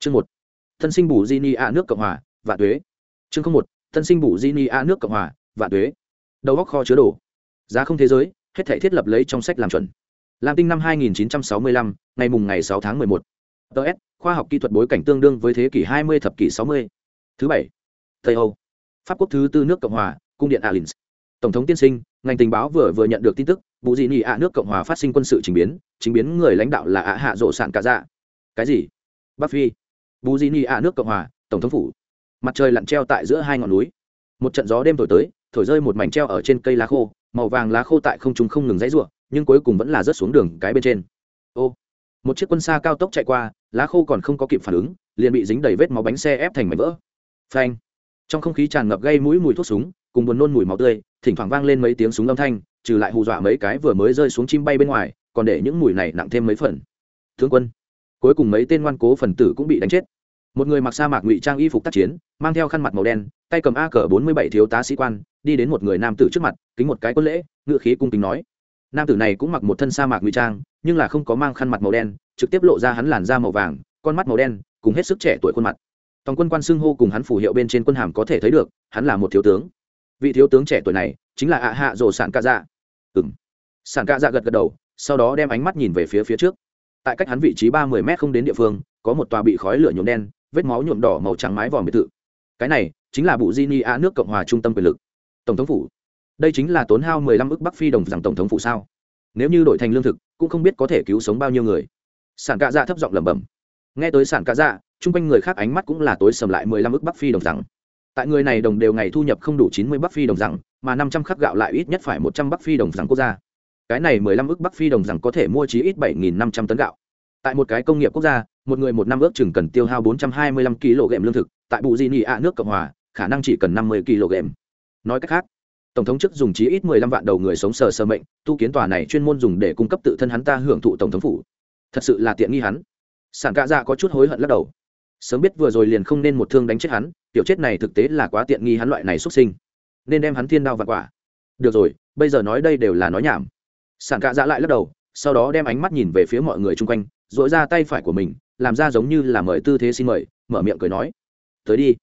chương một thân sinh bù di ni a nước cộng hòa vạn tuế. Chương không một thân sinh bù di ni a nước cộng hòa vạn tuế. Đầu góc kho chứa đồ. Giá không thế giới hết thể thiết lập lấy trong sách làm chuẩn. Làm tinh năm 2965, ngày mùng ngày 6 tháng 11. ts khoa học kỹ thuật bối cảnh tương đương với thế kỷ 20 thập kỷ 60. thứ bảy tây âu. Pháp quốc thứ tư nước cộng hòa cung điện alins. Tổng thống tiên sinh ngành tình báo vừa vừa nhận được tin tức vụ dị nghị ạ nước cộng hòa phát sinh quân sự trình biến trình biến người lãnh đạo là ạ hạ rộ sản cả dạ. Cái gì? Bắc phi bù di ni a nước cộng hòa, tổng thống phủ. Mặt trời lặn treo tại giữa hai ngọn núi. Một trận gió đêm thổi tới, thổi rơi một mảnh treo ở trên cây lá khô, màu vàng lá khô tại không trung không ngừng dãy ruộng nhưng cuối cùng vẫn là rớt xuống đường cái bên trên. Ô, một chiếc quân xa cao tốc chạy qua, lá khô còn không có kịp phản ứng, liền bị dính đầy vết máu bánh xe ép thành mảnh vỡ. Phanh. Trong không khí tràn ngập gây mũi mùi thuốc súng, cùng buồn nôn mùi máu tươi, thỉnh thoảng vang lên mấy tiếng súng âm thanh, trừ lại hù dọa mấy cái vừa mới rơi xuống chim bay bên ngoài, còn để những mùi này nặng thêm mấy phần. Thương quân. Cuối cùng mấy tên ngoan cố phần tử cũng bị đánh chết một người mặc sa mạc ngụy trang y phục tác chiến, mang theo khăn mặt màu đen, tay cầm a cờ bốn mươi bảy thiếu tá sĩ quan, đi đến một người nam tử trước mặt, kính một cái quân lễ, ngự khí cung kính nói. Nam tử này cũng mặc một thân sa mạc ngụy trang, nhưng là không có mang khăn mặt màu đen, trực tiếp lộ ra hắn làn da màu vàng, con mắt màu đen, cùng hết sức trẻ tuổi khuôn mặt. Tòng quân quan xưng hô cùng hắn phủ hiệu bên trên quân hàm có thể thấy được, hắn là một thiếu tướng. Vị thiếu tướng trẻ tuổi này, chính là ạ hạ rồ sản ca dạ. Ừ m sản ca dạ gật gật đầu, sau đó đem ánh mắt nhìn về phía phía trước. Tại cách hắn vị trí ba mươi m không đến địa phương, có một tòa bị khói lửa nhuộm đen vết máu nhuộm đỏ màu trắng mái vòm biệt thự. Cái này chính là bụ di ni a nước cộng hòa trung tâm quyền lực. Tổng thống phủ. Đây chính là tốn hao mười lăm ức bắc phi đồng rằng tổng thống phủ sao? Nếu như đổi thành lương thực, cũng không biết có thể cứu sống bao nhiêu người. Sản cạ dạ thấp giọng lẩm bẩm. Nghe tới sản cạ dạ chung quanh người khác ánh mắt cũng là tối sầm lại mười lăm ức bắc phi đồng rằng. Tại người này đồng đều ngày thu nhập không đủ chín mươi bắc phi đồng rằng, mà năm trăm khắc gạo lại ít nhất phải một trăm bắc phi đồng rằng quốc gia. Cái này mười lăm ức bắc phi đồng rằng có thể mua chí ít bảy nghìn năm trăm tấn gạo. Tại một cái công nghiệp quốc gia một người một năm ước chừng cần tiêu hao bốn trăm hai mươi lăm kg lương thực, tại bù di nị ạ nước cộng hòa, khả năng chỉ cần năm mươi kg. Nói cách khác, tổng thống chức dùng chí ít mười lăm vạn đầu người sống sờ sờ mệnh, tu kiến tòa này chuyên môn dùng để cung cấp tự thân hắn ta hưởng thụ tổng thống phủ. Thật sự là tiện nghi hắn. Sản cạ dạ có chút hối hận lắc đầu. Sớm biết vừa rồi liền không nên một thương đánh chết hắn, tiểu chết này thực tế là quá tiện nghi hắn loại này xuất sinh. Nên đem hắn thiên đao và quả. Được rồi, bây giờ nói đây đều là nói nhảm. Sản cạ dạ lại lắc đầu, sau đó đem ánh mắt nhìn về phía mọi người chung quanh dội ra tay phải của mình làm ra giống như là mời tư thế xin mời, mở miệng cười nói, tới đi,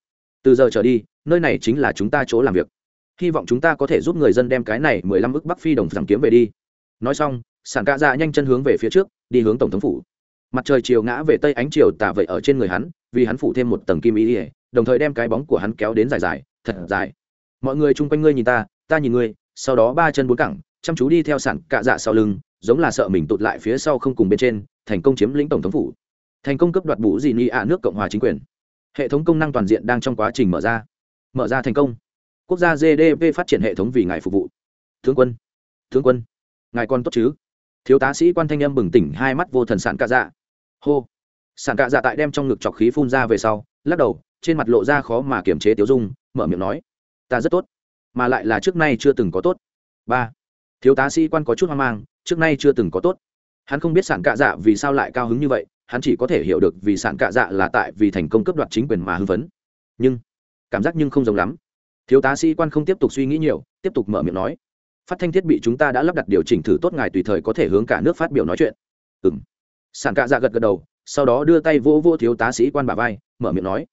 từ giờ trở đi, nơi này chính là chúng ta chỗ làm việc. Hy vọng chúng ta có thể giúp người dân đem cái này mười lăm ức bắc phi đồng giảm kiếm về đi. Nói xong, sản cạ ra nhanh chân hướng về phía trước, đi hướng tổng thống phủ. Mặt trời chiều ngã về tây ánh chiều tả vậy ở trên người hắn, vì hắn phủ thêm một tầng kim ý ỉa đồng thời đem cái bóng của hắn kéo đến dài dài, thật dài. Mọi người chung quanh ngươi nhìn ta ta nhìn ngươi. Sau đó ba chân bốn cẳng, chăm chú đi theo sản cạ dạ sau lưng, giống là sợ mình tụt lại phía sau không cùng bên trên, thành công chiếm lĩnh tổng thống phủ thành công cấp đoạt bù dị ni ạ nước cộng hòa chính quyền hệ thống công năng toàn diện đang trong quá trình mở ra mở ra thành công quốc gia gdp phát triển hệ thống vì ngài phục vụ tướng quân tướng quân ngài con tốt chứ thiếu tá sĩ quan thanh âm bừng tỉnh hai mắt vô thần sản cạ dạ hô sản cạ dạ tại đem trong ngực chọc khí phun ra về sau lắc đầu trên mặt lộ ra khó mà kiềm chế tiêu dung mở miệng nói ta rất tốt mà lại là trước nay chưa từng có tốt ba thiếu tá sĩ quan có chút hoang mang trước nay chưa từng có tốt hắn không biết sản cạ dạ vì sao lại cao hứng như vậy hắn chỉ có thể hiểu được vì sản cạ dạ là tại vì thành công cấp đoạt chính quyền mà hưng phấn. Nhưng, cảm giác nhưng không giống lắm. Thiếu tá sĩ quan không tiếp tục suy nghĩ nhiều, tiếp tục mở miệng nói. Phát thanh thiết bị chúng ta đã lắp đặt điều chỉnh thử tốt ngài tùy thời có thể hướng cả nước phát biểu nói chuyện. Ừ m sản cạ dạ gật gật đầu, sau đó đưa tay vỗ vỗ thiếu tá sĩ quan bà vai, mở miệng nói.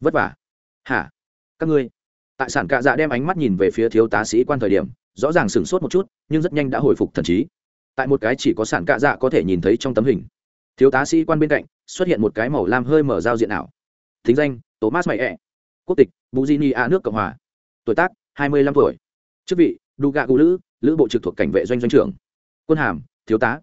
Vất vả. Hả? Các ngươi. Tại sản cạ dạ đem ánh mắt nhìn về phía thiếu tá sĩ quan thời điểm, rõ ràng sửng sốt một chút, nhưng rất nhanh đã hồi phục thần trí. Tại một cái chỉ có sản cạ dạ có thể nhìn thấy trong tấm hình thiếu tá sĩ quan bên cạnh, xuất hiện một cái màu lam hơi mở giao diện ảo. Thính danh, thomas mày ẹ. Quốc tịch buzini a nước cộng hòa. Tuổi tác, hai mươi lăm tuổi. Chức vị đu gạ cụ lữ lữ bộ trực thuộc cảnh vệ doanh doanh trưởng. Quân hàm, thiếu tá.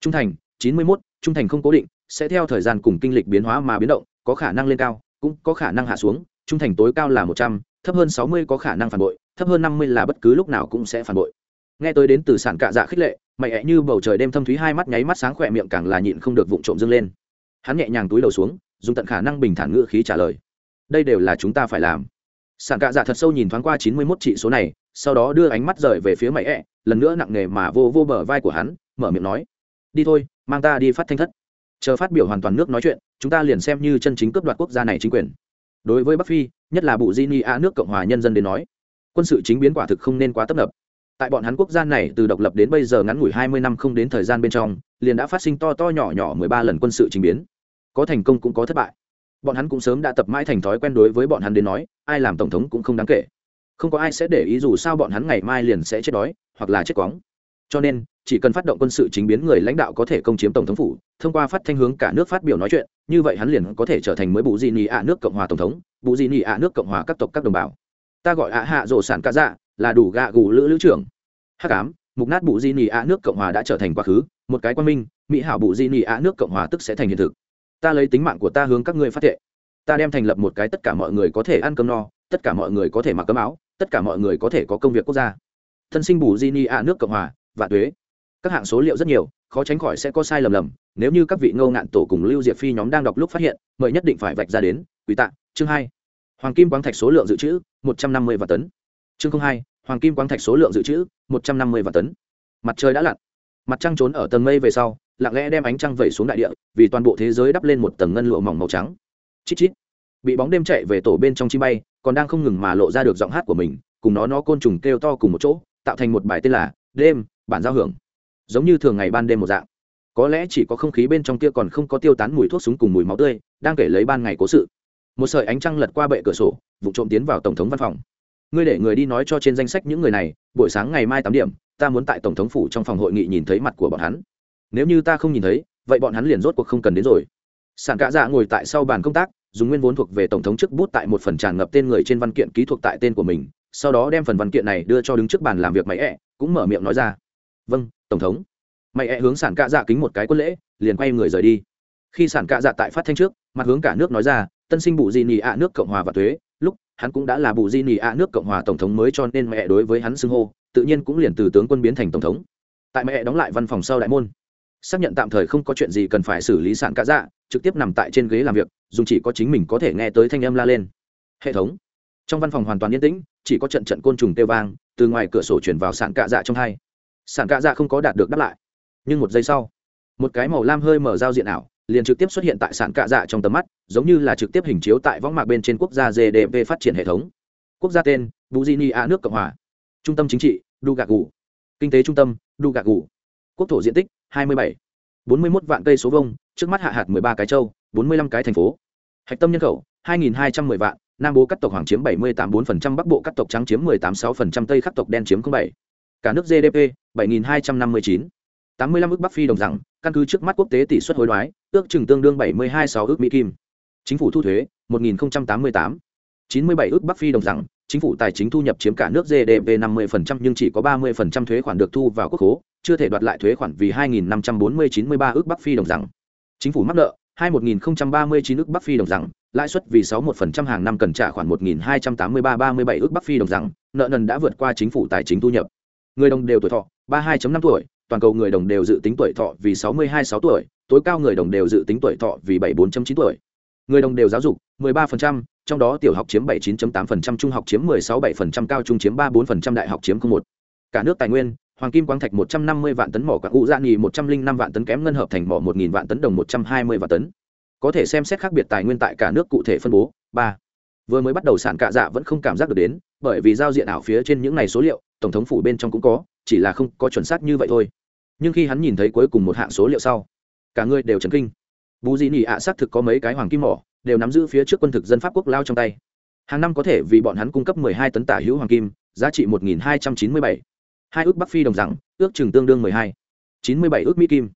Trung thành, chín mươi mốt, trung thành không cố định, sẽ theo thời gian cùng kinh lịch biến hóa mà biến động, có khả năng lên cao, cũng có khả năng hạ xuống, trung thành tối cao là một trăm, thấp hơn sáu mươi có khả năng phản bội, thấp hơn năm mươi là bất cứ lúc nào cũng sẽ phản bội nghe tới đến từ sản cạ dạ khích lệ, mày ẹ như bầu trời đêm thâm thúy hai mắt nháy mắt sáng khỏe miệng càng là nhịn không được vụng trộm dâng lên. Hắn nhẹ nhàng túi đầu xuống, dùng tận khả năng bình thản ngữ khí trả lời. Đây đều là chúng ta phải làm. Sản cạ dạ thật sâu nhìn thoáng qua chín mươi mốt trị số này, sau đó đưa ánh mắt rời về phía mày ẹ, lần nữa nặng nề mà vô vô bờ vai của hắn, mở miệng nói. Đi thôi, mang ta đi phát thanh thất. Chờ phát biểu hoàn toàn nước nói chuyện, chúng ta liền xem như chân chính cướp đoạt quốc gia này chính quyền. Đối với bắc phi, nhất là bụ di ni a nước cộng hòa nhân dân đến nói, quân sự chính biến quả thực không nên quá tấp nập tại bọn hắn quốc gia này từ độc lập đến bây giờ ngắn ngủi hai mươi năm không đến thời gian bên trong, liền đã phát sinh to to nhỏ nhỏ mười ba lần quân sự chính biến. Có thành công cũng có thất bại. Bọn hắn cũng sớm đã tập mãi thành thói quen đối với bọn hắn đến nói, ai làm tổng thống cũng không đáng kể. Không có ai sẽ để ý dù sao bọn hắn ngày mai liền sẽ chết đói, hoặc là chết quóng. Cho nên, chỉ cần phát động quân sự chính biến người lãnh đạo có thể công chiếm tổng thống phủ, thông qua phát thanh hướng cả nước phát biểu nói chuyện, như vậy hắn liền có thể trở thành mới bù di nị ạ nước cộng hòa tổng thống, bù di nị ạ nước cộng hòa các tộc các đồng bào. Ta gọi ạ hạ rổ sản ca dạ là đủ gạ gù lữ lữ trưởng. Hắc ám, mục nát bù di nị ạ nước cộng hòa đã trở thành quá khứ, một cái quan minh, mỹ hảo bù di nị ạ nước cộng hòa tức sẽ thành hiện thực. Ta lấy tính mạng của ta hướng các ngươi phát thệ. Ta đem thành lập một cái tất cả mọi người có thể ăn cơm no, tất cả mọi người có thể mặc cơm áo, tất cả mọi người có thể có công việc quốc gia. Thân sinh bù di ni a nước cộng hòa và thuế các hạng số liệu rất nhiều, khó tránh khỏi sẽ có sai lầm lầm. Nếu như các vị ngâu ngạn tổ cùng lưu diệp phi nhóm đang đọc lúc phát hiện, mời nhất định phải vạch ra đến. Quý tạ chương hai. Hoàng kim quáng thạch số lượng dự trữ, một trăm năm mươi vạn tấn. Chương hai hoàng kim Quang thạch số lượng dự trữ, một trăm năm mươi vạn tấn. Mặt trời đã lặn. Mặt trăng trốn ở tầng mây về sau, lặng lẽ đem ánh trăng vẩy xuống đại địa, vì toàn bộ thế giới đắp lên một tầng ngân lụa mỏng màu trắng. Chít chít. Bị bóng đêm chạy về tổ bên trong chim bay, còn đang không ngừng mà lộ ra được giọng hát của mình, cùng nó nó côn trùng kêu to cùng một chỗ, tạo thành một bài tên là đêm, bản giao hưởng. Giống như thường ngày ban đêm một dạng. Có lẽ chỉ có không khí bên trong kia còn không có tiêu tán mùi thuốc súng cùng mùi máu tươi, đang kể lấy ban ngày cố sự. Một sợi ánh trăng lật qua bệ cửa sổ, vụ trộm tiến vào tổng thống văn phòng ngươi để người đi nói cho trên danh sách những người này, buổi sáng ngày mai tám điểm, ta muốn tại tổng thống phủ trong phòng hội nghị nhìn thấy mặt của bọn hắn. Nếu như ta không nhìn thấy, vậy bọn hắn liền rốt cuộc không cần đến rồi. Sản cạ dạ ngồi tại sau bàn công tác, dùng nguyên vốn thuộc về tổng thống chức bút tại một phần tràn ngập tên người trên văn kiện ký thuộc tại tên của mình, sau đó đem phần văn kiện này đưa cho đứng trước bàn làm việc mày ẹ, cũng mở miệng nói ra. Vâng tổng thống. Mày ẹ hướng sản cạ dạ kính một cái quân lễ, liền quay người rời đi. Khi sản cạ dạ tại phát thanh trước, mặt hướng cả nước nói ra, tân sinh bù di nị ạ, nước cộng hòa và thuế hắn cũng đã là bù di nị ạ nước cộng hòa tổng thống mới cho nên mẹ đối với hắn xưng hô, tự nhiên cũng liền từ tướng quân biến thành tổng thống. Tại mẹ đóng lại văn phòng sau đại môn, xác nhận tạm thời không có chuyện gì cần phải xử lý sản cạ dạ trực tiếp nằm tại trên ghế làm việc dùng chỉ có chính mình có thể nghe tới thanh âm la lên. Hệ thống. Trong văn phòng hoàn toàn yên tĩnh, chỉ có trận trận côn trùng kêu vang, từ ngoài cửa sổ chuyển vào sản cạ dạ trong hai. Sản cạ dạ không có đạt được đáp lại, nhưng một giây sau, một cái màu lam hơi mở giao diện ảo liền trực tiếp xuất hiện tại sản cạ dạ trong tầm mắt giống như là trực tiếp hình chiếu tại võng mạc bên trên quốc gia gdp phát triển hệ thống quốc gia tên buzini a nước cộng hòa trung tâm chính trị đu gạc gù kinh tế trung tâm đu gạc gù quốc thổ diện tích 27. 41 vạn cây số vông trước mắt hạ hạt 13 cái châu 45 cái thành phố hạch tâm nhân khẩu 2.210 vạn nam bố các tộc hoàng chiếm 78,4%, bắc bộ các tộc trắng chiếm 18,6%, tây khắc tộc đen chiếm 07. cả nước gdp 7.259. 85 ước bắc phi đồng rằng căn cứ trước mắt quốc tế tỷ suất hối đoái ước chừng tương đương 72,6 ước mỹ kim chính phủ thu thuế 1088. 97 ước bắc phi đồng rằng chính phủ tài chính thu nhập chiếm cả nước GDP 50% nhưng chỉ có 30% thuế khoản được thu vào quốc khố, chưa thể đoạt lại thuế khoản vì 2.540-93 ước Bắc Phi đồng rằng. Chính phủ mắc nợ, 21039 ước Bắc Phi đồng rằng, lãi suất vì 61% hàng năm cần trả khoản 1283-37 ước Bắc Phi đồng rằng, nợ nần đã vượt qua chính phủ tài chính thu nhập. Người đồng đều tuổi thọ, 32.5 tuổi, toàn cầu người đồng đều dự tính tuổi thọ vì 62-6 tuổi, tối cao người đồng đều dự tính tuổi thọ vì 74.9 tuổi. Người đồng đều giáo dục, 13%, trong đó tiểu học chiếm 79.8%, trung học chiếm 16.7%, cao trung chiếm 34%, đại học chiếm 01. Cả nước tài nguyên, hoàng kim quang thạch 150 vạn tấn mỏ quặng ngũ dạ nhì 105 vạn tấn kém ngân hợp thành mỏ 1000 vạn tấn đồng 120 vạn tấn. Có thể xem xét khác biệt tài nguyên tại cả nước cụ thể phân bố. 3. Vừa mới bắt đầu sản cạ dạ vẫn không cảm giác được đến, bởi vì giao diện ảo phía trên những này số liệu, tổng thống phủ bên trong cũng có, chỉ là không có chuẩn xác như vậy thôi. Nhưng khi hắn nhìn thấy cuối cùng một hạng số liệu sau, cả người đều chấn kinh. bù Dĩ nỉ ạ xác thực có mấy cái hoàng kim mỏ, đều nắm giữ phía trước quân thực dân pháp quốc lao trong tay hàng năm có thể vì bọn hắn cung cấp 12 tấn tả hữu hoàng kim giá trị 1.297. hai ước bắc phi đồng rằng ước chừng tương đương 12. 97 ước mỹ kim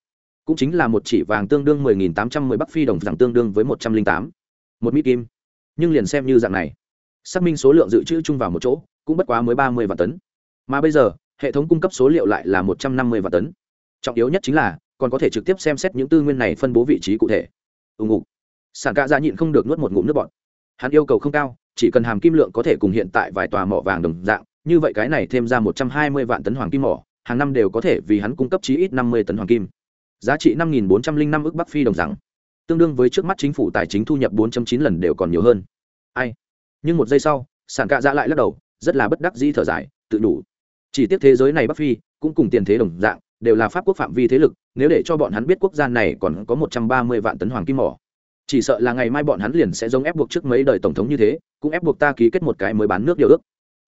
cũng chính là một chỉ vàng tương đương 10.810 bắc phi đồng rằng tương đương với 108. một mỹ kim nhưng liền xem như dạng này xác minh số lượng dự trữ chung vào một chỗ cũng bất quá mới 30 vạn tấn mà bây giờ hệ thống cung cấp số liệu lại là 150 vạn tấn. Trọng yếu nhất chính là, còn có thể trực tiếp xem xét những tư nguyên này phân bố vị trí cụ thể. Ừ, Ủng hộ sản cạ dạ nhịn không được nuốt một ngụm nước bọt. Hắn yêu cầu không cao, chỉ cần hàm kim lượng có thể cùng hiện tại vài tòa mỏ vàng đồng dạng, như vậy cái này thêm ra một trăm hai mươi vạn tấn hoàng kim mỏ, hàng năm đều có thể vì hắn cung cấp chí ít năm mươi tấn hoàng kim. Giá trị năm nghìn bốn trăm linh năm ước bắc phi đồng rằng tương đương với trước mắt chính phủ tài chính thu nhập 4 chín lần đều còn nhiều hơn. Ai? Nhưng một giây sau, sản cạ dạ lại lắc đầu, rất là bất đắc dĩ thở dài, tự đủ chỉ tiếc thế giới này bắc phi cũng cùng tiền thế đồng dạng đều là pháp quốc phạm vi thế lực nếu để cho bọn hắn biết quốc gia này còn có một trăm ba mươi vạn tấn hoàng kim mỏ. Chỉ sợ là ngày mai bọn hắn liền sẽ giống ép buộc trước mấy đời tổng thống như thế cũng ép buộc ta ký kết một cái mới bán nước điều ước.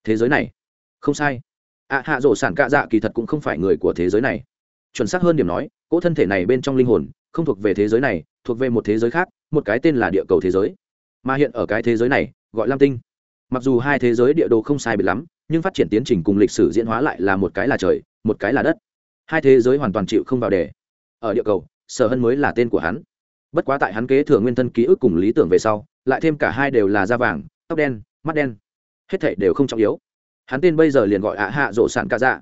Thế giới này? Không sai. Ạ à, hạ rổ sản cạ dạ kỳ thật cũng không phải người của thế giới này. Chuẩn xác hơn điểm nói cỗ thân thể này bên trong linh hồn không thuộc về thế giới này thuộc về một thế giới khác một cái tên là địa cầu thế giới. Mà hiện ở cái thế giới này gọi lam tinh. Mặc dù hai thế giới địa đồ không sai biệt lắm nhưng phát triển tiến trình cùng lịch sử diễn hóa lại là một cái là trời, một cái là đất. Hai thế giới hoàn toàn chịu không vào đề. Ở địa cầu, sở hân mới là tên của hắn. Bất quá tại hắn kế thừa nguyên thân ký ức cùng lý tưởng về sau, lại thêm cả hai đều là da vàng, tóc đen, mắt đen. Hết thảy đều không trọng yếu. Hắn tên bây giờ liền gọi ạ hạ rộ sản ca dạ.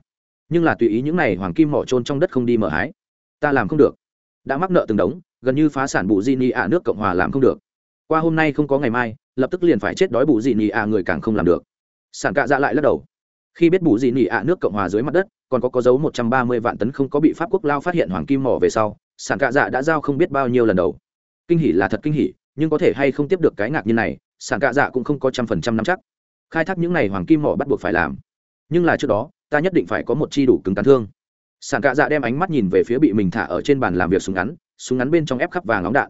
Nhưng là tùy ý những này hoàng kim mỏ trôn trong đất không đi mở hái. Ta làm không được. Đã mắc nợ từng đống, gần như phá sản bụ di ni ạ nước cộng hòa làm không được. Qua hôm nay không có ngày mai, lập tức liền phải chết đói bù di ni ạ người càng không làm được sản cạ dạ lại lắc đầu. Khi biết bù dị nị ạ nước cộng hòa dưới mặt đất, còn có có dấu một trăm ba mươi vạn tấn không có bị pháp quốc lao phát hiện hoàng kim mỏ về sau sản cạ dạ đã giao không biết bao nhiêu lần đầu. Kinh hỉ là thật kinh hỉ, nhưng có thể hay không tiếp được cái ngạc như này sản cạ dạ cũng không có trăm phần trăm nắm chắc. Khai thác những này hoàng kim mỏ bắt buộc phải làm. Nhưng là trước đó, ta nhất định phải có một chi đủ cứng tán thương. Sản cạ dạ đem ánh mắt nhìn về phía bị mình thả ở trên bàn làm việc súng ngắn súng ngắn bên trong ép khắp vàng nóng đạn.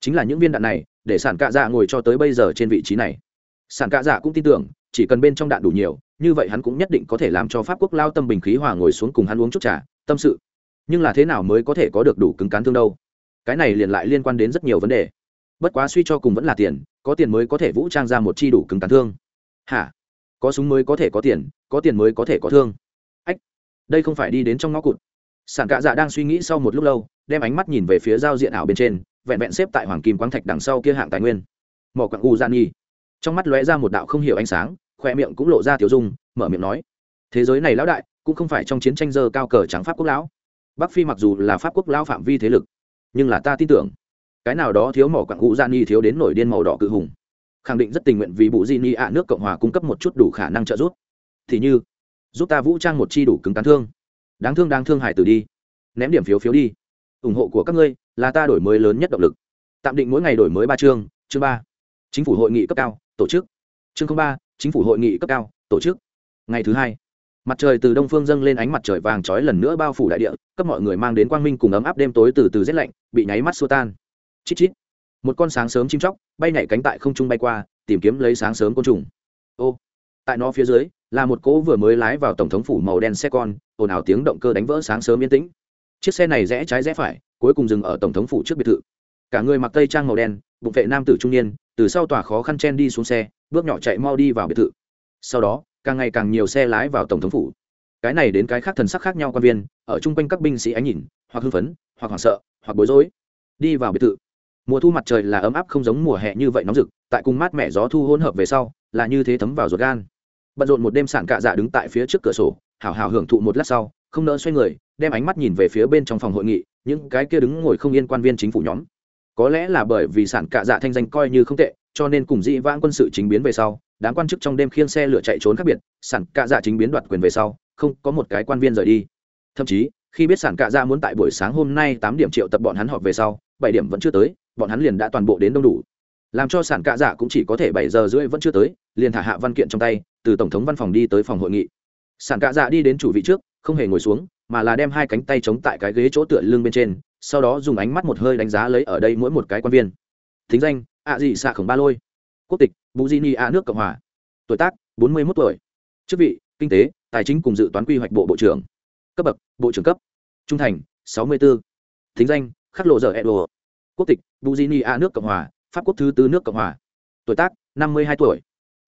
Chính là những viên đạn này, để sản cạ dạ ngồi cho tới bây giờ trên vị trí này. Sản cạ dạ cũng tin tưởng chỉ cần bên trong đạn đủ nhiều, như vậy hắn cũng nhất định có thể làm cho pháp quốc lao tâm bình khí hòa ngồi xuống cùng hắn uống chút trà, tâm sự. Nhưng là thế nào mới có thể có được đủ cứng cán thương đâu? Cái này liền lại liên quan đến rất nhiều vấn đề. Bất quá suy cho cùng vẫn là tiền, có tiền mới có thể vũ trang ra một chi đủ cứng cán thương. Hả? Có súng mới có thể có tiền có tiền mới có thể có thương. Ách, đây không phải đi đến trong ngõ cụt. Sản cạ dạ đang suy nghĩ sau một lúc lâu, đem ánh mắt nhìn về phía giao diện ảo bên trên, vẹn vẹn xếp tại hoàng kim quang thạch đằng sau kia hạng tài nguyên. Mỏ quặng u dạ gian nghi trong mắt lóe ra một đạo không hiểu ánh sáng khoe miệng cũng lộ ra tiểu dung, mở miệng nói, thế giới này lão đại, cũng không phải trong chiến tranh giờ cao cờ trắng pháp quốc lão. Bắc phi mặc dù là pháp quốc lão phạm vi thế lực, nhưng là ta tin tưởng, cái nào đó thiếu mỏ quặng u gian y thiếu đến nổi điên màu đỏ cự hùng, khẳng định rất tình nguyện vì bụ di ni ạ nước cộng hòa cung cấp một chút đủ khả năng trợ giúp. Thì như, giúp ta vũ trang một chi đủ cứng tán thương. Đáng thương đáng thương hải tử đi. Ném điểm phiếu phiếu đi. Ủng hộ của các ngươi, là ta đổi mới lớn nhất động lực. Tạm định mỗi ngày đổi mới ba chương chương ba. Chính phủ hội nghị cấp cao tổ chức. Chương ba, chính phủ hội nghị cấp cao, tổ chức. Ngày thứ hai, mặt trời từ đông phương dâng lên ánh mặt trời vàng trói lần nữa bao phủ đại địa, cấp mọi người mang đến quang minh cùng ấm áp đêm tối từ từ rét lạnh, bị nháy mắt xua tan. Chít chít, một con sáng sớm chim chóc bay nhảy cánh tại không trung bay qua, tìm kiếm lấy sáng sớm côn trùng. Ô, tại nó phía dưới, là một cỗ vừa mới lái vào tổng thống phủ màu đen xe con, ồn ào tiếng động cơ đánh vỡ sáng sớm yên tĩnh. Chiếc xe này rẽ trái rẽ phải, cuối cùng dừng ở tổng thống phủ trước biệt thự cả người mặc tây trang màu đen, bụng vệ nam tử trung niên, từ sau tòa khó khăn chen đi xuống xe, bước nhỏ chạy mau đi vào biệt thự. Sau đó, càng ngày càng nhiều xe lái vào tổng thống phủ. Cái này đến cái khác thần sắc khác nhau quan viên, ở chung quanh các binh sĩ ánh nhìn, hoặc hưng phấn, hoặc hoảng sợ, hoặc bối rối. Đi vào biệt thự. Mùa thu mặt trời là ấm áp không giống mùa hè như vậy nóng rực, tại cùng mát mẻ gió thu hỗn hợp về sau, là như thế thấm vào ruột gan. Bận rộn một đêm sản cạ dạ đứng tại phía trước cửa sổ hào hào hưởng thụ một lát sau, không nỡ xoay người, đem ánh mắt nhìn về phía bên trong phòng hội nghị, những cái kia đứng ngồi không yên quan viên chính phủ nhóm có lẽ là bởi vì sản cạ dạ thanh danh coi như không tệ, cho nên cùng dĩ vãng quân sự chính biến về sau, đám quan chức trong đêm khiêng xe lửa chạy trốn khác biệt, sản cạ dạ chính biến đoạt quyền về sau, không có một cái quan viên rời đi. Thậm chí, khi biết sản cạ dạ muốn tại buổi sáng hôm nay tám điểm triệu tập bọn hắn họp về sau, bảy điểm vẫn chưa tới, bọn hắn liền đã toàn bộ đến đông đủ. Làm cho sản cạ dạ cũng chỉ có thể bảy giờ rưỡi vẫn chưa tới, liền thả hạ văn kiện trong tay, từ tổng thống văn phòng đi tới phòng hội nghị. Sản cạ dạ đi đến chủ vị trước, không hề ngồi xuống mà là đem hai cánh tay chống tại cái ghế chỗ tựa lưng bên trên, sau đó dùng ánh mắt một hơi đánh giá lấy ở đây mỗi một cái quan viên. Thính danh, ạ dị xạ khổng ba lôi. Quốc tịch, bù di ni a nước cộng hòa. Tuổi tác, bốn mươi một tuổi. Chức vị, kinh tế, tài chính cùng dự toán quy hoạch bộ bộ trưởng. Cấp bậc, bộ trưởng cấp. Trung thành, sáu mươi bốn thính danh, khắc lộ giờ edo. Quốc tịch, bù di ni a nước cộng hòa, pháp quốc thứ tư nước cộng hòa. Tuổi tác, năm mươi hai tuổi.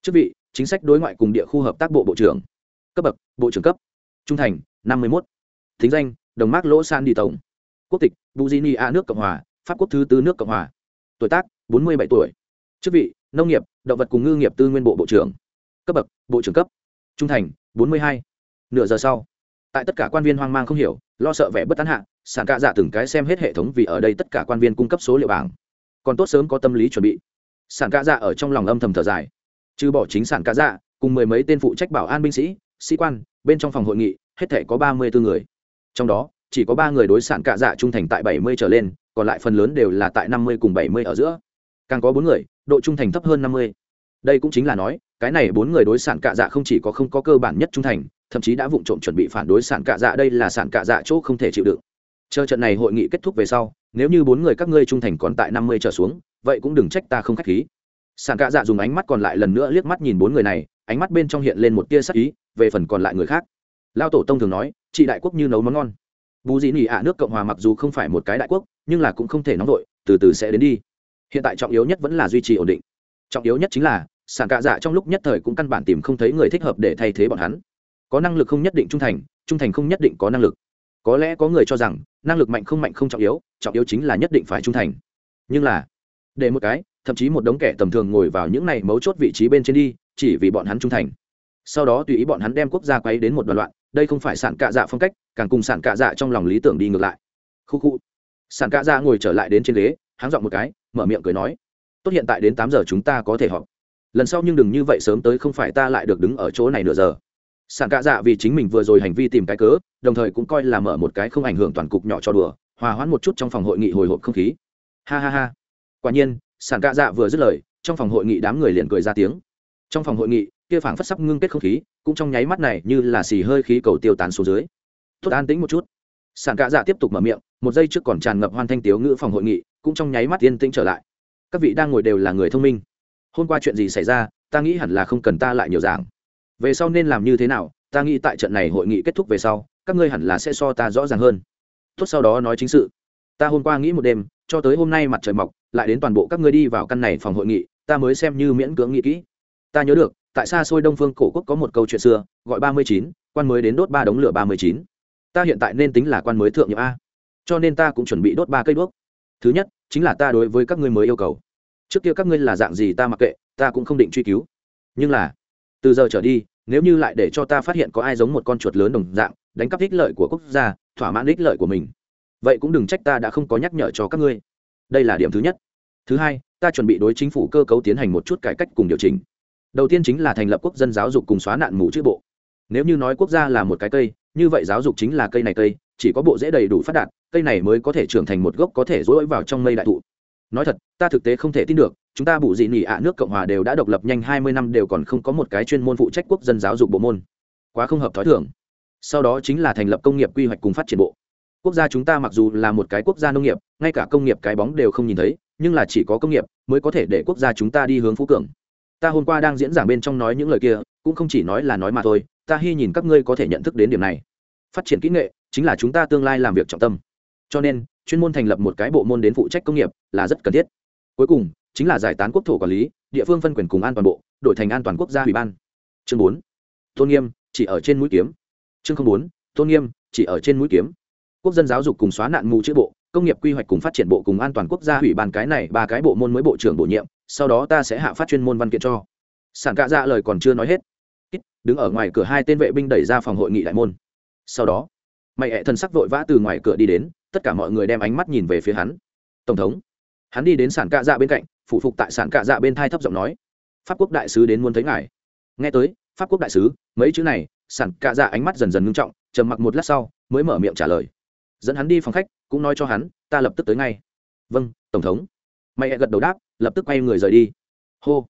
Chức vị, chính sách đối ngoại cùng địa khu hợp tác bộ bộ trưởng. Cấp bậc, bộ trưởng cấp. Trung thành, năm mươi một thính danh, đồng mác lỗ san đi tổng. Quốc tịch, buzini a nước cộng hòa, pháp quốc thứ tư nước cộng hòa. Tuổi tác, bốn mươi bảy tuổi. Chức vị, nông nghiệp, động vật cùng ngư nghiệp tư nguyên bộ bộ trưởng. Cấp bậc, bộ trưởng cấp. Trung thành, bốn mươi hai. Nửa giờ sau, tại tất cả quan viên hoang mang không hiểu, lo sợ vẻ bất tán hạ sản cạ dạ từng cái xem hết hệ thống vì ở đây tất cả quan viên cung cấp số liệu bảng. Còn tốt sớm có tâm lý chuẩn bị. Sản cạ dạ ở trong lòng âm thầm thở dài. Trừ bỏ chính sản cạ dạ cùng mười mấy tên phụ trách bảo an binh sĩ sĩ quan, bên trong phòng hội nghị, hết thể có ba mươi bốn người trong đó, chỉ có ba người đối sản cạ dạ trung thành tại bảy mươi trở lên, còn lại phần lớn đều là tại năm mươi cùng bảy mươi ở giữa. Càng có bốn người, độ trung thành thấp hơn năm mươi. Đây cũng chính là nói, cái này bốn người đối sản cạ dạ không chỉ có không có cơ bản nhất trung thành, thậm chí đã vụng trộm chuẩn bị phản đối sản cạ dạ đây là sản cạ dạ chỗ không thể chịu đựng. Chờ trận này hội nghị kết thúc về sau, nếu như bốn người các ngươi trung thành còn tại năm mươi trở xuống, vậy cũng đừng trách ta không k h á c h khí. Sản cạ dạ dùng ánh mắt còn lại lần nữa liếc mắt nhìn bốn người này, ánh mắt bên trong hiện lên một tia sắc ý, về phần còn lại người khác. Lao tổ tông thường nói chị đại quốc như nấu món ngon. Bù dị nỉ ạ nước cộng hòa mặc dù không phải một cái đại quốc, nhưng là cũng không thể nóng vội, từ từ sẽ đến đi. Hiện tại trọng yếu nhất vẫn là duy trì ổn định. Trọng yếu nhất chính là, sản cạ dạ trong lúc nhất thời cũng căn bản tìm không thấy người thích hợp để thay thế bọn hắn. Có năng lực không nhất định trung thành trung thành không nhất định có năng lực. Có lẽ có người cho rằng, năng lực mạnh không mạnh không trọng yếu trọng yếu chính là nhất định phải trung thành. Nhưng là, để một cái, thậm chí một đống kẻ tầm thường ngồi vào những này mấu chốt vị trí bên trên đi, chỉ vì bọn hắn trung thành. Sau đó tùy ý bọn hắn đem quốc gia quay đến một đoạn loạn đây không phải sản cạ dạ phong cách, càng cùng sản cạ dạ trong lòng lý tưởng đi ngược lại. Khu khu. Sản cạ dạ ngồi trở lại đến trên ghế, háng dọn một cái, mở miệng cười nói, tốt hiện tại đến tám giờ chúng ta có thể họp. Lần sau nhưng đừng như vậy sớm tới, không phải ta lại được đứng ở chỗ này nửa giờ. Sản cạ dạ vì chính mình vừa rồi hành vi tìm cái cớ, đồng thời cũng coi là mở một cái không ảnh hưởng toàn cục nhỏ cho đùa, hòa hoãn một chút trong phòng hội nghị hồi hộp không khí. Ha ha ha. Quả nhiên sản cạ dạ vừa dứt lời, trong phòng hội nghị đám người liền cười ra tiếng. Trong phòng hội nghị kia phảng phất sắp ngưng kết không khí, cũng trong nháy mắt này như là xì hơi khí cầu tiêu tán xuống dưới. Tốt, an tĩnh một chút. Sảng cạ dạ tiếp tục mở miệng, một giây trước còn tràn ngập hoan thanh tiếu ngữ phòng hội nghị, cũng trong nháy mắt yên tĩnh trở lại. Các vị đang ngồi đều là người thông minh. Hôm qua chuyện gì xảy ra, ta nghĩ hẳn là không cần ta lại nhiều giảng. Về sau nên làm như thế nào, ta nghĩ tại trận này hội nghị kết thúc về sau, các ngươi hẳn là sẽ so ta rõ ràng hơn. Tốt, sau đó nói chính sự. Ta hôm qua nghĩ một đêm, cho tới hôm nay mặt trời mọc, lại đến toàn bộ các ngươi đi vào căn này phòng hội nghị, ta mới xem như miễn cưỡng nghĩ kỹ. Ta nhớ được tại xa xôi đông phương cổ quốc có một câu chuyện xưa, gọi ba mươi chín, quan mới đến đốt ba đống lửa ba mươi chín. Ta hiện tại nên tính là quan mới thượng nhiệm a. Cho nên ta cũng chuẩn bị đốt ba cây đuốc. Thứ nhất, chính là ta đối với các ngươi mới yêu cầu. Trước kia các ngươi là dạng gì ta mặc kệ, ta cũng không định truy cứu. Nhưng là, từ giờ trở đi, nếu như lại để cho ta phát hiện có ai giống một con chuột lớn đồng dạng, đánh cắp ích lợi của quốc gia, thỏa mãn ích lợi của mình, vậy cũng đừng trách ta đã không có nhắc nhở cho các ngươi. Đây là điểm thứ nhất. Thứ hai, ta chuẩn bị đối chính phủ cơ cấu tiến hành một chút cải cách cùng điều chỉnh đầu tiên chính là thành lập quốc dân giáo dục cùng xóa nạn mù chữ bộ. Nếu như nói quốc gia là một cái cây, như vậy giáo dục chính là cây này cây, chỉ có bộ dễ đầy đủ phát đạt, cây này mới có thể trưởng thành một gốc có thể dối vào trong mây đại thụ. Nói thật, ta thực tế không thể tin được, chúng ta bù dị nỉ ạ nước cộng hòa đều đã độc lập nhanh hai mươi năm đều còn không có một cái chuyên môn phụ trách quốc dân giáo dục bộ môn. Quá không hợp t h ó i thưởng sau đó chính là thành lập công nghiệp quy hoạch cùng phát triển bộ. Quốc gia chúng ta mặc dù là một cái quốc gia nông nghiệp, ngay cả công nghiệp cái bóng đều không nhìn thấy, nhưng là chỉ có công nghiệp mới có thể để quốc gia chúng ta đi hướng phú cường ta hôm qua đang diễn giảng bên trong nói những lời kia, cũng không chỉ nói là nói mà thôi, ta hy nhìn các ngươi có thể nhận thức đến điểm này. Phát triển kỹ nghệ chính là chúng ta tương lai làm việc trọng tâm. Cho nên, chuyên môn thành lập một cái bộ môn đến phụ trách công nghiệp là rất cần thiết. Cuối cùng, chính là giải tán quốc thổ quản lý, địa phương phân quyền cùng an toàn bộ, đổi thành an toàn quốc gia ủy ban. Chương bốn. Tôn nghiêm, chỉ ở trên mũi kiếm. Chương bốn. Tôn nghiêm, chỉ ở trên mũi kiếm. Quốc dân giáo dục cùng xóa nạn mù chữ bộ công nghiệp quy hoạch cùng phát triển bộ cùng an toàn quốc gia ủy ban cái này, ba cái bộ môn mới bộ trưởng bổ nhiệm, sau đó ta sẽ hạ phát chuyên môn văn kiện cho. Sản cạ dạ lời còn chưa nói hết đứng ở ngoài cửa hai tên vệ binh đẩy ra phòng hội nghị đại môn. Sau đó, mày hẹ thần sắc vội vã từ ngoài cửa đi đến, tất cả mọi người đem ánh mắt nhìn về phía hắn. Tổng thống, hắn đi đến sản cạ dạ bên cạnh phụ phục tại sản cạ dạ bên thai thấp giọng nói, pháp quốc đại sứ đến muốn thấy ngài. Nghe tới, pháp quốc đại sứ mấy chữ này, sản cạ dạ ánh mắt dần dần ngưng trọng, trầm mặc một lát sau, mới mở miệng trả lời dẫn hắn đi phòng khách, cũng nói cho hắn, ta lập tức tới ngay. Vâng tổng thống. Mày gật đầu đáp, lập tức quay người rời đi. Hô.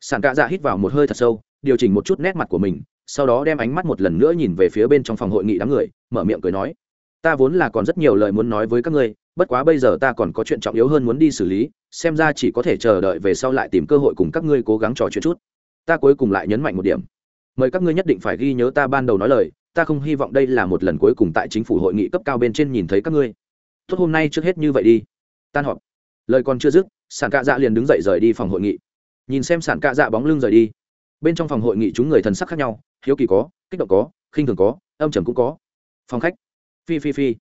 Sàn cạ dạ hít vào một hơi thật sâu, điều chỉnh một chút nét mặt của mình, sau đó đem ánh mắt một lần nữa nhìn về phía bên trong phòng hội nghị đám người, mở miệng cười nói, ta vốn là còn rất nhiều lời muốn nói với các ngươi, bất quá bây giờ ta còn có chuyện trọng yếu hơn muốn đi xử lý, xem ra chỉ có thể chờ đợi về sau lại tìm cơ hội cùng các ngươi cố gắng trò chuyện chút. Ta cuối cùng lại nhấn mạnh một điểm. Mời các ngươi nhất định phải ghi nhớ ta ban đầu nói lời ta không hy vọng đây là một lần cuối cùng tại chính phủ hội nghị cấp cao bên trên nhìn thấy các ngươi. Tốt, hôm nay trước hết như vậy đi. Tan họp. Lời còn chưa dứt, sản cạ dạ liền đứng dậy rời đi phòng hội nghị. Nhìn xem sản cạ dạ bóng lưng rời đi. Bên trong phòng hội nghị chúng người thần sắc khác nhau, hiếu kỳ có, kích động có, khinh thường có, âm trầm cũng có. Phòng khách. Phi phi phi.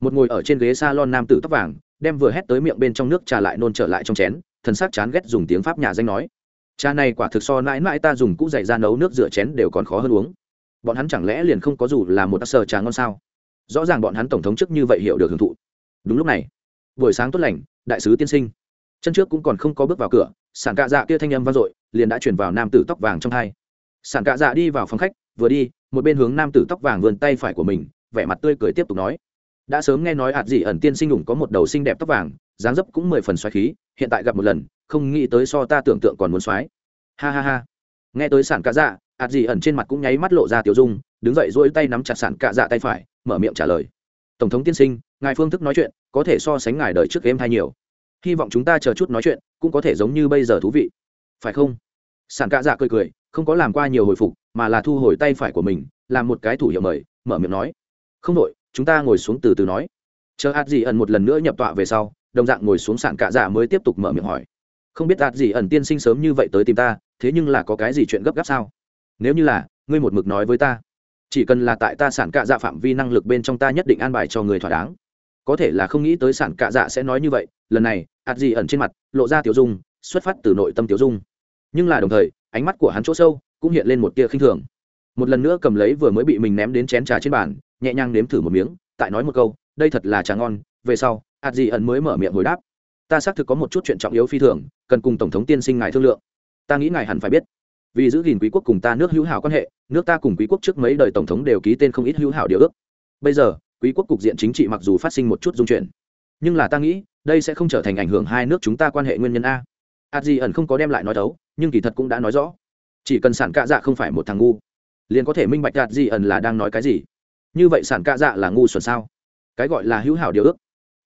Một ngồi ở trên ghế s a lon nam tử tóc vàng, đem vừa hét tới miệng bên trong nước trà lại nôn trở lại trong chén, thần sắc chán ghét dùng tiếng pháp nhà danh nói. Cha này quả thực so mãi mãi ta dùng cũ dày ra nấu nước rửa chén đều còn khó hơn uống bọn hắn chẳng lẽ liền không có dù là một sờ trà ngon sao? Rõ ràng bọn hắn tổng thống chức như vậy hiểu được hưởng thụ. Đúng lúc này, buổi sáng tốt lành, đại sứ tiên sinh. Chân trước cũng còn không có bước vào cửa sản cạ dạ kia thanh âm vang dội, liền đã chuyển vào nam tử tóc vàng trong hai. Sản cạ dạ đi vào phòng khách, vừa đi, một bên hướng nam tử tóc vàng vươn tay phải của mình, vẻ mặt tươi cười tiếp tục nói. Đã sớm nghe nói hạt dị ẩn tiên sinh ủng có một đầu xinh đẹp tóc vàng, dáng dấp cũng mười phần xoáy khí, hiện tại gặp một lần, không nghĩ tới so ta tưởng tượng còn muốn xoáy ha ha ha. Nghe tới sản cạ dạ ạt dì ẩn trên mặt cũng nháy mắt lộ ra tiểu dung, đứng dậy dỗi tay nắm chặt sản cạ dạ tay phải, mở miệng trả lời. Tổng thống tiên sinh, ngài phương thức nói chuyện, có thể so sánh ngài đời trước em hay nhiều. Hy vọng chúng ta chờ chút nói chuyện, cũng có thể giống như bây giờ thú vị. Phải không? Sản cạ dạ cười cười, không có làm qua nhiều hồi phục, mà là thu hồi tay phải của mình, làm một cái thủ hiệu mời, mở miệng nói. Không đội, chúng ta ngồi xuống từ từ nói. Chờ ạt dì ẩn một lần nữa nhập tọa về sau, đồng dạng ngồi xuống sạn cạ dạ mới tiếp tục mở miệng hỏi. Không biết ạt gì ẩn tiên sinh sớm như vậy tới tìm ta, thế nhưng là có cái gì chuyện gấp gáp sao? Nếu như là, ngươi một mực nói với ta, chỉ cần là tại ta sản cạ dạ phạm vi năng lực bên trong ta nhất định an bài cho người thỏa đáng. Có thể là không nghĩ tới sản cạ dạ sẽ nói như vậy, lần này ạt gì ẩn trên mặt, lộ ra tiểu dung, xuất phát từ nội tâm tiểu dung. Nhưng là đồng thời, ánh mắt của hắn chỗ sâu, cũng hiện lên một tia khinh thường. Một lần nữa cầm lấy vừa mới bị mình ném đến chén trà trên bàn, nhẹ nhàng nếm thử một miếng, tại nói một câu, đây thật là trà ngon. Về sau ạt gì ẩn mới mở miệng hồi đáp, ta xác thực có một chút chuyện trọng yếu phi thường, cần cùng tổng thống tiên sinh ngài thương lượng. Ta nghĩ ngài hẳn phải biết vì giữ gìn quý quốc cùng ta nước hữu hảo quan hệ, nước ta cùng quý quốc trước mấy đời tổng thống đều ký tên không ít hữu hảo điều ước. Bây giờ, quý quốc cục diện chính trị mặc dù phát sinh một chút dung chuyển, nhưng là ta nghĩ, đây sẽ không trở thành ảnh hưởng hai nước chúng ta quan hệ nguyên nhân a. A di ẩn không có đem lại nói đấu nhưng kỳ thật cũng đã nói rõ. Chỉ cần sản cạ dạ không phải một thằng ngu, liền có thể minh bạch đạt di ẩn là đang nói cái gì. Như vậy sản cạ dạ là ngu xuẩn sao? Cái gọi là hữu hảo điều ước.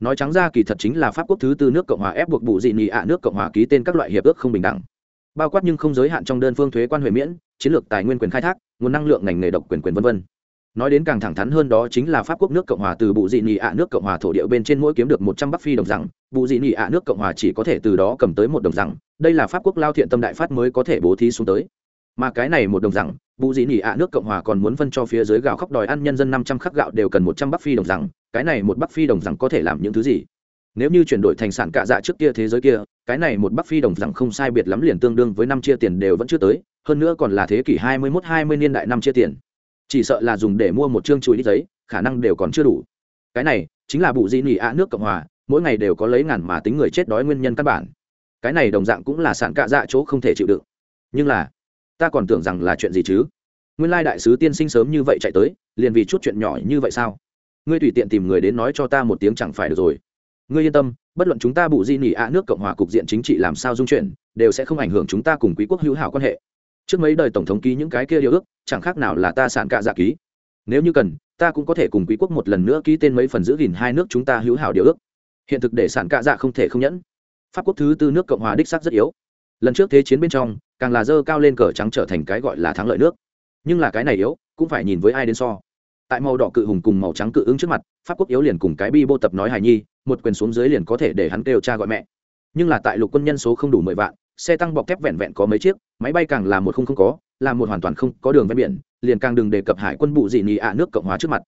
Nói trắng ra kỳ thật chính là pháp quốc thứ tư nước cộng hòa ép buộc bù dị nị ạ nước cộng hòa ký tên các loại hiệp ước không bình đẳng bao quát nhưng không giới hạn trong đơn phương thuế quan huệ miễn, chiến lược tài nguyên quyền khai thác, nguồn năng lượng ngành nghề độc quyền quyền v v nói đến càng thẳng thắn hơn đó chính là pháp quốc nước cộng hòa từ bụ dị nị ạ nước cộng hòa thổ địa bên trên mỗi kiếm được một trăm bắc phi đồng rằng bụ dị nị ạ nước cộng hòa chỉ có thể từ đó cầm tới một đồng rằng đây là pháp quốc lao thiện tâm đại phát mới có thể bố thí xuống tới. Mà cái này một đồng rằng bụ dị nị ạ nước cộng hòa còn muốn phân cho phía dưới gạo khóc đòi ăn nhân dân năm trăm khắc gạo đều cần một trăm bắc phi đồng rằng cái này một bắc phi đồng rằng có thể làm những thứ gì? Nếu như chuyển đổi thành sản cạ dạ trước kia thế giới kia, cái này một bắc phi đồng rằng không sai biệt lắm liền tương đương với năm chia tiền đều vẫn chưa tới, hơn nữa còn là thế kỷ hai mươi mốt, hai mươi niên đại năm chia tiền. Chỉ sợ là dùng để mua một chương chùi đi giấy, khả năng đều còn chưa đủ. Cái này chính là bụ di nỉ ạ nước cộng hòa, mỗi ngày đều có lấy ngàn mà tính người chết đói nguyên nhân căn bản. Cái này đồng dạng cũng là sản cạ dạ chỗ không thể chịu đựng. Nhưng là, ta còn tưởng rằng là chuyện gì chứ? Nguyên lai đại sứ tiên sinh sớm như vậy chạy tới, liền vì chút chuyện nhỏ như vậy sao? Ngươi tùy tiện tìm người đến nói cho ta một tiếng chẳng phải được rồi ngươi yên tâm, bất luận chúng ta bù di nỉ ạ nước cộng hòa cục diện chính trị làm sao dung chuyển, đều sẽ không ảnh hưởng chúng ta cùng quý quốc hữu hảo quan hệ. Trước mấy đời tổng thống ký những cái kia điều ước, chẳng khác nào là ta sản cạ dạ ký. Nếu như cần, ta cũng có thể cùng quý quốc một lần nữa ký tên mấy phần giữ gìn hai nước chúng ta hữu hảo điều ước. Hiện thực để sản cạ dạ không thể không nhẫn. Pháp quốc thứ tư nước cộng hòa đích sắc rất yếu. Lần trước thế chiến bên trong, càng là dơ cao lên cờ trắng trở thành cái gọi là thắng lợi nước. Nhưng là cái này yếu, cũng phải nhìn với ai đến so. Tại màu đỏ cự hùng cùng màu trắng cự ứng trước mặt pháp quốc yếu liền cùng cái bi bô tập nói hài nhi, một quyền xuống dưới liền có thể để hắn kêu cha gọi mẹ. Nhưng là tại lục quân nhân số không đủ mười vạn, xe tăng bọc thép vẹn vẹn có mấy chiếc, máy bay càng là một không không có, là một hoàn toàn không có đường ven biển, liền càng đừng đề cập hải quân bụ dị nị ạ nước cộng hòa trước mặt.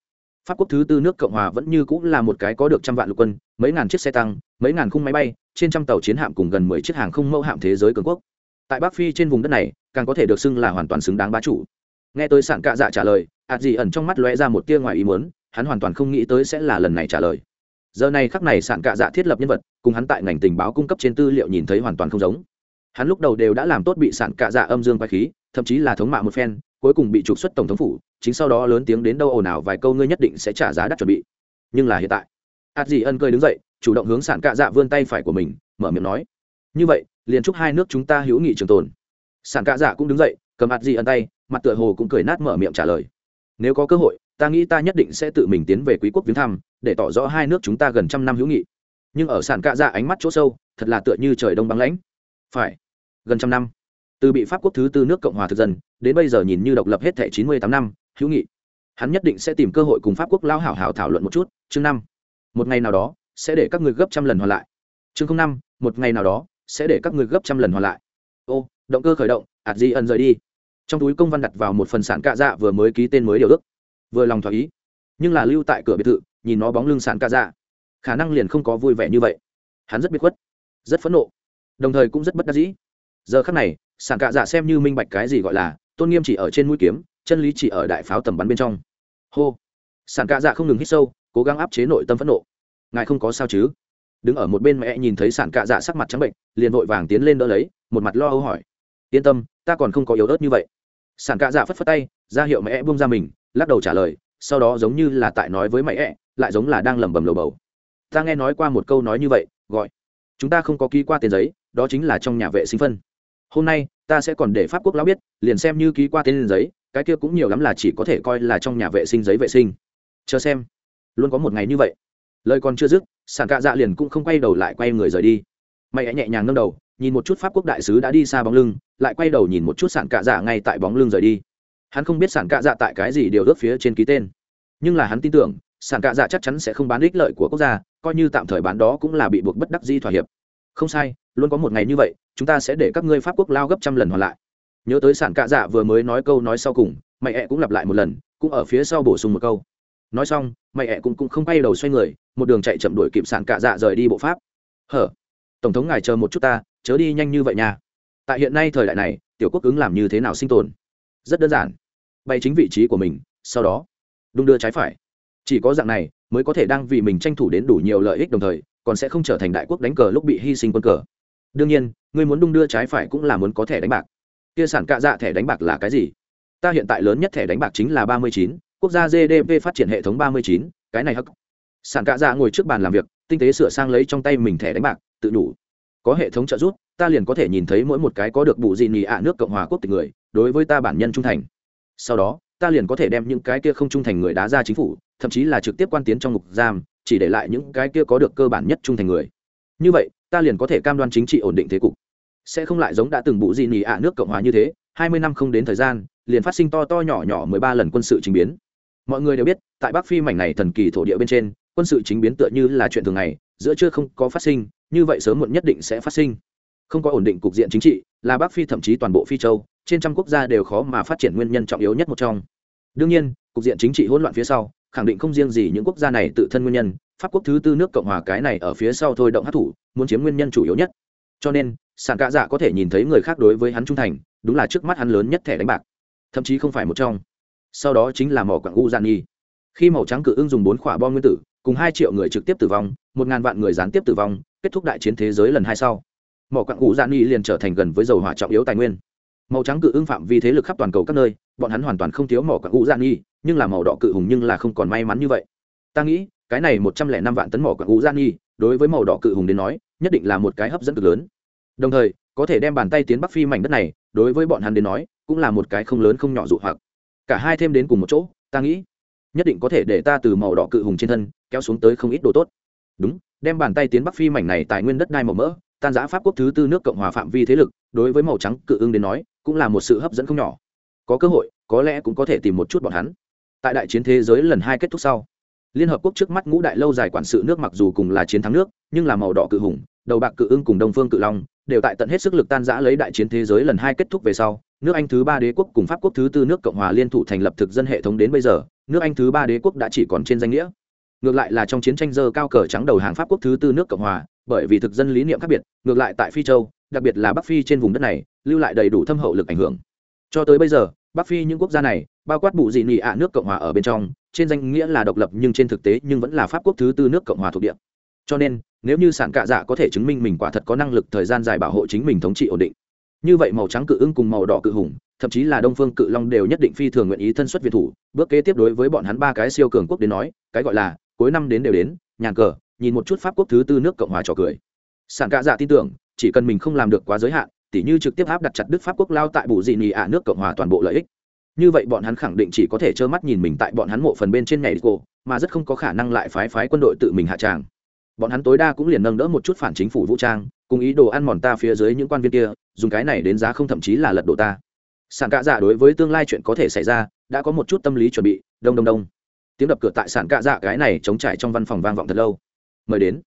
Pháp quốc thứ tư nước cộng hòa vẫn như cũng là một cái có được trăm vạn lục quân, mấy ngàn chiếc xe tăng, mấy ngàn khung máy bay, trên trăm tàu chiến hạm cùng gần mười chiếc hàng không mẫu hạm thế giới cường quốc. Tại bắc phi trên vùng đất này, càng có thể được xưng là hoàn toàn xứng đáng bá chủ. Nghe tới sản cạ dạ trả lời, ạt gì ẩn trong mắt lóe ra một tia ngoài ý muốn hắn hoàn toàn không nghĩ tới sẽ là lần này trả lời. Giờ này khắc này sản cạ dạ thiết lập nhân vật, cùng hắn tại ngành tình báo cung cấp trên tư liệu nhìn thấy hoàn toàn không giống. Hắn lúc đầu đều đã làm tốt bị sản cạ dạ âm dương quay khí, thậm chí là thống mạ một phen, cuối cùng bị trục xuất tổng thống phủ, chính sau đó lớn tiếng đến đâu ồn ào vài câu ngươi nhất định sẽ trả giá đắt chuẩn bị. Nhưng là hiện tại ạt dị ân cơi đứng dậy, chủ động hướng sản cạ dạ vươn tay phải của mình, mở miệng nói, như vậy, liền chúc hai nước chúng ta hữu nghị trường tồn. Sản cạ dạ cũng đứng dậy, cầm ạt dị ân tay, mặt tựa hồ cũng cười nát mở miệng trả lời. Nếu có cơ hội ta nghĩ ta nhất định sẽ tự mình tiến về quý quốc viếng thăm, để tỏ rõ hai nước chúng ta gần trăm năm hữu nghị. Nhưng ở sản cạ dạ ánh mắt chỗ sâu, thật là tựa như trời đông băng lãnh. Phải, gần trăm năm. Từ bị pháp quốc thứ tư nước cộng hòa thực dân, đến bây giờ nhìn như độc lập hết thẻ chín mươi tám năm, hữu nghị. Hắn nhất định sẽ tìm cơ hội cùng pháp quốc lao hảo hảo thảo luận một chút, chương năm. Một ngày nào đó, sẽ để các người gấp trăm lần hoàn lại. Chương năm, một ngày nào đó, sẽ để các người gấp trăm lần hoàn lại. Ô, động cơ khởi động ạt di ẩn rời đi. Trong túi công văn đặt vào một phần sản cạ dạ vừa mới ký tên mới điều ước vừa lòng thỏa ý. Nhưng là lưu tại cửa biệt thự, nhìn nó bóng lưng sàn ca dạ khả năng liền không có vui vẻ như vậy. Hắn rất biết khuất, rất phẫn nộ, đồng thời cũng rất bất đắc dĩ. Giờ khắc này sàn cạ dạ xem như minh bạch cái gì gọi là tôn nghiêm chỉ ở trên mũi kiếm, chân lý chỉ ở đại pháo tầm bắn bên trong. Hô! Sàn cạ dạ không ngừng hít sâu, cố gắng áp chế nội tâm phẫn nộ. Ngài không có sao chứ? Đứng ở một bên mẹ nhìn thấy sàn cạ dạ sắc mặt trắng bệnh, liền vội vàng tiến lên đỡ lấy, một mặt lo âu hỏi. Yên tâm, ta còn không có yếu ớt như vậy. Sàn cạ dạ phất phất tay, ra hiệu mẹ buông ra mình lắc đầu trả lời sau đó giống như là tại nói với mày ẹ, lại giống là đang lẩm bẩm lầu bầu. Ta nghe nói qua một câu nói như vậy gọi chúng ta không có ký qua tiền giấy đó chính là trong nhà vệ sinh phân. Hôm nay ta sẽ còn để pháp quốc lão biết liền xem như ký qua tên giấy cái kia cũng nhiều lắm là chỉ có thể coi là trong nhà vệ sinh giấy vệ sinh. Chờ xem. Luôn có một ngày như vậy. Lời còn chưa dứt sàn cạ dạ liền cũng không quay đầu lại quay người rời đi. Mày nhẹ nhàng nâng đầu nhìn một chút pháp quốc đại sứ đã đi xa bóng lưng lại quay đầu nhìn một chút sàn cạ dạ ngay tại bóng lưng rời đi hắn không biết sản cạ dạ tại cái gì điều ước phía trên ký tên. Nhưng là hắn tin tưởng sản cạ dạ chắc chắn sẽ không bán ích lợi của quốc gia coi như tạm thời bán đó cũng là bị buộc bất đắc di thỏa hiệp. Không sai luôn có một ngày như vậy chúng ta sẽ để các ngươi pháp quốc lao gấp trăm lần hoàn lại. Nhớ tới sản cạ dạ vừa mới nói câu nói sau cùng mẹ ẹ cũng lặp lại một lần cũng ở phía sau bổ sung một câu. Nói xong mẹ ẹ cũng, cũng không quay đầu xoay người một đường chạy chậm đuổi kịp sản cạ dạ rời đi bộ pháp. Hở tổng thống ngài chờ một chút ta chớ đi nhanh như vậy nha. Tại hiện nay thời đại này tiểu quốc ứng làm như thế nào sinh tồn? Rất đơn giản bay chính vị trí của mình, sau đó, đung đưa trái phải. Chỉ có dạng này mới có thể đang vì mình tranh thủ đến đủ nhiều lợi ích đồng thời, còn sẽ không trở thành đại quốc đánh cờ lúc bị hy sinh quân cờ. Đương nhiên người muốn đung đưa trái phải cũng là muốn có thẻ đánh bạc. Kia sản cạ dạ thẻ đánh bạc là cái gì? Ta hiện tại lớn nhất thẻ đánh bạc chính là ba mươi chín, quốc gia gdp phát triển hệ thống ba mươi chín, cái này hắc. Sản cạ dạ ngồi trước bàn làm việc, tinh tế sửa sang lấy trong tay mình thẻ đánh bạc, tự đủ. Có hệ thống trợ giúp, ta liền có thể nhìn thấy mỗi một cái có được bù gì nhì ạ nước cộng hòa quốc tịch người, đối với ta bản nhân trung thành sau đó, ta liền có thể đem những cái kia không trung thành người đá ra chính phủ, thậm chí là trực tiếp quan tiến trong ngục giam, chỉ để lại những cái kia có được cơ bản nhất trung thành người. Như vậy, ta liền có thể cam đoan chính trị ổn định thế cục. Sẽ không lại giống đã từng bụ gì nhì ạ nước cộng hòa như thế, hai mươi năm không đến thời gian, liền phát sinh to to nhỏ nhỏ mười ba lần quân sự chính biến. Mọi người đều biết, tại bắc phi mảnh này thần kỳ thổ địa bên trên, quân sự chính biến tựa như là chuyện thường ngày, giữa chưa không có phát sinh, như vậy sớm muộn nhất định sẽ phát sinh. Không có ổn định cục diện chính trị, là bắc phi thậm chí toàn bộ phi châu trên trăm quốc gia đều khó mà phát triển nguyên nhân trọng yếu nhất một trong. Đương nhiên, cục diện chính trị hỗn loạn phía sau, khẳng định không riêng gì những quốc gia này tự thân nguyên nhân, pháp quốc thứ tư nước cộng hòa cái này ở phía sau thôi động hát thủ muốn chiếm nguyên nhân chủ yếu nhất. Cho nên sản cạ dạ có thể nhìn thấy người khác đối với hắn trung thành, đúng là trước mắt hắn lớn nhất thẻ đánh bạc, thậm chí không phải một trong. Sau đó chính là mỏ quặng u gian nghi khi màu trắng cự ưng dùng bốn quả bom nguyên tử, cùng hai triệu người trực tiếp tử vong, một ngàn vạn người gián tiếp tử vong, kết thúc đại chiến thế giới lần hai sau. Mỏ quặng u gian nghi liền trở thành gần với dầu hỏa trọng yếu tài nguyên màu trắng cự ưng phạm vi thế lực khắp toàn cầu các nơi, bọn hắn hoàn toàn không thiếu mỏ quặng u gian nghi nhưng là màu đỏ cự hùng nhưng là không còn may mắn như vậy. Ta nghĩ, cái này một trăm lẻ năm vạn tấn mỏ quặng u gian nghi đối với màu đỏ cự hùng đến nói, nhất định là một cái hấp dẫn cực lớn. Đồng thời, có thể đem bàn tay tiến bắc phi mảnh đất này, đối với bọn hắn đến nói, cũng là một cái không lớn không nhỏ dụ hoặc. Cả hai thêm đến cùng một chỗ, ta nghĩ, nhất định có thể để ta từ màu đỏ cự hùng trên thân, kéo xuống tới không ít đồ tốt. Đúng, đem bàn tay tiến bắc phi mảnh này tài nguyên đất đai màu mỡ, tan giã pháp quốc thứ tư nước cộng hòa phạm vi thế lực, đối với màu trắng cự ưng đến nói cũng là một sự hấp dẫn không nhỏ. Có cơ hội, có lẽ cũng có thể tìm một chút bọn hắn. Tại đại chiến thế giới lần hai kết thúc sau, liên hợp quốc trước mắt ngũ đại lâu dài quản sự nước mặc dù cùng là chiến thắng nước, nhưng là màu đỏ cự hùng, đầu bạc cự ưng cùng đông phương cự long, đều tại tận hết sức lực tan giã lấy đại chiến thế giới lần hai kết thúc về sau, nước anh thứ ba đế quốc cùng pháp quốc thứ tư nước cộng hòa liên thủ thành lập thực dân hệ thống đến bây giờ, nước anh thứ ba đế quốc đã chỉ còn trên danh nghĩa. Ngược lại là trong chiến tranh dơ cao cờ trắng đầu hàng pháp quốc thứ tư nước cộng hòa, bởi vì thực dân lý niệm khác biệt, ngược lại tại phi châu đặc biệt là bắc phi trên vùng đất này, lưu lại đầy đủ thâm hậu lực ảnh hưởng. Cho tới bây giờ, bắc phi những quốc gia này, bao quát bụ dị nị ạ nước cộng hòa ở bên trong, trên danh nghĩa là độc lập nhưng trên thực tế nhưng vẫn là pháp quốc thứ tư nước cộng hòa thuộc địa. Cho nên, nếu như sản cạ dạ có thể chứng minh mình quả thật có năng lực thời gian dài bảo hộ chính mình thống trị ổn định, như vậy màu trắng cự ưng cùng màu đỏ cự hùng, thậm chí là đông phương cự long đều nhất định phi thường nguyện ý thân xuất việt thủ. Bước kế tiếp đối với bọn hắn ba cái siêu cường quốc đến nói, cái gọi là, cuối năm đến đều đến, nhàn cờ, nhìn một chút pháp quốc thứ tư nước cộng hòa trò cười. Sản cạ dạ tin tưởng chỉ cần mình không làm được quá giới hạn, tỉ như trực tiếp áp đặt chặt đức pháp quốc lao tại bù dị nị ạ nước cộng hòa toàn bộ lợi ích. Như vậy bọn hắn khẳng định chỉ có thể trơ mắt nhìn mình tại bọn hắn mộ phần bên trên nhảy cổ, mà rất không có khả năng lại phái phái quân đội tự mình hạ tràng. Bọn hắn tối đa cũng liền nâng đỡ một chút phản chính phủ vũ trang, cùng ý đồ ăn mòn ta phía dưới những quan viên kia, dùng cái này đến giá không thậm chí là lật đổ ta. Sản cạ dạ đối với tương lai chuyện có thể xảy ra, đã có một chút tâm lý chuẩn bị, đông đông đông. Tiếng đập cửa tại sản cạ dạ cái này chống trải trong văn phòng vang vọng thật lâu. Mời đến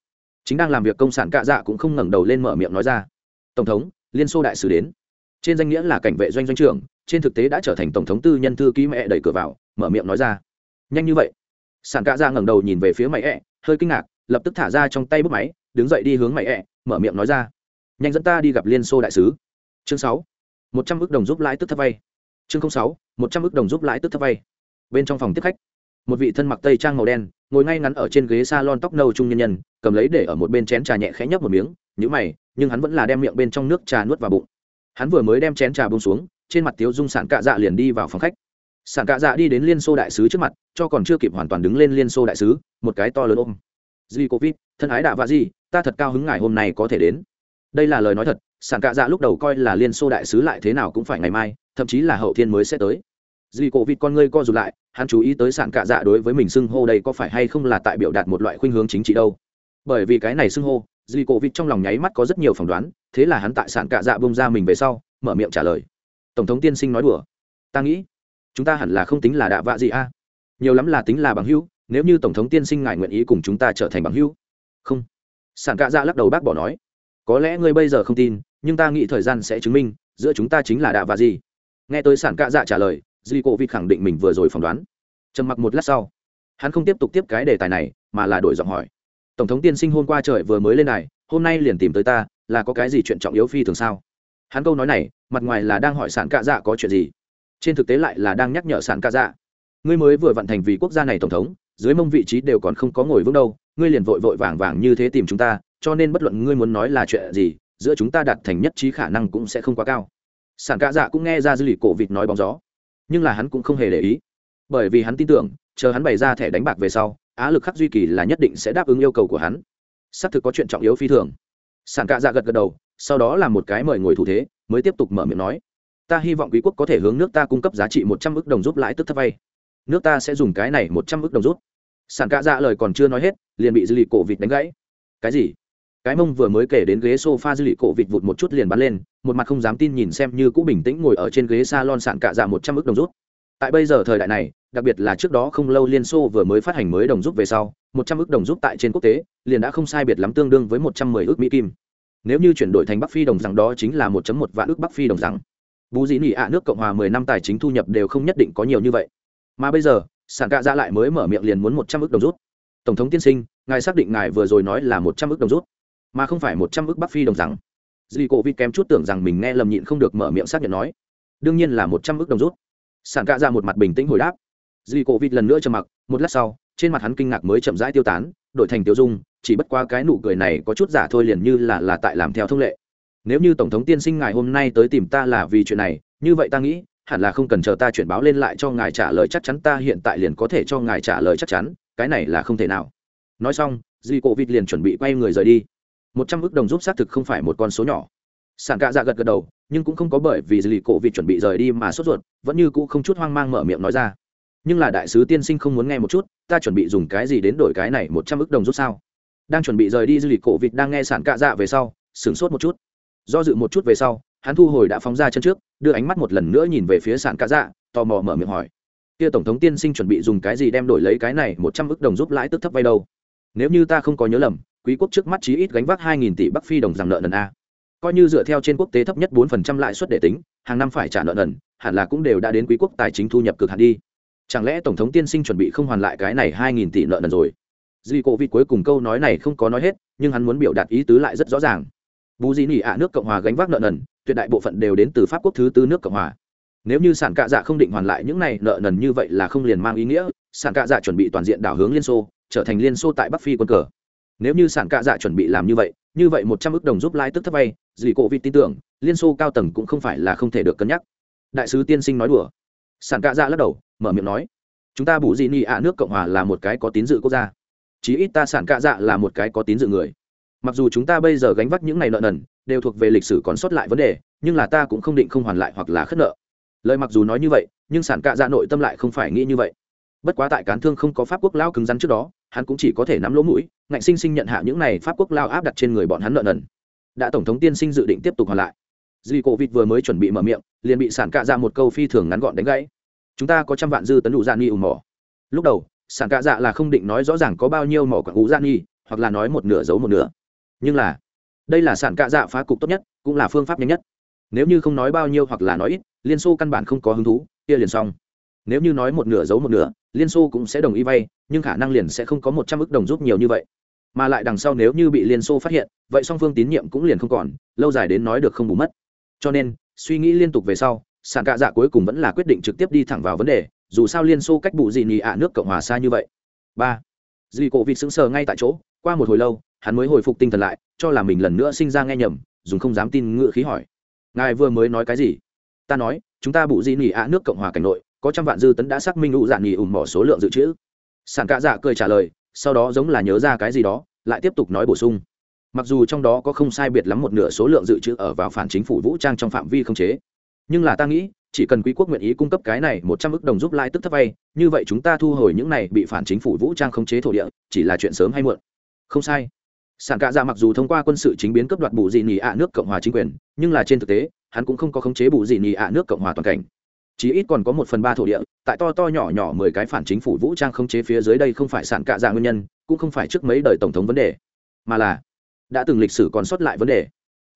chính đang làm việc công sản cạ dạ cũng không ngẩng đầu lên mở miệng nói ra. Tổng thống, liên xô đại sứ đến. Trên danh nghĩa là cảnh vệ doanh doanh trưởng, trên thực tế đã trở thành tổng thống tư nhân thư ký mẹ đẩy cửa vào, mở miệng nói ra. Nhanh như vậy. Sản cạ dạ ngẩng đầu nhìn về phía mày ẹ, hơi kinh ngạc, lập tức thả ra trong tay bút máy, đứng dậy đi hướng mày ẹ, mở miệng nói ra. Nhanh dẫn ta đi gặp liên xô đại sứ. Chương sáu. Một trăm ước đồng giúp lãi tức thấp vay. Chương sáu, một trăm ước đồng giúp lãi tức thấp vay. Bên trong phòng tiếp khách một vị thân mặc tây trang màu đen, ngồi ngay ngắn ở trên ghế s a lon tóc nâu trung nhân nhân, cầm lấy để ở một bên chén trà nhẹ khẽ nhấp một miếng nhữ mày, nhưng hắn vẫn là đem miệng bên trong nước trà nuốt vào bụng. Hắn vừa mới đem chén trà bông xuống, trên mặt tiếu dung sản cạ dạ liền đi vào phòng khách. Sản cạ dạ đi đến liên xô đại sứ trước mặt, cho còn chưa kịp hoàn toàn đứng lên liên xô đại sứ, một cái to lớn ôm. Di covid thân ái đạ và gì, ta thật cao hứng ngày hôm nay có thể đến. Đây là lời nói thật sản cạ dạ lúc đầu coi là liên xô đại sứ lại thế nào cũng phải ngày mai, thậm chí là hậu thiên mới sẽ tới dì cổ vịt con ngươi co rụt lại, hắn chú ý tới sản cạ dạ đối với mình xưng hô đây có phải hay không là tại biểu đạt một loại khuynh hướng chính trị đâu. Bởi vì cái này xưng hô, dì cổ vịt trong lòng nháy mắt có rất nhiều phỏng đoán, thế là hắn tại sản cạ dạ bông ra mình về sau, mở miệng trả lời. Tổng thống tiên sinh nói đùa. Ta nghĩ, chúng ta hẳn là không tính là đạ vạ gì a. Nhiều lắm là tính là bằng hữu, nếu như tổng thống tiên sinh ngài nguyện ý cùng chúng ta trở thành bằng hữu. Không. Sản cạ dạ lắc đầu bác bỏ nói. Có lẽ ngươi bây giờ không tin, nhưng ta nghĩ thời gian sẽ chứng minh, giữa chúng ta chính là đạ vạ gì. Nghe tới sản cạ dạ trả lời duy cổ vịt khẳng định mình vừa rồi phỏng đoán. Trầm mặc một lát sau, hắn không tiếp tục tiếp cái đề tài này, mà là đổi giọng hỏi. Tổng thống tiên sinh hôm qua trời vừa mới lên này hôm nay liền tìm tới ta, là có cái gì chuyện trọng yếu phi thường sao? Hắn câu nói này, mặt ngoài là đang hỏi sản cạ dạ có chuyện gì? Trên thực tế lại là đang nhắc nhở sản cạ dạ. Ngươi mới vừa vận thành vì quốc gia này tổng thống, dưới mông vị trí đều còn không có ngồi vững đâu, ngươi liền vội vội vàng vàng như thế tìm chúng ta, cho nên bất luận ngươi muốn nói là chuyện gì, giữa chúng ta đạt thành nhất trí khả năng cũng sẽ không quá cao. Sản cạ dạ cũng nghe ra dư lì cổ vịt nói bóng gió nhưng là hắn cũng không hề để ý. Bởi vì hắn tin tưởng, chờ hắn bày ra thẻ đánh bạc về sau, á lực khắc duy kỳ là nhất định sẽ đáp ứng yêu cầu của hắn. Xác thực có chuyện trọng yếu phi thường. Sản cạ dạ gật gật đầu, sau đó là một cái mời ngồi thủ thế, mới tiếp tục mở miệng nói, ta hy vọng quý quốc có thể hướng nước ta cung cấp giá trị một trăm ước đồng rút lãi tức thấp vay. Nước ta sẽ dùng cái này một trăm ước đồng rút. Sản cạ dạ lời còn chưa nói hết, liền bị dư lì cổ vịt đánh gãy. Cái gì? Cái mông vừa mới kể đến ghế s o f a dư lì cổ vịt vụt một chút liền bắn lên, một mặt không dám tin nhìn xem như cũ bình tĩnh ngồi ở trên ghế s a lon sản cạ dạ một trăm ước đồng rút. Tại bây giờ thời đại này, đặc biệt là trước đó không lâu liên xô vừa mới phát hành mới đồng rút về sau, một trăm ước đồng rút tại trên quốc tế, liền đã không sai biệt lắm tương đương với một trăm mười ước mỹ kim. Nếu như chuyển đổi thành bắc phi đồng rằng đó chính là một một vạn ước bắc phi đồng rằng. Bú dĩ nỉ ạ nước cộng hòa mười năm tài chính thu nhập đều không nhất định có nhiều như vậy. Mà bây giờ sản cạ ra lại mới mở miệng liền muốn một trăm ước đồng rút. Tổng thống tiên sinh, ngài xác định ngài vừa rồi nói là một trăm ước đồng rút mà không phải một trăm ước bắc phi đồng rằng. Dì cổ vịt kém chút tưởng rằng mình nghe lầm nhịn không được mở miệng xác nhận nói, đương nhiên là một trăm ước đồng rút. Sản cạ ra một mặt bình tĩnh hồi đáp. Dì cổ vịt lần nữa trầm mặc, một lát sau, trên mặt hắn kinh ngạc mới chậm rãi tiêu tán, đổi thành tiêu dung, chỉ bất qua cái nụ cười này có chút giả thôi liền như là là tại làm theo thông lệ. Nếu như tổng thống tiên sinh ngài hôm nay tới tìm ta là vì chuyện này, như vậy ta nghĩ, hẳn là không cần chờ ta chuyển báo lên lại cho ngài trả lời chắc chắn, ta hiện tại liền có thể cho ngài trả lời chắc chắn, cái này là không thể nào. Nói xong dì cổ vịt liền chuẩn bị quay người rời đi một trăm ước đồng giúp xác thực không phải một con số nhỏ. Sản cạ dạ gật gật đầu, nhưng cũng không có bởi vì dì cổ vịt chuẩn bị rời đi mà sốt ruột, vẫn như cũ không chút hoang mang mở miệng nói ra. Nhưng là đại sứ tiên sinh không muốn nghe một chút, ta chuẩn bị dùng cái gì đến đổi cái này một trăm ước đồng rút sao? Đang chuẩn bị rời đi dì cổ vịt đang nghe sản cạ dạ về sau, sửng sốt một chút. Do dự một chút về sau, hắn thu hồi đã phóng ra chân trước, đưa ánh mắt một lần nữa nhìn về phía sản cạ dạ tò mò mở miệng hỏi. Kia tổng thống tiên sinh chuẩn bị dùng cái gì đem đổi lấy cái này một trăm ước đồng giúp lãi tức thấp vay đâu? Nếu như ta không có nhớ lầm quý quốc trước mắt chí ít gánh vác hai nghìn tỷ bắc phi đồng rằng nợ nần a. Coi như dựa theo trên quốc tế thấp nhất 4% lãi suất để tính, hàng năm phải trả nợ nần, hẳn là cũng đều đã đến quý quốc tài chính thu nhập cực hạn đi. Chẳng lẽ tổng thống tiên sinh chuẩn bị không hoàn lại cái này hai nghìn tỷ nợ nần rồi? Duy cổ vị cuối cùng câu nói này không có nói hết, nhưng hắn muốn biểu đạt ý tứ lại rất rõ ràng. Bú gì nỉ ạ nước cộng hòa gánh vác nợ nần, tuyệt đại bộ phận đều đến từ pháp quốc thứ tư nước cộng hòa. Nếu như sản cạ dạ không định hoàn lại những này nợ nần như vậy là không liền mang ý nghĩa, sản cạ dạ chuẩn bị toàn diện đảo hướng liên xô, trở thành liên xô tại bắc phi quân cờ nếu như sản cạ dạ chuẩn bị làm như vậy như vậy một trăm ước đồng giúp lãi tức thấp vay, dì cổ vịt tin tưởng, liên xô cao tầng cũng không phải là không thể được cân nhắc. Đại sứ tiên sinh nói đùa. Sản cạ dạ lắc đầu, mở miệng nói, chúng ta bù dị nỉ ạ nước cộng hòa là một cái có tín dự quốc gia. Chí ít ta sản cạ dạ là một cái có tín dự người. Mặc dù chúng ta bây giờ gánh vác những này nợ nần, đều thuộc về lịch sử còn sót lại vấn đề, nhưng là ta cũng không định không hoàn lại hoặc là khất nợ. Lời mặc dù nói như vậy, nhưng sản cạ dạ nội tâm lại không phải nghĩ như vậy. Bất quá tại cán thương không có pháp quốc lao cứng rắn trước đó hắn cũng chỉ có thể nắm lỗ mũi, ngạnh sinh sinh nhận hạ những này pháp quốc lao áp đặt trên người bọn hắn nợ nần. Đã tổng thống tiên sinh dự định tiếp tục hoàn lại. Duy cổ vịt vừa mới chuẩn bị mở miệng, liền bị sản cạ dạ một câu phi thường ngắn gọn đánh gãy. Chúng ta có trăm vạn dư tấn đủ gian nghi ủng mỏ lúc đầu sản cạ dạ là không định nói rõ ràng có bao nhiêu mỏ quảng ngũ gian nghi hoặc là nói một nửa giấu một nửa. Nhưng là, đây là sản cạ dạ phá cục tốt nhất, cũng là phương pháp nhanh nhất. Nếu như không nói bao nhiêu hoặc là nói ít, liên xô căn bản không có hứng thú, kia liền xong nếu như nói một nửa giấu một nửa, liên xô cũng sẽ đồng ý vay, nhưng khả năng liền sẽ không có một trăm ước đồng giúp nhiều như vậy. Mà lại đằng sau nếu như bị liên xô phát hiện, vậy song phương tín nhiệm cũng liền không còn, lâu dài đến nói được không bù mất. Cho nên, suy nghĩ liên tục về sau sản cạ dạ cuối cùng vẫn là quyết định trực tiếp đi thẳng vào vấn đề, dù sao liên xô cách bù gì nhì ạ, nước cộng hòa xa như vậy. Ba dì cổ vịt sững sờ ngay tại chỗ, qua một hồi lâu, hắn mới hồi phục tinh thần lại, cho là mình lần nữa sinh ra nghe nhầm, dùng không dám tin ngựa khí hỏi. Ngài vừa mới nói cái gì? Ta nói, chúng ta bù gì nhì ạ, nước cộng hòa cảnh nội có trăm vạn dư tấn đã xác minh ủ dạn nghỉ ủng mỏ số lượng dự trữ. Sản cạ dạ cười trả lời, sau đó giống là nhớ ra cái gì đó, lại tiếp tục nói bổ sung. Mặc dù trong đó có không sai biệt lắm một nửa số lượng dự trữ ở vào phản chính phủ vũ trang trong phạm vi không chế. Nhưng là ta nghĩ, chỉ cần quý quốc nguyện ý cung cấp cái này một trăm ước đồng giúp lai tức thấp vay, như vậy chúng ta thu hồi những này bị phản chính phủ vũ trang không chế thổ địa, chỉ là chuyện sớm hay muộn. Không sai. Sản cạ dạ mặc dù thông qua quân sự chính biến cấp đoạt bù dị nhì ạ nước cộng hòa chính quyền, nhưng là trên thực tế, hắn cũng không có khống chế bù dị nhì ạ nước cộng hòa toàn cảnh chỉ ít còn có một phần ba thổ địa, tại to to nhỏ nhỏ mười cái phản chính phủ vũ trang không chế phía dưới đây không phải sản cạ dạ nguyên nhân, cũng không phải trước mấy đời tổng thống vấn đề, mà là đã từng lịch sử còn sót lại vấn đề.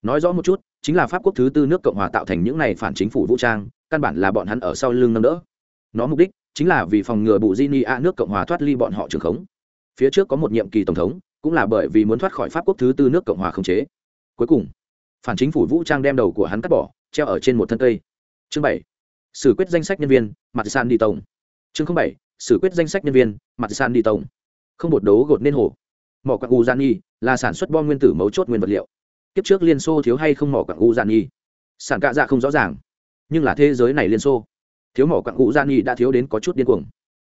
Nói rõ một chút, chính là pháp quốc thứ tư nước cộng hòa tạo thành những này phản chính phủ vũ trang, căn bản là bọn hắn ở sau lưng nâng đỡ. Nó mục đích chính là vì phòng ngừa bù di a nước cộng hòa thoát ly bọn họ trường khống. Phía trước có một nhiệm kỳ tổng thống, cũng là bởi vì muốn thoát khỏi pháp quốc thứ tư nước cộng hòa khống chế. Cuối cùng, phản chính phủ vũ trang đem đầu của hắn cắt bỏ, treo ở trên một thân cây. Chương bảy xử quyết danh sách nhân viên, mặt sàn đi tổng. Chương bảy xử quyết danh sách nhân viên, mặt sàn đi tổng. Không bột đấu gột nên hồ. Mỏ quặng u gian nhi là sản xuất bom nguyên tử mấu chốt nguyên vật liệu. Kiếp trước liên xô thiếu hay không mỏ quặng u gian nhi sản cạ dạ không rõ ràng. Nhưng là thế giới này liên xô, thiếu mỏ quặng u gian nhi đã thiếu đến có chút điên cuồng.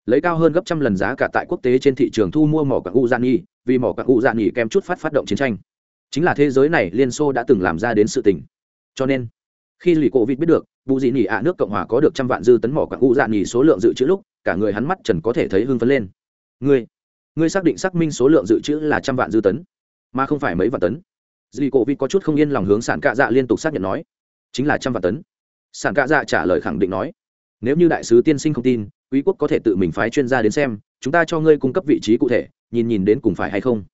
Lấy cao hơn gấp trăm lần giá cả tại quốc tế trên thị trường thu mua mỏ quặng u gian nhi vì mỏ quặng u gian nhi kèm chút phát phát động chiến tranh. Chính là thế giới này liên xô đã từng làm ra đến sự tình. Cho nên, khi lì cổ vịt biết được vụ dị nỉ ạ nước cộng hòa có được trăm vạn dư tấn mỏ quặng u dạ nỉ số lượng dự trữ lúc, cả người hắn mắt trần có thể thấy hưng phấn lên. Ngươi ngươi xác định xác minh số lượng dự trữ là trăm vạn dư tấn, mà không phải mấy vạn tấn. Dì cổ vi có chút không yên lòng hướng sản cạ dạ liên tục xác nhận nói, chính là trăm vạn tấn. Sản cạ dạ trả lời khẳng định nói, nếu như đại sứ tiên sinh không tin, quý quốc có thể tự mình phái chuyên gia đến xem, chúng ta cho ngươi cung cấp vị trí cụ thể, nhìn nhìn đến cùng phải hay không.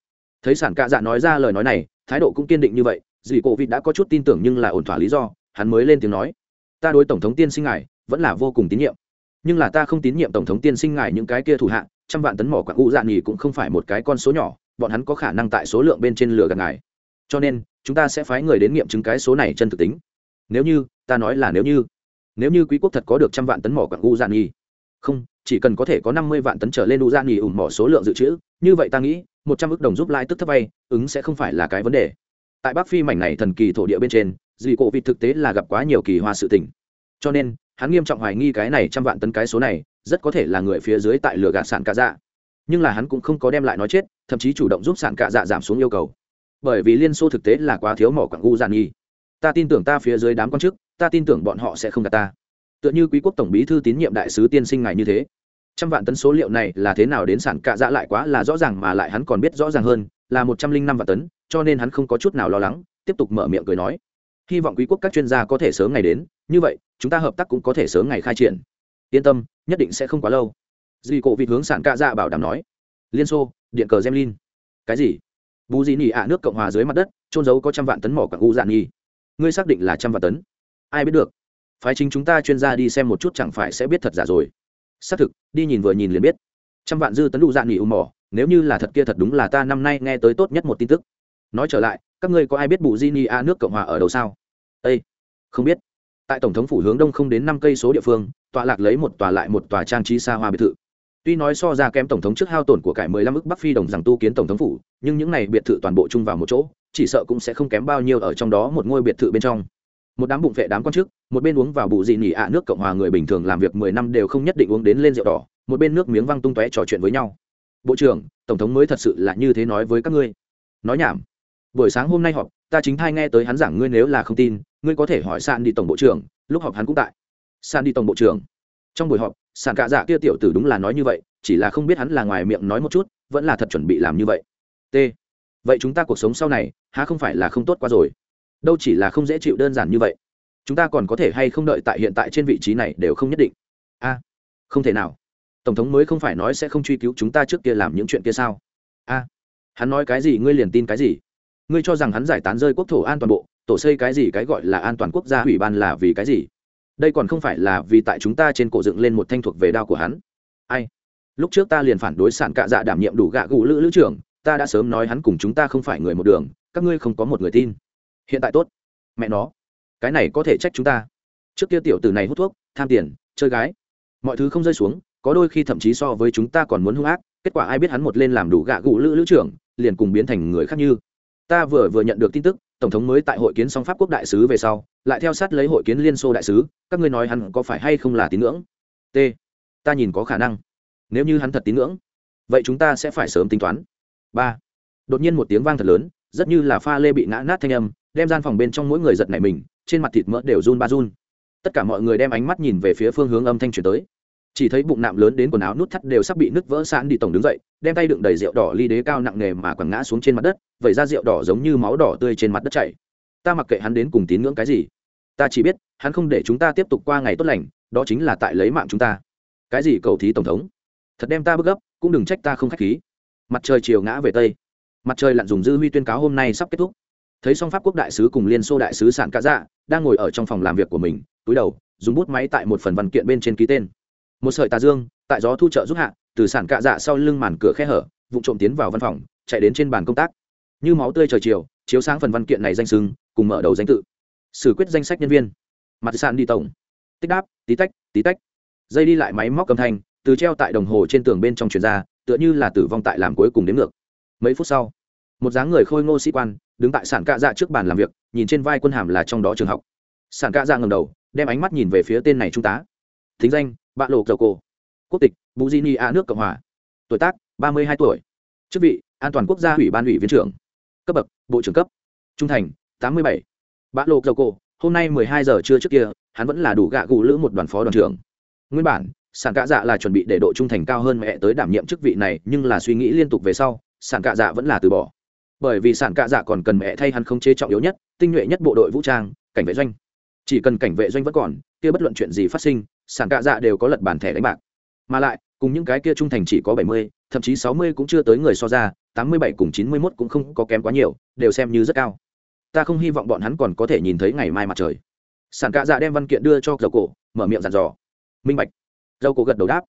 Thấy sản cạ dạ nói ra lời nói này, thái độ cũng kiên định như vậy dì cổ vịt đã có chút tin tưởng nhưng là ổn thỏa lý do, hắn mới lên tiếng nói ta đối tổng thống tiên sinh ngài vẫn là vô cùng tín nhiệm. Nhưng là ta không tín nhiệm tổng thống tiên sinh ngài những cái kia thủ hạ, trăm vạn tấn mỏ quặng u dạ nghỉ cũng không phải một cái con số nhỏ, bọn hắn có khả năng tại số lượng bên trên lửa gạt ngài. Cho nên, chúng ta sẽ phái người đến nghiệm chứng cái số này chân thực tính. Nếu như, ta nói là nếu như nếu như quý quốc thật có được trăm vạn tấn mỏ quặng u dạ nghỉ không, chỉ cần có thể có năm mươi vạn tấn trở lên u dạ nghỉ ủng mỏ số lượng dự trữ, như vậy ta nghĩ, một trăm ước đồng giúp lãi tức thấp vay, ứng sẽ không phải là cái vấn đề. Tại bắc phi mảnh này thần kỳ thổ địa bên trên dì cổ vịt thực tế là gặp quá nhiều kỳ hoa sự tình. Cho nên, hắn nghiêm trọng hoài nghi cái này trăm vạn tấn cái số này, rất có thể là người phía dưới tại lửa gạt sản cạ dạ. Nhưng là hắn cũng không có đem lại nói chết, thậm chí chủ động giúp sản cạ dạ giảm xuống yêu cầu. Bởi vì liên xô thực tế là quá thiếu mỏ quảng gu giàn nghi ta tin tưởng ta phía dưới đám quan chức, ta tin tưởng bọn họ sẽ không gạt ta. Tựa như quý quốc tổng bí thư tín nhiệm đại sứ tiên sinh ngài như thế. Trăm vạn tấn số liệu này là thế nào đến sản cạ dạ lại quá là rõ ràng mà lại hắn còn biết rõ ràng hơn, là một trăm linh năm vạn tấn, cho nên hắn không có chút nào lo lắng, tiếp tục mở miệng cười nói hy vọng quý quốc các chuyên gia có thể sớm ngày đến. Như vậy, chúng ta hợp tác cũng có thể sớm ngày khai triển. Yên tâm, nhất định sẽ không quá lâu. Dì cổ vịt hướng sản ca dạ bảo đảm nói. Liên xô, điện cờ gemlin cái gì? Bù dị nỉ ạ, nước cộng hòa dưới mặt đất trôn giấu có trăm vạn tấn mỏ quặng u dạn nhi. Ngươi xác định là trăm vạn tấn? Ai biết được? Phái chính chúng ta chuyên gia đi xem một chút chẳng phải sẽ biết thật giả rồi. Xác thực, đi nhìn vừa nhìn liền biết. Trăm vạn dư tấn u dạn nhi u mỏ, nếu như là thật kia thật đúng là ta năm nay nghe tới tốt nhất một tin tức. Nói trở lại các ngươi có ai biết bù di ni a nước cộng hòa ở đâu sao? Â không biết. Tại tổng thống phủ hướng đông không đến năm cây số địa phương, tọa lạc lấy một tòa lại một tòa trang trí xa hoa biệt thự. Tuy nói so ra kém tổng thống trước hao tổn của cải mười lăm ức bắc phi đồng rằng tu kiến tổng thống phủ, nhưng những này biệt thự toàn bộ chung vào một chỗ, chỉ sợ cũng sẽ không kém bao nhiêu ở trong đó một ngôi biệt thự bên trong. Một đám bụng vệ đám quan chức một bên uống vào bù dị nỉ ạ nước cộng hòa người bình thường làm việc mười năm đều không nhất định uống đến lên rượu đỏ, một bên nước miếng văng tung tóe trò chuyện với nhau. Bộ trưởng, tổng thống mới thật sự là như thế nói với các ngươi. Nói nhảm buổi sáng hôm nay họp, ta chính thai nghe tới hắn giảng ngươi nếu là không tin, ngươi có thể hỏi san đi tổng bộ trưởng, lúc họp hắn cũng tại. San đi tổng bộ trưởng. Trong buổi họp sàn cạ dạ kia tiểu tử đúng là nói như vậy, chỉ là không biết hắn là ngoài miệng nói một chút, vẫn là thật chuẩn bị làm như vậy. T. Vậy chúng ta cuộc sống sau này, há không phải là không tốt qua rồi? Đâu chỉ là không dễ chịu đơn giản như vậy. Chúng ta còn có thể hay không đợi tại hiện tại trên vị trí này đều không nhất định. A, không thể nào. Tổng thống mới không phải nói sẽ không truy cứu chúng ta trước kia làm những chuyện kia sao? A, hắn nói cái gì, ngươi liền tin cái gì? Ngươi cho rằng hắn giải tán rơi quốc thổ an toàn bộ, tổ xây cái gì cái gọi là an toàn quốc gia ủy ban là vì cái gì? Đây còn không phải là vì tại chúng ta trên cổ dựng lên một thanh thuộc về đao của hắn. Ai? Lúc trước ta liền phản đối sản cạ dạ đảm nhiệm đủ gạ gù lữ lữ trưởng, ta đã sớm nói hắn cùng chúng ta không phải người một đường, các ngươi không có một người tin. Hiện tại tốt. Mẹ nó. Cái này có thể trách chúng ta. Trước kia tiểu tử này hút thuốc, tham tiền, chơi gái. Mọi thứ không rơi xuống, có đôi khi thậm chí so với chúng ta còn muốn hung ác, kết quả ai biết hắn một lên làm đủ gạ gù lữ lữ trưởng, liền cùng biến thành người khác như ta vừa vừa nhận được tin tức, tổng thống mới tại hội kiến song pháp quốc đại sứ về sau, lại theo sát lấy hội kiến liên xô đại sứ, các ngươi nói hắn có phải hay không là tín ngưỡng? T. Ta nhìn có khả năng. Nếu như hắn thật tín ngưỡng, vậy chúng ta sẽ phải sớm tính toán. Ba. Đột nhiên một tiếng vang thật lớn, rất như là pha lê bị ngã nát thanh âm, đem gian phòng bên trong mỗi người giật nảy mình, trên mặt thịt mỡ đều run ba run. Tất cả mọi người đem ánh mắt nhìn về phía phương hướng âm thanh chuyển tới chỉ thấy bụng nạm lớn đến quần áo nút thắt đều sắp bị nứt vỡ sẵn đi tổng đứng dậy, đem tay đựng đầy rượu đỏ ly đế cao nặng nề mà quẳng ngã xuống trên mặt đất, vẩy ra rượu đỏ giống như máu đỏ tươi trên mặt đất chảy. Ta mặc kệ hắn đến cùng tín ngưỡng cái gì. Ta chỉ biết, hắn không để chúng ta tiếp tục qua ngày tốt lành, đó chính là tại lấy mạng chúng ta. Cái gì cầu thí tổng thống? Thật đem ta bức gấp, cũng đừng trách ta không khách khí. Mặt trời chiều ngã về tây. Mặt trời lặn dùng dư huy tuyên cáo hôm nay sắp kết thúc. Thấy song pháp quốc đại sứ cùng liên xô đại sứ sản cá dạ đang ngồi ở trong phòng làm việc của mình, túi đầu, dùng bút máy tại một phần văn kiện bên trên ký tên một sợi tà dương, tại gió thu trợ giúp hạ, từ sản cạ dạ sau lưng màn cửa khe hở vụ trộm tiến vào văn phòng, chạy đến trên bàn công tác. Như máu tươi trời chiều, chiếu sáng phần văn kiện này danh sưng cùng mở đầu danh tự. Xử quyết danh sách nhân viên. Mặt sàn đi tổng. Tích đáp, tí tách tí tách. Dây đi lại máy móc cầm thanh, từ treo tại đồng hồ trên tường bên trong chuyền ra, tựa như là tử vong tại làm cuối cùng đến ngược. Mấy phút sau, một dáng người khôi ngô sĩ quan, đứng tại sản cạ dạ trước bàn làm việc, nhìn trên vai quân hàm là trong đó trường học. Sản cạ dạ ngầm đầu, đem ánh mắt nhìn về phía tên này trung tá. Thính danh bạn lộ dầu cổ. Quốc tịch buzini a nước cộng hòa. Tuổi tác, ba mươi hai tuổi. Chức vị, an toàn quốc gia ủy ban ủy viên trưởng. Cấp bậc, bộ trưởng cấp. Trung thành, tám mươi bảy. Bạn lộ dầu cổ, hôm nay mười hai giờ trưa trước kia, hắn vẫn là đủ gạ gù lữ một đoàn phó đoàn trưởng. Nguyên bản sản cạ dạ là chuẩn bị để độ trung thành cao hơn mẹ tới đảm nhiệm chức vị này, nhưng là suy nghĩ liên tục về sau sản cạ dạ vẫn là từ bỏ. Bởi vì sản cạ dạ còn cần mẹ thay hắn không chế trọng yếu nhất, tinh nhuệ nhất bộ đội vũ trang, cảnh vệ doanh. Chỉ cần cảnh vệ doanh vẫn còn, kia bất luận chuyện gì phát sinh sản cạ dạ đều có lật bàn thẻ đánh bạc. Mà lại, cùng những cái kia trung thành chỉ có bảy mươi, thậm chí sáu mươi cũng chưa tới người so ra, tám mươi bảy cùng chín mươi mốt cũng không có kém quá nhiều, đều xem như rất cao. Ta không hy vọng bọn hắn còn có thể nhìn thấy ngày mai mặt trời. Sản cạ dạ đem văn kiện đưa cho dầu cổ, mở miệng dặn dò. Minh bạch. Dầu cổ gật đầu đáp.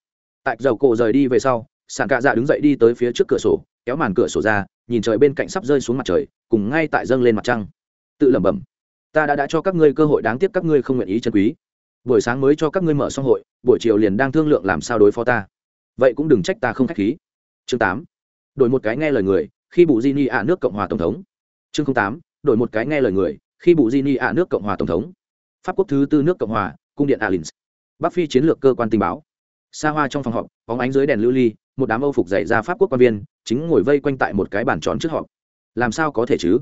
Tại dầu cổ rời đi về sau, sản cạ dạ đứng dậy đi tới phía trước cửa sổ, kéo màn cửa sổ ra, nhìn trời bên cạnh sắp rơi xuống mặt trời, cùng ngay tại dâng lên mặt trăng. Tự lẩm bẩm. Ta đã đã cho các ngươi cơ hội, đáng tiếc các ngươi không nguyện ý chân quý buổi sáng mới cho các ngươi mở xong hội, buổi chiều liền đang thương lượng làm sao đối phó ta. Vậy cũng đừng trách ta không k h á c h khí. Chương tám. Đổi một cái nghe lời người, khi bù di ni ạ nước cộng hòa tổng thống. Chương tám. Đổi một cái nghe lời người, khi bù di ni ạ nước cộng hòa tổng thống. Pháp quốc thứ tư nước cộng hòa, cung điện alins. Bắc phi chiến lược cơ quan tình báo. Xa hoa trong phòng họp, bóng ánh dưới đèn lưu ly, một đám âu phục dày ra pháp quốc quan viên, chính ngồi vây quanh tại một cái bàn tròn trước họp. Làm sao có thể chứ?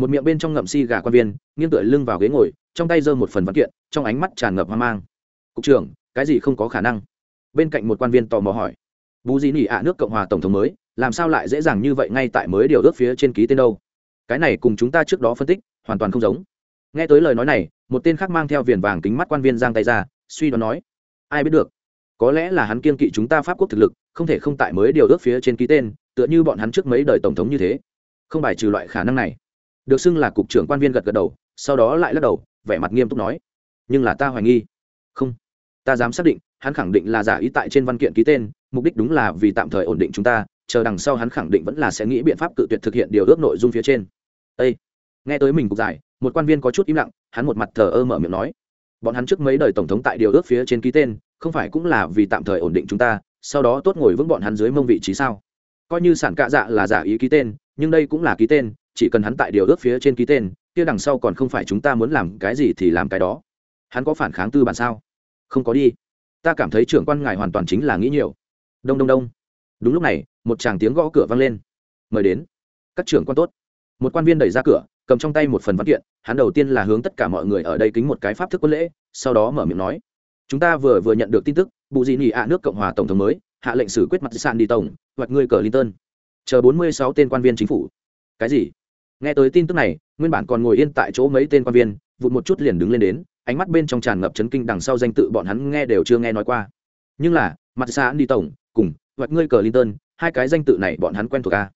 Một miệng bên trong ngậm si gà quan viên, nghiêng tựa lưng vào ghế ngồi, trong tay giơ một phần văn kiện, trong ánh mắt tràn ngập hoang mang. Cục trưởng, cái gì không có khả năng? Bên cạnh một quan viên tò mò hỏi. Bù gì nỉ ạ, nước cộng hòa tổng thống mới, làm sao lại dễ dàng như vậy ngay tại mới điều ước phía trên ký tên đâu? Cái này cùng chúng ta trước đó phân tích, hoàn toàn không giống. Nghe tới lời nói này, một tên khác mang theo viền vàng kính mắt quan viên giang tay ra, suy đoán nói. Ai biết được, có lẽ là hắn kiên kỵ chúng ta pháp quốc thực lực, không thể không tại mới điều ước phía trên ký tên, tựa như bọn hắn trước mấy đời tổng thống như thế. Không bài trừ loại khả năng này được xưng là cục trưởng quan viên gật gật đầu, sau đó lại lắc đầu, vẻ mặt nghiêm túc nói, nhưng là ta hoài nghi không, ta dám xác định, hắn khẳng định là giả ý tại trên văn kiện ký tên, mục đích đúng là vì tạm thời ổn định chúng ta, chờ đằng sau hắn khẳng định vẫn là sẽ nghĩ biện pháp cự tuyệt thực hiện điều ước nội dung phía trên Ê! nghe tới mình cục giải, một quan viên có chút im lặng, hắn một mặt thờ ơ mở miệng nói, bọn hắn trước mấy đời tổng thống tại điều ước phía trên ký tên, không phải cũng là vì tạm thời ổn định chúng ta, sau đó tốt ngồi vững bọn hắn dưới mông vị trí sao coi như sản cạ dạ là giả ý ký tên, nhưng đây cũng là ký tên chỉ cần hắn tại điều ước phía trên ký tên, kia đằng sau còn không phải chúng ta muốn làm cái gì thì làm cái đó. Hắn có phản kháng tư bản sao? Không có đi. Ta cảm thấy trưởng quan ngài hoàn toàn chính là nghĩ nhiều. Đông đông đông. Đúng lúc này, một chàng tiếng gõ cửa vang lên. Mời đến. Các trưởng quan tốt. Một quan viên đẩy ra cửa, cầm trong tay một phần văn kiện, hắn đầu tiên là hướng tất cả mọi người ở đây kính một cái pháp thức quân lễ, sau đó mở miệng nói. Chúng ta vừa vừa nhận được tin tức, bù dị nị ạ nước cộng hòa tổng thống mới, hạ lệnh xử quyết mặt sàn đi tổng, hoặc ngươi cờ linton chờ bốn mươi sáu tên quan viên chính phủ. Cái gì? Nghe tới tin tức này nguyên bản còn ngồi yên tại chỗ mấy tên quan viên vụt một chút liền đứng lên đến ánh mắt bên trong tràn ngập chấn kinh đằng sau danh tự bọn hắn nghe đều chưa nghe nói qua. Nhưng là mặt xa đi tổng cùng hoặc ngươi cờ linton hai cái danh tự này bọn hắn quen thuộc a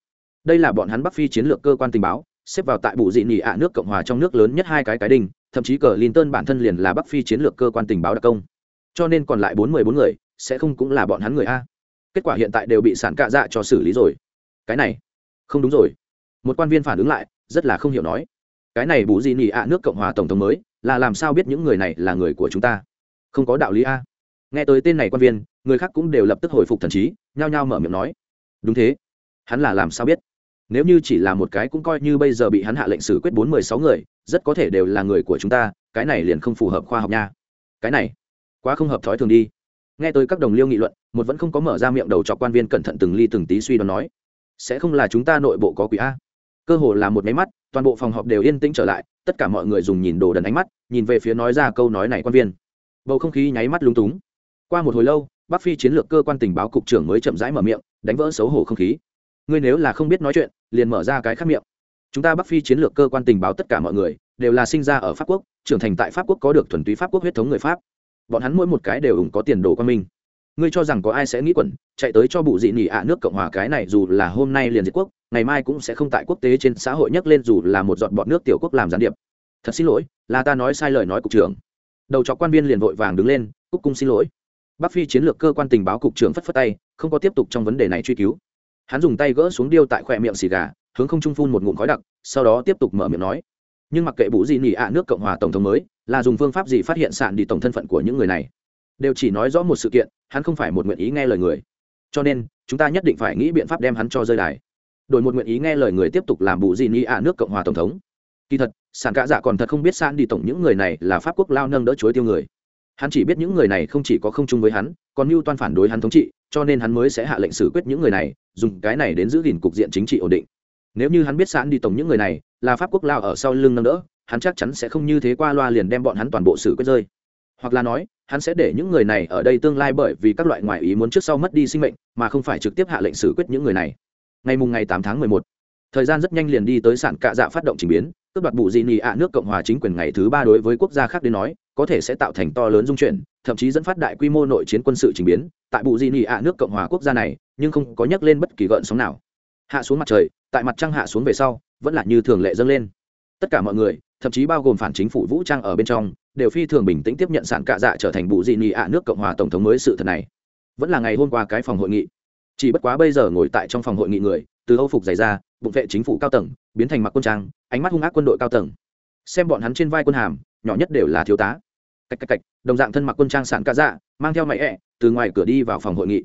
đây là bọn hắn bắc phi chiến lược cơ quan tình báo xếp vào tại bù dị Nỉ ạ nước cộng hòa trong nước lớn nhất hai cái cái đình, thậm chí cờ linton bản thân liền là bắc phi chiến lược cơ quan tình báo đặc công. Cho nên còn lại bốn mươi bốn người sẽ không cũng là bọn hắn người a. Kết quả hiện tại đều bị sản cạ dạ cho xử lý rồi. Cái này không đúng rồi. Một quan viên phản ứng lại rất là không hiểu nói. Cái này bù gì nỉ ạ, nước cộng hòa tổng thống mới, là làm sao biết những người này là người của chúng ta? Không có đạo lý a. Nghe tới tên này quan viên, người khác cũng đều lập tức hồi phục thần trí, nhao nhao mở miệng nói. Đúng thế. Hắn là làm sao biết? Nếu như chỉ là một cái cũng coi như bây giờ bị hắn hạ lệnh xử quyết bốn mươi sáu người, rất có thể đều là người của chúng ta, cái này liền không phù hợp khoa học nha. Cái này, quá không hợp thói thường đi. Nghe tới các đồng liêu nghị luận, một vẫn không có mở ra miệng đầu cho quan viên cẩn thận từng ly từng tí suy đoán nói. Sẽ không là chúng ta nội bộ có quỷ a? Cơ hồ là một máy mắt, toàn bộ phòng họp đều yên tĩnh trở lại, tất cả mọi người dùng nhìn đồ đần ánh mắt, nhìn về phía nói ra câu nói này quan viên. Bầu không khí nháy mắt lúng túng. Qua một hồi lâu, bắc phi chiến lược cơ quan tình báo cục trưởng mới chậm rãi mở miệng, đánh vỡ xấu hổ không khí. Ngươi nếu là không biết nói chuyện, liền mở ra cái khác miệng. Chúng ta bắc phi chiến lược cơ quan tình báo tất cả mọi người, đều là sinh ra ở pháp quốc, trưởng thành tại pháp quốc có được thuần túy pháp quốc huyết thống người pháp. Bọn hắn mỗi một cái đều ủng có tiền đồ quan minh. Ngươi cho rằng có ai sẽ nghĩ quẩn, chạy tới cho bụ dị nỉ ạ nước cộng hòa cái này dù là hôm nay liền diệt quốc ngày mai cũng sẽ không tại quốc tế trên xã hội nhắc lên dù là một giọt bọt nước tiểu quốc làm gián điệp. Thật xin lỗi, là ta nói sai lời nói cục trưởng. Đầu chó quan viên liền vội vàng đứng lên, cúc cung xin lỗi. Bắc phi chiến lược cơ quan tình báo cục trưởng phất phất tay, không có tiếp tục trong vấn đề này truy cứu. Hắn dùng tay gỡ xuống điêu tại khoe miệng xì gà, hướng không trung phun một ngụm khói đặc, sau đó tiếp tục mở miệng nói, nhưng mặc kệ bù gì nỉ ạ, nước cộng hòa tổng thống mới, là dùng phương pháp gì phát hiện sạn đi tổng thân phận của những người này? Đều chỉ nói rõ một sự kiện, hắn không phải một nguyện ý nghe lời người. Cho nên, chúng ta nhất định phải nghĩ biện pháp đem hắn cho rơi đài đổi một nguyện ý nghe lời người tiếp tục làm bù gì ni ạ nước cộng hòa tổng thống kỳ thật sản cạ dạ còn thật không biết san đi tổng những người này là pháp quốc lao nâng đỡ chối tiêu người hắn chỉ biết những người này không chỉ có không chung với hắn còn mưu toan phản đối hắn thống trị cho nên hắn mới sẽ hạ lệnh xử quyết những người này dùng cái này đến giữ gìn cục diện chính trị ổn định nếu như hắn biết sẵn đi tổng những người này là pháp quốc lao ở sau lưng nâng đỡ hắn chắc chắn sẽ không như thế qua loa liền đem bọn hắn toàn bộ xử quyết rơi hoặc là nói hắn sẽ để những người này ở đây tương lai bởi vì các loại ngoại ý muốn trước sau mất đi sinh mệnh mà không phải trực tiếp hạ lệnh xử quyết những người này ngày mùng ngày tám tháng mười một, thời gian rất nhanh liền đi tới sản cạ dạ phát động trình biến, cướp đoạt bù dị nị ạ nước cộng hòa chính quyền ngày thứ ba đối với quốc gia khác đến nói, có thể sẽ tạo thành to lớn dung chuyển, thậm chí dẫn phát đại quy mô nội chiến quân sự trình biến tại bù dị nị ạ nước cộng hòa quốc gia này, nhưng không có nhắc lên bất kỳ gợn sóng nào. Hạ xuống mặt trời, tại mặt trăng hạ xuống về sau, vẫn là như thường lệ dâng lên. Tất cả mọi người, thậm chí bao gồm phản chính phủ vũ trang ở bên trong, đều phi thường bình tĩnh tiếp nhận sản cạ dạ trở thành bù dị nị ạ nước cộng hòa tổng thống mới sự thật này. Vẫn là ngày hôm qua cái phòng hội nghị chỉ bất quá bây giờ ngồi tại trong phòng hội nghị người từ âu phục dày ra bụng vệ chính phủ cao tầng biến thành mặc quân trang ánh mắt hung ác quân đội cao tầng. Xem bọn hắn trên vai quân hàm nhỏ nhất đều là thiếu tá. Cạch cạch cạch, đồng dạng thân mặc quân trang sản cạ dạ mang theo mày ẹ từ ngoài cửa đi vào phòng hội nghị.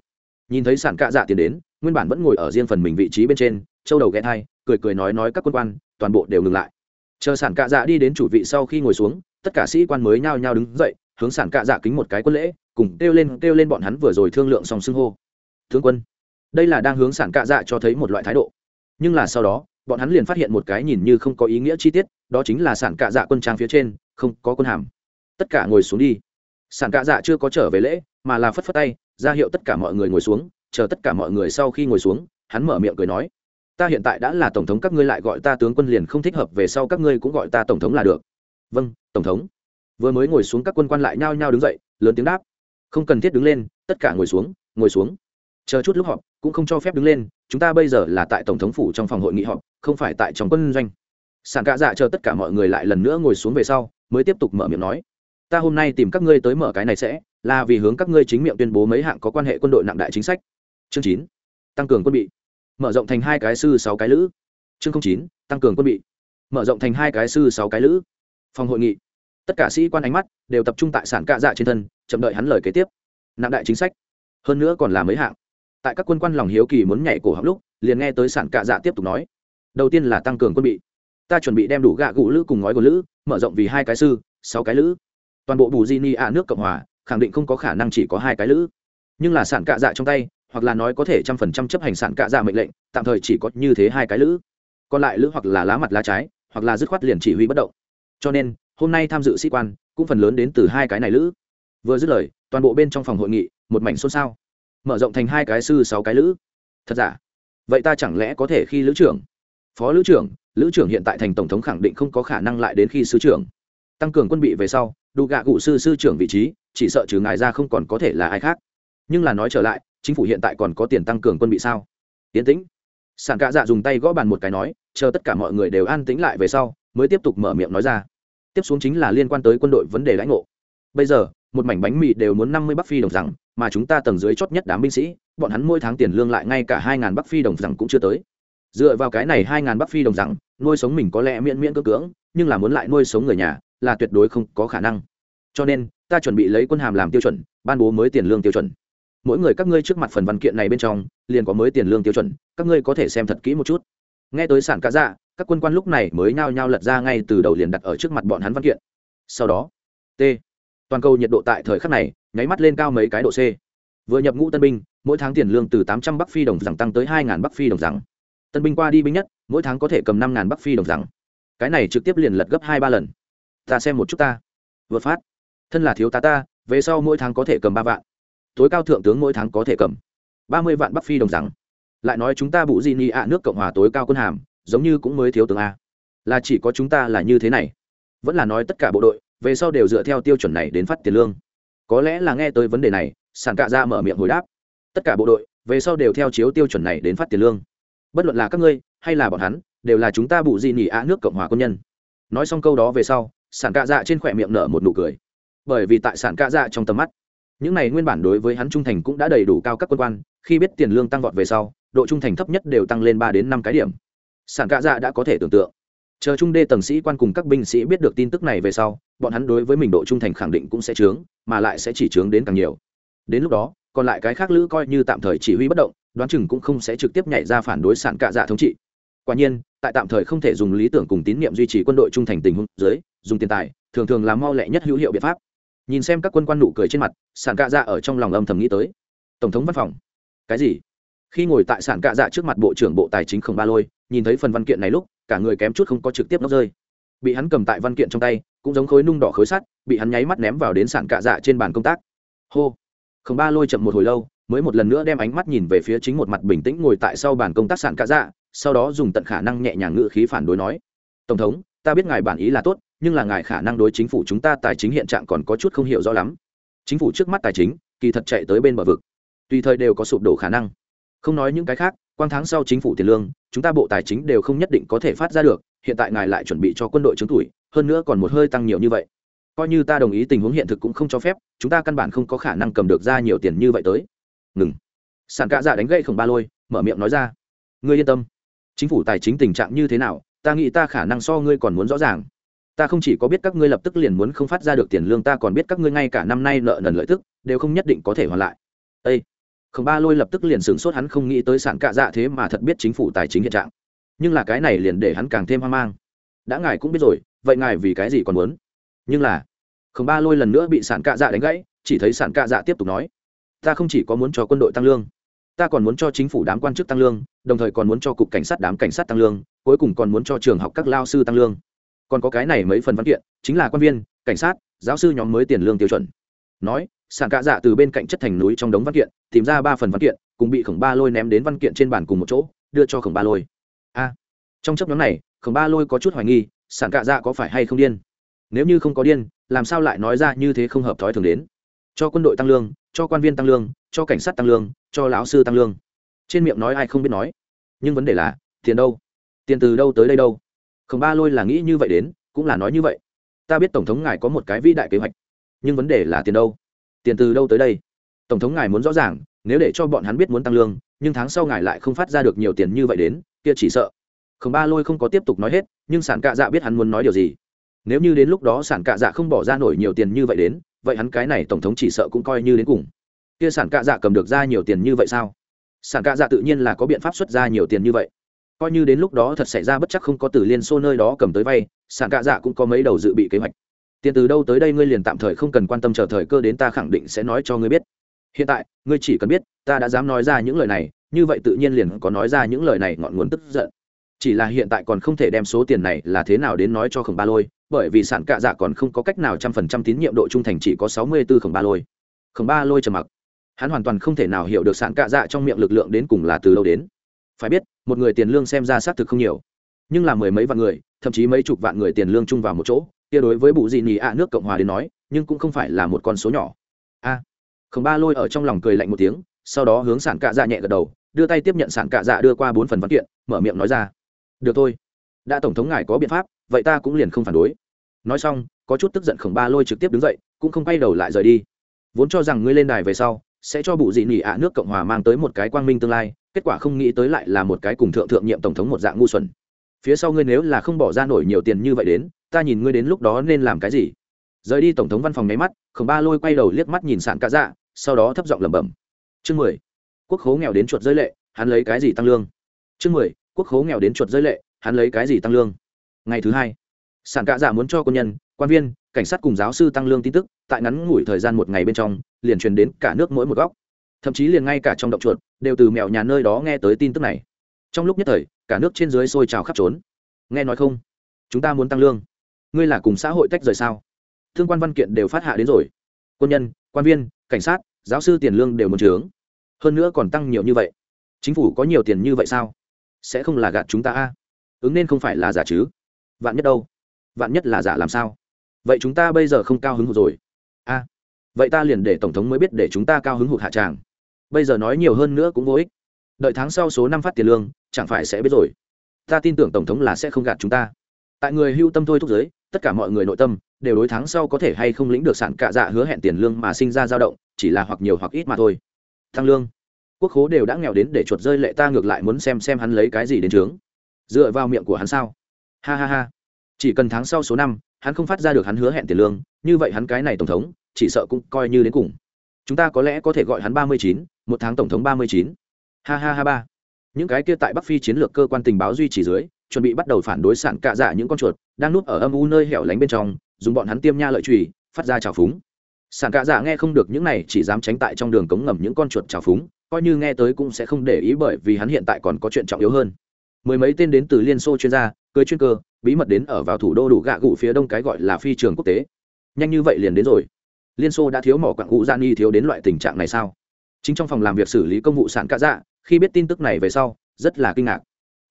Nhìn thấy sản cạ dạ tiến đến nguyên bản vẫn ngồi ở riêng phần mình vị trí bên trên châu đầu ghé thai cười cười nói nói các quân quan toàn bộ đều ngừng lại. Chờ sản cạ dạ đi đến chủ vị sau khi ngồi xuống tất cả sĩ quan mới nhao nhao đứng dậy hướng sản cạ dạ kính một cái quân lễ cùng kêu lên kêu lên bọn hắn vừa rồi thương lượng xong xưng hô. Thương quân đây là đang hướng sản cạ dạ cho thấy một loại thái độ. Nhưng là sau đó, bọn hắn liền phát hiện một cái nhìn như không có ý nghĩa chi tiết, đó chính là sản cạ dạ quân trang phía trên, không có quân hàm. Tất cả ngồi xuống đi. Sản cạ dạ chưa có trở về lễ, mà là phất phất tay, ra hiệu tất cả mọi người ngồi xuống, chờ tất cả mọi người sau khi ngồi xuống, hắn mở miệng cười nói, ta hiện tại đã là tổng thống, các ngươi lại gọi ta tướng quân liền không thích hợp, về sau các ngươi cũng gọi ta tổng thống là được. Vâng tổng thống. Vừa mới ngồi xuống các quân quan lại nhao nhao đứng dậy, lớn tiếng đáp, không cần thiết đứng lên, tất cả ngồi xuống ngồi xuống. Chờ chút lúc họp cũng không cho phép đứng lên, chúng ta bây giờ là tại tổng thống phủ trong phòng hội nghị họp, không phải tại trong quân doanh. Sàn cạ dạ chờ tất cả mọi người lại lần nữa ngồi xuống về sau, mới tiếp tục mở miệng nói, ta hôm nay tìm các ngươi tới mở cái này sẽ, là vì hướng các ngươi chính miệng tuyên bố mấy hạng có quan hệ quân đội nặng đại chính sách. Chương chín, tăng cường quân bị. Mở rộng thành hai cái sư sáu cái lữ. Chương chín, tăng cường quân bị. Mở rộng thành hai cái sư sáu cái lữ. Phòng hội nghị. Tất cả sĩ quan ánh mắt đều tập trung tại sản cạ dạ trên thân, chậm đợi hắn lời kế tiếp. Nặng đại chính sách. Hơn nữa còn là mấy hạng tại các quân quan lòng hiếu kỳ muốn nhảy cổ họng lúc, liền nghe tới sản cạ dạ tiếp tục nói, đầu tiên là tăng cường quân bị. Ta chuẩn bị đem đủ gạ gụ lữ cùng ngói của lữ, mở rộng vì hai cái sư, sáu cái lữ. Toàn bộ bù di ni a nước cộng hòa, khẳng định không có khả năng chỉ có hai cái lữ. Nhưng là sản cạ dạ trong tay, hoặc là nói có thể trăm phần trăm chấp hành sản cạ dạ mệnh lệnh, tạm thời chỉ có như thế hai cái lữ. Còn lại lữ hoặc là lá mặt lá trái, hoặc là dứt khoát liền chỉ huy bất động. Cho nên, hôm nay tham dự sĩ quan, cũng phần lớn đến từ hai cái này lữ. Vừa dứt lời, toàn bộ bên trong phòng hội nghị, một mảnh xôn xao mở rộng thành hai cái sư, sáu cái lữ. Thật giả? Vậy ta chẳng lẽ có thể khi lữ trưởng? Phó lữ trưởng lữ trưởng hiện tại thành tổng thống khẳng định không có khả năng lại đến khi sư trưởng. Tăng cường quân bị về sau đủ gạ cụ sư sư trưởng vị trí, chỉ sợ trừ ngài ra không còn có thể là ai khác. Nhưng là nói trở lại, chính phủ hiện tại còn có tiền tăng cường quân bị sao? Tiến tĩnh. Sản cạ dạ dùng tay gõ bàn một cái nói, chờ tất cả mọi người đều an tĩnh lại về sau, mới tiếp tục mở miệng nói ra. Tiếp xuống chính là liên quan tới quân đội vấn đề lãnh ngộ. Bây giờ, một mảnh bánh mì đều muốn năm mươi bắc phi đồng rằng mà chúng ta tầng dưới chót nhất đám binh sĩ, bọn hắn mỗi tháng tiền lương lại ngay cả hai ngàn bắc phi đồng rằng cũng chưa tới. Dựa vào cái này hai ngàn bắc phi đồng rằng, nuôi sống mình có lẽ miễn miễn cưỡng cưỡng, nhưng là muốn lại nuôi sống người nhà, là tuyệt đối không có khả năng. Cho nên, ta chuẩn bị lấy quân hàm làm tiêu chuẩn, ban bố mới tiền lương tiêu chuẩn. Mỗi người các ngươi trước mặt phần văn kiện này bên trong, liền có mới tiền lương tiêu chuẩn, các ngươi có thể xem thật kỹ một chút. Nghe tới sản cá dạ các quân quan lúc này mới nhao nhao lật ra ngay từ đầu liền đặt ở trước mặt bọn hắn văn kiện. Sau đó, t, toàn cầu nhiệt độ tại thời khắc này nháy mắt lên cao mấy cái độ c. Vừa nhập ngũ tân binh, mỗi tháng tiền lương từ tám trăm bắc phi đồng rằng tăng tới hai bắc phi đồng rằng. Tân binh qua đi binh nhất, mỗi tháng có thể cầm năm bắc phi đồng rằng. Cái này trực tiếp liền lật gấp hai ba lần. Ta xem một chút ta. Vượt phát. Thân là thiếu tá ta, về sau mỗi tháng có thể cầm ba vạn. Tối cao thượng tướng mỗi tháng có thể cầm ba mươi vạn bắc phi đồng rằng. Lại nói chúng ta bụ di ni ạ nước cộng hòa tối cao quân hàm, giống như cũng mới thiếu tướng a. Là chỉ có chúng ta là như thế này. Vẫn là nói tất cả bộ đội, về sau đều dựa theo tiêu chuẩn này đến phát tiền lương có lẽ là nghe tới vấn đề này sản cạ ra mở miệng hồi đáp. Tất cả bộ đội, về sau đều theo chiếu tiêu chuẩn này đến phát tiền lương. Bất luận là các ngươi, hay là bọn hắn, đều là chúng ta bụ gì nhỉ ạ nước cộng hòa quân nhân. Nói xong câu đó về sau sản cạ dạ trên khỏe miệng nở một nụ cười. Bởi vì tại sản cạ dạ trong tầm mắt, những này nguyên bản đối với hắn trung thành cũng đã đầy đủ cao các quân quan, khi biết tiền lương tăng vọt về sau, độ trung thành thấp nhất đều tăng lên ba đến năm cái điểm. Sản cạ dạ đã có thể tưởng tượng. Chờ trung đê tầng sĩ quan cùng các binh sĩ biết được tin tức này về sau bọn hắn đối với mình độ trung thành khẳng định cũng sẽ trướng mà lại sẽ chỉ trướng đến càng nhiều. Đến lúc đó, còn lại cái khác lữ coi như tạm thời chỉ huy bất động, đoán chừng cũng không sẽ trực tiếp nhảy ra phản đối sản cạ dạ thống trị. Quả nhiên, tại tạm thời không thể dùng lý tưởng cùng tín nhiệm duy trì quân đội trung thành tình huống dưới, dùng tiền tài, thường thường là mau lẹ nhất hữu hiệu biện pháp. Nhìn xem các quân quan nụ cười trên mặt sản cạ dạ ở trong lòng âm thầm nghĩ tới. Tổng thống văn phòng. Cái gì? Khi ngồi tại sản cạ dạ trước mặt bộ trưởng bộ tài chính khổng ba lôi, nhìn thấy phần văn kiện này lúc, cả người kém chút không có trực tiếp nó rơi bị hắn cầm tại văn kiện trong tay, cũng giống khối nung đỏ khối sắt, bị hắn nháy mắt ném vào đến sàn cạ dạ trên bàn công tác. Hô! Khổng ba lôi chậm một hồi lâu, mới một lần nữa đem ánh mắt nhìn về phía chính một mặt bình tĩnh ngồi tại sau bàn công tác sàn cạ dạ sau đó dùng tận khả năng nhẹ nhàng ngự khí phản đối nói. Tổng thống, ta biết ngài bản ý là tốt, nhưng là ngài khả năng đối chính phủ chúng ta tài chính hiện trạng còn có chút không hiểu rõ lắm. Chính phủ trước mắt tài chính, kỳ thật chạy tới bên bờ vực. Tùy thời đều có sụp đổ khả năng. Không nói những cái khác, quang tháng sau chính phủ tiền lương, chúng ta bộ tài chính đều không nhất định có thể phát ra được hiện tại ngài lại chuẩn bị cho quân đội chống tuổi, hơn nữa còn một hơi tăng nhiều như vậy. Coi như ta đồng ý tình huống hiện thực cũng không cho phép, chúng ta căn bản không có khả năng cầm được ra nhiều tiền như vậy tới. Ngừng. Sản cạ dạ đánh gậy khổng ba lôi, mở miệng nói ra. Ngươi yên tâm. Chính phủ tài chính tình trạng như thế nào, ta nghĩ ta khả năng so ngươi còn muốn rõ ràng. Ta không chỉ có biết các ngươi lập tức liền muốn không phát ra được tiền lương, ta còn biết các ngươi ngay cả năm nay nợ nần lợi tức, đều không nhất định có thể hoàn lại. Ây khổng ba lôi lập tức liền sửng sốt, hắn không nghĩ tới sản cạ dạ thế mà thật biết chính phủ tài chính hiện trạng nhưng là cái này liền để hắn càng thêm hoang mang. Đã ngài cũng biết rồi, vậy ngài vì cái gì còn muốn? Nhưng là khổng ba lôi lần nữa bị sản cạ dạ đánh gãy, chỉ thấy sản cạ dạ tiếp tục nói, ta không chỉ có muốn cho quân đội tăng lương, ta còn muốn cho chính phủ đám quan chức tăng lương, đồng thời còn muốn cho cục cảnh sát đám cảnh sát tăng lương, cuối cùng còn muốn cho trường học các lao sư tăng lương. Còn có cái này mấy phần văn kiện, chính là quan viên, cảnh sát, giáo sư nhóm mới tiền lương tiêu chuẩn. Nói sản cạ dạ từ bên cạnh chất thành núi trong đống văn kiện, tìm ra ba phần văn kiện, cùng bị khổng ba lôi ném đến văn kiện trên bàn cùng một chỗ, đưa cho khổng ba lôi a. Trong chấp nhóm này, khổng ba lôi có chút hoài nghi sản cạ dạ có phải hay không điên? Nếu như không có điên, làm sao lại nói ra như thế không hợp thói thường đến? Cho quân đội tăng lương, cho quan viên tăng lương, cho cảnh sát tăng lương, cho lão sư tăng lương. Trên miệng nói ai không biết nói. Nhưng vấn đề là, tiền đâu? Tiền từ đâu tới đây đâu? Khổng ba lôi là nghĩ như vậy đến, cũng là nói như vậy. Ta biết tổng thống ngài có một cái vĩ đại kế hoạch. Nhưng vấn đề là tiền đâu? Tiền từ đâu tới đây? Tổng thống ngài muốn rõ ràng, nếu để cho bọn hắn biết muốn tăng lương, nhưng tháng sau ngài lại không phát ra được nhiều tiền như vậy đến kia chỉ sợ. Khổng ba lôi không có tiếp tục nói hết, nhưng sản cạ dạ biết hắn muốn nói điều gì. Nếu như đến lúc đó sản cạ dạ không bỏ ra nổi nhiều tiền như vậy đến, vậy hắn cái này tổng thống chỉ sợ cũng coi như đến cùng. Kia sản cạ dạ cầm được ra nhiều tiền như vậy sao? Sản cạ dạ tự nhiên là có biện pháp xuất ra nhiều tiền như vậy. Coi như đến lúc đó thật xảy ra bất chắc không có từ liên xô nơi đó cầm tới vay, sản cạ dạ cũng có mấy đầu dự bị kế hoạch. Tiền từ đâu tới đây ngươi liền tạm thời không cần quan tâm chờ thời cơ đến ta khẳng định sẽ nói cho ngươi biết. Hiện tại, ngươi chỉ cần biết, ta đã dám nói ra những lời này như vậy tự nhiên liền có nói ra những lời này ngọn nguồn tức giận. Chỉ là hiện tại còn không thể đem số tiền này là thế nào đến nói cho khổng ba lôi bởi vì sản cạ dạ còn không có cách nào trăm phần trăm tín nhiệm độ trung thành chỉ có sáu mươi b ố khổng ba lôi. Khổng ba lôi trầm mặc. Hắn hoàn toàn không thể nào hiểu được sản cạ dạ trong miệng lực lượng đến cùng là từ đâu đến. Phải biết một người tiền lương xem ra xác thực không nhiều. Nhưng là mười mấy vạn người thậm chí mấy chục vạn người tiền lương chung vào một chỗ kia đối với bụ dị nhì ạ nước cộng hòa đến nói nhưng cũng không phải là một con số nhỏ. A. À, khổng ba lôi ở trong lòng cười lạnh một tiếng sau đó hướng sản cạ dạ nhẹ gật đầu đưa tay tiếp nhận sản cạ dạ đưa qua bốn phần văn kiện, mở miệng nói ra. Được thôi. Đã tổng thống ngài có biện pháp, vậy ta cũng liền không phản đối. Nói xong, có chút tức giận khổng ba lôi trực tiếp đứng dậy, cũng không quay đầu lại rời đi. Vốn cho rằng ngươi lên đài về sau, sẽ cho bụ dị nỉ ạ nước cộng hòa mang tới một cái quang minh tương lai, kết quả không nghĩ tới lại là một cái cùng thượng thượng nhiệm tổng thống một dạng ngu xuẩn. Phía sau ngươi nếu là không bỏ ra nổi nhiều tiền như vậy đến, ta nhìn ngươi đến lúc đó nên làm cái gì? Rời đi tổng thống văn phòng nháy mắt, khổng ba lôi quay đầu liếc mắt nhìn sản cá dạ sau đó thấp giọng lẩm bẩm. Chương mười quốc khố nghèo đến chuột giới lệ, hắn lấy cái gì tăng lương? Chương mười, quốc khố nghèo đến chuột giới lệ, hắn lấy cái gì tăng lương? Ngày thứ hai, sản cạ giả muốn cho quân nhân, quan viên, cảnh sát cùng giáo sư tăng lương tin tức, tại ngắn ngủi thời gian một ngày bên trong, liền truyền đến cả nước mỗi một góc. Thậm chí liền ngay cả trong động chuột, đều từ mèo nhà nơi đó nghe tới tin tức này. Trong lúc nhất thời, cả nước trên dưới sôi trào khắp trốn. Nghe nói không? Chúng ta muốn tăng lương. Ngươi là cùng xã hội tách rời sao? Thương quan văn kiện đều phát hạ đến rồi. Quân nhân, quan viên, cảnh sát, giáo sư tiền lương đều muốn trướng hơn nữa còn tăng nhiều như vậy. Chính phủ có nhiều tiền như vậy sao? Sẽ không là gạt chúng ta a? Ứng nên không phải là giả chứ? Vạn nhất đâu? Vạn nhất là giả làm sao? Vậy chúng ta bây giờ không cao hứng hụt rồi. A, vậy ta liền để tổng thống mới biết để chúng ta cao hứng hụt hạ tràng. Bây giờ nói nhiều hơn nữa cũng vô ích. Đợi tháng sau số năm phát tiền lương, chẳng phải sẽ biết rồi. Ta tin tưởng tổng thống là sẽ không gạt chúng ta. Tại người hưu tâm thôi thúc giới, tất cả mọi người nội tâm đều đối tháng sau có thể hay không lĩnh được sản cạ dạ hứa hẹn tiền lương mà sinh ra dao động, chỉ là hoặc nhiều hoặc ít mà thôi thăng lương. Quốc khố đều đã nghèo đến để chuột rơi lệ ta ngược lại muốn xem xem hắn lấy cái gì đến trướng. Dựa vào miệng của hắn sao? Ha ha ha. Chỉ cần tháng sau số năm, hắn không phát ra được hắn hứa hẹn tiền lương, như vậy hắn cái này tổng thống, chỉ sợ cũng coi như đến cùng. Chúng ta có lẽ có thể gọi hắn ba mươi chín, một tháng tổng thống ba mươi chín. Ha ha ha ba. Những cái kia tại bắc phi chiến lược cơ quan tình báo duy trì dưới, chuẩn bị bắt đầu phản đối sản cạ dạ những con chuột, đang núp ở âm u nơi hẻo lánh bên trong, dùng bọn hắn tiêm nha lợi trùy, phát ra trào phúng sản cạ dạ nghe không được những này, chỉ dám tránh tại trong đường cống ngầm những con chuột trào phúng, coi như nghe tới cũng sẽ không để ý bởi vì hắn hiện tại còn có chuyện trọng yếu hơn. Mười mấy tên đến từ liên xô chuyên gia cưới chuyên cơ, bí mật đến ở vào thủ đô đủ gạ gụ phía đông cái gọi là phi trường quốc tế. Nhanh như vậy liền đến rồi. Liên xô đã thiếu mỏ quặng gụ gian y thiếu đến loại tình trạng này sao? Chính trong phòng làm việc xử lý công vụ sản cạ dạ khi biết tin tức này về sau, rất là kinh ngạc.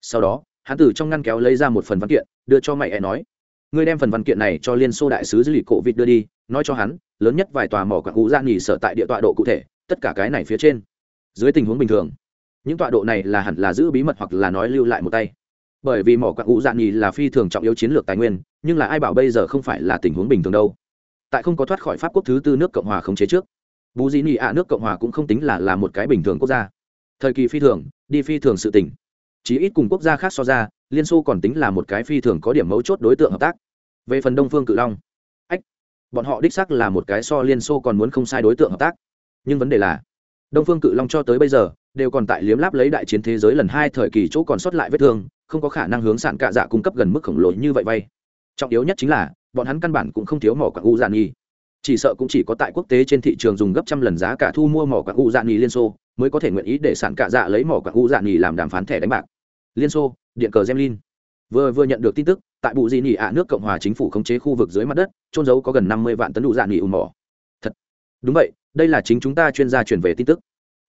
Sau đó, hắn từ trong ngăn kéo lấy ra một phần văn kiện, đưa cho mẹ e nói ngươi đem phần văn kiện này cho liên xô đại sứ dư lì cổ vịt đưa đi, nói cho hắn, lớn nhất vài tòa mỏ quặng ngũ gian dạ nghỉ sở tại địa tọa độ cụ thể, tất cả cái này phía trên. Dưới tình huống bình thường, những tọa độ này là hẳn là giữ bí mật hoặc là nói lưu lại một tay. Bởi vì mỏ quặng ngũ dạng nhì là phi thường trọng yếu chiến lược tài nguyên, nhưng là ai bảo bây giờ không phải là tình huống bình thường đâu. Tại không có thoát khỏi pháp quốc thứ tư nước cộng hòa khống chế trước bù Dĩ nị ạ nước cộng hòa cũng không tính là là một cái bình thường quốc gia. Thời kỳ phi thường, đi phi thường sự tỉnh chí ít cùng quốc gia khác so ra, liên xô còn tính là một cái phi thường có điểm mấu chốt đối tượng hợp tác. Về phần đông phương cự long, ách, bọn họ đích xác là một cái so liên xô còn muốn không sai đối tượng hợp tác. Nhưng vấn đề là, đông phương cự long cho tới bây giờ, đều còn tại liếm láp lấy đại chiến thế giới lần hai thời kỳ chỗ còn sót lại vết thương, không có khả năng hướng sản cạ dạ cung cấp gần mức khổng lồ như vậy vay. Trọng yếu nhất chính là, bọn hắn căn bản cũng không thiếu mỏ quạng u dạn nghi chỉ sợ cũng chỉ có tại quốc tế trên thị trường dùng gấp trăm lần giá cả thu mua mỏ quạng u dạn nghi liên xô, mới có thể nguyện ý để sản cạ dạ lấy mỏ quạng u dạn nghi làm đàm phán thẻ đánh bạc liên xô, điện cờ gemlin vừa vừa nhận được tin tức, tại bụ dị nỉ ạ nước cộng hòa chính phủ khống chế khu vực dưới mặt đất trôn giấu có gần năm mươi vạn tấn đủ dạn nghỉ ùn mỏ. Thật. Đúng vậy, đây là chính chúng ta chuyên gia truyền về tin tức.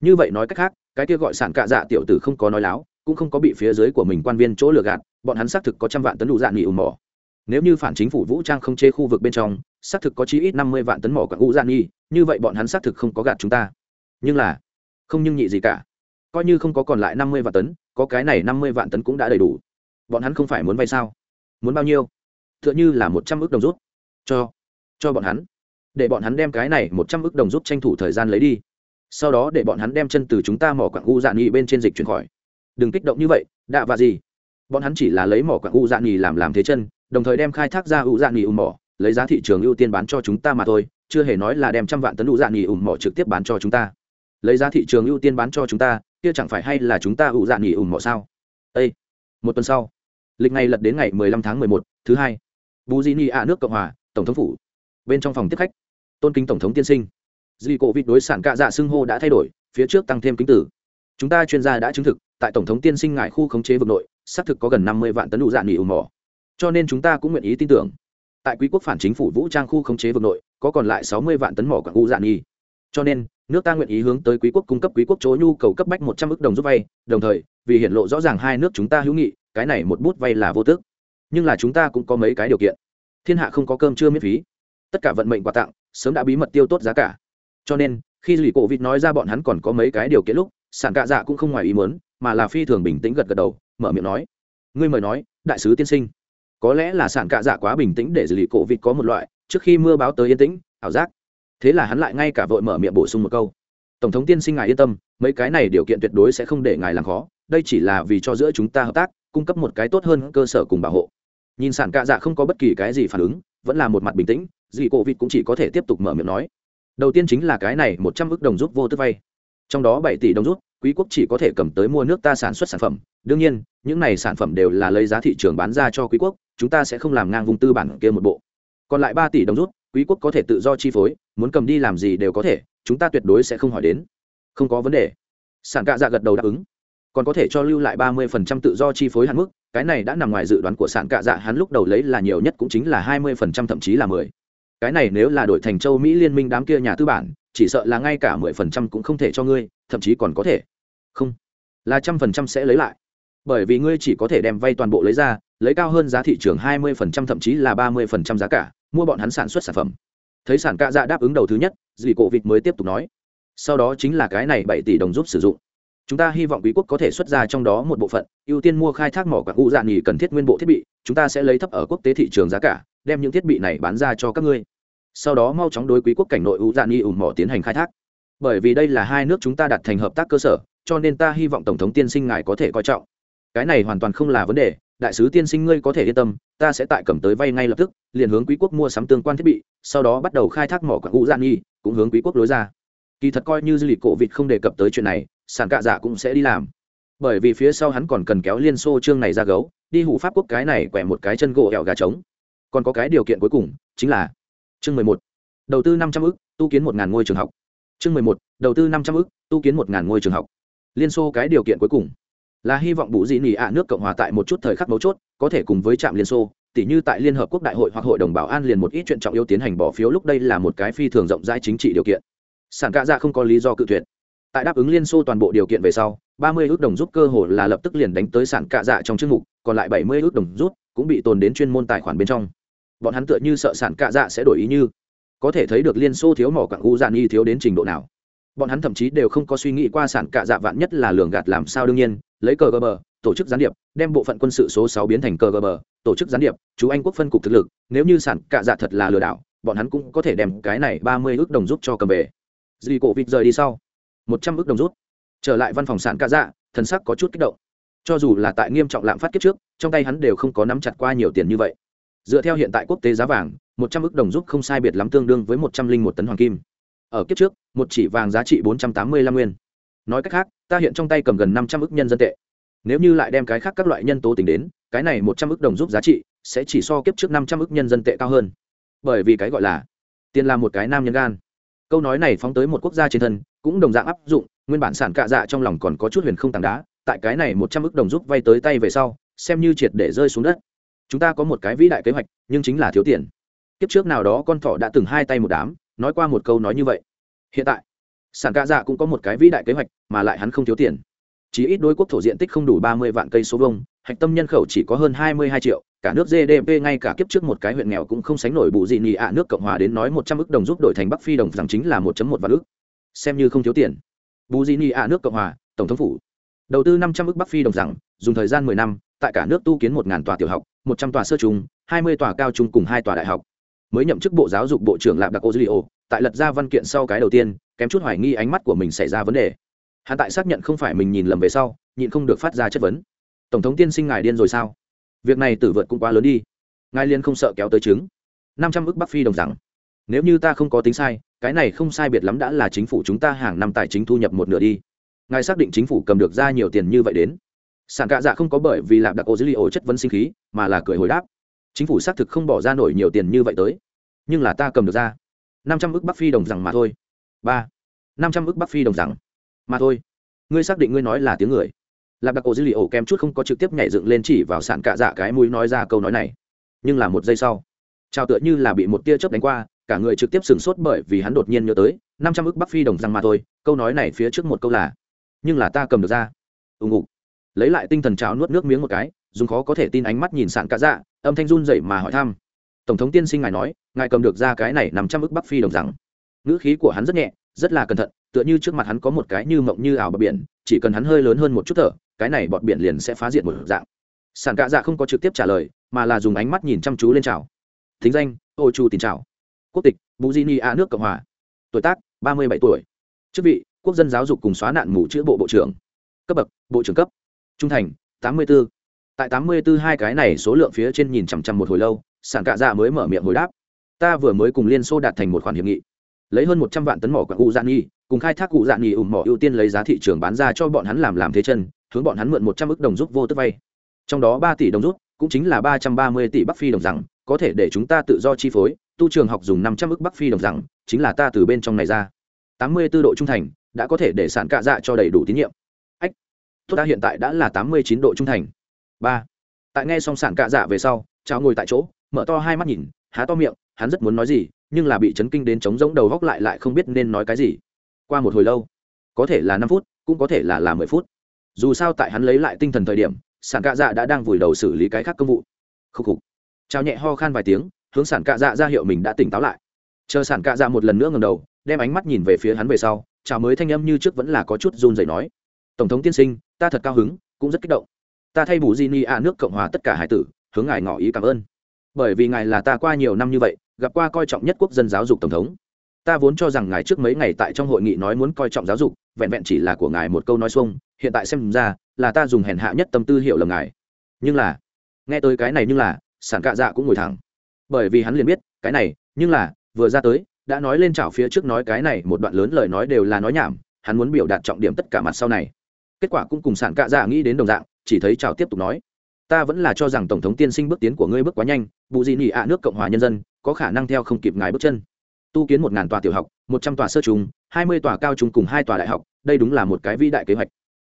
Như vậy nói cách khác, cái kia gọi sản cạ dạ tiểu tử không có nói láo, cũng không có bị phía dưới của mình quan viên chỗ lừa gạt, bọn hắn xác thực có trăm vạn tấn đủ dạn nghỉ ùn mỏ. Nếu như phản chính phủ vũ trang không chế khu vực bên trong, xác thực có chí ít năm mươi vạn tấn mỏ quặng u dạn nghi như vậy bọn hắn xác thực không có gạt chúng ta. Nhưng là, không nhưng nhị gì cả coi như không có còn lại năm mươi vạn tấn, có cái này năm mươi vạn tấn cũng đã đầy đủ. Bọn hắn không phải muốn vay sao? Muốn bao nhiêu? T h ư ợ n h ư là một trăm ước đồng rút. Cho cho bọn hắn. Để bọn hắn đem cái này một trăm ước đồng rút tranh thủ thời gian lấy đi. Sau đó để bọn hắn đem chân từ chúng ta mỏ quặng u dạn nhị bên trên dịch chuyển khỏi. Đừng kích động như vậy, đạ và gì? Bọn hắn chỉ là lấy mỏ quặng u dạn nhị làm làm thế chân, đồng thời đem khai thác ra u dạn nhị ùm mỏ, lấy giá thị trường ưu tiên bán cho chúng ta mà thôi, chưa hề nói là đem trăm vạn tấn u dạn nhị ùm mỏ trực tiếp bán cho chúng ta. Lấy giá thị trường ưu tiên bán cho chúng ta kia chẳng phải hay là chúng ta ủ dạn nghỉ ủng mộ sao? Â một tuần sau lịch ngày lật đến ngày 15 tháng 11, thứ hai bù di ni ạ nước cộng hòa tổng thống phủ. Bên trong phòng tiếp khách tôn kính tổng thống tiên sinh. Di cổ vịt đối sản cạ dạ xưng hô đã thay đổi phía trước tăng thêm kính tử. Chúng ta chuyên gia đã chứng thực tại tổng thống tiên sinh ngại khu khống chế vực nội xác thực có gần 50 vạn tấn đủ dạn nghỉ ủng mỏ cho nên chúng ta cũng nguyện ý tin tưởng tại quý quốc phản chính phủ vũ trang khu khống chế vực nội có còn lại 60 vạn tấn mỏ quặng u dạn nghỉ cho nên, nước ta nguyện ý hướng tới quý quốc cung cấp quý quốc chỗ nhu cầu cấp bách một trăm ước đồng giúp vay, đồng thời, vì hiện lộ rõ ràng hai nước chúng ta hữu nghị, cái này một bút vay là vô tước. Nhưng là chúng ta cũng có mấy cái điều kiện. Thiên hạ không có cơm chưa miễn phí. Tất cả vận mệnh quà tặng, sớm đã bí mật tiêu tốt giá cả. Cho nên, khi lì cổ vịt nói ra bọn hắn còn có mấy cái điều kiện lúc, sản cạ dạ cũng không ngoài ý muốn, mà là phi thường bình tĩnh gật gật đầu, mở miệng nói, ngươi mời nói, đại sứ tiên sinh, có lẽ là sản cạ dạ quá bình tĩnh để lì cổ vịt có một loại, trước khi mưa báo tới yên tĩnh, ảo giác thế là hắn lại ngay cả vội mở miệng bổ sung một câu. Tổng thống tiên sinh ngài yên tâm, mấy cái này điều kiện tuyệt đối sẽ không để ngài làm khó, đây chỉ là vì cho giữa chúng ta hợp tác, cung cấp một cái tốt hơn cơ sở cùng bảo hộ. Nhìn sản cạ dạ không có bất kỳ cái gì phản ứng, vẫn là một mặt bình tĩnh dị cổ vịt cũng chỉ có thể tiếp tục mở miệng nói. Đầu tiên chính là cái này một trăm ước đồng rút vô tư vay. Trong đó bảy tỷ đồng rút, quý quốc chỉ có thể cầm tới mua nước ta sản xuất sản phẩm. Đương nhiên, những này sản phẩm đều là lấy giá thị trường bán ra cho quý quốc, chúng ta sẽ không làm ngang vùng tư bản kia một bộ. Còn lại ba tỷ đồng rút, quý quốc có thể tự do chi phối muốn cầm đi làm gì đều có thể, chúng ta tuyệt đối sẽ không hỏi đến. Không có vấn đề. Sản cạ dạ gật đầu đáp ứng. Còn có thể cho lưu lại ba mươi phần trăm tự do chi phối hạn mức, cái này đã nằm ngoài dự đoán của sản cạ dạ hắn lúc đầu lấy là nhiều nhất cũng chính là hai mươi phần trăm, thậm chí là mười. Cái này nếu là đổi thành châu mỹ liên minh đám kia nhà tư bản, chỉ sợ là ngay cả mười phần trăm cũng không thể cho ngươi, thậm chí còn có thể. Không. Là trăm phần trăm sẽ lấy lại. Bởi vì ngươi chỉ có thể đem vay toàn bộ lấy ra, lấy cao hơn giá thị trường hai mươi phần trăm, thậm chí là ba mươi phần trăm giá cả, mua bọn hắn sản xuất sản phẩm thấy sản cạ dạ đáp ứng đầu thứ nhất, dì cổ vịt mới tiếp tục nói, sau đó chính là cái này bảy tỷ đồng giúp sử dụng. Chúng ta hy vọng quý quốc có thể xuất ra trong đó một bộ phận, ưu tiên mua khai thác mỏ quặng u dạ nghỉ cần thiết nguyên bộ thiết bị, chúng ta sẽ lấy thấp ở quốc tế thị trường giá cả, đem những thiết bị này bán ra cho các ngươi. Sau đó mau chóng đối quý quốc cảnh nội u dạ nghỉ ủng mỏ tiến hành khai thác. Bởi vì đây là hai nước chúng ta đặt thành hợp tác cơ sở, cho nên ta hy vọng tổng thống tiên sinh ngài có thể coi trọng. Cái này hoàn toàn không là vấn đề đại sứ tiên sinh ngươi có thể yên tâm, ta sẽ tại cầm tới vay ngay lập tức, liền hướng quý quốc mua sắm tương quan thiết bị, sau đó bắt đầu khai thác mỏ quặng u gian nghi cũng hướng quý quốc lối ra. Kỳ thật coi như dư lịch cổ vịt không đề cập tới chuyện này, sản cạ dạ cũng sẽ đi làm. Bởi vì phía sau hắn còn cần kéo liên xô trương này ra gấu, đi hủ pháp quốc cái này quẹ một cái chân gỗ hẹo gà trống. Còn có cái điều kiện cuối cùng, chính là chương mười một, đầu tư năm trăm ư c tu kiến một ngàn ngôi trường học. Chương mười một, đầu tư năm trăm ư c tu kiến một ngàn ngôi trường học. Liên xô cái điều kiện cuối cùng là hy vọng bụ dị nỉ ạ nước cộng hòa tại một chút thời khắc mấu chốt, có thể cùng với trạm liên xô, tỉ như tại liên hợp quốc đại hội hoặc hội đồng bảo an liền một ít chuyện trọng yếu tiến hành bỏ phiếu lúc đây là một cái phi thường rộng rãi chính trị điều kiện. Sản cạ dạ không có lý do cự tuyệt. Tại đáp ứng liên xô toàn bộ điều kiện về sau, ba mươi ước đồng rút cơ hội là lập tức liền đánh tới sản cạ dạ trong chương mục, còn lại bảy mươi ước đồng rút cũng bị tồn đến chuyên môn tài khoản bên trong. Bọn hắn tựa như sợ sản cạ dạ sẽ đổi ý như, có thể thấy được liên xô thiếu mỏ quặng u dạn y thiếu đến trình độ nào bọn hắn thậm chí đều không có suy nghĩ qua sản cạ dạ vạn nhất là lường gạt làm sao đương nhiên, lấy cờ gờ bờ, tổ chức gián điệp, đem bộ phận quân sự số sáu biến thành cờ gờ bờ, tổ chức gián điệp, chú anh quốc phân cục thực lực, nếu như sản cạ dạ thật là lừa đảo, bọn hắn cũng có thể đem cái này ba mươi ước đồng rút cho cầm về. Dì cổ vịt rời đi sau, một trăm ước đồng rút. Trở lại văn phòng sản cạ dạ thần sắc có chút kích động. Cho dù là tại nghiêm trọng lạm phát kiếp trước, trong tay hắn đều không có nắm chặt qua nhiều tiền như vậy. Dựa theo hiện tại quốc tế giá vàng, một trăm ước đồng rút không sai biệt lắm tương đương với một trăm linh một tấn hoàng kim ở kiếp trước, một chỉ vàng giá trị bốn trăm tám mươi lăm nguyên. Nói cách khác, ta hiện trong tay cầm gần năm trăm ước nhân dân tệ. Nếu như lại đem cái khác các loại nhân tố tính đến, cái này một trăm ước đồng rút giá trị sẽ chỉ so kiếp trước năm trăm ước nhân dân tệ cao hơn. Bởi vì cái gọi là tiền là một cái nam nhân gan. Câu nói này phóng tới một quốc gia trên thân, cũng đồng dạng áp dụng, nguyên bản sản cạ dạ trong lòng còn có chút huyền không tảng đá, tại cái này một trăm ước đồng rút vay tới tay về sau, xem như triệt để rơi xuống đất. Chúng ta có một cái vĩ đại kế hoạch, nhưng chính là thiếu tiền. Kiếp trước nào đó con thỏ đã từng hai tay một đám nói qua một câu nói như vậy. Hiện tại, sản ca dạ cũng có một cái vĩ đại kế hoạch, mà lại hắn không thiếu tiền. Chỉ ít đôi quốc thổ diện tích không đủ ba mươi vạn cây số vông hạch tâm nhân khẩu chỉ có hơn hai mươi hai triệu, cả nước gdp ngay cả kiếp trước một cái huyện nghèo cũng không sánh nổi bù gì nhì ạ nước cộng hòa đến nói một trăm ước đồng giúp đổi thành bắc phi đồng, rằng chính là một một vạn ước. Xem như không thiếu tiền. Bù gì nhì ạ nước cộng hòa, tổng thống phủ. Đầu tư năm trăm ước bắc phi đồng rằng, dùng thời gian mười năm, tại cả nước tu kiến một ngàn tòa tiểu học, một trăm tòa sơ trung, hai mươi tòa cao trung cùng hai tòa đại học mới nhậm chức bộ giáo dục bộ trưởng lạp đặc ô dư liệu tại lật ra văn kiện sau cái đầu tiên, kém chút hoài nghi ánh mắt của mình xảy ra vấn đề. Hắn tại xác nhận không phải mình nhìn lầm về sau, nhịn không được phát ra chất vấn. Tổng thống tiên sinh ngài điên rồi sao? Việc này tử vượt cũng quá lớn đi. Ngài liên không sợ kéo tới chứng năm trăm ước bắc phi đồng rằng. Nếu như ta không có tính sai, cái này không sai biệt lắm đã là chính phủ chúng ta hàng năm tài chính thu nhập một nửa đi. Ngài xác định chính phủ cầm được ra nhiều tiền như vậy đến. Sản cạ dạ không có bởi vì lạp đặc ô dữ liệu chất vấn sinh khí, mà là cười hồi đáp chính phủ xác thực không bỏ ra nổi nhiều tiền như vậy tới, nhưng là ta cầm được ra. năm trăm ước bắc phi đồng rằng mà thôi. Ba. năm trăm ước bắc phi đồng rằng mà thôi. Ngươi xác định ngươi nói là tiếng người. Lạp đặc ổ dữ liệu kém chút không có trực tiếp nhảy dựng lên chỉ vào sàn cạ dạ cái mũi nói ra câu nói này. Nhưng là một giây sau, trào tựa như là bị một tia chớp đánh qua, cả người trực tiếp sửng sốt bởi vì hắn đột nhiên nhớ tới, năm trăm ước bắc phi đồng rằng mà thôi, câu nói này phía trước một câu là, nhưng là ta cầm được ra. Ùng ục lấy lại tinh thần cháo nuốt nước miếng một cái dùng khó có thể tin ánh mắt nhìn sạn cả dạ âm thanh run dậy mà hỏi thăm. Tổng thống tiên sinh ngài nói, ngài cầm được ra cái này nằm trăm ức bắc phi đồng rằng. Ngữ khí của hắn rất nhẹ, rất là cẩn thận, tựa như trước mặt hắn có một cái như mộng như ảo bờ biển, chỉ cần hắn hơi lớn hơn một chút thở, cái này bọt biển liền sẽ phá diệt một dạng. Sản cạ dạ không có trực tiếp trả lời, mà là dùng ánh mắt nhìn chăm chú lên chào. Thính danh, ô chu tin chào quốc tịch bù di ni a nước cộng hòa. Tuổi tác, ba mươi bảy tuổi. Chức vị, quốc dân giáo dục cùng xóa nạn mù chữa bộ bộ trưởng. Cấp bậc, bộ trưởng cấp. Trung thành, tám mươi bốn tại tám mươi b ố hai cái này số lượng phía trên nhìn chằm chằm một hồi lâu sản cạ dạ mới mở miệng hồi đáp. Ta vừa mới cùng liên xô đạt thành một khoản hiệp nghị. Lấy hơn một trăm vạn tấn mỏ quặng cụ dạn nghi cùng khai thác cụ dạ nghi ủng mỏ ưu tiên lấy giá thị trường bán ra cho bọn hắn làm làm thế chân, hướng bọn hắn mượn một trăm ước đồng rút vô tức vay. Trong đó ba tỷ đồng rút, cũng chính là ba trăm ba mươi tỷ bắc phi đồng rằng, có thể để chúng ta tự do chi phối, tu trường học dùng năm trăm ước bắc phi đồng rằng, chính là ta từ bên trong này ra. Tám mươi 84 độ trung thành, đã có thể để sản cạ dạ cho đầy đủ tín nhiệm. Ách, tốt ta hiện tại đã là tám mươi chín độ trung thành ba tại nghe xong sản cạ dạ về sau cháu ngồi tại chỗ mở to hai mắt nhìn há to miệng hắn rất muốn nói gì nhưng là bị chấn kinh đến trống rỗng đầu góc lại lại không biết nên nói cái gì qua một hồi lâu có thể là năm phút cũng có thể là là mười phút dù sao tại hắn lấy lại tinh thần thời điểm sản cạ dạ đã đang vùi đầu xử lý cái khác công vụ khúc khục chào nhẹ ho khan vài tiếng hướng sản cạ dạ ra hiệu mình đã tỉnh táo lại chờ sản cạ dạ một lần nữa ngầm đầu đem ánh mắt nhìn về phía hắn về sau chào mới thanh âm như trước vẫn là có chút run rẩy nói tổng thống tiên sinh ta thật cao hứng cũng rất kích động ta thay bù di ni a nước cộng hòa tất cả hải tử hướng ngài ngỏ ý cảm ơn bởi vì ngài là ta qua nhiều năm như vậy gặp qua coi trọng nhất quốc dân giáo dục tổng thống ta vốn cho rằng ngài trước mấy ngày tại trong hội nghị nói muốn coi trọng giáo dục vẹn vẹn chỉ là của ngài một câu nói xuông hiện tại xem ra là ta dùng hèn hạ nhất tâm tư hiểu lầm ngài nhưng là nghe tới cái này nhưng là sản cạ dạ cũng ngồi thẳng bởi vì hắn liền biết cái này nhưng là vừa ra tới đã nói lên chảo phía trước nói cái này một đoạn lớn lời nói đều là nói nhảm hắn muốn biểu đạt trọng điểm tất cả mặt sau này kết quả cũng cùng sản cạ dạ nghĩ đến đồng dạng chỉ thấy chào tiếp tục nói, ta vẫn là cho rằng tổng thống tiên sinh bước tiến của ngươi bước quá nhanh vụ gì nhị ạ nước cộng hòa nhân dân, có khả năng theo không kịp ngài bước chân. Tu kiến một ngàn tòa tiểu học, một trăm tòa sơ trung hai mươi tòa cao trung cùng hai tòa đại học, đây đúng là một cái vĩ đại kế hoạch.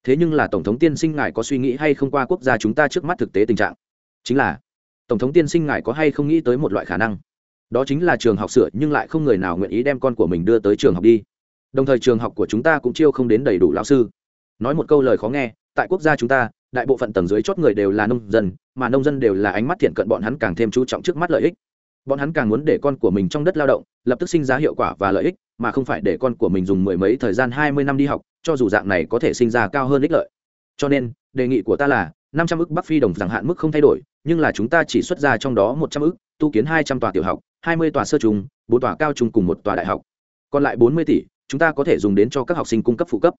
Thế nhưng là tổng thống tiên sinh ngài có suy nghĩ hay không qua quốc gia chúng ta trước mắt thực tế tình trạng? Chính là, tổng thống tiên sinh ngài có hay không nghĩ tới một loại khả năng? Đó chính là trường học sửa nhưng lại không người nào nguyện ý đem con của mình đưa tới trường học đi. Đồng thời trường học của chúng ta cũng chiêu không đến đầy đủ lão sư. Nói một câu lời khó nghe, tại quốc gia chúng ta đại bộ phận tầng dưới chót người đều là nông dân, mà nông dân đều là ánh mắt thiện cận bọn hắn càng thêm chú trọng trước mắt lợi ích. Bọn hắn càng muốn để con của mình trong đất lao động, lập tức sinh ra hiệu quả và lợi ích, mà không phải để con của mình dùng mười mấy thời gian hai mươi năm đi học, cho dù dạng này có thể sinh ra cao hơn ích lợi. Cho nên, đề nghị của ta là, năm trăm ức bắc phi đồng rằng hạn mức không thay đổi, nhưng là chúng ta chỉ xuất ra trong đó một trăm ức, tu kiến hai trăm tòa tiểu học, hai mươi tòa sơ trung, bốn tòa cao trung cùng một tòa đại học. Còn lại bốn mươi tỷ, chúng ta có thể dùng đến cho các học sinh cung cấp phụ cấp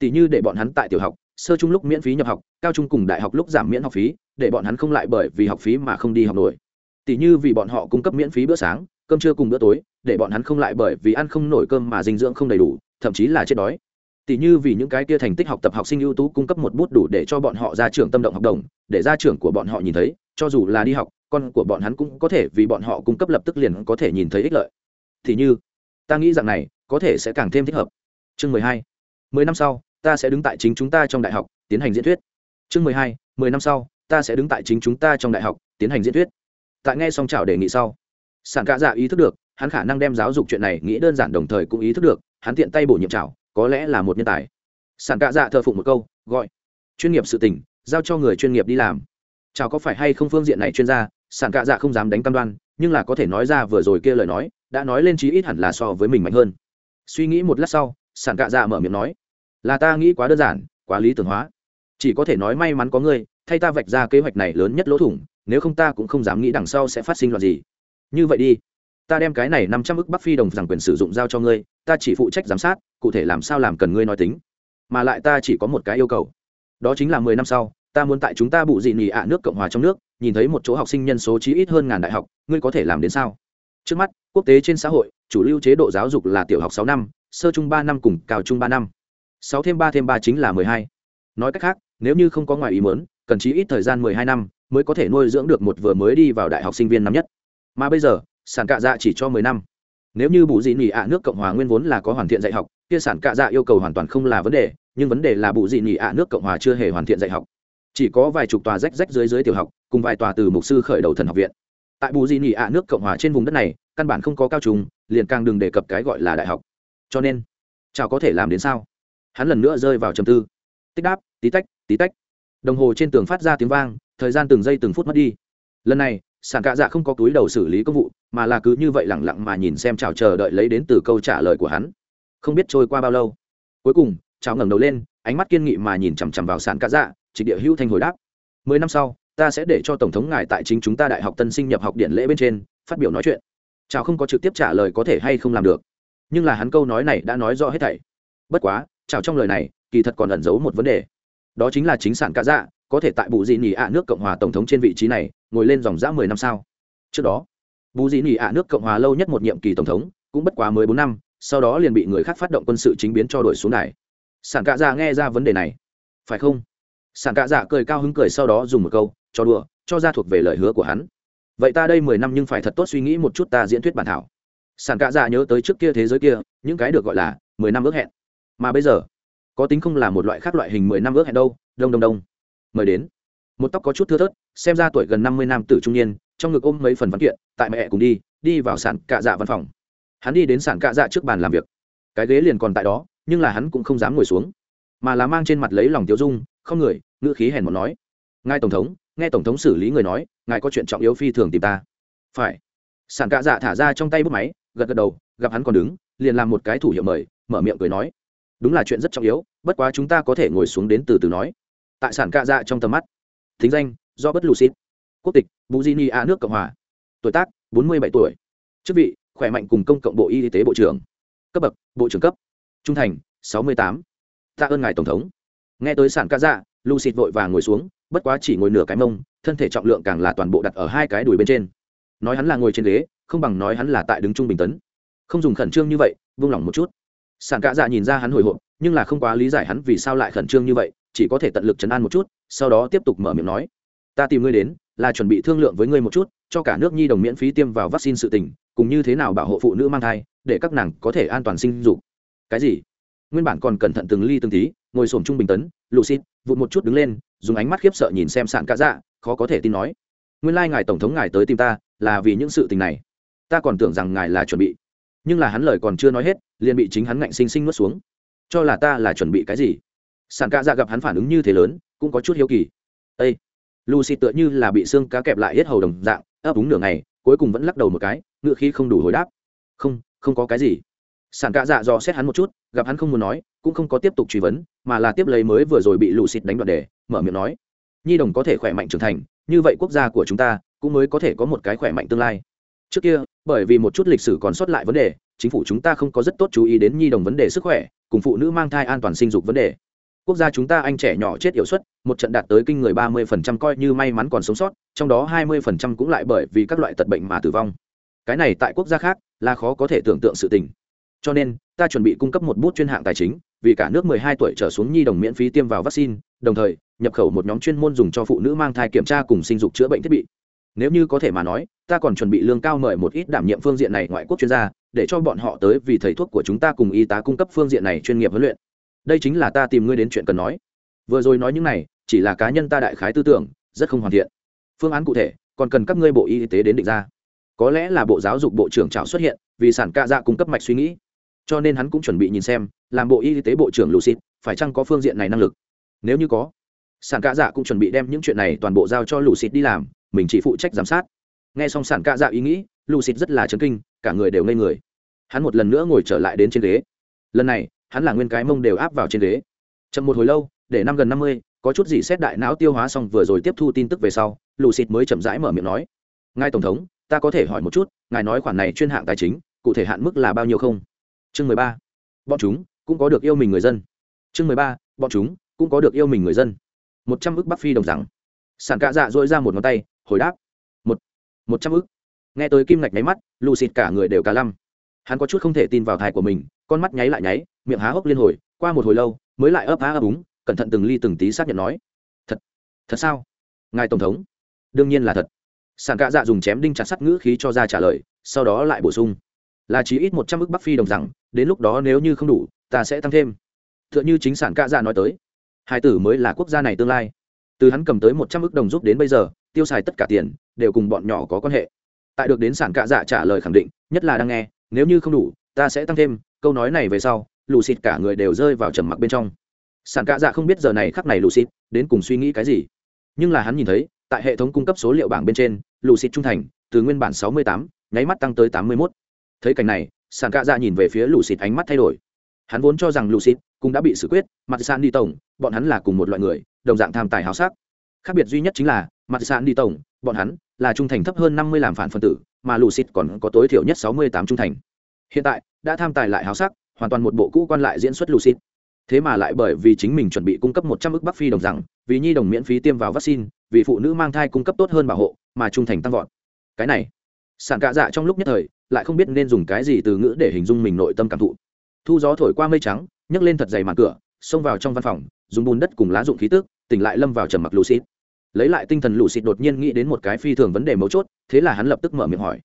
tỷ như để bọn hắn tại tiểu học, sơ trung lúc miễn phí nhập học, cao trung cùng đại học lúc giảm miễn học phí, để bọn hắn không lại bởi vì học phí mà không đi học nổi. Tỷ như vì bọn họ cung cấp miễn phí bữa sáng, cơm trưa cùng bữa tối, để bọn hắn không lại bởi vì ăn không nổi cơm mà dinh dưỡng không đầy đủ, thậm chí là chết đói. Tỷ như vì những cái kia thành tích học tập học sinh ưu tú cung cấp một bút đủ để cho bọn họ ra trường tâm động học đồng, để ra trường của bọn họ nhìn thấy, cho dù là đi học, con của bọn hắn cũng có thể vì bọn họ cung cấp lập tức liền có thể nhìn thấy ích lợi. Thì như, ta nghĩ rằng này, có thể sẽ càng thêm thích hợp. Chương mười hai. Mười năm sau ta sẽ đứng tại chính chúng ta trong đại học, tiến hành diễn thuyết. Chương mười hai, mười năm sau, ta sẽ đứng tại chính chúng ta trong đại học, tiến hành diễn thuyết. Tại nghe xong chào đề nghị sau, sản cạ dạ ý thức được, hắn khả năng đem giáo dục chuyện này nghĩ đơn giản đồng thời cũng ý thức được, hắn tiện tay bổ nhiệm chào có lẽ là một nhân tài. Sản cạ dạ thờ phụng một câu, gọi, chuyên nghiệp sự tình, giao cho người chuyên nghiệp đi làm. Chào có phải hay không phương diện này chuyên gia, sản cạ dạ không dám đánh cam đoan, nhưng là có thể nói ra vừa rồi kia lời nói, đã nói lên chí ít hẳn là so với mình mạnh hơn. Suy nghĩ một lát sau, sản cạ dạ mở miệng nói là ta nghĩ quá đơn giản, quá lý tưởng hóa. Chỉ có thể nói may mắn có ngươi, thay ta vạch ra kế hoạch này lớn nhất lỗ thủng, nếu không ta cũng không dám nghĩ đằng sau sẽ phát sinh loạn gì. Như vậy đi. Ta đem cái này năm trăm ức bắc phi đồng rằng quyền sử dụng giao cho ngươi, ta chỉ phụ trách giám sát, cụ thể làm sao làm cần ngươi nói tính. Mà lại ta chỉ có một cái yêu cầu. Đó chính là mười năm sau, ta muốn tại chúng ta bụ dị nỉ ạ nước cộng hòa trong nước, nhìn thấy một chỗ học sinh nhân số chí ít hơn ngàn đại học, ngươi có thể làm đến sao? Trước mắt, quốc tế trên xã hội, chủ lưu chế độ giáo dục là tiểu học sáu năm, sơ trung ba năm cùng cao trung ba năm sáu thêm ba thêm ba chính là mười hai. Nói cách khác, nếu như không có ngoài ý muốn, cần chí ít thời gian mười hai năm mới có thể nuôi dưỡng được một vừa mới đi vào đại học sinh viên năm nhất. Mà bây giờ, sản cạ dạ chỉ cho mười năm. Nếu như bù dị nỉ ạ nước cộng hòa nguyên vốn là có hoàn thiện dạy học, kia sản cạ dạ yêu cầu hoàn toàn không là vấn đề, nhưng vấn đề là bù dị nỉ ạ nước cộng hòa chưa hề hoàn thiện dạy học. Chỉ có vài chục tòa rách rách dưới dưới tiểu học, cùng vài tòa từ mục sư khởi đầu thần học viện. Tại bù dị nỉ ạ nước cộng hòa trên vùng đất này, căn bản không có cao trùng, liền càng đừng đề cập cái gọi là đại học. Cho nên, chào có thể làm đến sao? Hắn lần nữa rơi vào trầm tư. Tích đáp, tí tách tí tách. Đồng hồ trên tường phát ra tiếng vang, thời gian từng giây từng phút mất đi. Lần này sản cạ dạ không có túi đầu xử lý công vụ, mà là cứ như vậy lẳng lặng mà nhìn xem chào chờ đợi lấy đến từ câu trả lời của hắn. Không biết trôi qua bao lâu. Cuối cùng, chào ngẩng đầu lên, ánh mắt kiên nghị mà nhìn chằm chằm vào sản cạ dạ trịch địa hữu thanh hồi đáp. Mười năm sau, ta sẽ để cho tổng thống ngài tại chính chúng ta đại học tân sinh nhập học điện lễ bên trên, phát biểu nói chuyện. Chào không có trực tiếp trả lời có thể hay không làm được. Nhưng là hắn câu nói này đã nói rõ hết thảy. Bất quá chào trong lời này, kỳ thật còn ẩn giấu một vấn đề. Đó chính là chính sản cạ dạ có thể tại bù dị nỉ ạ nước cộng hòa tổng thống trên vị trí này, ngồi lên dòng dã mười năm sao? Trước đó, bù dị nỉ ạ nước cộng hòa lâu nhất một nhiệm kỳ tổng thống, cũng bất quá mười bốn năm, sau đó liền bị người khác phát động quân sự chính biến cho đổi xuống này sản cạ dạ nghe ra vấn đề này. Phải không? Sản cạ dạ cười cao hứng cười sau đó dùng một câu, cho đùa, cho ra thuộc về lời hứa của hắn. Vậy ta đây mười năm nhưng phải thật tốt suy nghĩ một chút ta diễn thuyết bản thảo. Sản cạ dạ nhớ tới trước kia thế giới kia, những cái được gọi là mười năm ước hẹn mà bây giờ, có tính không là một loại khác loại hình mười năm ước hẹn đâu, đông đông đông. Mời đến. Một tóc có chút thưa thớt, xem ra tuổi gần năm mươi nam tử trung niên, trong ngực ôm mấy phần văn kiện, tại mẹ cùng đi đi vào sản cạ dạ văn phòng. Hắn đi đến sản cạ dạ trước bàn làm việc. Cái ghế liền còn tại đó, nhưng là hắn cũng không dám ngồi xuống, mà là mang trên mặt lấy lòng tiêu dung, không người, ngữ khí hèn một nói. Ngài tổng thống, nghe tổng thống xử lý người nói, ngài có chuyện trọng yếu phi thường tìm ta. Phải. Sản cạ dạ thả ra trong tay bút máy, gật gật đầu, gặp hắn còn đứng, liền làm một cái thủ hiệu mời, mở miệng cười nói đúng là chuyện rất trọng yếu, bất quá chúng ta có thể ngồi xuống đến từ từ nói. Tại sản cạ dạ trong tầm mắt, thính danh do bất lù xít quốc tịch buzini a nước cộng hòa. Tuổi tác, bốn mươi bảy tuổi. Chức vị, khỏe mạnh cùng công cộng bộ y tế bộ trưởng. Cấp bậc, bộ trưởng cấp. Trung thành, sáu mươi tám. Tạ ơn ngài tổng thống. Nghe tới sản ca dạ lu xịt vội vàng ngồi xuống, bất quá chỉ ngồi nửa cái mông, thân thể trọng lượng càng là toàn bộ đặt ở hai cái đùi bên trên. Nói hắn là ngồi trên ghế, không bằng nói hắn là tại đứng trung bình tấn. Không dùng khẩn trương như vậy, vung lòng một chút sản cạ dạ nhìn ra hắn hồi hộp, nhưng là không quá lý giải hắn vì sao lại khẩn trương như vậy, chỉ có thể tận lực chấn an một chút, sau đó tiếp tục mở miệng nói. Ta tìm ngươi đến là chuẩn bị thương lượng với ngươi một chút, cho cả nước nhi đồng miễn phí tiêm vào vaccine sự tình, cùng như thế nào bảo hộ phụ nữ mang thai, để các nàng có thể an toàn sinh dục. Cái gì? Nguyên bản còn cẩn thận từng ly từng tí, ngồi xổm trung bình tấn lucid vụt một chút đứng lên, dùng ánh mắt khiếp sợ nhìn xem Sản cả dạ khó có thể tin nói. Nguyên lai ngài tổng thống ngài tới tìm ta, là vì những sự tình này. Ta còn tưởng rằng ngài là chuẩn bị nhưng là hắn lời còn chưa nói hết, liền bị chính hắn ngạnh sinh sinh nuốt xuống. Cho là ta là chuẩn bị cái gì? Sàn ca dạ gặp hắn phản ứng như thế lớn, cũng có chút hiếu kỳ. Â lucy tựa như là bị xương cá kẹp lại hết hầu đồng dạng, ấp úng nửa ngày, cuối cùng vẫn lắc đầu một cái, ngựa khi không đủ hồi đáp. Không không có cái gì. Sàn ca dạ do xét hắn một chút, gặp hắn không muốn nói, cũng không có tiếp tục truy vấn, mà là tiếp lấy mới vừa rồi bị lù xịt đánh đoạn đề, mở miệng nói. Nhi đồng có thể khỏe mạnh trưởng thành, như vậy quốc gia của chúng ta cũng mới có thể có một cái khỏe mạnh tương lai. Trước kia bởi vì một chút lịch sử còn sót lại vấn đề, chính phủ chúng ta không có rất tốt chú ý đến nhi đồng vấn đề sức khỏe, cùng phụ nữ mang thai an toàn sinh dục vấn đề. Quốc gia chúng ta anh trẻ nhỏ chết yểu suất, một trận đạt tới kinh người ba mươi phần trăm coi như may mắn còn sống sót, trong đó hai mươi phần trăm cũng lại bởi vì các loại tật bệnh mà tử vong. Cái này tại quốc gia khác là khó có thể tưởng tượng sự tình. Cho nên, ta chuẩn bị cung cấp một bút chuyên hạng tài chính, vì cả nước 12 tuổi trở xuống nhi đồng miễn phí tiêm vào vaccine, đồng thời, nhập khẩu một nhóm chuyên môn dùng cho phụ nữ mang thai kiểm tra cùng sinh dục chữa bệnh thiết bị nếu như có thể mà nói, ta còn chuẩn bị lương cao mời một ít đảm nhiệm phương diện này ngoại quốc chuyên gia, để cho bọn họ tới vì thầy thuốc của chúng ta cùng y tá cung cấp phương diện này chuyên nghiệp huấn luyện. Đây chính là ta tìm ngươi đến chuyện cần nói. Vừa rồi nói những này, chỉ là cá nhân ta đại khái tư tưởng, rất không hoàn thiện. Phương án cụ thể, còn cần các ngươi bộ y tế đến định ra. Có lẽ là bộ giáo dục bộ trưởng trào xuất hiện, vì sản ca dạ cung cấp mạch suy nghĩ. Cho nên hắn cũng chuẩn bị nhìn xem, làm bộ y tế bộ trưởng lucid, phải chăng có phương diện này năng lực. Nếu như có, sản ca dạ cũng chuẩn bị đem những chuyện này toàn bộ giao cho lucid đi làm mình chỉ phụ trách giám sát. Nghe xong sản ca dạ ý nghĩ, lucid rất là chấn kinh, cả người đều ngây người. Hắn một lần nữa ngồi trở lại đến trên ghế. Lần này, hắn là nguyên cái mông đều áp vào trên ghế. Chậm một hồi lâu, để năm gần năm mươi, có chút gì xét đại não tiêu hóa xong vừa rồi tiếp thu tin tức về sau, lucid mới chậm rãi mở miệng nói. Ngài tổng thống, ta có thể hỏi một chút, ngài nói khoản này chuyên hạng tài chính, cụ thể hạn mức là bao nhiêu không? Chương mười ba. Bọn chúng cũng có được yêu mình người dân. Chương mười ba. Bọn chúng cũng có được yêu mình người dân. Một trăm ước bắc phi đồng rằng. Sản cạ dạ dội ra một ngón tay hồi đáp, một một trăm ức. Nghe tới kim ngạch nháy mắt lù xịt cả người đều cả lăm. Hắn có chút không thể tin vào thai của mình, con mắt nháy lại nháy, miệng há hốc liên hồi, qua một hồi lâu, mới lại ấp há ấp úng, cẩn thận từng ly từng tí xác nhận nói, thật thật sao? Ngài tổng thống? Đương nhiên là thật. Sàn cạ dạ dùng chém đinh chặt sắt ngữ khí cho ra trả lời, sau đó lại bổ sung, là chỉ ít một trăm ức bắc phi đồng rằng, đến lúc đó nếu như không đủ, ta sẽ tăng thêm. T h ư ợ n h ư chính sản cạ dạ nói tới, hai tử mới là quốc gia này tương lai. Từ hắn cầm tới một trăm ức đồng giúp đến bây giờ tiêu xài tất cả tiền, đều cùng bọn nhỏ có quan hệ. Tại được đến sản cạ dạ trả lời khẳng định, nhất là đang nghe, nếu như không đủ, ta sẽ tăng thêm, câu nói này về sau lù xịt cả người đều rơi vào trầm mặc bên trong. Sản cạ dạ không biết giờ này khắc này lù xịt đến cùng suy nghĩ cái gì. Nhưng là hắn nhìn thấy, tại hệ thống cung cấp số liệu bảng bên trên lù xịt trung thành, từ nguyên bản sáu mươi tám, nháy mắt tăng tới tám mươi mốt. Thấy cảnh này, sản cạ dạ nhìn về phía lù xịt ánh mắt thay đổi. Hắn vốn cho rằng lù xịt cũng đã bị xử quyết, mặt sàn đi tổng, bọn hắn là cùng một loại người, đồng dạng tham tài háo sắc khác biệt duy nhất chính là, mặt sàn đi tổng, bọn hắn là trung thành thấp hơn năm mươi làm phản phân tử, mà lù xịt còn có tối thiểu nhất sáu mươi tám trung thành. Hiện tại, đã tham tài lại háo sắc, hoàn toàn một bộ cũ quan lại diễn xuất lù xịt thế mà lại bởi vì chính mình chuẩn bị cung cấp một trăm ức bắc phi đồng rằng, vì nhi đồng miễn phí tiêm vào vaccine, vì phụ nữ mang thai cung cấp tốt hơn bảo hộ, mà trung thành tăng vọt. Cái này sản cạ dạ trong lúc nhất thời, lại không biết nên dùng cái gì từ ngữ để hình dung mình nội tâm cảm thụ. Thu gió thổi qua mây trắng, nhấc lên thật dày màn cửa, xông vào trong văn phòng, dùng bùn đất cùng lá dụng khí tức, tỉnh lại lâm vào trầm mặc lù lấy lại tinh thần lũ xịt đột nhiên nghĩ đến một cái phi thường vấn đề mấu chốt, thế là hắn lập tức mở miệng hỏi.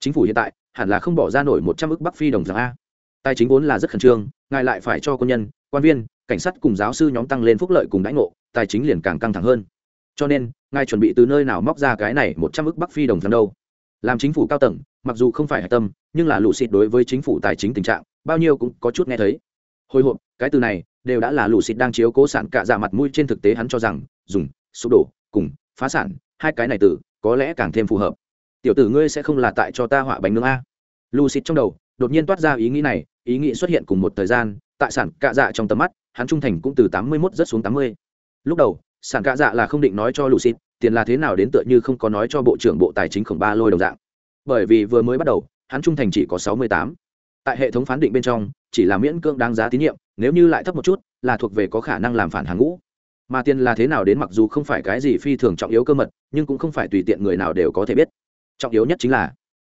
Chính phủ hiện tại, hẳn là không bỏ ra nổi một trăm ước bắc phi đồng rằng a. Tài chính vốn là rất khẩn trương, ngài lại phải cho quân nhân, quan viên, cảnh sát cùng giáo sư nhóm tăng lên phúc lợi cùng đãi ngộ, tài chính liền càng căng thẳng hơn. Cho nên, ngài chuẩn bị từ nơi nào móc ra cái này một trăm ước bắc phi đồng rằng đâu? Làm chính phủ cao tầng, mặc dù không phải hạch tâm, nhưng là lũ xịt đối với chính phủ tài chính tình trạng, bao nhiêu cũng có chút nghe thấy. Hồi hộp, cái từ này, đều đã là lũ xịt đang chiếu cố sản cả dạ mặt mũi trên thực tế hắn cho rằng, dùng, sụp đổ cùng, phá sản, hai cái này từ có lẽ càng thêm phù hợp. Tiểu tử ngươi sẽ không là tại cho ta họa bánh nướng a. Lù trong đầu, đột nhiên toát ra ý nghĩ này, ý nghĩ xuất hiện cùng một thời gian, tại sản cạ dạ trong tầm mắt, hắn trung thành cũng từ tám mươi mốt rất xuống tám mươi. lúc đầu, sản cạ dạ là không định nói cho lucid tiền là thế nào đến tựa như không có nói cho bộ trưởng bộ tài chính khổng ba lôi đồng dạng. Bởi vì vừa mới bắt đầu, hắn trung thành chỉ có sáu mươi tám. Tại hệ thống phán định bên trong, chỉ là miễn cưỡng đáng giá tín nhiệm, nếu như lại thấp một chút, là thuộc về có khả năng làm phản hàng ngũ mà tiền là thế nào đến mặc dù không phải cái gì phi thường trọng yếu cơ mật, nhưng cũng không phải tùy tiện người nào đều có thể biết. Trọng yếu nhất chính là,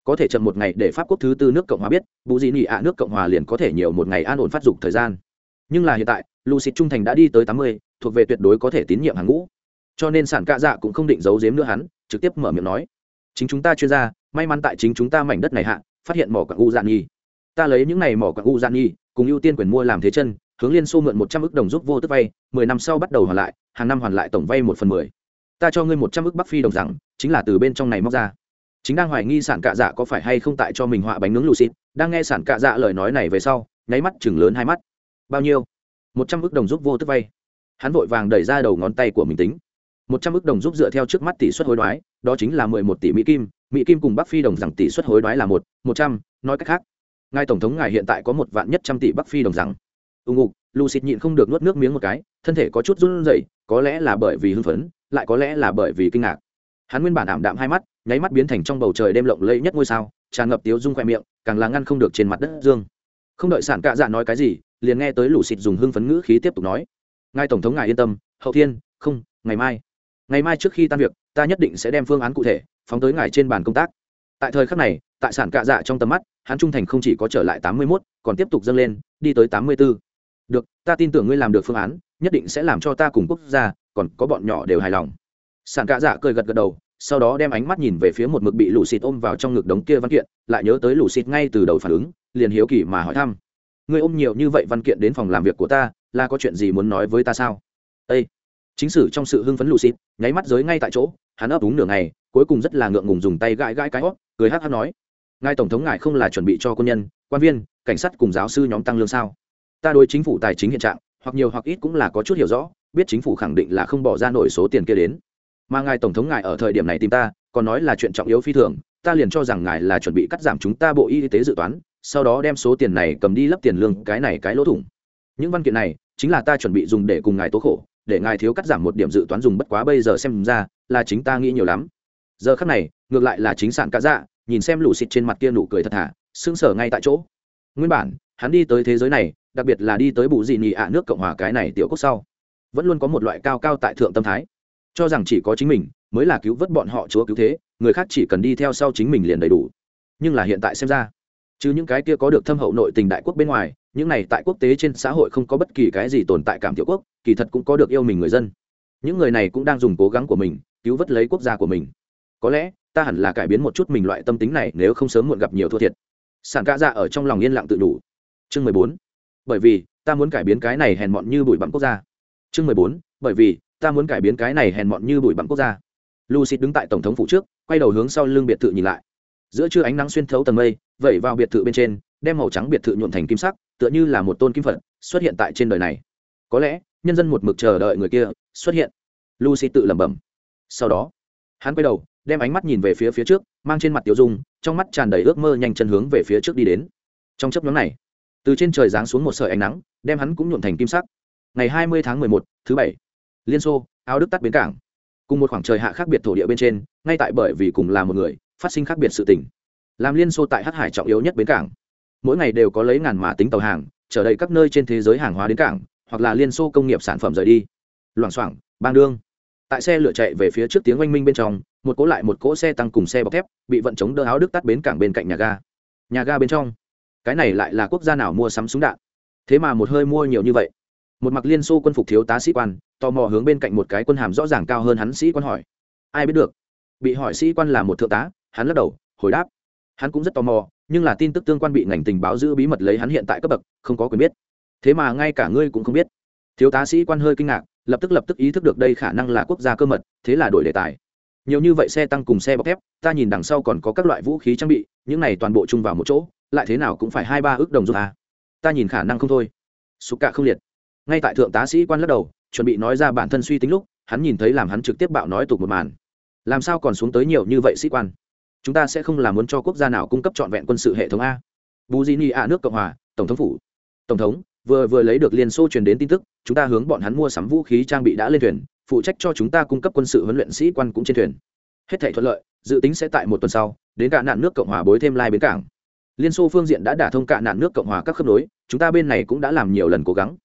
có thể chậm một ngày để pháp quốc thứ tư nước cộng hòa biết, bù dị nị ạ nước cộng hòa liền có thể nhiều một ngày an ổn phát dục thời gian. Nhưng là hiện tại lucid trung thành đã đi tới tám mươi, thuộc về tuyệt đối có thể tín nhiệm hàng ngũ. Cho nên sản cạ dạ cũng không định giấu giếm nữa hắn, trực tiếp mở miệng nói, chính chúng ta chuyên gia, may mắn tại chính chúng ta mảnh đất này hạ, phát hiện mỏ quặng u dạng nhi. Ta lấy những này mỏ quặng u dạng nhi, cùng ưu tiên quyền mua làm thế chân hướng liên xô mượn một trăm ước đồng giúp vô tức vay, mười năm sau bắt đầu hoàn lại, hàng năm hoàn lại tổng vay một phần mười. Ta cho ngươi một trăm ước bắc phi đồng rằng, chính là từ bên trong này móc ra. Chính đang hoài nghi sản cạ dạ có phải hay không tại cho mình họa bánh nướng lù xịt đang nghe sản cạ dạ lời nói này về sau, nháy mắt chừng lớn hai mắt. Bao nhiêu? Một trăm ước đồng giúp vô tức vay. Hắn vội vàng đẩy ra đầu ngón tay của mình tính. Một trăm ước đồng giúp dựa theo trước mắt tỷ suất hối đoái, đó chính là mười một tỷ mỹ kim. Mỹ kim cùng bắc phi đồng rằng tỷ suất hối đoái là một một trăm, nói cách khác. Ngài tổng thống ngài hiện tại có một vạn nhất trăm tỷ bắc phi đồng rằng ưng ngục, lù xịt nhịn không được nuốt nước miếng một cái, thân thể có chút run rẩy, có lẽ là bởi vì hưng phấn, lại có lẽ là bởi vì kinh ngạc. Hắn nguyên bản ảm đạm hai mắt, nháy mắt biến thành trong bầu trời đêm lộng lẫy nhất ngôi sao, tràn ngập tiếu dung khoe miệng, càng là ngăn không được trên mặt đất dương. Không đợi sản cạ dạ nói cái gì, liền nghe tới lũ xịt dùng hưng phấn ngữ khí tiếp tục nói. Ngài tổng thống ngài yên tâm, hậu thiên, không, ngày mai. Ngày mai trước khi tan việc, ta nhất định sẽ đem phương án cụ thể, phóng tới ngài trên bàn công tác. Tại thời khắc này, tại sản cạ dạ trong tầm mắt, hắn trung thành không chỉ có trở lại tám mươi mốt, còn tiếp tục dâng lên, đi tới tám mươi bốn được, ta tin tưởng ngươi làm được phương án, nhất định sẽ làm cho ta cùng quốc gia, còn có bọn nhỏ đều hài lòng. Sản cạ dạ cười gật gật đầu, sau đó đem ánh mắt nhìn về phía một mực bị lũ xịt ôm vào trong ngực đống kia văn kiện, lại nhớ tới lũ xịt ngay từ đầu phản ứng, liền hiếu kỳ mà hỏi thăm. Ngươi ôm nhiều như vậy văn kiện đến phòng làm việc của ta, là có chuyện gì muốn nói với ta sao? Ây chính sử trong sự hưng phấn lũ xịt, nháy mắt giới ngay tại chỗ, hắn ấp úng nửa ngày, cuối cùng rất là ngượng ngùng dùng tay gãi gãi cái hót, cười hát hát nói, ngài tổng thống ngài không là chuẩn bị cho quân nhân, quan viên, cảnh sát cùng giáo sư nhóm tăng lương sao? Ta đối chính phủ tài chính hiện trạng, hoặc nhiều hoặc ít cũng là có chút hiểu rõ, biết chính phủ khẳng định là không bỏ ra nổi số tiền kia đến. Mà ngài tổng thống ngài ở thời điểm này tìm ta, còn nói là chuyện trọng yếu phi thường, ta liền cho rằng ngài là chuẩn bị cắt giảm chúng ta bộ y tế dự toán, sau đó đem số tiền này cầm đi lấp tiền lương cái này cái lỗ thủng. Những văn kiện này, chính là ta chuẩn bị dùng để cùng ngài tố khổ, để ngài thiếu cắt giảm một điểm dự toán dùng bất quá bây giờ xem ra, là chính ta nghĩ nhiều lắm. Giờ khắc này, ngược lại là chính sản cá dạ nhìn xem lũ xịt trên mặt kia nụ cười thật thà, sững sờ ngay tại chỗ. Nguyên bản, hắn đi tới thế giới này đặc biệt là đi tới bù dị nị ạ nước cộng hòa cái này tiểu quốc sau, vẫn luôn có một loại cao cao tại thượng tâm thái. Cho rằng chỉ có chính mình mới là cứu vớt bọn họ chúa cứu thế, người khác chỉ cần đi theo sau chính mình liền đầy đủ. Nhưng là hiện tại xem ra, chứ những cái kia có được thâm hậu nội tình đại quốc bên ngoài, những này tại quốc tế trên xã hội không có bất kỳ cái gì tồn tại cảm tiểu quốc, kỳ thật cũng có được yêu mình người dân. Những người này cũng đang dùng cố gắng của mình, cứu vớt lấy quốc gia của mình. Có lẽ, ta hẳn là cải biến một chút mình loại tâm tính này nếu không sớm muộn gặp nhiều thua thiệt. Sản ca dạ ở trong lòng yên lặng tự đủ. Chương mười bốn bởi vì ta muốn cải biến cái này hèn mọn như bụi bặm quốc gia. Chương mười bốn, bởi vì ta muốn cải biến cái này hèn mọn như bụi bặm quốc gia. Lucy đứng tại tổng thống phủ trước, quay đầu hướng sau lưng biệt thự nhìn lại. Giữa trưa ánh nắng xuyên thấu tầng mây, vẩy vào biệt thự bên trên, đem màu trắng biệt thự nhuộn thành kim sắc, tựa như là một tôn kim phật, xuất hiện tại trên đời này. Có lẽ, nhân dân một mực chờ đợi người kia xuất hiện. Lucy tự lẩm bẩm. Sau đó, hắn quay đầu, đem ánh mắt nhìn về phía phía trước, mang trên mặt tiểu dung, trong mắt tràn đầy ước mơ nhanh chân hướng về phía trước đi đến. Trong chấp nhóm này từ trên trời giáng xuống một sợi ánh nắng, đem hắn cũng nhuộn thành kim sắc. Ngày hai mươi tháng mười một, thứ bảy, liên xô áo đức tắt bến cảng. Cùng một khoảng trời hạ khác biệt thổ địa bên trên, ngay tại bởi vì cùng là một người, phát sinh khác biệt sự tình. Làm liên xô tại hát hải trọng yếu nhất bến cảng. Mỗi ngày đều có lấy ngàn mã tính tàu hàng trở đầy các nơi trên thế giới hàng hóa đến cảng, hoặc là liên xô công nghiệp sản phẩm rời đi. Loảng xoảng, bang đương. Tại xe lửa chạy về phía trước tiếng oanh minh bên trong, một cỗ lại một cỗ xe tăng cùng xe bọc thép, bị vận chống đỡ áo đức tắt bến cảng bên cạnh nhà ga. Nhà ga bên trong cái này lại là quốc gia nào mua sắm súng đạn? Thế mà một hơi mua nhiều như vậy. Một mặc liên xô quân phục thiếu tá sĩ quan, tò mò hướng bên cạnh một cái quân hàm rõ ràng cao hơn hắn sĩ quan hỏi. Ai biết được? Bị hỏi sĩ quan là một thượng tá, hắn lắc đầu, hồi đáp. Hắn cũng rất tò mò, nhưng là tin tức tương quan bị ngành tình báo giữ bí mật lấy hắn hiện tại cấp bậc, không có quyền biết. Thế mà ngay cả ngươi cũng không biết. Thiếu tá sĩ quan hơi kinh ngạc, lập tức lập tức ý thức được đây khả năng là quốc gia cơ mật, thế là đổi đề tài. Nhiều như vậy xe tăng cùng xe bọc thép, ta nhìn đằng sau còn có các loại vũ khí trang bị, những này toàn bộ chung vào một chỗ lại thế nào cũng phải hai ba ước đồng giúp à. ta nhìn khả năng không thôi. Sụp cạ không liệt. Ngay tại thượng tá sĩ quan lắc đầu, chuẩn bị nói ra bản thân suy tính lúc, hắn nhìn thấy làm hắn trực tiếp bạo nói tục một màn. Làm sao còn xuống tới nhiều như vậy sĩ quan? Chúng ta sẽ không làm muốn cho quốc gia nào cung cấp trọn vẹn quân sự hệ thống a. Bù di ni a nước cộng hòa, tổng thống phủ. Tổng thống, vừa vừa lấy được liên xô truyền đến tin tức, chúng ta hướng bọn hắn mua sắm vũ khí trang bị đã lên thuyền, phụ trách cho chúng ta cung cấp quân sự huấn luyện sĩ quan cũng trên thuyền. Hết thể thuận lợi, dự tính sẽ tại một tuần sau, đến cả nạn nước cộng hòa bối thêm lai bến cảng liên xô phương diện đã đả thông cả nạn nước cộng hòa các khớp nối, chúng ta bên này cũng đã làm nhiều lần cố gắng.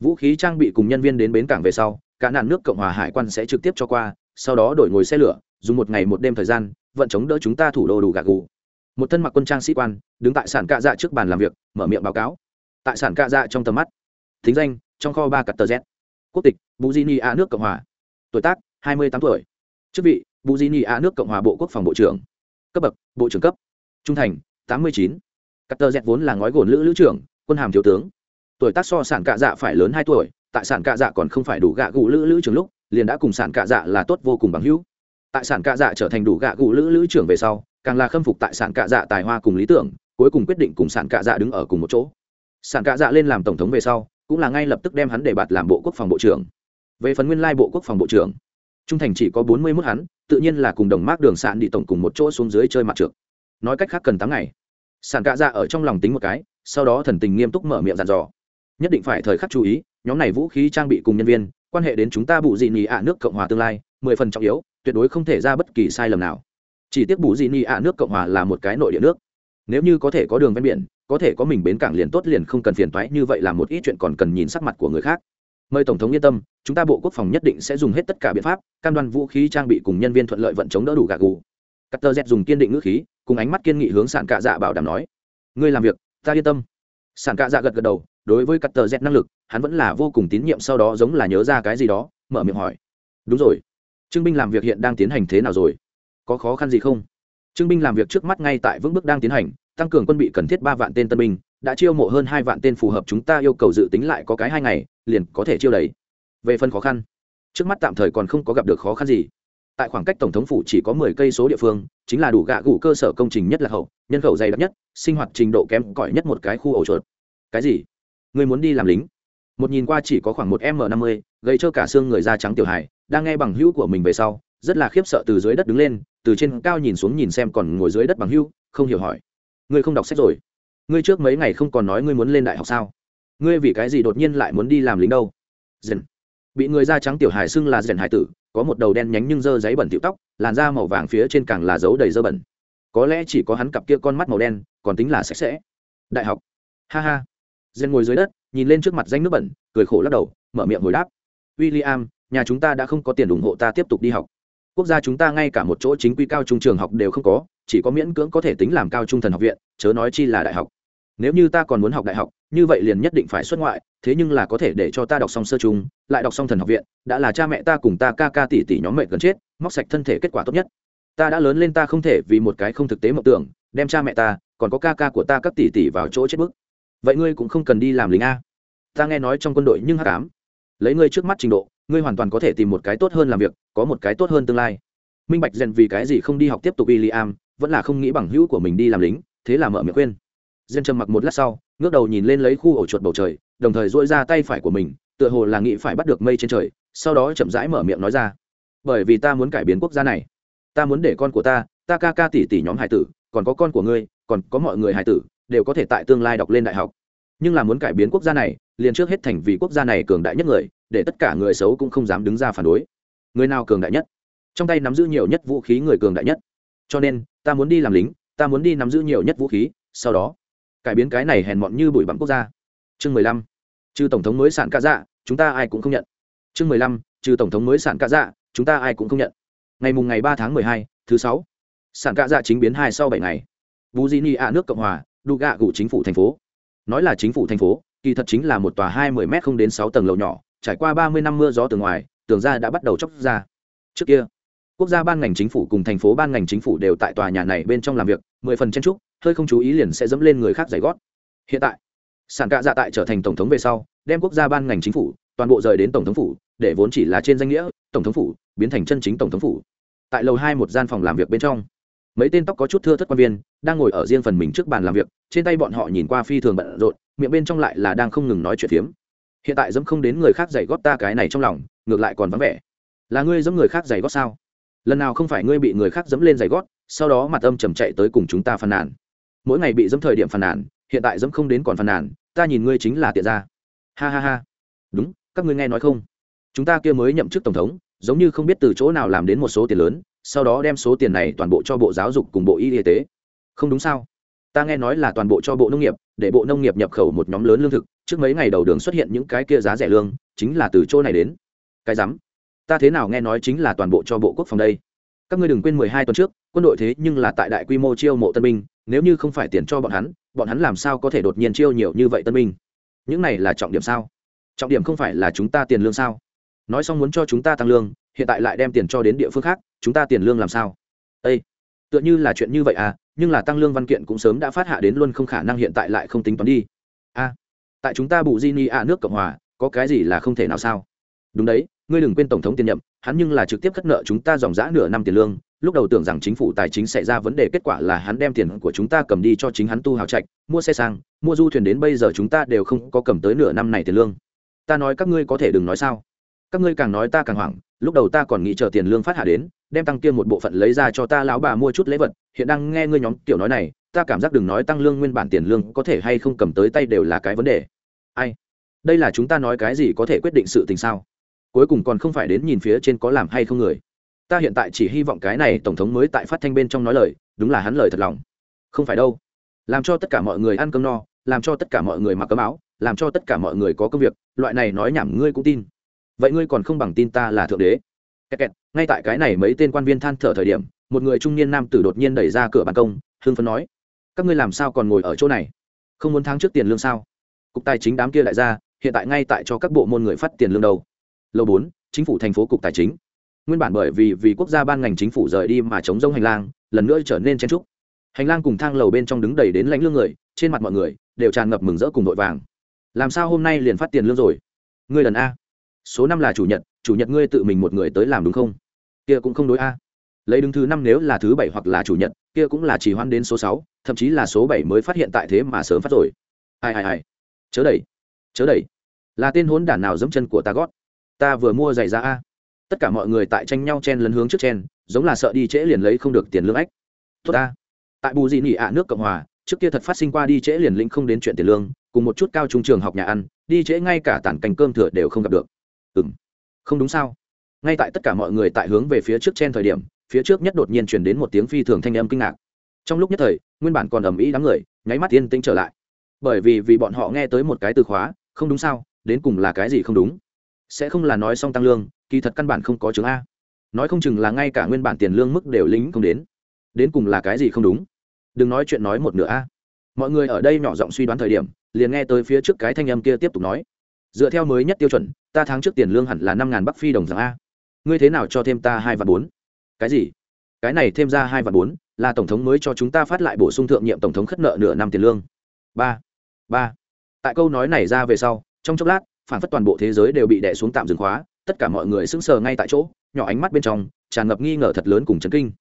Vũ khí trang bị cùng nhân viên đến bến cảng về sau, cả nạn nước cộng hòa hải quan sẽ trực tiếp cho qua, sau đó đổi ngồi xe lửa, dùng một ngày một đêm thời gian, vận chống đỡ chúng ta thủ đô đủ gạc gù. Một thân mặc quân trang sĩ quan, đứng tại sản cạ dạ trước bàn làm việc, mở miệng báo cáo. Tại sản cạ dạ trong tầm mắt, thính danh, trong kho ba cặp tờ z. Quốc tịch buzini a nước cộng hòa. Tuổi tác, hai mươi tám tuổi. Chức vị buzini a nước cộng hòa bộ quốc phòng bộ trưởng. Cấp bậc, bộ trưởng cấp. Trung thành tám mươi chín. Cặp tờ dẹt vốn là ngói gồn lữ lữ trưởng, quân hàm thiếu tướng. Tuổi tác so sản cạ dạ phải lớn hai tuổi, tại sản cạ dạ còn không phải đủ gạ gù lữ lữ trưởng lúc, liền đã cùng sản cạ dạ là tốt vô cùng bằng hữu. Tại sản cạ dạ trở thành đủ gạ gù lữ lữ trưởng về sau, càng là khâm phục tại sản cạ dạ tài hoa cùng lý tưởng, cuối cùng quyết định cùng sản cạ dạ đứng ở cùng một chỗ. Sản cạ dạ lên làm tổng thống về sau, cũng là ngay lập tức đem hắn để bạt làm bộ quốc phòng bộ trưởng. Về phần nguyên lai bộ quốc phòng bộ trưởng, trung thành chỉ có bốn mươi mốt hắn, tự nhiên là cùng đồng mác đường sạn đi tổng cùng một chỗ xuống dưới chơi mặt trượt nói cách khác cần tám ngày. Sản cạ dạ ở trong lòng tính một cái sau đó thần tình nghiêm túc mở miệng dàn dò. Nhất định phải thời khắc chú ý nhóm này vũ khí trang bị cùng nhân viên quan hệ đến chúng ta bù dị nhì ạ nước cộng hòa tương lai mười phần trọng yếu tuyệt đối không thể ra bất kỳ sai lầm nào. Chỉ tiếc bù dị nhì ạ nước cộng hòa là một cái nội địa nước. Nếu như có thể có đường ven biển có thể có mình bến cảng liền tốt liền không cần phiền toái như vậy là một ít chuyện còn cần nhìn sắc mặt của người khác. Mời tổng thống yên tâm chúng ta bộ quốc phòng nhất định sẽ dùng hết tất cả biện pháp cam đoan vũ khí trang bị cùng nhân viên thuận lợi vận chống đỡ đủ gà gù. Cutter Z dùng kiên định ngữ khí, cùng ánh mắt kiên nghị hướng sản cạ dạ bảo đảm nói: "Ngươi làm việc, ta yên tâm." Sản cạ dạ gật gật đầu, đối với Cutter Z năng lực, hắn vẫn là vô cùng tín nhiệm sau đó giống là nhớ ra cái gì đó, mở miệng hỏi: "Đúng rồi, Trương binh làm việc hiện đang tiến hành thế nào rồi? Có khó khăn gì không?" Trương binh làm việc trước mắt ngay tại vững bước đang tiến hành, tăng cường quân bị cần thiết ba vạn tên tân binh, đã chiêu mộ hơn hai vạn tên phù hợp chúng ta yêu cầu dự tính lại có cái hai ngày, liền có thể chiêu đầy. Về phần khó khăn, trước mắt tạm thời còn không có gặp được khó khăn gì tại khoảng cách tổng thống phủ chỉ có mười cây số địa phương, chính là đủ gạ gủ cơ sở công trình nhất là hậu, nhân khẩu dày đặc nhất, sinh hoạt trình độ kém cỏi nhất một cái khu ổ chuột. Cái gì? Người muốn đi làm lính? Một nhìn qua chỉ có khoảng một m năm mươi, gây cho cả xương người da trắng tiểu hải đang nghe bằng hữu của mình về sau, rất là khiếp sợ từ dưới đất đứng lên, từ trên cao nhìn xuống nhìn xem còn ngồi dưới đất bằng hữu, không hiểu hỏi. Ngươi không đọc sách rồi? Ngươi trước mấy ngày không còn nói ngươi muốn lên đại học sao? Ngươi vì cái gì đột nhiên lại muốn đi làm lính đâu? Dần. Bị người da trắng tiểu hải xưng là dần hải tử có một đầu đen nhánh nhưng dơ giấy bẩn tiểu tóc làn da màu vàng phía trên càng là dấu đầy dơ bẩn. Có lẽ chỉ có hắn cặp kia con mắt màu đen còn tính là sạch sẽ. Đại học. Ha ha. Dân ngồi dưới đất nhìn lên trước mặt danh nước bẩn cười khổ lắc đầu mở miệng hồi đáp. William, nhà chúng ta đã không có tiền ủng hộ ta tiếp tục đi học. Quốc gia chúng ta ngay cả một chỗ chính quy cao trung trường học đều không có chỉ có miễn cưỡng có thể tính làm cao trung thần học viện chớ nói chi là đại học. Nếu như ta còn muốn học đại học như vậy liền nhất định phải xuất ngoại thế nhưng là có thể để cho ta đọc xong sơ trung lại đọc xong thần học viện, đã là cha mẹ ta cùng ta ca ca tỷ tỷ nhóm mệnh gần chết, móc sạch thân thể kết quả tốt nhất. Ta đã lớn lên ta không thể vì một cái không thực tế mộng tưởng, đem cha mẹ ta, còn có ca ca của ta các tỷ tỷ vào chỗ chết bức. Vậy ngươi cũng không cần đi làm lính a. Ta nghe nói trong quân đội nhưng hắc ám. Lấy ngươi trước mắt trình độ, ngươi hoàn toàn có thể tìm một cái tốt hơn làm việc, có một cái tốt hơn tương lai. Minh bạch rèn vì cái gì không đi học tiếp tục w i l l i am vẫn là không nghĩ bằng hữu của mình đi làm lính, thế là mở miệng khuyên. Diên trầm mặc một lát sau, ngước đầu nhìn lên lấy khu ổ chuột bầu trời đồng thời dỗi ra tay phải của mình, tựa hồ là nghĩ phải bắt được mây trên trời, sau đó chậm rãi mở miệng nói ra. Bởi vì ta muốn cải biến quốc gia này. Ta muốn để con của ta ta ca ca tỷ tỷ nhóm hải tử, còn có con của ngươi, còn có mọi người hải tử, đều có thể tại tương lai đọc lên đại học. Nhưng là muốn cải biến quốc gia này, liền trước hết thành vì quốc gia này cường đại nhất người, để tất cả người xấu cũng không dám đứng ra phản đối. Người nào cường đại nhất? Trong tay nắm giữ nhiều nhất vũ khí người cường đại nhất. Cho nên, ta muốn đi làm lính, ta muốn đi nắm giữ nhiều nhất vũ khí, sau đó cải biến cái này hèn mọn như bụi bặm quốc gia chương mười lăm. Trừ tổng thống mới sản ca dạ chúng ta ai cũng không nhận. Chương mười lăm, trừ tổng thống mới sản ca dạ chúng ta ai cũng không nhận. Ngày mùng ngày ba tháng mười hai, thứ sáu. Sản ca dạ chính biến hai sau bảy ngày. Bù di ni ạ nước cộng hòa đu gạ gủ chính phủ thành phố. Nói là chính phủ thành phố, kỳ thật chính là một tòa hai mươi m không đến sáu tầng lầu nhỏ, trải qua ba mươi năm mưa gió từ ngoài, tường ra đã bắt đầu chóc ra. Trước kia, quốc gia ban ngành chính phủ cùng thành phố ban ngành chính phủ đều tại tòa nhà này bên trong làm việc, mười phần chen trúc hơi không chú ý liền sẽ dẫm lên người khác giày gót. Hiện tại sản cạ dạ tại trở thành tổng thống về sau, đem quốc gia ban ngành chính phủ, toàn bộ rời đến tổng thống phủ, để vốn chỉ là trên danh nghĩa, tổng thống phủ, biến thành chân chính tổng thống phủ. Tại lầu hai một gian phòng làm việc bên trong, mấy tên tóc có chút thưa thất quan viên, đang ngồi ở riêng phần mình trước bàn làm việc, trên tay bọn họ nhìn qua phi thường bận rộn, miệng bên trong lại là đang không ngừng nói chuyện phiếm. Hiện tại dẫm không đến người khác giày gót ta cái này trong lòng, ngược lại còn vắng vẻ. Là ngươi dẫm người khác giày gót sao? Lần nào không phải ngươi bị người khác dẫm lên giày gót, sau đó mặt âm trầm chạy tới cùng chúng ta phàn nàn. Mỗi ngày bị dẫm thời điểm phàn nàn hiện tại dẫm không đến còn phàn nàn, ta nhìn ngươi chính là tiện ra ha ha ha. Đúng, các ngươi nghe nói không? Chúng ta kia mới nhậm chức tổng thống, giống như không biết từ chỗ nào làm đến một số tiền lớn, sau đó đem số tiền này toàn bộ cho bộ giáo dục cùng bộ y tế. Không đúng sao? Ta nghe nói là toàn bộ cho bộ nông nghiệp, để bộ nông nghiệp nhập khẩu một nhóm lớn lương thực, trước mấy ngày đầu đường xuất hiện những cái kia giá rẻ lương, chính là từ chỗ này đến. Cái rắm. Ta thế nào nghe nói chính là toàn bộ cho bộ quốc phòng đây? Các ngươi đừng quên mười hai tuần trước, quân đội thế nhưng là tại đại quy mô chiêu mộ tân binh nếu như không phải tiền cho bọn hắn bọn hắn làm sao có thể đột nhiên chiêu nhiều như vậy tân binh những này là trọng điểm sao? Trọng điểm không phải là chúng ta tiền lương sao? Nói xong muốn cho chúng ta tăng lương, hiện tại lại đem tiền cho đến địa phương khác, chúng ta tiền lương làm sao? Â tựa như là chuyện như vậy à nhưng là tăng lương văn kiện cũng sớm đã phát hạ đến luôn không khả năng hiện tại lại không tính toán đi. A tại chúng ta bù di ni a nước cộng hòa, có cái gì là không thể nào sao? Đúng đấy, ngươi đừng quên tổng thống tiền nhậm, hắn nhưng là trực tiếp cất nợ chúng ta dòng giã nửa năm tiền lương lúc đầu tưởng rằng chính phủ tài chính sẽ ra vấn đề kết quả là hắn đem tiền của chúng ta cầm đi cho chính hắn tu hào trạch, mua xe sang, mua du thuyền đến bây giờ chúng ta đều không có cầm tới nửa năm này tiền lương. Ta nói các ngươi có thể đừng nói sao. Các ngươi càng nói ta càng hoảng, lúc đầu ta còn nghĩ chờ tiền lương phát hạ đến, đem tăng kia một bộ phận lấy ra cho ta lão bà mua chút lễ vật, hiện đang nghe ngươi nhóm kiểu nói này, ta cảm giác đừng nói tăng lương nguyên bản tiền lương có thể hay không cầm tới tay đều là cái vấn đề. Ai? Đây là chúng ta nói cái gì có thể quyết định sự tình sao? Cuối cùng còn không phải đến nhìn phía trên có làm hay không người ta hiện tại chỉ hy vọng cái này tổng thống mới tại phát thanh bên trong nói lời đúng là hắn lời thật lòng. Không phải đâu. Làm cho tất cả mọi người ăn cơm no làm cho tất cả mọi người mặc cơm áo làm cho tất cả mọi người có công việc loại này nói nhảm ngươi cũng tin. Vậy ngươi còn không bằng tin ta là thượng đế. Kẹt kẹt, ngay tại cái này mấy tên quan viên than thở thời điểm một người trung niên nam tử đột nhiên đẩy ra cửa ban công hương phấn nói các ngươi làm sao còn ngồi ở chỗ này? Không muốn tháng trước tiền lương sao? Cục tài chính đám kia lại ra hiện tại ngay tại cho các bộ môn người phát tiền lương đâu. Lầu bốn chính phủ thành phố cục tài chính nguyên bản bởi vì vì quốc gia ban ngành chính phủ rời đi mà chống rông hành lang, lần nữa trở nên chen trúc. Hành lang cùng thang lầu bên trong đứng đầy đến lãnh lương người, trên mặt mọi người đều tràn ngập mừng rỡ cùng vội vàng. Làm sao hôm nay liền phát tiền lương rồi? Ngươi lần a. Số năm là chủ nhật chủ nhật ngươi tự mình một người tới làm đúng không? Kia cũng không đối a. Lấy đứng thứ năm nếu là thứ bảy hoặc là chủ nhật, kia cũng là chỉ hoan đến số sáu, thậm chí là số bảy mới phát hiện tại thế mà sớm phát rồi. Ai ai ai. Chớ đẩy. Chớ đẩy. Là tên hốn đản nào dẫm chân của ta gót? Ta vừa mua giày ra a tất cả mọi người tại tranh nhau chen lấn hướng trước chen, giống là sợ đi trễ liền lấy không được tiền lương ách. Tốt ta. Tại bù dị nỉ ạ nước cộng hòa, trước kia thật phát sinh qua đi trễ liền lĩnh không đến chuyện tiền lương, cùng một chút cao trung trường học nhà ăn, đi trễ ngay cả tản cành cơm thừa đều không gặp được. Ừ m không đúng sao? Ngay tại tất cả mọi người tại hướng về phía trước chen thời điểm, phía trước nhất đột nhiên chuyển đến một tiếng phi thường thanh âm kinh ngạc. Trong lúc nhất thời, nguyên bản còn ầm ĩ đám người, nháy mắt yên tĩnh trở lại. Bởi vì vì bọn họ nghe tới một cái từ khóa, không đúng sao? Đến cùng là cái gì không đúng? Sẽ không là nói xong tăng lương kỳ thật căn bản không có chứng a. Nói không chừng là ngay cả nguyên bản tiền lương mức đều lính không đến. Đến cùng là cái gì không đúng? Đừng nói chuyện nói một nửa a. Mọi người ở đây nhỏ giọng suy đoán thời điểm, liền nghe tới phía trước cái thanh âm kia tiếp tục nói. Dựa theo mới nhất tiêu chuẩn, ta tháng trước tiền lương hẳn là năm ngàn bắc phi đồng rằng a. Ngươi thế nào cho thêm ta hai vạn bốn? Cái gì? Cái này thêm ra hai vạn bốn là tổng thống mới cho chúng ta phát lại bổ sung thượng nhiệm tổng thống khất nợ nửa năm tiền lương. Ba. Ba. Tại câu nói này ra về sau, trong chốc lát, phản phất toàn bộ thế giới đều bị đẻ xuống tạm dừng khóa tất cả mọi người sững sờ ngay tại chỗ, nhỏ ánh mắt bên trong tràn ngập nghi ngờ thật lớn cùng chấn kinh.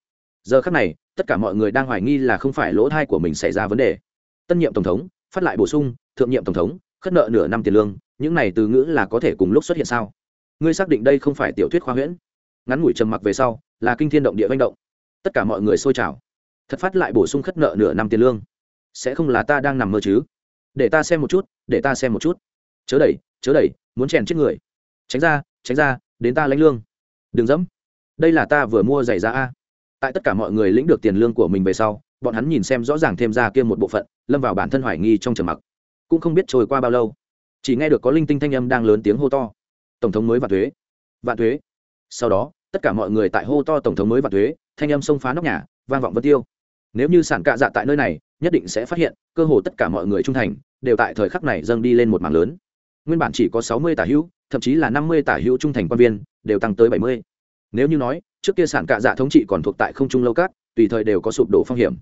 Giờ khắc này, tất cả mọi người đang hoài nghi là không phải lỗ thai của mình xảy ra vấn đề. Tân nhiệm tổng thống, phát lại bổ sung, thượng nhiệm tổng thống, khất nợ nửa năm tiền lương, những này từ ngữ là có thể cùng lúc xuất hiện sao? Ngươi xác định đây không phải tiểu thuyết khoa huyễn? Ngắn ngủi trầm mặc về sau, là kinh thiên động địa manh động. Tất cả mọi người xôi trào. Thật phát lại bổ sung khất nợ nửa năm tiền lương. Sẽ không là ta đang nằm mơ chứ? Để ta xem một chút, để ta xem một chút. Chớ đẩy chớ đẩy, muốn chèn chết người. Tránh ra tránh ra, đến ta lãnh lương. Đừng dẫm. Đây là ta vừa mua giày ra a. Tại tất cả mọi người lĩnh được tiền lương của mình về sau, bọn hắn nhìn xem rõ ràng thêm ra kia một bộ phận, lâm vào bản thân hoài nghi trong trầm mặc. Cũng không biết trôi qua bao lâu, chỉ nghe được có linh tinh thanh âm đang lớn tiếng hô to. Tổng thống mới vạn thuế. Vạn thuế. Sau đó, tất cả mọi người tại hô to tổng thống mới vạn thuế, thanh âm xông phá nóc nhà, vang vọng vân tiêu. Nếu như sản cạ dạ tại nơi này, nhất định sẽ phát hiện, cơ hồ tất cả mọi người trung thành, đều tại thời khắc này dâng đi lên một mảng lớn. Nguyên bản chỉ có sáu mươi tả hữu thậm chí là năm mươi tả hữu trung thành quan viên, đều tăng tới bảy mươi. Nếu như nói, trước kia sản cạ dạ thống trị còn thuộc tại không trung lâu cát tùy thời đều có sụp đổ phong hiểm.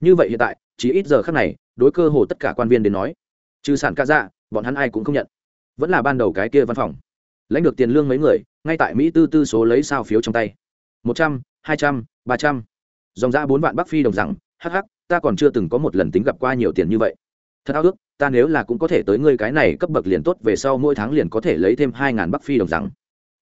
Như vậy hiện tại, chỉ ít giờ khắc này, đối cơ hồ tất cả quan viên đến nói, trừ sản cạ dạ bọn hắn ai cũng không nhận. Vẫn là ban đầu cái kia văn phòng. Lãnh được tiền lương mấy người, ngay tại mỹ tư tư số lấy sao phiếu trong tay. Một trăm, hai trăm, ba trăm. Dòng ra bốn vạn bắc phi đồng rằng hh ta còn chưa từng có một lần tính gặp qua nhiều tiền như vậy. Thật ao ước ta nếu là cũng có thể tới ngươi cái này cấp bậc liền tốt, về sau mỗi tháng liền có thể lấy thêm hai ngàn bắc phi đồng rằng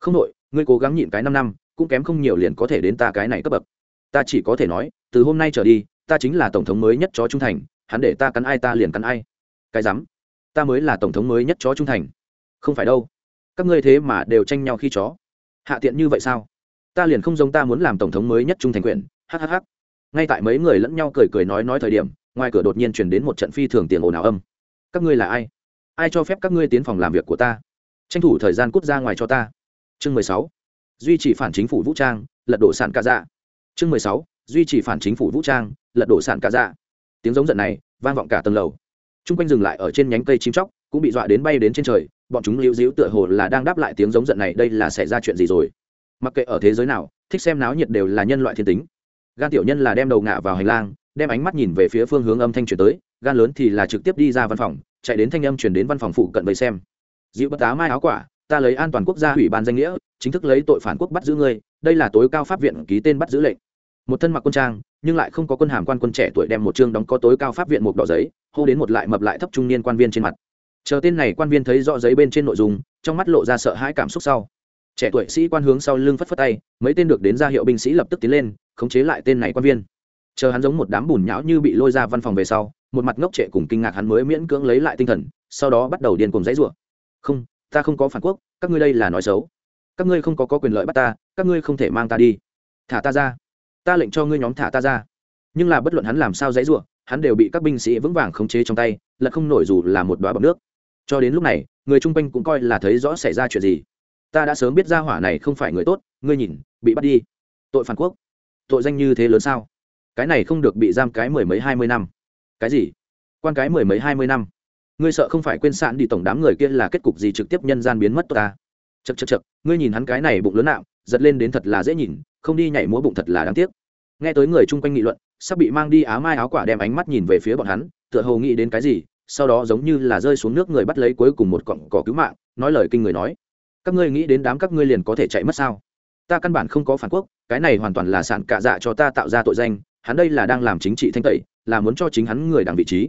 không đội, ngươi cố gắng nhịn cái năm năm, cũng kém không nhiều liền có thể đến ta cái này cấp bậc. Ta chỉ có thể nói, từ hôm nay trở đi, ta chính là tổng thống mới nhất chó trung thành, hắn để ta cắn ai ta liền cắn ai. Cái rắm, ta mới là tổng thống mới nhất chó trung thành. Không phải đâu. Các ngươi thế mà đều tranh nhau khi chó. Hạ tiện như vậy sao? Ta liền không giống ta muốn làm tổng thống mới nhất trung thành quyền. Hhh ngay tại mấy người lẫn nhau cười cười nói nói thời điểm, ngoài cửa đột nhiên chuyển đến một trận phi thường tiền ồn ào âm các ngươi là ai? Ai cho phép các ngươi tiến phòng làm việc của ta? Tranh thủ thời gian cút ra ngoài cho ta. Chương mười sáu. Duy trì phản chính phủ vũ trang, lật đổ sản ca dạ. Chương mười sáu. Duy trì phản chính phủ vũ trang, lật đổ sản ca dạ. Tiếng giống giận này vang vọng cả tầng lầu. T r u n g quanh dừng lại ở trên nhánh cây chim chóc, cũng bị dọa đến bay đến trên trời, bọn chúng lưu díu tựa hồ là đang đáp lại tiếng giống giận này đây là xảy ra chuyện gì rồi? Mặc kệ ở thế giới nào, thích xem náo nhiệt đều là nhân loại thiên tính. Gan tiểu nhân là đem đầu ngả vào hành lang, đem ánh mắt nhìn về phía phương hướng âm thanh chuyển tới gan lớn thì là trực tiếp đi ra văn phòng, chạy đến thanh âm chuyển đến văn phòng phụ cận bầy xem. Dịu bất tá mai áo quả, ta lấy an toàn quốc gia ủy ban danh nghĩa, chính thức lấy tội phản quốc bắt giữ ngươi, đây là tối cao pháp viện ký tên bắt giữ lệnh. Một thân mặc quân trang, nhưng lại không có quân hàm quan quân trẻ tuổi đem một chương đóng có tối cao pháp viện một đỏ giấy, hô đến một lại mập lại thấp trung niên quan viên trên mặt. Chờ tên này quan viên thấy rõ giấy bên trên nội dung, trong mắt lộ ra sợ hãi cảm xúc sau. Trẻ tuổi sĩ quan hướng sau lưng phất phất tay, mấy tên được đến ra hiệu binh sĩ lập tức tiến lên, khống chế lại tên này quan viên chờ hắn giống một đám bùn nhão như bị lôi ra văn phòng về sau một mặt ngốc trệ cùng kinh ngạc hắn mới miễn cưỡng lấy lại tinh thần sau đó bắt đầu điên cùng dãy rủa. Không ta không có phản quốc các ngươi đây là nói xấu. Các ngươi không có, có quyền lợi bắt ta các ngươi không thể mang ta đi. Thả ta ra. Ta lệnh cho ngươi nhóm thả ta ra. Nhưng là bất luận hắn làm sao dãy rủa hắn đều bị các binh sĩ vững vàng khống chế trong tay là không nổi dù là một đoá bọc nước. Cho đến lúc này người chung quanh cũng coi là thấy rõ xảy ra chuyện gì. Ta đã sớm biết ra hỏa này không phải người tốt ngươi nhìn bị bắt đi. Tội phản quốc. Tội danh như thế lớn sao? Cái này không được bị giam cái mười mấy hai mươi năm. Cái gì? Quan cái mười mấy hai mươi năm? Ngươi sợ không phải quên sạn đi tổng đám người kia là kết cục gì trực tiếp nhân gian biến mất ta? Chật chật chật ngươi nhìn hắn cái này bụng lớn nạo, giật lên đến thật là dễ nhìn, không đi nhảy múa bụng thật là đáng tiếc. Nghe tới người chung quanh nghị luận, sắp bị mang đi á mai áo quả đem ánh mắt nhìn về phía bọn hắn, tựa hồ nghĩ đến cái gì, sau đó giống như là rơi xuống nước người bắt lấy cuối cùng một cọng cỏ cứu mạng, nói lời kinh người nói, các ngươi nghĩ đến đám các ngươi liền có thể chạy mất sao? Ta căn bản không có phản quốc, cái này hoàn toàn là sản cạ dạ cho ta tạo ra tội danh hắn đây là đang làm chính trị thanh tẩy, là muốn cho chính hắn người đảng vị trí.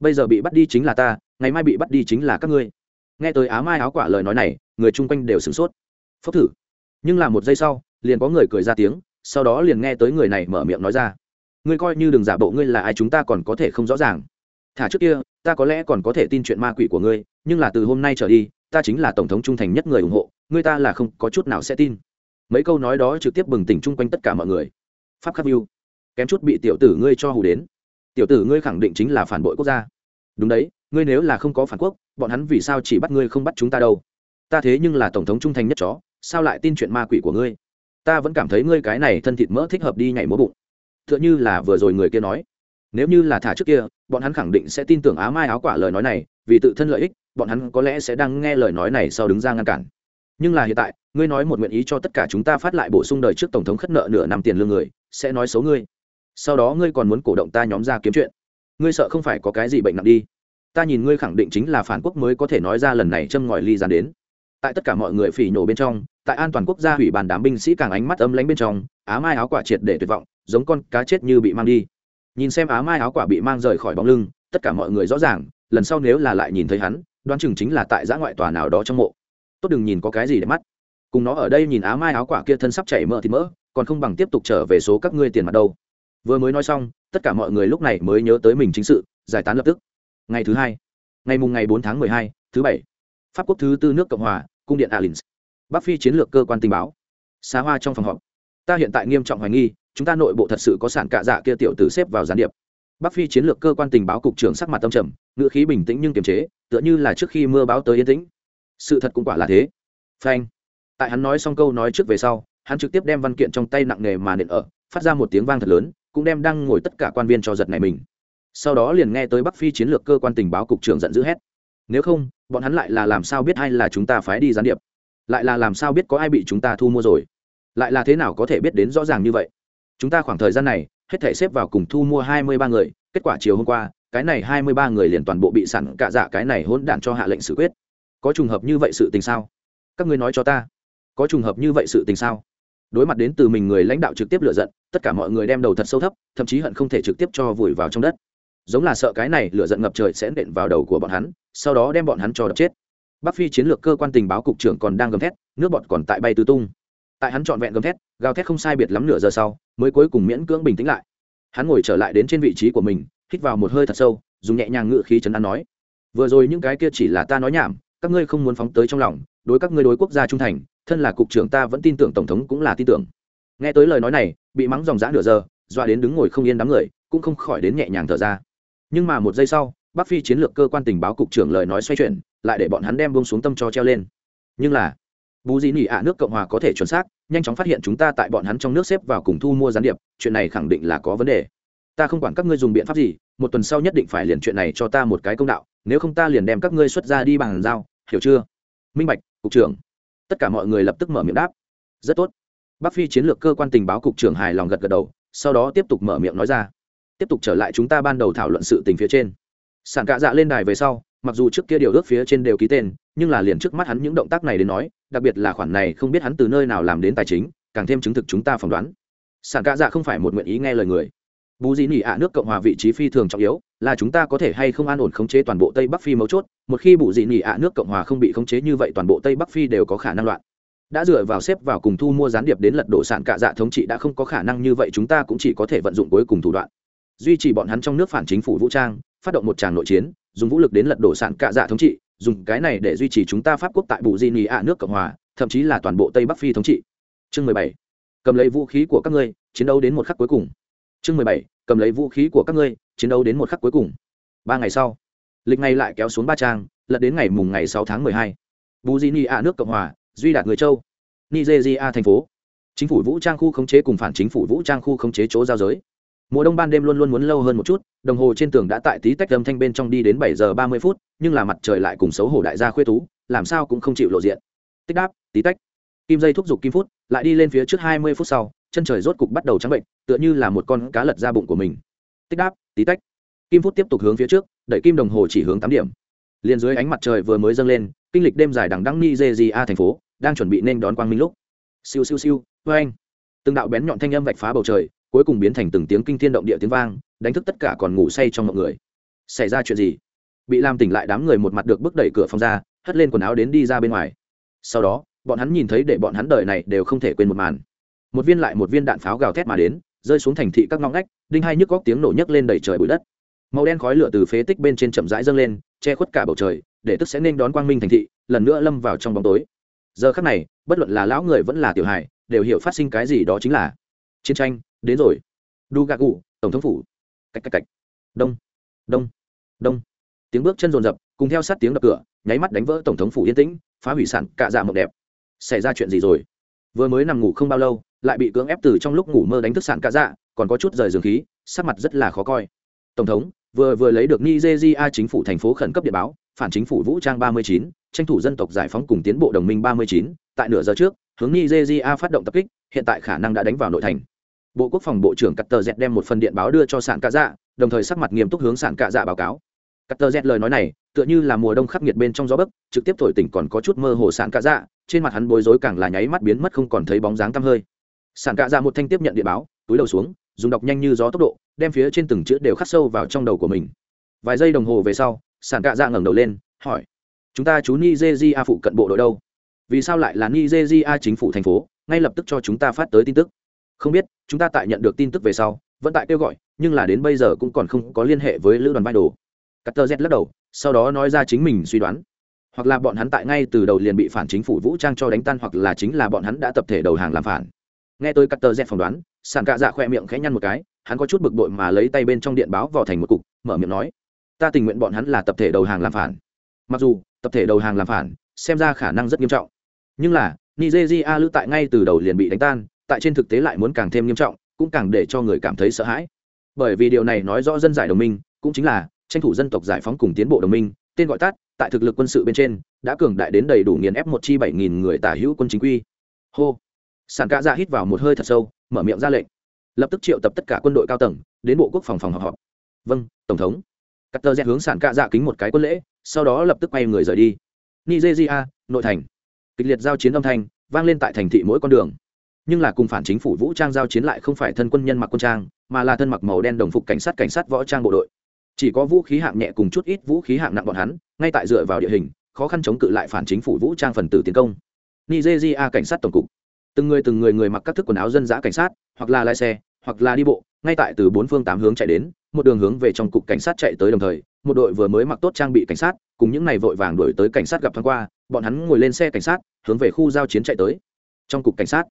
Bây giờ bị bắt đi chính là ta, ngày mai bị bắt đi chính là các ngươi. Nghe tới á mai áo quả lời nói này, người chung quanh đều sửng sốt. Phốc thử. Nhưng là một giây sau, liền có người cười ra tiếng, sau đó liền nghe tới người này mở miệng nói ra. Ngươi coi như đừng giả bộ ngươi là ai chúng ta còn có thể không rõ ràng. Thả trước kia, ta có lẽ còn có thể tin chuyện ma quỷ của ngươi, nhưng là từ hôm nay trở đi, ta chính là tổng thống trung thành nhất người ủng hộ, ngươi ta là không có chút nào sẽ tin. Mấy câu nói đó trực tiếp bừng tỉnh chung quanh tất cả mọi người. Pháp khắc view kém chút bị tiểu tử ngươi cho hù đến. Tiểu tử ngươi khẳng định chính là phản bội quốc gia. Đúng đấy, ngươi nếu là không có phản quốc, bọn hắn vì sao chỉ bắt ngươi không bắt chúng ta đâu? Ta thế nhưng là tổng thống trung thành nhất chó, sao lại tin chuyện ma quỷ của ngươi? Ta vẫn cảm thấy ngươi cái này thân thịt mỡ thích hợp đi nhảy múa bụng. T h ư ợ n h ư là vừa rồi người kia nói, nếu như là thả trước kia, bọn hắn khẳng định sẽ tin tưởng á mai áo quả lời nói này, vì tự thân lợi ích, bọn hắn có lẽ sẽ đang nghe lời nói này sau đứng ra ngăn cản. Nhưng là hiện tại, ngươi nói một nguyện ý cho tất cả chúng ta phát lại bổ sung đời trước tổng thống khất nợ nửa năm tiền lương người, sẽ nói xấu ngươi sau đó ngươi còn muốn cổ động ta nhóm ra kiếm chuyện. Ngươi sợ không phải có cái gì bệnh nặng đi. Ta nhìn ngươi khẳng định chính là phản quốc mới có thể nói ra lần này châm ngòi ly dán đến. Tại tất cả mọi người phỉ nhổ bên trong, tại an toàn quốc gia hủy bàn đám binh sĩ càng ánh mắt âm lánh bên trong, á mai áo quả triệt để tuyệt vọng, giống con cá chết như bị mang đi. Nhìn xem á mai áo quả bị mang rời khỏi bóng lưng, tất cả mọi người rõ ràng, lần sau nếu là lại nhìn thấy hắn, đoán chừng chính là tại giã ngoại tòa nào đó trong mộ. Tốt đừng nhìn có cái gì để mắt. Cùng nó ở đây nhìn á mai áo quả kia thân sắp chảy mỡ thì mỡ, còn không bằng tiếp tục trở về số các ngươi tiền mặt đâu vừa mới nói xong, tất cả mọi người lúc này mới nhớ tới mình chính sự, giải tán lập tức. Ngày thứ hai, ngày mùng ngày bốn tháng mười hai, thứ bảy. Pháp quốc thứ tư nước cộng hòa, cung điện alins. Bắc phi chiến lược cơ quan tình báo. Xa hoa trong phòng họp. Ta hiện tại nghiêm trọng hoài nghi, chúng ta nội bộ thật sự có sản cạ dạ kia tiểu tử xếp vào gián điệp. Bắc phi chiến lược cơ quan tình báo cục trưởng sắc mặt tâm trầm, ngữ khí bình tĩnh nhưng kiềm chế, tựa như là trước khi mưa báo tới yên tĩnh. Sự thật cũng quả là thế. Phanh. Tại hắn nói xong câu nói trước về sau, hắn trực tiếp đem văn kiện trong tay nặng nề mà nện ở, phát ra một tiếng vang thật lớn cũng đem đang ngồi tất cả quan viên cho giật này mình. Sau đó liền nghe tới bắc phi chiến lược cơ quan tình báo cục trưởng giận dữ hét. Nếu không, bọn hắn lại là làm sao biết hay là chúng ta phái đi gián điệp? Lại là làm sao biết có ai bị chúng ta thu mua rồi? Lại là thế nào có thể biết đến rõ ràng như vậy? Chúng ta khoảng thời gian này, hết thể xếp vào cùng thu mua hai mươi ba người, kết quả chiều hôm qua, cái này hai mươi ba người liền toàn bộ bị sẵn cả dạ cái này hỗn đản cho hạ lệnh xử quyết. Có trùng hợp như vậy sự tình sao? Các ngươi nói cho ta. Có trùng hợp như vậy sự tình sao? Đối mặt đến từ mình người lãnh đạo trực tiếp lựa giận, tất cả mọi người đem đầu thật sâu thấp, thậm chí hận không thể trực tiếp cho vùi vào trong đất. Giống là sợ cái này lựa giận ngập trời sẽ nện vào đầu của bọn hắn, sau đó đem bọn hắn cho đập chết. Bắc phi chiến lược cơ quan tình báo cục trưởng còn đang gầm thét, nước bọt còn tại bay tứ tung. Tại hắn trọn vẹn gầm thét, gào thét không sai biệt lắm nửa giờ sau, mới cuối cùng miễn cưỡng bình tĩnh lại. Hắn ngồi trở lại đến trên vị trí của mình, hít vào một hơi thật sâu, dùng nhẹ nhàng ngự khí chấn an nói, vừa rồi những cái kia chỉ là ta nói nhảm, các ngươi không muốn phóng tới trong lòng, đối các ngươi đối quốc gia trung thành thân là cục trưởng ta vẫn tin tưởng tổng thống cũng là tin tưởng. Nghe tới lời nói này, bị mắng dòng dã nửa giờ, dọa đến đứng ngồi không yên đám người, cũng không khỏi đến nhẹ nhàng thở ra. Nhưng mà một giây sau, bắc phi chiến lược cơ quan tình báo cục trưởng lời nói xoay chuyển, lại để bọn hắn đem bông xuống tâm cho treo lên. Nhưng là, bú dĩ nỉ ạ nước cộng hòa có thể chuẩn xác, nhanh chóng phát hiện chúng ta tại bọn hắn trong nước xếp vào cùng thu mua gián điệp, chuyện này khẳng định là có vấn đề. Ta không quản các ngươi dùng biện pháp gì, một tuần sau nhất định phải liền chuyện này cho ta một cái công đạo, nếu không ta liền đem các ngươi xuất ra đi bằng dao, hiểu chưa? Minh bạch, cục trưởng tất cả mọi người lập tức mở miệng đáp. Rất tốt. Bắc phi chiến lược cơ quan tình báo cục trưởng hài lòng gật gật đầu, sau đó tiếp tục mở miệng nói ra. Tiếp tục trở lại chúng ta ban đầu thảo luận sự tình phía trên. Sản cạ dạ lên đài về sau, mặc dù trước kia điều ước phía trên đều ký tên, nhưng là liền trước mắt hắn những động tác này đến nói, đặc biệt là khoản này không biết hắn từ nơi nào làm đến tài chính, càng thêm chứng thực chúng ta phỏng đoán. Sản cạ dạ không phải một nguyện ý nghe lời người bù dị nỉ ạ, nước cộng hòa vị trí phi thường trọng yếu, là chúng ta có thể hay không an ổn khống chế toàn bộ tây bắc phi mấu chốt. Một khi bù dị nỉ ạ, nước cộng hòa không bị khống chế như vậy, toàn bộ tây bắc phi đều có khả năng loạn. Đã dựa vào xếp vào cùng thu mua gián điệp đến lật đổ sản cạ dạ thống trị đã không có khả năng như vậy, chúng ta cũng chỉ có thể vận dụng cuối cùng thủ đoạn. Duy trì bọn hắn trong nước phản chính phủ vũ trang, phát động một tràng nội chiến, dùng vũ lực đến lật đổ sản cạ dạ thống trị, dùng cái này để duy trì chúng ta pháp quốc tại bù di nỉ ạ, nước cộng hòa, thậm chí là toàn bộ tây bắc phi thống trị. Chương mười bảy. Cầm lấy vũ khí của các ngươi, chiến đấu đến một khắc cuối cùng chương mười bảy, cầm lấy vũ khí của các ngươi, chiến đấu đến một khắc cuối cùng. Ba ngày sau, lịch ngày lại kéo xuống ba trang, lật đến ngày mùng ngày sáu tháng mười hai. Bù di ni a nước cộng hòa, duy đạt người châu. Nigeria thành phố. Chính phủ vũ trang khu khống chế cùng phản chính phủ vũ trang khu khống chế chỗ giao giới. Mùa đông ban đêm luôn luôn muốn lâu hơn một chút, đồng hồ trên tường đã tại tí tách âm thanh bên trong đi đến bảy giờ ba mươi phút, nhưng là mặt trời lại cùng xấu hổ đại gia khuê tú, làm sao cũng không chịu lộ diện. Tích đáp, tí tách. Kim dây thúc giục kim phút, lại đi lên phía trước hai mươi phút sau, chân trời rốt cục bắt đầu trắng bệnh tựa như là một con cá lật ra bụng của mình. Tích đáp, tí tách. Kim phút tiếp tục hướng phía trước, đẩy kim đồng hồ chỉ hướng tám điểm. Liền dưới ánh mặt trời vừa mới dâng lên, kinh lịch đêm dài đằng đăng nigeria thành phố, đang chuẩn bị nên đón quang minh lúc. Siêu siêu siêu vê anh từng đạo bén nhọn thanh âm vạch phá bầu trời, cuối cùng biến thành từng tiếng kinh thiên động địa tiếng vang, đánh thức tất cả còn ngủ say trong mọi người. Xảy ra chuyện gì? Bị làm tỉnh lại đám người một mặt được bước đẩy cửa phòng ra, hất lên quần áo đến đi ra bên ngoài. Sau đó, bọn hắn nhìn thấy để bọn hắn đời này đều không thể quên một màn. Một viên lại một viên đạn pháo gào thét mà đến rơi xuống thành thị các ngõ ngách, đinh hai nhức góc tiếng nổ nhấc lên đầy trời bụi đất. Màu đen khói lửa từ phế tích bên trên chậm rãi dâng lên, che khuất cả bầu trời, để tức sẽ nên đón quang minh thành thị, lần nữa lâm vào trong bóng tối. Giờ khắc này, bất luận là lão người vẫn là tiểu hài, đều hiểu phát sinh cái gì đó chính là chiến tranh, đến rồi. Đu gà cụ tổng thống phủ. Cách cách cách. Đông đông đông. Tiếng bước chân rồn rập, cùng theo sát tiếng đập cửa, nháy mắt đánh vỡ tổng thống phủ yên tĩnh, phá hủy sản cạ dạ mộng đẹp. Xảy ra chuyện gì rồi? Vừa mới nằm ngủ không bao lâu lại bị cưỡng ép từ trong lúc ngủ mơ đánh thức sản cạ dạ còn có chút rời giường khí sắc mặt rất là khó coi. Tổng thống vừa vừa lấy được nigeria chính phủ thành phố khẩn cấp điện báo phản chính phủ vũ trang 39, tranh thủ dân tộc giải phóng cùng tiến bộ đồng minh 39, tại nửa giờ trước hướng nigeria phát động tập kích hiện tại khả năng đã đánh vào nội thành. Bộ quốc phòng bộ trưởng cắt tờ dẹt đem một phần điện báo đưa cho sản cạ dạ đồng thời sắc mặt nghiêm túc hướng sản cạ dạ báo cáo. Cắt tờ dẹt lời nói này tựa như là mùa đông khắc nghiệt bên trong gió bấc trực tiếp thổi tỉnh còn có chút mơ hồ sản cạ dạ trên mặt hắn bối rối càng là nháy mắt biến mất không còn thấy bóng dáng tăm hơi sản cạ ra một thanh tiếp nhận điện báo, túi đầu xuống, dùng đọc nhanh như gió tốc độ, đem phía trên từng chữ đều khắc sâu vào trong đầu của mình. Vài giây đồng hồ về sau, sản cạ ra ngẩng đầu lên, hỏi, chúng ta chú nigeria phụ cận bộ đội đâu? Vì sao lại là nigeria chính phủ thành phố? Ngay lập tức cho chúng ta phát tới tin tức. Không biết, chúng ta tại nhận được tin tức về sau, vẫn tại kêu gọi, nhưng là đến bây giờ cũng còn không có liên hệ với lữ đoàn vai đồ cắt tơ z lắc đầu, sau đó nói ra chính mình suy đoán. Hoặc là bọn hắn tại ngay từ đầu liền bị phản chính phủ vũ trang cho đánh tan, hoặc là chính là bọn hắn đã tập thể đầu hàng làm phản nghe tôi cắt tờ z phỏng đoán sàn cạ dạ khoe miệng khẽ nhăn một cái, hắn có chút bực bội mà lấy tay bên trong điện báo vào thành một cục, mở miệng nói, ta tình nguyện bọn hắn là tập thể đầu hàng làm phản. Mặc dù, tập thể đầu hàng làm phản, xem ra khả năng rất nghiêm trọng. Nhưng là, nigeria lữ tại ngay từ đầu liền bị đánh tan, tại trên thực tế lại muốn càng thêm nghiêm trọng, cũng càng để cho người cảm thấy sợ hãi. Bởi vì điều này nói rõ dân giải đồng minh, cũng chính là tranh thủ dân tộc giải phóng cùng tiến bộ đồng minh, tên gọi tắt, tại thực lực quân sự bên trên, đã cường đại đến đầy đủ nghiền ép một chi bảy nghìn người tả hữu quân chính quy. Hô sản cạ ra hít vào một hơi thật sâu, mở miệng ra lệnh. Lập tức triệu tập tất cả quân đội cao tầng, đến bộ quốc phòng phòng họp họp. Vâng tổng thống. Cắt tơ dẹt hướng sản cạ dạ kính một cái quân lễ, sau đó lập tức quay người rời đi. Nigeria, nội thành. Kịch liệt giao chiến âm thanh, vang lên tại thành thị mỗi con đường. Nhưng là cùng phản chính phủ vũ trang giao chiến lại không phải thân quân nhân mặc quân trang, mà là thân mặc màu đen đồng phục cảnh sát cảnh sát võ trang bộ đội. Chỉ có vũ khí hạng nhẹ cùng chút ít vũ khí hạng nặng bọn hắn, ngay tại dựa vào địa hình, khó khăn chống cự lại phản chính phủ vũ trang phần tử tiến công. Nigeria cảnh sát tổng cục từng người từng người người mặc các thức quần áo dân dã cảnh sát, hoặc là lái xe, hoặc là đi bộ, ngay tại từ bốn phương tám hướng chạy đến, một đường hướng về trong cục cảnh sát chạy tới đồng thời, một đội vừa mới mặc tốt trang bị cảnh sát, cùng những này vội vàng đuổi tới cảnh sát gặp thoáng qua, bọn hắn ngồi lên xe cảnh sát, hướng về khu giao chiến chạy tới. Trong cục cảnh sát,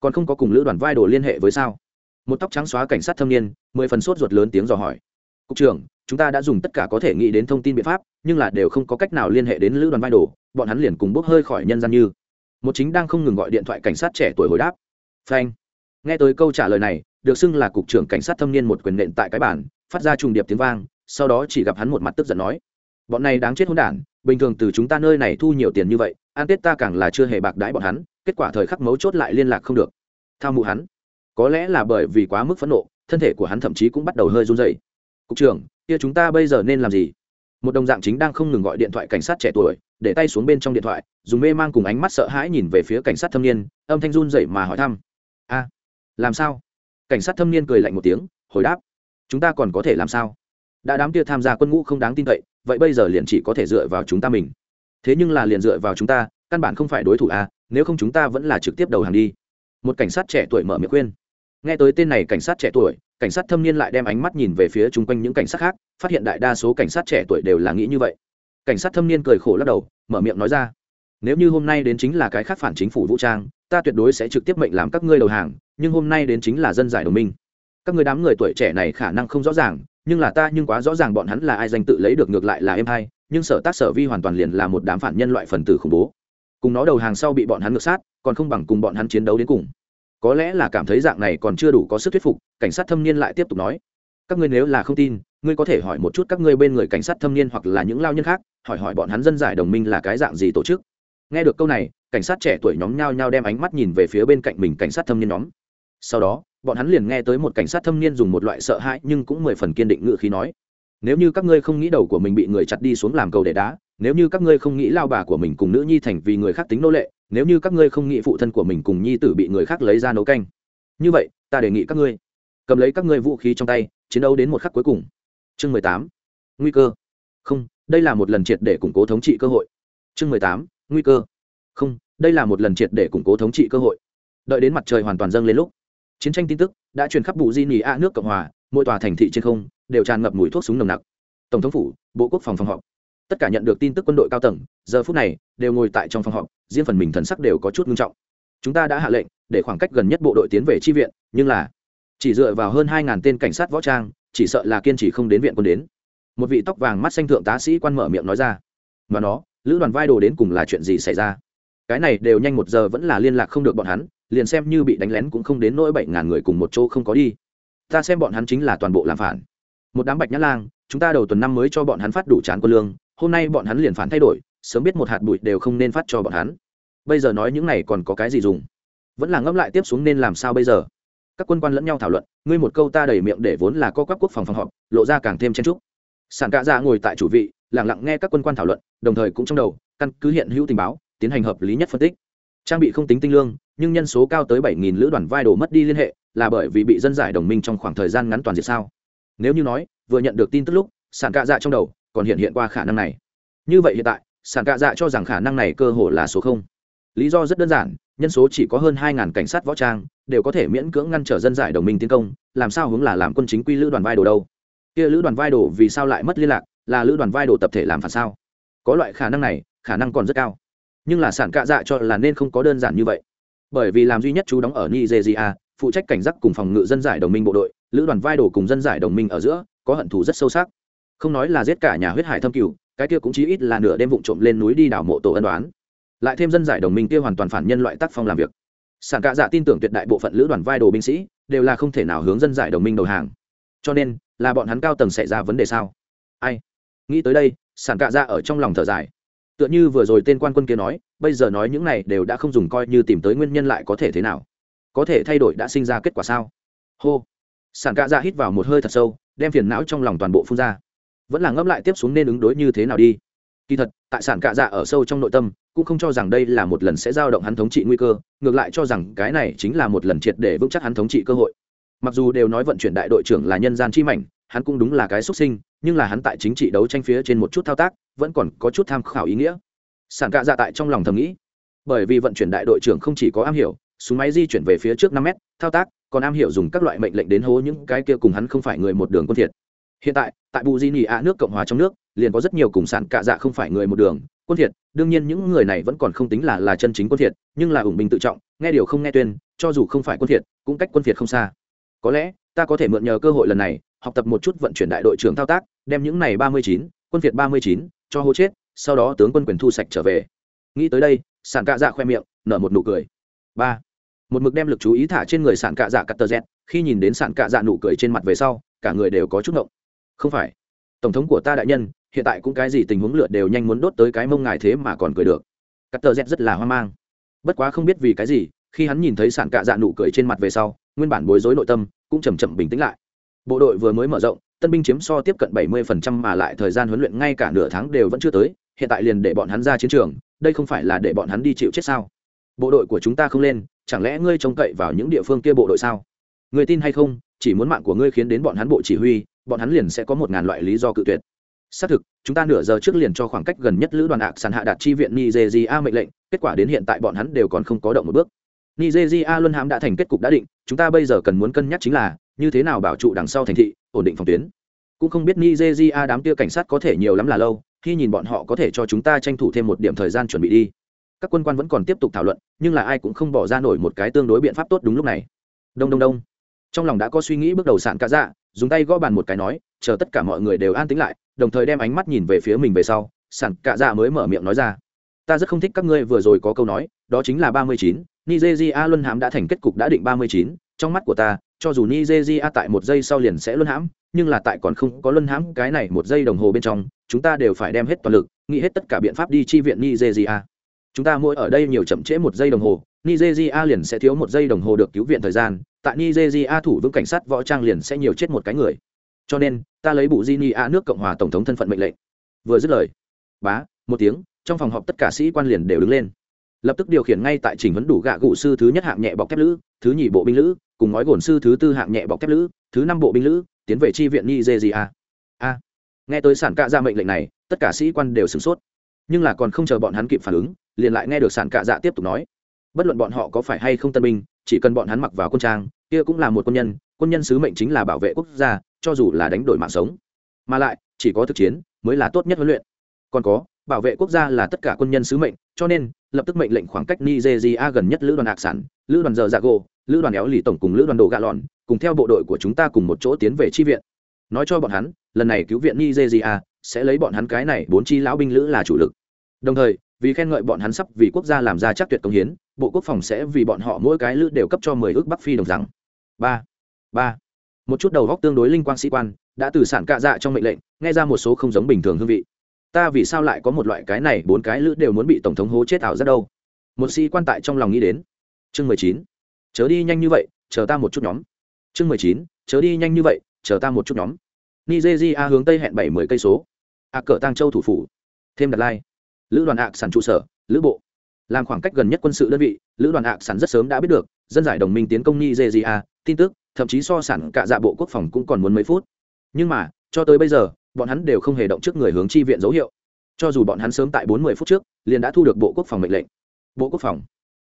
còn không có cùng lữ đoàn vai đồ liên hệ với sao? Một tóc trắng xóa cảnh sát thâm niên, mười phần sốt ruột lớn tiếng dò hỏi. Cục trưởng, chúng ta đã dùng tất cả có thể nghĩ đến thông tin biện pháp, nhưng là đều không có cách nào liên hệ đến lữ đoàn vai đồ, bọn hắn liền cùng bốc hơi khỏi nhân gian như một chính đang không ngừng gọi điện thoại cảnh sát trẻ tuổi hồi đáp. Phanh. Nghe tới câu trả lời này, được xưng là cục trưởng cảnh sát thâm niên một quyền nện tại cái bản phát ra trùng điệp tiếng vang, sau đó chỉ gặp hắn một mặt tức giận nói, bọn này đáng chết hôn đản, bình thường từ chúng ta nơi này thu nhiều tiền như vậy an tết ta càng là chưa hề bạc đãi bọn hắn, kết quả thời khắc mấu chốt lại liên lạc không được. Thao mụ hắn. Có lẽ là bởi vì quá mức phẫn nộ, thân thể của hắn thậm chí cũng bắt đầu hơi run dày cục trưởng, kia chúng ta bây giờ nên làm gì? Một đồng dạng chính đang không ngừng gọi điện thoại cảnh sát trẻ tuổi để tay xuống bên trong điện thoại, dùng mê mang cùng ánh mắt sợ hãi nhìn về phía cảnh sát thâm niên, âm thanh run dậy mà hỏi thăm. A, làm sao? Cảnh sát thâm niên cười lạnh một tiếng, hồi đáp. Chúng ta còn có thể làm sao? Đã đám kia tham gia quân ngũ không đáng tin cậy, vậy bây giờ liền chỉ có thể dựa vào chúng ta mình. Thế nhưng là liền dựa vào chúng ta, căn bản không phải đối thủ a, nếu không chúng ta vẫn là trực tiếp đầu hàng đi. Một cảnh sát trẻ tuổi mở miệng khuyên. Nghe tới tên này cảnh sát trẻ tuổi, cảnh sát thâm niên lại đem ánh mắt nhìn về phía chung quanh những cảnh sát khác, phát hiện đại đa số cảnh sát trẻ tuổi đều là nghĩ như vậy cảnh sát thâm niên cười khổ lắc đầu, mở miệng nói ra. Nếu như hôm nay đến chính là cái khác phản chính phủ vũ trang, ta tuyệt đối sẽ trực tiếp mệnh làm các ngươi đầu hàng, nhưng hôm nay đến chính là dân giải đồng minh. Các người đám người tuổi trẻ này khả năng không rõ ràng, nhưng là ta nhưng quá rõ ràng bọn hắn là ai danh tự lấy được ngược lại là em hay nhưng sở tác sở vi hoàn toàn liền là một đám phản nhân loại phần tử khủng bố. Cùng nó đầu hàng sau bị bọn hắn ngược sát, còn không bằng cùng bọn hắn chiến đấu đến cùng. Có lẽ là cảm thấy dạng này còn chưa đủ có sức thuyết phục, cảnh sát thâm niên lại tiếp tục nói. Các ngươi nếu là không tin ngươi có thể hỏi một chút các ngươi bên người cảnh sát thâm niên hoặc là những lao nhân khác, hỏi hỏi bọn hắn dân giải đồng minh là cái dạng gì tổ chức. Nghe được câu này, cảnh sát trẻ tuổi nhóm nhao nhao đem ánh mắt nhìn về phía bên cạnh mình cảnh sát thâm niên nhóm. Sau đó, bọn hắn liền nghe tới một cảnh sát thâm niên dùng một loại sợ hãi nhưng cũng mười phần kiên định ngự khí nói, nếu như các ngươi không nghĩ đầu của mình bị người chặt đi xuống làm cầu để đá, nếu như các ngươi không nghĩ lao bà của mình cùng nữ nhi thành vì người khác tính nô lệ, nếu như các ngươi không nghĩ phụ thân của mình cùng nhi tử bị người khác lấy ra nấu canh, như vậy, ta đề nghị các ngươi cầm lấy các ngươi vũ khí trong tay, chiến đấu đến một khắc cuối cùng chương mười tám, nguy cơ. Không, đây là một lần triệt để củng cố thống trị cơ hội. Chương mười tám, nguy cơ. Không, đây là một lần triệt để củng cố thống trị cơ hội. Đợi đến mặt trời hoàn toàn dâng lên lúc, chiến tranh tin tức đã truyền khắp bù di nỉ a nước cộng hòa, mỗi tòa thành thị trên không đều tràn ngập mùi thuốc súng nồng nặc. Tổng thống phủ, bộ quốc phòng phòng họp. Tất cả nhận được tin tức quân đội cao tầng, giờ phút này đều ngồi tại trong phòng họp, riêng phần mình thần sắc đều có chút nghiêm trọng. Chúng ta đã hạ lệnh để khoảng cách gần nhất bộ đội tiến về chi viện, nhưng là chỉ dựa vào hơn hai ngàn tên cảnh sát võ trang chỉ sợ là kiên trì không đến viện quân đến. Một vị tóc vàng mắt xanh thượng tá sĩ quan mở miệng nói ra. Và nó, lữ đoàn vai đồ đến cùng là chuyện gì xảy ra? Cái này đều nhanh một giờ vẫn là liên lạc không được bọn hắn, liền xem như bị đánh lén cũng không đến nỗi bảy ngàn người cùng một chỗ không có đi. Ta xem bọn hắn chính là toàn bộ làm phản. Một đám bạch nhã lang, chúng ta đầu tuần năm mới cho bọn hắn phát đủ trán quân lương, hôm nay bọn hắn liền phản thay đổi, sớm biết một hạt bụi đều không nên phát cho bọn hắn. Bây giờ nói những này còn có cái gì dùng? Vẫn là ngẫm lại tiếp xuống nên làm sao bây giờ? Các quân quan lẫn nhau thảo luận, ngươi một câu ta đầy miệng để vốn là co quắp quốc phòng phòng họp, lộ ra càng thêm chen trúc sản cạ dạ ngồi tại chủ vị lẳng lặng nghe các quân quan thảo luận, đồng thời cũng trong đầu, căn cứ hiện hữu tình báo, tiến hành hợp lý nhất phân tích. Trang bị không tính tinh lương, nhưng nhân số cao tới bảy nghìn lữ đoàn vai đồ mất đi liên hệ, là bởi vì bị dân giải đồng minh trong khoảng thời gian ngắn toàn diện sao? Nếu như nói, vừa nhận được tin tức lúc, sản cạ dạ trong đầu còn hiện hiện qua khả năng này. Như vậy hiện tại, sản cạ dạ cho rằng khả năng này cơ hồ là số không. Lý do rất đơn giản nhân số chỉ có hơn hai ngàn cảnh sát võ trang, đều có thể miễn cưỡng ngăn trở dân giải đồng minh tiến công, làm sao hướng là làm quân chính quy lữ đoàn vai đồ đâu? Kia lữ đoàn vai đồ vì sao lại mất liên lạc, là lữ đoàn vai đồ tập thể làm phản sao? Có loại khả năng này, khả năng còn rất cao. Nhưng là sản cạ dạ cho là nên không có đơn giản như vậy. Bởi vì làm duy nhất chú đóng ở nigeria, phụ trách cảnh giác cùng phòng ngự dân giải đồng minh bộ đội, lữ đoàn vai đồ cùng dân giải đồng minh ở giữa, có hận thù rất sâu sắc. Không nói là giết cả nhà huyết hải thâm cửu, cái kia cũng chí ít là nửa đêm vụng trộm lên núi đi đảo mộ tổ ân đoán lại thêm dân giải đồng minh kia hoàn toàn phản nhân loại tác phong làm việc. Sản cạ dạ tin tưởng tuyệt đại bộ phận lữ đoàn vai đồ binh sĩ đều là không thể nào hướng dân giải đồng minh đầu hàng. Cho nên, là bọn hắn cao tầng xảy ra vấn đề sao? Ai? Nghĩ tới đây, sản cạ dạ ở trong lòng thở dài. Tựa như vừa rồi tên quan quân kia nói, bây giờ nói những này đều đã không dùng coi như tìm tới nguyên nhân lại có thể thế nào? Có thể thay đổi đã sinh ra kết quả sao? Hô! Sản cạ dạ hít vào một hơi thật sâu, đem phiền não trong lòng toàn bộ phun ra. Vẫn là ngẫm lại tiếp xuống nên ứng đối như thế nào đi kỳ thật, tại sản cạ dạ ở sâu trong nội tâm, cũng không cho rằng đây là một lần sẽ giao động hắn thống trị nguy cơ, ngược lại cho rằng cái này chính là một lần triệt để vững chắc hắn thống trị cơ hội. Mặc dù đều nói vận chuyển đại đội trưởng là nhân gian chi mảnh, hắn cũng đúng là cái xuất sinh, nhưng là hắn tại chính trị đấu tranh phía trên một chút thao tác, vẫn còn có chút tham khảo ý nghĩa. Sản cạ dạ tại trong lòng thầm nghĩ, bởi vì vận chuyển đại đội trưởng không chỉ có am hiểu, súng máy di chuyển về phía trước năm mét, thao tác, còn am hiểu dùng các loại mệnh lệnh đến hố những cái kia cùng hắn không phải người một đường quân thiệt. Hiện tại tại bù di nị ạ nước cộng hòa trong nước liền có rất nhiều cùng sản cạ dạ không phải người một đường, quân thiệt, đương nhiên những người này vẫn còn không tính là là chân chính quân thiệt, nhưng là ủng binh tự trọng, nghe điều không nghe tuyên, cho dù không phải quân thiệt, cũng cách quân thiệt không xa. Có lẽ, ta có thể mượn nhờ cơ hội lần này, học tập một chút vận chuyển đại đội trưởng thao tác, đem những này ba mươi chín, quân thiệt ba mươi chín, cho hô chết, sau đó tướng quân quyền thu sạch trở về. Nghĩ tới đây, sản cạ dạ khoe miệng, nở một nụ cười. Ba. Một mực đem lực chú ý thả trên người sản cạ dạ cắt tờ z, khi nhìn đến sản cạ dạ nụ cười trên mặt về sau, cả người đều có chút ngộng. Không phải tổng thống của ta đại nhân, hiện tại cũng cái gì tình huống lượt đều nhanh muốn đốt tới cái mông ngài thế mà còn cười được. Cắt tờ z rất là hoang mang. Bất quá không biết vì cái gì, khi hắn nhìn thấy sản cạ dạ nụ cười trên mặt về sau, nguyên bản bối rối nội tâm cũng chầm chậm bình tĩnh lại. Bộ đội vừa mới mở rộng, tân binh chiếm so tiếp cận 70% mà lại thời gian huấn luyện ngay cả nửa tháng đều vẫn chưa tới, hiện tại liền để bọn hắn ra chiến trường, đây không phải là để bọn hắn đi chịu chết sao? Bộ đội của chúng ta không lên, chẳng lẽ ngươi trông cậy vào những địa phương kia bộ đội sao? Người tin hay không, chỉ muốn mạng của ngươi khiến đến bọn hắn bộ chỉ huy bọn hắn liền sẽ có một ngàn loại lý do cự tuyệt. Xác thực, chúng ta nửa giờ trước liền cho khoảng cách gần nhất lữ đoàn ạc sàn hạ đạt chi viện nigeria mệnh lệnh, kết quả đến hiện tại bọn hắn đều còn không có động một bước. Nigeria luân hãm đã thành kết cục đã định, chúng ta bây giờ cần muốn cân nhắc chính là, như thế nào bảo trụ đằng sau thành thị, ổn định phòng tuyến. Cũng không biết nigeria đám kia cảnh sát có thể nhiều lắm là lâu, khi nhìn bọn họ có thể cho chúng ta tranh thủ thêm một điểm thời gian chuẩn bị đi. Các quân quan vẫn còn tiếp tục thảo luận, nhưng là ai cũng không bỏ ra nổi một cái tương đối biện pháp tốt đúng lúc này. Đông đông đông trong lòng đã có suy nghĩ bước đầu sạn cả dạ dùng tay gõ bàn một cái nói, chờ tất cả mọi người đều an tĩnh lại, đồng thời đem ánh mắt nhìn về phía mình về sau, sạn cả dạ mới mở miệng nói ra. Ta rất không thích các ngươi vừa rồi có câu nói, đó chính là ba mươi chín, nigeria luân hãm đã thành kết cục đã định ba mươi chín, trong mắt của ta, cho dù nigeria tại một giây sau liền sẽ luân hãm, nhưng là tại còn không có luân hãm cái này một giây đồng hồ bên trong, chúng ta đều phải đem hết toàn lực, nghĩ hết tất cả biện pháp đi chi viện nigeria. Chúng ta mỗi ở đây nhiều chậm trễ một giây đồng hồ nigeria liền sẽ thiếu một giây đồng hồ được cứu viện thời gian, tại nigeria thủ vững cảnh sát võ trang liền sẽ nhiều chết một cái người. Cho nên, ta lấy bụ di a nước cộng hòa tổng thống thân phận mệnh lệnh. Vừa dứt lời, bá, một tiếng, trong phòng họp tất cả sĩ quan liền đều đứng lên. Lập tức điều khiển ngay tại trình huấn đủ gạ gụ sư thứ nhất hạng nhẹ bọc thép lữ, thứ nhì bộ binh lữ, cùng nói gồn sư thứ tư hạng nhẹ bọc thép lữ, thứ năm bộ binh lữ, tiến về tri viện nigeria. A. Nghe tới sản cạ ra mệnh lệnh này, tất cả sĩ quan đều sửng sốt. Nhưng là còn không chờ bọn hắn kịp phản ứng, liền lại nghe được sản cạ dạ tiếp tục nói bất luận bọn họ có phải hay không tân binh, chỉ cần bọn hắn mặc vào quân trang, kia cũng là một quân nhân quân nhân sứ mệnh chính là bảo vệ quốc gia, cho dù là đánh đổi mạng sống. Mà lại, chỉ có thực chiến mới là tốt nhất huấn luyện. Còn có, bảo vệ quốc gia là tất cả quân nhân sứ mệnh, cho nên, lập tức mệnh lệnh khoảng cách nigeria gần nhất lữ đoàn hạc sản, lữ đoàn giờ dạ gỗ lữ đoàn éo lì tổng cùng lữ đoàn đồ gạ lòn, cùng theo bộ đội của chúng ta cùng một chỗ tiến về chi viện. Nói cho bọn hắn, lần này cứu viện nigeria sẽ lấy bọn hắn cái này bốn chi lão binh lữ là chủ lực. Đồng thời vì khen ngợi bọn hắn sắp vì quốc gia làm ra chắc tuyệt công hiến, bộ quốc phòng sẽ vì bọn họ mỗi cái lữ đều cấp cho mười ước bắc phi đồng rằng. Ba ba. Một chút đầu góc tương đối linh quan sĩ quan, đã từ sản cạ dạ trong mệnh lệnh, nghe ra một số không giống bình thường hương vị. Ta vì sao lại có một loại cái này bốn cái lữ đều muốn bị tổng thống hố chết ảo rất đâu? Một sĩ quan tại trong lòng nghĩ đến. Chương mười chín. Chớ đi nhanh như vậy, chờ ta một chút nhóm. Chương mười chín. Chớ đi nhanh như vậy, chờ ta một chút nhóm. Nigeria hướng tây hẹn bảy mươi cây số. A cờ tăng châu thủ phủ. Thêm đặt lai lữ đoàn ạ sản trụ sở, lữ bộ. Làm khoảng cách gần nhất quân sự đơn vị, lữ đoàn ạ sản rất sớm đã biết được, dân giải đồng minh tiến công nigeria, tin tức, thậm chí so sản cả dạ bộ quốc phòng cũng còn muốn mấy phút. Nhưng mà, cho tới bây giờ, bọn hắn đều không hề động trước người hướng chi viện dấu hiệu. Cho dù bọn hắn sớm tại bốn mươi phút trước, liền đã thu được bộ quốc phòng mệnh lệnh. Bộ quốc phòng?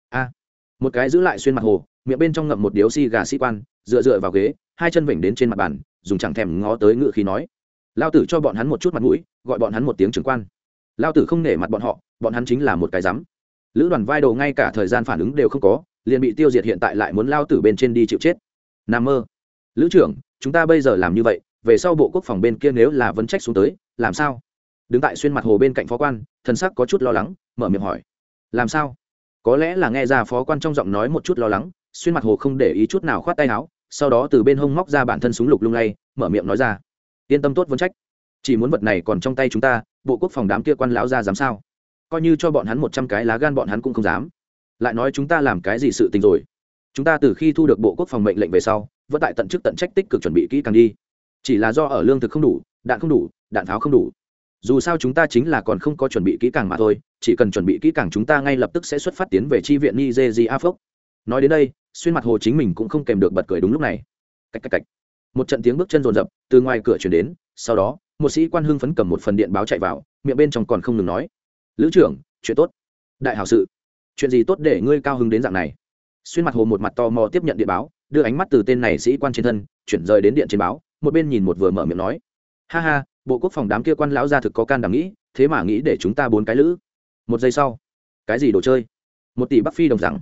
A. Một cái giữ lại xuyên mặt hồ, miệng bên trong ngậm một điếu xi gà sĩ quan, dựa dựa vào ghế, hai chân vểnh đến trên mặt bàn, dùng chẳng thèm ngó tới ngự khí nói. Lao tử cho bọn hắn một chút mặt mũi, gọi bọn hắn một tiếng trưởng quan lao tử không nể mặt bọn họ, bọn hắn chính là một cái rắm lữ đoàn vai đồ ngay cả thời gian phản ứng đều không có, liền bị tiêu diệt hiện tại lại muốn lao tử bên trên đi chịu chết. N mơ. Lữ trưởng, chúng ta bây giờ làm như vậy, về sau bộ quốc phòng bên kia nếu là vấn trách xuống tới, làm sao? Đứng tại xuyên mặt hồ bên cạnh phó quan, thần sắc có chút lo lắng, mở miệng hỏi. Làm sao? Có lẽ là nghe ra phó quan trong giọng nói một chút lo lắng, xuyên mặt hồ không để ý chút nào khoát tay áo, sau đó từ bên hông móc ra bản thân súng lục lung lay, mở miệng nói ra. Yên tâm tốt vấn trách chỉ muốn vật này còn trong tay chúng ta, bộ quốc phòng đám kia quan lão ra dám sao? Coi như cho bọn hắn một trăm cái lá gan bọn hắn cũng không dám. Lại nói chúng ta làm cái gì sự tình rồi? Chúng ta từ khi thu được bộ quốc phòng mệnh lệnh về sau, vẫn tại tận chức tận trách tích cực chuẩn bị kỹ càng đi. Chỉ là do ở lương thực không đủ, đạn không đủ, đạn tháo không đủ. Dù sao chúng ta chính là còn không có chuẩn bị kỹ càng mà thôi, chỉ cần chuẩn bị kỹ càng chúng ta ngay lập tức sẽ xuất phát tiến về tri viện nigeria phốc nói đến đây, xuyên mặt hồ chính mình cũng không kèm được bật cười đúng lúc này. Cách cách cách. Một trận tiếng bước chân rồn rập từ ngoài cửa chuyển đến, sau đó một sĩ quan hưng phấn cầm một phần điện báo chạy vào, miệng bên trong còn không ngừng nói, lữ trưởng, chuyện tốt. Đại hảo sự. Chuyện gì tốt để ngươi cao hứng đến dạng này? Xuyên mặt hồ một mặt to mò tiếp nhận điện báo, đưa ánh mắt từ tên này sĩ quan trên thân, chuyển rời đến điện trên báo, một bên nhìn một vừa mở miệng nói, ha ha, bộ quốc phòng đám kia quan lão gia thực có can đảm nghĩ, thế mà nghĩ để chúng ta bốn cái lữ. Một giây sau, cái gì đồ chơi? Một tỷ bắc phi đồng rằng,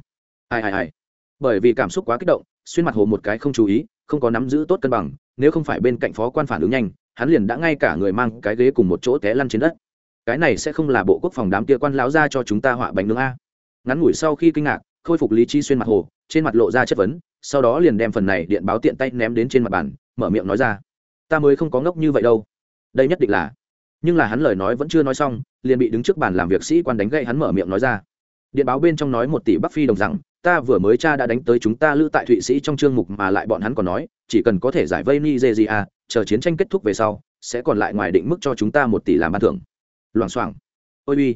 ai ai ai. Bởi vì cảm xúc quá kích động, xuyên mặt hồ một cái không chú ý, không có nắm giữ tốt cân bằng, nếu không phải bên cạnh phó quan phản ứng nhanh hắn liền đã ngay cả người mang cái ghế cùng một chỗ té lăn trên đất. Cái này sẽ không là bộ quốc phòng đám kia quan láo ra cho chúng ta họa bánh nướng a. Ngắn ngủi sau khi kinh ngạc, khôi phục lý trí xuyên mặt hồ, trên mặt lộ ra chất vấn, sau đó liền đem phần này điện báo tiện tay ném đến trên mặt bàn, mở miệng nói ra. Ta mới không có ngốc như vậy đâu. Đây nhất định là. Nhưng là hắn lời nói vẫn chưa nói xong, liền bị đứng trước bàn làm việc sĩ quan đánh gậy hắn mở miệng nói ra điện báo bên trong nói một tỷ bắc phi đồng rằng, ta vừa mới cha đã đánh tới chúng ta lữ tại thụy sĩ trong chương mục mà lại bọn hắn còn nói, chỉ cần có thể giải vây nigeria, chờ chiến tranh kết thúc về sau, sẽ còn lại ngoài định mức cho chúng ta một tỷ làm ban thưởng. Loảng xoảng. Ôi uy.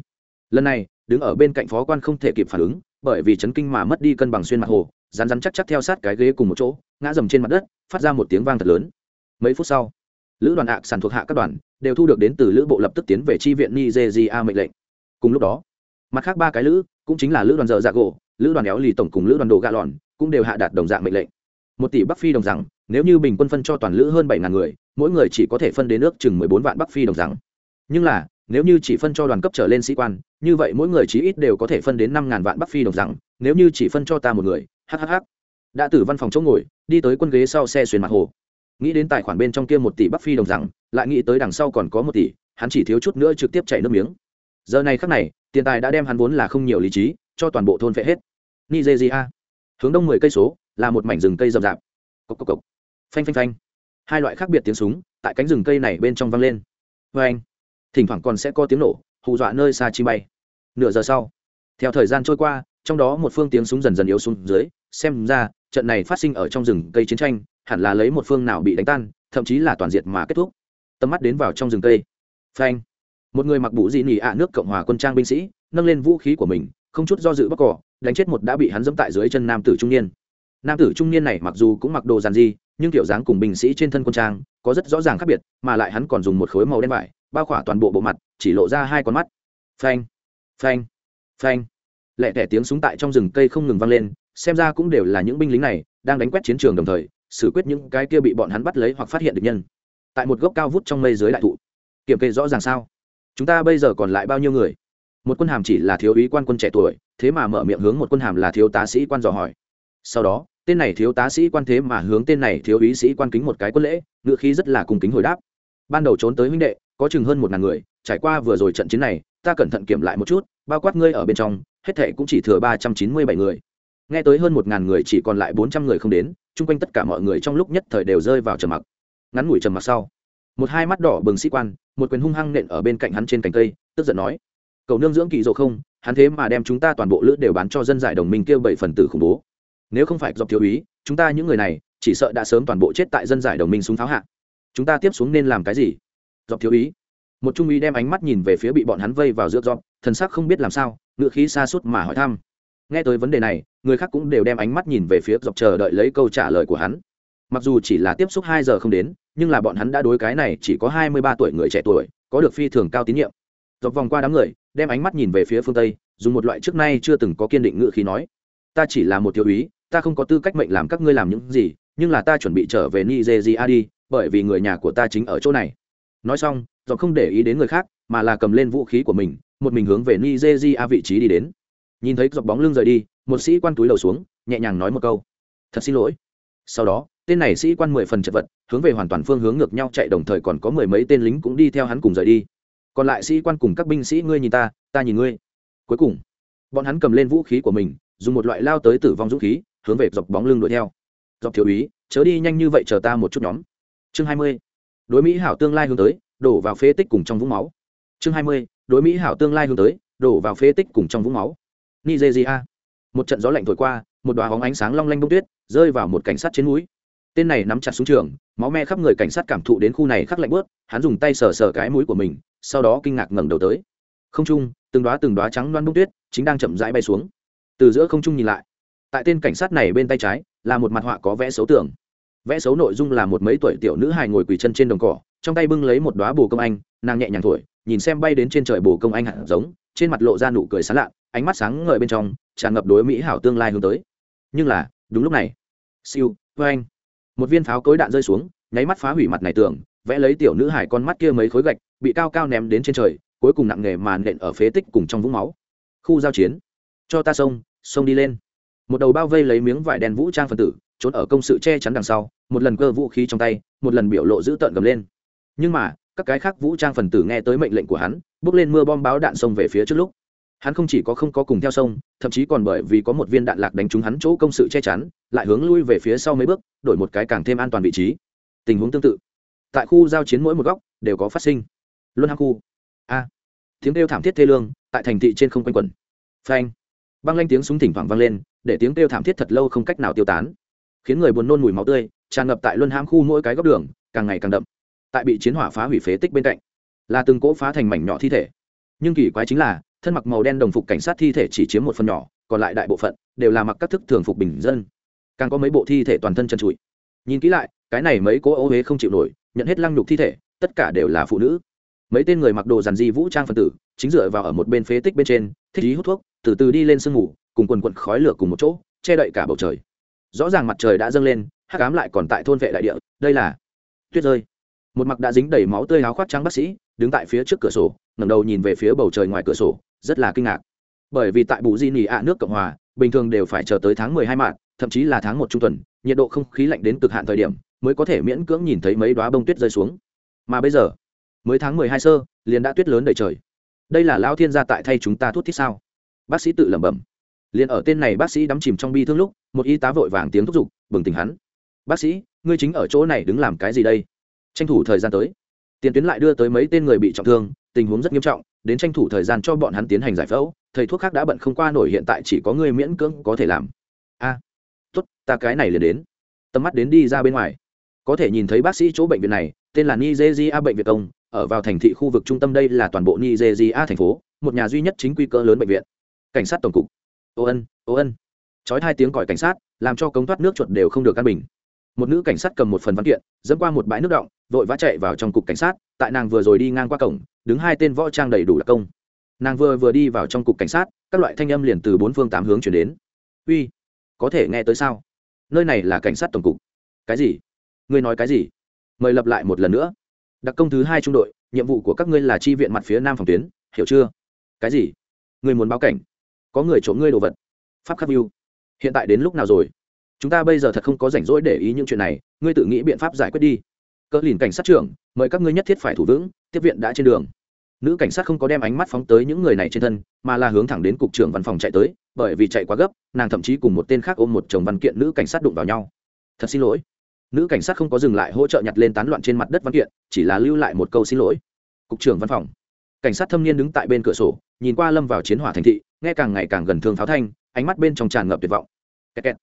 Lần này, đứng ở bên cạnh phó quan không thể kịp phản ứng, bởi vì chấn kinh mà mất đi cân bằng xuyên mặt hồ rán rán chắc chắc theo sát cái ghế cùng một chỗ, ngã dầm trên mặt đất, phát ra một tiếng vang thật lớn. Mấy phút sau, lữ đoàn ạ sản thuộc hạ các đoàn, đều thu được đến từ lữ bộ lập tức tiến về tri viện nigeria mệnh lệnh. Cùng lúc đó mặt khác ba cái lữ, cũng chính là lữ đoàn dợ dạ gỗ, lữ đoàn éo lì tổng cùng lữ đoàn đồ gạ lòn, cũng đều hạ đạt đồng dạng mệnh lệnh. Một tỷ bắc phi đồng rằng nếu như bình quân phân cho toàn lữ hơn bảy ngàn người, mỗi người chỉ có thể phân đến nước chừng mười bốn vạn bắc phi đồng rằng nhưng là, nếu như chỉ phân cho đoàn cấp trở lên sĩ quan, như vậy mỗi người chí ít đều có thể phân đến năm ngàn vạn bắc phi đồng rằng nếu như chỉ phân cho ta một người hhh đã từ văn phòng chỗ ngồi, đi tới quân ghế sau xe xuyên mặt hồ. Nghĩ đến tài khoản bên trong kia một tỷ bắc phi đồng rằng lại nghĩ tới đằng sau còn có một tỷ, hắn chỉ thiếu chút nữa trực tiếp chạy nước miếng. Giờ này khắc này tiền tài đã đem hắn vốn là không nhiều lý trí, cho toàn bộ thôn phệ hết. Nigeria. Hướng đông mười cây số, là một mảnh rừng cây rậm rạp. Cốc cốc cốc. phanh phanh phanh. Hai loại khác biệt tiếng súng, tại cánh rừng cây này bên trong vang lên. Vê anh. Thỉnh thoảng còn sẽ có tiếng nổ, hù dọa nơi xa chi bay. Nửa giờ sau, theo thời gian trôi qua, trong đó một phương tiếng súng dần dần yếu xuống dưới, xem ra, trận này phát sinh ở trong rừng cây chiến tranh, hẳn là lấy một phương nào bị đánh tan, thậm chí là toàn diện mà kết thúc. Tầm mắt đến vào trong rừng cây. Phanh một người mặc bụ dị nỉ ạ nước cộng hòa quân trang binh sĩ, nâng lên vũ khí của mình, không chút do dự bắc cỏ, đánh chết một đã bị hắn dẫm tại dưới chân nam tử trung niên. Nam tử trung niên này mặc dù cũng mặc đồ giàn di nhưng kiểu dáng cùng binh sĩ trên thân quân trang có rất rõ ràng khác biệt, mà lại hắn còn dùng một khối màu đen vải, bao khỏa toàn bộ bộ mặt, chỉ lộ ra hai con mắt. Phanh phanh phanh. Lẹ tẻ tiếng súng tại trong rừng cây không ngừng vang lên, xem ra cũng đều là những binh lính này đang đánh quét chiến trường đồng thời, xử quyết những cái kia bị bọn hắn bắt lấy hoặc phát hiện được nhân. Tại một gốc cao vút trong mây dưới đại thụ. Kiểm kê rõ ràng sao? Chúng ta bây giờ còn lại bao nhiêu người? Một quân hàm chỉ là thiếu úy quan quân trẻ tuổi, thế mà mở miệng hướng một quân hàm là thiếu tá sĩ quan dò hỏi. Sau đó, tên này thiếu tá sĩ quan thế mà hướng tên này thiếu úy sĩ quan kính một cái quân lễ ngự khí rất là cùng kính hồi đáp. Ban đầu trốn tới huynh đệ, có chừng hơn một ngàn người, trải qua vừa rồi trận chiến này, ta cẩn thận kiểm lại một chút, bao quát ngươi ở bên trong, hết thệ cũng chỉ thừa ba trăm chín mươi bảy người. Nghe tới hơn một ngàn người chỉ còn lại bốn trăm người không đến, chung quanh tất cả mọi người trong lúc nhất thời đều rơi vào trầm mặc. Ngắn ngủi trầm mặc sau, một hai mắt đỏ bừng sĩ quan một quyền hung hăng nện ở bên cạnh hắn trên cành cây, tức giận nói, cầu nương dưỡng kỳ dỗ không, hắn thế mà đem chúng ta toàn bộ lữ đều bán cho dân giải đồng minh kia bảy phần tử khủng bố. Nếu không phải dọc thiếu úy, chúng ta những người này, chỉ sợ đã sớm toàn bộ chết tại dân giải đồng minh súng pháo hạ. Chúng ta tiếp xuống nên làm cái gì? Dọc thiếu úy. Một trung úy đem ánh mắt nhìn về phía bị bọn hắn vây vào giữa dọc, thần sắc không biết làm sao, ngựa khí xa suốt mà hỏi thăm. Nghe tới vấn đề này, người khác cũng đều đem ánh mắt nhìn về phía dọc chờ đợi lấy câu trả lời của hắn. Mặc dù chỉ là tiếp xúc hai giờ không đến nhưng là bọn hắn đã đối cái này chỉ có hai mươi ba tuổi người trẻ tuổi, có được phi thường cao tín nhiệm. Dọc vòng qua đám người, đem ánh mắt nhìn về phía phương tây, dùng một loại trước nay chưa từng có kiên định ngự khí nói, ta chỉ là một thiếu úy, ta không có tư cách mệnh làm các ngươi làm những gì, nhưng là ta chuẩn bị trở về nigeria đi, bởi vì người nhà của ta chính ở chỗ này. Nói xong, dọc không để ý đến người khác, mà là cầm lên vũ khí của mình, một mình hướng về nigeria vị trí đi đến. Nhìn thấy dọc bóng lưng rời đi, một sĩ quan túi đầu xuống, nhẹ nhàng nói một câu, thật xin lỗi. Sau đó tên này sĩ quan mười phần chật vật, hướng về hoàn toàn phương hướng ngược nhau chạy đồng thời còn có mười mấy tên lính cũng đi theo hắn cùng rời đi. Còn lại sĩ quan cùng các binh sĩ ngươi nhìn ta ta nhìn ngươi. Cuối cùng, bọn hắn cầm lên vũ khí của mình, dùng một loại lao tới tử vong dũng khí, hướng về dọc bóng lưng đuổi theo. Dọc thiếu úy, chớ đi nhanh như vậy chờ ta một chút nhóm. Chương hai mươi, đối mỹ hảo tương lai hướng tới, đổ vào phế tích cùng trong vũng máu. Chương hai mươi, đối mỹ hảo tương lai hướng tới, đổ vào phế tích cùng trong vũng máu. Nigeria một trận gió lạnh thổi qua, một đoá hóng ánh sáng long lanh bông tuyết, rơi vào một cảnh sát trên núi tên này nắm chặt súng trường, máu me khắp người cảnh sát cảm thụ đến khu này khắc lạnh bớt, hắn dùng tay sờ sờ cái mũi của mình, sau đó kinh ngạc ngẩng đầu tới. Không trung, từng đoá từng đoá trắng loan bông tuyết chính đang chậm rãi bay xuống. Từ giữa không trung nhìn lại, tại tên cảnh sát này bên tay trái là một mặt họa có vẽ xấu tưởng vẽ xấu nội dung là một mấy tuổi tiểu nữ hài ngồi quỳ chân trên đồng cỏ, trong tay bưng lấy một đoá bồ công anh, nàng nhẹ nhàng thổi, nhìn xem bay đến trên trời bồ công anh hạt giống, trên mặt lộ ra nụ cười sán lạ, ánh mắt sáng ngời bên trong, tràn ngập đối mỹ hảo tương lai hướng tới. Nhưng là, đúng lúc này, siêu vê anh một viên pháo cối đạn rơi xuống, nháy mắt phá hủy mặt này tường, vẽ lấy tiểu nữ hải con mắt kia mấy khối gạch, bị cao cao ném đến trên trời, cuối cùng nặng nghề màn nện ở phế tích cùng trong vũng máu. Khu giao chiến. Cho ta sông sông đi lên. Một đầu bao vây lấy miếng vải đen vũ trang phân tử, trốn ở công sự che chắn đằng sau, một lần cơ vũ khí trong tay, một lần biểu lộ giữ tợn gầm lên. Nhưng mà, các cái khác vũ trang phần tử nghe tới mệnh lệnh của hắn, bước lên mưa bom báo đạn sông về phía trước lúc. Hắn không chỉ có không có cùng theo sông, thậm chí còn bởi vì có một viên đạn lạc đánh trúng hắn chỗ công sự che chắn, lại hướng lui về phía sau mấy bước đổi một cái càng thêm an toàn vị trí. Tình huống tương tự. Tại khu giao chiến mỗi một góc đều có phát sinh. Luân hăng khu. A. Tiếng kêu thảm thiết thê lương tại thành thị trên không quanh quẩn. Phanh. Băng lanh tiếng súng thỉnh thoảng vang lên, để tiếng kêu thảm thiết thật lâu không cách nào tiêu tán. Khiến người buồn nôn mùi máu tươi, tràn ngập tại luân hãm khu mỗi cái góc đường, càng ngày càng đậm. Tại bị chiến hỏa phá hủy phế tích bên cạnh, là từng cỗ phá thành mảnh nhỏ thi thể. Nhưng kỳ quái chính là, thân mặc màu đen đồng phục cảnh sát thi thể chỉ chiếm một phần nhỏ, còn lại đại bộ phận đều là mặc các thức thường phục bình dân càng có mấy bộ thi thể toàn thân chân trụi. Nhìn kỹ lại cái này mấy cố ô huế không chịu nổi nhận hết lăng nhục thi thể tất cả đều là phụ nữ. Mấy tên người mặc đồ dàn di vũ trang phân tử chính dựa vào ở một bên phế tích bên trên thích ý hút thuốc từ từ đi lên sương mù, cùng quần quận khói lửa cùng một chỗ che đậy cả bầu trời. Rõ ràng mặt trời đã dâng lên hắc ám lại còn tại thôn vệ đại địa đây là tuyết rơi. Một mặc đã dính đầy máu tươi áo khoác trắng bác sĩ đứng tại phía trước cửa sổ ngẩng đầu nhìn về phía bầu trời ngoài cửa sổ rất là kinh ngạc. Bởi vì tại bù di nỉ ạ nước cộng hòa bình thường đều phải chờ tới tháng mười hai mạng thậm chí là tháng một trung tuần nhiệt độ không khí lạnh đến cực hạn thời điểm mới có thể miễn cưỡng nhìn thấy mấy đoá bông tuyết rơi xuống. Mà bây giờ mới tháng mười hai sơ liền đã tuyết lớn đầy trời. Đây là lao thiên gia tại thay chúng ta thút thiết sao? Bác sĩ tự lẩm bẩm. Liền ở tên này bác sĩ đắm chìm trong bi thương lúc một y tá vội vàng tiếng thúc giục bừng tỉnh hắn. Bác sĩ ngươi chính ở chỗ này đứng làm cái gì đây? Tranh thủ thời gian tới. Tiền tuyến lại đưa tới mấy tên người bị trọng thương tình huống rất nghiêm trọng đến tranh thủ thời gian cho bọn hắn tiến hành giải phẫu thầy thuốc khác đã bận không qua nổi hiện tại chỉ có người miễn cưỡng có thể làm. A à, tốt, ta cái này liền đến. Tầm mắt đến đi ra bên ngoài. Có thể nhìn thấy bác sĩ chỗ bệnh viện này, tên là nigeria bệnh viện công, ở vào thành thị khu vực trung tâm đây là toàn bộ nigeria thành phố, một nhà duy nhất chính quy cơ lớn bệnh viện. Cảnh sát tổng cục. Ô ân ô ân. Chói hai tiếng còi cảnh sát, làm cho cống thoát nước chuột đều không được căn bình. Một nữ cảnh sát cầm một phần văn kiện dẫn qua một bãi nước động, vội vã chạy vào trong cục cảnh sát, tại nàng vừa rồi đi ngang qua cổng, đứng hai tên võ trang đầy đủ đặc công. Nàng vừa vừa đi vào trong cục cảnh sát, các loại thanh âm liền từ bốn phương tám hướng chuyển đến. Uy có thể nghe tới sao? Nơi này là cảnh sát tổng cục. Cái gì? Ngươi nói cái gì? Mời lập lại một lần nữa. Đặc công thứ hai trung đội, nhiệm vụ của các ngươi là chi viện mặt phía nam phòng tuyến, hiểu chưa? Cái gì? Ngươi muốn báo cảnh? Có người trộm ngươi đồ vật. Pháp khắc view. Hiện tại đến lúc nào rồi? Chúng ta bây giờ thật không có rảnh rỗi để ý những chuyện này, ngươi tự nghĩ biện pháp giải quyết đi. Cỡ lìn cảnh sát trưởng, mời các ngươi nhất thiết phải thủ vững, tiếp viện đã trên đường nữ cảnh sát không có đem ánh mắt phóng tới những người này trên thân, mà là hướng thẳng đến cục trưởng văn phòng chạy tới, bởi vì chạy quá gấp, nàng thậm chí cùng một tên khác ôm một chồng văn kiện nữ cảnh sát đụng vào nhau. Thật xin lỗi. Nữ cảnh sát không có dừng lại hỗ trợ nhặt lên tán loạn trên mặt đất văn kiện, chỉ là lưu lại một câu xin lỗi. Cục trưởng văn phòng. Cảnh sát thâm niên đứng tại bên cửa sổ, nhìn qua lâm vào chiến hỏa thành thị, nghe càng ngày càng gần thương pháo thanh, ánh mắt bên trong tràn ngập tuyệt vọng. Kẹt kẹt.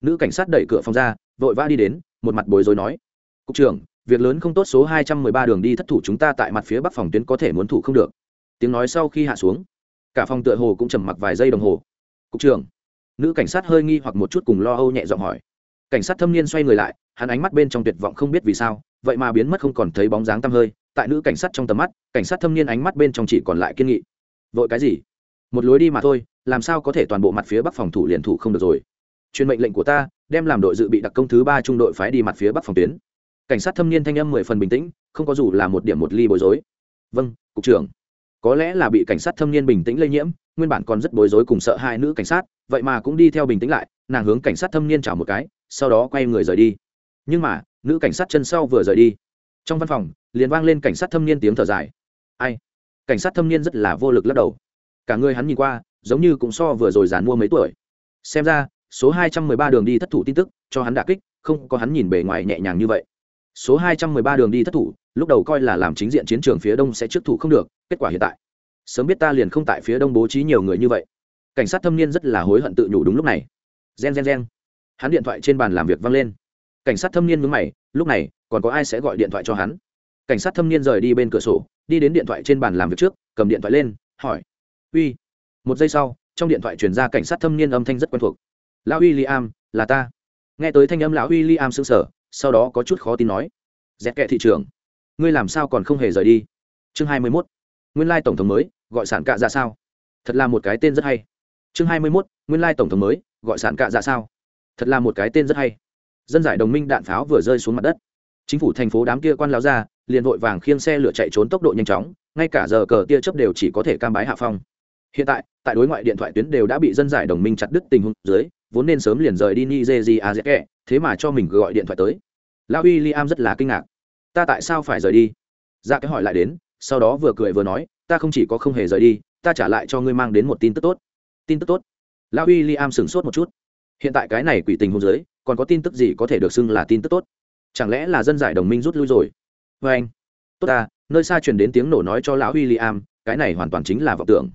nữ cảnh sát đẩy cửa phòng ra, vội vã đi đến, một mặt bối rối nói. Cục trưởng việc lớn không tốt số hai trăm mười ba đường đi thất thủ chúng ta tại mặt phía bắc phòng tuyến có thể muốn thủ không được. Tiếng nói sau khi hạ xuống, cả phòng tựa hồ cũng trầm mặc vài giây đồng hồ. Cục trưởng, nữ cảnh sát hơi nghi hoặc một chút cùng lo âu nhẹ giọng hỏi. Cảnh sát thâm niên xoay người lại, hắn ánh mắt bên trong tuyệt vọng không biết vì sao, vậy mà biến mất không còn thấy bóng dáng tăm hơi. Tại nữ cảnh sát trong tầm mắt, cảnh sát thâm niên ánh mắt bên trong chỉ còn lại kiên nghị. Vội cái gì? Một lối đi mà thôi, làm sao có thể toàn bộ mặt phía bắc phòng thủ liền thủ không được rồi? Truyền mệnh lệnh của ta, đem làm đội dự bị đặc công thứ ba trung đội phái đi mặt phía bắc phòng tuyến cảnh sát thâm niên thanh âm mười phần bình tĩnh, không có dù là một điểm một ly bối rối. Vâng cục trưởng. Có lẽ là bị cảnh sát thâm niên bình tĩnh lây nhiễm, nguyên bản còn rất bối rối cùng sợ hai nữ cảnh sát, vậy mà cũng đi theo bình tĩnh lại, nàng hướng cảnh sát thâm niên chào một cái, sau đó quay người rời đi. Nhưng mà, nữ cảnh sát chân sau vừa rời đi. Trong văn phòng, liền vang lên cảnh sát thâm niên tiếng thở dài. Ai? Cảnh sát thâm niên rất là vô lực lắc đầu. Cả người hắn nhìn qua, giống như cũng so vừa rồi giàn mua mấy tuổi. Xem ra, số hai trăm mười ba đường đi thất thủ tin tức, cho hắn đả kích, không có hắn nhìn bề ngoài nhẹ nhàng như vậy số hai trăm mười ba đường đi thất thủ, lúc đầu coi là làm chính diện chiến trường phía đông sẽ trước thủ không được, kết quả hiện tại. Sớm biết ta liền không tại phía đông bố trí nhiều người như vậy. Cảnh sát thâm niên rất là hối hận tự nhủ đúng lúc này. Gen gen gen. Hắn điện thoại trên bàn làm việc vang lên. Cảnh sát thâm niên mướn mày, lúc này, còn có ai sẽ gọi điện thoại cho hắn? Cảnh sát thâm niên rời đi bên cửa sổ, đi đến điện thoại trên bàn làm việc trước, cầm điện thoại lên, hỏi. Uy. Một giây sau, trong điện thoại truyền ra cảnh sát thâm niên âm thanh rất quen thuộc. Lão uy liam là ta. Nghe tới thanh âm, lão uy liam sững sờ sau đó có chút khó tin nói dẹp kệ thị trường ngươi làm sao còn không hề rời đi? Chương hai mươi mốt, nguyên lai tổng thống mới, gọi sản cạ ra sao? Thật là một cái tên rất hay. Chương hai mươi mốt, nguyên lai tổng thống mới, gọi sản cạ ra sao? Thật là một cái tên rất hay. Dân giải đồng minh đạn pháo vừa rơi xuống mặt đất. Chính phủ thành phố đám kia quan láo ra, liền vội vàng khiêng xe lửa chạy trốn tốc độ nhanh chóng, ngay cả giờ cờ tia chớp đều chỉ có thể cam bái hạ phong. Hiện tại tại đối ngoại điện thoại tuyến đều đã bị dân giải đồng minh chặt đứt tình huống dưới vốn nên sớm liền rời đi nigeria dễ thế mà cho mình gọi điện thoại tới. Lão uy liam rất là kinh ngạc. Ta tại sao phải rời đi? Ra dạ cái hỏi lại đến, sau đó vừa cười vừa nói, ta không chỉ có không hề rời đi, ta trả lại cho ngươi mang đến một tin tức tốt. Tin tức tốt? Lão uy liam sửng sốt một chút. Hiện tại cái này quỷ tình hôn giới, còn có tin tức gì có thể được xưng là tin tức tốt? Chẳng lẽ là dân giải đồng minh rút lui rồi? Vê anh. Tốt ta, nơi xa truyền đến tiếng nổ nói cho lão w i cái này hoàn toàn chính là vọng tưởng.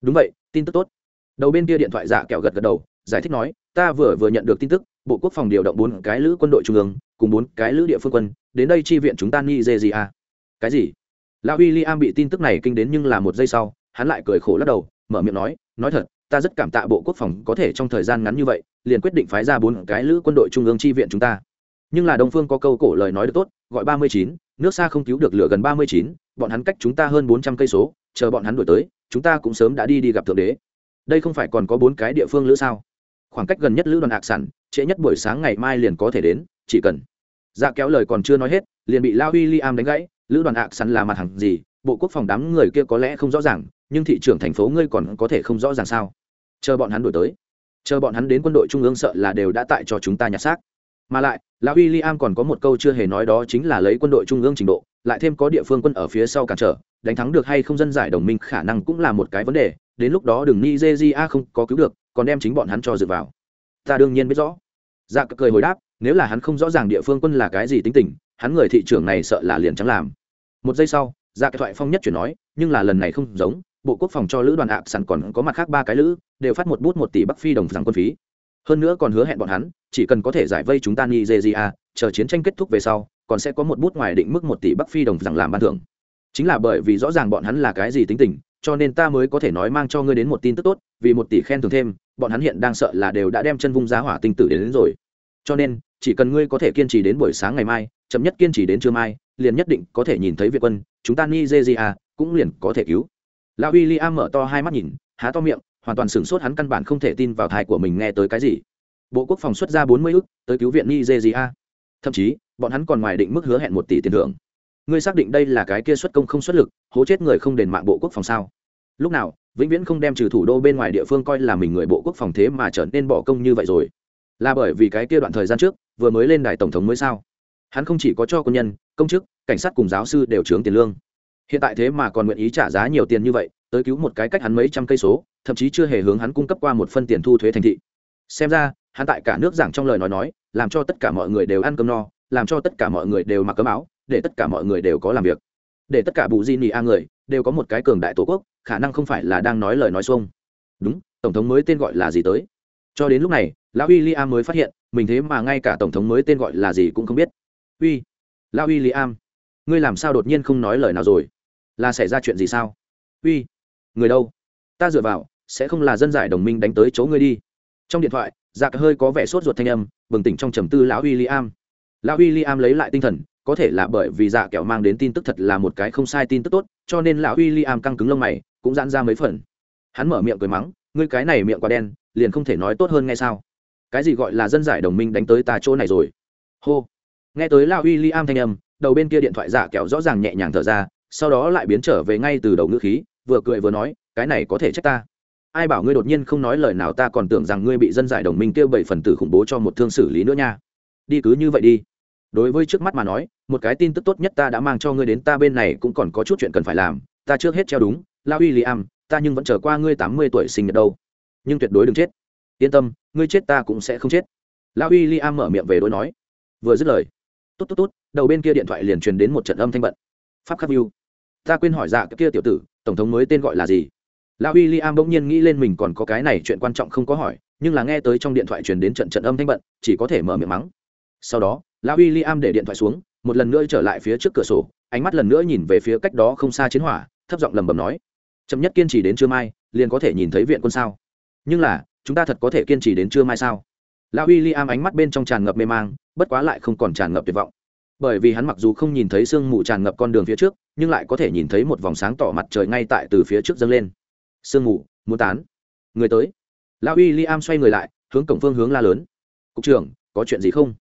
Đúng vậy, tin tức tốt. Đầu bên kia điện thoại dạ kẹo gật gật đầu giải thích nói, ta vừa vừa nhận được tin tức, bộ quốc phòng điều động bốn cái lữ quân đội trung ương, cùng bốn cái lữ địa phương quân, đến đây chi viện chúng ta nigeria. Cái gì? La w i l l i am bị tin tức này kinh đến nhưng là một giây sau, hắn lại cười khổ lắc đầu, mở miệng nói nói thật, ta rất cảm tạ bộ quốc phòng có thể trong thời gian ngắn như vậy, liền quyết định phái ra bốn cái lữ quân đội trung ương chi viện chúng ta. Nhưng là đông phương có câu cổ lời nói được tốt, gọi ba mươi chín, nước xa không cứu được lửa gần ba mươi chín, bọn hắn cách chúng ta hơn bốn trăm cây số, chờ bọn hắn đuổi tới, chúng ta cũng sớm đã đi đi gặp thượng đế. Đây không phải còn có bốn cái địa phương lữ sao? Khoảng cách gần nhất lữ đoàn hạc sản, trễ nhất buổi sáng ngày mai liền có thể đến, chỉ cần. Dạ kéo lời còn chưa nói hết, liền bị lao uy i am đánh gãy, lữ đoàn hạc sản là mặt hàng gì, bộ quốc phòng đám người kia có lẽ không rõ ràng, nhưng thị trường thành phố ngươi còn có thể không rõ ràng sao? Chờ bọn hắn đuổi tới. Chờ bọn hắn đến quân đội trung ương sợ là đều đã tại cho chúng ta nhặt xác. Mà lại lão w i l l i am còn có một câu chưa hề nói đó chính là lấy quân đội trung ương trình độ lại thêm có địa phương quân ở phía sau cản trở, đánh thắng được hay không dân giải đồng minh khả năng cũng là một cái vấn đề, đến lúc đó đừng nigeria không có cứu được, còn đem chính bọn hắn cho dựa vào. Ta đương nhiên biết rõ. Dạ cười hồi đáp, nếu là hắn không rõ ràng địa phương quân là cái gì tính tình, hắn người thị trưởng này sợ là liền trắng làm. Một giây sau dạ cái thoại phong nhất chuyển nói, nhưng là lần này không giống, bộ quốc phòng cho lữ đoàn ạ sẵn còn có mặt khác ba cái lữ, đều phát một bút một tỷ bắc phi đồng rằng quân phí. Hơn nữa còn hứa hẹn bọn hắn, chỉ cần có thể giải vây chúng ta nigeria chờ chiến tranh kết thúc về sau còn sẽ có một bút ngoài định mức một tỷ bắc phi đồng rằng làm ban thưởng. Chính là bởi vì rõ ràng bọn hắn là cái gì tính tình cho nên ta mới có thể nói mang cho ngươi đến một tin tức tốt vì một tỷ khen thưởng thêm bọn hắn hiện đang sợ là đều đã đem chân vung giá hỏa tinh tử đến, đến rồi. Cho nên chỉ cần ngươi có thể kiên trì đến buổi sáng ngày mai chậm nhất kiên trì đến trưa mai liền nhất định có thể nhìn thấy việt quân chúng ta nigeria cũng liền có thể cứu. Lão uy i am mở to hai mắt nhìn há to miệng hoàn toàn sửng sốt hắn căn bản không thể tin vào thai của mình nghe tới cái gì. Bộ quốc phòng xuất ra bốn mươi ước tới cứu viện nigeria thậm chí, bọn hắn còn ngoài định mức hứa hẹn một tỷ tiền thưởng. Ngươi xác định đây là cái kia xuất công không xuất lực, hố chết người không đền mạng bộ quốc phòng sao? Lúc nào, vĩnh viễn không đem trừ thủ đô bên ngoài địa phương coi là mình người bộ quốc phòng thế mà trở nên bỏ công như vậy rồi. Là bởi vì cái kia đoạn thời gian trước, vừa mới lên đài tổng thống mới sao? Hắn không chỉ có cho công nhân, công chức, cảnh sát cùng giáo sư đều trướng tiền lương. Hiện tại thế mà còn nguyện ý trả giá nhiều tiền như vậy, tới cứu một cái cách hắn mấy trăm cây số, thậm chí chưa hề hướng hắn cung cấp qua một phân tiền thu thuế thành thị. Xem ra, hắn tại cả nước giảng trong lời nói nói làm cho tất cả mọi người đều ăn cơm no, làm cho tất cả mọi người đều mặc cơm áo, để tất cả mọi người đều có làm việc. Để tất cả bù di nị a người đều có một cái cường đại tổ quốc, khả năng không phải là đang nói lời nói xuông. Đúng, tổng thống mới tên gọi là gì tới? Cho đến lúc này, lão w i am mới phát hiện, mình thế mà ngay cả tổng thống mới tên gọi là gì cũng không biết. Uy, lão w i am ngươi làm sao đột nhiên không nói lời nào rồi? Là xảy ra chuyện gì sao? Uy, người đâu? Ta dựa vào, sẽ không là dân giải đồng minh đánh tới chỗ ngươi đi. Trong điện thoại dạ hơi có vẻ sốt ruột thanh âm bừng tỉnh trong trầm tư lão William. lão William lấy lại tinh thần, có thể là bởi vì dạ kẹo mang đến tin tức thật là một cái không sai tin tức tốt, cho nên lão William căng cứng lông mày, cũng giãn ra mấy phần. Hắn mở miệng cười mắng, ngươi cái này miệng quá đen, liền không thể nói tốt hơn ngay sao? Cái gì gọi là dân giải đồng minh đánh tới ta chỗ này rồi? Hô. Nghe tới lão William thanh âm, đầu bên kia điện thoại dạ kẹo rõ ràng nhẹ nhàng thở ra, sau đó lại biến trở về ngay từ đầu ngữ khí, vừa cười vừa nói, cái này có thể trách ta ai bảo ngươi đột nhiên không nói lời nào, ta còn tưởng rằng ngươi bị dân giải đồng minh kêu bảy phần tử khủng bố cho một thương xử lý nữa nha. Đi cứ như vậy đi. Đối với trước mắt mà nói, một cái tin tức tốt nhất ta đã mang cho ngươi đến, ta bên này cũng còn có chút chuyện cần phải làm. Ta trước hết treo đúng, la uy li am, ta nhưng vẫn chờ qua ngươi tám mươi tuổi sinh nhật đâu. Nhưng tuyệt đối đừng chết. Yên tâm, ngươi chết ta cũng sẽ không chết. La uy li am mở miệng về đối nói. Vừa dứt lời, tốt tốt tốt, đầu bên kia điện thoại liền truyền đến một trận âm thanh bận. Pháp khắc view. Ta quên hỏi dạ cái kia tiểu tử, tổng thống mới tên gọi là gì? Lão uy liam bỗng nhiên nghĩ lên mình còn có cái này chuyện quan trọng không có hỏi, nhưng là nghe tới trong điện thoại truyền đến trận trận âm thanh bận, chỉ có thể mở miệng mắng. Sau đó, lão uy liam để điện thoại xuống, một lần nữa trở lại phía trước cửa sổ, ánh mắt lần nữa nhìn về phía cách đó không xa chiến hỏa, thấp giọng lầm bầm nói, chậm nhất kiên trì đến trưa mai, liền có thể nhìn thấy viện quân sao? Nhưng là, chúng ta thật có thể kiên trì đến trưa mai sao? Lão uy liam ánh mắt bên trong tràn ngập mê mang, bất quá lại không còn tràn ngập tuyệt vọng. Bởi vì hắn mặc dù không nhìn thấy sương mù tràn ngập con đường phía trước, nhưng lại có thể nhìn thấy một vòng sáng tỏ mặt trời ngay tại từ phía trước dâng lên sương mù, muốn tán. Người tới. Lao uy li am xoay người lại, hướng cổng phương hướng la lớn. Cục trưởng, có chuyện gì không?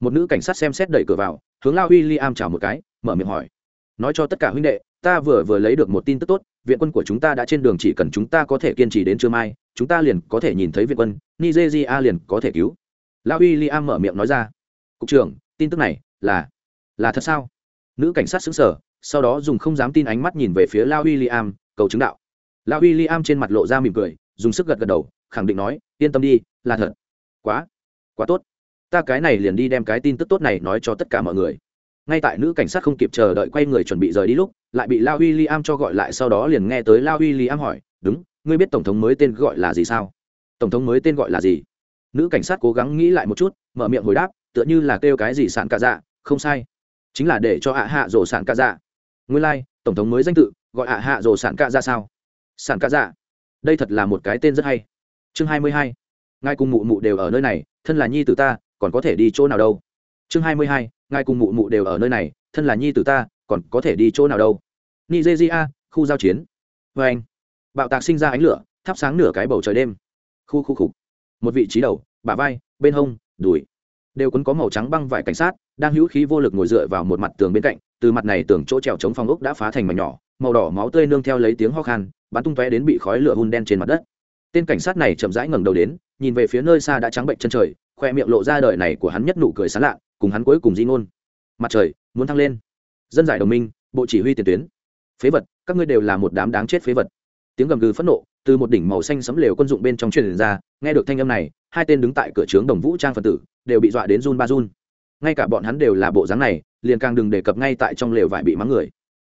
Một nữ cảnh sát xem xét đẩy cửa vào, hướng lao uy i am chào một cái, mở miệng hỏi. Nói cho tất cả huynh đệ, ta vừa vừa lấy được một tin tức tốt, viện quân của chúng ta đã trên đường chỉ cần chúng ta có thể kiên trì đến trưa mai, chúng ta liền có thể nhìn thấy viện quân, nigeria liền có thể cứu. Lao uy i am mở miệng nói ra. Cục trưởng, tin tức này là là thật sao? Nữ cảnh sát xứng sở sau đó dùng không dám tin ánh mắt nhìn về phía lao uy i am cầu chứng đạo lao w i l l i am trên mặt lộ ra mỉm cười dùng sức gật gật đầu khẳng định nói yên tâm đi là thật. Quá quá tốt. Ta cái này liền đi đem cái tin tức tốt này nói cho tất cả mọi người. Ngay tại nữ cảnh sát không kịp chờ đợi quay người chuẩn bị rời đi lúc lại bị lao w i l l i am cho gọi lại sau đó liền nghe tới lao w i l l i am hỏi đúng ngươi biết tổng thống mới tên gọi là gì sao? Tổng thống mới tên gọi là gì? Nữ cảnh sát cố gắng nghĩ lại một chút mở miệng hồi đáp tựa như là kêu cái gì sạn ca dạ không sai. Chính là để cho ạ hạ rổ sản ca dạ. Nguyên lai、like, tổng thống mới danh tự gọi ạ hạ rổ sản ca dạ sao? Sản ca dạ. Đây thật là một cái tên rất hay. Chương hai mươi hai. Ngài cùng mụ mụ đều ở nơi này, thân là nhi t ta, còn có thể đi chỗ nào đâu? Chương hai mươi hai. Ngài cùng mụ mụ đều ở nơi này, thân là nhi t ta, còn có thể đi chỗ nào đâu? Nigeria, khu giao chiến. Vê anh, bạo tạc sinh ra ánh lửa, thắp sáng nửa cái bầu trời đêm. Khu khu khục một vị trí đầu, bả vai, bên hông, đùi. Đều quấn có màu trắng băng vải cảnh sát, đang hữu khí vô lực ngồi dựa vào một mặt tường bên cạnh, từ mặt này tường chỗ trèo chống phòng ốc đã phá thành mảnh nhỏ, màu đỏ máu tươi nương theo lấy tiếng ho khan bắn tung tóe đến bị khói lửa hun đen trên mặt đất. Tên cảnh sát này chậm rãi ngẩng đầu đến, nhìn về phía nơi xa đã trắng bệnh chân trời, khoe miệng lộ ra đời này của hắn nhất nụ cười sán lạ, cùng hắn cuối cùng di ngôn. Mặt trời muốn thăng lên. Dân giải đồng minh, bộ chỉ huy tiền tuyến. Phế vật, các ngươi đều là một đám đáng chết phế vật. Tiếng gầm gừ phẫn nộ từ một đỉnh màu xanh sấm lều quân dụng bên trong truyền ra, nghe được thanh âm này, hai tên đứng tại cửa trướng đồng vũ trang phật tử đều bị dọa đến run ba run. Ngay cả bọn hắn đều là bộ dáng này, liền càng đừng đề cập ngay tại trong lều vải bị mắng người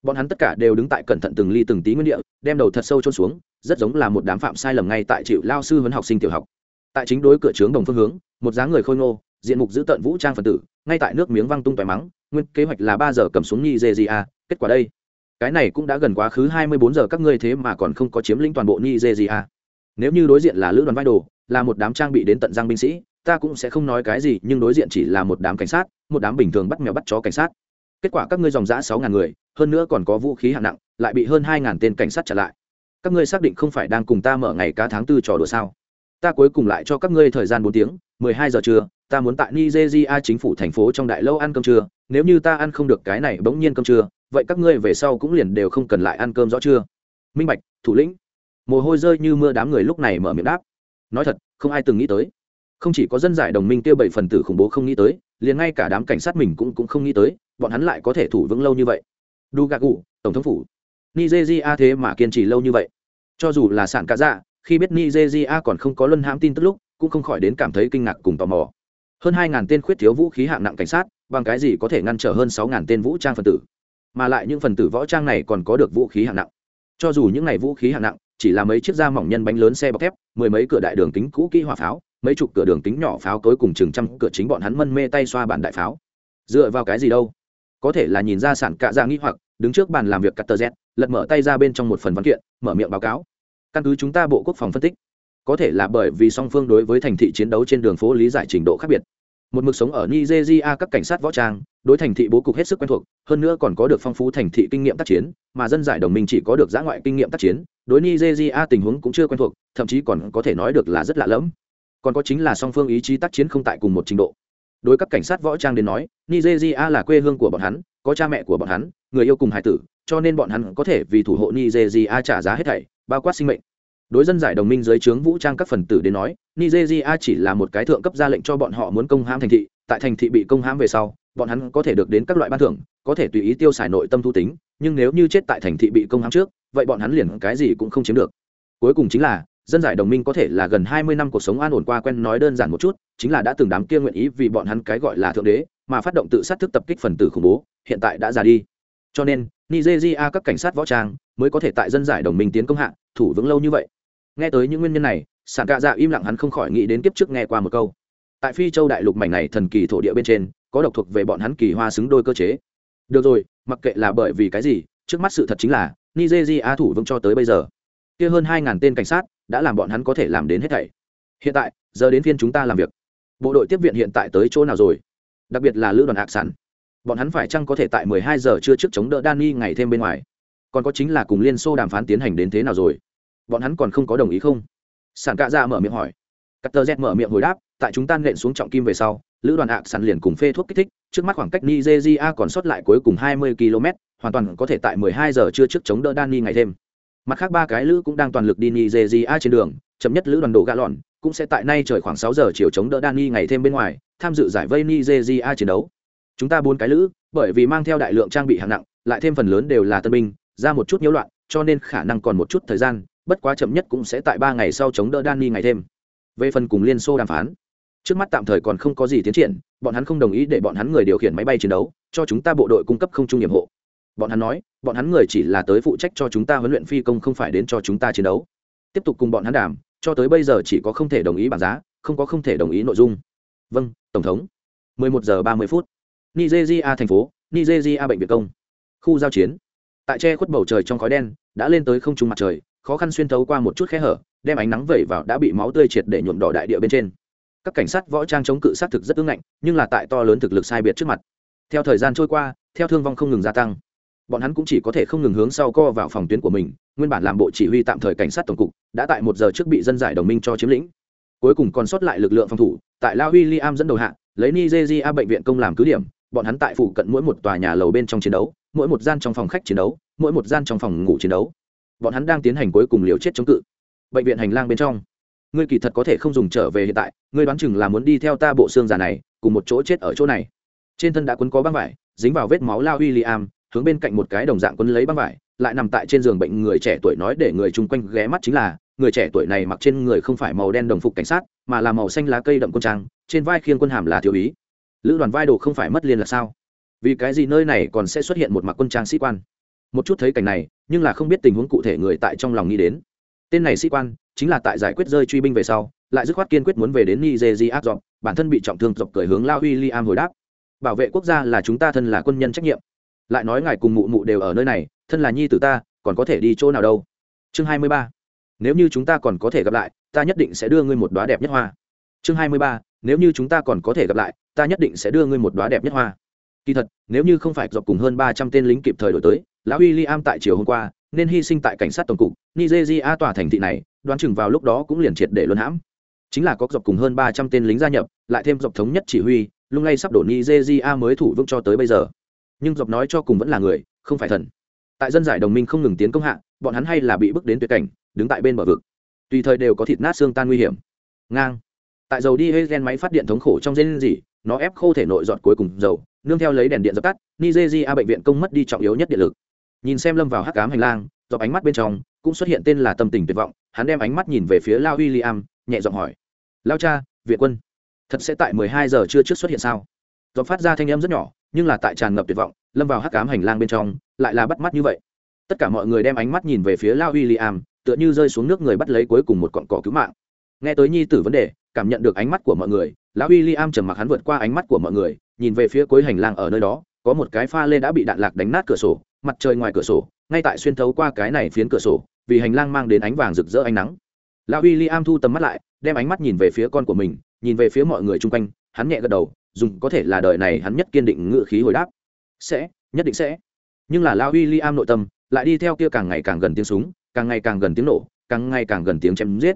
bọn hắn tất cả đều đứng tại cẩn thận từng ly từng tí nguyên địa, đem đầu thật sâu trôn xuống, rất giống là một đám phạm sai lầm ngay tại chịu lao sư huấn học sinh tiểu học. Tại chính đối cửa trướng đồng phương hướng, một dáng người khôi ngô, diện mục giữ tận vũ trang phần tử, ngay tại nước miếng văng tung tòi mắng, nguyên kế hoạch là ba giờ cầm xuống à kết quả đây. Cái này cũng đã gần quá khứ hai mươi bốn giờ các ngươi thế mà còn không có chiếm lĩnh toàn bộ nhiề gì à. nếu như đối diện là lữ đoàn vai đồ, là một đám trang bị đến tận giang binh sĩ, ta cũng sẽ không nói cái gì, nhưng đối diện chỉ là một đám cảnh sát, một đám bình thường bắt mèo bắt chó cảnh sát. Kết quả các ngươi dòng giã sáu ngàn người hơn nữa còn có vũ khí hạng nặng, lại bị hơn hai ngàn tên cảnh sát trả lại. Các ngươi xác định không phải đang cùng ta mở ngày cá tháng tư trò đùa sao? Ta cuối cùng lại cho các ngươi thời gian bốn tiếng, mười hai giờ trưa, ta muốn tại nigeria chính phủ thành phố trong đại lâu ăn cơm trưa. Nếu như ta ăn không được cái này bỗng nhiên cơm trưa, vậy các ngươi về sau cũng liền đều không cần lại ăn cơm rõ chưa? Minh bạch, thủ lĩnh. Mồ hôi rơi như mưa đám người lúc này mở miệng đáp. Nói thật, không ai từng nghĩ tới. Không chỉ có dân giải đồng minh tiêu bảy phần tử khủng bố không nghĩ tới, liền ngay cả đám cảnh sát mình cũng cũng không nghĩ tới, bọn hắn lại có thể thủ vững lâu như vậy đu gạ cụ tổng thống phủ. Nigeria thế mà kiên trì lâu như vậy. Cho dù là sản cá dạ khi biết nigeria còn không có luân hãm tin tức lúc, cũng không khỏi đến cảm thấy kinh ngạc cùng tò mò. Hơn hai ngàn tên khuyết thiếu vũ khí hạng nặng cảnh sát, bằng cái gì có thể ngăn trở hơn sáu ngàn tên vũ trang phần tử? Mà lại những phần tử võ trang này còn có được vũ khí hạng nặng. Cho dù những ngày vũ khí hạng nặng, chỉ là mấy chiếc da mỏng nhân bánh lớn xe bọc thép, mười mấy cửa đại đường kính cũ kỹ hỏa pháo, mấy chục cửa đường kính nhỏ pháo tối cùng chừng trăm cửa chính bọn hắn mân mê tay xoa bản đại pháo. Dựa vào cái gì đâu? Có thể là nhìn ra sản cạ dạ nghĩ hoặc, đứng trước bàn làm việc cắt tờ z, lật mở tay ra bên trong một phần văn kiện, mở miệng báo cáo. Căn cứ chúng ta bộ quốc phòng phân tích, có thể là bởi vì song phương đối với thành thị chiến đấu trên đường phố lý giải trình độ khác biệt. Một mực sống ở nigeria, các cảnh sát võ trang, đối thành thị bố cục hết sức quen thuộc, hơn nữa còn có được phong phú thành thị kinh nghiệm tác chiến, mà dân giải đồng minh chỉ có được giã ngoại kinh nghiệm tác chiến, đối nigeria tình huống cũng chưa quen thuộc, thậm chí còn có thể nói được là rất lạ lẫm. Còn có chính là song phương ý chí tác chiến không tại cùng một trình độ đối các cảnh sát võ trang đến nói, nigeria là quê hương của bọn hắn, có cha mẹ của bọn hắn, người yêu cùng hải tử, cho nên bọn hắn có thể vì thủ hộ nigeria trả giá hết thảy, bao quát sinh mệnh. Đối dân giải đồng minh dưới trướng vũ trang các phần tử đến nói, nigeria chỉ là một cái thượng cấp ra lệnh cho bọn họ muốn công hãm thành thị, tại thành thị bị công hãm về sau, bọn hắn có thể được đến các loại ban thưởng, có thể tùy ý tiêu xài nội tâm thu tính, nhưng nếu như chết tại thành thị bị công hãm trước, vậy bọn hắn liền cái gì cũng không chiếm được. Cuối cùng chính là, dân giải đồng minh có thể là gần hai mươi năm cuộc sống an ổn qua quen nói đơn giản một chút chính là đã từng đám kia nguyện ý vì bọn hắn cái gọi là thượng đế, mà phát động tự sát thức tập kích phần tử khủng bố, hiện tại đã già đi. Cho nên, nigeria các cảnh sát võ trang mới có thể tại dân giải đồng minh tiến công hạ, thủ vững lâu như vậy. Nghe tới những nguyên nhân này sản cạ dạ im lặng hắn không khỏi nghĩ đến kiếp trước nghe qua một câu. Tại phi châu đại lục mảnh này thần kỳ thổ địa bên trên, có độc thuộc về bọn hắn kỳ hoa xứng đôi cơ chế. Được rồi, mặc kệ là bởi vì cái gì, trước mắt sự thật chính là, nigeria thủ vững cho tới bây giờ. Kia hơn hai ngàn tên cảnh sát đã làm bọn hắn có thể làm đến hết thảy. Hiện tại, giờ đến phiên chúng ta làm việc bộ đội tiếp viện hiện tại tới chỗ nào rồi? Đặc biệt là lữ đoàn hạc sản. Bọn hắn phải chăng có thể tại 12 giờ trưa trước chống đỡ Dani ngày thêm bên ngoài? Còn có chính là cùng liên xô đàm phán tiến hành đến thế nào rồi? Bọn hắn còn không có đồng ý không? Sản cạ ra mở miệng hỏi. Cắt tờ z mở miệng hồi đáp, tại chúng ta nện xuống trọng kim về sau, lữ đoàn hạc sản liền cùng phê thuốc kích thích, trước mắt khoảng cách nigeria còn sót lại cuối cùng 20 km, hoàn toàn có thể tại 12 giờ trưa trước chống đỡ Dani ngày thêm. Mặt khác ba cái lữ cũng đang toàn lực đi nigeria trên đường, chậm nhất lữ đoàn đồ gạ lọn cũng sẽ tại nay trời khoảng 6 giờ chiều chống đỡ Dani ngày thêm bên ngoài, tham dự giải vây nigeria chiến đấu. Chúng ta bốn cái lữ, bởi vì mang theo đại lượng trang bị hạng nặng, lại thêm phần lớn đều là tân binh, ra một chút nhiễu loạn, cho nên khả năng còn một chút thời gian, bất quá chậm nhất cũng sẽ tại ba ngày sau chống đỡ Dani ngày thêm. Về phần cùng liên xô đàm phán, trước mắt tạm thời còn không có gì tiến triển, bọn hắn không đồng ý để bọn hắn người điều khiển máy bay chiến đấu, cho chúng ta bộ đội cung cấp không trung nhiệm hộ. Bọn hắn nói, bọn hắn người chỉ là tới phụ trách cho chúng ta huấn luyện phi công không phải đến cho chúng ta chiến đấu. Tiếp tục cùng bọn hắn đàm cho tới bây giờ chỉ có không thể đồng ý bảng giá, không có không thể đồng ý nội dung. Vâng tổng thống. 11 giờ 30 phút. Nigeria thành phố, nigeria bệnh viện công. Khu giao chiến. Tại che khuất bầu trời trong khói đen, đã lên tới không trung mặt trời, khó khăn xuyên thấu qua một chút khe hở, đem ánh nắng vẩy vào đã bị máu tươi triệt để nhuộm đỏ đại địa bên trên. Các cảnh sát võ trang chống cự sát thực rất ưng ngạnh, nhưng là tại to lớn thực lực sai biệt trước mặt. Theo thời gian trôi qua, theo thương vong không ngừng gia tăng bọn hắn cũng chỉ có thể không ngừng hướng sau co vào phòng tuyến của mình, nguyên bản làm bộ chỉ huy tạm thời cảnh sát tổng cục, đã tại một giờ trước bị dân giải đồng minh cho chiếm lĩnh. Cuối cùng còn sót lại lực lượng phòng thủ, tại la am dẫn đầu hạ, lấy nigeria bệnh viện công làm cứ điểm, bọn hắn tại phụ cận mỗi một tòa nhà lầu bên trong chiến đấu, mỗi một gian trong phòng khách chiến đấu, mỗi một gian trong phòng ngủ chiến đấu. Bọn hắn đang tiến hành cuối cùng liều chết chống cự. Bệnh viện hành lang bên trong. Ngươi kỳ thật có thể không dùng trở về hiện tại, ngươi đoán chừng là muốn đi theo ta bộ xương già này, cùng một chỗ chết ở chỗ này. Trên thân đã quấn có băng vải, dính vào vết máu lao w i l l i am hướng bên cạnh một cái đồng dạng quấn lấy băng vải, lại nằm tại trên giường bệnh người trẻ tuổi nói để người chung quanh ghé mắt chính là, người trẻ tuổi này mặc trên người không phải màu đen đồng phục cảnh sát, mà là màu xanh lá cây đậm quân trang, trên vai khiêng quân hàm là thiếu ý lữ đoàn vai đồ không phải mất liên là sao? Vì cái gì nơi này còn sẽ xuất hiện một mặc quân trang sĩ quan? Một chút thấy cảnh này, nhưng là không biết tình huống cụ thể người tại trong lòng nghĩ đến. Tên này sĩ quan, chính là tại giải quyết rơi truy binh về sau, lại dứt khoát kiên quyết muốn về đến nigeria áp dọc bản thân bị trọng thương dọc cởi hướng lao William hồi đáp. Bảo vệ quốc gia là chúng ta thân là quân nhân trách nhiệm lại nói ngài cùng mụ mụ đều ở nơi này, thân là nhi tử ta, còn có thể đi chỗ nào đâu chương 23. nếu như chúng ta còn có thể gặp lại, ta nhất định sẽ đưa ngươi một đóa đẹp nhất hoa chương 23. nếu như chúng ta còn có thể gặp lại, ta nhất định sẽ đưa ngươi một đóa đẹp nhất hoa kỳ thật, nếu như không phải dọc cùng hơn ba trăm tên lính kịp thời đổi tới, lão William tại chiều hôm qua, nên hy sinh tại cảnh sát tổng cục, nigeria tòa thành thị này, đoán chừng vào lúc đó cũng liền triệt để luân hãm chính là có dọc cùng hơn ba trăm tên lính gia nhập, lại thêm dọc thống nhất chỉ huy, lung lay sắp đổ nigeria mới thủ vững cho tới bây giờ nhưng dọc nói cho cùng vẫn là người, không phải thần. Tại dân giải đồng minh không ngừng tiến công hạ, bọn hắn hay là bị bước đến tuyệt cảnh, đứng tại bên bờ vực. Tùy thời đều có thịt nát xương tan nguy hiểm. Ngang. Tại dầu đi hơi gen máy phát điện thống khổ trong dây gì nó ép khô thể nội dọn cuối cùng dầu, nương theo lấy đèn điện dập tắt, nigeria bệnh viện công mất đi trọng yếu nhất điện lực. Nhìn xem lâm vào hắc cám hành lang, dọc ánh mắt bên trong cũng xuất hiện tên là tâm tình tuyệt vọng, hắn đem ánh mắt nhìn về phía lao w i l l i am nhẹ giọng hỏi, lao cha viện quân, thật sẽ tại mười hai giờ trưa trước xuất hiện sao? Dọc phát ra thanh âm rất nhỏ nhưng là tại tràn ngập tuyệt vọng, lâm vào hắc cám hành lang bên trong, lại là bắt mắt như vậy. Tất cả mọi người đem ánh mắt nhìn về phía lao w i l l i am tựa như rơi xuống nước người bắt lấy cuối cùng một cọn cỏ cứu mạng. Nghe tới nhi tử vấn đề, cảm nhận được ánh mắt của mọi người, lão w i l l i am trầm mặc hắn vượt qua ánh mắt của mọi người, nhìn về phía cuối hành lang ở nơi đó, có một cái pha lê đã bị đạn lạc đánh nát cửa sổ, mặt trời ngoài cửa sổ, ngay tại xuyên thấu qua cái này phiến cửa sổ, vì hành lang mang đến ánh vàng rực rỡ ánh nắng. Lão w i l l i am thu tầm mắt lại, đem ánh mắt nhìn về phía con của mình, nhìn về phía mọi người chung quanh, hắn nhẹ gật đầu dùng có thể là đời này hắn nhất kiên định ngự khí hồi đáp. Sẽ, nhất định sẽ. Nhưng là Lao w i l l i am nội tâm lại đi theo kia càng ngày càng gần tiếng súng, càng ngày càng gần tiếng nổ, càng ngày càng gần tiếng chém giết.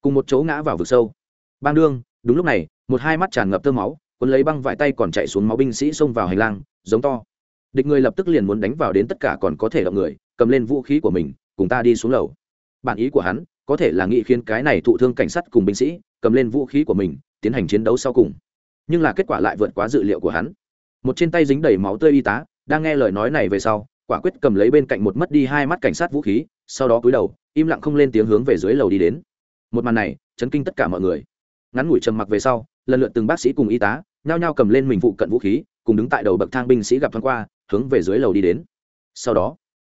Cùng một chỗ ngã vào vực sâu. Bang đương, đúng lúc này, một hai mắt tràn ngập tơ máu, cuốn lấy băng vải tay còn chạy xuống máu binh sĩ xông vào hành lang, giống to. Địch người lập tức liền muốn đánh vào đến tất cả còn có thể động người, cầm lên vũ khí của mình, cùng ta đi xuống lầu. Bản ý của hắn, có thể là nghĩ khiến cái này thụ thương cảnh sát cùng binh sĩ, cầm lên vũ khí của mình, tiến hành chiến đấu sau cùng nhưng là kết quả lại vượt quá dự liệu của hắn. Một trên tay dính đầy máu tươi y tá, đang nghe lời nói này về sau, quả quyết cầm lấy bên cạnh một mất đi hai mắt cảnh sát vũ khí, sau đó cúi đầu, im lặng không lên tiếng hướng về dưới lầu đi đến. Một màn này, chấn kinh tất cả mọi người. Ngắn ngủi trầm mặc về sau, lần lượt từng bác sĩ cùng y tá, nhao nhao cầm lên mình phụ cận vũ khí, cùng đứng tại đầu bậc thang binh sĩ gặp thoáng qua, hướng về dưới lầu đi đến. Sau đó,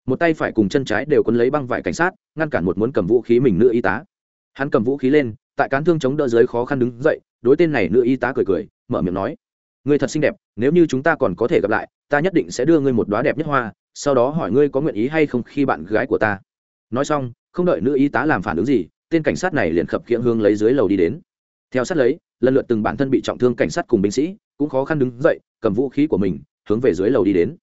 một tay phải cùng chân trái đều quấn lấy băng vải cảnh sát, ngăn cản một muốn cầm vũ khí mình nữ y tá. Hắn cầm vũ khí lên, tại cán thương chống đỡ dưới khó khăn đứng dậy đối tên này nữ y tá cười cười, mở miệng nói, ngươi thật xinh đẹp, nếu như chúng ta còn có thể gặp lại, ta nhất định sẽ đưa ngươi một đoá đẹp nhất hoa, sau đó hỏi ngươi có nguyện ý hay không khi bạn gái của ta. Nói xong, không đợi nữ y tá làm phản ứng gì, tên cảnh sát này liền khập khiễng hương lấy dưới lầu đi đến. Theo sát lấy, lần lượt từng bản thân bị trọng thương cảnh sát cùng binh sĩ, cũng khó khăn đứng dậy, cầm vũ khí của mình, hướng về dưới lầu đi đến.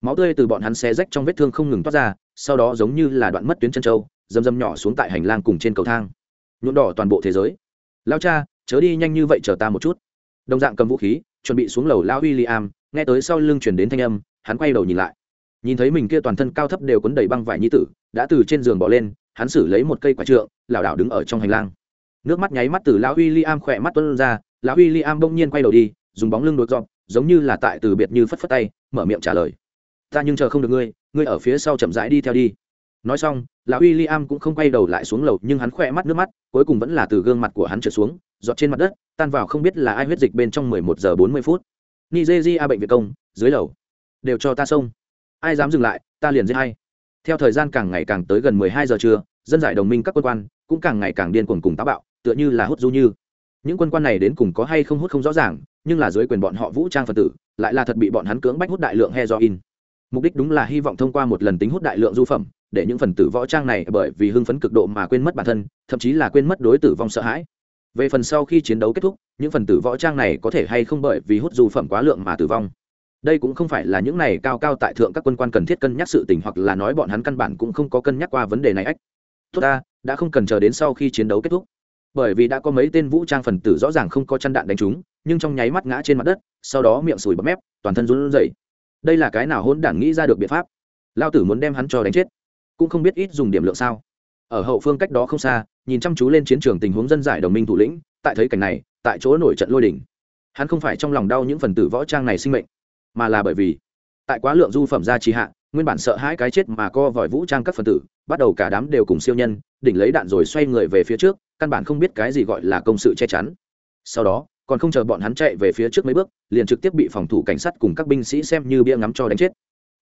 Máu tươi từ bọn hắn xe rách trong vết thương không ngừng toát ra, sau đó giống như là đoạn mất tuyến chân trâu dầm dầm nhỏ xuống tại hành lang cùng trên cầu thang. Nhuộm đỏ toàn bộ thế giới. Lao cha chớ đi nhanh như vậy chờ ta một chút. Đồng dạng cầm vũ khí, chuẩn bị xuống lầu lao w i l nghe tới sau lưng chuyển đến thanh âm, hắn quay đầu nhìn lại. Nhìn thấy mình kia toàn thân cao thấp đều quấn đầy băng vải nhi tử, đã từ trên giường bỏ lên, hắn xử lấy một cây quả trượng, lảo đảo đứng ở trong hành lang. Nước mắt nháy mắt từ lão w i l khỏe mắt tuân ra, lão w i l bỗng nhiên quay đầu đi, dùng bóng lưng đột dọn giống như là tại từ biệt như phất phất tay, mở miệng trả lời. Ta nhưng chờ không được ngươi ngươi ở phía sau chậm rãi đi theo đi nói xong, lão w i l l i am cũng không quay đầu lại xuống lầu, nhưng hắn khỏe mắt, nước mắt cuối cùng vẫn là từ gương mặt của hắn trượt xuống dọt trên mặt đất, tan vào không biết là ai huyết dịch bên trong mười một giờ bốn mươi phút. Nigeria bệnh viện công, dưới lầu. Đều cho ta xông. Ai dám dừng lại, ta liền giết hay theo thời gian càng ngày càng tới gần mười hai giờ trưa, dân giải đồng minh các quân quan cũng càng ngày càng điên cuồng cùng táo bạo, tựa như là hút du như. Những quân quan này đến cùng có hay không hút không rõ ràng, nhưng là dưới quyền bọn họ vũ trang phần tử, lại là thật bị bọn hắn cưỡng bách hút đại lượng heroin. Mục đích đúng là hy vọng thông qua một lần tính hút đại lượng du phẩm để những phần tử võ trang này bởi vì hưng phấn cực độ mà quên mất bản thân, thậm chí là quên mất đối tử vong sợ hãi. Về phần sau khi chiến đấu kết thúc, những phần tử võ trang này có thể hay không bởi vì hút du phẩm quá lượng mà tử vong. Đây cũng không phải là những này cao cao tại thượng các quân quan cần thiết cân nhắc sự tình hoặc là nói bọn hắn căn bản cũng không có cân nhắc qua vấn đề này ách. Tốt ta, đã không cần chờ đến sau khi chiến đấu kết thúc. Bởi vì đã có mấy tên vũ trang phần tử rõ ràng không có chăn đạn đánh chúng, nhưng trong nháy mắt ngã trên mặt đất, sau đó miệng sùi bấm mép, toàn thân run rẩy. Đây là cái nào hôn đản nghĩ ra được biện pháp? Lao tử muốn đem hắn cho đánh chết cũng không biết ít dùng điểm lượng sao. Ở hậu phương cách đó không xa, nhìn chăm chú lên chiến trường tình huống dân giải đồng minh thủ lĩnh, tại thấy cảnh này, tại chỗ nổi trận lôi đỉnh hắn không phải trong lòng đau những phần tử võ trang này sinh mệnh, mà là bởi vì, tại quá lượng du phẩm gia trì hạ, nguyên bản sợ hãi cái chết mà co vòi vũ trang các phần tử, bắt đầu cả đám đều cùng siêu nhân, đỉnh lấy đạn rồi xoay người về phía trước, căn bản không biết cái gì gọi là công sự che chắn. Sau đó, còn không chờ bọn hắn chạy về phía trước mấy bước, liền trực tiếp bị phòng thủ cảnh sát cùng các binh sĩ xem như bia ngắm cho đánh chết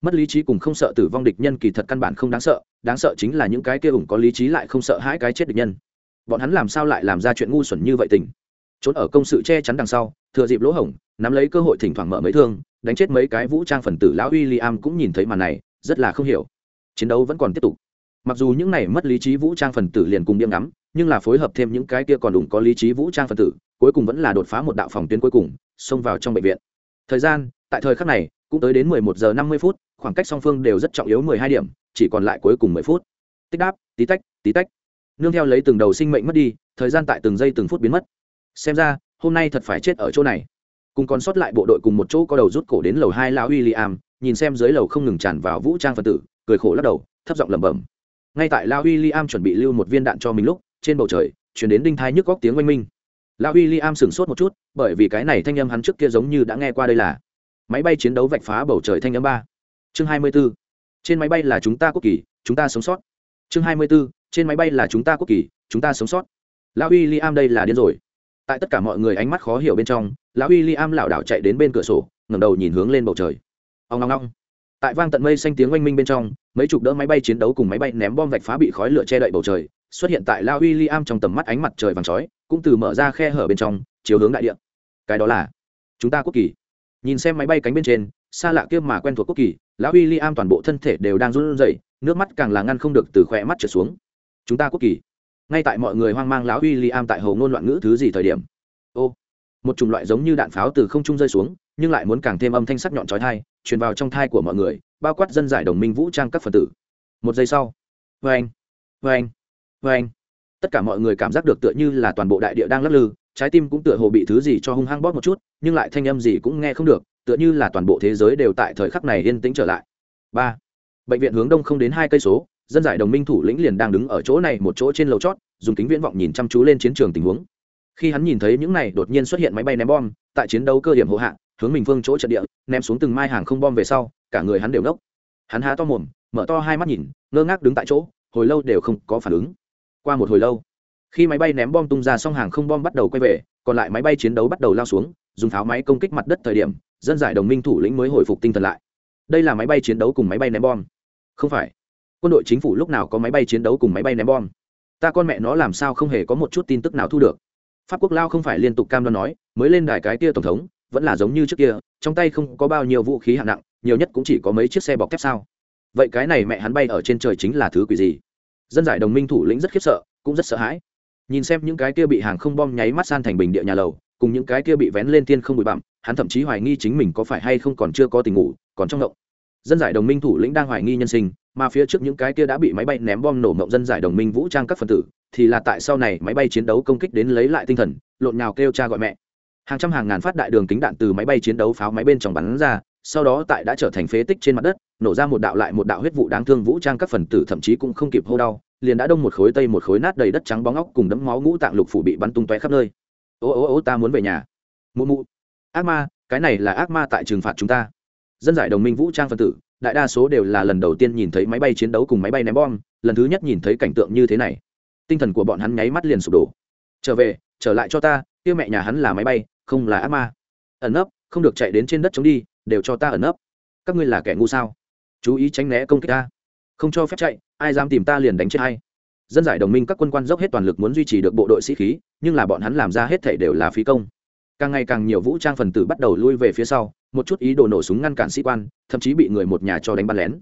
mất lý trí cùng không sợ tử vong địch nhân kỳ thật căn bản không đáng sợ đáng sợ chính là những cái kia ủng có lý trí lại không sợ hãi cái chết địch nhân. Bọn hắn làm sao lại làm ra chuyện ngu xuẩn như vậy tình? Trốn ở công sự che chắn đằng sau, thừa dịp lỗ hổng, nắm lấy cơ hội thỉnh thoảng mở mấy thương, đánh chết mấy cái vũ trang phần tử lão uy i am cũng nhìn thấy màn này, rất là không hiểu. Chiến đấu vẫn còn tiếp tục. Mặc dù những này mất lý trí vũ trang phần tử liền cùng điểm ngắm, nhưng là phối hợp thêm những cái kia còn đủ có lý trí vũ trang phần tử, cuối cùng vẫn là đột phá một đạo phòng tuyến cuối cùng, xông vào trong bệnh viện. Thời gian, tại thời khắc này cũng tới đến 11 giờ 50 phút khoảng cách song phương đều rất trọng yếu 12 điểm chỉ còn lại cuối cùng 10 phút. Tích đáp tí tách tí tách. Nương theo lấy từng đầu sinh mệnh mất đi thời gian tại từng giây từng phút biến mất. Xem ra hôm nay thật phải chết ở chỗ này. Cùng còn sót lại bộ đội cùng một chỗ có đầu rút cổ đến lầu hai lão William, nhìn xem dưới lầu không ngừng tràn vào vũ trang phân tử cười khổ lắc đầu thấp giọng lẩm bẩm. Ngay tại lão William chuẩn bị lưu một viên đạn cho mình lúc trên bầu trời truyền đến đinh thai nhức góc tiếng oanh minh. Lão William sửng sốt một chút bởi vì cái này thanh âm hắn trước kia giống như đã nghe qua đây là máy bay chiến đấu vạch phá bầu trời thanh âm ba. Chương hai mươi 24. trên máy bay là chúng ta quốc kỳ, chúng ta sống sót. Chương hai mươi 24. trên máy bay là chúng ta quốc kỳ, chúng ta sống sót. Lão liam đây là điên rồi. Tại tất cả mọi người ánh mắt khó hiểu bên trong, lão liam lảo đảo chạy đến bên cửa sổ, ngẩng đầu nhìn hướng lên bầu trời. Ông ngong ngong tại vang tận mây xanh tiếng oanh minh bên trong, mấy chục đỡ máy bay chiến đấu cùng máy bay ném bom vạch phá bị khói lửa che đậy bầu trời, xuất hiện tại lão liam trong tầm mắt ánh mặt trời vàng chói, cũng từ mở ra khe hở bên trong, chiếu hướng đại địa. Cái đó là chúng ta quốc kỳ nhìn xem máy bay cánh bên trên, xa lạ kia mà quen thuộc quốc kỳ, lão w i l l i am toàn bộ thân thể đều đang run rẩy, nước mắt càng là ngăn không được từ khỏe mắt trở xuống. Chúng ta quốc kỳ. Ngay tại mọi người hoang mang, lão w i l l i am tại hầu ngôn loạn ngữ thứ gì thời điểm? Ô, một chủng loại giống như đạn pháo từ không trung rơi xuống, nhưng lại muốn càng thêm âm thanh sắc nhọn trói thai truyền vào trong thai của mọi người, bao quát dân giải đồng minh vũ trang các phần tử. Một giây sau. Vê anh vê anh vê anh tất cả mọi người cảm giác được tựa như là toàn bộ đại địa đang lắc lư trái tim cũng tựa hồ bị thứ gì cho hung hăng bóp một chút, nhưng lại thanh âm gì cũng nghe không được, tựa như là toàn bộ thế giới đều tại thời khắc này yên tĩnh trở lại. Ba, bệnh viện hướng đông không đến hai cây số, dân giải đồng minh thủ lĩnh liền đang đứng ở chỗ này một chỗ trên lầu chót, dùng kính viễn vọng nhìn chăm chú lên chiến trường tình huống. Khi hắn nhìn thấy những này đột nhiên xuất hiện máy bay ném bom, tại chiến đấu cơ điểm hộ hạ, hướng mình phương chỗ trận địa, ném xuống từng mai hàng không bom về sau, cả người hắn đều nốc hắn há to mồm, mở to hai mắt nhìn, ngơ ngác đứng tại chỗ, hồi lâu đều không có phản ứng. Qua một hồi lâu khi máy bay ném bom tung ra xong hàng không bom bắt đầu quay về, còn lại máy bay chiến đấu bắt đầu lao xuống, dùng pháo máy công kích mặt đất thời điểm, dân giải đồng minh thủ lĩnh mới hồi phục tinh thần lại. Đây là máy bay chiến đấu cùng máy bay ném bom. Không phải. Quân đội chính phủ lúc nào có máy bay chiến đấu cùng máy bay ném bom? Ta con mẹ nó làm sao không hề có một chút tin tức nào thu được. Pháp quốc lao không phải liên tục cam đoan nói, mới lên đài cái kia tổng thống, vẫn là giống như trước kia, trong tay không có bao nhiêu vũ khí hạng nặng, nhiều nhất cũng chỉ có mấy chiếc xe bọc thép sao. Vậy cái này mẹ hắn bay ở trên trời chính là thứ quỷ gì? Dân giải đồng minh thủ lĩnh rất khiếp sợ, cũng rất sợ hãi nhìn xem những cái kia bị hàng không bom nháy mắt san thành bình địa nhà lầu, cùng những cái kia bị vén lên tiên không bụi bặm, hắn thậm chí hoài nghi chính mình có phải hay không còn chưa có tình ngủ, còn trong động dân giải đồng minh thủ lĩnh đang hoài nghi nhân sinh, mà phía trước những cái kia đã bị máy bay ném bom nổ mộng dân giải đồng minh vũ trang các phần tử, thì là tại sau này máy bay chiến đấu công kích đến lấy lại tinh thần, lộn nhào kêu cha gọi mẹ. Hàng trăm hàng ngàn phát đại đường kính đạn từ máy bay chiến đấu pháo máy bên trong bắn ra, sau đó tại đã trở thành phế tích trên mặt đất, nổ ra một đạo lại một đạo huyết vụ đáng thương vũ trang các phần tử thậm chí cũng không kịp hô đau liền đã đông một khối tây một khối nát đầy đất trắng bóng óc cùng đấm máu ngũ tạng lục phủ bị bắn tung tóe khắp nơi. Ô ô ô, ta muốn về nhà. Mụ mụ. Ác ma, cái này là ác ma tại trừng phạt chúng ta. Dân giải đồng minh vũ trang phân tử, đại đa số đều là lần đầu tiên nhìn thấy máy bay chiến đấu cùng máy bay ném bom, lần thứ nhất nhìn thấy cảnh tượng như thế này. Tinh thần của bọn hắn nháy mắt liền sụp đổ. Trở về, trở lại cho ta, kia mẹ nhà hắn là máy bay, không là ác ma. Ẩn nấp, không được chạy đến trên đất chống đi, đều cho ta ẩn nấp. Các ngươi là kẻ ngu sao? Chú ý tránh né công kích ta không cho phép chạy, ai dám tìm ta liền đánh chết hay. Dân giải đồng minh các quân quan dốc hết toàn lực muốn duy trì được bộ đội sĩ khí, nhưng là bọn hắn làm ra hết thể đều là phí công. Càng ngày càng nhiều vũ trang phần tử bắt đầu lui về phía sau, một chút ý đồ nổ súng ngăn cản sĩ quan, thậm chí bị người một nhà cho đánh bắn lén.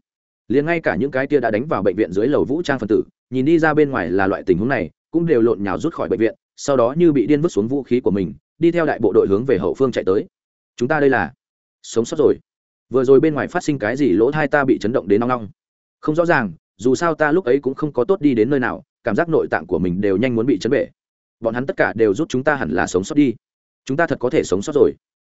Liền ngay cả những cái tia đã đánh vào bệnh viện dưới lầu vũ trang phần tử, nhìn đi ra bên ngoài là loại tình huống này, cũng đều lộn nhào rút khỏi bệnh viện, sau đó như bị điên vứt xuống vũ khí của mình, đi theo đại bộ đội hướng về hậu phương chạy tới. Chúng ta đây là sống sót rồi. Vừa rồi bên ngoài phát sinh cái gì lỗ thai ta bị chấn động đến nong nong không rõ ràng, dù sao ta lúc ấy cũng không có tốt đi đến nơi nào, cảm giác nội tạng của mình đều nhanh muốn bị chấn bể. Bọn hắn tất cả đều giúp chúng ta hẳn là sống sót đi. Chúng ta thật có thể sống sót rồi.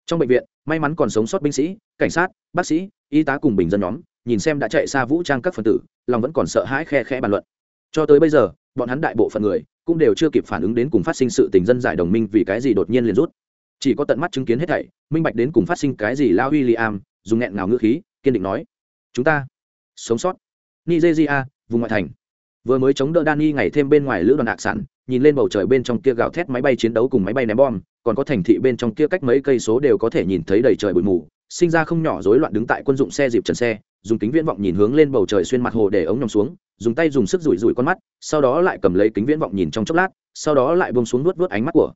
Trong bệnh viện, may mắn còn sống sót binh sĩ, cảnh sát, bác sĩ, y tá cùng bình dân nhóm, nhìn xem đã chạy xa vũ trang các phần tử, lòng vẫn còn sợ hãi khe khẽ bàn luận. Cho tới bây giờ, bọn hắn đại bộ phận người cũng đều chưa kịp phản ứng đến cùng phát sinh sự tình dân giải đồng minh vì cái gì đột nhiên liền rút. Chỉ có tận mắt chứng kiến hết thảy, minh bạch đến cùng phát sinh cái gì lao William, dùng nghẹn ngào ngữ khí, kiên định nói, chúng ta sống sót nigeria, vùng ngoại thành. Vừa mới chống đỡ Dani ngày thêm bên ngoài lữ đoàn hạc sản, nhìn lên bầu trời bên trong kia gào thét máy bay chiến đấu cùng máy bay ném bom, còn có thành thị bên trong kia cách mấy cây số đều có thể nhìn thấy đầy trời bụi mù, sinh ra không nhỏ rối loạn đứng tại quân dụng xe dịp trần xe, dùng kính viễn vọng nhìn hướng lên bầu trời xuyên mặt hồ để ống nhòm xuống, dùng tay dùng sức rủi rủi con mắt, sau đó lại cầm lấy kính viễn vọng nhìn trong chốc lát, sau đó lại buông xuống nuốt vớt ánh mắt của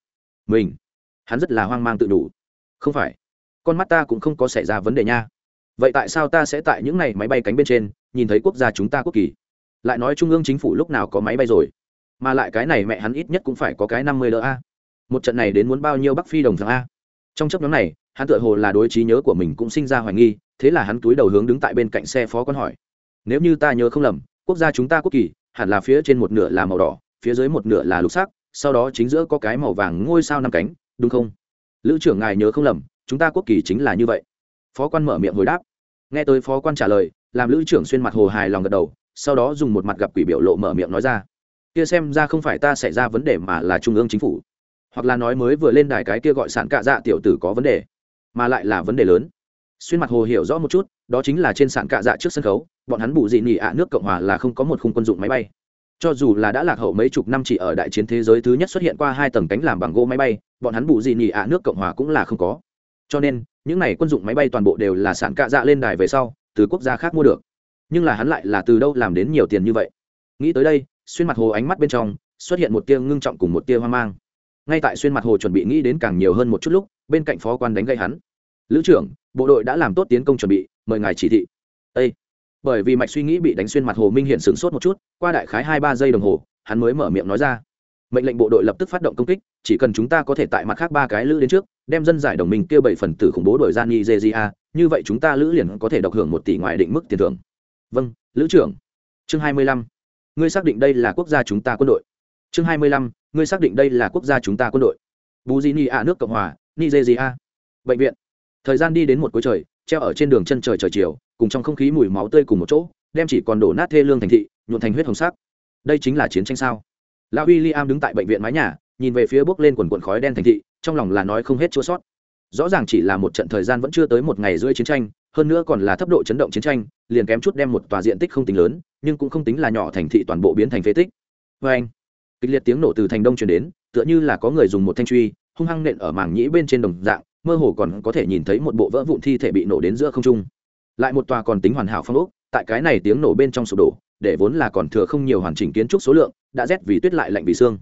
mình. Hắn rất là hoang mang tự đủ. Không phải, con mắt ta cũng không có xảy ra vấn đề nha. Vậy tại sao ta sẽ tại những ngày máy bay cánh bên trên nhìn thấy quốc gia chúng ta quốc kỳ. Lại nói trung ương chính phủ lúc nào có máy bay rồi? Mà lại cái này mẹ hắn ít nhất cũng phải có cái năm mươi đỡ a. Một trận này đến muốn bao nhiêu bắc phi đồng thằng a? Trong chấp nhóm này, hắn tựa hồ là đối trí nhớ của mình cũng sinh ra hoài nghi, thế là hắn túi đầu hướng đứng tại bên cạnh xe phó con hỏi. Nếu như ta nhớ không lầm, quốc gia chúng ta quốc kỳ, hẳn là phía trên một nửa là màu đỏ, phía dưới một nửa là lục sắc, sau đó chính giữa có cái màu vàng ngôi sao năm cánh, đúng không? Lữ trưởng ngài nhớ không lầm, chúng ta quốc kỳ chính là như vậy. Phó quan mở miệng hồi đáp. Nghe tới phó quan trả lời làm lữ trưởng xuyên mặt hồ hài lòng gật đầu, sau đó dùng một mặt gặp quỷ biểu lộ mở miệng nói ra. Kia xem ra không phải ta xảy ra vấn đề mà là trung ương chính phủ. Hoặc là nói mới vừa lên đài cái kia gọi sản cạ dạ tiểu tử có vấn đề, mà lại là vấn đề lớn. Xuyên mặt hồ hiểu rõ một chút, đó chính là trên sản cạ dạ trước sân khấu, bọn hắn bù dị nỉ ạ nước cộng hòa là không có một khung quân dụng máy bay. Cho dù là đã lạc hậu mấy chục năm chỉ ở đại chiến thế giới thứ nhất xuất hiện qua hai tầng cánh làm bằng gỗ máy bay, bọn hắn bù dị nỉ ạ nước cộng hòa cũng là không có. Cho nên, những này quân dụng máy bay toàn bộ đều là sản cạ dạ lên đài về sau từ quốc gia khác mua được. Nhưng là hắn lại là từ đâu làm đến nhiều tiền như vậy? Nghĩ tới đây, xuyên mặt hồ ánh mắt bên trong, xuất hiện một tia ngưng trọng cùng một tia hoang mang. Ngay tại xuyên mặt hồ chuẩn bị nghĩ đến càng nhiều hơn một chút lúc, bên cạnh phó quan đánh gây hắn. Lữ trưởng, bộ đội đã làm tốt tiến công chuẩn bị, mời ngài chỉ thị. Â bởi vì mạch suy nghĩ bị đánh xuyên mặt hồ minh hiện sửng sốt một chút, qua đại khái hai ba giây đồng hồ, hắn mới mở miệng nói ra mệnh lệnh bộ đội lập tức phát động công kích, chỉ cần chúng ta có thể tại mặt khác ba cái lữ đến trước, đem dân giải đồng minh kêu bảy phần tử khủng bố đổi ra nigeria, như vậy chúng ta lữ liền có thể độc hưởng một tỷ ngoại định mức tiền thưởng. Vâng lữ trưởng. Chương hai mươi lăm. Ngươi xác định đây là quốc gia chúng ta quân đội. Chương hai mươi lăm, ngươi xác định đây là quốc gia chúng ta quân đội. Bù di ni a nước cộng hòa, nigeria. Bệnh viện. Thời gian đi đến một cuối trời, treo ở trên đường chân trời trời chiều, cùng trong không khí mùi máu tươi cùng một chỗ, đem chỉ còn đổ nát thê lương thành thị, nhuộn thành huyết hồng sắc. Đây chính là chiến tranh sao? Lão w i l l i am đứng tại bệnh viện mái nhà, nhìn về phía bước lên quần quần khói đen thành thị, trong lòng là nói không hết chua sót. Rõ ràng chỉ là một trận thời gian vẫn chưa tới một ngày rưỡi chiến tranh, hơn nữa còn là thấp độ chấn động chiến tranh, liền kém chút đem một tòa diện tích không tính lớn, nhưng cũng không tính là nhỏ thành thị toàn bộ biến thành phế tích. Vê anh, kịch liệt tiếng nổ từ thành đông truyền đến, tựa như là có người dùng một thanh truy, hung hăng nện ở mảng nhĩ bên trên đồng dạng, mơ hồ còn có thể nhìn thấy một bộ vỡ vụn thi thể bị nổ đến giữa không trung. Lại một tòa còn tính hoàn hảo phong ốc, tại cái này tiếng nổ bên trong sụp đổ, để vốn là còn thừa không nhiều hoàn chỉnh kiến trúc số lượng đã rét vì tuyết lại lạnh vì xương.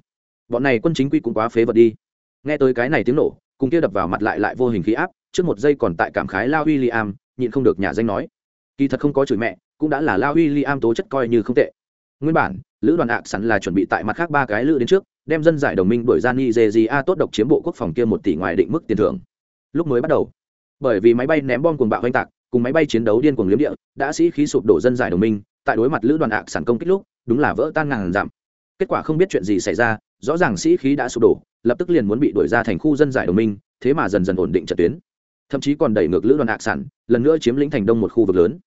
Bọn này quân chính quy cũng quá phế vật đi. Nghe tới cái này tiếng nổ, cùng kia đập vào mặt lại lại vô hình khí áp, trước một giây còn tại cảm khái lao w i l l i am nhịn không được nhà danh nói. Kỳ thật không có chửi mẹ, cũng đã là lao w i l l i am tố chất coi như không tệ. Nguyên bản, lữ đoàn ạc sẵn là chuẩn bị tại mặt khác ba cái lữ đến trước, đem dân giải đồng minh đổi ra nigeria tốt độc chiếm bộ quốc phòng kia một tỷ ngoài định mức tiền thưởng. Lúc mới bắt đầu, bởi vì máy bay ném bom cuồng bạo oanh tạc, cùng máy bay chiến đấu điên cuồng liếm địa, đã sĩ khí sụp đổ dân giải đồng minh, tại đối mặt lữ đoàn ạc sản công kích lúc, đúng là vỡ tan ngàn giảm kết quả không biết chuyện gì xảy ra, rõ ràng sĩ khí đã sụp đổ, lập tức liền muốn bị đuổi ra thành khu dân giải đồng minh, thế mà dần dần ổn định trận tuyến. Thậm chí còn đẩy ngược lữ đoàn ạc sản, lần nữa chiếm lĩnh thành đông một khu vực lớn.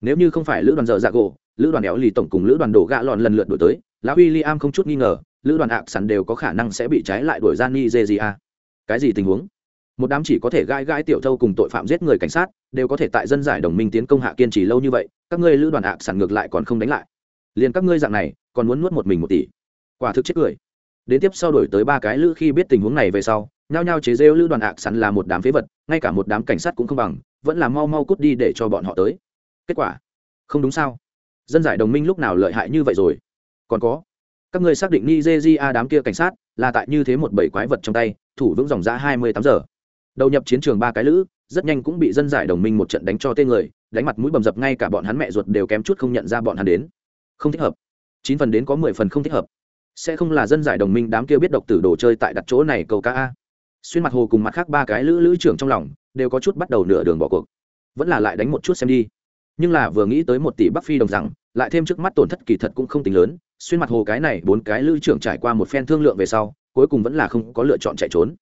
Nếu như không phải lữ đoàn dở dạ gỗ, lữ đoàn éo lì tổng cùng lữ đoàn đổ gạ lòn lần lượt đổi tới, lão w i l l i am không chút nghi ngờ, lữ đoàn ạc sản đều có khả năng sẽ bị trái lại đuổi ra nigeria. Cái gì tình huống? Một đám chỉ có thể gai gai tiểu thâu cùng tội phạm giết người cảnh sát, đều có thể tại dân giải đồng minh tiến công hạ kiên trì lâu như vậy, các ngươi lữ đoàn ạc sản ngược lại còn không đánh lại. Liền các ngươi dạng này, còn muốn nuốt một mình một tỷ quả thực chết cười. Đến tiếp sau đổi tới ba cái lữ khi biết tình huống này về sau, nhao nhao chế rêu lữ đoàn ạc sẵn là một đám phế vật, ngay cả một đám cảnh sát cũng không bằng, vẫn là mau mau cút đi để cho bọn họ tới. Kết quả? Không đúng sao? Dân giải đồng minh lúc nào lợi hại như vậy rồi? Còn có, các người xác định nigeria đám kia cảnh sát là tại như thế một bảy quái vật trong tay, thủ vững dòng ra hai mươi tám giờ. Đầu nhập chiến trường ba cái lữ, rất nhanh cũng bị dân giải đồng minh một trận đánh cho tên người, đánh mặt mũi bầm dập ngay cả bọn hắn mẹ ruột đều kém chút không nhận ra bọn hắn đến. Không thích hợp. Chín phần đến có mười phần không thích hợp sẽ không là dân giải đồng minh đám kia biết độc tử đồ chơi tại đặt chỗ này cầu ca a. Xuyên mặt hồ cùng mặt khác ba cái lữ lữ trưởng trong lòng, đều có chút bắt đầu nửa đường bỏ cuộc. Vẫn là lại đánh một chút xem đi. Nhưng là vừa nghĩ tới một tỷ bắc phi đồng rằng, lại thêm trước mắt tổn thất kỳ thật cũng không tính lớn, xuyên mặt hồ cái này bốn cái lữ trưởng trải qua một phen thương lượng về sau, cuối cùng vẫn là không có lựa chọn chạy trốn.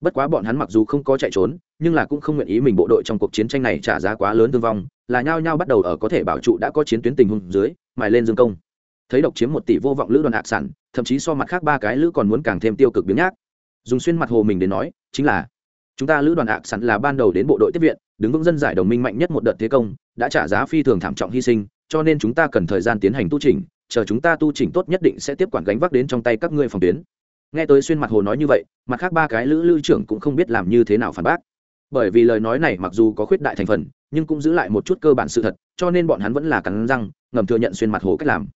Bất quá bọn hắn mặc dù không có chạy trốn, nhưng là cũng không nguyện ý mình bộ đội trong cuộc chiến tranh này trả giá quá lớn thương vong, là nhao nhao bắt đầu ở có thể bảo trụ đã có chiến tuyến tình huống dưới, mài lên dương công thấy độc chiếm một tỷ vô vọng lữ đoàn hạc sản, thậm chí so mặt khác ba cái lữ còn muốn càng thêm tiêu cực biến nhác. Dùng xuyên mặt hồ mình để nói, chính là, chúng ta lữ đoàn hạc sản là ban đầu đến bộ đội tiếp viện, đứng vững dân giải đồng minh mạnh nhất một đợt thế công, đã trả giá phi thường thảm trọng hy sinh, cho nên chúng ta cần thời gian tiến hành tu trình chờ chúng ta tu trình tốt nhất định sẽ tiếp quản gánh vác đến trong tay các ngươi phòng tuyến. Nghe tới xuyên mặt hồ nói như vậy, mặt khác ba cái lữ lữ trưởng cũng không biết làm như thế nào phản bác. Bởi vì lời nói này mặc dù có khuyết đại thành phần, nhưng cũng giữ lại một chút cơ bản sự thật, cho nên bọn hắn vẫn là cắn răng, ngầm thừa nhận xuyên mặt hồ cách làm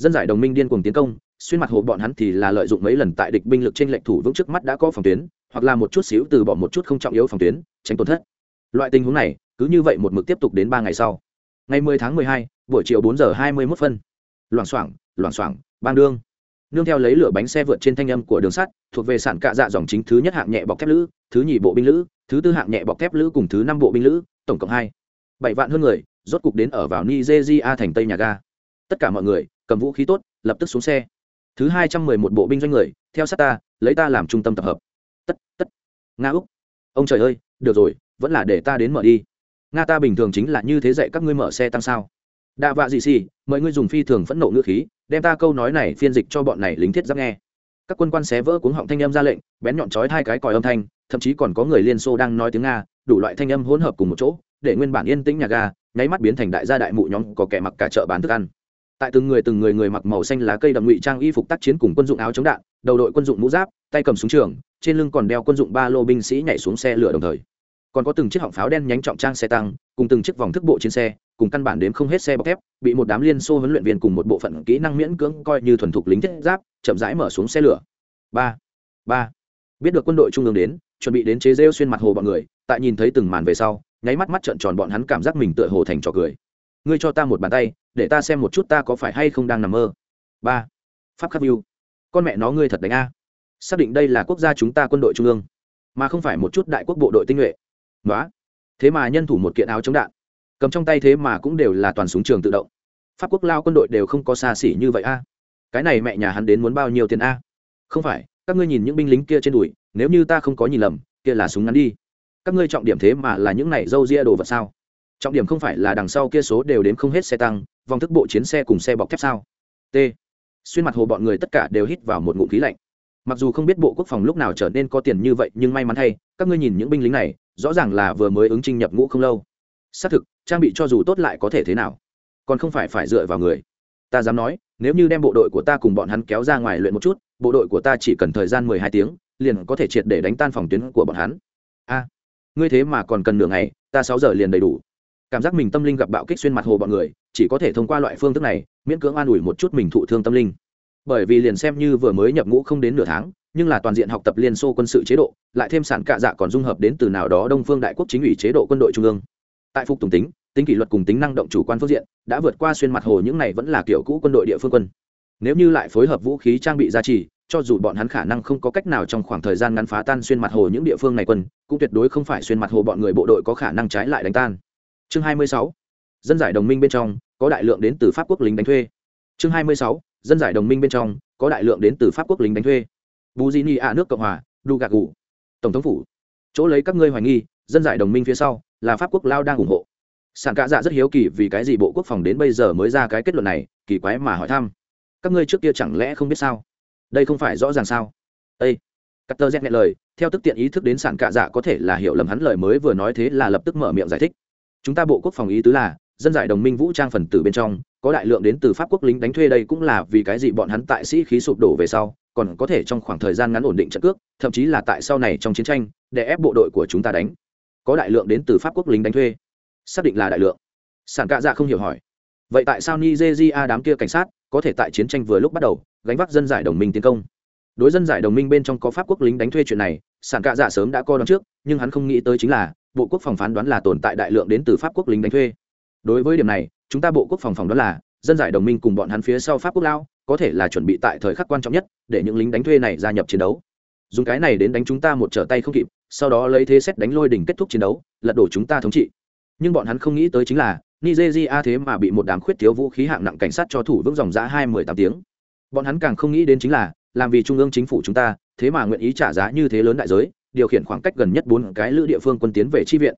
dân giải đồng minh điên cuồng tiến công xuyên mặt hồ bọn hắn thì là lợi dụng mấy lần tại địch binh lực trên lệnh thủ vững trước mắt đã có phòng tuyến hoặc là một chút xíu từ bỏ một chút không trọng yếu phòng tuyến tránh tổn thất. Loại tình huống này cứ như vậy một mực tiếp tục đến ba ngày sau. Ngày 10 tháng 12, buổi chiều 4 giờ 21 phân. Loảng xoảng loảng xoảng bang đương. Nương theo lấy lửa bánh xe vượt trên thanh âm của đường sắt thuộc về sản cạ dạ dòng chính thứ nhất hạng nhẹ bọc thép lữ thứ nhì bộ binh lữ thứ tư hạng nhẹ bọc thép lữ cùng thứ năm bộ binh lữ tổng cộng hai. Bảy vạn hơn người rốt cục đến ở vào nigeria thành tây nhà ga. Tất cả mọi người cầm vũ khí tốt, lập tức xuống xe. Thứ hai trăm mười một bộ binh doanh người, theo sát ta, lấy ta làm trung tâm tập hợp. Tất tất. Nga úc. Ông trời ơi, được rồi, vẫn là để ta đến mở đi. Nga ta bình thường chính là như thế dạy các ngươi mở xe tăng sao? Đạ vạ dị xì, mời ngươi dùng phi thường phẫn nộ ngữ khí, đem ta câu nói này phiên dịch cho bọn này lính thiết giáp nghe. Các quân quan xé vỡ cuống họng thanh âm ra lệnh, bén nhọn chói hai cái còi âm thanh, thậm chí còn có người liên xô đang nói tiếng nga, đủ loại thanh âm hỗn hợp cùng một chỗ, để nguyên bản yên tĩnh nhà ga, nháy mắt biến thành đại gia đại mụ nhóm có kẻ mặc cả chợ bán thức ăn tại từng người từng người người mặc màu xanh lá cây đậm ngụy trang y phục tác chiến cùng quân dụng áo chống đạn, đầu đội quân dụng mũ giáp, tay cầm súng trường, trên lưng còn đeo quân dụng ba lô binh sĩ nhảy xuống xe lửa đồng thời. Còn có từng chiếc họng pháo đen nhánh trọng trang xe tăng, cùng từng chiếc vòng thức bộ trên xe, cùng căn bản đếm không hết xe bọc thép, bị một đám liên xô huấn luyện viên cùng một bộ phận kỹ năng miễn cưỡng coi như thuần thục lính thiết giáp, chậm rãi mở xuống xe lửa. Ba ba. Biết được quân đội trung ương đến, chuẩn bị đến chế rêu xuyên mặt hồ bọn người, tại nhìn thấy từng màn về sau, nháy mắt mắt trợn tròn bọn hắn cảm giác mình tựa hồ thành trò cười ngươi cho ta một bàn tay, để ta xem một chút ta có phải hay không đang nằm mơ. Ba. Pháp khắc view. Con mẹ nó ngươi thật đánh a. Xác định đây là quốc gia chúng ta quân đội trung ương, mà không phải một chút đại quốc bộ đội tinh nhuệ. Nói thế mà nhân thủ một kiện áo chống đạn. Cầm trong tay thế mà cũng đều là toàn súng trường tự động. Pháp quốc lao quân đội đều không có xa xỉ như vậy a. Cái này mẹ nhà hắn đến muốn bao nhiêu tiền a? Không phải, các ngươi nhìn những binh lính kia trên đùi, nếu như ta không có nhìn lầm, kia là súng ngắn đi. Các ngươi trọng điểm thế mà là những này dâu ria đồ vật sao? Trọng điểm không phải là đằng sau kia số đều đếm không hết xe tăng, vòng thức bộ chiến xe cùng xe bọc thép sao? T. Xuyên mặt hồ bọn người tất cả đều hít vào một ngụm khí lạnh. Mặc dù không biết bộ quốc phòng lúc nào trở nên có tiền như vậy, nhưng may mắn thay, các ngươi nhìn những binh lính này, rõ ràng là vừa mới ứng trinh nhập ngũ không lâu. Xác thực, trang bị cho dù tốt lại có thể thế nào? Còn không phải phải dựa vào người. Ta dám nói, nếu như đem bộ đội của ta cùng bọn hắn kéo ra ngoài luyện một chút, bộ đội của ta chỉ cần thời gian mười hai tiếng, liền có thể triệt để đánh tan phòng tuyến của bọn hắn. A, ngươi thế mà còn cần nửa ngày, ta sáu giờ liền đầy đủ cảm giác mình tâm linh gặp bạo kích xuyên mặt hồ bọn người, chỉ có thể thông qua loại phương thức này, miễn cưỡng an ủi một chút mình thụ thương tâm linh. Bởi vì liền xem như vừa mới nhập ngũ không đến nửa tháng, nhưng là toàn diện học tập liên xô quân sự chế độ, lại thêm sản cạ dạ còn dung hợp đến từ nào đó đông phương đại quốc chính ủy chế độ quân đội trung ương. Tại phục tùng tính tính kỷ luật cùng tính năng động chủ quan phương diện, đã vượt qua xuyên mặt hồ những này vẫn là kiểu cũ quân đội địa phương quân. Nếu như lại phối hợp vũ khí trang bị gia trì, cho dù bọn hắn khả năng không có cách nào trong khoảng thời gian ngắn phá tan xuyên mặt hồ những địa phương này quân, cũng tuyệt đối không phải xuyên mặt hồ bọn người bộ đội có khả năng trái lại đánh tan chương 26. dân giải đồng minh bên trong, có đại lượng đến từ pháp quốc lính đánh thuê. Chương 26. dân giải đồng minh bên trong, có đại lượng đến từ pháp quốc lính đánh thuê. Bù di ni a nước cộng hòa đu gạc gù tổng thống phủ. Chỗ lấy các ngươi hoài nghi, dân giải đồng minh phía sau, là pháp quốc lao đang ủng hộ. Sản cạ dạ rất hiếu kỳ vì cái gì bộ quốc phòng đến bây giờ mới ra cái kết luận này, kỳ quái mà hỏi thăm. Các ngươi trước kia chẳng lẽ không biết sao? Đây không phải rõ ràng sao? Ây cắt tơ nghe lời, theo tức tiện ý thức đến sản cạ dạ có thể là hiểu lầm hắn lời mới vừa nói thế là lập tức mở miệng giải thích chúng ta bộ quốc phòng ý tứ là, dân giải đồng minh vũ trang phần tử bên trong, có đại lượng đến từ pháp quốc lính đánh thuê đây cũng là vì cái gì bọn hắn tại sĩ khí sụp đổ về sau, còn có thể trong khoảng thời gian ngắn ổn định trận cước, thậm chí là tại sau này trong chiến tranh, để ép bộ đội của chúng ta đánh. Có đại lượng đến từ pháp quốc lính đánh thuê. Xác định là đại lượng. Sản cạ dạ không hiểu hỏi. Vậy tại sao nigeria đám kia cảnh sát có thể tại chiến tranh vừa lúc bắt đầu, gánh vác dân giải đồng minh tiến công? Đối dân giải đồng minh bên trong có pháp quốc lính đánh thuê chuyện này, sản cạ dạ sớm đã coi đón trước, nhưng hắn không nghĩ tới chính là bộ quốc phòng phán đoán là tồn tại đại lượng đến từ pháp quốc lính đánh thuê. Đối với điểm này, chúng ta bộ quốc phòng phòng đoán là dân giải đồng minh cùng bọn hắn phía sau pháp quốc lao có thể là chuẩn bị tại thời khắc quan trọng nhất để những lính đánh thuê này gia nhập chiến đấu. Dùng cái này đến đánh chúng ta một trở tay không kịp, sau đó lấy thế xét đánh lôi đỉnh kết thúc chiến đấu, lật đổ chúng ta thống trị. Nhưng bọn hắn không nghĩ tới chính là, nigeria thế mà bị một đám khuyết thiếu vũ khí hạng nặng cảnh sát cho thủ vững dòng giã hai mươi tám tiếng. Bọn hắn càng không nghĩ đến chính là, làm vì trung ương chính phủ chúng ta, thế mà nguyện ý trả giá như thế lớn đại giới điều khiển khoảng cách gần nhất bốn cái lữ địa phương quân tiến về chi viện.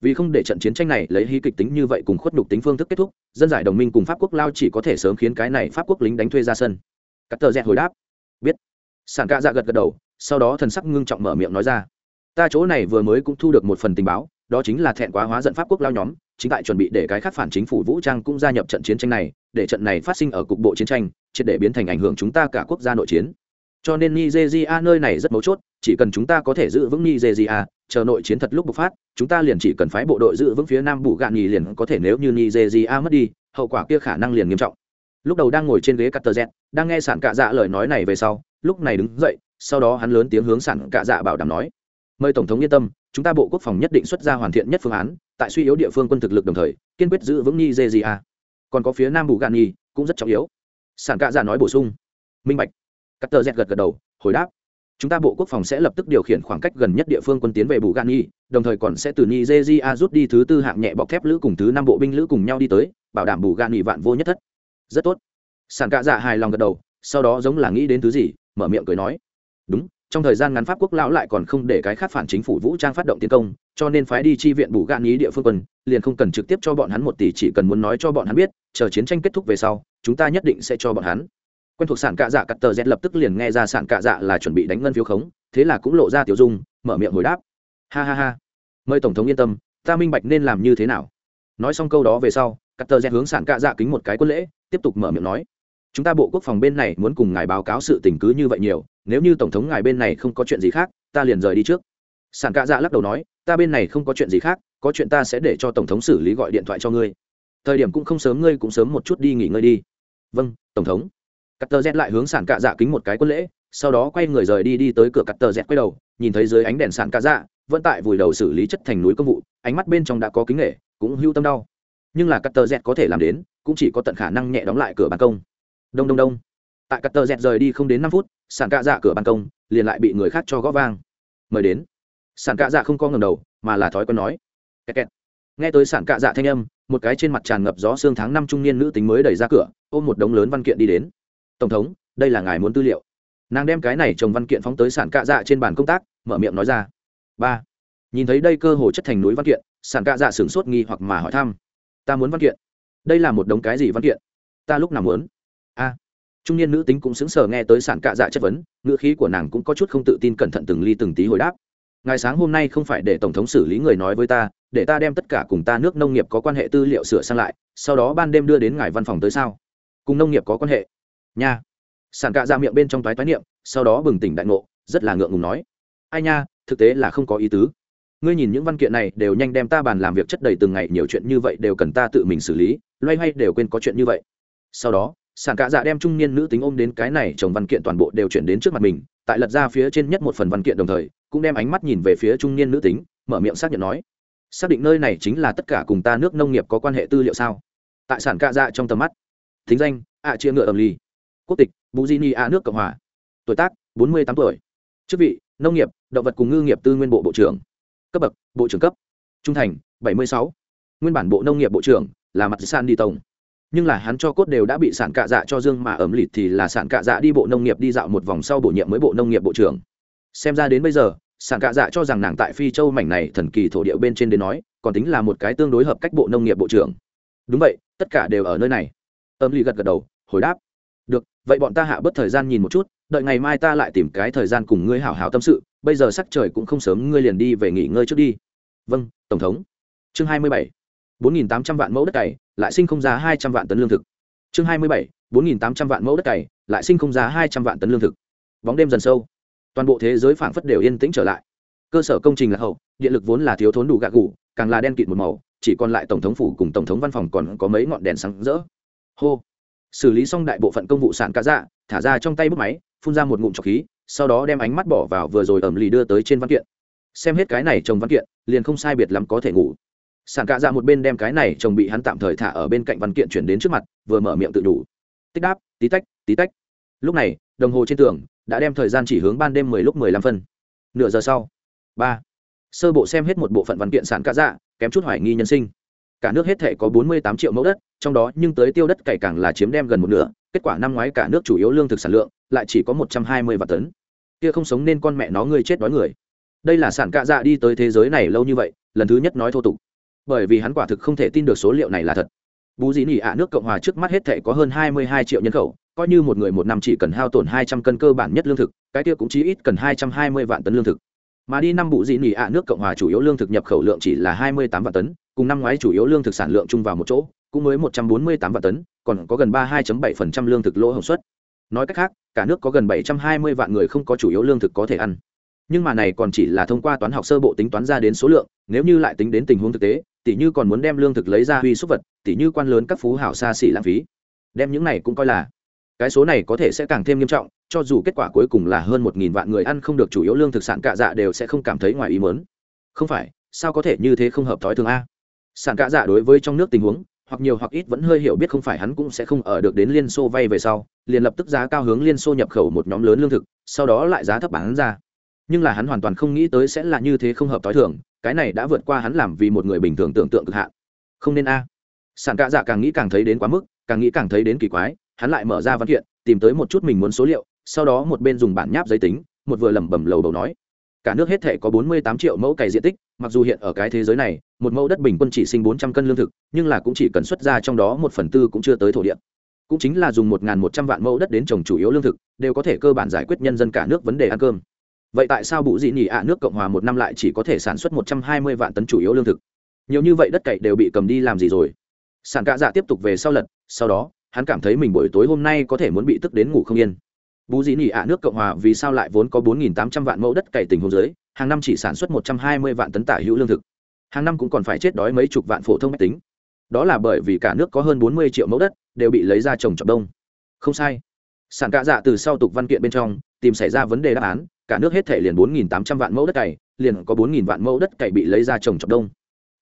Vì không để trận chiến tranh này lấy hí kịch tính như vậy cùng khuất nhục tính phương thức kết thúc, dân giải đồng minh cùng pháp quốc lao chỉ có thể sớm khiến cái này pháp quốc lính đánh thuê ra sân. Cắt tờ dẹt hồi đáp. Biết. Sản ca dạ gật gật đầu, sau đó thần sắc ngưng trọng mở miệng nói ra. Ta chỗ này vừa mới cũng thu được một phần tình báo, đó chính là thẹn quá hóa giận pháp quốc lao nhóm, chính tại chuẩn bị để cái khác phản chính phủ vũ trang cũng gia nhập trận chiến tranh này, để trận này phát sinh ở cục bộ chiến tranh, triệt để biến thành ảnh hưởng chúng ta cả quốc gia nội chiến. Cho nên nigeria nơi này rất mấu chốt chỉ cần chúng ta có thể giữ vững nigeria, chờ nội chiến thật lúc bộc phát, chúng ta liền chỉ cần phái bộ đội giữ vững phía nam bù gạn nhì liền có thể nếu như nigeria mất đi, hậu quả kia khả năng liền nghiêm trọng. Lúc đầu đang ngồi trên ghế cắt đang nghe sản cạ dạ lời nói này về sau, lúc này đứng dậy, sau đó hắn lớn tiếng hướng sản cạ dạ bảo đảm nói, mời tổng thống yên tâm, chúng ta bộ quốc phòng nhất định xuất ra hoàn thiện nhất phương án, tại suy yếu địa phương quân thực lực đồng thời, kiên quyết giữ vững nigeria. Còn có phía nam bù gạn nhì cũng rất trọng yếu. Sản cạ dạ nói bổ sung, minh bạch. Cắt gật gật đầu, hồi đáp chúng ta bộ quốc phòng sẽ lập tức điều khiển khoảng cách gần nhất địa phương quân tiến về bù gan đồng thời còn sẽ từ nigeria rút đi thứ tư hạng nhẹ bọc thép lữ cùng thứ năm bộ binh lữ cùng nhau đi tới, bảo đảm bù gan vạn vô nhất thất. Rất tốt. Sàn cạ dạ hài lòng gật đầu, sau đó giống là nghĩ đến thứ gì, mở miệng cười nói. Đúng, trong thời gian ngắn pháp quốc lão lại còn không để cái khác phản chính phủ vũ trang phát động tiến công, cho nên phái đi chi viện bù gan địa phương quân, liền không cần trực tiếp cho bọn hắn một tỷ, chỉ cần muốn nói cho bọn hắn biết, chờ chiến tranh kết thúc về sau, chúng ta nhất định sẽ cho bọn hắn quen thuộc sản cạ dạ cắt tờ z lập tức liền nghe ra sản cạ dạ là chuẩn bị đánh ngân phiếu khống, thế là cũng lộ ra tiểu dung, mở miệng hồi đáp. Ha ha ha. Mời tổng thống yên tâm, ta minh bạch nên làm như thế nào. Nói xong câu đó về sau, cắt tờ z hướng sản cạ dạ kính một cái quân lễ, tiếp tục mở miệng nói. Chúng ta bộ quốc phòng bên này muốn cùng ngài báo cáo sự tình cứ như vậy nhiều, nếu như tổng thống ngài bên này không có chuyện gì khác, ta liền rời đi trước. Sản cạ dạ lắc đầu nói, ta bên này không có chuyện gì khác, có chuyện ta sẽ để cho tổng thống xử lý gọi điện thoại cho ngươi. Thời điểm cũng không sớm, ngươi cũng sớm một chút đi nghỉ ngơi đi. Vâng tổng thống cắt tờ z lại hướng sản cạ dạ kính một cái quân lễ, sau đó quay người rời đi đi tới cửa cắt tờ z quay đầu, nhìn thấy dưới ánh đèn sản cạ dạ vẫn tại vùi đầu xử lý chất thành núi công vụ, ánh mắt bên trong đã có kính nghệ cũng hưu tâm đau. Nhưng là cắt tờ z có thể làm đến, cũng chỉ có tận khả năng nhẹ đóng lại cửa ban công. Đông đông đông. Tại cắt tờ z rời đi không đến năm phút sản cạ dạ cửa ban công liền lại bị người khác cho gõ vang. Mời đến. Sản cạ dạ không có ngầm đầu, mà là thói quen nói. Kẹt kẹt. nghe tới sản cạ dạ thanh âm, một cái trên mặt tràn ngập gió xương tháng năm trung niên nữ tính mới đẩy ra cửa, ôm một đống lớn văn kiện đi đến tổng thống, đây là ngài muốn tư liệu. Nàng đem cái này trồng văn kiện phóng tới sản cạ dạ trên bàn công tác, mở miệng nói ra. Ba. Nhìn thấy đây cơ hồ chất thành núi văn kiện sản cạ dạ sửng sốt nghi hoặc mà hỏi thăm. Ta muốn văn kiện. Đây là một đống cái gì văn kiện? Ta lúc nào muốn? A. Trung niên nữ tính cũng xứng sờ nghe tới sản cạ dạ chất vấn, ngữ khí của nàng cũng có chút không tự tin cẩn thận từng ly từng tí hồi đáp. Ngài sáng hôm nay không phải để tổng thống xử lý người nói với ta, để ta đem tất cả cùng ta nước nông nghiệp có quan hệ tư liệu sửa sang lại, sau đó ban đêm đưa đến ngài văn phòng tới sao? Cùng nông nghiệp có quan hệ? Nha. Sản cạ ra miệng bên trong toái toái niệm, sau đó bừng tỉnh đại ngộ, rất là ngượng ngùng nói. Ai nha, thực tế là không có ý tứ. Ngươi nhìn những văn kiện này đều nhanh đem ta bàn làm việc chất đầy từng ngày, nhiều chuyện như vậy đều cần ta tự mình xử lý, loay hoay đều quên có chuyện như vậy. Sau đó sản cạ dạ đem trung niên nữ tính ôm đến cái này, chồng văn kiện toàn bộ đều chuyển đến trước mặt mình, tại lật ra phía trên nhất một phần văn kiện đồng thời, cũng đem ánh mắt nhìn về phía trung niên nữ tính, mở miệng xác nhận nói. Xác định nơi này chính là tất cả cùng ta nước nông nghiệp có quan hệ tư liệu sao? Tại sản cạ dạ trong tầm mắt. Thính danh, ạ chia ngựa ẩm ly quốc tịch buzini a nước cộng hòa. Tuổi tác, bốn mươi tám tuổi. Chức vị, nông nghiệp, động vật cùng ngư nghiệp tư nguyên bộ bộ trưởng. Cấp bậc, bộ trưởng cấp. Trung thành, bảy mươi sáu. Nguyên bản bộ nông nghiệp bộ trưởng là mặt san đi tổng nhưng là hắn cho cốt đều đã bị sản cạ dạ cho dương mà ẩm lịt thì là sản cạ dạ đi bộ nông nghiệp đi dạo một vòng sau bổ nhiệm mới bộ nông nghiệp bộ trưởng. Xem ra đến bây giờ, sản cạ dạ cho rằng nàng tại phi châu mảnh này thần kỳ thổ địa bên trên đến nói, còn tính là một cái tương đối hợp cách bộ nông nghiệp bộ trưởng. Đúng vậy, tất cả đều ở nơi này. Ẩm ly gật gật đầu, hồi đáp được, vậy bọn ta hạ bớt thời gian nhìn một chút, đợi ngày mai ta lại tìm cái thời gian cùng ngươi hảo hảo tâm sự, bây giờ sắc trời cũng không sớm, ngươi liền đi về nghỉ ngơi trước đi. Vâng tổng thống. Chương hai mươi bảy, bốn nghìn tám trăm vạn mẫu đất cày, lại sinh không giá hai trăm vạn tấn lương thực. Chương hai mươi bảy, bốn nghìn tám trăm vạn mẫu đất cày, lại sinh không giá hai trăm vạn tấn lương thực. Bóng đêm dần sâu. Toàn bộ thế giới phảng phất đều yên tĩnh trở lại. Cơ sở công trình là hậu, điện lực vốn là thiếu thốn đủ gạ gù, càng là đen kịt một màu, chỉ còn lại tổng thống phủ cùng tổng thống văn phòng còn có mấy ngọn đèn sáng rỡ. Hô xử lý xong đại bộ phận công vụ sản cá dạ thả ra trong tay bút máy, phun ra một ngụm trọc khí, sau đó đem ánh mắt bỏ vào vừa rồi ẩm lì đưa tới trên văn kiện. Xem hết cái này trồng văn kiện, liền không sai biệt lắm có thể ngủ. Sản cạ dạ một bên đem cái này chồng bị hắn tạm thời thả ở bên cạnh văn kiện chuyển đến trước mặt, vừa mở miệng tự đủ. Tích đáp, tí tách tí tách. Lúc này, đồng hồ trên tường đã đem thời gian chỉ hướng ban đêm mười lúc mười lăm phân. Nửa giờ sau. Ba. Sơ bộ xem hết một bộ phận văn kiện sản cạ dạ kém chút hoài nghi nhân sinh cả nước hết thể có bốn mươi tám triệu mẫu đất, trong đó nhưng tới tiêu đất cày càng là chiếm đem gần một nửa, kết quả năm ngoái cả nước chủ yếu lương thực sản lượng lại chỉ có một trăm hai mươi vạn tấn. Kia không sống nên con mẹ nó ngươi chết đói người. Đây là sản cạ dạ đi tới thế giới này lâu như vậy, lần thứ nhất nói thô tục. Bởi vì hắn quả thực không thể tin được số liệu này là thật. Bù Dĩ nỉ ạ nước cộng hòa trước mắt hết thể có hơn hai mươi hai triệu nhân khẩu, coi như một người một năm chỉ cần hao tổn hai trăm cân cơ bản nhất lương thực, cái kia cũng chỉ ít cần hai trăm hai mươi vạn tấn lương thực. Mà đi năm bù Dĩ nỉ ạ nước cộng hòa chủ yếu lương thực nhập khẩu lượng chỉ là hai mươi tám vạn tấn cùng năm ngoái chủ yếu lương thực sản lượng chung vào một chỗ, cũng mới một trăm bốn mươi tám vạn tấn, còn có gần ba hai bảy phần trăm lương thực lỗ hồng suất. Nói cách khác, cả nước có gần bảy trăm hai mươi vạn người không có chủ yếu lương thực có thể ăn. Nhưng mà này còn chỉ là thông qua toán học sơ bộ tính toán ra đến số lượng, nếu như lại tính đến tình huống thực tế tỷ như còn muốn đem lương thực lấy ra huy xúc vật tỷ như quan lớn các phú hảo xa xỉ lãng phí. Đem những này cũng coi là, cái số này có thể sẽ càng thêm nghiêm trọng, cho dù kết quả cuối cùng là hơn một nghìn vạn người ăn không được chủ yếu lương thực sản cạ dạ đều sẽ không cảm thấy ngoài ý mớn không phải, sao có thể như thế không hợp thói thường a? Sản cạ dạ đối với trong nước tình huống, hoặc nhiều hoặc ít vẫn hơi hiểu biết không phải hắn cũng sẽ không ở được đến liên xô vay về sau, liền lập tức giá cao hướng liên xô nhập khẩu một nhóm lớn lương thực, sau đó lại giá thấp bán ra. Nhưng là hắn hoàn toàn không nghĩ tới sẽ là như thế không hợp t h i thường, cái này đã vượt qua hắn làm vì một người bình thường tưởng tượng cực hạn. Không nên a. Sản cạ dạ càng nghĩ càng thấy đến quá mức, càng nghĩ càng thấy đến kỳ quái, hắn lại mở ra văn kiện, tìm tới một chút mình muốn số liệu, sau đó một bên dùng bản nháp giấy tính, một vừa lẩm bẩm lầu đầu nói cả nước hết thể có bốn mươi tám triệu mẫu cày diện tích, mặc dù hiện ở cái thế giới này, một mẫu đất bình quân chỉ sinh bốn trăm cân lương thực, nhưng là cũng chỉ cần xuất ra trong đó một phần tư cũng chưa tới thổ địa. Cũng chính là dùng một một trăm vạn mẫu đất đến trồng chủ yếu lương thực, đều có thể cơ bản giải quyết nhân dân cả nước vấn đề ăn cơm. Vậy tại sao bụ dị nhỉ ạ nước cộng hòa một năm lại chỉ có thể sản xuất một trăm hai mươi vạn tấn chủ yếu lương thực? Nhiều như vậy đất cày đều bị cầm đi làm gì rồi? Sản Cả dạ tiếp tục về sau lật, sau đó, hắn cảm thấy mình buổi tối hôm nay có thể muốn bị tức đến ngủ không yên bú dĩ nỉ ạ nước cộng hòa vì sao lại vốn có bốn nghìn tám trăm vạn mẫu đất cày tình hồ dưới hàng năm chỉ sản xuất một trăm hai mươi vạn tấn tả hữu lương thực. Hàng năm cũng còn phải chết đói mấy chục vạn phổ thông máy tính. Đó là bởi vì cả nước có hơn bốn mươi triệu mẫu đất đều bị lấy ra trồng trọt đông. Không sai. Sản cạ dạ từ sau tục văn kiện bên trong, tìm xảy ra vấn đề đáp án, cả nước hết thể liền bốn nghìn tám trăm vạn mẫu đất cày, liền có bốn nghìn vạn mẫu đất cày bị lấy ra trồng trọt đông.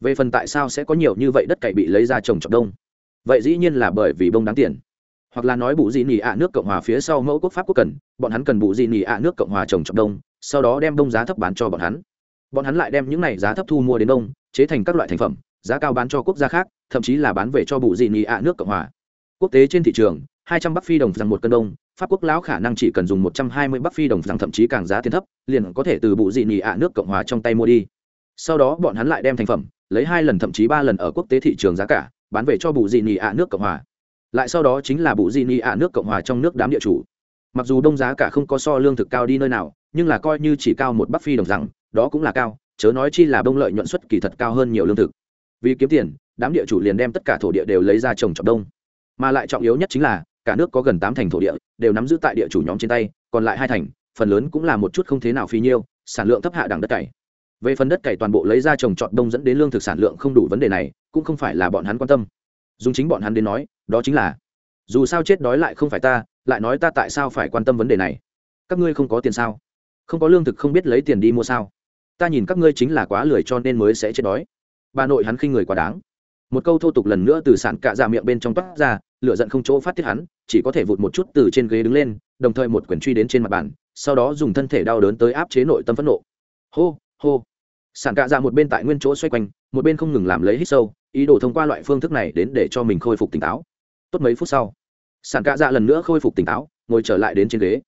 Về phần tại sao sẽ có nhiều như vậy đất cày bị lấy ra trồng trọt đông? Vậy dĩ nhiên là bởi vì bông đáng tiền hoặc là nói bù dị nỉ ạ nước cộng hòa phía sau mẫu quốc pháp quốc cần, bọn hắn cần bù dị nỉ ạ nước cộng hòa trồng trọt đông, sau đó đem đông giá thấp bán cho bọn hắn. Bọn hắn lại đem những này giá thấp thu mua đến đông, chế thành các loại thành phẩm, giá cao bán cho quốc gia khác, thậm chí là bán về cho bù dị nỉ ạ nước cộng hòa. Quốc tế trên thị trường, hai trăm bắc phi đồng rằng một cân đông, pháp quốc lão khả năng chỉ cần dùng một trăm hai mươi bắc phi đồng rằng thậm chí càng giá tiền thấp, liền có thể từ bù dị nỉ ạ nước cộng hòa trong tay mua đi. Sau đó bọn hắn lại đem thành phẩm, lấy hai lần thậm chí ba lần ở quốc tế thị trường giá cả, bán về cho bù dị nỉ ạ nước cộng hòa lại sau đó chính là bụ di ni ạ nước cộng hòa trong nước đám địa chủ. Mặc dù đông giá cả không có so lương thực cao đi nơi nào, nhưng là coi như chỉ cao một bắc phi đồng rằng, đó cũng là cao, chớ nói chi là bông lợi nhuận suất kỳ thật cao hơn nhiều lương thực. Vì kiếm tiền, đám địa chủ liền đem tất cả thổ địa đều lấy ra trồng trọt đông. Mà lại trọng yếu nhất chính là, cả nước có gần tám thành thổ địa, đều nắm giữ tại địa chủ nhóm trên tay, còn lại hai thành, phần lớn cũng là một chút không thế nào phi nhiêu, sản lượng thấp hạ đẳng đất cày. Về phần đất cày toàn bộ lấy ra trồng trọt đông dẫn đến lương thực sản lượng không đủ vấn đề này, cũng không phải là bọn hắn quan tâm. Dùng chính bọn hắn đến nói đó chính là, dù sao chết đói lại không phải ta, lại nói ta tại sao phải quan tâm vấn đề này? Các ngươi không có tiền sao? Không có lương thực không biết lấy tiền đi mua sao? Ta nhìn các ngươi chính là quá lười cho nên mới sẽ chết đói. Bà nội hắn khinh người quá đáng. Một câu thô tục lần nữa từ sàn cạ ra miệng bên trong toát ra, lửa giận không chỗ phát tiết hắn, chỉ có thể vụt một chút từ trên ghế đứng lên, đồng thời một quyển truy đến trên mặt bàn, sau đó dùng thân thể đau đớn tới áp chế nội tâm phẫn nộ. Hô hô. Sàn cạ ra một bên tại nguyên chỗ xoay quanh, một bên không ngừng làm lấy hít sâu, ý đồ thông qua loại phương thức này đến để cho mình khôi phục tỉnh táo tốt mấy phút sau sản cạ dạ lần nữa khôi phục tỉnh táo, ngồi trở lại đến trên ghế.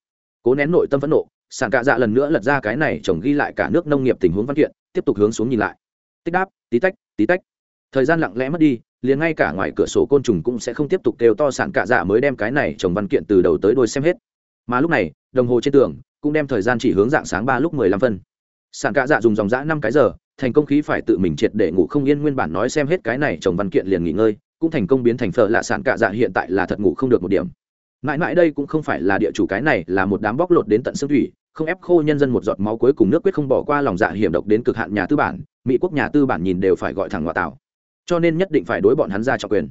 Cố nén nội tâm phẫn nộ sản cạ dạ lần nữa lật ra cái này chồng ghi lại cả nước nông nghiệp tình huống văn kiện, tiếp tục hướng xuống nhìn lại. Tích đáp, tí tách tí tách. Thời gian lặng lẽ mất đi, liền ngay cả ngoài cửa sổ côn trùng cũng sẽ không tiếp tục kêu to sản cạ dạ mới đem cái này chồng văn kiện từ đầu tới đôi xem hết. Mà lúc này, đồng hồ trên tường cũng đem thời gian chỉ hướng dạng sáng ba lúc mười lăm phân. Sản cạ dạ dùng dòng dã năm cái giờ, thành công khí phải tự mình triệt để ngủ không yên nguyên bản nói xem hết cái này chồng văn kiện liền nghỉ ngơi cũng thành công biến thành phở lạ sản cạ dạ hiện tại là thật ngủ không được một điểm. Mãi mãi đây cũng không phải là địa chủ cái này, là một đám bóc lột đến tận xương thủy, không ép khô nhân dân một giọt máu cuối cùng nước quyết không bỏ qua lòng dạ hiểm độc đến cực hạn nhà tư bản, mỹ quốc nhà tư bản nhìn đều phải gọi thẳng ngoại tảo cho nên nhất định phải đối bọn hắn ra trọng quyền.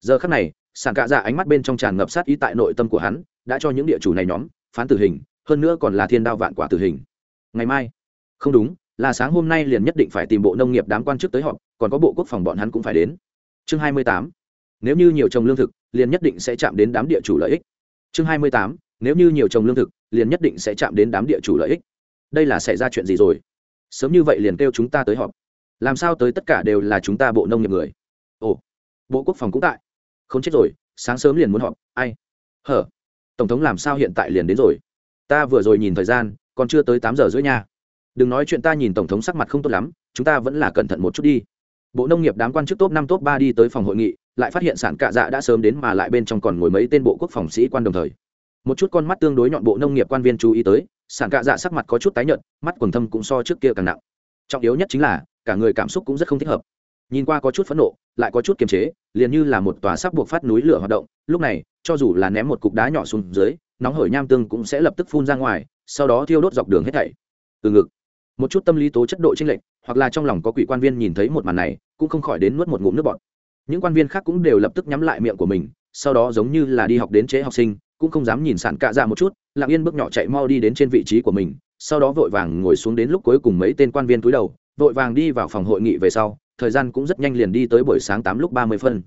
Giờ khắc này, sản cạ dạ ánh mắt bên trong tràn ngập sát ý tại nội tâm của hắn, đã cho những địa chủ này nhóm, phán tử hình, hơn nữa còn là thiên đao vạn quả tử hình. Ngày mai, không đúng, là sáng hôm nay liền nhất định phải tìm bộ nông nghiệp đám quan chức tới họp, còn có bộ quốc phòng bọn hắn cũng phải đến chương hai mươi tám, nếu như nhiều trồng lương thực, liền nhất định sẽ chạm đến đám địa chủ lợi ích. Chương hai mươi tám, nếu như nhiều trồng lương thực, liền nhất định sẽ chạm đến đám địa chủ lợi ích. Đây là xảy ra chuyện gì rồi? Sớm như vậy liền kêu chúng ta tới họp. Làm sao tới tất cả đều là chúng ta bộ nông nghiệp người? Ồ, bộ quốc phòng cũng tại. Không chết rồi, sáng sớm liền muốn họp, ai? Hở, tổng thống làm sao hiện tại liền đến rồi? Ta vừa rồi nhìn thời gian, còn chưa tới tám giờ rưỡi nha. Đừng nói chuyện ta nhìn tổng thống sắc mặt không tốt lắm, chúng ta vẫn là cẩn thận một chút đi bộ nông nghiệp đám quan chức top năm, top ba đi tới phòng hội nghị, lại phát hiện sản cạ dạ đã sớm đến mà lại bên trong còn ngồi mấy tên bộ quốc phòng sĩ quan đồng thời. Một chút con mắt tương đối nhọn bộ nông nghiệp quan viên chú ý tới, sản cạ dạ sắc mặt có chút tái nhợt, mắt quần thâm cũng so trước kia càng nặng. Trọng yếu nhất chính là, cả người cảm xúc cũng rất không thích hợp. Nhìn qua có chút phẫn nộ, lại có chút kiềm chế, liền như là một tòa sắc buộc phát núi lửa hoạt động, lúc này, cho dù là ném một cục đá nhỏ xuống dưới, nóng hởi nham tương cũng sẽ lập tức phun ra ngoài, sau đó thiêu đốt dọc đường hết thảy. Từ ngực, một chút tâm lý tố chất độ chênh lệch, hoặc là trong lòng có quỷ quan viên nhìn thấy một màn này cũng không khỏi đến nuốt một ngụm nước bọt. Những quan viên khác cũng đều lập tức nhắm lại miệng của mình, sau đó giống như là đi học đến chế học sinh, cũng không dám nhìn sản cạ ra một chút, lặng yên bước nhỏ chạy mau đi đến trên vị trí của mình, sau đó vội vàng ngồi xuống đến lúc cuối cùng mấy tên quan viên túi đầu, vội vàng đi vào phòng hội nghị về sau, thời gian cũng rất nhanh liền đi tới buổi sáng tám lúc ba mươi phân.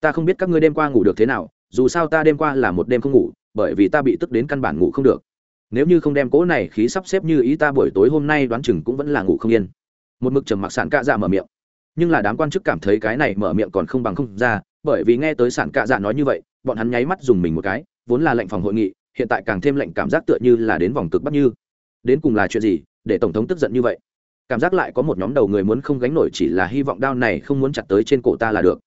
Ta không biết các ngươi đêm qua ngủ được thế nào, dù sao ta đêm qua là một đêm không ngủ, bởi vì ta bị tức đến căn bản ngủ không được. Nếu như không đem cỗ này khí sắp xếp như ý ta buổi tối hôm nay đoán chừng cũng vẫn là ngủ không yên. Một mực trầm mặc sản cạ dạ mở miệng nhưng là đám quan chức cảm thấy cái này mở miệng còn không bằng không ra, bởi vì nghe tới sản cạ dạ nói như vậy, bọn hắn nháy mắt dùng mình một cái, vốn là lệnh phòng hội nghị, hiện tại càng thêm lệnh cảm giác tựa như là đến vòng cực bắc như. Đến cùng là chuyện gì, để tổng thống tức giận như vậy? Cảm giác lại có một nhóm đầu người muốn không gánh nổi chỉ là hy vọng đao này không muốn chặt tới trên cổ ta là được.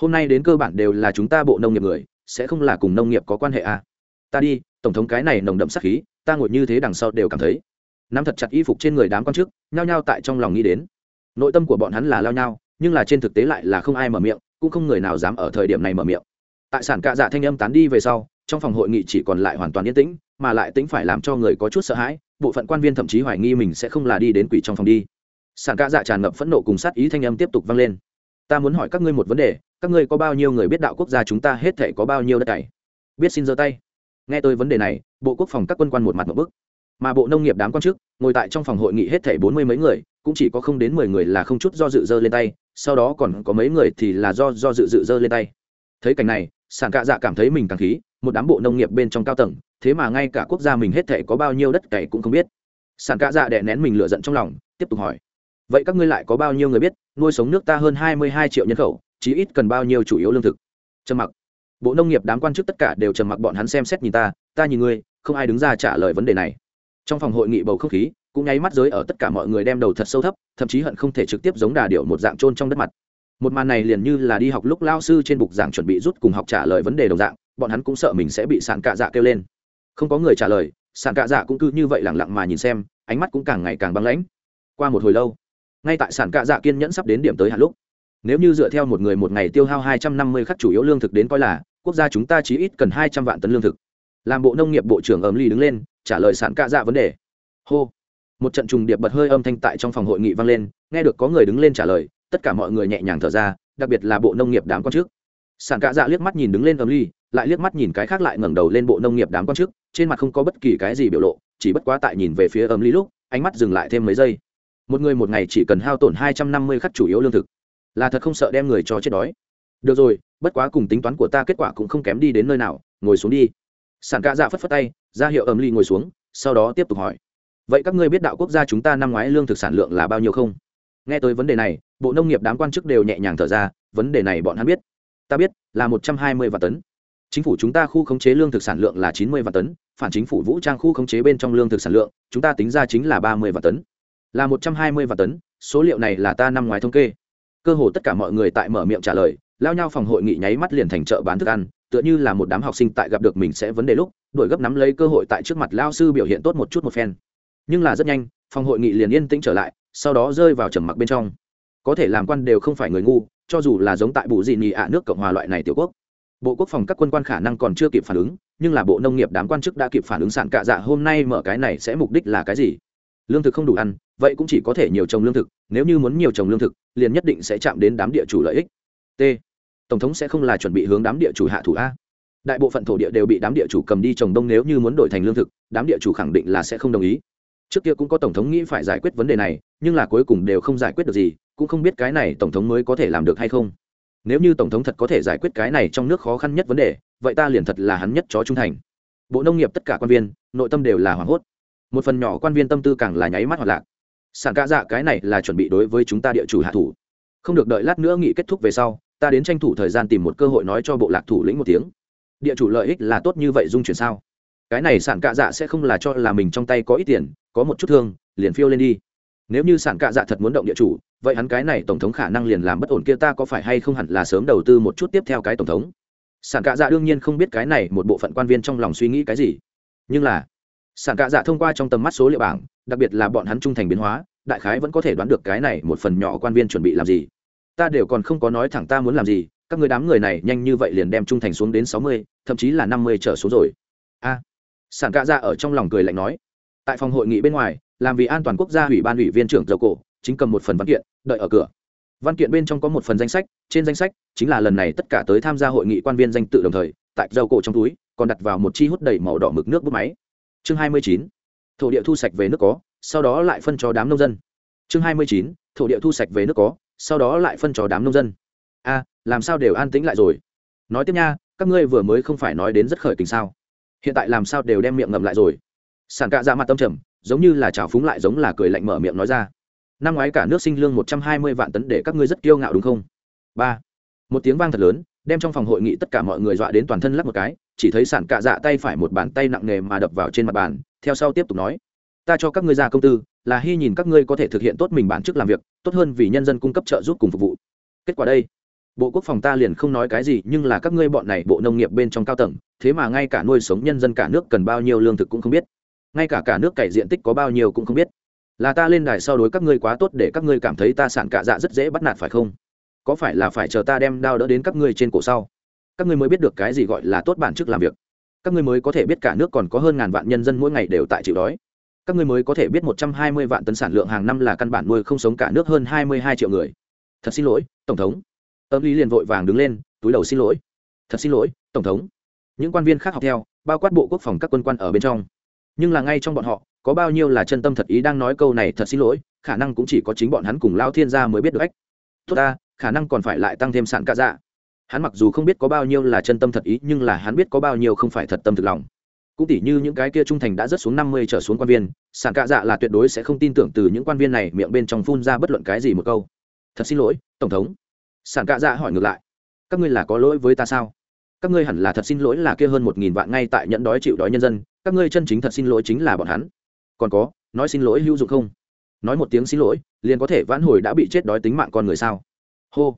Hôm nay đến cơ bản đều là chúng ta bộ nông nghiệp người, sẽ không là cùng nông nghiệp có quan hệ à. ta đi, tổng thống cái này nồng đậm sắc khí, ta ngồi như thế đằng sau đều cảm thấy. Nắm thật chặt y phục trên người đám con trước nhao nhao tại trong lòng nghĩ đến nội tâm của bọn hắn là lao nhau, nhưng là trên thực tế lại là không ai mở miệng, cũng không người nào dám ở thời điểm này mở miệng. Tại sản cạ dạ thanh âm tán đi về sau, trong phòng hội nghị chỉ còn lại hoàn toàn yên tĩnh, mà lại tính phải làm cho người có chút sợ hãi, bộ phận quan viên thậm chí hoài nghi mình sẽ không là đi đến quỷ trong phòng đi. Sản cạ dạ tràn ngập phẫn nộ cùng sát ý thanh âm tiếp tục vang lên. Ta muốn hỏi các ngươi một vấn đề, các ngươi có bao nhiêu người biết đạo quốc gia chúng ta hết thể có bao nhiêu đất cày? Biết xin giơ tay. Nghe tôi vấn đề này, bộ quốc phòng các quân quan một mặt một bức mà bộ nông nghiệp đám quan chức ngồi tại trong phòng hội nghị hết thể bốn mươi mấy người, cũng chỉ có không đến mười người là không chút do dự dơ lên tay, sau đó còn có mấy người thì là do do dự dự dơ lên tay. Thấy cảnh này sản cạ dạ cảm thấy mình càng khí, một đám bộ nông nghiệp bên trong cao tầng, thế mà ngay cả quốc gia mình hết thể có bao nhiêu đất cày cũng không biết. Sản cạ dạ đè nén mình lựa giận trong lòng, tiếp tục hỏi, vậy các ngươi lại có bao nhiêu người biết nuôi sống nước ta hơn hai mươi hai triệu nhân khẩu, chí ít cần bao nhiêu chủ yếu lương thực? Trầm mặc. Bộ nông nghiệp đám quan chức tất cả đều trầm mặc bọn hắn xem xét nhìn ta ta nhìn ngươi, không ai đứng ra trả lời vấn đề này trong phòng hội nghị bầu không khí, cũng nháy mắt giới ở tất cả mọi người đem đầu thật sâu thấp, thậm chí hận không thể trực tiếp giống đà điệu một dạng trôn trong đất mặt. Một màn này liền như là đi học lúc lao sư trên bục giảng chuẩn bị rút cùng học trả lời vấn đề đồng dạng, bọn hắn cũng sợ mình sẽ bị sàn cạ dạ kêu lên. Không có người trả lời sàn cạ dạ cũng cứ như vậy lẳng lặng mà nhìn xem, ánh mắt cũng càng ngày càng băng lãnh. Qua một hồi lâu, ngay tại sàn cạ dạ kiên nhẫn sắp đến điểm tới hạn lúc, nếu như dựa theo một người một ngày tiêu hao hai trăm năm mươi khắc chủ yếu lương thực đến coi là, quốc gia chúng ta chỉ ít cần hai trăm vạn tấn lương thực. Làm bộ nông nghiệp bộ trưởng ấm ly đứng lên trả lời sản cạ dạ vấn đề. Hô. Một trận trùng điệp bật hơi âm thanh tại trong phòng hội nghị vang lên, nghe được có người đứng lên trả lời, tất cả mọi người nhẹ nhàng thở ra, đặc biệt là bộ nông nghiệp đám quan chức. Sản cạ dạ liếc mắt nhìn đứng lên ấm ly, lại liếc mắt nhìn cái khác lại ngẩng đầu lên bộ nông nghiệp đám quan chức, trên mặt không có bất kỳ cái gì biểu lộ, chỉ bất quá tại nhìn về phía ấm ly lúc, ánh mắt dừng lại thêm mấy giây. Một người một ngày chỉ cần hao tổn hai trăm năm mươi khắc chủ yếu lương thực. Là thật không sợ đem người cho chết đói. Được rồi, bất quá cùng tính toán của ta kết quả cũng không kém đi đến nơi nào, ngồi xuống đi. Sản cạ dạ phất phất tay ra hiệu ấm ly ngồi xuống, sau đó tiếp tục hỏi. Vậy các ngươi biết đạo quốc gia chúng ta năm ngoái lương thực sản lượng là bao nhiêu không? Nghe tới vấn đề này, bộ nông nghiệp đám quan chức đều nhẹ nhàng thở ra, vấn đề này bọn hắn biết. Ta biết, là một trăm hai mươi vạn tấn. Chính phủ chúng ta khu khống chế lương thực sản lượng là chín mươi vạn tấn, phản chính phủ vũ trang khu khống chế bên trong lương thực sản lượng, chúng ta tính ra chính là ba mươi vạn tấn. Là một trăm hai mươi vạn tấn, số liệu này là ta năm ngoái thống kê. Cơ hồ tất cả mọi người tại mở miệng trả lời, lao nhau phòng hội nghị nháy mắt liền thành chợ bán thức ăn, tựa như là một đám học sinh tại gặp được mình sẽ vấn đề lúc đổi gấp nắm lấy cơ hội tại trước mặt lao sư biểu hiện tốt một chút một phen. Nhưng là rất nhanh, phòng hội nghị liền yên tĩnh trở lại, sau đó rơi vào trầm mặc bên trong. Có thể làm quan đều không phải người ngu, cho dù là giống tại bù dị nhị ạ nước cộng hòa loại này tiểu quốc. Bộ quốc phòng các quân quan khả năng còn chưa kịp phản ứng, nhưng là bộ nông nghiệp đám quan chức đã kịp phản ứng sản cạ dạ hôm nay mở cái này sẽ mục đích là cái gì? Lương thực không đủ ăn, vậy cũng chỉ có thể nhiều trồng lương thực, nếu như muốn nhiều trồng lương thực, liền nhất định sẽ chạm đến đám địa chủ lợi ích. T. Tổng thống sẽ không là chuẩn bị hướng đám địa chủ hạ thủ a đại bộ phận thổ địa đều bị đám địa chủ cầm đi trồng đông nếu như muốn đổi thành lương thực, đám địa chủ khẳng định là sẽ không đồng ý. Trước kia cũng có tổng thống nghĩ phải giải quyết vấn đề này, nhưng là cuối cùng đều không giải quyết được gì, cũng không biết cái này tổng thống mới có thể làm được hay không. Nếu như tổng thống thật có thể giải quyết cái này trong nước khó khăn nhất vấn đề, vậy ta liền thật là hắn nhất chó trung thành. Bộ nông nghiệp tất cả quan viên, nội tâm đều là hoảng hốt. Một phần nhỏ quan viên tâm tư càng là nháy mắt hoạt lạc. Sản ca dạ cái này là chuẩn bị đối với chúng ta địa chủ hạ thủ. Không được đợi lát nữa nghị kết thúc về sau, ta đến tranh thủ thời gian tìm một cơ hội nói cho bộ lạc thủ lĩnh một tiếng địa chủ lợi ích là tốt như vậy dung chuyển sao? Cái này sản cạ dạ sẽ không là cho là mình trong tay có ít tiền, có một chút thương, liền phiêu lên đi. Nếu như sản cạ dạ thật muốn động địa chủ, vậy hắn cái này tổng thống khả năng liền làm bất ổn kia ta có phải hay không hẳn là sớm đầu tư một chút tiếp theo cái tổng thống? Sản cạ dạ đương nhiên không biết cái này một bộ phận quan viên trong lòng suy nghĩ cái gì. Nhưng là, sản cạ dạ thông qua trong tầm mắt số liệu bảng, đặc biệt là bọn hắn trung thành biến hóa, đại khái vẫn có thể đoán được cái này một phần nhỏ quan viên chuẩn bị làm gì. Ta đều còn không có nói thẳng ta muốn làm gì các người đám người này nhanh như vậy liền đem trung thành xuống đến sáu mươi, thậm chí là năm mươi trở xuống rồi. A. Sản cạ dạ ở trong lòng cười lạnh nói. Tại phòng hội nghị bên ngoài, làm vì an toàn quốc gia ủy ban ủy viên trưởng dầu cổ, chính cầm một phần văn kiện, đợi ở cửa. Văn kiện bên trong có một phần danh sách, trên danh sách chính là lần này tất cả tới tham gia hội nghị quan viên danh tự đồng thời, tại dầu cổ trong túi, còn đặt vào một chi hút đầy màu đỏ mực nước bút máy. Chương hai mươi chín, thổ địa thu sạch về nước có, sau đó lại phân cho đám nông dân. Chương hai mươi chín, thổ địa thu sạch về nước có, sau đó lại phân cho đám nông dân. A làm sao đều an tĩnh lại rồi? Nói tiếp nha, các ngươi vừa mới không phải nói đến rất khởi tình sao? Hiện tại làm sao đều đem miệng ngậm lại rồi? Sản cạ ra mặt tâm trầm, giống như là trào phúng lại giống là cười lạnh mở miệng nói ra. Năm ngoái cả nước sinh lương một trăm hai mươi vạn tấn để các ngươi rất kiêu ngạo đúng không? Ba. Một tiếng vang thật lớn, đem trong phòng hội nghị tất cả mọi người dọa đến toàn thân lắc một cái, chỉ thấy sản cạ dạ tay phải một bàn tay nặng nề mà đập vào trên mặt bàn, theo sau tiếp tục nói. Ta cho các ngươi ra công tư, là hy nhìn các ngươi có thể thực hiện tốt mình bản chức làm việc, tốt hơn vì nhân dân cung cấp trợ giúp cùng phục vụ. Kết quả đây bộ quốc phòng ta liền không nói cái gì, nhưng là các ngươi bọn này bộ nông nghiệp bên trong cao tầng, thế mà ngay cả nuôi sống nhân dân cả nước cần bao nhiêu lương thực cũng không biết. Ngay cả cả nước cày diện tích có bao nhiêu cũng không biết. Là ta lên đài sau đối các ngươi quá tốt để các ngươi cảm thấy ta sản cạ dạ rất dễ bắt nạt phải không? Có phải là phải chờ ta đem đao đỡ đến các ngươi trên cổ sau? Các ngươi mới biết được cái gì gọi là tốt bản chức làm việc. Các ngươi mới có thể biết cả nước còn có hơn ngàn vạn nhân dân mỗi ngày đều tại chịu đói. Các ngươi mới có thể biết một trăm hai mươi vạn tấn sản lượng hàng năm là căn bản nuôi không sống cả nước hơn hai mươi hai triệu người. Thật xin lỗi, tổng thống âm lý liền vội vàng đứng lên, túi đầu xin lỗi. Thật xin lỗi, tổng thống. Những quan viên khác học theo, bao quát bộ quốc phòng các quân quan ở bên trong. Nhưng là ngay trong bọn họ, có bao nhiêu là chân tâm thật ý đang nói câu này thật xin lỗi, khả năng cũng chỉ có chính bọn hắn cùng lao thiên gia mới biết được ách. Tốt ta, khả năng còn phải lại tăng thêm sạn ca dạ. Hắn mặc dù không biết có bao nhiêu là chân tâm thật ý, nhưng là hắn biết có bao nhiêu không phải thật tâm thực lòng. Cũng tỉ như những cái kia trung thành đã rất xuống năm mươi trở xuống quan viên sàn cạ dạ là tuyệt đối sẽ không tin tưởng từ những quan viên này miệng bên trong phun ra bất luận cái gì một câu. Thật xin lỗi, tổng thống sản cạ dạ hỏi ngược lại. Các ngươi là có lỗi với ta sao? Các ngươi hẳn là thật xin lỗi là kia hơn một nghìn vạn ngay tại nhẫn đói chịu đói nhân dân, các ngươi chân chính thật xin lỗi chính là bọn hắn. Còn có, nói xin lỗi hữu dụng không? Nói một tiếng xin lỗi, liền có thể vãn hồi đã bị chết đói tính mạng con người sao? Hô.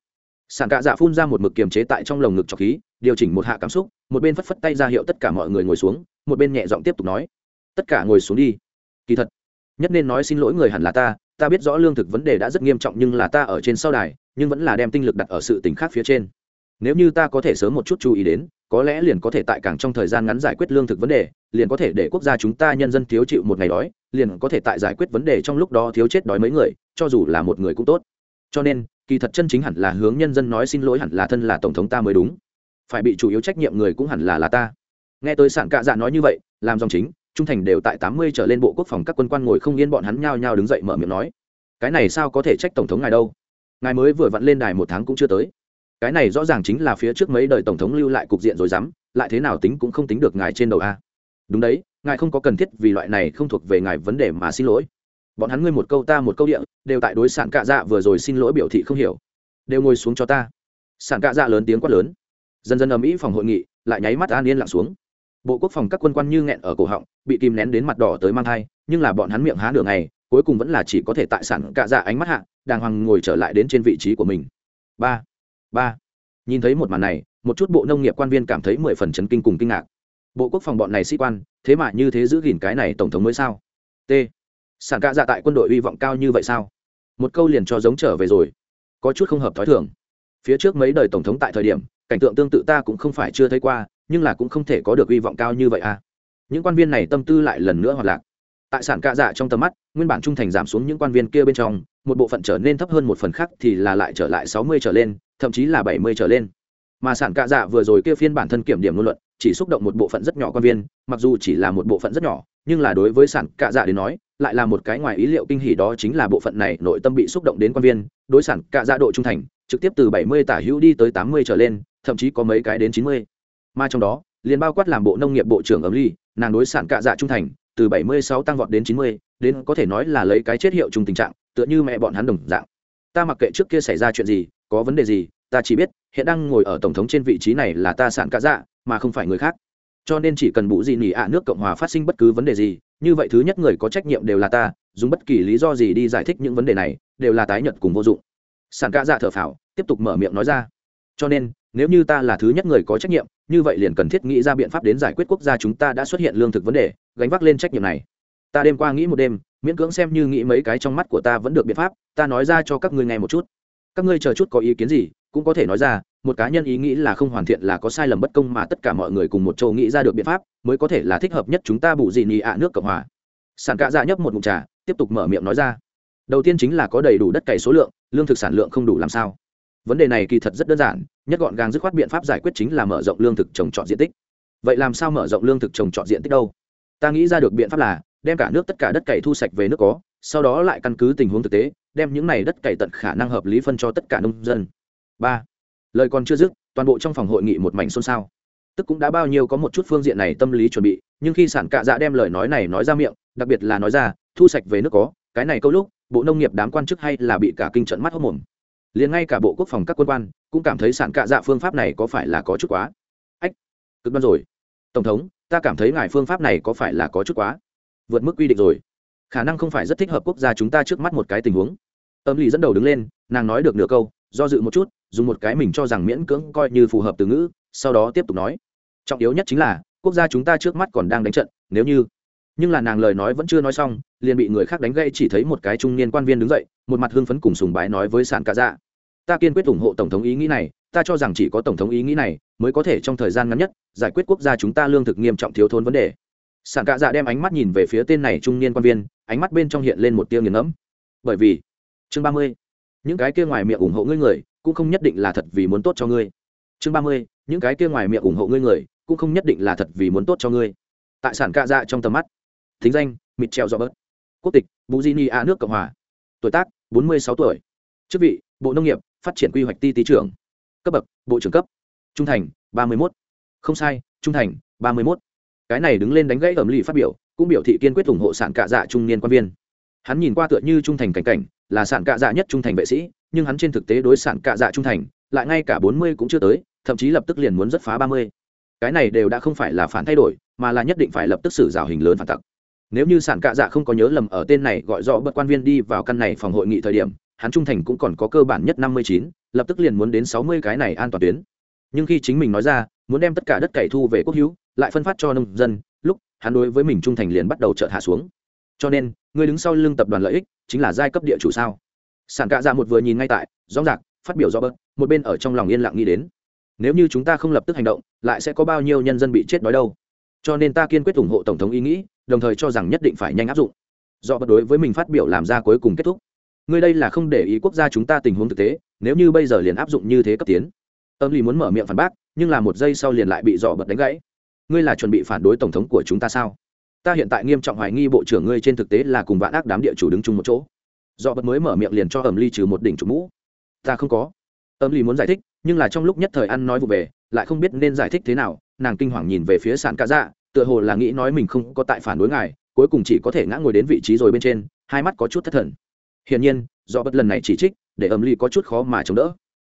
Sản cạ dạ phun ra một mực kiềm chế tại trong lồng ngực trọc khí, điều chỉnh một hạ cảm xúc, một bên phất phất tay ra hiệu tất cả mọi người ngồi xuống, một bên nhẹ giọng tiếp tục nói. Tất cả ngồi xuống đi. Kỳ thật, nhất nên nói xin lỗi người hẳn là ta ta biết rõ lương thực vấn đề đã rất nghiêm trọng nhưng là ta ở trên sau đài nhưng vẫn là đem tinh lực đặt ở sự tình khác phía trên. Nếu như ta có thể sớm một chút chú ý đến, có lẽ liền có thể tại càng trong thời gian ngắn giải quyết lương thực vấn đề, liền có thể để quốc gia chúng ta nhân dân thiếu chịu một ngày đói, liền có thể tại giải quyết vấn đề trong lúc đó thiếu chết đói mấy người, cho dù là một người cũng tốt. Cho nên, kỳ thật chân chính hẳn là hướng nhân dân nói xin lỗi hẳn là thân là tổng thống ta mới đúng. Phải bị chủ yếu trách nhiệm người cũng hẳn là là ta. Nghe tới sản cạ dạ nói như vậy, làm dòng chính, trung thành đều tại tám mươi trở lên bộ quốc phòng các quân quan ngồi không yên bọn hắn nhao nhao đứng dậy mở miệng nói, cái này sao có thể trách tổng thống ngài đâu? Ngài mới vừa vặn lên đài một tháng cũng chưa tới. Cái này rõ ràng chính là phía trước mấy đời tổng thống lưu lại cục diện rồi dám, lại thế nào tính cũng không tính được ngài trên đầu a. Đúng đấy, ngài không có cần thiết vì loại này không thuộc về ngài vấn đề mà xin lỗi. Bọn hắn ngươi một câu ta một câu địa, đều tại đối sản cạ dạ vừa rồi xin lỗi biểu thị không hiểu. Đều ngồi xuống cho ta. Sản cạ dạ lớn tiếng quát lớn. Dần dần ầm ĩ phòng hội nghị, lại nháy mắt an yên lặng xuống. Bộ quốc phòng các quân quan như nghẹn ở cổ họng, bị kìm nén đến mặt đỏ tới mang thai, nhưng là bọn hắn miệng há nửa ngày cuối cùng vẫn là chỉ có thể tại sản cạ dạ ánh mắt hạ, đàng hoàng ngồi trở lại đến trên vị trí của mình. Ba ba. Nhìn thấy một màn này, một chút bộ nông nghiệp quan viên cảm thấy mười phần chấn kinh cùng kinh ngạc. Bộ quốc phòng bọn này sĩ quan, thế mà như thế giữ gìn cái này tổng thống mới sao? T. Sản cạ dạ tại quân đội hy vọng cao như vậy sao? Một câu liền cho giống trở về rồi. Có chút không hợp thói thường. Phía trước mấy đời tổng thống tại thời điểm, cảnh tượng tương tự ta cũng không phải chưa thấy qua, nhưng là cũng không thể có được hy vọng cao như vậy à. Những quan viên này tâm tư lại lần nữa hoạt lạc tại sản cạ dạ trong tầm mắt, nguyên bản trung thành giảm xuống những quan viên kia bên trong, một bộ phận trở nên thấp hơn một phần khác thì là lại trở lại sáu mươi trở lên, thậm chí là bảy mươi trở lên. Mà sản cạ dạ vừa rồi kia phiên bản thân kiểm điểm ngôn luận, chỉ xúc động một bộ phận rất nhỏ quan viên, mặc dù chỉ là một bộ phận rất nhỏ, nhưng là đối với sản cạ dạ đến nói, lại là một cái ngoài ý liệu kinh hỉ đó chính là bộ phận này nội tâm bị xúc động đến quan viên, đối sản cạ dạ độ trung thành, trực tiếp từ bảy mươi tả hữu đi tới tám mươi trở lên, thậm chí có mấy cái đến chín mươi. Mà trong đó liền bao quát làm bộ nông nghiệp bộ trưởng ấm ly, nàng đối sản cạ dạ trung thành từ bảy mươi sáu tăng vọt đến chín mươi, đến có thể nói là lấy cái chết hiệu trùng tình trạng, tựa như mẹ bọn hắn đồng dạng. Ta mặc kệ trước kia xảy ra chuyện gì, có vấn đề gì, ta chỉ biết, hiện đang ngồi ở tổng thống trên vị trí này là ta sản cả dạ mà không phải người khác. Cho nên chỉ cần bụ gì nỉ ạ nước cộng hòa phát sinh bất cứ vấn đề gì, như vậy thứ nhất người có trách nhiệm đều là ta, dùng bất kỳ lý do gì đi giải thích những vấn đề này, đều là tái nhật cùng vô dụng. Sản cả dạ thở phào, tiếp tục mở miệng nói ra. Cho nên nếu như ta là thứ nhất người có trách nhiệm, như vậy liền cần thiết nghĩ ra biện pháp đến giải quyết quốc gia chúng ta đã xuất hiện lương thực vấn đề, gánh vác lên trách nhiệm này. Ta đêm qua nghĩ một đêm, miễn cưỡng xem như nghĩ mấy cái trong mắt của ta vẫn được biện pháp, ta nói ra cho các ngươi nghe một chút. Các ngươi chờ chút có ý kiến gì, cũng có thể nói ra, một cá nhân ý nghĩ là không hoàn thiện là có sai lầm bất công mà tất cả mọi người cùng một châu nghĩ ra được biện pháp, mới có thể là thích hợp nhất chúng ta bù gì nhị ạ nước cộng hòa. Sản cạ dạ nhấp một mụn trà, tiếp tục mở miệng nói ra. Đầu tiên chính là có đầy đủ đất cày số lượng, lương thực sản lượng không đủ làm sao. Vấn đề này kỳ thật rất đơn giản nhất gọn gàng dứt khoát biện pháp giải quyết chính là mở rộng lương thực trồng trọt diện tích. Vậy làm sao mở rộng lương thực trồng trọt diện tích đâu? Ta nghĩ ra được biện pháp là đem cả nước tất cả đất cày thu sạch về nước có, sau đó lại căn cứ tình huống thực tế, đem những này đất cày tận khả năng hợp lý phân cho tất cả nông dân. Ba, lời còn chưa dứt, toàn bộ trong phòng hội nghị một mảnh xôn xao. Tức cũng đã bao nhiêu có một chút phương diện này tâm lý chuẩn bị, nhưng khi sản cạ dạ đem lời nói này nói ra miệng, đặc biệt là nói ra, thu sạch về nước có, cái này câu lúc, bộ nông nghiệp đám quan chức hay là bị cả kinh trận mắt hốc mồm liền ngay cả bộ quốc phòng các quân quan cũng cảm thấy sản cạ dạ phương pháp này có phải là có chút quá. Ách, cực đoan rồi. Tổng thống, ta cảm thấy ngài phương pháp này có phải là có chút quá. Vượt mức quy định rồi. Khả năng không phải rất thích hợp quốc gia chúng ta trước mắt một cái tình huống. Âm lì dẫn đầu đứng lên, nàng nói được nửa câu, do dự một chút, dùng một cái mình cho rằng miễn cưỡng coi như phù hợp từ ngữ, sau đó tiếp tục nói. Trọng yếu nhất chính là, quốc gia chúng ta trước mắt còn đang đánh trận, nếu như nhưng là nàng lời nói vẫn chưa nói xong, liền bị người khác đánh gây chỉ thấy một cái trung niên quan viên đứng dậy, một mặt hưng phấn cùng sùng bái nói với sản cả dạ. Ta kiên quyết ủng hộ tổng thống ý nghĩ này, ta cho rằng chỉ có tổng thống ý nghĩ này mới có thể trong thời gian ngắn nhất giải quyết quốc gia chúng ta lương thực nghiêm trọng thiếu thốn vấn đề. Sản cả dạ đem ánh mắt nhìn về phía tên này trung niên quan viên, ánh mắt bên trong hiện lên một tia nghiền ngẫm. Bởi vì, chương ba mươi, những cái kia ngoài miệng ủng hộ ngươi người cũng không nhất định là thật vì muốn tốt cho ngươi. Chương ba mươi, những cái kia ngoài miệng ủng hộ ngươi người cũng không nhất định là thật vì muốn tốt cho ngươi. Tại sản cạ dạ trong tầm mắt thính danh, mịt treo do bớt. Quốc tịch bù di ni a nước cộng hòa. Tuổi tác, bốn mươi sáu tuổi. Chức vị, bộ nông nghiệp, phát triển quy hoạch ti tý trưởng. Cấp bậc, bộ trưởng cấp. Trung thành, ba mươi một không sai, trung thành, ba mươi một cái này đứng lên đánh gãy ẩm lì phát biểu, cũng biểu thị kiên quyết ủng hộ sản cạ dạ trung niên quan viên. Hắn nhìn qua tựa như trung thành cảnh cảnh, là sản cạ dạ nhất trung thành vệ sĩ, nhưng hắn trên thực tế đối sản cạ dạ trung thành, lại ngay cả bốn mươi cũng chưa tới, thậm chí lập tức liền muốn rất phá ba mươi. Cái này đều đã không phải là phản thay đổi, mà là nhất định phải lập tức xử rào hình lớn phản tặc nếu như sản cạ dạ không có nhớ lầm ở tên này gọi rõ bất quan viên đi vào căn này phòng hội nghị thời điểm, hắn trung thành cũng còn có cơ bản nhất năm mươi chín, lập tức liền muốn đến sáu mươi cái này an toàn tuyến. Nhưng khi chính mình nói ra, muốn đem tất cả đất cày thu về quốc hữu, lại phân phát cho nông dân, lúc hắn đối với mình trung thành liền bắt đầu chợt hạ xuống. Cho nên, người đứng sau lưng tập đoàn lợi ích chính là giai cấp địa chủ sao? Sản cạ dạ một vừa nhìn ngay tại, rõ rạc phát biểu do bớt một bên ở trong lòng yên lặng nghĩ đến. Nếu như chúng ta không lập tức hành động, lại sẽ có bao nhiêu nhân dân bị chết đói đâu? Cho nên ta kiên quyết ủng hộ tổng thống ý nghĩ đồng thời cho rằng nhất định phải nhanh áp dụng. Do bất đối với mình phát biểu làm ra cuối cùng kết thúc. Ngươi đây là không để ý quốc gia chúng ta tình huống thực tế, nếu như bây giờ liền áp dụng như thế cấp tiến. Âm lý muốn mở miệng phản bác, nhưng là một giây sau liền lại bị dọ bật đánh gãy. Ngươi là chuẩn bị phản đối tổng thống của chúng ta sao? Ta hiện tại nghiêm trọng hoài nghi bộ trưởng ngươi trên thực tế là cùng vạn ác đám địa chủ đứng chung một chỗ. Dọ bật mới mở miệng liền cho ẩm ly trừ một đỉnh chủ mũ. Ta không có. Ẩm ly muốn giải thích, nhưng là trong lúc nhất thời ăn nói vụ về, lại không biết nên giải thích thế nào, nàng kinh hoàng nhìn về phía sàn cá dạ tựa hồ là nghĩ nói mình không có tại phản đối ngài, cuối cùng chỉ có thể ngã ngồi đến vị trí rồi bên trên, hai mắt có chút thất thần. Hiển nhiên, do bất lần này chỉ trích, để ẩm ly có chút khó mà chống đỡ.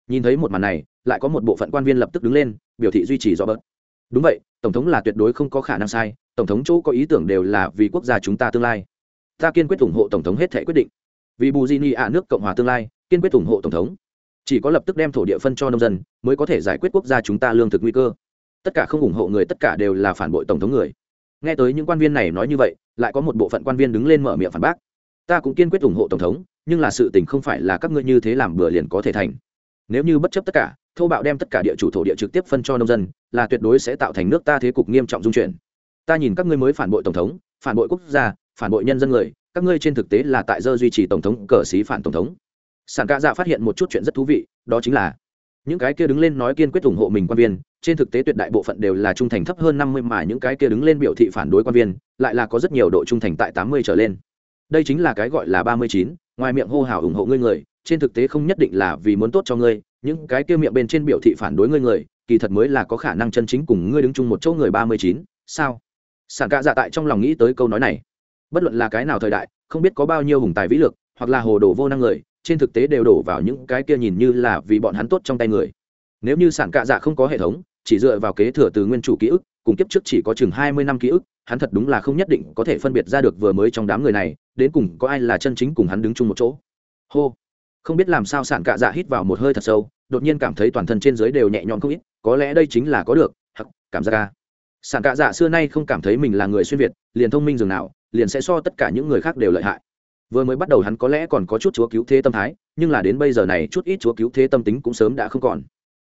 Nhìn thấy một màn này, lại có một bộ phận quan viên lập tức đứng lên, biểu thị duy trì do bớt đúng vậy, tổng thống là tuyệt đối không có khả năng sai, tổng thống chỗ có ý tưởng đều là vì quốc gia chúng ta tương lai. Ta kiên quyết ủng hộ tổng thống hết thể quyết định. Vì bù di ni ạ nước cộng hòa tương lai, kiên quyết ủng hộ tổng thống. Chỉ có lập tức đem thổ địa phân cho nông dân, mới có thể giải quyết quốc gia chúng ta lương thực nguy cơ tất cả không ủng hộ người, tất cả đều là phản bội tổng thống người. Nghe tới những quan viên này nói như vậy, lại có một bộ phận quan viên đứng lên mở miệng phản bác. Ta cũng kiên quyết ủng hộ tổng thống, nhưng là sự tình không phải là các ngươi như thế làm bừa liền có thể thành. Nếu như bất chấp tất cả, thô bạo đem tất cả địa chủ thổ địa trực tiếp phân cho nông dân, là tuyệt đối sẽ tạo thành nước ta thế cục nghiêm trọng dung chuyển. Ta nhìn các ngươi mới phản bội tổng thống, phản bội quốc gia, phản bội nhân dân người, các ngươi trên thực tế là tại dơ duy trì tổng thống cờ xí phản tổng thống. Sản ca dạ phát hiện một chút chuyện rất thú vị, đó chính là những cái kia đứng lên nói kiên quyết ủng hộ mình quan viên trên thực tế tuyệt đại bộ phận đều là trung thành thấp hơn năm mươi mà những cái kia đứng lên biểu thị phản đối quan viên, lại là có rất nhiều độ trung thành tại tám mươi trở lên. Đây chính là cái gọi là ba mươi chín, ngoài miệng hô hào ủng hộ ngươi người, trên thực tế không nhất định là vì muốn tốt cho ngươi, những cái kia miệng bên trên biểu thị phản đối ngươi người, kỳ thật mới là có khả năng chân chính cùng ngươi đứng chung một chỗ người ba mươi chín, sao? Sản cạ dạ tại trong lòng nghĩ tới câu nói này. Bất luận là cái nào thời đại, không biết có bao nhiêu hùng tài vĩ lực, hoặc là hồ đồ vô năng người, trên thực tế đều đổ vào những cái kia nhìn như là vì bọn hắn tốt trong tay người. Nếu như sản cạ dạ không có hệ thống chỉ dựa vào kế thừa từ nguyên chủ ký ức, cùng kiếp trước chỉ có chừng hai mươi năm ký ức, hắn thật đúng là không nhất định có thể phân biệt ra được vừa mới trong đám người này, đến cùng có ai là chân chính cùng hắn đứng chung một chỗ. Hô. Không biết làm sao sản cạ dạ hít vào một hơi thật sâu, đột nhiên cảm thấy toàn thân trên dưới đều nhẹ nhõm không ít, có lẽ đây chính là có được hặc cảm giác ca sản cạ dạ xưa nay không cảm thấy mình là người xuyên việt, liền thông minh dường nào, liền sẽ so tất cả những người khác đều lợi hại. Vừa mới bắt đầu hắn có lẽ còn có chút chúa cứu thế tâm thái, nhưng là đến bây giờ này chút ít chúa cứu thế tâm tính cũng sớm đã không còn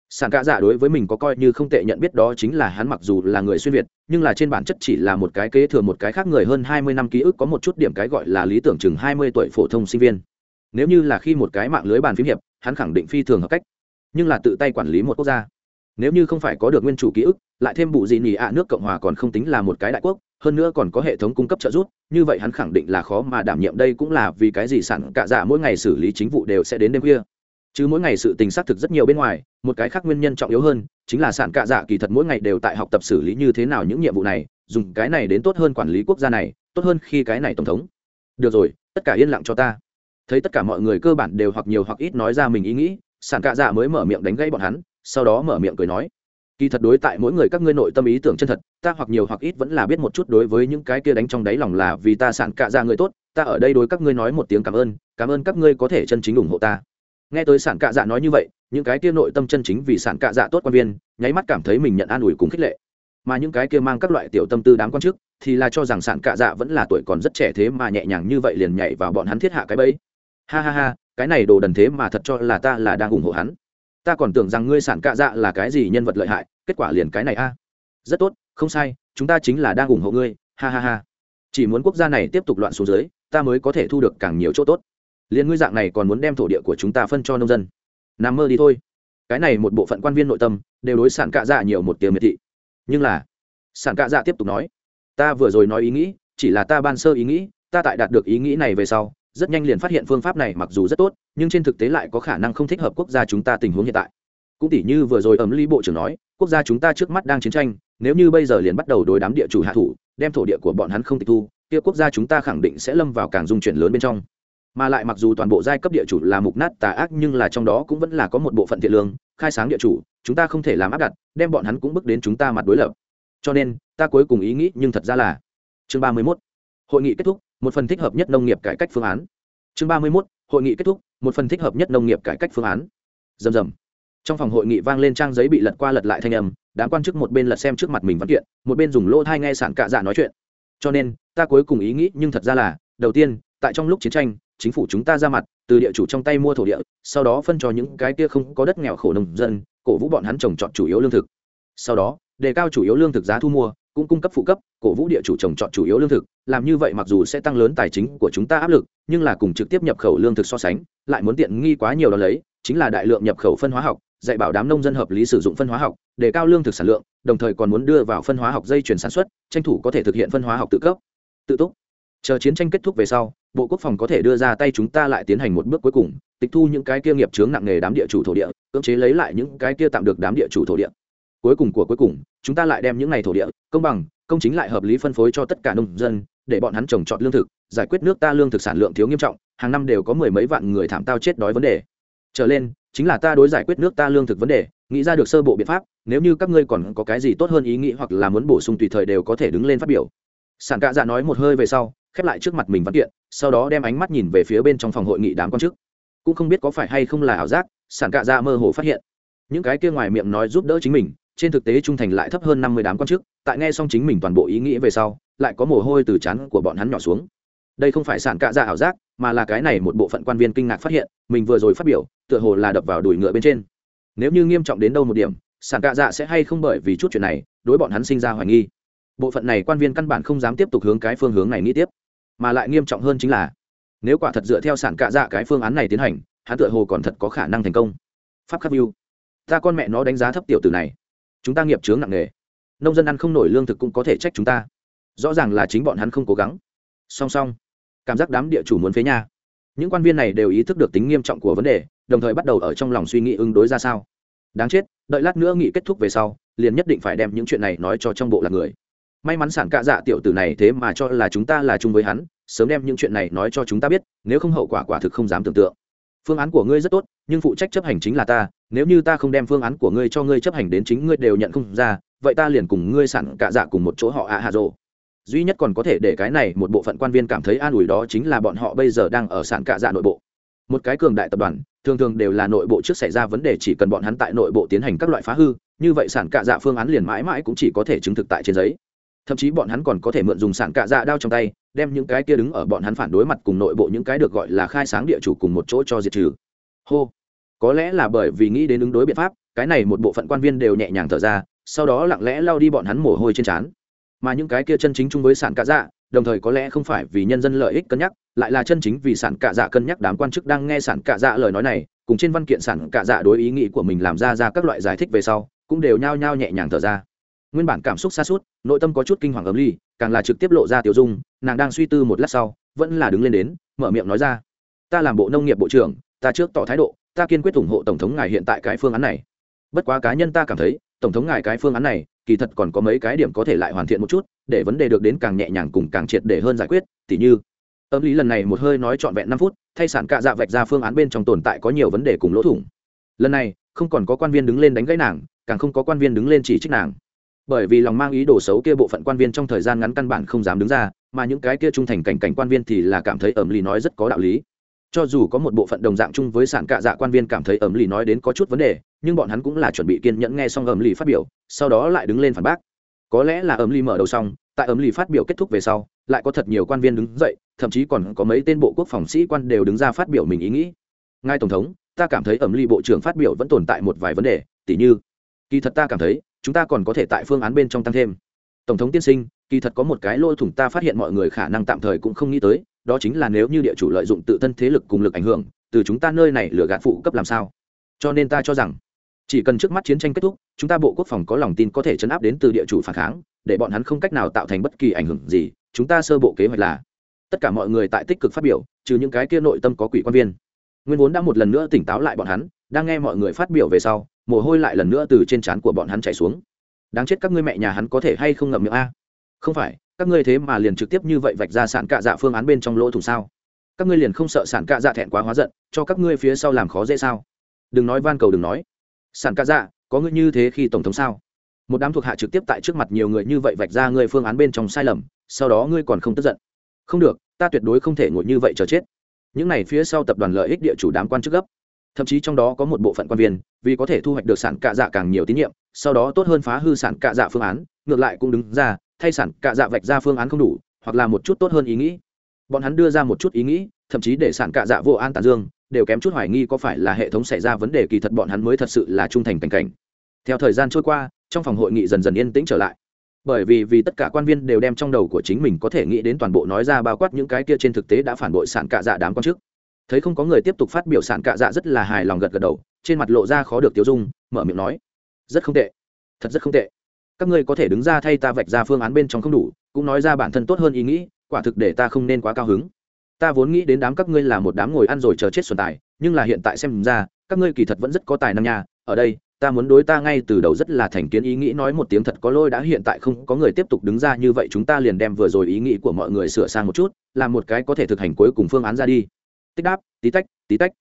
sản cạ dạ đối với mình có coi như không tệ nhận biết đó chính là hắn mặc dù là người xuyên việt, nhưng là trên bản chất chỉ là một cái kế thừa một cái khác người hơn hai mươi năm ký ức có một chút điểm cái gọi là lý tưởng chừng hai mươi tuổi phổ thông sinh viên. Nếu như là khi một cái mạng lưới bàn phím hiệp, hắn khẳng định phi thường hợp cách, nhưng là tự tay quản lý một quốc gia. Nếu như không phải có được nguyên chủ ký ức, lại thêm bụ gì nhì ạ nước cộng hòa còn không tính là một cái đại quốc, hơn nữa còn có hệ thống cung cấp trợ giúp, như vậy hắn khẳng định là khó mà đảm nhiệm đây cũng là vì cái gì sản cạ dạ mỗi ngày xử lý chính vụ đều sẽ đến đêm khuya chứ mỗi ngày sự tình xác thực rất nhiều bên ngoài, một cái khác nguyên nhân trọng yếu hơn chính là sản cạ dạ kỳ thật mỗi ngày đều tại học tập xử lý như thế nào những nhiệm vụ này, dùng cái này đến tốt hơn quản lý quốc gia này, tốt hơn khi cái này tổng thống. Được rồi, tất cả yên lặng cho ta. Thấy tất cả mọi người cơ bản đều hoặc nhiều hoặc ít nói ra mình ý nghĩ, sản cạ dạ mới mở miệng đánh gãy bọn hắn, sau đó mở miệng cười nói. Kỳ thật đối tại mỗi người các ngươi nội tâm ý tưởng chân thật, ta hoặc nhiều hoặc ít vẫn là biết một chút đối với những cái kia đánh trong đáy lòng là vì ta sản cạ dạ người tốt, ta ở đây đối các ngươi nói một tiếng cảm ơn cảm ơn các ngươi có thể chân chính ủng hộ ta nghe tới sản cạ dạ nói như vậy, những cái kia nội tâm chân chính vì sản cạ dạ tốt quan viên, nháy mắt cảm thấy mình nhận an ủi cùng khích lệ. Mà những cái kia mang các loại tiểu tâm tư đám quan chức, thì là cho rằng sản cạ dạ vẫn là tuổi còn rất trẻ thế mà nhẹ nhàng như vậy liền nhảy vào bọn hắn thiết hạ cái bẫy. Ha ha ha, cái này đồ đần thế mà thật cho là ta là đang ủng hộ hắn. Ta còn tưởng rằng ngươi sản cạ dạ là cái gì nhân vật lợi hại, kết quả liền cái này a. À. Rất tốt, không sai, chúng ta chính là đang ủng hộ ngươi. Ha ha ha. Chỉ muốn quốc gia này tiếp tục loạn xuống dưới, ta mới có thể thu được càng nhiều chỗ tốt liền ngươi dạng này còn muốn đem thổ địa của chúng ta phân cho nông dân. Nằm mơ đi thôi. Cái này một bộ phận quan viên nội tâm, đều đối sản cạ dạ nhiều một tiếng miệt thị. Nhưng là sản cạ dạ tiếp tục nói, ta vừa rồi nói ý nghĩ, chỉ là ta ban sơ ý nghĩ, ta tại đạt được ý nghĩ này về sau, rất nhanh liền phát hiện phương pháp này mặc dù rất tốt, nhưng trên thực tế lại có khả năng không thích hợp quốc gia chúng ta tình huống hiện tại. Cũng tỉ như vừa rồi ẩm ly bộ trưởng nói, quốc gia chúng ta trước mắt đang chiến tranh, nếu như bây giờ liền bắt đầu đối đám địa chủ hạ thủ, đem thổ địa của bọn hắn không tịch thu, kia quốc gia chúng ta khẳng định sẽ lâm vào càng dung chuyển lớn bên trong mà lại mặc dù toàn bộ giai cấp địa chủ là mục nát tà ác, nhưng là trong đó cũng vẫn là có một bộ phận thiện lương, khai sáng địa chủ, chúng ta không thể làm áp đặt, đem bọn hắn cũng bước đến chúng ta mặt đối lập cho nên, ta cuối cùng ý nghĩ nhưng thật ra là chương ba mươi 31. hội nghị kết thúc, một phần thích hợp nhất nông nghiệp cải cách phương án chương ba mươi 31. hội nghị kết thúc, một phần thích hợp nhất nông nghiệp cải cách phương án dầm dầm trong phòng hội nghị vang lên trang giấy bị lật qua lật lại thanh âm, đám quan chức một bên lật xem trước mặt mình văn kiện, một bên dùng lỗ thai nghe sản cạ dạ nói chuyện cho nên, ta cuối cùng ý nghĩ nhưng thật ra là, đầu tiên tại trong lúc chiến tranh, chính phủ chúng ta ra mặt, từ địa chủ trong tay mua thổ địa, sau đó phân cho những cái kia không có đất nghèo khổ nông dân, cổ vũ bọn hắn trồng trọt chủ yếu lương thực. Sau đó, đề cao chủ yếu lương thực giá thu mua, cũng cung cấp phụ cấp, cổ vũ địa chủ trồng trọt chủ yếu lương thực. Làm như vậy mặc dù sẽ tăng lớn tài chính của chúng ta áp lực, nhưng là cùng trực tiếp nhập khẩu lương thực so sánh, lại muốn tiện nghi quá nhiều đó lấy, chính là đại lượng nhập khẩu phân hóa học, dạy bảo đám nông dân hợp lý sử dụng phân hóa học để cao lương thực sản lượng, đồng thời còn muốn đưa vào phân hóa học dây chuyển sản xuất, tranh thủ có thể thực hiện phân hóa học tự cấp. Tự túc. Chờ chiến tranh kết thúc về sau bộ quốc phòng có thể đưa ra tay chúng ta lại tiến hành một bước cuối cùng, tịch thu những cái kia nghiệp chướng nặng nghề đám địa chủ thổ địa, cưỡng chế lấy lại những cái kia tạm được đám địa chủ thổ địa. Cuối cùng của cuối cùng, chúng ta lại đem những ngày thổ địa, công bằng, công chính lại hợp lý phân phối cho tất cả nông dân, để bọn hắn trồng trọt lương thực, giải quyết nước ta lương thực sản lượng thiếu nghiêm trọng, hàng năm đều có mười mấy vạn người thảm tao chết đói vấn đề. Trở lên, chính là ta đối giải quyết nước ta lương thực vấn đề, nghĩ ra được sơ bộ biện pháp, nếu như các ngươi còn có cái gì tốt hơn ý nghĩ hoặc là muốn bổ sung tùy thời đều có thể đứng lên phát biểu. Sản cạ dạ nói một hơi về sau khép lại trước mặt mình văn kiện, sau đó đem ánh mắt nhìn về phía bên trong phòng hội nghị đám quan chức. Cũng không biết có phải hay không là ảo giác sản cạ ra mơ hồ phát hiện. Những cái kia ngoài miệng nói giúp đỡ chính mình, trên thực tế trung thành lại thấp hơn năm mươi đám quan chức, tại nghe xong chính mình toàn bộ ý nghĩ về sau, lại có mồ hôi từ chán của bọn hắn nhỏ xuống. Đây không phải sản cạ ra ảo giác, mà là cái này một bộ phận quan viên kinh ngạc phát hiện, mình vừa rồi phát biểu, tựa hồ là đập vào đùi ngựa bên trên. Nếu như nghiêm trọng đến đâu một điểm sản cạ dạ sẽ hay không bởi vì chút chuyện này, đối bọn hắn sinh ra hoài nghi. Bộ phận này quan viên căn bản không dám tiếp tục hướng cái phương hướng này nghĩ tiếp mà lại nghiêm trọng hơn chính là, nếu quả thật dựa theo sản cạ dạ cái phương án này tiến hành, hắn tựa hồ còn thật có khả năng thành công. Pháp khắc view. Ta con mẹ nó đánh giá thấp tiểu từ này. Chúng ta nghiệp chướng nặng nề. Nông dân ăn không nổi lương thực cũng có thể trách chúng ta. Rõ ràng là chính bọn hắn không cố gắng. Song song, cảm giác đám địa chủ muốn phế nha những quan viên này đều ý thức được tính nghiêm trọng của vấn đề, đồng thời bắt đầu ở trong lòng suy nghĩ ứng đối ra sao. Đáng chết, đợi lát nữa nghị kết thúc về sau, liền nhất định phải đem những chuyện này nói cho trong bộ là người may mắn sản cạ dạ tiểu tử này thế mà cho là chúng ta là chung với hắn, sớm đem những chuyện này nói cho chúng ta biết, nếu không hậu quả quả thực không dám tưởng tượng. Phương án của ngươi rất tốt, nhưng phụ trách chấp hành chính là ta, nếu như ta không đem phương án của ngươi cho ngươi chấp hành đến chính ngươi đều nhận không ra, vậy ta liền cùng ngươi sản cạ dạ cùng một chỗ họ ạ hạ rộ duy nhất còn có thể để cái này một bộ phận quan viên cảm thấy an ủi đó chính là bọn họ bây giờ đang ở sản cạ dạ nội bộ. Một cái cường đại tập đoàn, thường thường đều là nội bộ trước xảy ra vấn đề chỉ cần bọn hắn tại nội bộ tiến hành các loại phá hư, như vậy sản cạ dạ phương án liền mãi mãi cũng chỉ có thể chứng thực tại trên giấy thậm chí bọn hắn còn có thể mượn dùng sản cạ dạ đao trong tay, đem những cái kia đứng ở bọn hắn phản đối mặt cùng nội bộ những cái được gọi là khai sáng địa chủ cùng một chỗ cho diệt trừ. Hô. Có lẽ là bởi vì nghĩ đến ứng đối biện pháp, cái này một bộ phận quan viên đều nhẹ nhàng thở ra, sau đó lặng lẽ lao đi bọn hắn mồ hôi trên trán. Mà những cái kia chân chính chung với sản cạ dạ đồng thời có lẽ không phải vì nhân dân lợi ích cân nhắc, lại là chân chính vì sản cạ dạ cân nhắc đám quan chức đang nghe sản cạ dạ lời nói này, cùng trên văn kiện sản cạ dạ đối ý nghĩ của mình làm ra ra các loại giải thích về sau, cũng đều nhao nhao nhẹ nhàng thở ra nguyên bản cảm xúc xa suốt, nội tâm có chút kinh hoàng ấm ly, càng là trực tiếp lộ ra tiểu dung, nàng đang suy tư một lát sau, vẫn là đứng lên đến, mở miệng nói ra. Ta làm bộ nông nghiệp bộ trưởng, ta trước tỏ thái độ, ta kiên quyết ủng hộ tổng thống ngài hiện tại cái phương án này. Bất quá cá nhân ta cảm thấy, tổng thống ngài cái phương án này, kỳ thật còn có mấy cái điểm có thể lại hoàn thiện một chút, để vấn đề được đến càng nhẹ nhàng cùng càng triệt để hơn giải quyết, tỉ như âm lý lần này một hơi nói trọn vẹn năm phút, thay sản cạ dạ vạch ra phương án bên trong tồn tại có nhiều vấn đề cùng lỗ thủng. Lần này, không còn có quan viên đứng lên đánh gãy nàng, càng không có quan viên đứng lên chỉ trích nàng bởi vì lòng mang ý đồ xấu kia bộ phận quan viên trong thời gian ngắn căn bản không dám đứng ra, mà những cái kia trung thành cảnh cảnh quan viên thì là cảm thấy ẩm lì nói rất có đạo lý. Cho dù có một bộ phận đồng dạng chung với sản cạ dạ quan viên cảm thấy ẩm lì nói đến có chút vấn đề, nhưng bọn hắn cũng là chuẩn bị kiên nhẫn nghe xong ẩm lì phát biểu, sau đó lại đứng lên phản bác. Có lẽ là ẩm lì mở đầu xong, tại ẩm lì phát biểu kết thúc về sau, lại có thật nhiều quan viên đứng dậy, thậm chí còn có mấy tên bộ quốc phòng sĩ quan đều đứng ra phát biểu mình ý nghĩ. Ngài tổng thống, ta cảm thấy ẩm lì bộ trưởng phát biểu vẫn tồn tại một vài vấn đề, tỉ như, kỳ thật ta cảm thấy chúng ta còn có thể tại phương án bên trong tăng thêm. Tổng thống tiên sinh, kỳ thật có một cái lỗ thủng ta phát hiện mọi người khả năng tạm thời cũng không nghĩ tới, đó chính là nếu như địa chủ lợi dụng tự thân thế lực cùng lực ảnh hưởng, từ chúng ta nơi này lừa gạt phụ cấp làm sao? Cho nên ta cho rằng, chỉ cần trước mắt chiến tranh kết thúc, chúng ta bộ quốc phòng có lòng tin có thể chấn áp đến từ địa chủ phản kháng, để bọn hắn không cách nào tạo thành bất kỳ ảnh hưởng gì, chúng ta sơ bộ kế hoạch là, tất cả mọi người tại tích cực phát biểu, trừ những cái kia nội tâm có quỷ quan viên nguyên vốn đã một lần nữa tỉnh táo lại bọn hắn, đang nghe mọi người phát biểu về sau, mồ hôi lại lần nữa từ trên trán của bọn hắn chảy xuống. Đáng chết các ngươi mẹ nhà hắn có thể hay không ngậm miệng a? Không phải, các ngươi thế mà liền trực tiếp như vậy vạch ra sản cạ dạ phương án bên trong lỗ thủng sao? Các ngươi liền không sợ sản cạ dạ thẹn quá hóa giận, cho các ngươi phía sau làm khó dễ sao? Đừng nói van cầu đừng nói. Sản cạ dạ có ngươi như thế khi tổng thống sao? Một đám thuộc hạ trực tiếp tại trước mặt nhiều người như vậy vạch ra ngươi phương án bên trong sai lầm, sau đó ngươi còn không tức giận. Không được, ta tuyệt đối không thể ngồi như vậy chờ chết những này phía sau tập đoàn lợi ích địa chủ đám quan chức gấp. Thậm chí trong đó có một bộ phận quan viên, vì có thể thu hoạch được sản cạ dạ càng nhiều tín nhiệm, sau đó tốt hơn phá hư sản cạ dạ phương án, ngược lại cũng đứng ra, thay sản cạ dạ vạch ra phương án không đủ, hoặc là một chút tốt hơn ý nghĩ. Bọn hắn đưa ra một chút ý nghĩ, thậm chí để sản cạ dạ vô an tản dương, đều kém chút hoài nghi có phải là hệ thống xảy ra vấn đề kỳ thật bọn hắn mới thật sự là trung thành cảnh cảnh. Theo thời gian trôi qua, trong phòng hội nghị dần dần yên tĩnh trở lại bởi vì vì tất cả quan viên đều đem trong đầu của chính mình có thể nghĩ đến toàn bộ nói ra bao quát những cái kia trên thực tế đã phản bội sản cạ dạ đám quan chức thấy không có người tiếp tục phát biểu sản cạ dạ rất là hài lòng gật gật đầu, trên mặt lộ ra khó được tiêu dung, mở miệng nói, rất không tệ, thật rất không tệ. Các ngươi có thể đứng ra thay ta vạch ra phương án bên trong không đủ, cũng nói ra bản thân tốt hơn ý nghĩ, quả thực để ta không nên quá cao hứng. Ta vốn nghĩ đến đám các ngươi là một đám ngồi ăn rồi chờ chết xuân tài, nhưng là hiện tại xem ra, các ngươi kỳ thật vẫn rất có tài năng nhà ở đây ta muốn đối ta ngay từ đầu rất là thành kiến, ý nghĩ nói một tiếng thật có lôi đã, hiện tại không có người tiếp tục đứng ra như vậy, chúng ta liền đem vừa rồi ý nghĩ của mọi người sửa sang một chút, làm một cái có thể thực hành cuối cùng phương án ra đi. Tích đáp, tí tách tí tách.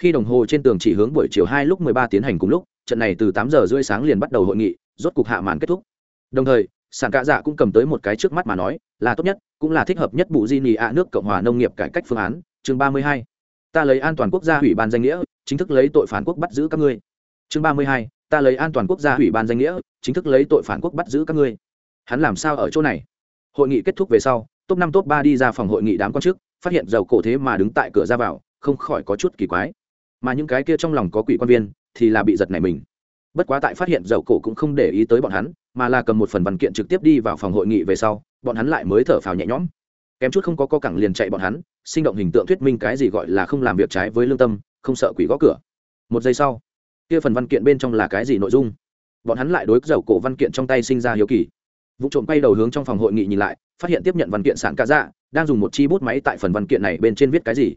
Khi đồng hồ trên tường chỉ hướng buổi chiều hai lúc mười ba tiến hành cùng lúc, trận này từ tám giờ rưỡi sáng liền bắt đầu hội nghị, rốt cục hạ màn kết thúc. Đồng thời sản cạ dạ cũng cầm tới một cái trước mắt mà nói, là tốt nhất, cũng là thích hợp nhất bụ di nị ạ nước cộng hòa nông nghiệp cải cách phương án, chương ba mươi hai. Ta lấy an toàn quốc gia ủy ban danh nghĩa, chính thức lấy tội phản quốc bắt giữ các ngươi chương ba mươi hai, ta lấy an toàn quốc gia ủy ban danh nghĩa, chính thức lấy tội phản quốc bắt giữ các ngươi. Hắn làm sao ở chỗ này? Hội nghị kết thúc về sau, top năm top ba đi ra phòng hội nghị đám quan chức, phát hiện dầu cổ thế mà đứng tại cửa ra vào, không khỏi có chút kỳ quái. Mà những cái kia trong lòng có quỷ quan viên, thì là bị giật này mình. Bất quá tại phát hiện dầu cổ cũng không để ý tới bọn hắn, mà là cầm một phần văn kiện trực tiếp đi vào phòng hội nghị về sau, bọn hắn lại mới thở phào nhẹ nhõm. Kém chút không có co cẳng liền chạy bọn hắn, sinh động hình tượng thuyết minh cái gì gọi là không làm việc trái với lương tâm, không sợ quỷ gõ cửa. Một giây sau kia phần văn kiện bên trong là cái gì nội dung? Bọn hắn lại đối dầu cổ văn kiện trong tay sinh ra hiếu kỳ. Vụ trộm quay đầu hướng trong phòng hội nghị nhìn lại, phát hiện tiếp nhận văn kiện sản ca dạ đang dùng một chi bút máy tại phần văn kiện này bên trên viết cái gì.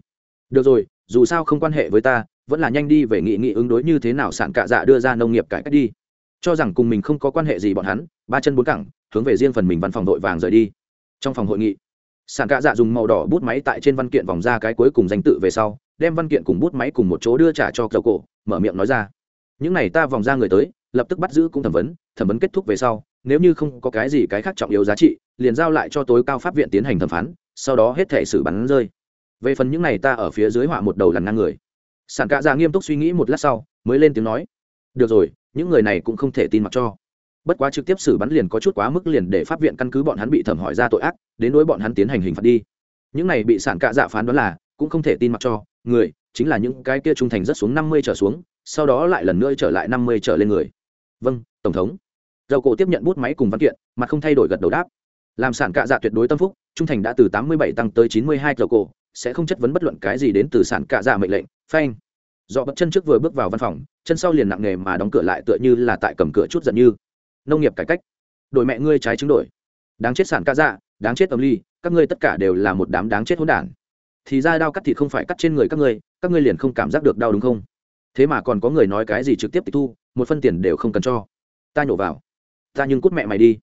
Được rồi, dù sao không quan hệ với ta, vẫn là nhanh đi về nghị nghị ứng đối như thế nào sản cạ dạ đưa ra nông nghiệp cải cách đi. Cho rằng cùng mình không có quan hệ gì bọn hắn, ba chân bốn cẳng, hướng về riêng phần mình văn phòng đội vàng rời đi. Trong phòng hội nghị sản cạ dạ dùng màu đỏ bút máy tại trên văn kiện vòng ra cái cuối cùng danh tự về sau, đem văn kiện cùng bút máy cùng một chỗ đưa trả cho dầu cổ, mở miệng nói ra những này ta vòng ra người tới, lập tức bắt giữ cũng thẩm vấn thẩm vấn kết thúc về sau, nếu như không có cái gì cái khác trọng yếu giá trị, liền giao lại cho tối cao pháp viện tiến hành thẩm phán, sau đó hết thể xử bắn rơi. Về phần những này ta ở phía dưới họa một đầu lằn ngang người. Sản cạ dạ nghiêm túc suy nghĩ một lát sau, mới lên tiếng nói, được rồi, những người này cũng không thể tin mặc cho. Bất quá trực tiếp xử bắn liền có chút quá mức liền để pháp viện căn cứ bọn hắn bị thẩm hỏi ra tội ác, đến nỗi bọn hắn tiến hành hình phạt đi. Những này bị sản cạ dạ phán đó là, cũng không thể tin mặc cho. Người, chính là những cái kia trung thành rất xuống năm mươi trở xuống sau đó lại lần nữa trở lại năm mươi trở lên người. Vâng tổng thống. Dầu cổ tiếp nhận bút máy cùng văn kiện mà không thay đổi gật đầu đáp. Làm sản cạ dạ tuyệt đối tâm phúc, trung thành đã từ tám mươi bảy tăng tới chín mươi hai dầu cổ, sẽ không chất vấn bất luận cái gì đến từ sản cạ dạ mệnh lệnh. Phanh. Dọ bật chân trước vừa bước vào văn phòng, chân sau liền nặng nề mà đóng cửa lại tựa như là tại cầm cửa chút giận như. Nông nghiệp cải cách. Đổi mẹ ngươi trái chứng đổi. Đáng chết sản cạ dạ đáng chết âm ly, các ngươi tất cả đều là một đám đáng chết hỗn đản. Thì ra đao cắt thịt không phải cắt trên người các ngươi các ngươi liền không cảm giác được đau đúng không? Thế mà còn có người nói cái gì trực tiếp tịch thu, một phân tiền đều không cần cho. Ta nhổ vào. Ta nhưng cút mẹ mày đi.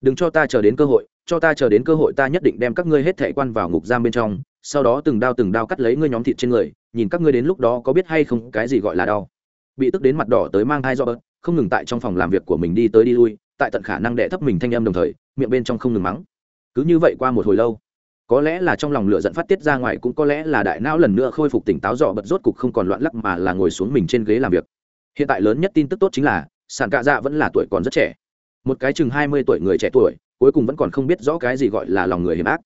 Đừng cho ta chờ đến cơ hội, cho ta chờ đến cơ hội ta nhất định đem các ngươi hết thệ quan vào ngục giam bên trong, sau đó từng đao từng đao cắt lấy ngươi nhóm thịt trên người, nhìn các ngươi đến lúc đó có biết hay không cái gì gọi là đau. Bị tức đến mặt đỏ tới mang thai do bớt, không ngừng tại trong phòng làm việc của mình đi tới đi lui, tại tận khả năng đệ thấp mình thanh âm đồng thời, miệng bên trong không ngừng mắng. Cứ như vậy qua một hồi lâu có lẽ là trong lòng lửa giận phát tiết ra ngoài, cũng có lẽ là đại não lần nữa khôi phục tỉnh táo dọ bật rốt cục không còn loạn lắc mà là ngồi xuống mình trên ghế làm việc. Hiện tại lớn nhất tin tức tốt chính là sản cạ dạ vẫn là tuổi còn rất trẻ. Một cái chừng hai mươi tuổi người trẻ tuổi, cuối cùng vẫn còn không biết rõ cái gì gọi là lòng người hiểm ác.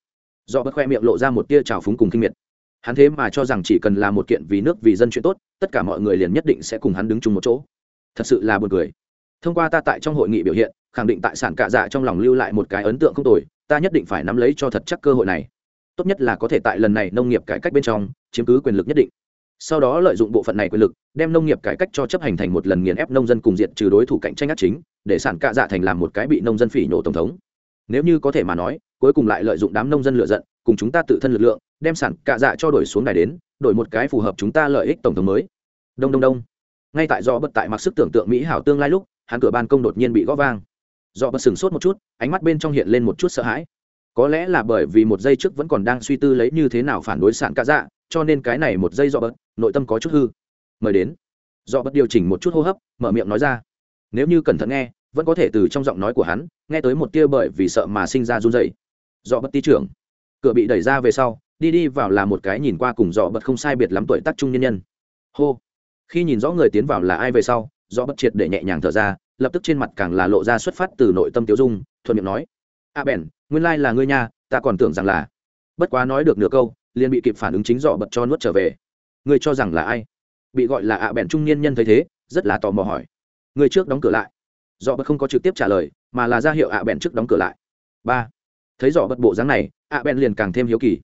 Dọ bật khoe miệng lộ ra một tia trào phúng cùng kinh miệt. Hắn thế mà cho rằng chỉ cần là một kiện vì nước vì dân chuyện tốt, tất cả mọi người liền nhất định sẽ cùng hắn đứng chung một chỗ. Thật sự là buồn cười. Thông qua ta tại trong hội nghị biểu hiện, khẳng định tại sản cạ dạ trong lòng lưu lại một cái ấn tượng không tồi ta nhất định phải nắm lấy cho thật chắc cơ hội này. Tốt nhất là có thể tại lần này nông nghiệp cải cách bên trong chiếm cứ quyền lực nhất định. Sau đó lợi dụng bộ phận này quyền lực, đem nông nghiệp cải cách cho chấp hành thành một lần nghiền ép nông dân cùng diện trừ đối thủ cạnh tranh ác chính, để sản cạ dạ thành làm một cái bị nông dân phỉ nhổ tổng thống. Nếu như có thể mà nói, cuối cùng lại lợi dụng đám nông dân lựa giận, cùng chúng ta tự thân lực lượng, đem sản cạ dạ cho đổi xuống đài đến, đổi một cái phù hợp chúng ta lợi ích tổng thống mới. Đông đông đông. Ngay tại do bất tại mặc sức tưởng tượng mỹ hảo tương lai lúc, hắn cửa ban công đột nhiên bị gõ vang. Do bất sừng sốt một chút ánh mắt bên trong hiện lên một chút sợ hãi. Có lẽ là bởi vì một giây trước vẫn còn đang suy tư lấy như thế nào phản đối sản cạ dạ cho nên cái này một giây do bớt, nội tâm có chút hư. Mời đến. Do bớt điều chỉnh một chút hô hấp, mở miệng nói ra. Nếu như cẩn thận nghe, vẫn có thể từ trong giọng nói của hắn, nghe tới một tia bởi vì sợ mà sinh ra run dậy do bớt ti trưởng. Cửa bị đẩy ra về sau, đi đi vào là một cái nhìn qua cùng dọ bật không sai biệt lắm tuổi tác trung nhân nhân. Hô. Khi nhìn rõ người tiến vào là ai về sau, dọ bớt triệt để nhẹ nhàng thở ra lập tức trên mặt càng là lộ ra xuất phát từ nội tâm tiêu dung, thuận miệng nói, a bèn, nguyên lai là ngươi nha, ta còn tưởng rằng là. Bất quá nói được nửa câu, liền bị kịp phản ứng chính dọ bật cho nuốt trở về. Ngươi cho rằng là ai? Bị gọi là ạ bèn trung niên nhân thấy thế, rất là tò mò hỏi. Ngươi trước đóng cửa lại. Dọ bật không có trực tiếp trả lời, mà là ra hiệu ạ bèn trước đóng cửa lại. Ba. Thấy dọ bật bộ dáng này ạ bèn liền càng thêm hiếu kỳ.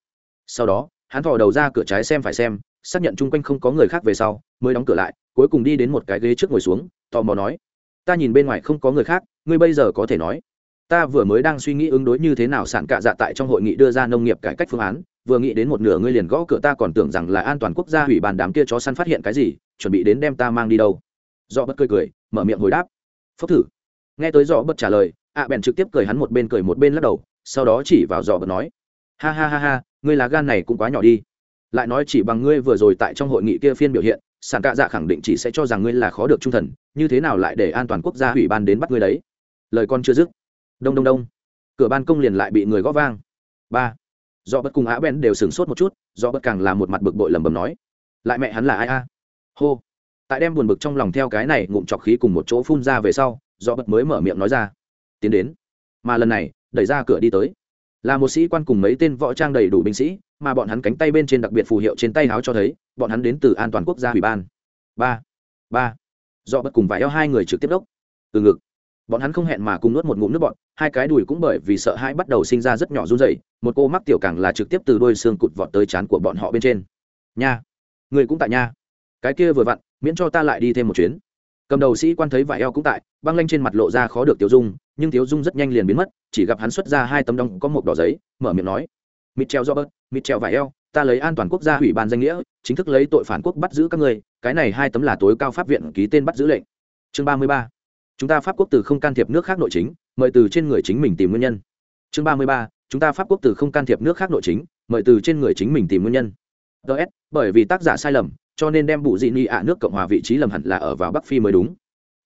Sau đó, hắn thò đầu ra cửa trái xem phải xem, xác nhận chung quanh không có người khác về sau, mới đóng cửa lại, cuối cùng đi đến một cái ghế trước ngồi xuống, tò mò nói ta nhìn bên ngoài không có người khác, ngươi bây giờ có thể nói. Ta vừa mới đang suy nghĩ ứng đối như thế nào sản cạ dạ tại trong hội nghị đưa ra nông nghiệp cải cách phương án, vừa nghĩ đến một nửa ngươi liền gõ cửa ta còn tưởng rằng là an toàn quốc gia hủy bàn đám kia chó săn phát hiện cái gì, chuẩn bị đến đem ta mang đi đâu. Do bất cười cười, mở miệng hồi đáp. Phốc thử. Nghe tới do bất trả lời, ạ bèn trực tiếp cười hắn một bên cười một bên lắc đầu, sau đó chỉ vào dọ bất nói. Ha ha ha ha, ngươi là gan này cũng quá nhỏ đi. Lại nói chỉ bằng ngươi vừa rồi tại trong hội nghị kia phiên biểu hiện sản cạ dạ khẳng định chỉ sẽ cho rằng ngươi là khó được trung thần, như thế nào lại để an toàn quốc gia ủy ban đến bắt ngươi đấy? Lời con chưa dứt, đông đông đông, cửa ban công liền lại bị người gõ vang. Ba do bất cùng á ben đều sửng sốt một chút do bất càng là một mặt bực bội lẩm bẩm nói, lại mẹ hắn là ai a? Hô. Tại đem buồn bực trong lòng theo cái này ngụm trọc khí cùng một chỗ phun ra về sau do bất mới mở miệng nói ra, tiến đến. Mà lần này, đẩy ra cửa đi tới. Là một sĩ quan cùng mấy tên võ trang đầy đủ binh sĩ, mà bọn hắn cánh tay bên trên đặc biệt phù hiệu trên tay áo cho thấy bọn hắn đến từ an toàn quốc gia ủy ban. Ba ba. Do bất cùng vải eo hai người trực tiếp đốc. Từ ngực. Bọn hắn không hẹn mà cùng nuốt một ngụm nước bọn hai cái đùi cũng bởi vì sợ hãi bắt đầu sinh ra rất nhỏ run dày một cô mắc tiểu càng là trực tiếp từ đôi xương cụt vọt tới chán của bọn họ bên trên. Nha. Người cũng tại nha. Cái kia vừa vặn, miễn cho ta lại đi thêm một chuyến. Cầm đầu sĩ quan thấy vải eo cũng tại, băng lanh trên mặt lộ ra khó được tiêu dung, nhưng tiêu dung rất nhanh liền biến mất, chỉ gặp hắn xuất ra hai tấm đong có một đỏ giấy, mở miệng nói. Mít treo do bớt mít treo vải eo ta lấy an toàn quốc gia ủy ban danh nghĩa chính thức lấy tội phản quốc bắt giữ các người cái này hai tấm là tối cao pháp viện ký tên bắt giữ lệnh. Chương ba mươi ba. Chúng ta pháp quốc từ không can thiệp nước khác nội chính mời từ trên người chính mình tìm nguyên nhân. Chương ba mươi ba. Chúng ta pháp quốc từ không can thiệp nước khác nội chính mời từ trên người chính mình tìm nguyên nhân. Ts bởi vì tác giả sai lầm cho nên đem bụ dị ni ạ nước cộng hòa vị trí lầm hẳn là ở vào bắc phi mới đúng.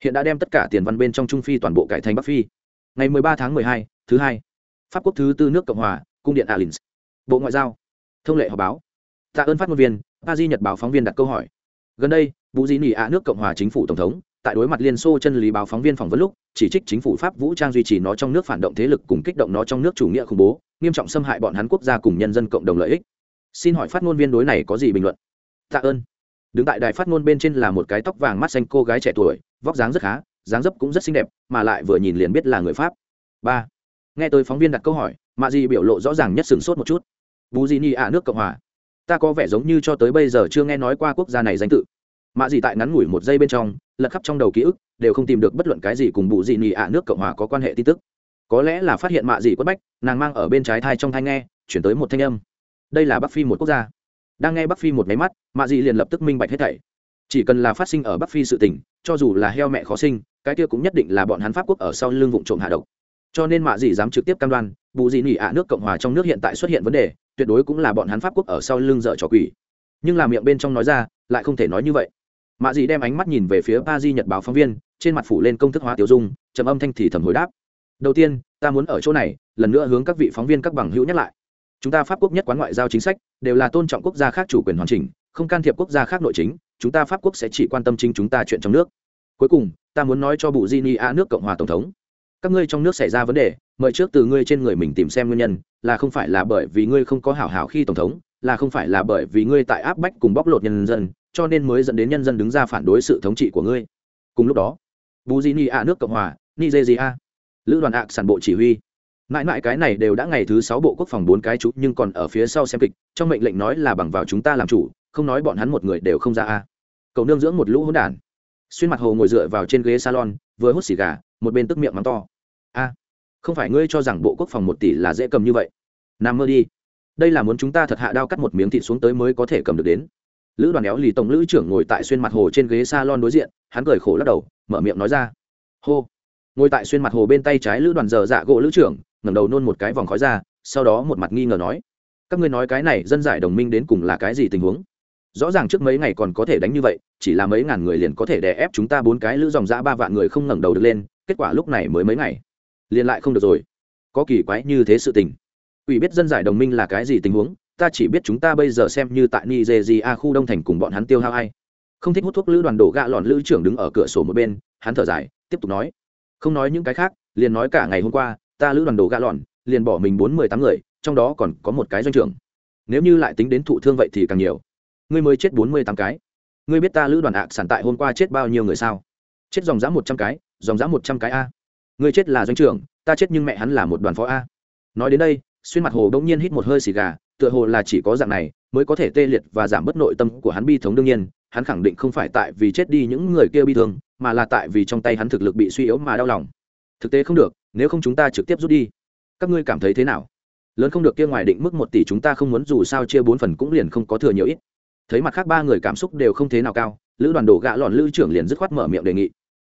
Hiện đã đem tất cả tiền văn bên trong trung phi toàn bộ cải thành bắc phi. Ngày 13 tháng 12, thứ hai. Pháp quốc thứ tư nước cộng hòa cung điện alins. Bộ ngoại giao thông lệ họp báo. Tạ ơn phát ngôn viên, ba di nhật báo phóng viên đặt câu hỏi. Gần đây, vũ di nỉ ạ nước cộng hòa chính phủ tổng thống, tại đối mặt liên xô chân lý báo phóng viên phỏng vấn lúc, chỉ trích chính phủ pháp vũ trang duy trì nó trong nước phản động thế lực cùng kích động nó trong nước chủ nghĩa khủng bố, nghiêm trọng xâm hại bọn hắn quốc gia cùng nhân dân cộng đồng lợi ích. Xin hỏi phát ngôn viên đối này có gì bình luận? Tạ ơn. Đứng tại đài phát ngôn bên trên là một cái tóc vàng mắt xanh cô gái trẻ tuổi, vóc dáng rất khá, dáng dấp cũng rất xinh đẹp, mà lại vừa nhìn liền biết là người pháp. Ba. Nghe tôi phóng viên đặt câu hỏi, mạ di biểu lộ rõ ràng nhất sửng sốt một chút bù gì ni ạ, nước cộng hòa. Ta có vẻ giống như cho tới bây giờ chưa nghe nói qua quốc gia này danh tự. Mạ gì tại ngắn ngủi một giây bên trong, lật khắp trong đầu ký ức, đều không tìm được bất luận cái gì cùng bù gì ni ạ, nước cộng hòa có quan hệ tin tức. Có lẽ là phát hiện mạ gì quất bách, nàng mang ở bên trái thai trong thai nghe, chuyển tới một thanh âm. Đây là bắc phi một quốc gia. Đang nghe bắc phi một máy mắt mạ dị liền lập tức minh bạch hết thảy. Chỉ cần là phát sinh ở bắc phi sự tình, cho dù là heo mẹ khó sinh, cái kia cũng nhất định là bọn hắn pháp quốc ở sau lưng vụ trộm hạ độc. Cho nên mạ dị dám trực tiếp cam đoan bù dị nỉ ạ nước cộng hòa trong nước hiện tại xuất hiện vấn đề, tuyệt đối cũng là bọn hắn pháp quốc ở sau lưng dợ trò quỷ. Nhưng là miệng bên trong nói ra, lại không thể nói như vậy. Mạ dị đem ánh mắt nhìn về phía ba di nhật báo phóng viên, trên mặt phủ lên công thức hóa tiêu dung, trầm âm thanh thì thầm hồi đáp. Đầu tiên, ta muốn ở chỗ này, lần nữa hướng các vị phóng viên các bằng hữu nhắc lại. Chúng ta pháp quốc nhất quán ngoại giao chính sách, đều là tôn trọng quốc gia khác chủ quyền hoàn chỉnh, không can thiệp quốc gia khác nội chính, chúng ta pháp quốc sẽ chỉ quan tâm chính chúng ta chuyện trong nước. Cuối cùng, ta muốn nói cho Bù di ni a nước cộng hòa tổng thống. Các ngươi trong nước xảy ra vấn đề mời trước từ ngươi trên người mình tìm xem nguyên nhân, là không phải là bởi vì ngươi không có hảo hảo khi tổng thống, là không phải là bởi vì ngươi tại áp bách cùng bóc lột nhân dân, cho nên mới dẫn đến nhân dân đứng ra phản đối sự thống trị của ngươi. Cùng lúc đó bù di ni a nước cộng hòa, nigeria, lữ đoàn ạ sản bộ chỉ huy. Mãi mãi cái này đều đã ngày thứ sáu bộ quốc phòng bốn cái chú, nhưng còn ở phía sau xem kịch, trong mệnh lệnh nói là bằng vào chúng ta làm chủ, không nói bọn hắn một người đều không ra a. Cậu nương dưỡng một lũ hỗn đản. Xuyên mặt hồ ngồi dựa vào trên ghế salon, vừa hút xì gà, một bên tức miệng mắng to. A không phải ngươi cho rằng bộ quốc phòng một tỷ là dễ cầm như vậy. Nằm mơ đi. Đây là muốn chúng ta thật hạ đao cắt một miếng thịt xuống tới mới có thể cầm được đến. Lữ đoàn éo lì tổng lữ trưởng ngồi tại xuyên mặt hồ trên ghế salon đối diện, hắn cười khổ lắc đầu, mở miệng nói ra. Hô. Ngồi tại xuyên mặt hồ bên tay trái lữ đoàn dở dạ gỗ lữ trưởng, ngẩng đầu nôn một cái vòng khói ra, sau đó một mặt nghi ngờ nói. Các ngươi nói cái này dân giải đồng minh đến cùng là cái gì tình huống? Rõ ràng trước mấy ngày còn có thể đánh như vậy, chỉ là mấy ngàn người liền có thể đè ép chúng ta bốn cái lữ dòng dã ba vạn người không ngẩng đầu được lên, kết quả lúc này mới mấy ngày liền lại không được rồi. Có kỳ quái như thế sự tình. Ủy biết dân giải đồng minh là cái gì tình huống, ta chỉ biết chúng ta bây giờ xem như tại nigeria khu đông thành cùng bọn hắn tiêu hao hay không thích hút thuốc lữ đoàn đổ gạ lọn lữ trưởng đứng ở cửa sổ một bên, hắn thở dài, tiếp tục nói. Không nói những cái khác, liền nói cả ngày hôm qua, ta lữ đoàn đổ gạ lòn liền bỏ mình bốn mươi tám người, trong đó còn có một cái doanh trưởng. Nếu như lại tính đến thụ thương vậy thì càng nhiều. Ngươi mới chết bốn mươi tám cái. Ngươi biết ta lữ đoàn ạc sản tại hôm qua chết bao nhiêu người sao? Chết dòng dã một trăm cái, dòng dã một trăm cái a ngươi chết là doanh trưởng, ta chết nhưng mẹ hắn là một đoàn phó a. Nói đến đây, xuyên mặt hồ đông nhiên hít một hơi xì gà, tựa hồ là chỉ có dạng này mới có thể tê liệt và giảm bớt nội tâm của hắn bi thống đương nhiên, hắn khẳng định không phải tại vì chết đi những người kia bi thương, mà là tại vì trong tay hắn thực lực bị suy yếu mà đau lòng. Thực tế không được, nếu không chúng ta trực tiếp rút đi, các ngươi cảm thấy thế nào? Lớn không được kia ngoài định mức một tỷ chúng ta không muốn dù sao chia bốn phần cũng liền không có thừa nhiều ít. Thấy mặt khác ba người cảm xúc đều không thế nào cao, lữ đoàn đổ gạ lòn lữ trưởng liền dứt khoát mở miệng đề nghị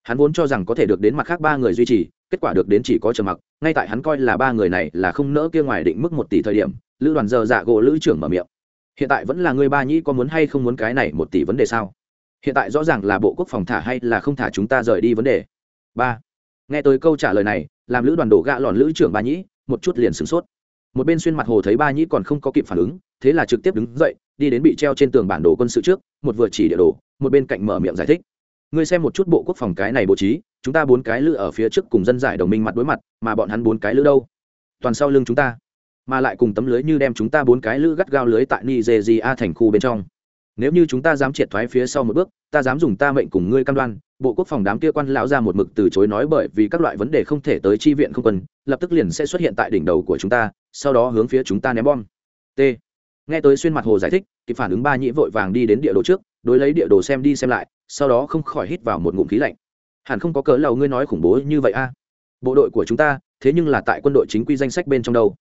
hắn vốn cho rằng có thể được đến mặt khác ba người duy trì, kết quả được đến chỉ có trầm mặc. Ngay tại hắn coi là ba người này là không nỡ kia ngoài định mức một tỷ thời điểm, lữ đoàn giờ dạ gỗ lữ trưởng mở miệng. Hiện tại vẫn là người ba nhĩ có muốn hay không muốn cái này một tỷ vấn đề sao? Hiện tại rõ ràng là bộ quốc phòng thả hay là không thả chúng ta rời đi vấn đề? Ba. Nghe tới câu trả lời này, làm lữ đoàn đổ gạ lòn lữ trưởng ba nhĩ, một chút liền sửng sốt. Một bên xuyên mặt hồ thấy ba nhĩ còn không có kịp phản ứng, thế là trực tiếp đứng dậy, đi đến bị treo trên tường bản đồ quân sự trước, một vừa chỉ địa đồ, một bên cạnh mở miệng giải thích ngươi xem một chút bộ quốc phòng cái này bố trí, chúng ta bốn cái lữ ở phía trước cùng dân giải đồng minh mặt đối mặt, mà bọn hắn bốn cái lữ đâu? Toàn sau lưng chúng ta, mà lại cùng tấm lưới như đem chúng ta bốn cái lữ gắt gao lưới tại nigeria thành khu bên trong. Nếu như chúng ta dám triệt thoái phía sau một bước, ta dám dùng ta mệnh cùng ngươi cam đoan, bộ quốc phòng đám kia quan lão ra một mực từ chối nói bởi vì các loại vấn đề không thể tới chi viện không quân, lập tức liền sẽ xuất hiện tại đỉnh đầu của chúng ta, sau đó hướng phía chúng ta ném bom. T. Nghe tới xuyên mặt hồ giải thích thì phản ứng ba nhĩ vội vàng đi đến địa đồ trước đối lấy địa đồ xem đi xem lại, sau đó không khỏi hít vào một ngụm khí lạnh. Hẳn không có cớ lầu ngươi nói khủng bố như vậy a? À? Bộ đội của chúng ta, thế nhưng là tại quân đội chính quy danh sách bên trong đâu.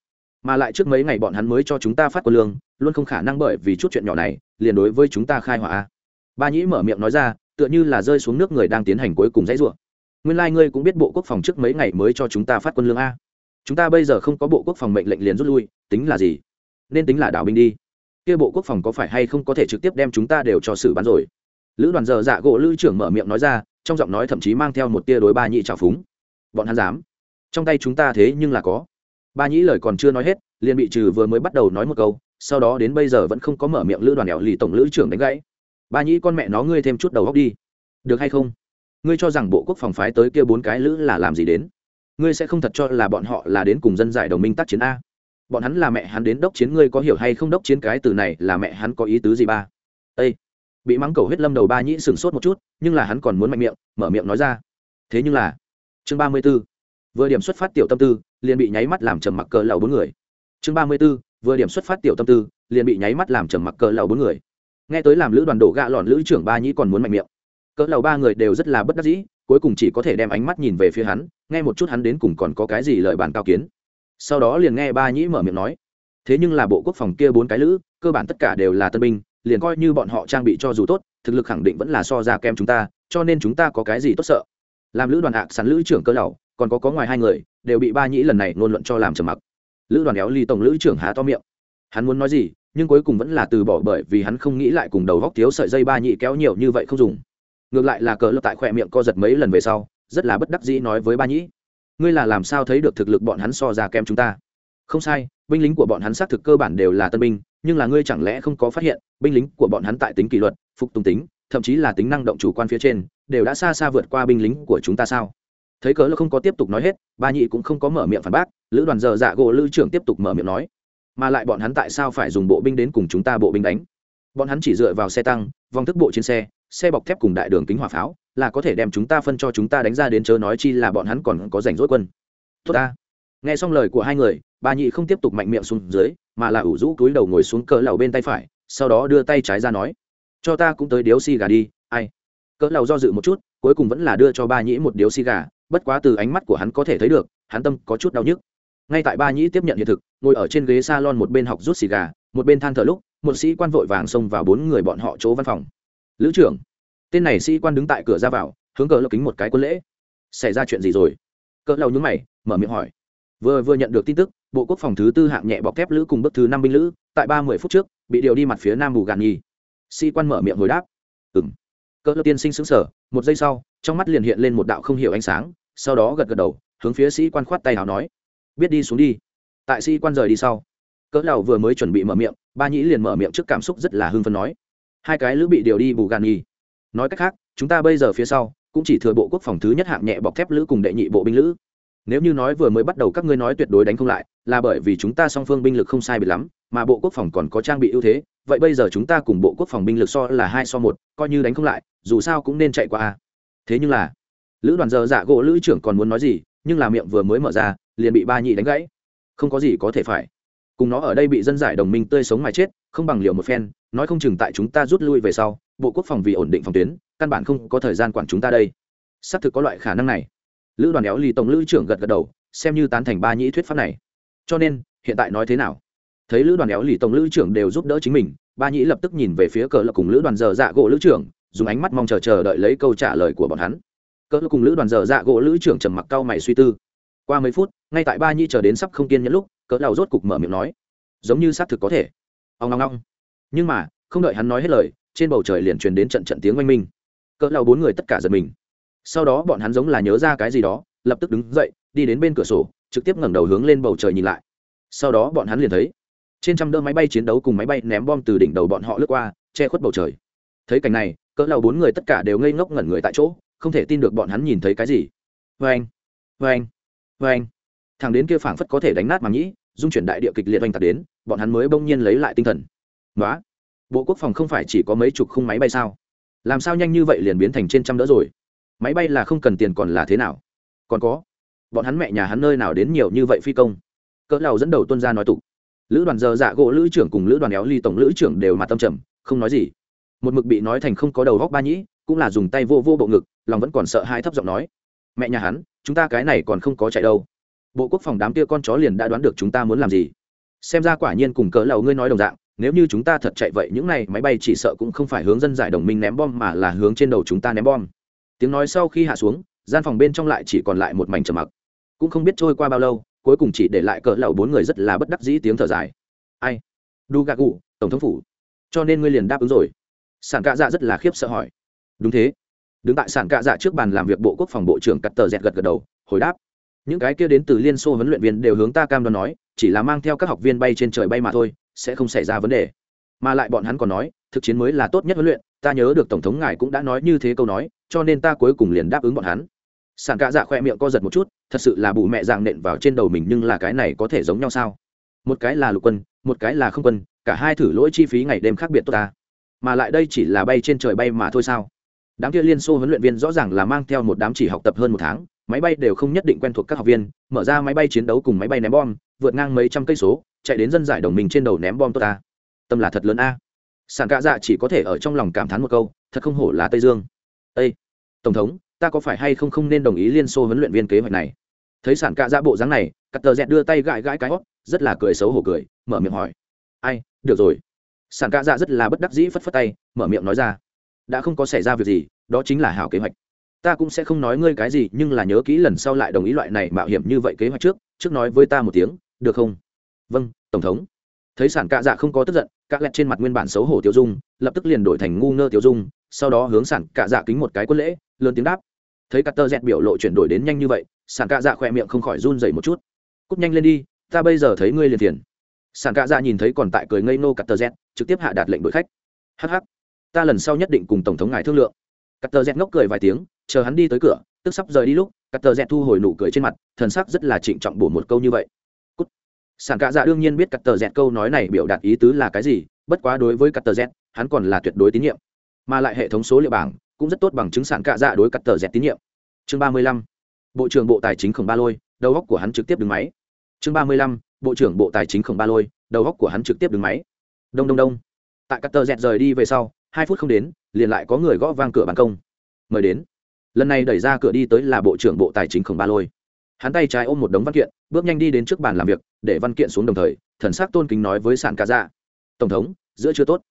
Mà lại trước mấy ngày bọn hắn mới cho chúng ta phát quân lương, luôn không khả năng bởi vì chút chuyện nhỏ này, liền đối với chúng ta khai hỏa a. ba nhĩ mở miệng nói ra, tựa như là rơi xuống nước người đang tiến hành cuối cùng dãy ruộng nguyên lai、like、ngươi cũng biết bộ quốc phòng trước mấy ngày mới cho chúng ta phát quân lương a. Chúng ta bây giờ không có bộ quốc phòng mệnh lệnh liền rút lui, tính là gì? Nên tính là đảo binh đi kia bộ quốc phòng có phải hay không có thể trực tiếp đem chúng ta đều cho xử bắn rồi? Lữ đoàn giờ dạ gỗ lữ trưởng mở miệng nói ra, trong giọng nói thậm chí mang theo một tia đối ba nhị trào phúng. Bọn hắn dám. Trong tay chúng ta thế nhưng là có. Ba nhĩ lời còn chưa nói hết, liền bị trừ vừa mới bắt đầu nói một câu, sau đó đến bây giờ vẫn không có mở miệng lữ đoàn đèo lì tổng lữ trưởng đánh gãy. Ba nhĩ con mẹ nó ngươi thêm chút đầu góc đi. Được hay không? Ngươi cho rằng bộ quốc phòng phái tới kia bốn cái lữ là làm gì đến? Ngươi sẽ không thật cho là bọn họ là đến cùng dân giải đồng minh tác chiến a bọn hắn là mẹ hắn đến đốc chiến, ngươi có hiểu hay không? Đốc chiến cái từ này là mẹ hắn có ý tứ gì ba? Ây bị mắng cầu huyết lâm đầu ba nhĩ sửng sốt một chút, nhưng là hắn còn muốn mạnh miệng, mở miệng nói ra. Thế nhưng là, chương ba mươi b ố vừa điểm xuất phát tiểu tâm tư, liền bị nháy mắt làm trầm mặc cờ lầu bốn người. Chương ba mươi b ố vừa điểm xuất phát tiểu tâm tư, liền bị nháy mắt làm trầm mặc cờ lầu bốn người. Nghe tới làm lữ đoàn đổ gạ lọn lữ trưởng ba nhĩ còn muốn mạnh miệng. Cỡ lầu ba người đều rất là bất đắc dĩ, cuối cùng chỉ có thể đem ánh mắt nhìn về phía hắn, nghe một chút hắn đến cùng còn có cái gì lời bàn cao kiến sau đó liền nghe ba nhĩ mở miệng nói, thế nhưng là bộ quốc phòng kia bốn cái lữ, cơ bản tất cả đều là tân binh, liền coi như bọn họ trang bị cho dù tốt, thực lực khẳng định vẫn là so ra kem chúng ta, cho nên chúng ta có cái gì tốt sợ? Làm lữ đoàn ạ sắn lữ trưởng cơ lầu còn có có ngoài hai người, đều bị ba nhĩ lần này ngôn luận cho làm trầm mặc. Lữ đoàn éo ly tổng lữ trưởng há to miệng. Hắn muốn nói gì, nhưng cuối cùng vẫn là từ bỏ bởi vì hắn không nghĩ lại cùng đầu góc thiếu sợi dây ba nhị kéo nhiều như vậy không dùng. Ngược lại là cờ lập tại khỏe miệng co giật mấy lần về sau, rất là bất đắc dĩ nói với ba nhĩ ngươi là làm sao thấy được thực lực bọn hắn so ra kem chúng ta? Không sai, binh lính của bọn hắn xác thực cơ bản đều là tân binh, nhưng là ngươi chẳng lẽ không có phát hiện, binh lính của bọn hắn tại tính kỷ luật, phục tùng tính, thậm chí là tính năng động chủ quan phía trên, đều đã xa xa vượt qua binh lính của chúng ta sao? Thấy cớ là không có tiếp tục nói hết, ba nhị cũng không có mở miệng phản bác, lữ đoàn giờ dạ gỗ lữ trưởng tiếp tục mở miệng nói, mà lại bọn hắn tại sao phải dùng bộ binh đến cùng chúng ta bộ binh đánh? Bọn hắn chỉ dựa vào xe tăng, vòng thức bộ trên xe xe bọc thép cùng đại đường kính hỏa pháo, là có thể đem chúng ta phân cho chúng ta đánh ra đến chớ nói chi là bọn hắn còn có rảnh rỗi quân. Tốt ta. Nghe xong lời của hai người bà nhị không tiếp tục mạnh miệng xuống dưới, mà là ủ rũ túi đầu ngồi xuống cỡ lầu bên tay phải, sau đó đưa tay trái ra nói, cho ta cũng tới điếu xì gà đi, ai? Cỡ lầu do dự một chút, cuối cùng vẫn là đưa cho ba nhĩ một điếu xì gà, bất quá từ ánh mắt của hắn có thể thấy được, hắn tâm có chút đau nhức. Ngay tại ba nhĩ tiếp nhận hiện thực, ngồi ở trên ghế s a lon một bên học rút xì gà, một bên than thở lúc, một sĩ quan vội vàng xông vào bốn người bọn họ chỗ văn phòng lữ trưởng. Tên này sĩ quan đứng tại cửa ra vào, hướng cỡ lộc kính một cái quân lễ. Xảy ra chuyện gì rồi? Cỡ lầu nhúng mày, mở miệng hỏi. Vừa vừa nhận được tin tức, bộ quốc phòng thứ tư hạng nhẹ bọc thép lữ cùng bước thứ năm binh lữ, tại ba mươi phút trước, bị điều đi mặt phía nam bù gàn nhi. Sĩ quan mở miệng hồi đáp. Ừng cỡ lộc tiên sinh xứng sở một giây sau, trong mắt liền hiện lên một đạo không hiểu ánh sáng, sau đó gật gật đầu, hướng phía sĩ quan khoát tay nào nói. Biết đi xuống đi. Tại sĩ quan rời đi sau, cỡ lầu vừa mới chuẩn bị mở miệng, ba nhĩ liền mở miệng trước cảm xúc rất là hưng phấn nói hai cái lữ bị điều đi bù gan nhì, nói cách khác chúng ta bây giờ phía sau cũng chỉ thừa bộ quốc phòng thứ nhất hạng nhẹ bọc thép lữ cùng đệ nhị bộ binh lữ. Nếu như nói vừa mới bắt đầu các ngươi nói tuyệt đối đánh không lại là bởi vì chúng ta song phương binh lực không sai biệt lắm mà bộ quốc phòng còn có trang bị ưu thế vậy bây giờ chúng ta cùng bộ quốc phòng binh lực so là hai so một coi như đánh không lại dù sao cũng nên chạy qua. Thế nhưng là lữ đoàn giờ dạ gỗ lữ trưởng còn muốn nói gì nhưng là miệng vừa mới mở ra liền bị ba nhị đánh gãy. Không có gì có thể phải cùng nó ở đây bị dân giải đồng minh tươi sống mà chết, không bằng liều một phen, nói không chừng tại chúng ta rút lui về sau, bộ quốc phòng vì ổn định phòng tuyến, căn bản không có thời gian quản chúng ta đây. Xác thực có loại khả năng này. Lữ đoàn éo lì tổng lữ trưởng gật gật đầu, xem như tán thành ba nhĩ thuyết pháp này. Cho nên, hiện tại nói thế nào? Thấy lữ đoàn éo lì tổng lữ trưởng đều giúp đỡ chính mình, ba nhĩ lập tức nhìn về phía cờ lộc cùng lữ đoàn giờ dạ gỗ lữ trưởng, dùng ánh mắt mong chờ chờ đợi lấy câu trả lời của bọn hắn. Cỡ cùng lữ đoàn giờ dạ gỗ lữ trưởng trầm mặc cao mày suy tư. Qua mấy phút, ngay tại ba nhĩ chờ đến sắp không kiên nhẫn lúc cỡ đầu rốt cục mở miệng nói, giống như xác thực có thể. Ông ngong ngong nhưng mà, không đợi hắn nói hết lời, trên bầu trời liền truyền đến trận trận tiếng oanh minh. Cỡ đầu bốn người tất cả giật mình. Sau đó bọn hắn giống là nhớ ra cái gì đó, lập tức đứng dậy, đi đến bên cửa sổ, trực tiếp ngẩng đầu hướng lên bầu trời nhìn lại. Sau đó bọn hắn liền thấy, trên trăm đỡ máy bay chiến đấu cùng máy bay ném bom từ đỉnh đầu bọn họ lướt qua, che khuất bầu trời. Thấy cảnh này, cỡ đầu bốn người tất cả đều ngây ngốc ngẩn người tại chỗ, không thể tin được bọn hắn nhìn thấy cái gì. Vê anh vê anh vê anh thằng đến kia phảng phất có thể đánh nát mà nghĩ dung chuyển đại địa kịch liệt oanh tạc đến, bọn hắn mới bỗng nhiên lấy lại tinh thần. Nói bộ quốc phòng không phải chỉ có mấy chục khung máy bay sao? Làm sao nhanh như vậy liền biến thành trên trăm đỡ rồi? Máy bay là không cần tiền còn là thế nào? Còn có, bọn hắn mẹ nhà hắn nơi nào đến nhiều như vậy phi công? Cỡ lầu dẫn đầu tuân ra nói tục. Lữ đoàn giờ dạ gỗ lữ trưởng cùng lữ đoàn éo ly tổng lữ trưởng đều mặt tâm trầm, không nói gì. Một mực bị nói thành không có đầu góc ba nhĩ, cũng là dùng tay vô vô bộ ngực, lòng vẫn còn sợ hai thấp giọng nói. Mẹ nhà hắn, chúng ta cái này còn không có chạy đâu bộ quốc phòng đám kia con chó liền đã đoán được chúng ta muốn làm gì. Xem ra quả nhiên cùng cỡ lầu ngươi nói đồng dạng, nếu như chúng ta thật chạy vậy, những này máy bay chỉ sợ cũng không phải hướng dân giải đồng minh ném bom mà là hướng trên đầu chúng ta ném bom. Tiếng nói sau khi hạ xuống, gian phòng bên trong lại chỉ còn lại một mảnh trầm mặc. Cũng không biết trôi qua bao lâu, cuối cùng chỉ để lại cỡ lầu bốn người rất là bất đắc dĩ tiếng thở dài. Ai? Đu gà cụ tổng thống phủ. Cho nên ngươi liền đáp ứng rồi. Sản cạ dạ rất là khiếp sợ hỏi. Đúng thế. Đứng tại sản cạ dạ trước bàn làm việc bộ quốc phòng bộ trưởng cắt tờ dẹt gật gật đầu, hồi đáp những cái kia đến từ liên xô huấn luyện viên đều hướng ta cam đoan nói, chỉ là mang theo các học viên bay trên trời bay mà thôi, sẽ không xảy ra vấn đề. Mà lại bọn hắn còn nói, thực chiến mới là tốt nhất huấn luyện, ta nhớ được tổng thống ngài cũng đã nói như thế câu nói, cho nên ta cuối cùng liền đáp ứng bọn hắn. Sàn cạ dạ khoe miệng co giật một chút, thật sự là bù mẹ dạng nện vào trên đầu mình nhưng là cái này có thể giống nhau sao? Một cái là lục quân, một cái là không quân, cả hai thử lỗi chi phí ngày đêm khác biệt tốt ta. Mà lại đây chỉ là bay trên trời bay mà thôi sao? Đám kia liên xô huấn luyện viên rõ ràng là mang theo một đám chỉ học tập hơn một tháng máy bay đều không nhất định quen thuộc các học viên, mở ra máy bay chiến đấu cùng máy bay ném bom, vượt ngang mấy trăm cây số, chạy đến dân giải đồng mình trên đầu ném bom tốt ta. Tâm là thật lớn a. Sản cạ dạ chỉ có thể ở trong lòng cảm thán một câu, thật không hổ là tây dương. Ây tổng thống, ta có phải hay không không nên đồng ý liên xô huấn luyện viên kế hoạch này? Thấy sản cạ dạ bộ dáng này, cắt tờ dẹt đưa tay gãi gãi cái hót rất là cười xấu hổ cười, mở miệng hỏi. Ai, được rồi. Sản cạ dạ rất là bất đắc dĩ phất phất tay, mở miệng nói ra. Đã không có xảy ra việc gì, đó chính là hảo kế hoạch ta cũng sẽ không nói ngươi cái gì, nhưng là nhớ kỹ lần sau lại đồng ý loại này mạo hiểm như vậy kế hoạch trước trước nói với ta một tiếng, được không? Vâng tổng thống. Thấy sản cạ dạ không có tức giận các lẹt trên mặt nguyên bản xấu hổ tiêu dung, lập tức liền đổi thành ngu ngơ tiêu dung, sau đó hướng sản cạ dạ kính một cái quân lễ, lớn tiếng đáp. Thấy các tơ dẹt biểu lộ chuyển đổi đến nhanh như vậy, sản cạ dạ khỏe miệng không khỏi run dậy một chút. Cúp nhanh lên đi, ta bây giờ thấy ngươi liền tiền sản cạ dạ nhìn thấy còn tại cười ngây nô các tơ dẹt trực tiếp hạ đạt lệnh đội khách. Hh ta lần sau nhất định cùng tổng thống ngài thương lượng. Các tơ dẹt ngốc cười vài tiếng chờ hắn đi tới cửa, tức sắp rời đi lúc, cắt tờ dẹt thu hồi nụ cười trên mặt, thần sắc rất là trịnh trọng bổ một câu như vậy. Cút. sản cạ dạ đương nhiên biết cắt tờ dẹt câu nói này biểu đạt ý tứ là cái gì, bất quá đối với cắt tờ dẹt, hắn còn là tuyệt đối tín nhiệm. Mà lại hệ thống số liệu bảng cũng rất tốt bằng chứng sản cạ dạ đối cắt tờ dẹt tín nhiệm. Chương ba mươi lăm. Bộ trưởng bộ tài chính khổng ba lôi, đầu góc của hắn trực tiếp đứng máy. Chương ba mươi lăm. Bộ trưởng bộ tài chính khổng ba lôi, đầu góc của hắn trực tiếp đứng máy. Đông đông đông. Tại cắt tờ dẹt rời đi về sau, hai phút không đến, liền lại có người gõ vang cửa ban công. Mời đến lần này đẩy ra cửa đi tới là bộ trưởng bộ tài chính khổng ba lôi. Hắn tay trái ôm một đống văn kiện, bước nhanh đi đến trước bàn làm việc, để văn kiện xuống đồng thời, thần sắc tôn kính nói với sản cạ dạ. Tổng thống, giữa chưa tốt.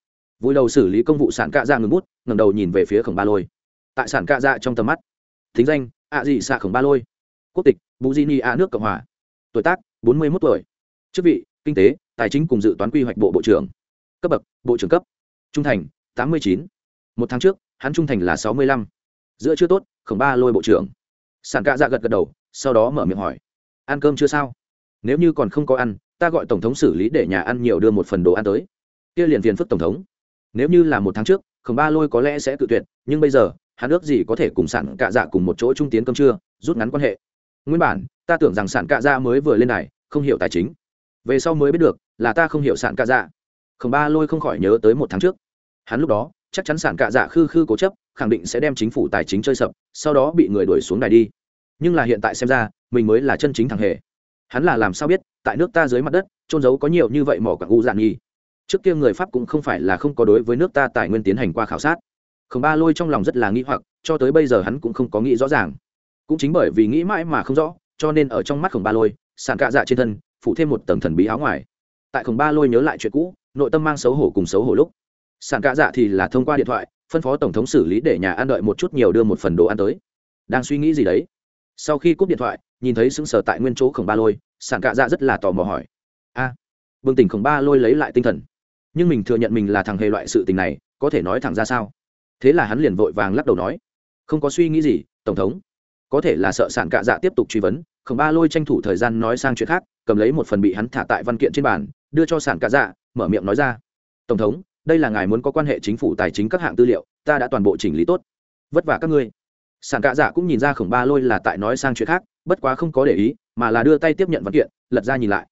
Vui đầu xử lý công vụ sản cạ dạ ngừng bút, ngẩng đầu nhìn về phía khổng ba lôi. Tại sản cạ dạ trong tầm mắt, thính danh ạ dị xạ khổng ba lôi. Quốc tịch bù di ni a nước cộng hòa. Tuổi tác, bốn mươi mốt tuổi. Chức vị, kinh tế, tài chính cùng dự toán quy hoạch bộ bộ trưởng. Cấp bậc, bộ trưởng cấp. Trung thành, tám mươi chín. Một tháng trước, hắn trung thành là sáu mươi lăm giữa chưa tốt, khổng ba lôi bộ trưởng. Sản cạ dạ gật gật đầu, sau đó mở miệng hỏi. Ăn cơm chưa sao? Nếu như còn không có ăn, ta gọi tổng thống xử lý để nhà ăn nhiều đưa một phần đồ ăn tới. Kia liền phiền phức tổng thống. Nếu như là một tháng trước, khổng ba lôi có lẽ sẽ tự tuyệt, nhưng bây giờ, hắn ước gì có thể cùng sản cạ dạ cùng một chỗ trung tiến cơm trưa, rút ngắn quan hệ. Nguyên bản, ta tưởng rằng sản cạ dạ mới vừa lên này không hiểu tài chính. Về sau mới biết được, là ta không hiểu sản cạ dạ. Khổng ba lôi không khỏi nhớ tới một tháng trước. Hắn lúc đó, chắc chắn sản cạ dạ khư khư cố chấp khẳng định sẽ đem chính phủ tài chính chơi sập, sau đó bị người đuổi xuống đài đi. Nhưng là hiện tại xem ra, mình mới là chân chính thằng hề. Hắn là làm sao biết, tại nước ta dưới mặt đất trôn giấu có nhiều như vậy mỏ quặng u dạn nghi trước kia người pháp cũng không phải là không có đối với nước ta tài nguyên tiến hành qua khảo sát. Khổng ba lôi trong lòng rất là nghĩ hoặc, cho tới bây giờ hắn cũng không có nghĩ rõ ràng. Cũng chính bởi vì nghĩ mãi mà không rõ, cho nên ở trong mắt khổng ba lôi, sàn cạ dạ trên thân, phủ thêm một tầng thần bí áo ngoài. Tại khổng ba lôi nhớ lại chuyện cũ, nội tâm mang xấu hổ cùng xấu hổ lúc. Sàn cạ dạ thì là thông qua điện thoại phân phó tổng thống xử lý để nhà ăn đợi một chút nhiều đưa một phần đồ ăn tới. Đang suy nghĩ gì đấy? Sau khi cúp điện thoại nhìn thấy sững sờ tại nguyên chỗ khổng ba lôi sảng cạ dạ rất là tò mò hỏi. A à, bừng tỉnh khổng ba lôi lấy lại tinh thần. Nhưng mình thừa nhận mình là thằng hề loại sự tình này có thể nói thẳng ra sao? Thế là hắn liền vội vàng lắc đầu nói. Không có suy nghĩ gì tổng thống. Có thể là sợ sản cạ dạ tiếp tục truy vấn khổng ba lôi tranh thủ thời gian nói sang chuyện khác cầm lấy một phần bị hắn thả tại văn kiện trên bàn đưa cho sản cạ dạ mở miệng nói ra. Tổng thống đây là ngài muốn có quan hệ chính phủ tài chính các hạng tư liệu, ta đã toàn bộ chỉnh lý tốt. Vất vả các ngươi. Sản cạ dạ cũng nhìn ra khổng ba lôi là tại nói sang chuyện khác, bất quá không có để ý, mà là đưa tay tiếp nhận văn kiện, lật ra nhìn lại.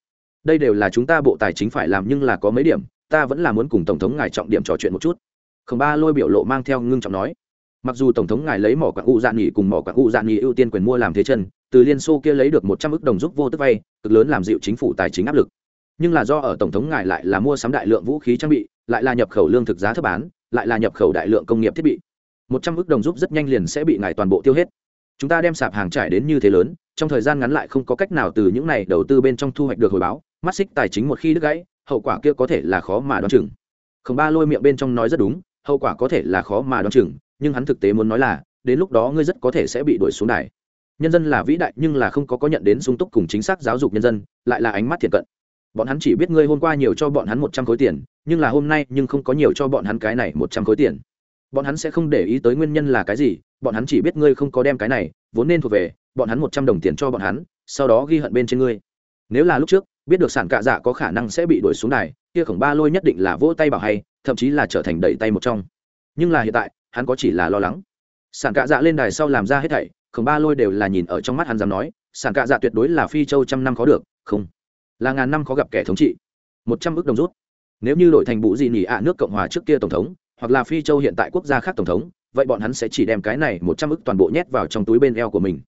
Đây đều là chúng ta bộ tài chính phải làm nhưng là có mấy điểm, ta vẫn là muốn cùng tổng thống ngài trọng điểm trò chuyện một chút. Khổng ba lôi biểu lộ mang theo ngưng trọng nói. Mặc dù tổng thống ngài lấy mỏ quạng u dạ nghỉ cùng mỏ quạng u dạ nghỉ ưu tiên quyền mua làm thế chân, từ liên xô kia lấy được một trăm ước đồng giúp vô tức vay, cực lớn làm dịu chính phủ tài chính áp lực nhưng là do ở tổng thống ngài lại là mua sắm đại lượng vũ khí trang bị, lại là nhập khẩu lương thực giá thấp bán, lại là nhập khẩu đại lượng công nghiệp thiết bị. Một trăm ước đồng giúp rất nhanh liền sẽ bị ngài toàn bộ tiêu hết. Chúng ta đem sạp hàng trải đến như thế lớn, trong thời gian ngắn lại không có cách nào từ những này đầu tư bên trong thu hoạch được hồi báo, mắt xích tài chính một khi đứt gãy, hậu quả kia có thể là khó mà đoán chừng. Khổng ba lôi miệng bên trong nói rất đúng, hậu quả có thể là khó mà đoán chừng, nhưng hắn thực tế muốn nói là, đến lúc đó ngươi rất có thể sẽ bị đuổi xuống đài. Nhân dân là vĩ đại nhưng là không có có nhận đến sung túc cùng chính xác giáo dục nhân dân, lại là ánh mắt thiện cận bọn hắn chỉ biết ngươi hôm qua nhiều cho bọn hắn một trăm khối tiền, nhưng là hôm nay nhưng không có nhiều cho bọn hắn cái này một trăm khối tiền. Bọn hắn sẽ không để ý tới nguyên nhân là cái gì, bọn hắn chỉ biết ngươi không có đem cái này, vốn nên thuộc về, bọn hắn một trăm đồng tiền cho bọn hắn, sau đó ghi hận bên trên ngươi. Nếu là lúc trước, biết được sản cạ dạ có khả năng sẽ bị đuổi xuống đài, kia khổng ba lôi nhất định là vỗ tay bảo hay, thậm chí là trở thành đẩy tay một trong. Nhưng là hiện tại, hắn có chỉ là lo lắng. Sản cạ dạ lên đài sau làm ra hết thảy, khổng ba lôi đều là nhìn ở trong mắt hắn dám nói, sản cạ dạ tuyệt đối là phi châu trăm năm khó được, không là ngàn năm khó gặp kẻ thống trị. Một trăm ước đồng rút. Nếu như đổi thành bụ gì nhỉ ạ nước cộng hòa trước kia tổng thống, hoặc là phi châu hiện tại quốc gia khác tổng thống, vậy bọn hắn sẽ chỉ đem cái này một trăm ước toàn bộ nhét vào trong túi bên eo của mình.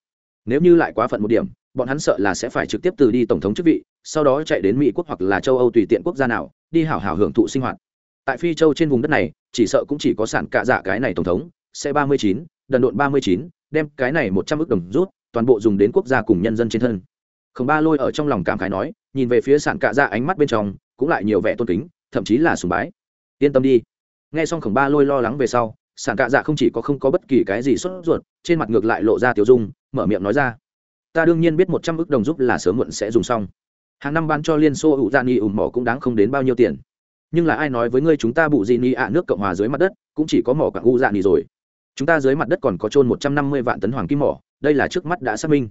Nếu như lại quá phận một điểm, bọn hắn sợ là sẽ phải trực tiếp từ đi tổng thống chức vị, sau đó chạy đến mỹ quốc hoặc là châu âu tùy tiện quốc gia nào, đi hảo hảo hưởng thụ sinh hoạt. Tại phi châu trên vùng đất này, chỉ sợ cũng chỉ có sản cạ dạ cái này tổng thống, sẽ ba mươi chín, đần độn ba mươi chín, đem cái này một trăm ước đồng rút, toàn bộ dùng đến quốc gia cùng nhân dân trên thân khổng ba lôi ở trong lòng cảm khái nói, nhìn về phía sản cạ dạ ánh mắt bên trong, cũng lại nhiều vẻ tôn kính, thậm chí là sùng bái. Yên tâm đi. Nghe xong khổng ba lôi lo lắng về sau sản cạ dạ không chỉ có không có bất kỳ cái gì sốt ruột, trên mặt ngược lại lộ ra tiểu dung, mở miệng nói ra, ta đương nhiên biết một trăm ước đồng giúp là sớm muộn sẽ dùng xong. Hàng năm bán cho liên xô ủ dạ ni ủng mỏ cũng đáng không đến bao nhiêu tiền. Nhưng là ai nói với ngươi chúng ta bụ gì ni ạ nước cộng hòa dưới mặt đất, cũng chỉ có mỏ cả u dạ ni rồi. Chúng ta dưới mặt đất còn có trôn một trăm năm mươi vạn tấn hoàng kim mỏ, đây là trước mắt đã xác minh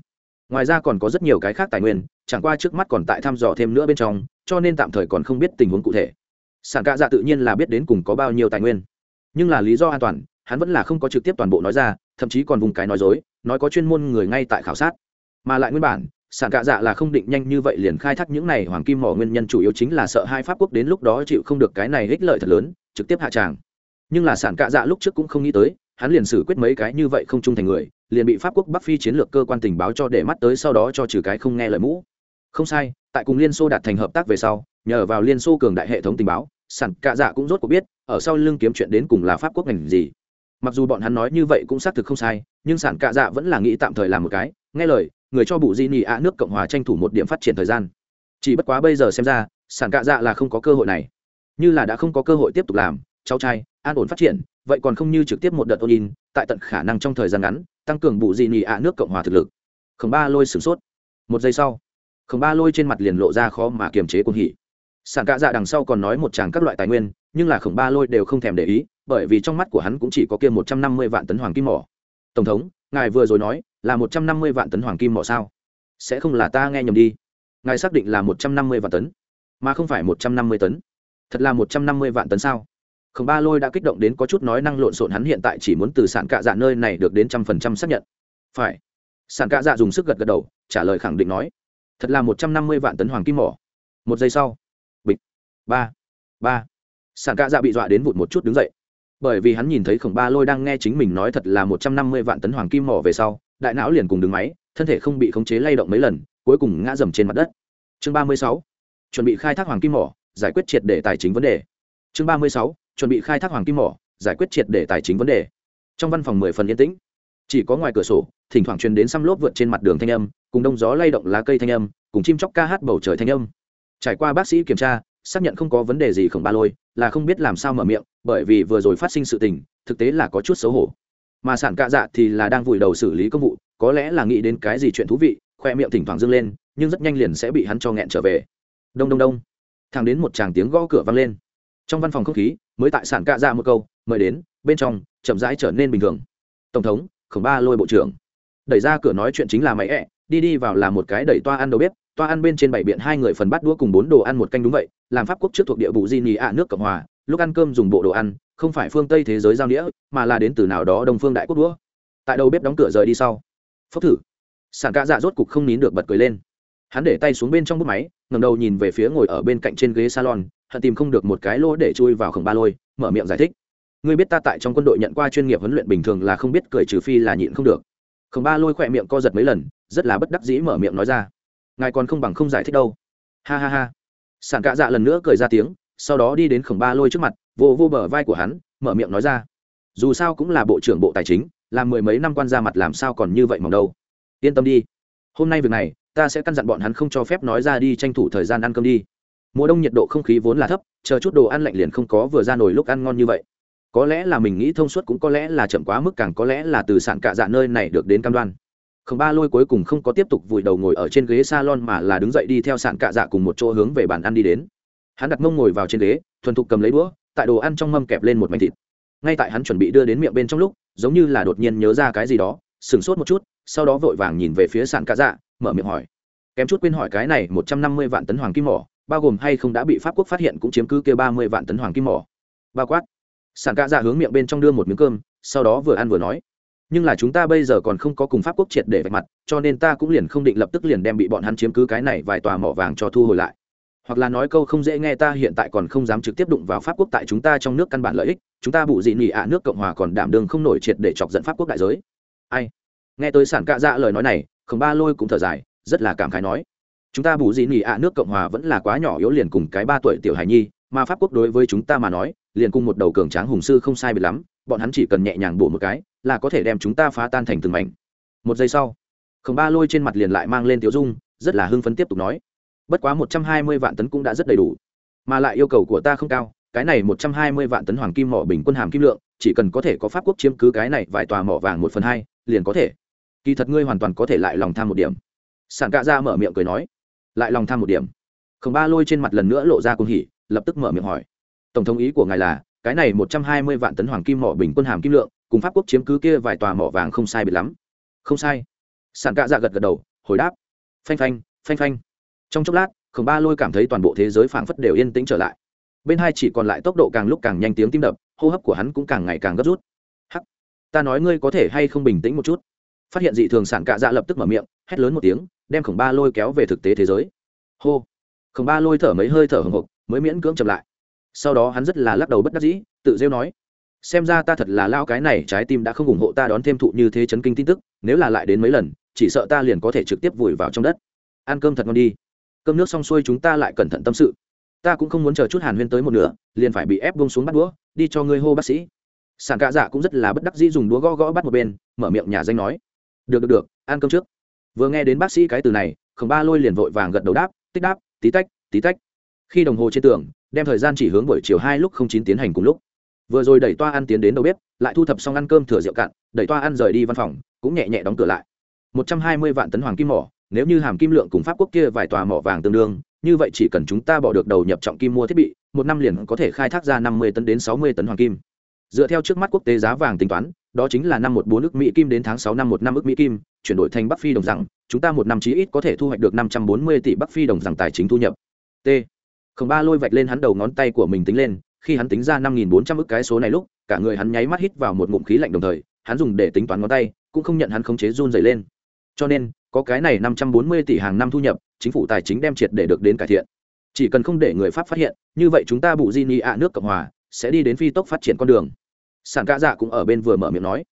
ngoài ra còn có rất nhiều cái khác tài nguyên, chẳng qua trước mắt còn tại thăm dò thêm nữa bên trong, cho nên tạm thời còn không biết tình huống cụ thể. Sản cạ dạ tự nhiên là biết đến cùng có bao nhiêu tài nguyên. Nhưng là lý do an toàn, hắn vẫn là không có trực tiếp toàn bộ nói ra, thậm chí còn vùng cái nói dối, nói có chuyên môn người ngay tại khảo sát. Mà lại nguyên bản, sản cạ dạ là không định nhanh như vậy liền khai thác những này hoàng kim mỏ nguyên nhân chủ yếu chính là sợ hai pháp quốc đến lúc đó chịu không được cái này ích lợi thật lớn, trực tiếp hạ tràng. Nhưng là sản cạ dạ lúc trước cũng không nghĩ tới, hắn liền xử quyết mấy cái như vậy không trung thành người liền bị pháp quốc bắc phi chiến lược cơ quan tình báo cho để mắt tới sau đó cho trừ cái không nghe lời mũ. Không sai, tại cùng liên xô đạt thành hợp tác về sau, nhờ vào liên xô cường đại hệ thống tình báo sản cạ dạ cũng rốt cuộc biết, ở sau lưng kiếm chuyện đến cùng là pháp quốc ngành gì. Mặc dù bọn hắn nói như vậy cũng xác thực không sai, nhưng sản cạ dạ vẫn là nghĩ tạm thời làm một cái, nghe lời, người cho bụ di nị ạ nước cộng hòa tranh thủ một điểm phát triển thời gian. Chỉ bất quá bây giờ xem ra sản cạ dạ là không có cơ hội này. Như là đã không có cơ hội tiếp tục làm, cháu trai, an ổn phát triển, vậy còn không như trực tiếp một đợt ôn in, tại tận khả năng trong thời gian ngắn tăng cường bụ dị nị ạ nước cộng hòa thực lực. Khổng ba lôi sửng sốt. Một giây sau, khổng ba lôi trên mặt liền lộ ra khó mà kiềm chế cuồng hỉ. Sản cạ dạ đằng sau còn nói một tràng các loại tài nguyên, nhưng là khổng ba lôi đều không thèm để ý, bởi vì trong mắt của hắn cũng chỉ có kia một trăm năm mươi vạn tấn hoàng kim mỏ. Tổng thống, ngài vừa rồi nói là một trăm năm mươi vạn tấn hoàng kim mỏ sao? Sẽ không là ta nghe nhầm đi. Ngài xác định là một trăm năm mươi vạn tấn, mà không phải một trăm năm mươi tấn. Thật là một trăm năm mươi vạn tấn sao? Khổng ba lôi đã kích động đến có chút nói năng lộn xộn, hắn hiện tại chỉ muốn từ sản cạ dạ nơi này được đến trăm phần trăm xác nhận. Phải. Sản cạ dạ dùng sức gật gật đầu, trả lời khẳng định nói, thật là một trăm năm mươi vạn tấn hoàng kim mỏ. Một giây sau, bịch. Ba. Ba. Sản cạ dạ bị dọa đến vụt một chút đứng dậy. Bởi vì hắn nhìn thấy khổng ba lôi đang nghe chính mình nói thật là một trăm năm mươi vạn tấn hoàng kim mỏ về sau, đại não liền cùng đứng máy, thân thể không bị khống chế lay động mấy lần, cuối cùng ngã dầm trên mặt đất. Chương ba mươi sáu. Chuẩn bị khai thác hoàng kim mỏ, giải quyết triệt để tài chính vấn đề. Chương ba mươi sáu chuẩn bị khai thác hoàng kim mỏ, giải quyết triệt để tài chính vấn đề. Trong văn phòng mười phần yên tĩnh. Chỉ có ngoài cửa sổ, thỉnh thoảng truyền đến xăm lốp vượt trên mặt đường thanh âm, cùng đông gió lay động lá cây thanh âm, cùng chim chóc ca hát bầu trời thanh âm. Trải qua bác sĩ kiểm tra, xác nhận không có vấn đề gì khổng ba lôi, là không biết làm sao mở miệng, bởi vì vừa rồi phát sinh sự tình, thực tế là có chút xấu hổ. Mà sản cạ dạ thì là đang vùi đầu xử lý công vụ, có lẽ là nghĩ đến cái gì chuyện thú vị, khoe miệng thỉnh thoảng dâng lên, nhưng rất nhanh liền sẽ bị hắn cho nghẹn trở về. Đông đông đông. Thẳng đến một tràng tiếng gõ cửa vang lên trong văn phòng không khí mới tại sản cạ ra một câu, mời đến, bên trong chậm rãi trở nên bình thường. Tổng thống, khổng ba lôi bộ trưởng. Đẩy ra cửa nói chuyện chính là máy ẹ, đi đi vào là một cái đẩy toa ăn đầu bếp, toa ăn bên trên bảy biện hai người phần bắt đũa cùng bốn đồ ăn một canh đúng vậy, làm pháp quốc trước thuộc địa vụ di nhì ạ, nước cộng hòa, lúc ăn cơm dùng bộ đồ ăn, không phải phương tây thế giới giao đĩa mà là đến từ nào đó đông phương đại quốc đũa. Tại đầu bếp đóng cửa rời đi sau phốc thử. Sản ca dạ rốt cục không nín được bật cười lên. Hắn để tay xuống bên trong bút máy ngầm đầu nhìn về phía ngồi ở bên cạnh trên ghế salon hận tìm không được một cái lỗ để chui vào khổng ba lôi, mở miệng giải thích. Ngươi biết ta tại trong quân đội nhận qua chuyên nghiệp huấn luyện bình thường là không biết cười trừ phi là nhịn không được. Khổng ba lôi khỏe miệng co giật mấy lần, rất là bất đắc dĩ mở miệng nói ra. Ngài còn không bằng không giải thích đâu. Ha ha ha. Sản cạ dạ lần nữa cười ra tiếng, sau đó đi đến khổng ba lôi trước mặt, vô vô bờ vai của hắn, mở miệng nói ra. Dù sao cũng là bộ trưởng bộ tài chính, làm mười mấy năm quan ra mặt làm sao còn như vậy mỏng đâu. Yên tâm đi. Hôm nay việc này, ta sẽ căn dặn bọn hắn không cho phép nói ra đi tranh thủ thời gian ăn cơm đi mùa đông nhiệt độ không khí vốn là thấp, chờ chút đồ ăn lạnh liền không có vừa ra nổi lúc ăn ngon như vậy. Có lẽ là mình nghĩ thông suốt cũng có lẽ là chậm quá mức, càng có lẽ là từ sản cạ dạ nơi này được đến cam đoan. Khổng ba lôi cuối cùng không có tiếp tục vùi đầu ngồi ở trên ghế salon mà là đứng dậy đi theo sản cạ dạ cùng một chỗ hướng về bàn ăn đi đến. Hắn đặt mông ngồi vào trên ghế, thuần thục cầm lấy đũa, tại đồ ăn trong mâm kẹp lên một mảnh thịt. Ngay tại hắn chuẩn bị đưa đến miệng bên trong lúc, giống như là đột nhiên nhớ ra cái gì đó sửng sốt một chút, sau đó vội vàng nhìn về phía sản cạ dạ mở miệng hỏi. Kém chút quên hỏi cái này một trăm năm mươi vạn tấn hoàng kim mỏ bao gồm hay không đã bị pháp quốc phát hiện cũng chiếm cứ kia ba mươi vạn tấn hoàng kim mỏ. Bao quát. Sản cạ dạ hướng miệng bên trong đưa một miếng cơm, sau đó vừa ăn vừa nói. Nhưng là chúng ta bây giờ còn không có cùng pháp quốc triệt để vạch mặt, cho nên ta cũng liền không định lập tức liền đem bị bọn hắn chiếm cứ cái này vài tòa mỏ vàng cho thu hồi lại. Hoặc là nói câu không dễ nghe ta hiện tại còn không dám trực tiếp đụng vào pháp quốc tại chúng ta trong nước căn bản lợi ích, chúng ta bụ dị nị ạ nước cộng hòa còn đảm đương không nổi triệt để chọc dẫn pháp quốc đại giới. Ai? Nghe tới sản cạ dạ lời nói này, Khổng ba lôi cũng thở dài, rất là cảm khái nói chúng ta bù dị nỉ ạ, nước cộng hòa vẫn là quá nhỏ yếu liền cùng cái ba tuổi tiểu hài nhi, mà pháp quốc đối với chúng ta mà nói, liền cùng một đầu cường tráng hùng sư không sai biệt lắm, bọn hắn chỉ cần nhẹ nhàng bổ một cái, là có thể đem chúng ta phá tan thành từng mảnh. Một giây sau, khổng ba lôi trên mặt liền lại mang lên tiểu dung, rất là hưng phấn tiếp tục nói, bất quá một trăm hai mươi vạn tấn cũng đã rất đầy đủ, mà lại yêu cầu của ta không cao, cái này một trăm hai mươi vạn tấn hoàng kim mỏ bình quân hàm kim lượng, chỉ cần có thể có pháp quốc chiếm cứ cái này vài tòa mỏ vàng một phần hai, liền có thể. Kỳ thật ngươi hoàn toàn có thể lại lòng tham một điểm. Sản cạ ra mở miệng cười nói lại lòng tham một điểm. Khổng ba lôi trên mặt lần nữa lộ ra cung hỉ, lập tức mở miệng hỏi. Tổng thống ý của ngài là, cái này một trăm hai mươi vạn tấn hoàng kim mỏ bình quân hàm kim lượng, cùng pháp quốc chiếm cứ kia vài tòa mỏ vàng không sai biệt lắm. Không sai. Sản cạ dạ gật gật đầu, hồi đáp. Phanh phanh phanh phanh. Trong chốc lát, khổng ba lôi cảm thấy toàn bộ thế giới phảng phất đều yên tĩnh trở lại. Bên hai chỉ còn lại tốc độ càng lúc càng nhanh tiếng tim đập, hô hấp của hắn cũng càng ngày càng gấp rút. Hắc. Ta nói ngươi có thể hay không bình tĩnh một chút? Phát hiện dị thường sản cạ dạ lập tức mở miệng, hét lớn một tiếng đem khổng ba lôi kéo về thực tế thế giới. Hô. Khổng ba lôi thở mấy hơi thở hồng hộc, mới miễn cưỡng chậm lại. Sau đó hắn rất là lắc đầu bất đắc dĩ, tự rêu nói, xem ra ta thật là lao cái này, trái tim đã không ủng hộ ta đón thêm thụ như thế chấn kinh tin tức, nếu là lại đến mấy lần, chỉ sợ ta liền có thể trực tiếp vùi vào trong đất. Ăn cơm thật ngon đi. Cơm nước xong xuôi chúng ta lại cẩn thận tâm sự. Ta cũng không muốn chờ chút hàn huyên tới một nửa, liền phải bị ép bông xuống bắt đũa, đi cho ngươi hô bác sĩ. Sản cạ dạ cũng rất là bất đắc dĩ dùng đũa gõ gõ bắt một bên, mở miệng nhà danh nói, được được được, ăn cơm trước vừa nghe đến bác sĩ cái từ này, khổng ba lôi liền vội vàng gật đầu đáp, tích đáp, tí tách tí tách. Khi đồng hồ trên tường, đem thời gian chỉ hướng buổi chiều hai lúc không chín tiến hành cùng lúc. Vừa rồi đẩy toa ăn tiến đến đầu bếp, lại thu thập xong ăn cơm thừa rượu cạn, đẩy toa ăn rời đi văn phòng, cũng nhẹ nhẹ đóng cửa lại. Một trăm hai mươi vạn tấn hoàng kim mỏ, nếu như hàm kim lượng cùng pháp quốc kia vài tòa mỏ vàng tương đương, như vậy chỉ cần chúng ta bỏ được đầu nhập trọng kim mua thiết bị, một năm liền có thể khai thác ra năm mươi tấn đến sáu mươi tấn hoàng kim. Dựa theo trước mắt quốc tế giá vàng tính toán, đó chính là năm một bốn ước mỹ kim đến tháng sáu năm một năm ước mỹ kim chuyển đổi thành bắc phi đồng rằng, chúng ta một năm chí ít có thể thu hoạch được năm trăm bốn mươi tỷ bắc phi đồng rằng tài chính thu nhập. T. Không ba lôi vạch lên hắn đầu ngón tay của mình tính lên, khi hắn tính ra năm nghìn bốn trăm ước cái số này lúc, cả người hắn nháy mắt hít vào một ngụm khí lạnh đồng thời, hắn dùng để tính toán ngón tay, cũng không nhận hắn khống chế run dày lên. Cho nên, có cái này năm trăm bốn mươi tỷ hàng năm thu nhập, chính phủ tài chính đem triệt để được đến cải thiện. Chỉ cần không để người pháp phát hiện, như vậy chúng ta bù di ni ạ nước cộng hòa sẽ đi đến phi tốc phát triển con đường. Sản ca dạ cũng ở bên vừa mở miệng nói.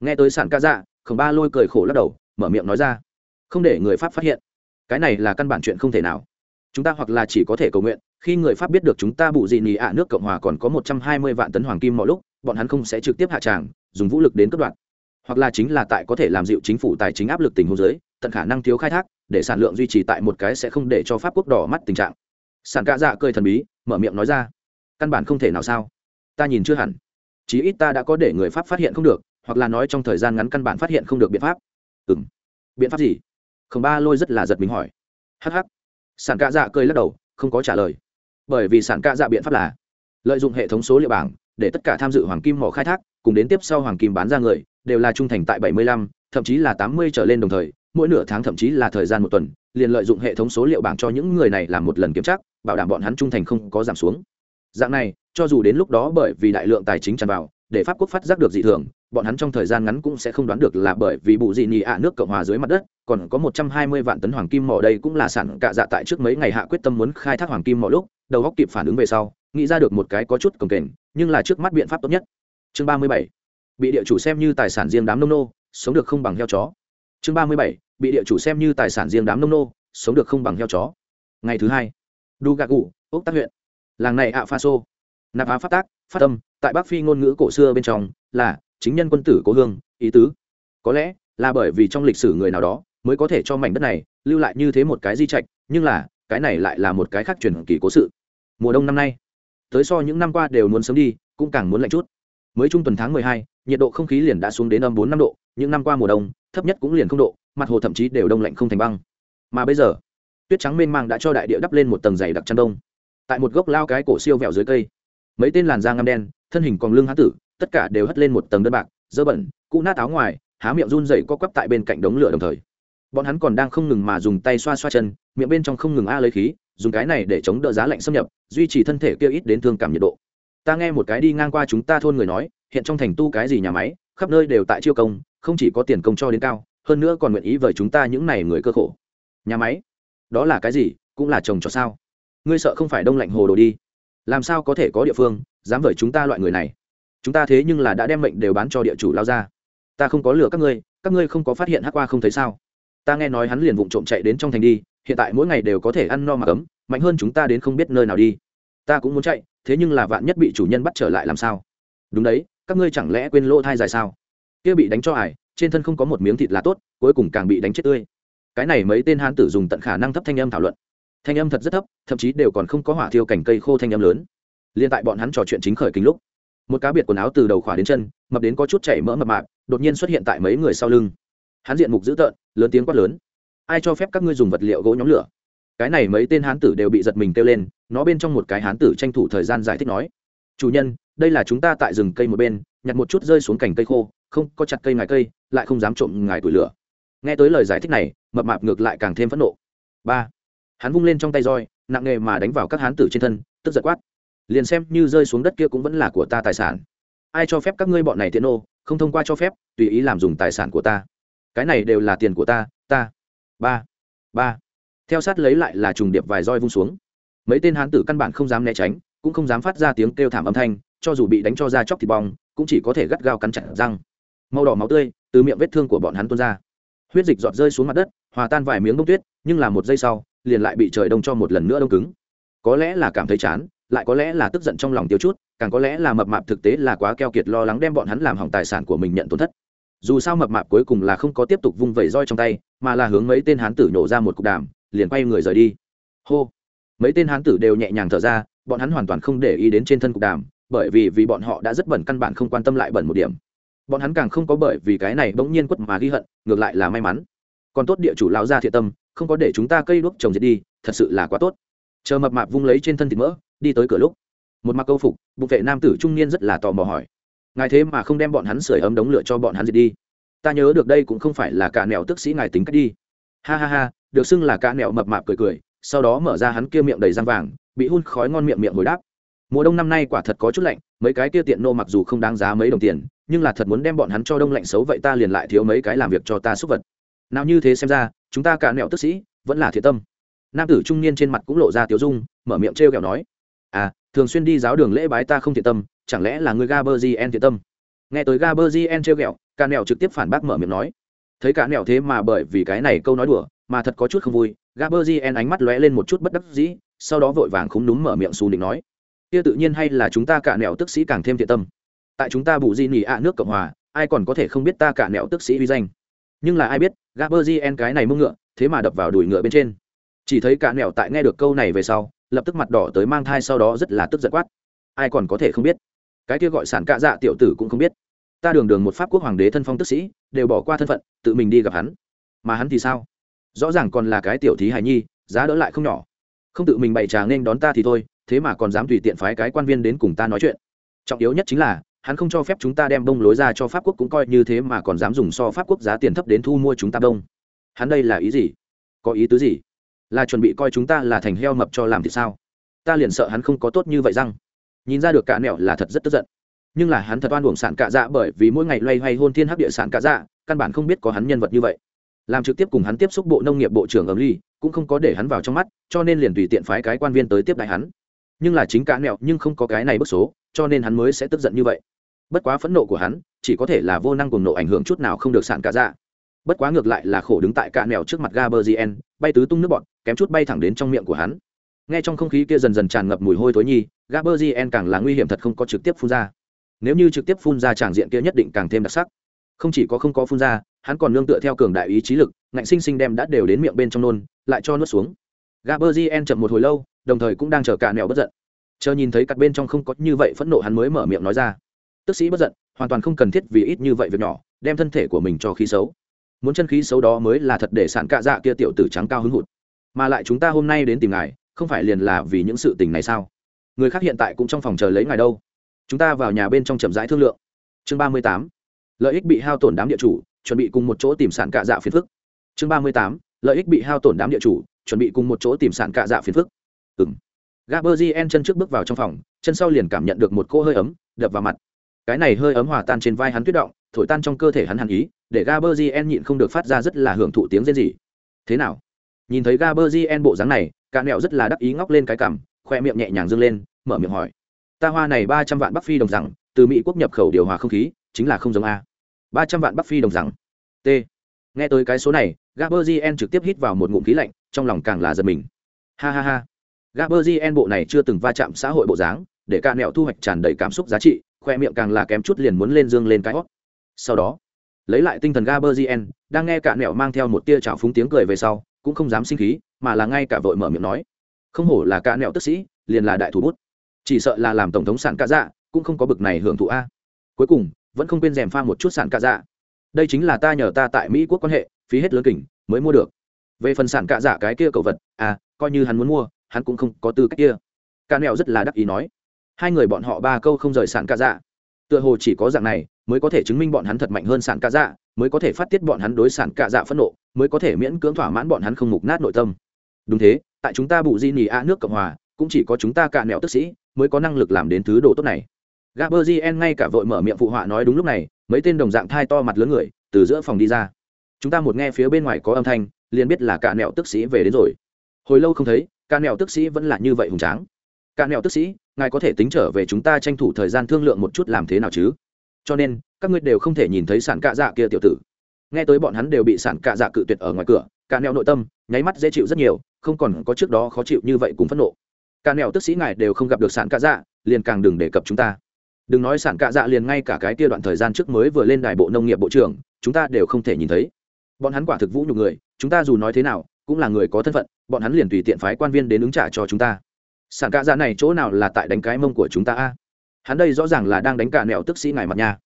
Nghe tới sản ca dạ khổng ba lôi cười khổ lắc đầu, mở miệng nói ra. Không để người pháp phát hiện. Cái này là căn bản chuyện không thể nào. Chúng ta hoặc là chỉ có thể cầu nguyện, khi người pháp biết được chúng ta bù dị nị ạ nước cộng hòa còn có một trăm hai mươi vạn tấn hoàng kim mọi lúc, bọn hắn không sẽ trực tiếp hạ tràng, dùng vũ lực đến cất đoạn hoặc là chính là tại có thể làm dịu chính phủ tài chính áp lực tình huống giới tận khả năng thiếu khai thác, để sản lượng duy trì tại một cái sẽ không để cho pháp quốc đỏ mắt tình trạng. Sản cạ dạ cơi thần bí, mở miệng nói ra. Căn bản không thể nào sao? Ta nhìn chưa hẳn. Chí ít ta đã có để người pháp phát hiện không được hoặc là nói trong thời gian ngắn căn bản phát hiện không được biện pháp. Ừ biện pháp gì? Khổng ba lôi rất là giật mình hỏi. Hh sản cạ dạ cười lắc đầu không có trả lời. Bởi vì sản cạ dạ biện pháp là lợi dụng hệ thống số liệu bảng để tất cả tham dự hoàng kim mỏ khai thác cùng đến tiếp sau hoàng kim bán ra người đều là trung thành tại 75, thậm chí là 80 trở lên đồng thời mỗi nửa tháng thậm chí là thời gian một tuần liền lợi dụng hệ thống số liệu bảng cho những người này làm một lần kiểm tra bảo đảm bọn hắn trung thành không có giảm xuống. Dạng này cho dù đến lúc đó bởi vì đại lượng tài chính tràn vào để pháp quốc phát giác được dị thường, bọn hắn trong thời gian ngắn cũng sẽ không đoán được là bởi vì bụ dị nhị ạ nước cộng hòa dưới mặt đất, còn có một trăm hai mươi vạn tấn hoàng kim mỏ đây cũng là sản cạ dạ tại trước mấy ngày hạ quyết tâm muốn khai thác hoàng kim mỏ lúc, đầu góc kịp phản ứng về sau, nghĩ ra được một cái có chút cồng kềnh, nhưng là trước mắt biện pháp tốt nhất. Chương ba mươi bảy, bị địa chủ xem như tài sản riêng đám nông nô, sống được không bằng heo chó. Chương ba mươi bảy, bị địa chủ xem như tài sản riêng đám nông nô, sống được không bằng heo chó. Ngày thứ hai, đu gà cụ ốc tác huyện. Làng này ạ pha sô nạp á phát tác phát tâm tại bắc phi ngôn ngữ cổ xưa bên trong, là, chính nhân quân tử cố hương, ý tứ. Có lẽ, là bởi vì trong lịch sử người nào đó, mới có thể cho mảnh đất này, lưu lại như thế một cái di trạch, nhưng là, cái này lại là một cái khác truyền kỳ cố sự. Mùa đông năm nay, tới so những năm qua đều muốn sớm đi, cũng càng muốn lạnh chút. Mới trung tuần tháng mười hai, nhiệt độ không khí liền đã xuống đến âm bốn năm độ, những năm qua mùa đông, thấp nhất cũng liền không độ, mặt hồ thậm chí đều đông lạnh không thành băng. Mà bây giờ, tuyết trắng mênh mang đã cho đại địa đắp lên một tầng dày đặc chăn đông. Tại một gốc lao cái cổ siêu vẹo dưới cây mấy tên làn da ngăm đen, thân hình còn lưng há tử, tất cả đều hất lên một tầng đơn bạc, dơ bẩn cụ nát áo ngoài, há miệng run dậy co quắp tại bên cạnh đống lửa đồng thời. Bọn hắn còn đang không ngừng mà dùng tay xoa xoa chân, miệng bên trong không ngừng a lấy khí, dùng cái này để chống đỡ giá lạnh xâm nhập, duy trì thân thể kia ít đến thương cảm nhiệt độ. Ta nghe một cái đi ngang qua chúng ta thôn người nói, hiện trong thành tu cái gì nhà máy, khắp nơi đều tại chiêu công, không chỉ có tiền công cho đến cao, hơn nữa còn nguyện ý với chúng ta những này người cơ khổ. Nhà máy? Đó là cái gì? Cũng là chồng cho sao? Ngươi sợ không phải đông lạnh hồ đồ đi làm sao có thể có địa phương dám vời chúng ta loại người này? Chúng ta thế nhưng là đã đem mệnh đều bán cho địa chủ lao ra. Ta không có lừa các ngươi các ngươi không có phát hiện hắc qua không thấy sao? Ta nghe nói hắn liền vụng trộm chạy đến trong thành đi, hiện tại mỗi ngày đều có thể ăn no mà ấm, mạnh hơn chúng ta đến không biết nơi nào đi. Ta cũng muốn chạy, thế nhưng là vạn nhất bị chủ nhân bắt trở lại làm sao? Đúng đấy, các ngươi chẳng lẽ quên lỗ thai dài sao? Kia bị đánh cho ải trên thân không có một miếng thịt là tốt, cuối cùng càng bị đánh chết tươi. Cái này mấy tên hán tử dùng tận khả năng thấp thanh âm thảo luận thanh âm thật rất thấp, thậm chí đều còn không có hỏa thiêu cảnh cây khô thanh âm lớn. Liên tại bọn hắn trò chuyện chính khởi kính lúc, một cá biệt quần áo từ đầu khỏa đến chân, mập đến có chút chảy mỡ mập mạp, đột nhiên xuất hiện tại mấy người sau lưng. Hắn diện mục dữ tợn, lớn tiếng quát lớn. Ai cho phép các ngươi dùng vật liệu gỗ nhóm lửa? Cái này mấy tên hán tử đều bị giật mình kêu lên, nó bên trong một cái hán tử tranh thủ thời gian giải thích nói. Chủ nhân, đây là chúng ta tại rừng cây một bên, nhặt một chút rơi xuống cành cây khô, không có chặt cây ngài cây, lại không dám trộm ngài tuổi lửa. Nghe tới lời giải thích này, mập mạp ngược lại càng thêm phẫn nộ. Ba hắn vung lên trong tay roi, nặng nghề mà đánh vào các hán tử trên thân, tức giật quát. Liền xem như rơi xuống đất kia cũng vẫn là của ta tài sản. Ai cho phép các ngươi bọn này tiện ô không thông qua cho phép, tùy ý làm dùng tài sản của ta. Cái này đều là tiền của ta ta. Ba. Ba. Theo sát lấy lại là trùng điệp vài roi vung xuống. Mấy tên hán tử căn bản không dám né tránh, cũng không dám phát ra tiếng kêu thảm âm thanh, cho dù bị đánh cho ra chóc thịt bong, cũng chỉ có thể gắt gao cắn chặt răng. Màu đỏ máu tươi từ miệng vết thương của bọn hắn tuôn ra huyết dịch giọt rơi xuống mặt đất, hòa tan vài miếng bông tuyết, nhưng là một giây sau, liền lại bị trời đông cho một lần nữa đông cứng. Có lẽ là cảm thấy chán, lại có lẽ là tức giận trong lòng tiêu chút, càng có lẽ là mập mạp thực tế là quá keo kiệt lo lắng đem bọn hắn làm hỏng tài sản của mình nhận tổn thất. Dù sao mập mạp cuối cùng là không có tiếp tục vung vẩy roi trong tay, mà là hướng mấy tên hán tử nhổ ra một cục đàm, liền quay người rời đi. Hô! Mấy tên hán tử đều nhẹ nhàng thở ra, bọn hắn hoàn toàn không để ý đến trên thân cục đàm, bởi vì vì bọn họ đã rất bẩn căn bản không quan tâm lại bẩn một điểm bọn hắn càng không có bởi vì cái này bỗng nhiên quất mà ghi hận, ngược lại là may mắn. Còn tốt địa chủ lão gia thiện tâm, không có để chúng ta cây đuốc trồng diệt đi, thật sự là quá tốt. Chờ mập mạp vung lấy trên thân thịt mỡ, đi tới cửa lúc. Một mặc câu phục bục vệ nam tử trung niên rất là tò mò hỏi. Ngài thế mà không đem bọn hắn sưởi ấm đống lửa cho bọn hắn diệt đi. Ta nhớ được đây cũng không phải là cả nẻo tức sĩ ngài tính cách đi. Ha ha ha, được xưng là cả nẻo mập mạp cười cười, sau đó mở ra hắn kia miệng đầy răng vàng, bị hun khói ngon miệng miệng hồi đáp. Mùa đông năm nay quả thật có chút lạnh, mấy cái kia tiện nô mặc dù không đáng giá mấy đồng tiền nhưng là thật muốn đem bọn hắn cho đông lạnh xấu vậy ta liền lại thiếu mấy cái làm việc cho ta xúc vật. Nào như thế xem ra, chúng ta cả nẹo tức sĩ, vẫn là thiệt tâm. Nam tử trung niên trên mặt cũng lộ ra tiếu dung, mở miệng t r kẹo nói à thường xuyên đi giáo đường lễ bái ta không thiện tâm, chẳng lẽ là người gaberzien thiện tâm? Nghe tới gaberzien t r kẹo, cả nẹo trực tiếp phản bác mở miệng nói, thấy cả nẹo thế mà bởi vì cái này câu nói đùa, mà thật có chút không vui. Gaberzien ánh mắt lóe lên một chút bất đắc dĩ, sau đó vội vàng khúng núm mở miệng xù định nói, kia tự nhiên hay là chúng ta cả nẹo tức sĩ càng thêm thiện tâm tại chúng ta bù di nỉ ạ nước cộng hòa, ai còn có thể không biết ta cả nẹo tức sĩ uy danh. Nhưng là ai biết gaberzien cái này mưng ngựa, thế mà đập vào đùi ngựa bên trên. Chỉ thấy cả nẹo tại nghe được câu này về sau, lập tức mặt đỏ tới mang thai sau đó rất là tức giận quát. Ai còn có thể không biết? Cái kia gọi sản cạ dạ tiểu tử cũng không biết. Ta đường đường một pháp quốc hoàng đế thân phong tức sĩ, đều bỏ qua thân phận, tự mình đi gặp hắn. Mà hắn thì sao? Rõ ràng còn là cái tiểu thí hài nhi, giá đỡ lại không nhỏ. Không tự mình bày trà nên đón ta thì thôi, thế mà còn dám tùy tiện phái cái quan viên đến cùng ta nói chuyện. Trọng yếu nhất chính là hắn không cho phép chúng ta đem bông lối ra cho pháp quốc cũng coi như thế mà còn dám dùng so pháp quốc giá tiền thấp đến thu mua chúng ta bông. Hắn đây là ý gì? Có ý tứ gì? Là chuẩn bị coi chúng ta là thành heo mập cho làm thì sao? Ta liền sợ hắn không có tốt như vậy răng. Nhìn ra được cả nẹo là thật rất tức giận. Nhưng là hắn thật oan uổng sản cạ dạ bởi vì mỗi ngày loay hoay hôn thiên hấp địa sản cạ dạ căn bản không biết có hắn nhân vật như vậy. Làm trực tiếp cùng hắn tiếp xúc bộ nông nghiệp bộ trưởng ấm ly, cũng không có để hắn vào trong mắt, cho nên liền tùy tiện phái cái quan viên tới tiếp đại hắn. Nhưng là chính cả nẹo nhưng không có cái này bức số, cho nên hắn mới sẽ tức giận như vậy bất quá phẫn nộ của hắn, chỉ có thể là vô năng cùng nộ ảnh hưởng chút nào không được sản cả dạ. Bất quá ngược lại là khổ đứng tại cạn mèo trước mặt gaberzien bay tứ tung nước bọn, kém chút bay thẳng đến trong miệng của hắn. Nghe trong không khí kia dần dần tràn ngập mùi hôi thối nhi gaberzien càng là nguy hiểm thật không có trực tiếp phun ra. Nếu như trực tiếp phun ra tràng diện kia nhất định càng thêm đặc sắc. Không chỉ có không có phun ra, hắn còn nương tựa theo cường đại ý chí lực, ngạnh sinh sinh đem đã đều đến miệng bên trong nôn, lại cho nuốt xuống. Gaberzien chậm một hồi lâu, đồng thời cũng đang chờ cạn mèo bất giận. Chờ nhìn thấy cặp bên trong không có như vậy phẫn nộ hắn mới mở miệng nói ra tức sĩ bất giận, hoàn toàn không cần thiết vì ít như vậy việc nhỏ, đem thân thể của mình cho khí xấu. Muốn chân khí xấu đó mới là thật để sản cạ dạ kia tiểu tử trắng cao hứng hụt. Mà lại chúng ta hôm nay đến tìm ngài, không phải liền là vì những sự tình này sao? Người khác hiện tại cũng trong phòng chờ lấy ngài đâu. Chúng ta vào nhà bên trong chậm rãi thương lượng. Chương ba mươi tám. Lợi ích bị hao tổn đám địa chủ, chuẩn bị cùng một chỗ tìm sản cạ dạ phiền phức. Chương ba mươi tám. Lợi ích bị hao tổn đám địa chủ, chuẩn bị cùng một chỗ tìm sản cạ dạ phiền phức. Ừng gaberzien chân trước bước vào trong phòng, chân sau liền cảm nhận được một cỗ hơi ấm, đập vào mặt cái này hơi ấm hòa tan trên vai hắn tuyết động, thổi tan trong cơ thể hắn hàn ý, để gaberzien nhịn không được phát ra rất là hưởng thụ tiếng rên rỉ. Thế nào? Nhìn thấy gaberzien bộ dáng này cả mẹo rất là đắc ý ngóc lên cái cằm, khoe miệng nhẹ nhàng dâng lên, mở miệng hỏi. Ta hoa này ba trăm vạn bắc phi đồng rằng, từ mỹ quốc nhập khẩu điều hòa không khí, chính là không giống a. Ba trăm vạn bắc phi đồng rằng. T. Nghe tới cái số này gaberzien trực tiếp hít vào một ngụm khí lạnh, trong lòng càng là giật mình. Ha ha ha. Gaberzien bộ này chưa từng va chạm xã hội bộ dáng, để cả mẹo thu hoạch tràn đầy cảm xúc giá trị khoe miệng càng là kém chút liền muốn lên dương lên cái hót. Sau đó, lấy lại tinh thần gaberzien đang nghe cả mẹo mang theo một tia trào phúng tiếng cười về sau, cũng không dám sinh khí, mà là ngay cả vội mở miệng nói. Không hổ là cả mẹo tức sĩ, liền là đại thủ bút. Chỉ sợ là làm tổng thống sản cả dạ cũng không có bực này hưởng thụ a. Cuối cùng, vẫn không quên rèm pha một chút sản cả dạ. Đây chính là ta nhờ ta tại mỹ quốc quan hệ, phí hết lớn kỉnh, mới mua được. Về phần sản cả dạ cái kia cậu vật à coi như hắn muốn mua, hắn cũng không có tư cách kia. Cả nẹo rất là đắc ý nói hai người bọn họ ba câu không rời sản ca dạ. Tựa hồ chỉ có dạng này mới có thể chứng minh bọn hắn thật mạnh hơn sản ca dạ mới có thể phát tiết bọn hắn đối sản ca dạ phẫn nộ, mới có thể miễn cưỡng thỏa mãn bọn hắn không mục nát nội tâm. Đúng thế, tại chúng ta bù di nỉ a nước cộng hòa, cũng chỉ có chúng ta cạn mẹo tức sĩ mới có năng lực làm đến thứ đồ tốt này. Gaberzien ngay cả vội mở miệng phụ họa nói đúng lúc này, mấy tên đồng dạng thai to mặt lớn người từ giữa phòng đi ra. Chúng ta một nghe phía bên ngoài có âm thanh, liền biết là cạn mẹo tức sĩ về đến rồi. Hồi lâu không thấy cạn mẹo tức sĩ vẫn là như vậy hùng tráng. Cạn mẹo tức sĩ ngài có thể tính trở về chúng ta tranh thủ thời gian thương lượng một chút làm thế nào chứ? Cho nên, các ngươi đều không thể nhìn thấy sản cạ dạ kia tiểu tử. Nghe tới bọn hắn đều bị sản cạ dạ cự tuyệt ở ngoài cửa cả neo nội tâm nháy mắt dễ chịu rất nhiều, không còn có trước đó khó chịu như vậy cùng phẫn nộ. Cả neo tức sĩ ngài đều không gặp được sản cạ dạ liền càng đừng đề cập chúng ta. Đừng nói sản cạ dạ liền ngay cả cái kia đoạn thời gian trước mới vừa lên đài bộ nông nghiệp bộ trưởng, chúng ta đều không thể nhìn thấy. Bọn hắn quả thực vũ nhục người, chúng ta dù nói thế nào, cũng là người có thân phận, bọn hắn liền tùy tiện phái quan viên đến ứng trả cho chúng ta sản cạ dạ này chỗ nào là tại đánh cái mông của chúng ta a? Hắn đây rõ ràng là đang đánh cả nẹo tức sĩ ngài mặt nha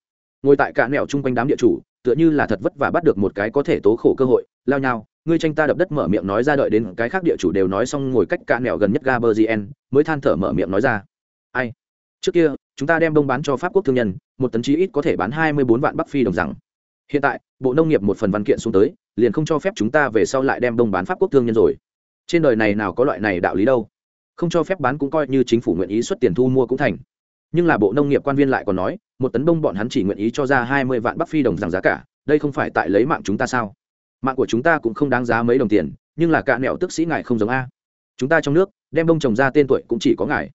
ngồi tại cả nẹo chung quanh đám địa chủ, tựa như là thật vất vả bắt được một cái có thể tố khổ cơ hội, lao nhau, ngươi tranh ta đập đất mở miệng nói ra đợi đến cái khác địa chủ đều nói xong ngồi cách cả nẹo gần nhất gaberzien mới than thở mở miệng nói ra. Ai? Trước kia, chúng ta đem bông bán cho pháp quốc thương nhân, một tấn chí ít có thể bán hai mươi bốn vạn bắc phi đồng rằng. Hiện tại, bộ nông nghiệp một phần văn kiện xuống tới, liền không cho phép chúng ta về sau lại đem bông bán pháp quốc thương nhân rồi. Trên đời này nào có loại này đạo lý đâu? Không cho phép bán cũng coi như chính phủ nguyện ý xuất tiền thu mua cũng thành. Nhưng là bộ nông nghiệp quan viên lại còn nói, một tấn bông bọn hắn chỉ nguyện ý cho ra hai mươi vạn bắc phi đồng rằng giá cả, đây không phải tại lấy mạng chúng ta sao? Mạng của chúng ta cũng không đáng giá mấy đồng tiền, nhưng là cả nẹo tức sĩ ngài không giống a. Chúng ta trong nước, đem bông trồng ra tên tuổi cũng chỉ có ngài.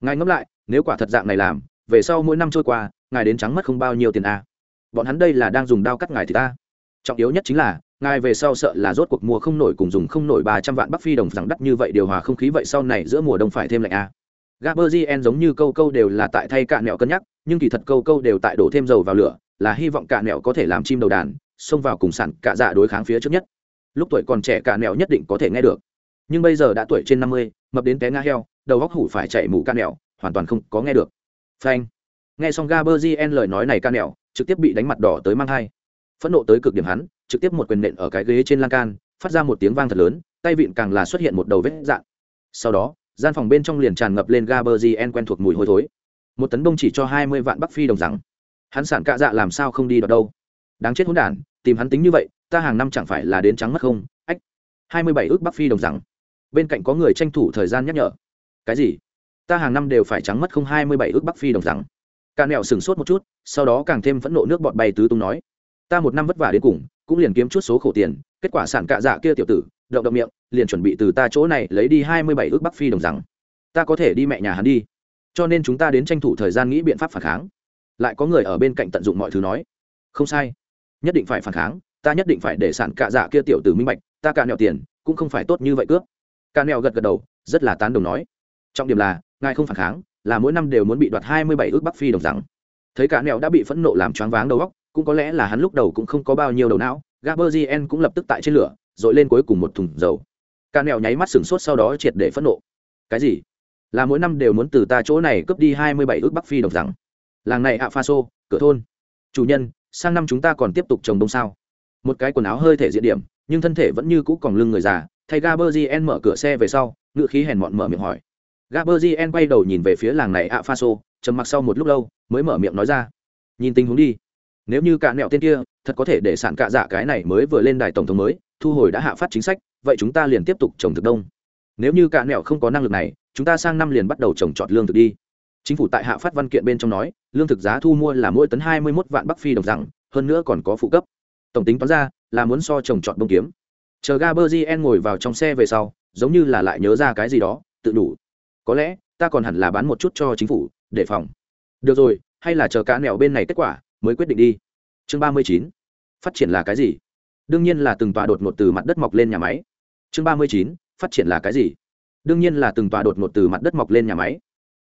Ngài ngẫm lại, nếu quả thật dạng này làm, về sau mỗi năm trôi qua, ngài đến trắng mất không bao nhiêu tiền a. Bọn hắn đây là đang dùng đao cắt ngài thì ta. Trọng yếu nhất chính là ngài về sau sợ là rốt cuộc mùa không nổi cùng dùng không nổi ba trăm vạn bắc phi đồng rằng đắt như vậy điều hòa không khí vậy sau này giữa mùa đông phải thêm lạnh a Gaberzien giống như câu câu đều là tại thay cạn nẹo cân nhắc, nhưng kỳ thật câu câu đều tại đổ thêm dầu vào lửa, là hy vọng cạn nẹo có thể làm chim đầu đàn, xông vào cùng sản cả dạ đối kháng phía trước nhất. Lúc tuổi còn trẻ cạn nẹo nhất định có thể nghe được, nhưng bây giờ đã tuổi trên năm mươi, mập đến té ngã heo, đầu óc hủ phải chạy mù cạn nẹo, hoàn toàn không có nghe được. Phanh. Nghe xong Gaberzien lời nói này cạn nẹo, trực tiếp bị đánh mặt đỏ tới mang hai. Phẫn nộ tới cực điểm hắn, trực tiếp một quyền nện ở cái ghế trên lan can, phát ra một tiếng vang thật lớn, tay vịn càng là xuất hiện một đầu vết dạn. Sau đó, gian phòng bên trong liền tràn ngập lên Gaberzien quen thuộc mùi hôi thối. một tấn bông chỉ cho hai mươi vạn bắc phi đồng rằng. Hắn sản cạ dạ làm sao không đi đoạt đâu? Đáng chết hỗn đản tìm hắn tính như vậy ta hàng năm chẳng phải là đến trắng mất không? Ách hai mươi bảy ước bắc phi đồng rằng. Bên cạnh có người tranh thủ thời gian nhắc nhở. Cái gì? Ta hàng năm đều phải trắng mất không hai mươi bảy ước bắc phi đồng rằng. Cả nẹo sừng sốt một chút sau đó càng thêm phẫn nộ nước bọt bay tứ tung nói. Ta một năm vất vả đến cùng cũng liền kiếm chút số khổ tiền, kết quả sản cạ dạ kia tiểu tử, động động miệng, liền chuẩn bị từ ta chỗ này lấy đi hai mươi bảy ước bắc phi đồng rằng, ta có thể đi mẹ nhà hắn đi. Cho nên chúng ta đến tranh thủ thời gian nghĩ biện pháp phản kháng. Lại có người ở bên cạnh tận dụng mọi thứ nói, không sai, nhất định phải phản kháng, ta nhất định phải để sản cạ dạ kia tiểu tử minh bạch, ta cạ nẹo tiền, cũng không phải tốt như vậy cướp. Cạ nẹo gật gật đầu, rất là tán đồng nói, trọng điểm là, ngài không phản kháng, là mỗi năm đều muốn bị đoạt hai mươi bảy ước bắc phi đồng rằng. Thấy cạ nẹo đã bị phẫn nộ làm choáng váng đầu óc cũng có lẽ là hắn lúc đầu cũng không có bao nhiêu đầu não gaberzien cũng lập tức tại trên lửa dội lên cuối cùng một thùng dầu. Ca nẹo nháy mắt sửng sốt sau đó triệt để phẫn nộ. Cái gì? Là mỗi năm đều muốn từ ta chỗ này cướp đi hai mươi bảy ước bắc phi đồng rằng làng này ạ, pha xô, cửa thôn. Chủ nhân, sang năm chúng ta còn tiếp tục trồng đông sao? Một cái quần áo hơi thể diện điểm, nhưng thân thể vẫn như cũ còn lưng người già, thay gaberzien mở cửa xe về sau, ngựa khí hèn mọn mở miệng hỏi. Gaberzien quay đầu nhìn về phía làng này ạ, pha xô, trầm mặc sau một lúc lâu, mới mở miệng nói ra. Nhìn tình huống đi nếu như cả nẹo tên kia, thật có thể để sản cạ dạ cái này mới vừa lên đài tổng thống mới, thu hồi đã hạ phát chính sách, vậy chúng ta liền tiếp tục trồng thực đông. Nếu như cả nẹo không có năng lực này, chúng ta sang năm liền bắt đầu trồng trọt lương thực đi. Chính phủ tại hạ phát văn kiện bên trong nói, lương thực giá thu mua là mỗi tấn hai mươi một vạn bắc phi đồng rằng hơn nữa còn có phụ cấp. Tổng tính toán ra, là muốn so trồng trọt bông kiếm. Chờ gaberzien ngồi vào trong xe về sau, giống như là lại nhớ ra cái gì đó, tự đủ. Có lẽ, ta còn hẳn là bán một chút cho chính phủ, để phòng. Được rồi, hay là chờ cá nẹo bên này kết quả mới quyết định đi. Chương ba mươi chín, phát triển là cái gì? Đương nhiên là từng tòa đột ngột từ mặt đất mọc lên nhà máy. Chương ba mươi chín, phát triển là cái gì? Đương nhiên là từng tòa đột ngột từ mặt đất mọc lên nhà máy.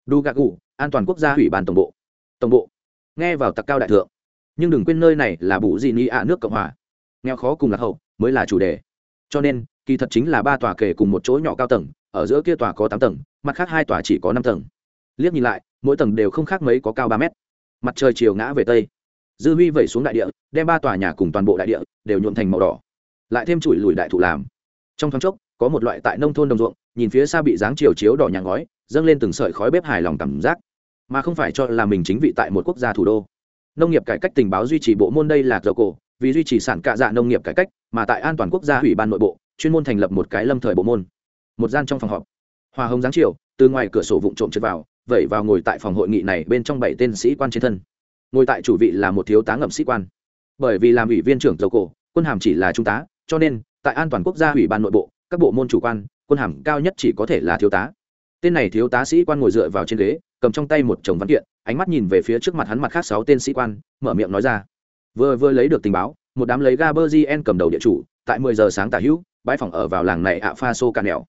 Đu gạc gù an toàn quốc gia ủy ban tổng bộ. Tổng bộ. Nghe vào tặc cao đại thượng. Nhưng đừng quên nơi này là bù dị ni ạ nước cộng hòa. Nghèo khó cùng lạc hậu mới là chủ đề. Cho nên, kỳ thật chính là ba tòa kể cùng một chỗ nhỏ cao tầng, ở giữa kia tòa có tám tầng, mặt khác hai tòa chỉ có năm tầng. Liếc nhìn lại, mỗi tầng đều không khác mấy có cao ba mét. Mặt trời chiều ngã về tây dư huy vẩy xuống đại địa, đem ba tòa nhà cùng toàn bộ đại địa đều nhuộm thành màu đỏ. Lại thêm chùi lùi đại thụ làm. Trong thoáng chốc, có một loại tại nông thôn đồng ruộng, nhìn phía xa bị dáng chiều chiếu đỏ nhà ngói, dâng lên từng sợi khói bếp hài lòng cảm giác. Mà không phải cho là mình chính vị tại một quốc gia thủ đô. Nông nghiệp cải cách tình báo duy trì bộ môn đây là dầu cổ, vì duy trì sản cạ dạ nông nghiệp cải cách, mà tại an toàn quốc gia ủy ban nội bộ, chuyên môn thành lập một cái lâm thời bộ môn. Một gian trong phòng họp. Hòa hồng giáng chiều, từ ngoài cửa sổ vụn trộm trượt vào, vẩy vào ngồi tại phòng hội nghị này bên trong bảy tên sĩ quan trên thân ngồi tại chủ vị là một thiếu tá ngậm sĩ quan. Bởi vì làm ủy viên trưởng dầu cổ, quân hàm chỉ là trung tá, cho nên, tại an toàn quốc gia ủy ban nội bộ, các bộ môn chủ quan, quân hàm cao nhất chỉ có thể là thiếu tá. Tên này thiếu tá sĩ quan ngồi dựa vào trên ghế, cầm trong tay một chồng văn kiện, ánh mắt nhìn về phía trước mặt hắn mặt khác sáu tên sĩ quan, mở miệng nói ra. Vừa vừa lấy được tình báo, một đám lấy gaberzien cầm đầu địa chủ, tại mười giờ sáng tả hữu, bãi phòng ở vào làng này ạ pha xô cạn nẹo.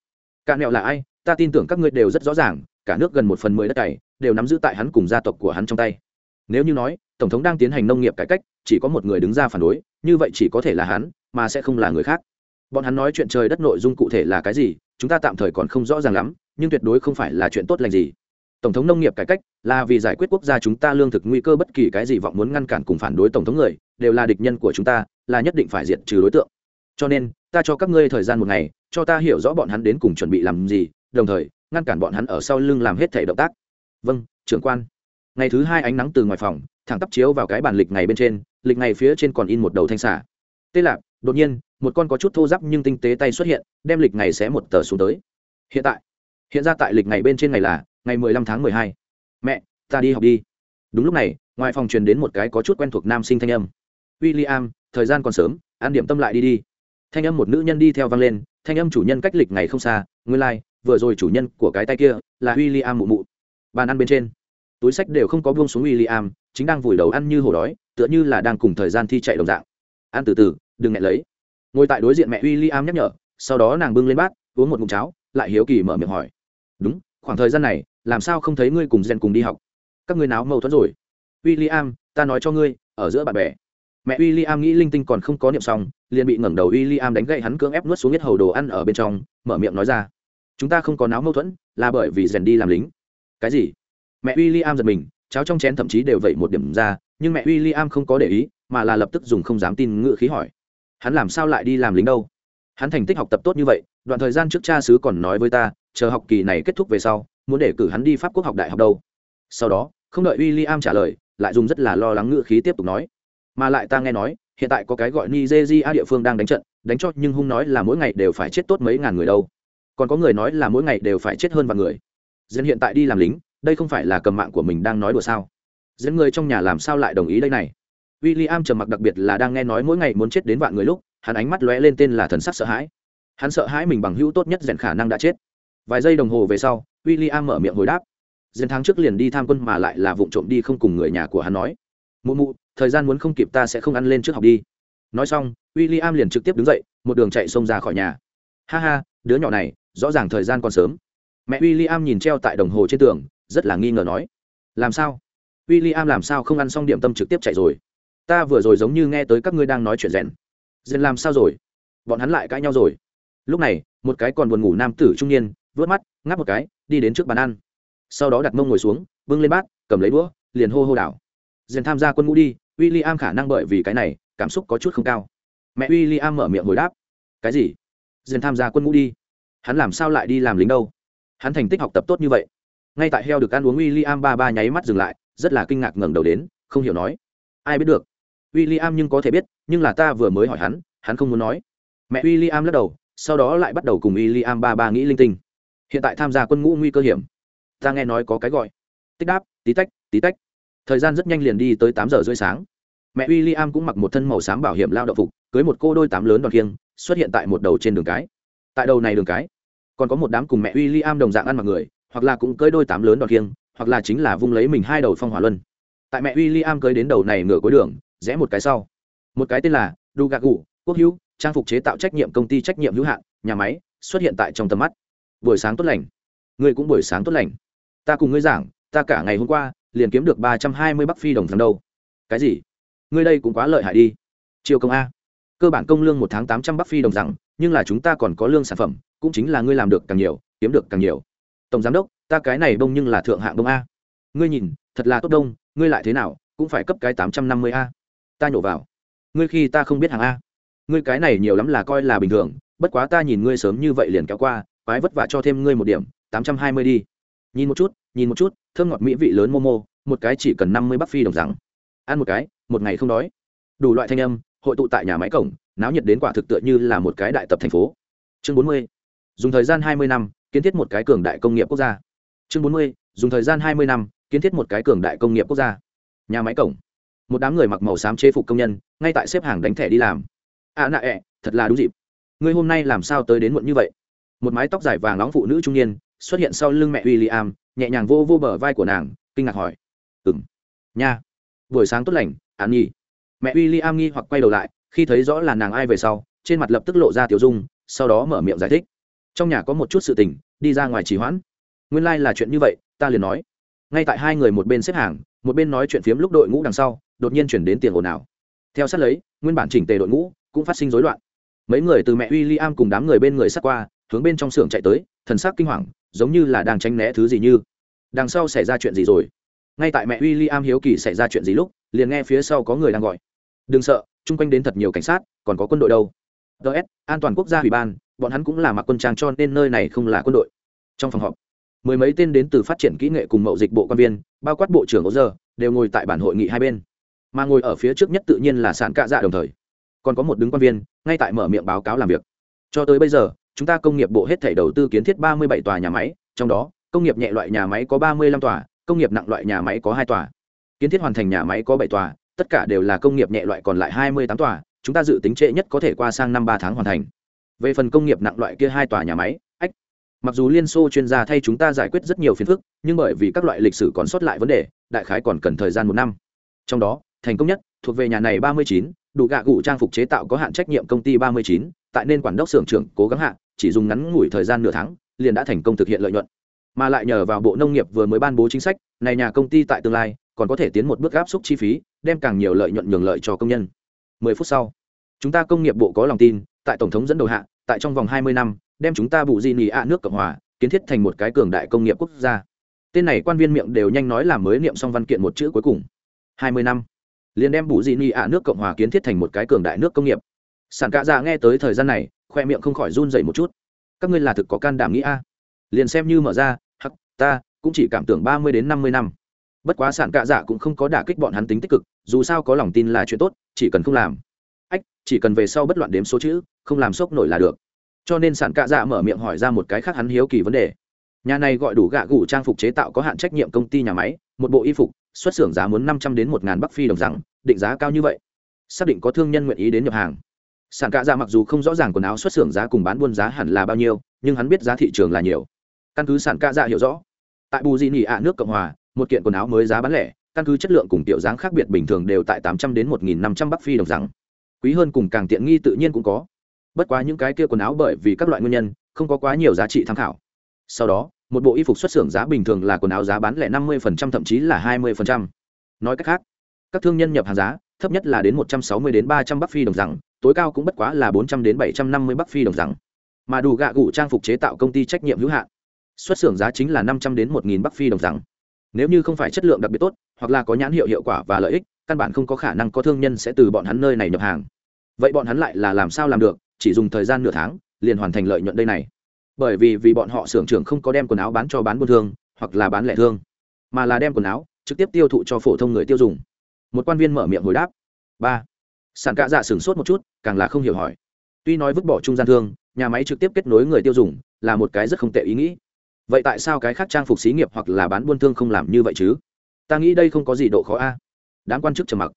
Cạn nẹo là ai? Ta tin tưởng các ngươi đều rất rõ ràng, cả nước gần một phần mười đất cày, đều nắm giữ tại hắn cùng gia tộc của hắn trong tay nếu như nói, tổng thống đang tiến hành nông nghiệp cải cách, chỉ có một người đứng ra phản đối, như vậy chỉ có thể là hắn, mà sẽ không là người khác. Bọn hắn nói chuyện trời đất nội dung cụ thể là cái gì, chúng ta tạm thời còn không rõ ràng lắm, nhưng tuyệt đối không phải là chuyện tốt lành gì. Tổng thống nông nghiệp cải cách, là vì giải quyết quốc gia chúng ta lương thực nguy cơ bất kỳ cái gì vọng muốn ngăn cản cùng phản đối tổng thống người, đều là địch nhân của chúng ta, là nhất định phải diệt trừ đối tượng. Cho nên, ta cho các ngươi thời gian một ngày, cho ta hiểu rõ bọn hắn đến cùng chuẩn bị làm gì, đồng thời, ngăn cản bọn hắn ở sau lưng làm hết thể động tác. Vâng trưởng quan ngày thứ hai ánh nắng từ ngoài phòng thẳng tắp chiếu vào cái bản lịch ngày bên trên lịch ngày phía trên còn in một đầu thanh xả tê lạp đột nhiên một con có chút thô giáp nhưng tinh tế tay xuất hiện đem lịch ngày xé một tờ xuống tới. Hiện tại hiện ra tại lịch ngày bên trên ngày là ngày mười lăm tháng mười hai. Mẹ ta đi học đi. Đúng lúc này ngoài phòng truyền đến một cái có chút quen thuộc nam sinh thanh âm. W i l l i am thời gian còn sớm an điểm tâm lại đi đi. Thanh âm một nữ nhân đi theo vang lên thanh âm chủ nhân cách lịch ngày không xa nguyên lai、like, vừa rồi chủ nhân của cái tay kia là w i l l i am mụ mụ. Bàn ăn bên trên túi sách đều không có buông xuống w i l l i am chính đang vùi đầu ăn như hổ đói, tựa như là đang cùng thời gian thi chạy đồng dạng. Ăn từ từ, đừng mẹ lấy. Ngồi tại đối diện mẹ w i l l i am nhắc nhở, sau đó nàng bưng lên bát, uống một mụn cháo, lại hiếu kỳ mở miệng hỏi, đúng, khoảng thời gian này, làm sao không thấy ngươi cùng gen cùng đi học? Các ngươi náo mâu thuẫn rồi. W i l l i am ta nói cho ngươi, ở giữa bạn bè. Mẹ w i l l i am nghĩ linh tinh còn không có niệm xong, liền bị ngẩng đầu w i l l i am đánh gậy hắn cưỡng ép nuốt xuống nhất hầu đồ ăn ở bên trong, mở miệng nói ra, chúng ta không có náo mâu thuẫn, là bởi vì rèn đi làm lính. Cái gì? Mẹ w i l l i am giật mình, cháo trong chén thậm chí đều vậy một điểm ra, nhưng mẹ w i l l i am không có để ý, mà là lập tức dùng không dám tin ngự khí hỏi. Hắn làm sao lại đi làm lính đâu? Hắn thành tích học tập tốt như vậy, đoạn thời gian trước cha xứ còn nói với ta, chờ học kỳ này kết thúc về sau, muốn để cử hắn đi pháp quốc học đại học đâu. Sau đó, không đợi w i l l i am trả lời, lại dùng rất là lo lắng ngữ khí tiếp tục nói. Mà lại ta nghe nói, hiện tại có cái gọi nigeria địa phương đang đánh trận, đánh cho nhưng hung nói là mỗi ngày đều phải chết tốt mấy ngàn người đâu. Còn có người nói là mỗi ngày đều phải chết hơn vài người. Dân hiện tại đi làm lính đây không phải là cầm mạng của mình đang nói đùa sao? Dẫn người trong nhà làm sao lại đồng ý đây này? W i l l i am trầm mặc đặc biệt là đang nghe nói mỗi ngày muốn chết đến vạn người lúc, hắn ánh mắt lóe lên tên là thần sắc sợ hãi. Hắn sợ hãi mình bằng hữu tốt nhất rèn khả năng đã chết. Vài giây đồng hồ về sau w i l l i am mở miệng hồi đáp. Diễn tháng trước liền đi tham quân mà lại là vụ trộm đi không cùng người nhà của hắn nói. Mụ mụ, thời gian muốn không kịp ta sẽ không ăn lên trước học đi. Nói xong w i l l i am liền trực tiếp đứng dậy, một đường chạy xông ra khỏi nhà. Ha ha, đứa nhỏ này, rõ ràng thời gian còn sớm. Mẹ w i l l i am nhìn treo tại đồng hồ trên tường rất là nghi ngờ nói, làm sao? W i l l i am làm sao không ăn xong điểm tâm trực tiếp chạy rồi? Ta vừa rồi giống như nghe tới các ngươi đang nói chuyện rèn. Rèn làm sao rồi? Bọn hắn lại cãi nhau rồi. Lúc này, một cái còn buồn ngủ nam tử trung niên vớt mắt, ngáp một cái, đi đến trước bàn ăn. Sau đó đặt mông ngồi xuống, bưng lên bát, cầm lấy đũa, liền hô hô đảo. Rèn tham gia quân ngũ đi w i l l i am khả năng bởi vì cái này, cảm xúc có chút không cao. Mẹ w i l l i am mở miệng hồi đáp, cái gì? Rèn tham gia quân ngũ đi? Hắn làm sao lại đi làm lính đâu? Hắn thành tích học tập tốt như vậy ngay tại heo được ăn uống w i l l i am ba ba nháy mắt dừng lại, rất là kinh ngạc ngẩng đầu đến, không hiểu nói. Ai biết được? W i l l i am nhưng có thể biết, nhưng là ta vừa mới hỏi hắn hắn không muốn nói. Mẹ w i l l i am lắc đầu, sau đó lại bắt đầu cùng w i l l i am ba ba nghĩ linh tinh. Hiện tại tham gia quân ngũ nguy cơ hiểm. Ta nghe nói có cái gọi. Tích đáp, tí tách tí tách. Thời gian rất nhanh liền đi tới tám giờ rưỡi sáng. Mẹ w i l l i am cũng mặc một thân màu xám bảo hiểm lao động phục, cưới một cô đôi tám lớn đòn kiêng, xuất hiện tại một đầu trên đường cái. Tại đầu này đường cái, còn có một đám cùng mẹ w i l l i am đồng dạng ăn mặc người hoặc là cũng cưới đôi tám lớn đòn kiêng hoặc là chính là vung lấy mình hai đầu phong hỏa luân. Tại mẹ w i l l i am cưới đến đầu này ngửa cuối đường, rẽ một cái sau. Một cái tên là đu gạc gù quốc hữu, trang phục chế tạo trách nhiệm công ty trách nhiệm hữu hạn, nhà máy, xuất hiện tại trong tầm mắt. Buổi sáng tốt lành. Ngươi cũng buổi sáng tốt lành. Ta cùng ngươi giảng, ta cả ngày hôm qua, liền kiếm được ba trăm hai mươi bắc phi đồng tháng đâu. Cái gì? Ngươi đây cũng quá lợi hại đi. Chiều công a. Cơ bản công lương một tháng tám trăm bắc phi đồng rằng, nhưng là chúng ta còn có lương sản phẩm, cũng chính là ngươi làm được càng nhiều, kiếm được càng nhiều tổng giám đốc, ta cái này đông nhưng là thượng hạng đông a. Ngươi nhìn, thật là tốt đông ngươi lại thế nào, cũng phải cấp cái tám trăm năm mươi a. Ta nhổ vào. Ngươi khi ta không biết hàng a. Ngươi cái này nhiều lắm là coi là bình thường, bất quá ta nhìn ngươi sớm như vậy liền kéo qua, quái vất vả cho thêm ngươi một điểm, tám trăm hai mươi đi. Nhìn một chút, nhìn một chút, thơm ngọt mỹ vị lớn momo, một cái chỉ cần năm mươi bắc phi đồng rằng ăn một cái, một ngày không đói. Đủ loại thanh âm, hội tụ tại nhà máy cổng, náo nhiệt đến quả thực tựa như là một cái đại tập thành phố. Chương bốn mươi. Dùng thời gian hai mươi năm kiến thiết một cái cường đại công nghiệp quốc gia. Chương bốn mươi, dùng thời gian hai mươi năm, kiến thiết một cái cường đại công nghiệp quốc gia. Nhà máy cổng. Một đám người mặc màu xám chế phục công nhân, ngay tại xếp hàng đánh thẻ đi làm. À nạ ẹ, thật là đúng dịp. Ngươi hôm nay làm sao tới đến muộn như vậy? Một mái tóc dài vàng nóng phụ nữ trung niên, xuất hiện sau lưng mẹ w i l l i am nhẹ nhàng vô vô bờ vai của nàng, kinh ngạc hỏi. Ừ m nha. Buổi sáng tốt lành, an nhi. Mẹ w i l l i am nghi hoặc quay đầu lại, khi thấy rõ là nàng ai về sau, trên mặt lập tức lộ ra tiểu dung, sau đó mở miệng giải thích trong nhà có một chút sự tình, đi ra ngoài trì hoãn. Nguyên lai、like、là chuyện như vậy, ta liền nói. Ngay tại hai người một bên xếp hàng, một bên nói chuyện phiếm lúc đội ngũ đằng sau, đột nhiên chuyển đến tiền ồn ào. Theo sát lấy, nguyên bản chỉnh tề đội ngũ cũng phát sinh rối loạn. Mấy người từ mẹ w i l l i am cùng đám người bên người sát qua, hướng bên trong xưởng chạy tới, thần sắc kinh hoàng, giống như là đang tránh né thứ gì như. Đằng sau xảy ra chuyện gì rồi? Ngay tại mẹ w i l l i am hiếu kỳ xảy ra chuyện gì lúc, liền nghe phía sau có người đang gọi. Đừng sợ, chung quanh đến thật nhiều cảnh sát, còn có quân đội đâu. Ts an toàn quốc gia ủy ban bọn hắn cũng là mặc quân trang cho nên nơi này không là quân đội. Trong phòng họp, mười mấy tên đến từ phát triển kỹ nghệ cùng mậu dịch bộ quan viên, bao quát bộ trưởng ấu giờ đều ngồi tại bản hội nghị hai bên. Mà ngồi ở phía trước nhất tự nhiên là sản cạ dạ đồng thời. Còn có một đứng quan viên, ngay tại mở miệng báo cáo làm việc. Cho tới bây giờ, chúng ta công nghiệp bộ hết thể đầu tư kiến thiết ba mươi bảy tòa nhà máy, trong đó, công nghiệp nhẹ loại nhà máy có ba mươi lăm tòa, công nghiệp nặng loại nhà máy có hai tòa. Kiến thiết hoàn thành nhà máy có bảy tòa, tất cả đều là công nghiệp nhẹ loại còn lại hai mươi tám tòa, chúng ta dự tính trễ nhất có thể qua sang năm ba tháng hoàn thành về phần công nghiệp nặng loại kia hai tòa nhà máy, ách, mặc dù liên xô chuyên gia thay chúng ta giải quyết rất nhiều phiền phức, nhưng bởi vì các loại lịch sử còn sót lại vấn đề, đại khái còn cần thời gian một năm. Trong đó, thành công nhất, thuộc về nhà này ba mươi chín, đủ gạ gụ trang phục chế tạo có hạn trách nhiệm công ty ba mươi chín, tại nên quản đốc xưởng trưởng cố gắng hạ, chỉ dùng ngắn ngủi thời gian nửa tháng, liền đã thành công thực hiện lợi nhuận. Mà lại nhờ vào bộ nông nghiệp vừa mới ban bố chính sách, này nhà công ty tại tương lai còn có thể tiến một bước áp suất chi phí, đem càng nhiều lợi nhuận nhường lợi cho công nhân. Mười phút sau, chúng ta công nghiệp bộ có lòng tin tại tổng thống dẫn đầu hạ, tại trong vòng hai mươi năm, đem chúng ta bù di nỉ ạ nước cộng hòa kiến thiết thành một cái cường đại công nghiệp quốc gia. Tên này quan viên miệng đều nhanh nói là mới niệm xong văn kiện một chữ cuối cùng. Hai mươi năm, liền đem bù di nỉ ạ nước cộng hòa kiến thiết thành một cái cường đại nước công nghiệp. Sản cạ dạ nghe tới thời gian này, khoe miệng không khỏi run dậy một chút. Các ngươi là thực có can đảm nghĩ a? Liền xem như mở ra, hắc, ta cũng chỉ cảm tưởng ba mươi đến năm mươi năm. Bất quá sản cạ dạ cũng không có đả kích bọn hắn tính tích cực, dù sao có lòng tin là chuyện tốt, chỉ cần không làm ách, chỉ cần về sau bất loạn đếm số chữ, không làm sốc nổi là được. Cho nên sản cạ dạ mở miệng hỏi ra một cái khác hắn hiếu kỳ vấn đề. Nhà này gọi đủ gạ gủ trang phục chế tạo có hạn trách nhiệm công ty nhà máy, một bộ y phục, xuất xưởng giá muốn năm trăm đến một ngàn bắc phi đồng rằng, định giá cao như vậy. Xác định có thương nhân nguyện ý đến nhập hàng. Sản cạ dạ mặc dù không rõ ràng quần áo xuất xưởng giá cùng bán buôn giá hẳn là bao nhiêu, nhưng hắn biết giá thị trường là nhiều. Căn cứ sản cạ dạ hiểu rõ, tại bù di nỉ ạ nước cộng hòa, một kiện quần áo mới giá bán lẻ, căn cứ chất lượng cùng tiểu dáng khác biệt bình thường đều tại tám trăm đến một nghìn năm trăm bắc phi đồng rằng quý hơn cùng càng tiện nghi tự nhiên cũng có. Bất quá những cái kia quần áo bởi vì các loại nguyên nhân, không có quá nhiều giá trị tham khảo. Sau đó, một bộ y phục xuất xưởng giá bình thường là quần áo giá bán lẻ năm mươi thậm chí là hai mươi nói cách khác, các thương nhân nhập hàng giá, thấp nhất là đến một trăm sáu mươi đến ba trăm bắc phi đồng rằng, tối cao cũng bất quá là bốn trăm đến bảy trăm năm mươi bắc phi đồng rằng. Mà đủ gạ gụ trang phục chế tạo công ty trách nhiệm hữu hạn, xuất xưởng giá chính là năm trăm đến một nghìn bắc phi đồng rằng. Nếu như không phải chất lượng đặc biệt tốt, hoặc là có nhãn hiệu hiệu quả và lợi ích căn bản không có khả năng có thương nhân sẽ từ bọn hắn nơi này nhập hàng. Vậy bọn hắn lại là làm sao làm được, chỉ dùng thời gian nửa tháng, liền hoàn thành lợi nhuận đây này? Bởi vì vì bọn họ xưởng trưởng không có đem quần áo bán cho bán buôn thương, hoặc là bán lẻ thương, mà là đem quần áo trực tiếp tiêu thụ cho phổ thông người tiêu dùng. Một quan viên mở miệng hồi đáp. Ba. Sản cạ dạ sửng sốt một chút, càng là không hiểu hỏi. Tuy nói vứt bỏ trung gian thương, nhà máy trực tiếp kết nối người tiêu dùng, là một cái rất không tệ ý nghĩ. Vậy tại sao cái khác trang phục xí nghiệp hoặc là bán buôn thương không làm như vậy chứ? Ta nghĩ đây không có gì độ khó a đám quan chức trầm mặc.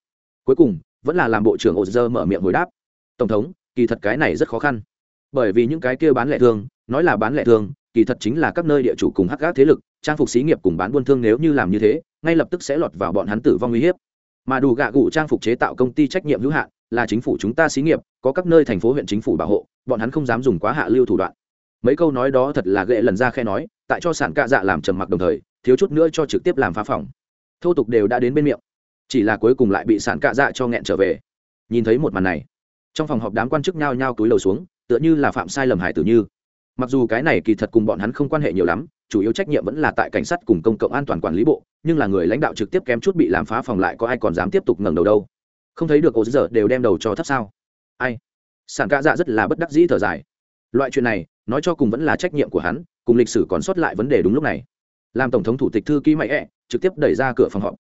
Cuối cùng, vẫn là làm bộ trưởng ô dơ mở miệng hồi đáp. Tổng thống, kỳ thật cái này rất khó khăn. Bởi vì những cái kia bán lẻ thương, nói là bán lẻ thương, kỳ thật chính là các nơi địa chủ cùng hắc gác thế lực, trang phục xí nghiệp cùng bán buôn thương nếu như làm như thế, ngay lập tức sẽ lọt vào bọn hắn tử vong uy hiếp. Mà đủ gạ gụ trang phục chế tạo công ty trách nhiệm hữu hạn, là chính phủ chúng ta xí nghiệp, có các nơi thành phố huyện chính phủ bảo hộ, bọn hắn không dám dùng quá hạ lưu thủ đoạn. Mấy câu nói đó thật là ghệ lần ra khe nói, tại cho sản cạ dạ làm trầm mặc đồng thời, thiếu chút nữa cho trực tiếp làm phá phòng. Thô tục đều đã đến bên miệng chỉ là cuối cùng lại bị sản cạ dạ cho nghẹn trở về. Nhìn thấy một màn này, trong phòng họp đám quan chức nhao nhao túi lầu xuống, tựa như là phạm sai lầm hải tử như. Mặc dù cái này kỳ thật cùng bọn hắn không quan hệ nhiều lắm, chủ yếu trách nhiệm vẫn là tại cảnh sát cùng công cộng an toàn quản lý bộ, nhưng là người lãnh đạo trực tiếp kém chút bị làm phá phòng lại có ai còn dám tiếp tục ngẩng đầu đâu. Không thấy được ổ giờ đều đem đầu cho thấp sao. Ai? Sản cạ dạ rất là bất đắc dĩ thở dài. Loại chuyện này, nói cho cùng vẫn là trách nhiệm của hắn, cùng lịch sử còn sót lại vấn đề đúng lúc này. Làm tổng thống thủ tịch thư ký mạnh ẹ, trực tiếp đẩy ra cửa phòng họp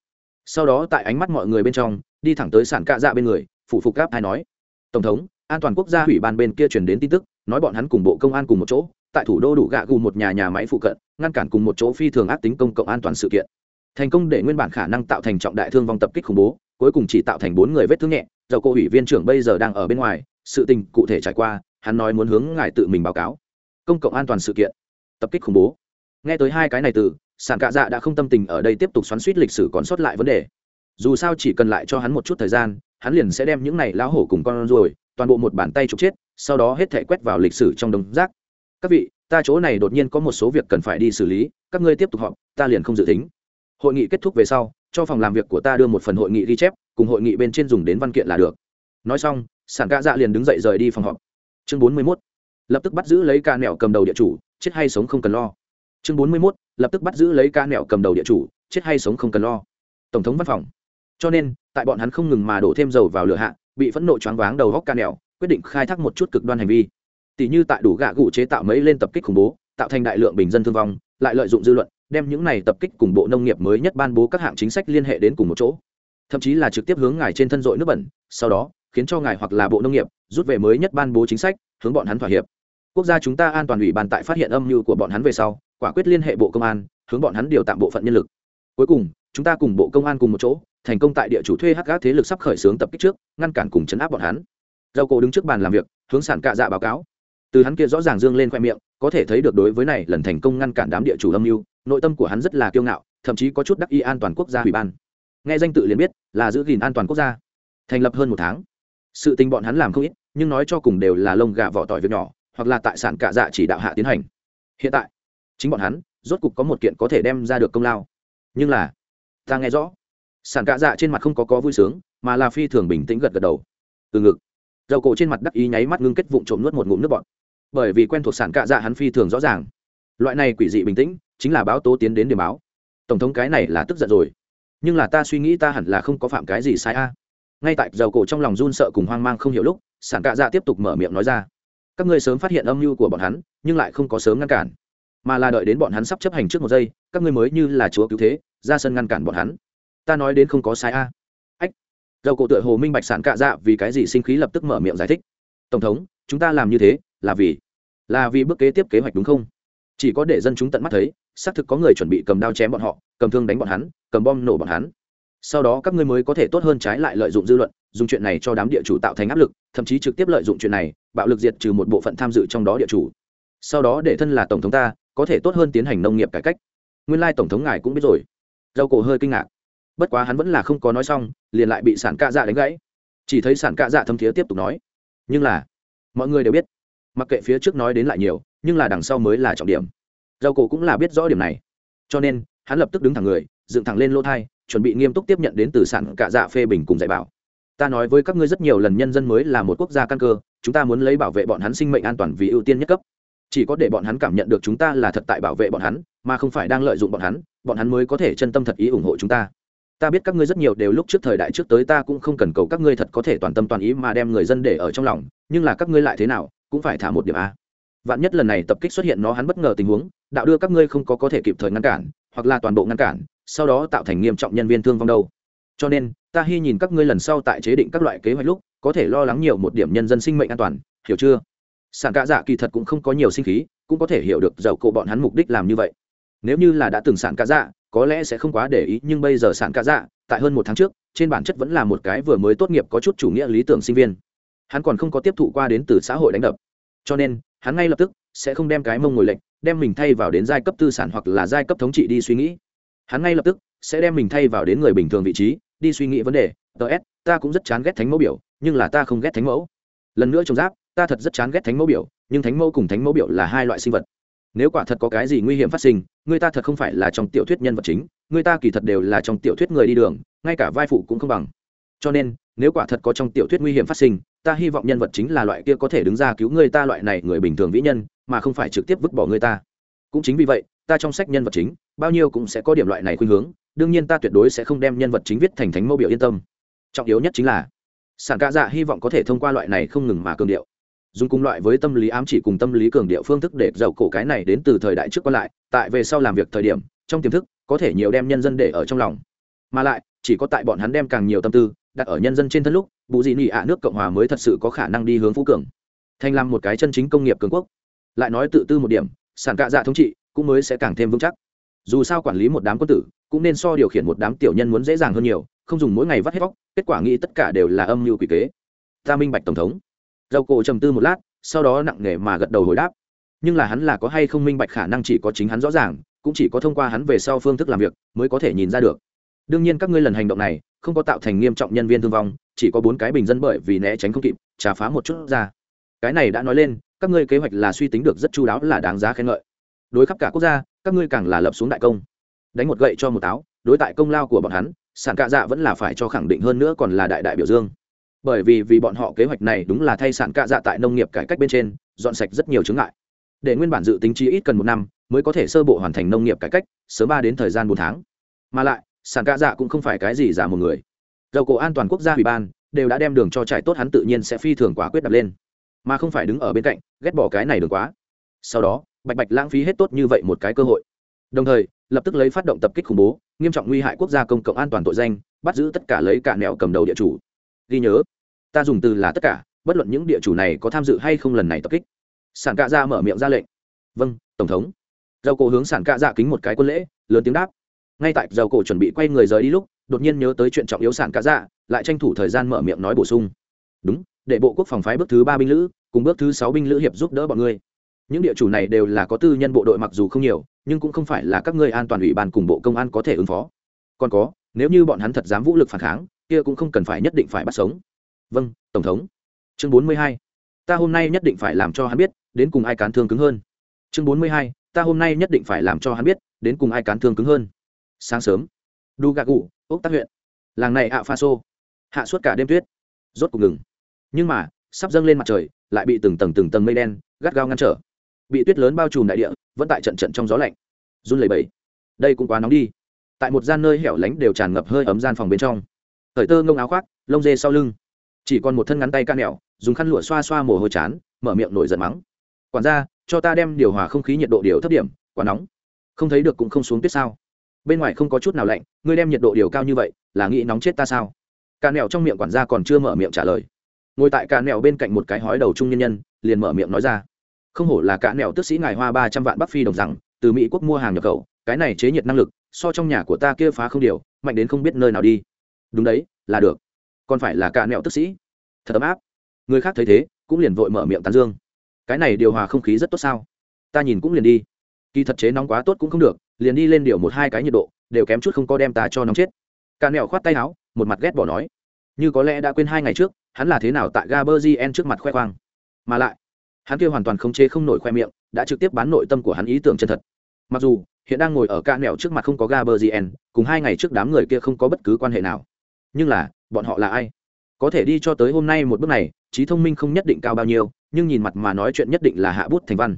sau đó tại ánh mắt mọi người bên trong, đi thẳng tới sản cạ dạ bên người phụ phục gáp hai nói, tổng thống, an toàn quốc gia ủy ban bên kia truyền đến tin tức, nói bọn hắn cùng bộ công an cùng một chỗ, tại thủ đô đủ gạ gù một nhà nhà máy phụ cận, ngăn cản cùng một chỗ phi thường ác tính công cộng an toàn sự kiện. Thành công để nguyên bản khả năng tạo thành trọng đại thương vong tập kích khủng bố, cuối cùng chỉ tạo thành bốn người vết thương nhẹ dầu cô ủy viên trưởng bây giờ đang ở bên ngoài, sự tình cụ thể trải qua, hắn nói muốn hướng ngài tự mình báo cáo. Công cộng an toàn sự kiện, tập kích khủng bố. Nghe tới hai cái này từ sản cạ dạ đã không tâm tình ở đây tiếp tục xoắn suýt lịch sử còn sót lại vấn đề. Dù sao chỉ cần lại cho hắn một chút thời gian, hắn liền sẽ đem những này lão hổ cùng con ruồi, toàn bộ một bàn tay trục chết, sau đó hết thể quét vào lịch sử trong đống rác. Các vị, ta chỗ này đột nhiên có một số việc cần phải đi xử lý, các ngươi tiếp tục họp, ta liền không dự tính. Hội nghị kết thúc về sau, cho phòng làm việc của ta đưa một phần hội nghị ghi chép, cùng hội nghị bên trên dùng đến văn kiện là được. Nói xong sản ca dạ liền đứng dậy rời đi phòng họp. Chương bốn mươi mốt. Lập tức bắt giữ lấy ca nẹo cầm đầu địa chủ, chết hay sống không cần lo chương bốn mươi mốt, lập tức bắt giữ lấy ca nẹo cầm đầu địa chủ, chết hay sống không cần lo. Tổng thống văn phòng. Cho nên, tại bọn hắn không ngừng mà đổ thêm dầu vào lửa hạ, bị phẫn nộ choáng váng đầu góc ca nẹo, quyết định khai thác một chút cực đoan hành vi. Tỷ như tại đủ gạ gụ chế tạo mấy lên tập kích khủng bố, tạo thành đại lượng bình dân thương vong, lại lợi dụng dư luận, đem những này tập kích cùng bộ nông nghiệp mới nhất ban bố các hạng chính sách liên hệ đến cùng một chỗ. Thậm chí là trực tiếp hướng ngài trên thân dội nước bẩn, sau đó, khiến cho ngài hoặc là bộ nông nghiệp, rút về mới nhất ban bố chính sách, hướng bọn hắn thỏa hiệp. Quốc gia chúng ta an toàn ủy ban tại phát hiện âm mưu của bọn hắn về sau quả quyết liên hệ bộ công an, hướng bọn hắn điều tạm bộ phận nhân lực. Cuối cùng, chúng ta cùng bộ công an cùng một chỗ, thành công tại địa chủ thuê hắc gác thế lực sắp khởi xướng tập kích trước, ngăn cản cùng chấn áp bọn hắn. Dầu cổ đứng trước bàn làm việc, hướng sản cạ dạ báo cáo. Từ hắn kia rõ ràng dương lên khoe miệng, có thể thấy được đối với này lần thành công ngăn cản đám địa chủ âm mưu, nội tâm của hắn rất là kiêu ngạo, thậm chí có chút đắc y an toàn quốc gia ủy ban. Nghe danh tự liền biết, là giữ gìn an toàn quốc gia. Thành lập hơn một tháng. Sự tình bọn hắn làm không ít, nhưng nói cho cùng đều là lông gà vỏ tỏi việc nhỏ, hoặc là tại sản cạ dạ chỉ đạo hạ tiến hành. Hiện tại chính bọn hắn, rốt cục có một kiện có thể đem ra được công lao. Nhưng là, ta nghe rõ sản cạ dạ trên mặt không có có vui sướng, mà là phi thường bình tĩnh gật gật đầu. Từ ngực, dầu cổ trên mặt đắc ý nháy mắt ngưng kết vụn trộm nuốt một ngụm nước bọt. Bởi vì quen thuộc sản cạ dạ hắn phi thường rõ ràng. Loại này quỷ dị bình tĩnh, chính là báo tố tiến đến điểm báo. Tổng thống cái này là tức giận rồi. Nhưng là ta suy nghĩ ta hẳn là không có phạm cái gì sai a. Ngay tại dầu cổ trong lòng run sợ cùng hoang mang không hiểu lúc sản cạ dạ tiếp tục mở miệng nói ra. Các ngươi sớm phát hiện âm mưu của bọn hắn, nhưng lại không có sớm ngăn cản mà là đợi đến bọn hắn sắp chấp hành trước một giây, các ngươi mới như là chúa cứu thế, ra sân ngăn cản bọn hắn. Ta nói đến không có sai a. Ách. Dầu cổ tựa hồ minh bạch sản cạ dạ vì cái gì sinh khí lập tức mở miệng giải thích. Tổng thống, chúng ta làm như thế là vì là vì bước kế tiếp kế hoạch đúng không? Chỉ có để dân chúng tận mắt thấy, xác thực có người chuẩn bị cầm đao chém bọn họ, cầm thương đánh bọn hắn, cầm bom nổ bọn hắn. Sau đó các ngươi mới có thể tốt hơn trái lại lợi dụng dư luận, dùng chuyện này cho đám địa chủ tạo thành áp lực, thậm chí trực tiếp lợi dụng chuyện này, bạo lực diệt trừ một bộ phận tham dự trong đó địa chủ. Sau đó để thân là tổng thống ta có thể tốt hơn tiến hành nông nghiệp cải cách. Nguyên lai tổng thống ngài cũng biết rồi. Dầu cổ hơi kinh ngạc. Bất quá hắn vẫn là không có nói xong, liền lại bị sản cạ dạ đánh gãy. Chỉ thấy sản cạ dạ thâm thiế tiếp tục nói. Nhưng là, mọi người đều biết, mặc kệ phía trước nói đến lại nhiều, nhưng là đằng sau mới là trọng điểm. Dầu cổ cũng là biết rõ điểm này. Cho nên, hắn lập tức đứng thẳng người, dựng thẳng lên lỗ thai, chuẩn bị nghiêm túc tiếp nhận đến từ sản cạ dạ phê bình cùng dạy bảo. Ta nói với các ngươi rất nhiều lần nhân dân mới là một quốc gia căn cơ, chúng ta muốn lấy bảo vệ bọn hắn sinh mệnh an toàn vì ưu tiên nhất cấp chỉ có để bọn hắn cảm nhận được chúng ta là thật tại bảo vệ bọn hắn, mà không phải đang lợi dụng bọn hắn bọn hắn mới có thể chân tâm thật ý ủng hộ chúng ta. Ta biết các ngươi rất nhiều đều lúc trước thời đại trước tới ta cũng không cần cầu các ngươi thật có thể toàn tâm toàn ý mà đem người dân để ở trong lòng, nhưng là các ngươi lại thế nào, cũng phải thả một điểm a. Vạn nhất lần này tập kích xuất hiện nó hắn bất ngờ tình huống, đạo đưa các ngươi không có có thể kịp thời ngăn cản, hoặc là toàn bộ ngăn cản, sau đó tạo thành nghiêm trọng nhân viên thương vong đâu. Cho nên, ta hy nhìn các ngươi lần sau tại chế định các loại kế hoạch lúc, có thể lo lắng nhiều một điểm nhân dân sinh mệnh an toàn, hiểu chưa? Sản cạ dạ kỳ thật cũng không có nhiều sinh khí, cũng có thể hiểu được dầu cộ bọn hắn mục đích làm như vậy. Nếu như là đã từng sản cạ dạ có lẽ sẽ không quá để ý, nhưng bây giờ sản cạ dạ tại hơn một tháng trước, trên bản chất vẫn là một cái vừa mới tốt nghiệp có chút chủ nghĩa lý tưởng sinh viên. Hắn còn không có tiếp thụ qua đến từ xã hội đánh đập. Cho nên, hắn ngay lập tức sẽ không đem cái mông ngồi lệnh đem mình thay vào đến giai cấp tư sản hoặc là giai cấp thống trị đi suy nghĩ. Hắn ngay lập tức sẽ đem mình thay vào đến người bình thường vị trí, đi suy nghĩ vấn đề. Ts ta cũng rất chán ghét thánh mẫu biểu, nhưng là ta không ghét thánh mẫu. Lần nữa trong giáp ta thật rất chán ghét thánh mẫu biểu, nhưng thánh mẫu cùng thánh mẫu biểu là hai loại sinh vật. Nếu quả thật có cái gì nguy hiểm phát sinh, người ta thật không phải là trong tiểu thuyết nhân vật chính, người ta kỳ thật đều là trong tiểu thuyết người đi đường, ngay cả vai phụ cũng không bằng. Cho nên, nếu quả thật có trong tiểu thuyết nguy hiểm phát sinh, ta hy vọng nhân vật chính là loại kia có thể đứng ra cứu người ta loại này người bình thường vĩ nhân, mà không phải trực tiếp vứt bỏ người ta. Cũng chính vì vậy, ta trong sách nhân vật chính, bao nhiêu cũng sẽ có điểm loại này khuynh hướng, đương nhiên ta tuyệt đối sẽ không đem nhân vật chính viết thành thánh mẫu biểu yên tâm. Trọng yếu nhất chính là sản ca dạ hy vọng có thể thông qua loại này không ngừng mà cường điệu dùng cùng loại với tâm lý ám chỉ cùng tâm lý cường điệu phương thức để giàu cổ cái này đến từ thời đại trước còn lại, tại về sau làm việc thời điểm, trong tiềm thức, có thể nhiều đem nhân dân để ở trong lòng. Mà lại, chỉ có tại bọn hắn đem càng nhiều tâm tư, đặt ở nhân dân trên thân lúc, bù dị nị ạ nước cộng hòa mới thật sự có khả năng đi hướng phú cường. Thành làm một cái chân chính công nghiệp cường quốc. Lại nói tự tư một điểm, sản cạ dạ thống trị cũng mới sẽ càng thêm vững chắc. Dù sao quản lý một đám quân tử, cũng nên so điều khiển một đám tiểu nhân muốn dễ dàng hơn nhiều, không dùng mỗi ngày vắt hết vóc kết quả nghĩ tất cả đều là âm mưu quỷ kế. Ta minh bạch tổng thống dầu cổ trầm tư một lát, sau đó nặng nề mà gật đầu hồi đáp. Nhưng là hắn là có hay không minh bạch khả năng chỉ có chính hắn rõ ràng, cũng chỉ có thông qua hắn về sau phương thức làm việc mới có thể nhìn ra được. Đương nhiên các ngươi lần hành động này không có tạo thành nghiêm trọng nhân viên thương vong, chỉ có bốn cái bình dân bởi vì né tránh không kịp trả phá một chút ra. Cái này đã nói lên, các ngươi kế hoạch là suy tính được rất chu đáo, là đáng giá khen ngợi. Đối khắp cả quốc gia, các ngươi càng là lập xuống đại công. Đánh một gậy cho một táo, đối tại công lao của bọn hắn sản cạ dạ vẫn là phải cho khẳng định hơn nữa còn là đại đại biểu dương bởi vì vì bọn họ kế hoạch này đúng là thay sản cạ dạ tại nông nghiệp cải cách bên trên, dọn sạch rất nhiều chứng ngại. Để nguyên bản dự tính chi ít cần một năm mới có thể sơ bộ hoàn thành nông nghiệp cải cách, sớm ba đến thời gian bốn tháng. Mà lại sản cạ dạ cũng không phải cái gì giả một người. Dầu cổ an toàn quốc gia ủy ban đều đã đem đường cho trải tốt hắn tự nhiên sẽ phi thường quả quyết đặt lên. Mà không phải đứng ở bên cạnh, ghét bỏ cái này đường quá. Sau đó, bạch bạch lãng phí hết tốt như vậy một cái cơ hội. Đồng thời, lập tức lấy phát động tập kích khủng bố, nghiêm trọng nguy hại quốc gia công cộng an toàn tội danh, bắt giữ tất cả lấy cả nẹo cầm đầu địa chủ ghi nhớ. Ta dùng từ là tất cả, bất luận những địa chủ này có tham dự hay không lần này tập kích. Sản cạ ra mở miệng ra lệnh. Vâng tổng thống. Dầu cổ hướng sản cạ dạ kính một cái quân lễ, lớn tiếng đáp. Ngay tại dầu cổ chuẩn bị quay người rời đi lúc, đột nhiên nhớ tới chuyện trọng yếu sản cạ dạ lại tranh thủ thời gian mở miệng nói bổ sung. Đúng, để bộ quốc phòng phái bước thứ ba binh lữ, cùng bước thứ sáu binh lữ hiệp giúp đỡ bọn ngươi. Những địa chủ này đều là có tư nhân bộ đội mặc dù không nhiều, nhưng cũng không phải là các ngươi an toàn ủy ban cùng bộ công an có thể ứng phó. Còn có nếu như bọn hắn thật dám vũ lực phản kháng, kia cũng không cần phải nhất định phải bắt sống. Vâng tổng thống. Chương bốn mươi hai. Ta hôm nay nhất định phải làm cho hắn biết, đến cùng ai cán thương cứng hơn. Chương bốn mươi hai. Ta hôm nay nhất định phải làm cho hắn biết, đến cùng ai cán thương cứng hơn. Sáng sớm. Đu gà cụ ốc tác huyện. Làng này ạ pha xô. Hạ suốt cả đêm tuyết. Rốt cuộc ngừng. Nhưng mà, sắp dâng lên mặt trời, lại bị từng tầng từng tầng mây đen gắt gao ngăn trở. Bị tuyết lớn bao trùm đại địa, vẫn tại trận trận trong gió lạnh. Run lẩy bẩy. Đây cũng quá nóng đi tại một gian nơi hẻo lánh đều tràn ngập hơi ấm gian phòng bên trong. Thời tơ ngông áo khoác, lông dê sau lưng. Chỉ còn một thân ngắn tay can nẹo dùng khăn lụa xoa xoa mồ hôi chán, mở miệng nổi giận mắng. Quản ra cho ta đem điều hòa không khí nhiệt độ điều thấp điểm, quá nóng. Không thấy được cũng không xuống tuyết sao? Bên ngoài không có chút nào lạnh, ngươi đem nhiệt độ điều cao như vậy, là nghĩ nóng chết ta sao? Cà nẹo trong miệng quản gia còn chưa mở miệng trả lời. Ngồi tại cà nẹo bên cạnh một cái hói đầu trung nhân nhân, liền mở miệng nói ra. Không hổ là cà nẹo tức sĩ ngài hoa ba trăm vạn bắc phi đồng rằng, từ mỹ quốc mua hàng nhập khẩu, cái này chế nhiệt năng lực so trong nhà của ta kia phá không điều, mạnh đến không biết nơi nào đi. Đúng đấy, là được. Còn phải là cả nẹo tức sĩ. Thật ấm áp. Người khác thấy thế, cũng liền vội mở miệng tán dương. Cái này điều hòa không khí rất tốt sao? Ta nhìn cũng liền đi. Kỳ thật chế nóng quá tốt cũng không được, liền đi lên điều một hai cái nhiệt độ, đều kém chút không có đem ta cho nóng chết. Cả nẹo khoát tay áo, một mặt ghét bỏ nói. Như có lẽ đã quên hai ngày trước, hắn là thế nào tại gaberzien trước mặt khoe khoang. Mà lại, hắn kia hoàn toàn không chế không nổi khoe miệng, đã trực tiếp bán nội tâm của hắn ý tưởng chân thật. Mặc dù hiện đang ngồi ở ca nẹo trước mặt không có gaberzien cùng hai ngày trước đám người kia không có bất cứ quan hệ nào. Nhưng là, bọn họ là ai? Có thể đi cho tới hôm nay một bước này, trí thông minh không nhất định cao bao nhiêu, nhưng nhìn mặt mà nói chuyện nhất định là hạ bút thành văn.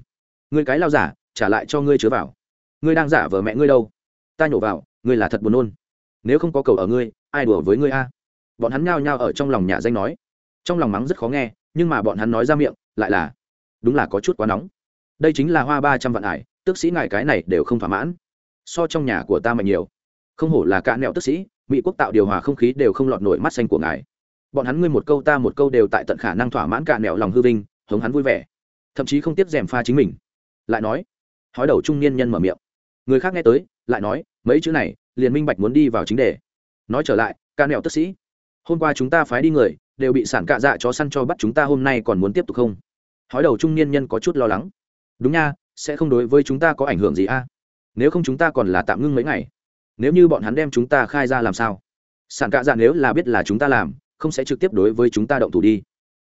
Ngươi cái lao giả, trả lại cho ngươi chứa vào. Ngươi đang giả vờ mẹ ngươi đâu? Ta nhổ vào, ngươi là thật buồn nôn. Nếu không có cầu ở ngươi, ai đùa với ngươi a? Bọn hắn nhao nhao ở trong lòng nhà danh nói. Trong lòng mắng rất khó nghe, nhưng mà bọn hắn nói ra miệng, lại là, đúng là có chút quá nóng đây chính là hoa ba trăm vạn ải, tước sĩ ngài cái này đều không thỏa mãn. So trong nhà của ta mạnh nhiều. Không hổ là cả nẹo tước sĩ, mỹ quốc tạo điều hòa không khí đều không lọt nổi mắt xanh của ngài. Bọn hắn ngươi một câu ta một câu đều tại tận khả năng thỏa mãn cả nẹo lòng hư vinh, hống hắn vui vẻ. Thậm chí không tiếp rèm pha chính mình. Lại nói, hói đầu trung niên nhân mở miệng. Người khác nghe tới, lại nói, mấy chữ này, liền minh bạch muốn đi vào chính đề. Nói trở lại ca nẹo tức sĩ, hôm qua chúng ta phái đi người, đều bị sản cạ dạ chó săn cho bắt chúng ta hôm nay còn muốn tiếp tục không? Hói đầu trung niên nhân có chút lo lắng đúng nha, sẽ không đối với chúng ta có ảnh hưởng gì a? À? Nếu không chúng ta còn là tạm ngưng mấy ngày, nếu như bọn hắn đem chúng ta khai ra làm sao? Sản cạ dạ nếu là biết là chúng ta làm, không sẽ trực tiếp đối với chúng ta động thủ đi.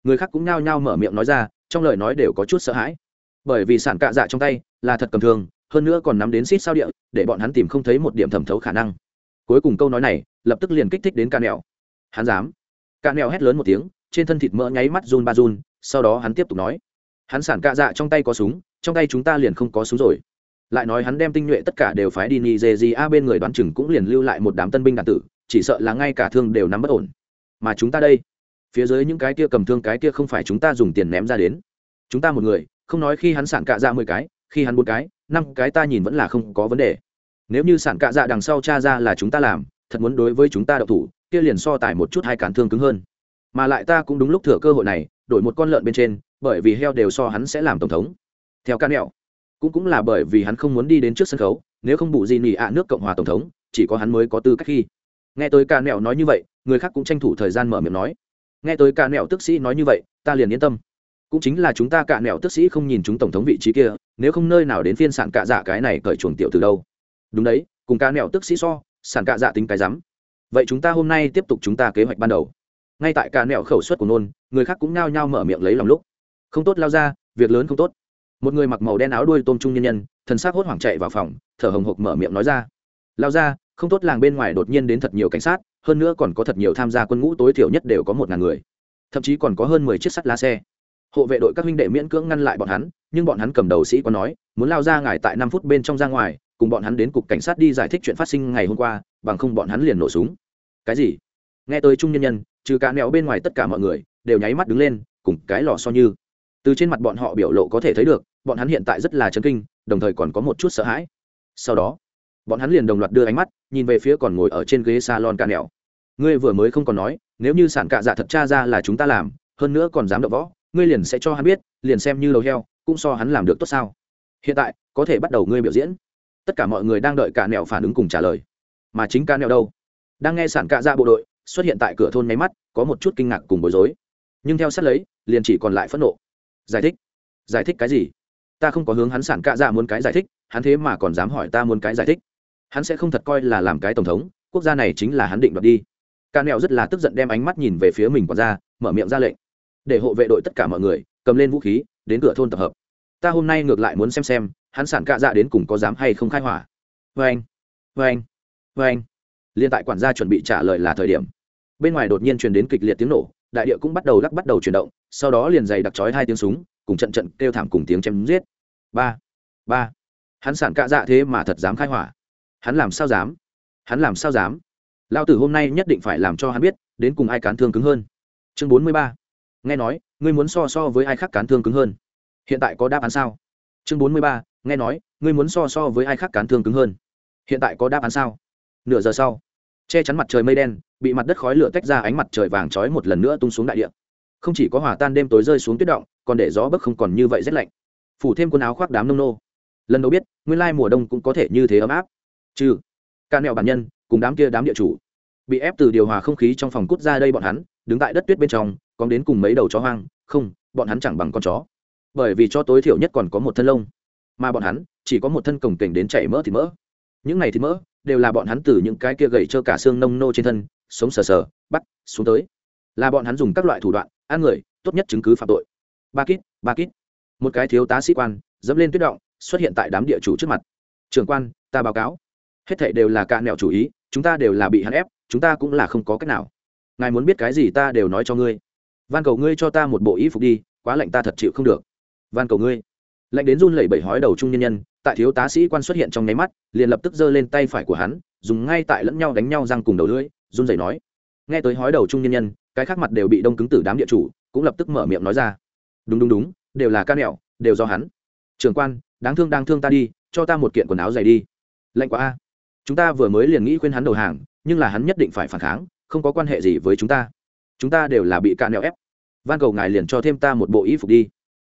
Người khác cũng nao nhao mở miệng nói ra, trong lời nói đều có chút sợ hãi. Bởi vì sản cạ dạ trong tay là thật cầm thường, hơn nữa còn nắm đến xít sao địa, để bọn hắn tìm không thấy một điểm thẩm thấu khả năng. Cuối cùng câu nói này lập tức liền kích thích đến ca nẹo. Hắn dám. Ca nẹo hét lớn một tiếng, trên thân thịt mỡ nháy mắt run ba run, sau đó hắn tiếp tục nói. Hắn sản cạ dạ trong tay có súng trong tay chúng ta liền không có súng rồi. Lại nói hắn đem tinh nhuệ tất cả đều phái đi nigeria bên người đoán chừng cũng liền lưu lại một đám tân binh đạn tử, chỉ sợ là ngay cả thương đều nắm bất ổn. Mà chúng ta đây, phía dưới những cái kia cầm thương cái kia không phải chúng ta dùng tiền ném ra đến. Chúng ta một người, không nói khi hắn sản cạ ra mười cái, khi hắn bốn cái, năm cái ta nhìn vẫn là không có vấn đề. Nếu như sản cạ dạ đằng sau cha ra là chúng ta làm, thật muốn đối với chúng ta độc thủ, kia liền so tải một chút hai cản thương cứng hơn. Mà lại ta cũng đúng lúc thừa cơ hội này, đổi một con lợn bên trên, bởi vì heo đều so hắn sẽ làm tổng thống theo ca nẹo, cũng cũng là bởi vì hắn không muốn đi đến trước sân khấu, nếu không bù gì nỉ ạ nước cộng hòa tổng thống, chỉ có hắn mới có tư cách khi. Nghe tới ca nẹo nói như vậy, người khác cũng tranh thủ thời gian mở miệng nói. Nghe tới ca nẹo tức sĩ nói như vậy, ta liền yên tâm. Cũng chính là chúng ta cạ nẹo tức sĩ không nhìn chúng tổng thống vị trí kia, nếu không nơi nào đến phiên sản cạ dạ cái này cởi chuồng tiểu từ đâu. Đúng đấy, cùng cạ nẹo tức sĩ so, sản cạ dạ tính cái rắm. Vậy chúng ta hôm nay tiếp tục chúng ta kế hoạch ban đầu. Ngay tại cạ nẹo khẩu suất của nôn, người khác cũng nao nhao mở miệng lấy lòng lúc. Không tốt lao ra, việc lớn không tốt một người mặc màu đen áo đuôi tôm trung nhân nhân, thần xác hốt hoảng chạy vào phòng, thở hồng hộc mở miệng nói ra. Lao ra, không tốt làng bên ngoài đột nhiên đến thật nhiều cảnh sát, hơn nữa còn có thật nhiều tham gia quân ngũ tối thiểu nhất đều có một ngàn người. Thậm chí còn có hơn mười chiếc sắt lá xe. Hộ vệ đội các huynh đệ miễn cưỡng ngăn lại bọn hắn, nhưng bọn hắn cầm đầu sĩ có nói, muốn lao ra ngài tại năm phút bên trong ra ngoài, cùng bọn hắn đến cục cảnh sát đi giải thích chuyện phát sinh ngày hôm qua, bằng không bọn hắn liền nổ súng. Cái gì? Nghe tới trung nhân nhân, trừ cả nẹo bên ngoài tất cả mọi người, đều nháy mắt đứng lên, cùng cái lò so như từ trên mặt bọn họ biểu lộ có thể thấy được, bọn hắn hiện tại rất là chấn kinh, đồng thời còn có một chút sợ hãi. Sau đó, bọn hắn liền đồng loạt đưa ánh mắt, nhìn về phía còn ngồi ở trên ghế salon ca nẹo ngươi vừa mới không còn nói, nếu như sản cạ dạ thật cha ra là chúng ta làm, hơn nữa còn dám đập võ, ngươi liền sẽ cho hắn biết, liền xem như đầu heo, cũng so hắn làm được tốt sao. Hiện tại, có thể bắt đầu ngươi biểu diễn. Tất cả mọi người đang đợi cả nẹo phản ứng cùng trả lời. Mà chính ca nẹo đâu? Đang nghe sản cạ ra bộ đội, xuất hiện tại cửa thôn nháy mắt, có một chút kinh ngạc cùng bối rối. Nhưng theo sát lấy, liền chỉ còn lại phẫn nộ giải thích. Giải thích cái gì? Ta không có hướng hắn sản cạ dạ muốn cái giải thích, hắn thế mà còn dám hỏi ta muốn cái giải thích. Hắn sẽ không thật coi là làm cái tổng thống, quốc gia này chính là hắn định đoạt đi. Ca nẹo rất là tức giận đem ánh mắt nhìn về phía mình còn ra mở miệng ra lệnh. Để hộ vệ đội tất cả mọi người, cầm lên vũ khí, đến cửa thôn tập hợp. Ta hôm nay ngược lại muốn xem xem, hắn sản cạ dạ đến cùng có dám hay không khai hỏa. Vê anh vê anh vê anh liên tại quản gia chuẩn bị trả lời là thời điểm. Bên ngoài đột nhiên truyền đến kịch liệt tiếng nổ đại địa cũng bắt đầu lắc bắt đầu chuyển động, sau đó liền dày đặc chói hai tiếng súng, cùng trận trận kêu thảm cùng tiếng chém giết. Ba ba. Hắn sản cạ dạ thế mà thật dám khai hỏa. Hắn làm sao dám? Hắn làm sao dám? Lao tử hôm nay nhất định phải làm cho hắn biết, đến cùng ai cán thương cứng hơn. Chương bốn mươi ba. Nghe nói, ngươi muốn so so với ai khác cán thương cứng hơn? Hiện tại có đáp án sao? Chương bốn mươi ba. Nghe nói, ngươi muốn so so với ai khác cán thương cứng hơn? Hiện tại có đáp án sao? Nửa giờ sau, che chắn mặt trời mây đen bị mặt đất khói lửa tách ra ánh mặt trời vàng chói một lần nữa tung xuống đại địa. Không chỉ có hòa tan đêm tối rơi xuống tuyết động, còn để gió bấc không còn như vậy rét lạnh. Phủ thêm quần áo khoác đám nông nô. Lần đầu biết, nguyên lai mùa đông cũng có thể như thế ấm áp. Trừ ca nẹo bản nhân, cùng đám kia đám địa chủ, bị ép từ điều hòa không khí trong phòng cút ra đây bọn hắn, đứng tại đất tuyết bên trong còn đến cùng mấy đầu chó hoang, không, bọn hắn chẳng bằng con chó. Bởi vì cho tối thiểu nhất còn có một thân lông, mà bọn hắn chỉ có một thân cổng kềnh đến chảy mỡ thì mỡ. Những này thì mỡ, đều là bọn hắn từ những cái kia gầy trơ cả xương nông nô trên thân sống sờ sờ, bắt, xuống tới. Là bọn hắn dùng các loại thủ đoạn, ăn người, tốt nhất chứng cứ phạm tội. Ba kít ba kít. Một cái thiếu tá sĩ quan, dẫm lên tuyết động, xuất hiện tại đám địa chủ trước mặt. Trưởng quan, ta báo cáo. Hết thảy đều là cạn nẹo chủ ý, chúng ta đều là bị hắn ép, chúng ta cũng là không có cách nào. Ngài muốn biết cái gì ta đều nói cho ngươi. Van cầu ngươi cho ta một bộ y phục đi, quá lạnh ta thật chịu không được. Van cầu ngươi. Lạnh đến run lẩy bẩy hói đầu trung nhân nhân, tại thiếu tá sĩ quan xuất hiện trong nháy mắt, liền lập tức giơ lên tay phải của hắn, dùng ngay tại lẫn nhau đánh nhau răng cùng đầu lưỡi run rẩy nói. Nghe tới hói đầu trung nhân nhân, cái khác mặt đều bị đông cứng tử đám địa chủ cũng lập tức mở miệng nói ra. Đúng đúng đúng, đều là ca mẹo, đều do hắn. Trưởng quan, đáng thương đáng thương ta đi, cho ta một kiện quần áo dày đi. Lạnh quá a. Chúng ta vừa mới liền nghĩ khuyên hắn đầu hàng, nhưng là hắn nhất định phải phản kháng, không có quan hệ gì với chúng ta. Chúng ta đều là bị ca mẹo ép. Van cầu ngài liền cho thêm ta một bộ y phục đi.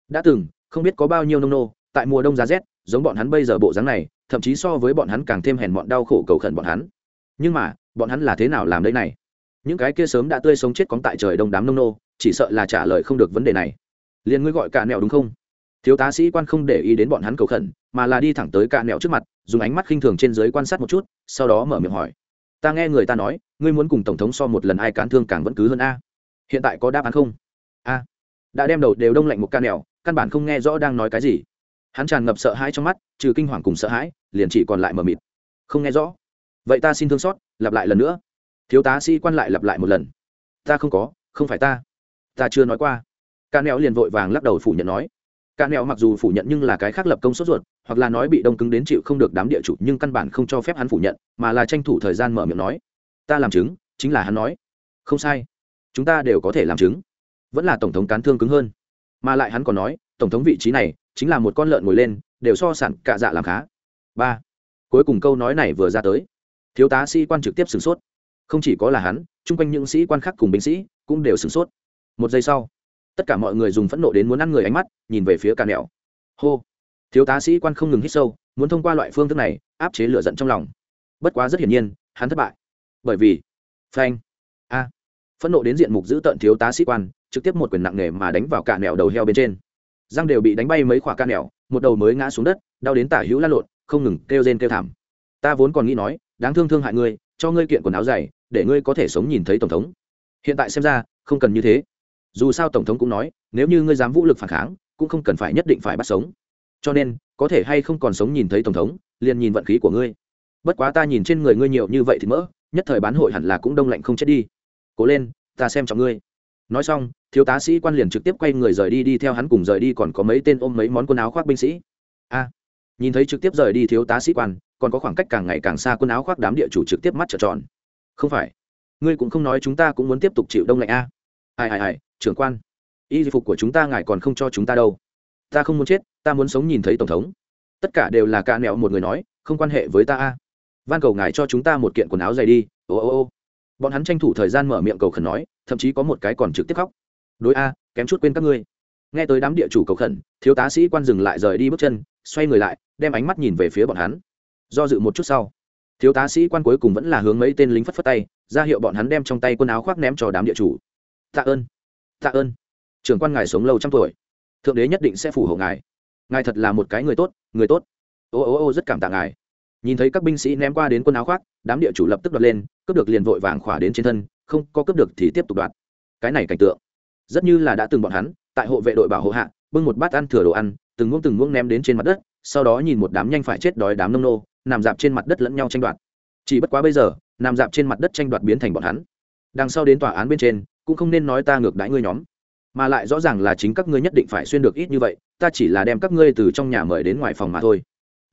Đã từng, không biết có bao nhiêu nông nô, tại mùa đông giá rét, giống bọn hắn bây giờ bộ dáng này, thậm chí so với bọn hắn càng thêm hèn bọn đau khổ cầu khẩn bọn hắn. Nhưng mà bọn hắn là thế nào làm đây này? Những cái kia sớm đã tươi sống chết cóng tại trời đông đám nông nô, chỉ sợ là trả lời không được vấn đề này. Liền ngươi gọi cả nẹo đúng không? Thiếu tá sĩ quan không để ý đến bọn hắn cầu khẩn, mà là đi thẳng tới cả nẹo trước mặt, dùng ánh mắt khinh thường trên dưới quan sát một chút, sau đó mở miệng hỏi. Ta nghe người ta nói, ngươi muốn cùng tổng thống so một lần ai cán thương càng vẫn cứ hơn a. Hiện tại có đáp án không? A. Đã đem đầu đều đông lạnh một ca nẹo, căn bản không nghe rõ đang nói cái gì. Hắn tràn ngập sợ hãi trong mắt, trừ kinh hoàng cùng sợ hãi, liền chỉ còn lại mờ mịt. Không nghe rõ vậy ta xin thương xót, lặp lại lần nữa. Thiếu tá sĩ quan lại lặp lại một lần. Ta không có, không phải ta. Ta chưa nói qua. Ca nẹo liền vội vàng lắc đầu phủ nhận nói. Ca nẹo mặc dù phủ nhận nhưng là cái khác lập công sốt ruột, hoặc là nói bị đông cứng đến chịu không được đám địa chủ, nhưng căn bản không cho phép hắn phủ nhận, mà là tranh thủ thời gian mở miệng nói. Ta làm chứng, chính là hắn nói. Không sai. Chúng ta đều có thể làm chứng. Vẫn là tổng thống cán thương cứng hơn. Mà lại hắn còn nói, tổng thống vị trí này, chính là một con lợn ngồi lên, đều so sản cạ dạ làm khá. Ba. Cuối cùng câu nói này vừa ra tới thiếu tá sĩ quan trực tiếp sửng sốt. Không chỉ có là hắn, chung quanh những sĩ quan khác cùng binh sĩ cũng đều sửng sốt. Một giây sau, tất cả mọi người dùng phẫn nộ đến muốn ăn người ánh mắt, nhìn về phía cà nẹo. Hô! Thiếu tá sĩ quan không ngừng hít sâu, muốn thông qua loại phương thức này áp chế lửa giận trong lòng. Bất quá rất hiển nhiên, hắn thất bại. Bởi vì, phanh! A! Phẫn nộ đến diện mục giữ tận thiếu tá sĩ quan, trực tiếp một quyền nặng nề mà đánh vào cà nẹo đầu heo bên trên. Răng đều bị đánh bay mấy khoả cà nẹo, một đầu mới ngã xuống đất, đau đến tả hữu lăn lộn, không ngừng kêu rên kêu thảm. Ta vốn còn nghĩ nói đáng thương thương hại ngươi, cho ngươi kiện quần áo dày, để ngươi có thể sống nhìn thấy tổng thống. Hiện tại xem ra, không cần như thế. Dù sao tổng thống cũng nói, nếu như ngươi dám vũ lực phản kháng, cũng không cần phải nhất định phải bắt sống. Cho nên, có thể hay không còn sống nhìn thấy tổng thống, liền nhìn vận khí của ngươi. Bất quá ta nhìn trên người ngươi nhiều như vậy thì mỡ, nhất thời bán hội hẳn là cũng đông lạnh không chết đi. Cố lên, ta xem trọng ngươi. Nói xong, thiếu tá sĩ quan liền trực tiếp quay người rời đi đi theo hắn cùng rời đi còn có mấy tên ôm mấy món quần áo khoác binh sĩ. A nhìn thấy trực tiếp rời đi thiếu tá sĩ quan, còn có khoảng cách càng ngày càng xa quần áo khoác đám địa chủ trực tiếp mắt trợn tròn. Không phải, ngươi cũng không nói chúng ta cũng muốn tiếp tục chịu đông lạnh a. Ai ai ai, trưởng quan, y phục của chúng ta ngài còn không cho chúng ta đâu. Ta không muốn chết, ta muốn sống nhìn thấy tổng thống. Tất cả đều là ca nẹo một người nói, không quan hệ với ta a. Van cầu ngài cho chúng ta một kiện quần áo dày đi, ô ô ô. Bọn hắn tranh thủ thời gian mở miệng cầu khẩn nói, thậm chí có một cái còn trực tiếp khóc. Đối a, kém chút quên các ngươi nghe tới đám địa chủ cầu khẩn, thiếu tá sĩ quan dừng lại rời đi bước chân, xoay người lại, đem ánh mắt nhìn về phía bọn hắn. Do dự một chút sau, thiếu tá sĩ quan cuối cùng vẫn là hướng mấy tên lính phất phất tay, ra hiệu bọn hắn đem trong tay quần áo khoác ném cho đám địa chủ. Tạ ơn tạ ơn. Trưởng quan ngài sống lâu trăm tuổi. Thượng đế nhất định sẽ phù hộ ngài. Ngài thật là một cái người tốt người tốt. Ô ô ô, rất cảm tạ ngài. Nhìn thấy các binh sĩ ném qua đến quần áo khoác, đám địa chủ lập tức đoạt lên, cướp được liền vội vàng khỏa đến trên thân, không có cướp được thì tiếp tục đoạt. Cái này cảnh tượng, rất như là đã từng bọn hắn tại hộ vệ đội bảo hộ hạ, bưng một bát ăn thừa đồ ăn, từng muỗng từng muỗng ném đến trên mặt đất, sau đó nhìn một đám nhanh phải chết đói đám nông nô, nằm dạp trên mặt đất lẫn nhau tranh đoạt. Chỉ bất quá bây giờ, nằm dạp trên mặt đất tranh đoạt biến thành bọn hắn. Đằng sau đến tòa án bên trên, cũng không nên nói ta ngược đãi ngươi nhóm, mà lại rõ ràng là chính các ngươi nhất định phải xuyên được ít như vậy, ta chỉ là đem các ngươi từ trong nhà mời đến ngoài phòng mà thôi.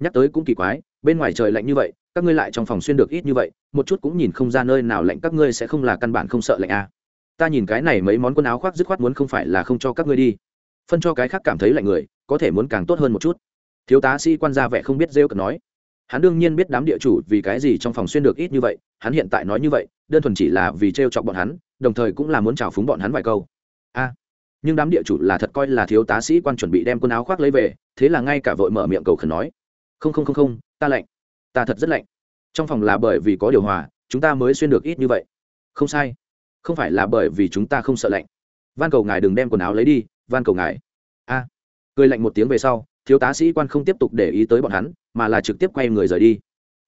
Nhắc tới cũng kỳ quái, bên ngoài trời lạnh như vậy, các ngươi lại trong phòng xuyên được ít như vậy, một chút cũng nhìn không ra nơi nào lạnh, các ngươi sẽ không là căn bản không sợ lạnh à ta nhìn cái này mấy món quần áo khoác dứt khoát muốn không phải là không cho các ngươi đi. Phân cho cái khác cảm thấy lạnh người, có thể muốn càng tốt hơn một chút. Thiếu tá sĩ quan ra vẻ không biết rêu cần nói. Hắn đương nhiên biết đám địa chủ vì cái gì trong phòng xuyên được ít như vậy, hắn hiện tại nói như vậy, đơn thuần chỉ là vì t r e o chọc bọn hắn, đồng thời cũng là muốn trào phúng bọn hắn vài câu. A, nhưng đám địa chủ là thật coi là thiếu tá sĩ quan chuẩn bị đem quần áo khoác lấy về, thế là ngay cả vội mở miệng cầu khẩn nói. Không không không không, ta lạnh. Ta thật rất lạnh. Trong phòng là bởi vì có điều hòa, chúng ta mới xuyên được ít như vậy. Không sai không phải là bởi vì chúng ta không sợ lạnh van cầu ngài đừng đem quần áo lấy đi, van cầu ngài a cười lạnh một tiếng về sau, thiếu tá sĩ quan không tiếp tục để ý tới bọn hắn, mà là trực tiếp quay người rời đi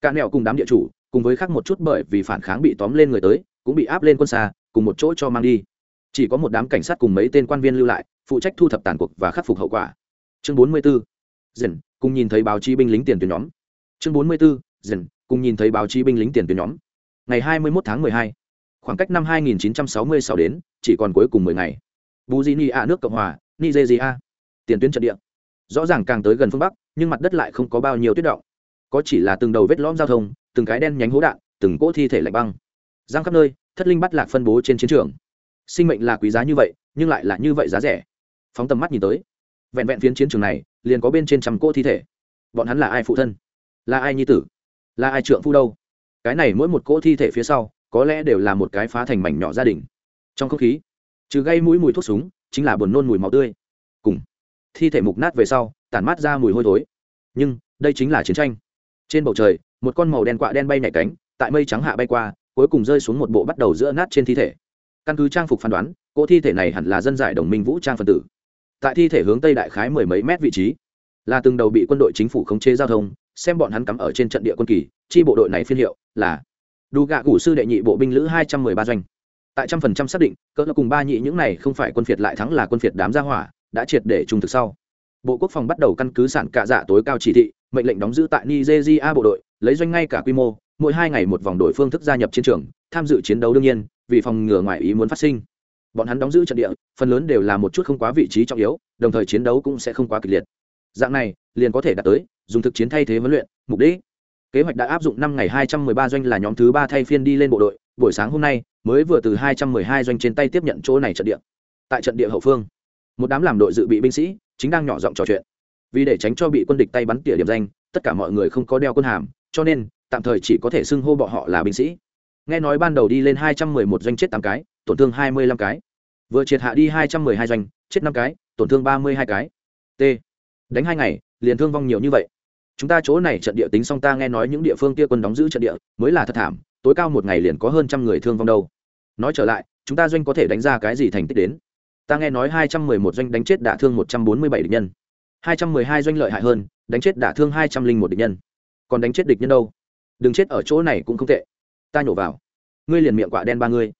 cả nẹo cùng đám địa chủ, cùng với khác một chút bởi vì phản kháng bị tóm lên người tới, cũng bị áp lên quân xa, cùng một chỗ cho mang đi chỉ có một đám cảnh sát cùng mấy tên quan viên lưu lại, phụ trách thu thập tàn cuộc và khắc phục hậu quả chương 44. dần, cùng nhìn thấy báo chí binh lính tiền tuyến nhóm chương 44. dần, cùng nhìn thấy báo chí binh lính tiền tuyến nhóm ngày 21 tháng 12 khoảng cách năm 2966 đến, chỉ còn cuối cùng 10 ngày. Bù ni nước cộng hòa, nigeria. Tiền tuyến trận địa. Rõ ràng càng tới gần phương bắc, nhưng mặt đất lại không có bao nhiêu tuyết động. Có chỉ là từng đầu vết lõm giao thông, từng cái đen nhánh hố đạn, từng cỗ thi thể lạnh băng. Giang khắp nơi, thất linh bắt lạc phân bố trên chiến trường. Sinh mệnh là quý giá như vậy, nhưng lại là như vậy giá rẻ. Phóng tầm mắt nhìn tới. Vẹn vẹn phiến chiến trường này, liền có bên trên trăm cỗ thi thể. Bọn hắn là ai phụ thân? Là ai nhi tử? Là ai trượng phu đâu? Cái này mỗi một cỗ thi thể phía sau có lẽ đều là một cái phá thành mảnh nhỏ gia đình. Trong không khí, trừ gây mũi mùi thuốc súng, chính là buồn nôn mùi máu tươi. Cùng thi thể mục nát về sau, tản mát ra mùi hôi thối. Nhưng, đây chính là chiến tranh. Trên bầu trời, một con màu đen quạ đen bay nhảy cánh, tại mây trắng hạ bay qua, cuối cùng rơi xuống một bộ bắt đầu giữa nát trên thi thể. Căn cứ trang phục phán đoán, cỗ thi thể này hẳn là dân giải đồng minh vũ trang phân tử. Tại thi thể hướng tây đại khái mười mấy mét vị trí, là từng đầu bị quân đội chính phủ khống chế giao thông, xem bọn hắn cắm ở trên trận địa quân kỳ, chi bộ đội này phiên hiệu là đủ gạ củ sư đệ nhị bộ binh lữ hai trăm mười ba doanh. Tại trăm phần trăm xác định, cỡ cùng ba nhị những này không phải quân phiệt lại thắng là quân phiệt đám gia hỏa, đã triệt để trung thực sau. Bộ quốc phòng bắt đầu căn cứ sản cạ dạ tối cao chỉ thị, mệnh lệnh đóng giữ tại nigeria bộ đội, lấy doanh ngay cả quy mô, mỗi hai ngày một vòng đổi phương thức gia nhập chiến trường, tham dự chiến đấu đương nhiên, vì phòng ngừa ngoại ý muốn phát sinh. Bọn hắn đóng giữ trận địa, phần lớn đều là một chút không quá vị trí trọng yếu, đồng thời chiến đấu cũng sẽ không quá kịch liệt. Dạng này, liền có thể đạt tới dùng thực chiến thay thế huấn luyện, mục đích kế hoạch đã áp dụng năm ngày hai trăm mười ba doanh là nhóm thứ ba thay phiên đi lên bộ đội. Buổi sáng hôm nay, mới vừa từ hai trăm mười hai doanh trên tay tiếp nhận chỗ này trận địa. Tại trận địa hậu phương, một đám làm đội dự bị binh sĩ chính đang nhỏ giọng trò chuyện. Vì để tránh cho bị quân địch tay bắn tỉa điểm danh, tất cả mọi người không có đeo quân hàm, cho nên, tạm thời chỉ có thể xưng hô bọn họ là binh sĩ. Nghe nói ban đầu đi lên hai trăm mười một doanh chết tám cái, tổn thương hai mươi lăm cái. Vừa triệt hạ đi hai trăm mười hai doanh, chết năm cái, tổn thương ba mươi hai cái. T. Đánh hai ngày, liền thương vong nhiều như vậy chúng ta chỗ này trận địa tính xong ta nghe nói những địa phương kia quân đóng giữ trận địa, mới là thật thảm, tối cao một ngày liền có hơn trăm người thương vong đâu. Nói trở lại, chúng ta doanh có thể đánh ra cái gì thành tích đến? Ta nghe nói hai trăm mười một doanh đánh chết đả thương một trăm bốn mươi bảy địch nhân. hai trăm mười hai doanh lợi hại hơn, đánh chết đả thương hai trăm linh một địch nhân. Còn đánh chết địch nhân đâu? Đừng chết ở chỗ này cũng không tệ. Ta nhổ vào. Ngươi liền miệng quạ đen ba ngươi.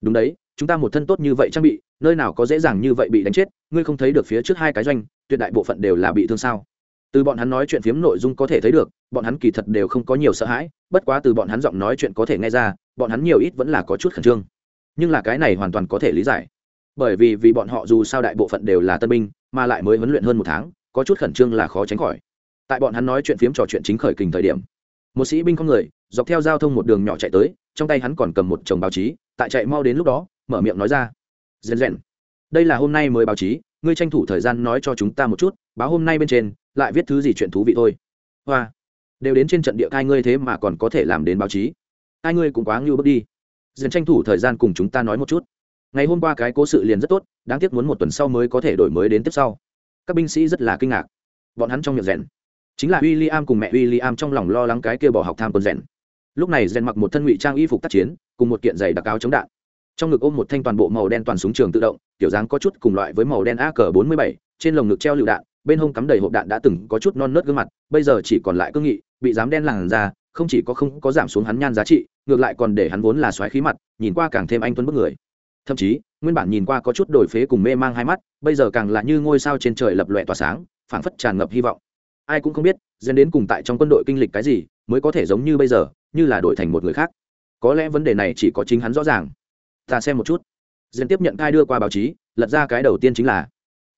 Đúng đấy, chúng ta một thân tốt như vậy trang bị, nơi nào có dễ dàng như vậy bị đánh chết, ngươi không thấy được phía trước hai cái doanh, tuyệt đại bộ phận đều là bị thương sao? Từ bọn hắn nói chuyện phiếm nội dung có thể thấy được, bọn hắn kỳ thật đều không có nhiều sợ hãi, bất quá từ bọn hắn giọng nói chuyện có thể nghe ra, bọn hắn nhiều ít vẫn là có chút khẩn trương. Nhưng là cái này hoàn toàn có thể lý giải. Bởi vì vì bọn họ dù sao đại bộ phận đều là tân binh, mà lại mới huấn luyện hơn một tháng, có chút khẩn trương là khó tránh khỏi. Tại bọn hắn nói chuyện phiếm trò chuyện chính khởi kình thời điểm, một sĩ binh không người, dọc theo giao thông một đường nhỏ chạy tới, trong tay hắn còn cầm một chồng báo chí, tại chạy mau đến lúc đó, mở miệng nói ra, rèn rèn, đây là hôm nay mới báo chí, ngươi tranh thủ thời gian nói cho chúng ta một chút, báo hôm nay bên trên lại viết thứ gì chuyện thú vị thôi. Hoa. Đều đến trên trận địa cai ngươi thế mà còn có thể làm đến báo chí. Hai ngươi cũng quá ngưu bước đi. Dần tranh thủ thời gian cùng chúng ta nói một chút. Ngày hôm qua cái cố sự liền rất tốt, đáng tiếc muốn một tuần sau mới có thể đổi mới đến tiếp sau. Các binh sĩ rất là kinh ngạc. Bọn hắn trong miệng rèn. Chính là w i l l i am cùng mẹ w i l l i am trong lòng lo lắng cái kia bỏ học tham quân rèn. Lúc này rèn mặc một thân ngụy trang y phục tác chiến, cùng một kiện giày đặc áo chống đạn. Trong ngực ôm một thanh toàn bộ màu đen toàn súng trường tự động, kiểu dáng có chút cùng loại với màu đen ak bốn mươi bảy, trên lồng ngực treo lựu đạn bên hông cắm đầy hộp đạn đã từng có chút non nớt gương mặt, bây giờ chỉ còn lại cương nghị, bị dám đen làn ra không chỉ có không có giảm xuống hắn nhan giá trị, ngược lại còn để hắn vốn là xoáy khí mặt, nhìn qua càng thêm anh tuấn bức người. Thậm chí, nguyên bản nhìn qua có chút đổi phế cùng mê mang hai mắt, bây giờ càng là như ngôi sao trên trời lập lòe tỏa sáng, phảng phất tràn ngập hy vọng. Ai cũng không biết dẫn đến cùng tại trong quân đội kinh lịch cái gì, mới có thể giống như bây giờ, như là đổi thành một người khác. Có lẽ vấn đề này chỉ có chính hắn rõ ràng. Ta xem một chút. Dẫn tiếp nhận thai đưa qua báo chí, lật ra cái đầu tiên chính là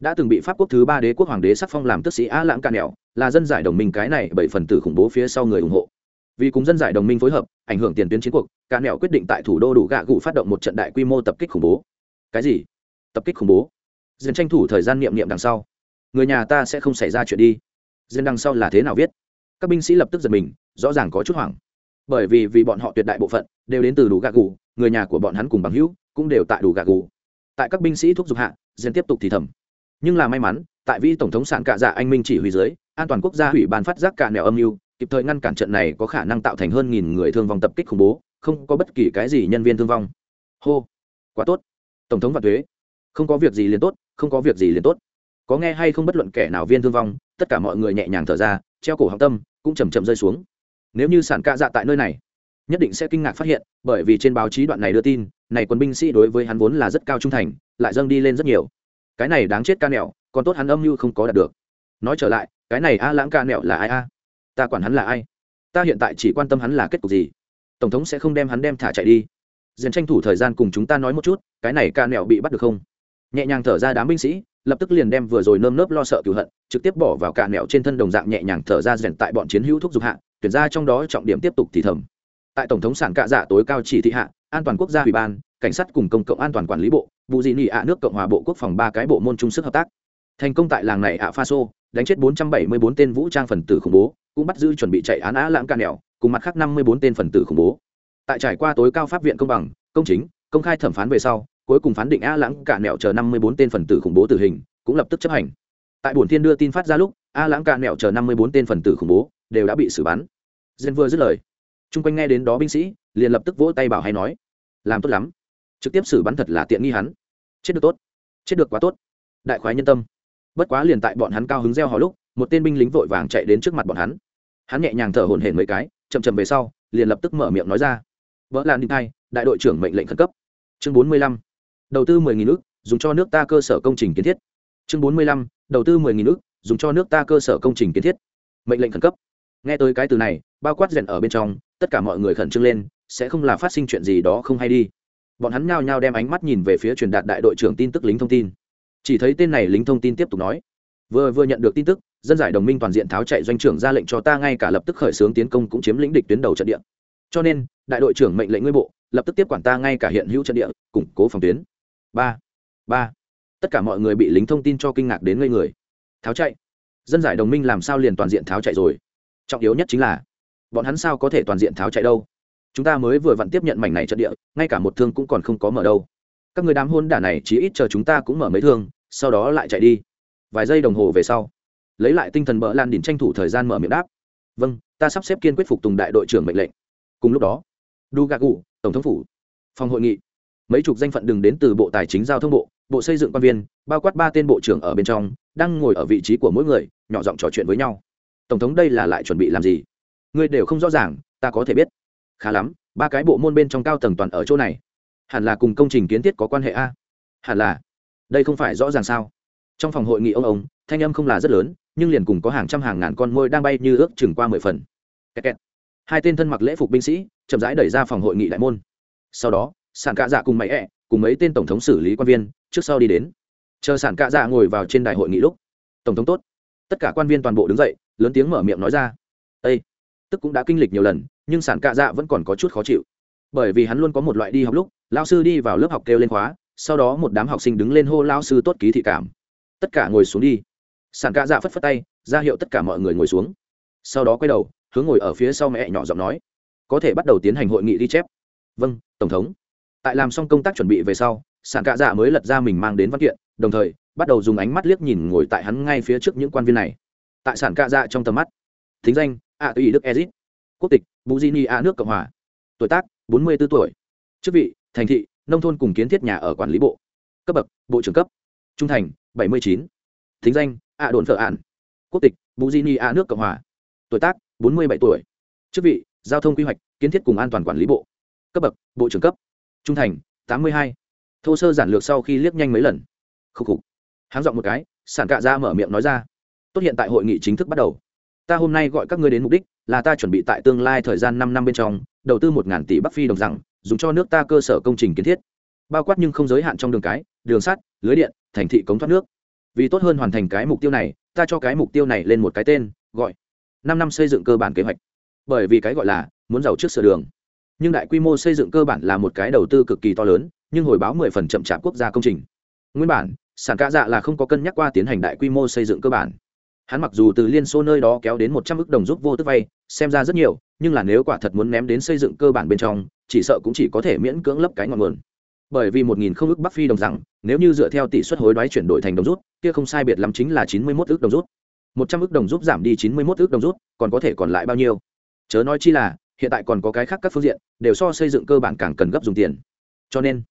đã từng bị pháp quốc thứ ba đế quốc hoàng đế sắc phong làm tức sĩ a lãng ca nẹo là dân giải đồng minh cái này bảy phần tử khủng bố phía sau người ủng hộ. Vì cùng dân giải đồng minh phối hợp, ảnh hưởng tiền tuyến chiến cuộc ca nẹo quyết định tại thủ đô đủ gạ gụ phát động một trận đại quy mô tập kích khủng bố. Cái gì? Tập kích khủng bố? Diễn tranh thủ thời gian niệm niệm đằng sau. Người nhà ta sẽ không xảy ra chuyện đi. Dân đằng sau là thế nào viết? Các binh sĩ lập tức giật mình, rõ ràng có chút hoảng. Bởi vì vì bọn họ tuyệt đại bộ phận đều đến từ đủ gạ gù người nhà của bọn hắn cùng bằng hữu cũng đều tại đủ gạ gù tại các binh sĩ thúc giục hạ, dân tiếp tục thì thầm nhưng là may mắn, tại vì tổng thống sản cạ dạ anh minh chỉ huy dưới, an toàn quốc gia hủy ban phát giác cả nẻo âm mưu, kịp thời ngăn cản trận này có khả năng tạo thành hơn nghìn người thương vong tập kích khủng bố, không có bất kỳ cái gì nhân viên thương vong. Hô, quá tốt. Tổng thống và thuế, không có việc gì liền tốt, không có việc gì liền tốt. Có nghe hay không bất luận kẻ nào viên thương vong, tất cả mọi người nhẹ nhàng thở ra, treo cổ họng tâm, cũng chầm chậm rơi xuống. Nếu như sản ca dạ tại nơi này, nhất định sẽ kinh ngạc phát hiện, bởi vì trên báo chí đoạn này đưa tin, này quân binh sĩ đối với hắn vốn là rất cao trung thành, lại dâng đi lên rất nhiều cái này đáng chết ca nẹo, còn tốt hắn âm mưu không có đạt được. Nói trở lại, cái này a lãng ca nẹo là ai a? Ta quản hắn là ai? Ta hiện tại chỉ quan tâm hắn là kết cục gì? Tổng thống sẽ không đem hắn đem thả chạy đi. Dần tranh thủ thời gian cùng chúng ta nói một chút, cái này ca nẹo bị bắt được không? Nhẹ nhàng thở ra đám binh sĩ, lập tức liền đem vừa rồi nơm nớp lo sợ cựu hận, trực tiếp bỏ vào cả nẹo trên thân đồng dạng nhẹ nhàng thở ra rèn tại bọn chiến hữu thúc giục hạ, tuyển ra trong đó trọng điểm tiếp tục thì thầm. Tại tổng thống sản cạ dạ tối cao chỉ thị hạ, an toàn quốc gia ủy ban cảnh sát cùng công cộng an toàn quản lý bộ vụ dị nị ạ nước cộng hòa bộ quốc phòng ba cái bộ môn chung sức hợp tác. Thành công tại làng này ạ pha xô, đánh chết 474 tên vũ trang phần tử khủng bố, cũng bắt giữ chuẩn bị chạy án á lãng ca nẻo, cùng mặt khác 54 tên phần tử khủng bố. Tại trải qua tối cao pháp viện công bằng, công chính, công khai thẩm phán về sau, cuối cùng phán định a lãng cả nẻo chờ 54 tên phần tử khủng bố tử hình, cũng lập tức chấp hành. Tại buổi thiên đưa tin phát ra lúc a lãng cả nẻo chờ 54 tên phần tử khủng bố đều đã bị xử bắn. Dân vừa dứt lời, chung quanh nghe đến đó binh sĩ, liền lập tức vỗ tay bảo hay nói, làm tốt lắm trực tiếp xử bắn thật là tiện nghi hắn. Chết được tốt, chết được quá tốt. Đại khoái nhân tâm. Bất quá liền tại bọn hắn cao hứng reo hò lúc, một tên binh lính vội vàng chạy đến trước mặt bọn hắn. Hắn nhẹ nhàng thở hổn hển mấy cái, chậm chậm về sau, liền lập tức mở miệng nói ra. Vỡ lan đi thay đại đội trưởng mệnh lệnh khẩn cấp. Chương bốn mươi lăm, đầu tư mười nghìn nước, dùng cho nước ta cơ sở công trình kiến thiết. Chương bốn mươi lăm, đầu tư mười nghìn nước, dùng cho nước ta cơ sở công trình kiến thiết. Mệnh lệnh khẩn cấp. Nghe tới cái từ này, bao quát rèn ở bên trong, tất cả mọi người khẩn trương lên, sẽ không là phát sinh chuyện gì đó không hay đi bọn hắn nhao nhao đem ánh mắt nhìn về phía truyền đạt đại đội trưởng tin tức lính thông tin. Chỉ thấy tên này lính thông tin tiếp tục nói, vừa vừa nhận được tin tức, dân giải đồng minh toàn diện tháo chạy doanh trưởng ra lệnh cho ta ngay cả lập tức khởi xướng tiến công cũng chiếm lĩnh địch tuyến đầu trận địa. Cho nên, đại đội trưởng mệnh lệnh ngươi bộ, lập tức tiếp quản ta ngay cả hiện hữu trận địa, củng cố phòng tuyến. Ba ba. Tất cả mọi người bị lính thông tin cho kinh ngạc đến ngây người. Tháo chạy. Dân giải đồng minh làm sao liền toàn diện tháo chạy rồi? Trọng yếu nhất chính là, bọn hắn sao có thể toàn diện tháo chạy đâu? Chúng ta mới vừa vặn tiếp nhận mảnh này trận địa, ngay cả một thương cũng còn không có mở đâu. Các người đám hôn đả này chỉ ít chờ chúng ta cũng mở mấy thương, sau đó lại chạy đi. Vài giây đồng hồ về sau, lấy lại tinh thần bỡ lan đỉnh tranh thủ thời gian mở miệng đáp. Vâng ta sắp xếp kiên quyết phục tùng đại đội trưởng mệnh lệnh. Cùng lúc đó đu gà cụ tổng thống phủ, phòng hội nghị, mấy chục danh phận đừng đến từ bộ tài chính giao thông bộ bộ xây dựng quan viên, bao quát ba tên bộ trưởng ở bên trong, đang ngồi ở vị trí của mỗi người, nhỏ giọng trò chuyện với nhau. Tổng thống đây là lại chuẩn bị làm gì? Ngươi đều không rõ ràng, ta có thể biết khá lắm, ba cái bộ môn bên trong cao tầng toàn ở chỗ này. Hẳn là cùng công trình kiến thiết có quan hệ a. Hẳn là. Đây không phải rõ ràng sao? Trong phòng hội nghị ông ông, thanh âm không là rất lớn, nhưng liền cùng có hàng trăm hàng ngàn con môi đang bay như ước chừng qua mười phần. Kẹt kẹt. hai tên thân mặc lễ phục binh sĩ, chậm rãi đẩy ra phòng hội nghị đại môn. Sau đó sản cạ dạ cùng máy ẹ, cùng mấy tên tổng thống xử lý quan viên, trước sau đi đến. Chờ sản cạ dạ ngồi vào trên đại hội nghị lúc, tổng thống tốt. Tất cả quan viên toàn bộ đứng dậy, lớn tiếng mở miệng nói ra ây tức cũng đã kinh lịch nhiều lần nhưng sản cạ dạ vẫn còn có chút khó chịu. Bởi vì hắn luôn có một loại đi học lúc lao sư đi vào lớp học kêu lên khóa, sau đó một đám học sinh đứng lên hô lao sư tốt ký thị cảm. Tất cả ngồi xuống đi. Sản cạ dạ phất phất tay, ra hiệu tất cả mọi người ngồi xuống. Sau đó quay đầu, hướng ngồi ở phía sau mẹ nhỏ giọng nói, có thể bắt đầu tiến hành hội nghị ghi chép. Vâng tổng thống. Tại làm xong công tác chuẩn bị về sau, sản cạ dạ mới lật ra mình mang đến văn kiện, đồng thời, bắt đầu dùng ánh mắt liếc nhìn ngồi tại hắn ngay phía trước những quan viên này. Tại sản cạ dạ trong tầm mắt, thính danh ạ tùy đức ezit quốc tịch buzini a nước cộng hòa. Tuổi tác, bốn mươi b ố tuổi. Chức vị, thành thị, nông thôn cùng kiến thiết nhà ở quản lý bộ. Cấp bậc, bộ trưởng cấp. Trung thành, bảy mươi chín. Thính danh, ạ đồn thợ ạn. Quốc tịch buzini a nước cộng hòa. Tuổi tác, bốn mươi bảy tuổi. Chức vị, giao thông quy hoạch, kiến thiết cùng an toàn quản lý bộ. Cấp bậc, bộ trưởng cấp. Trung thành, tám mươi hai. Thô sơ giản lược sau khi liếc nhanh mấy lần. Khúc khục. Háng dọn một cái sản cạ ra mở miệng nói ra. Tốt hiện tại hội nghị chính thức bắt đầu. Ta hôm nay gọi các ngươi đến mục đích là ta chuẩn bị tại tương lai thời gian năm năm bên trong, đầu tư một ngàn tỷ bắc phi đồng rằng dùng cho nước ta cơ sở công trình kiến thiết. Bao quát nhưng không giới hạn trong đường cái, đường sắt, lưới điện, thành thị cống thoát nước. Vì tốt hơn hoàn thành cái mục tiêu này, ta cho cái mục tiêu này lên một cái tên, gọi năm năm xây dựng cơ bản kế hoạch. Bởi vì cái gọi là muốn giàu trước sửa đường. Nhưng đại quy mô xây dựng cơ bản là một cái đầu tư cực kỳ to lớn, nhưng hồi báo mười phần chậm chạp quốc gia công trình. Nguyên bản, sản cả dạ là không có cân nhắc qua tiến hành đại quy mô xây dựng cơ bản hắn mặc dù từ liên xô nơi đó kéo đến một trăm ước đồng giúp vô tức vay, xem ra rất nhiều, nhưng là nếu quả thật muốn ném đến xây dựng cơ bản bên trong, chỉ sợ cũng chỉ có thể miễn cưỡng lấp cái ngọn nguồn. Bởi vì một nghìn không ước bắc phi đồng rằng nếu như dựa theo tỷ suất hối đoái chuyển đổi thành đồng rút, kia không sai biệt lắm chính là chín mươi mốt ước đồng rút. một trăm ước đồng rút giảm đi chín mươi mốt ước đồng rút, còn có thể còn lại bao nhiêu? Chớ nói chi là, hiện tại còn có cái khác các phương diện, đều so xây dựng cơ bản càng cần gấp dùng tiền. Cho nên,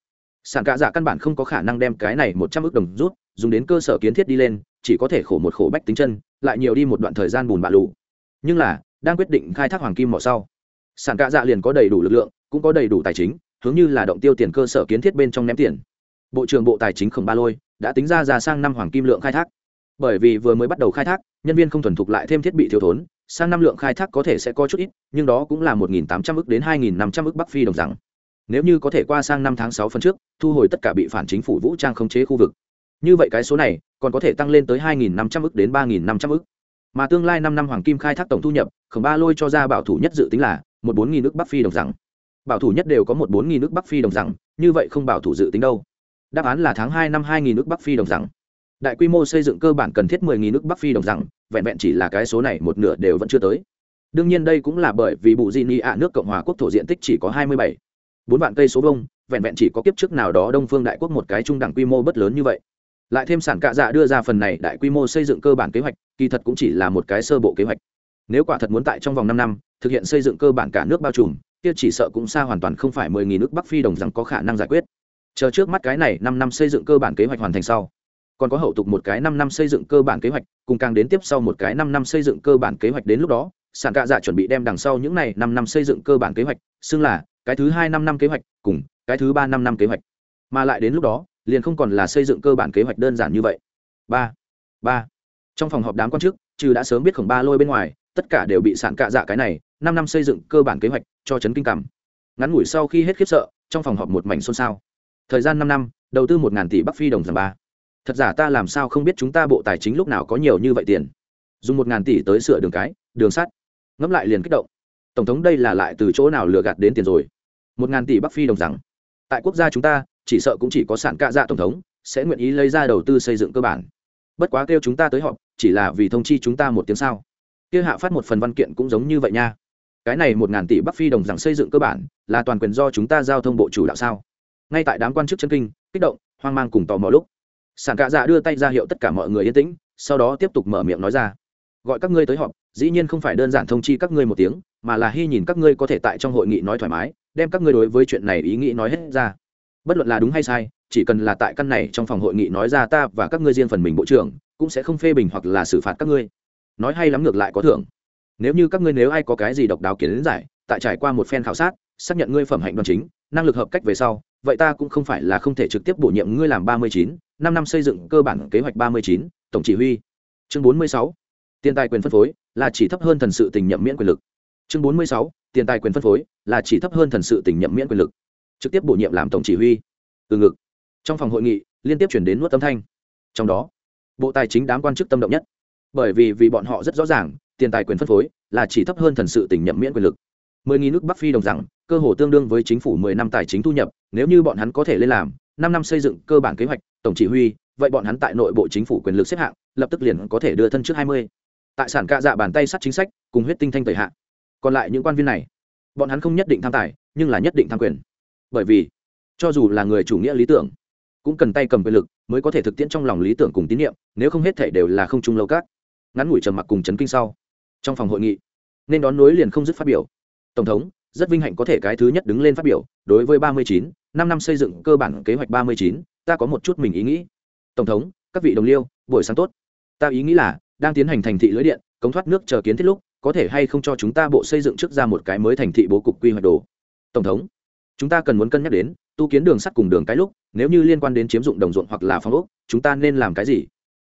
sản cả giả dạ căn bản không có khả năng đem cái này một trăm ước đồng rút, dùng đến cơ sở kiến thiết đi lên, chỉ có thể khổ một khổ bách tính chân lại nhiều đi một đoạn thời gian bùn bạ lụ nhưng là, đang quyết định khai thác hoàng kim mỏ sau, sản cạ dạ liền có đầy đủ lực lượng, cũng có đầy đủ tài chính, hướng như là động tiêu tiền cơ sở kiến thiết bên trong ném tiền. Bộ trưởng bộ tài chính khổng ba lôi đã tính ra ra sang năm hoàng kim lượng khai thác. Bởi vì vừa mới bắt đầu khai thác, nhân viên không thuần thục lại thêm thiết bị thiếu thốn, sang năm lượng khai thác có thể sẽ có chút ít, nhưng đó cũng là một tám trăm ức đến hai năm trăm ức bắc phi đồng rằng nếu như có thể qua sang năm tháng sáu phần trước, thu hồi tất cả bị phản chính phủ vũ trang khống chế khu vực như vậy cái số này, còn có thể tăng lên tới hai năm trăm ức đến ba năm trăm ức. Mà tương lai năm năm hoàng kim khai thác tổng thu nhập, khổng ba lôi cho ra bảo thủ nhất dự tính là một bốn nghìn nước bắc phi đồng rằng bảo thủ nhất đều có một bốn nghìn nước bắc phi đồng rằng như vậy không bảo thủ dự tính đâu. Đáp án là tháng hai năm hai nghìn nước bắc phi đồng rằng đại quy mô xây dựng cơ bản cần thiết mười nghìn nước bắc phi đồng rằng vẹn vẹn chỉ là cái số này một nửa đều vẫn chưa tới. Đương nhiên đây cũng là bởi vì bù di ni ạ nước cộng hòa quốc thổ diện tích chỉ có hai mươi bảy. Bốn vạn cây số vông vẹn vẹn chỉ có kiếp trước nào đó đông phương đại quốc một cái trung đẳng quy mô bất lớn như vậy lại thêm sản cạ dạ đưa ra phần này đại quy mô xây dựng cơ bản kế hoạch, kỳ thật cũng chỉ là một cái sơ bộ kế hoạch. Nếu quả thật muốn tại trong vòng năm năm thực hiện xây dựng cơ bản cả nước bao trùm, kia chỉ sợ cũng xa hoàn toàn không phải mười nghìn nước bắc phi đồng rằng có khả năng giải quyết. Chờ trước mắt cái này năm năm xây dựng cơ bản kế hoạch hoàn thành sau, còn có hậu tục một cái năm năm xây dựng cơ bản kế hoạch, cùng càng đến tiếp sau một cái năm năm xây dựng cơ bản kế hoạch đến lúc đó, sản cạ dạ chuẩn bị đem đằng sau những này năm năm xây dựng cơ bản kế hoạch, xưng là cái thứ hai năm năm kế hoạch, cùng cái thứ ba năm năm kế hoạch. Mà lại đến lúc đó liền không còn là xây dựng cơ bản kế hoạch đơn giản như vậy. Ba ba. Trong phòng họp đám quan chức, trừ đã sớm biết khổng ba lôi bên ngoài, tất cả đều bị sản cạ dạ cái này, năm năm xây dựng cơ bản kế hoạch cho chấn kinh cảm. Ngắn ngủi sau khi hết khiếp sợ, trong phòng họp một mảnh xôn xao. Thời gian năm năm, đầu tư một ngàn tỷ bắc phi đồng giảm ba. Thật giả ta làm sao không biết chúng ta bộ tài chính lúc nào có nhiều như vậy tiền. Dùng một ngàn tỷ tới sửa đường cái, đường sắt. Ngẫm lại liền kích động. Tổng thống đây là lại từ chỗ nào lừa gạt đến tiền rồi? Một ngàn tỷ bắc phi đồng rằng tại quốc gia chúng ta chỉ sợ cũng chỉ có sản cạ dạ tổng thống sẽ nguyện ý lấy ra đầu tư xây dựng cơ bản. Bất quá kêu chúng ta tới họp, chỉ là vì thông chi chúng ta một tiếng sao. Kia hạ phát một phần văn kiện cũng giống như vậy nha. Cái này một ngàn tỷ bắc phi đồng rằng xây dựng cơ bản, là toàn quyền do chúng ta giao thông bộ chủ đạo sao? Ngay tại đám quan chức chân kinh, kích động, hoang mang cùng tò mò lúc, sản cạ dạ đưa tay ra hiệu tất cả mọi người yên tĩnh, sau đó tiếp tục mở miệng nói ra. Gọi các ngươi tới họp, dĩ nhiên không phải đơn giản thông chi các ngươi một tiếng, mà là hy nhìn các ngươi có thể tại trong hội nghị nói thoải mái, đem các ngươi đối với chuyện này ý nghĩ nói hết ra bất luận là đúng hay sai, chỉ cần là tại căn này trong phòng hội nghị nói ra ta và các ngươi riêng phần mình bộ trưởng, cũng sẽ không phê bình hoặc là xử phạt các ngươi. Nói hay lắm ngược lại có thưởng. Nếu như các ngươi nếu ai có cái gì độc đáo kiến giải, tại trải qua một phen khảo sát, xác nhận ngươi phẩm hạnh đoàn chính, năng lực hợp cách về sau, vậy ta cũng không phải là không thể trực tiếp bổ nhiệm ngươi làm ba mươi chín, năm năm xây dựng cơ bản kế hoạch ba mươi chín, tổng chỉ huy. Chương bốn mươi sáu, tiền tài quyền phân phối là chỉ thấp hơn thần sự tình nhậm miễn quyền lực. Chương bốn mươi sáu, tiền tài quyền phân phối là chỉ thấp hơn thần sự tình nhậm miễn quyền lực trực tiếp bổ nhiệm làm tổng chỉ huy. Từ ngực. Trong phòng hội nghị, liên tiếp chuyển đến nuốt âm thanh. Trong đó, bộ tài chính đám quan chức tâm động nhất. Bởi vì vì bọn họ rất rõ ràng, tiền tài quyền phân phối là chỉ thấp hơn thần sự tỉnh nhậm miễn quyền lực. Mười nghìn nước bắc phi đồng rằng, cơ hồ tương đương với chính phủ mười năm tài chính thu nhập, nếu như bọn hắn có thể lên làm, năm năm xây dựng cơ bản kế hoạch, tổng chỉ huy, vậy bọn hắn tại nội bộ chính phủ quyền lực xếp hạng, lập tức liền có thể đưa thân trước hai mươi. Tại sản cạ dạ bàn tay sắt chính sách, cùng huyết tinh thanh thời hạn còn lại những quan viên này, bọn hắn không nhất định tham tài, nhưng là nhất định tham quyền bởi vì cho dù là người chủ nghĩa lý tưởng, cũng cần tay cầm quyền lực mới có thể thực tiễn trong lòng lý tưởng cùng tín nhiệm nếu không hết thể đều là không chung lâu các ngắn ngủi trầm mặc cùng chấn kinh sau, trong phòng hội nghị, nên đón nối liền không dứt phát biểu. Tổng thống, rất vinh hạnh có thể cái thứ nhất đứng lên phát biểu, đối với ba mươi chín, năm năm xây dựng cơ bản kế hoạch ba mươi chín, ta có một chút mình ý nghĩ. Tổng thống, các vị đồng liêu, buổi sáng tốt. Ta ý nghĩ là, đang tiến hành thành thị lưới điện, cống thoát nước chờ kiến thiết lúc, có thể hay không cho chúng ta bộ xây dựng trước ra một cái mới thành thị bố cục quy hoạch đồ. Tổng thống chúng ta cần muốn cân nhắc đến, tu kiến đường sắt cùng đường cái lúc, nếu như liên quan đến chiếm dụng đồng ruộng hoặc là phong ốc, chúng ta nên làm cái gì?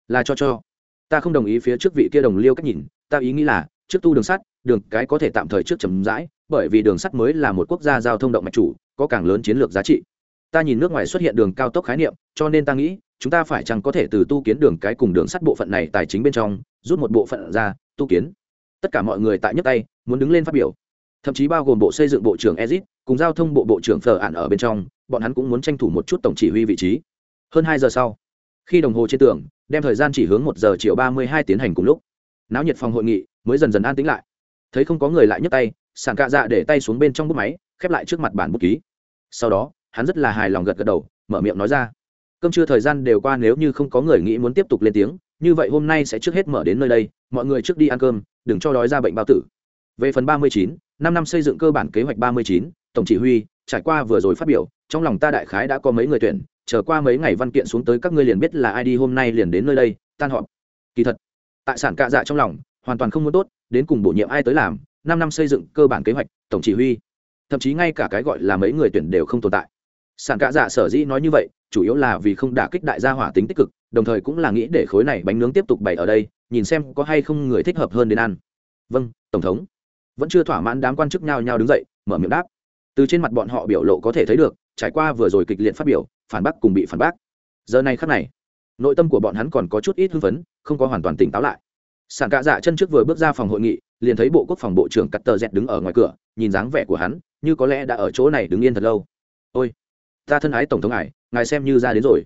Là cho cho. Ta không đồng ý phía trước vị kia đồng liêu cách nhìn, ta ý nghĩ là, trước tu đường sắt, đường cái có thể tạm thời trước chấm dãi bởi vì đường sắt mới là một quốc gia giao thông động mạch chủ, có càng lớn chiến lược giá trị. Ta nhìn nước ngoài xuất hiện đường cao tốc khái niệm, cho nên ta nghĩ, chúng ta phải chăng có thể từ tu kiến đường cái cùng đường sắt bộ phận này tài chính bên trong, rút một bộ phận ra, tu kiến. Tất cả mọi người tại nhấp tay, muốn đứng lên phát biểu. Thậm chí bao gồm bộ xây dựng bộ trưởng ezit cùng giao thông bộ bộ trưởng phở ạn ở bên trong, bọn hắn cũng muốn tranh thủ một chút tổng chỉ huy vị trí. Hơn hai giờ sau, khi đồng hồ trên tường, đem thời gian chỉ hướng một giờ chiều ba mươi hai tiến hành cùng lúc. Náo nhiệt phòng hội nghị mới dần dần an tĩnh lại. Thấy không có người lại nhấc tay sàn cạ dạ để tay xuống bên trong bút máy, khép lại trước mặt bản bút ký. Sau đó, hắn rất là hài lòng gật gật đầu, mở miệng nói ra. Cơm trưa thời gian đều qua nếu như không có người nghĩ muốn tiếp tục lên tiếng, như vậy hôm nay sẽ trước hết mở đến nơi đây, mọi người trước đi ăn cơm, đừng cho đói ra bệnh bao tử. Về phần ba mươi chín, năm năm xây dựng cơ bản kế hoạch ba mươi chín tổng chỉ huy, trải qua vừa rồi phát biểu, trong lòng ta đại khái đã có mấy người tuyển trở qua mấy ngày văn kiện xuống tới các ngươi liền biết là ai đi hôm nay liền đến nơi đây, tan họp. Kỳ thật, tại sản cạ dạ trong lòng, hoàn toàn không muốn tốt, đến cùng bổ nhiệm ai tới làm, năm năm xây dựng cơ bản kế hoạch, tổng chỉ huy. Thậm chí ngay cả cái gọi là mấy người tuyển đều không tồn tại. Sản cạ dạ sở dĩ nói như vậy, chủ yếu là vì không đả kích đại gia hỏa tính tích cực, đồng thời cũng là nghĩ để khối này bánh nướng tiếp tục bày ở đây, nhìn xem có hay không người thích hợp hơn đến ăn. Vâng tổng thống. Vẫn chưa thỏa mãn đám quan chức nhao nhao đứng dậy, mở miệng đáp từ trên mặt bọn họ biểu lộ có thể thấy được, trải qua vừa rồi kịch liệt phát biểu, phản bác cùng bị phản bác. Giờ này khắc này, nội tâm của bọn hắn còn có chút ít hưng phấn, không có hoàn toàn tỉnh táo lại. Sản cạ dạ chân trước vừa bước ra phòng hội nghị, liền thấy bộ quốc phòng bộ trưởng cắt tờ dẹt đứng ở ngoài cửa, nhìn dáng vẻ của hắn, như có lẽ đã ở chỗ này đứng yên thật lâu. Ôi, ta thân ái tổng thống ải ngài xem như ra đến rồi.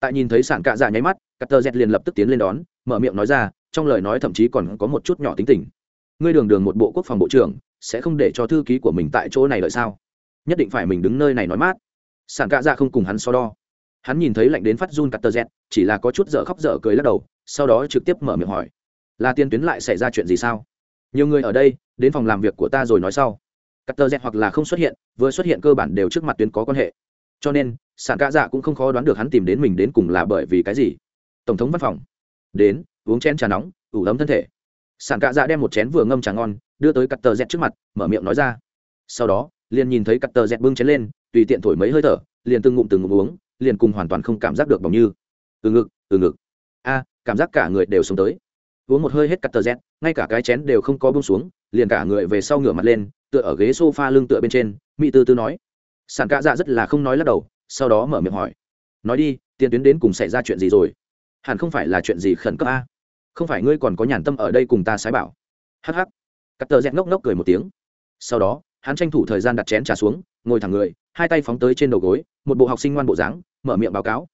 Tại nhìn thấy sản cạ dạ nháy mắt, cắt tờ dẹt liền lập tức tiến lên đón, mở miệng nói ra, trong lời nói thậm chí còn có một chút nhỏ tính tình. Ngươi đường đường một bộ quốc phòng bộ trưởng, sẽ không để cho thư ký của mình tại chỗ này lợi sao? Nhất định phải mình đứng nơi này nói mát. Sản cạ dạ không cùng hắn so đo. Hắn nhìn thấy lạnh đến phát run cắt tờ dẹt, chỉ là có chút dở khóc dở cười lắc đầu, sau đó trực tiếp mở miệng hỏi. Là tiên tuyến lại xảy ra chuyện gì sao? Nhiều người ở đây, đến phòng làm việc của ta rồi nói sau. Cắt tờ dẹt hoặc là không xuất hiện, vừa xuất hiện cơ bản đều trước mặt tuyến có quan hệ. Cho nên sản cạ dạ cũng không khó đoán được hắn tìm đến mình đến cùng là bởi vì cái gì. Tổng thống văn phòng. Đến, uống chén trà nóng, ủ ấm thân thể. Sản cạ dạ đem một chén vừa ngâm trà ngon, đưa tới cắt tờ dẹt trước mặt, mở miệng nói ra. Sau đó liền nhìn thấy cắt tờ dẹt bưng chén lên tùy tiện thổi mấy hơi thở liền từng ngụm từng ngụm uống liền cùng hoàn toàn không cảm giác được bỏng như. Từ ngực từ ngực. A cảm giác cả người đều xuống tới. Uống một hơi hết cắt tờ dẹt, ngay cả cái chén đều không có bông xuống liền cả người về sau ngửa mặt lên tựa ở ghế s o f a lưng tựa bên trên mỹ tư tư nói. Sản cạ dạ rất là không nói lắc đầu sau đó mở miệng hỏi. Nói đi tiền tuyến đến cùng xảy ra chuyện gì rồi? Hẳn không phải là chuyện gì khẩn cấp a? Không phải ngươi còn có nhàn tâm ở đây cùng ta sái bảo. Hh cắt tờ rẽ ngốc ngốc cười một tiếng. Sau đó hắn tranh thủ thời gian đặt chén trà xuống, ngồi thẳng người, hai tay phóng tới trên đầu gối, một bộ học sinh ngoan bộ dáng, mở miệng báo cáo.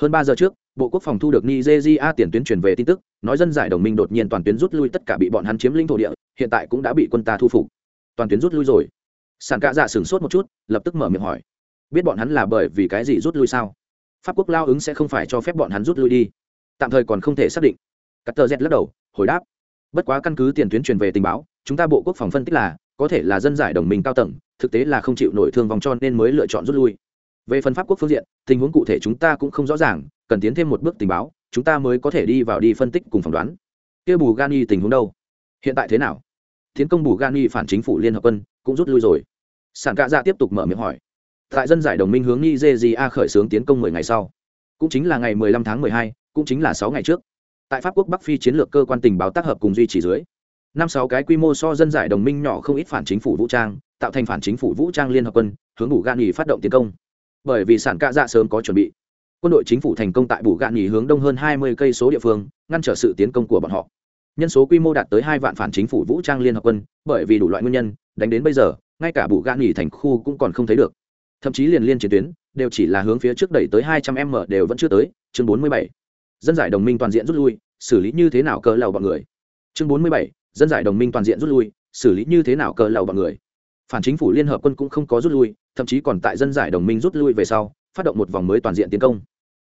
Hơn ba giờ trước, bộ quốc phòng thu được nigeria tiền tuyến truyền về tin tức, nói dân giải đồng minh đột nhiên toàn tuyến rút lui tất cả bị bọn hắn chiếm lĩnh thổ địa, hiện tại cũng đã bị quân ta thu phục. Toàn tuyến rút lui rồi. Sản cạ dạ sửng sốt một chút, lập tức mở miệng hỏi. Biết bọn hắn là bởi vì cái gì rút lui sao? Pháp quốc lao ứng sẽ không phải cho phép bọn hắn rút lui đi. Tạm thời còn không thể xác định. Cắt tờ z lắc đầu, hồi đáp. Bất quá căn cứ tiền tuyến truyền về tình báo, chúng ta bộ quốc phòng phân tích là có thể là dân giải đồng minh cao tầng, thực tế là không chịu nổi thương vòng cho nên mới lựa chọn rút lui. Về phần pháp quốc phương diện, tình huống cụ thể chúng ta cũng không rõ ràng, cần tiến thêm một bước tình báo, chúng ta mới có thể đi vào đi phân tích cùng phỏng đoán. Kia bù gani tình huống đâu? Hiện tại thế nào? Tiến công bù gani phản chính phủ liên hợp quân cũng rút lui rồi. Sản cạ dạ tiếp tục mở miệng hỏi. Tại dân giải đồng minh hướng nigeria khởi xướng tiến công mười ngày sau, cũng chính là ngày mười lăm tháng mười hai, cũng chính là sáu ngày trước. Tại pháp quốc bắc phi chiến lược cơ quan tình báo tác hợp cùng duy trì dưới năm sáu cái quy mô so dân giải đồng minh nhỏ không ít phản chính phủ vũ trang, tạo thành phản chính phủ vũ trang liên hợp quân, hướng bù gan nghỉ phát động tiến công. Bởi vì sản cạ dạ sớm có chuẩn bị. Quân đội chính phủ thành công tại bù gạn nghỉ hướng đông hơn hai mươi cây số địa phương, ngăn trở sự tiến công của bọn họ. Nhân số quy mô đạt tới hai vạn phản chính phủ vũ trang liên hợp quân, bởi vì đủ loại nguyên nhân, đánh đến bây giờ, ngay cả bù gạn nghỉ thành khu cũng còn không thấy được. Thậm chí liền liên chiến tuyến, đều chỉ là hướng phía trước đẩy tới hai trăm m đều vẫn chưa tới, chương bốn mươi bảy. Dân giải đồng minh toàn diện rút lui, xử lý như thế nào cờ lầu bọn người? Chương bốn mươi bảy dân giải đồng minh toàn diện rút lui xử lý như thế nào cờ lầu bọn người phản chính phủ liên hợp quân cũng không có rút lui thậm chí còn tại dân giải đồng minh rút lui về sau phát động một vòng mới toàn diện tiến công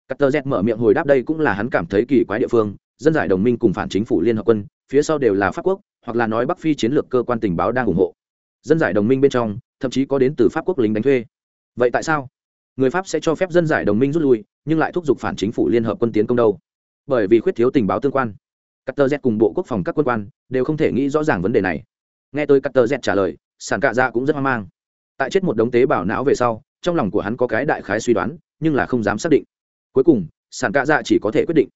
Cutter Z mở miệng hồi đáp đây cũng là hắn cảm thấy kỳ quái địa phương, dân giải đồng minh cùng phản chính phủ liên hợp quân, phía sau đều là pháp quốc, hoặc là nói Bắc Phi chiến lược cơ quan tình báo đang ủng hộ. Dân giải đồng minh bên trong, thậm chí có đến từ pháp quốc lính đánh thuê. Vậy tại sao người Pháp sẽ cho phép dân giải đồng minh rút lui, nhưng lại thúc giục phản chính phủ liên hợp quân tiến công đâu? Bởi vì khuyết thiếu tình báo tương quan. Cutter Z cùng bộ quốc phòng các quân quan đều không thể nghĩ rõ ràng vấn đề này. Nghe tôi Cutter Z trả lời, sản cạ dạ cũng rất hoang mang. Tại chết một đống tế bào não về sau, trong lòng của hắn có cái đại khái suy đoán, nhưng là không dám xác định cuối cùng sản cạ dạ chỉ có thể quyết định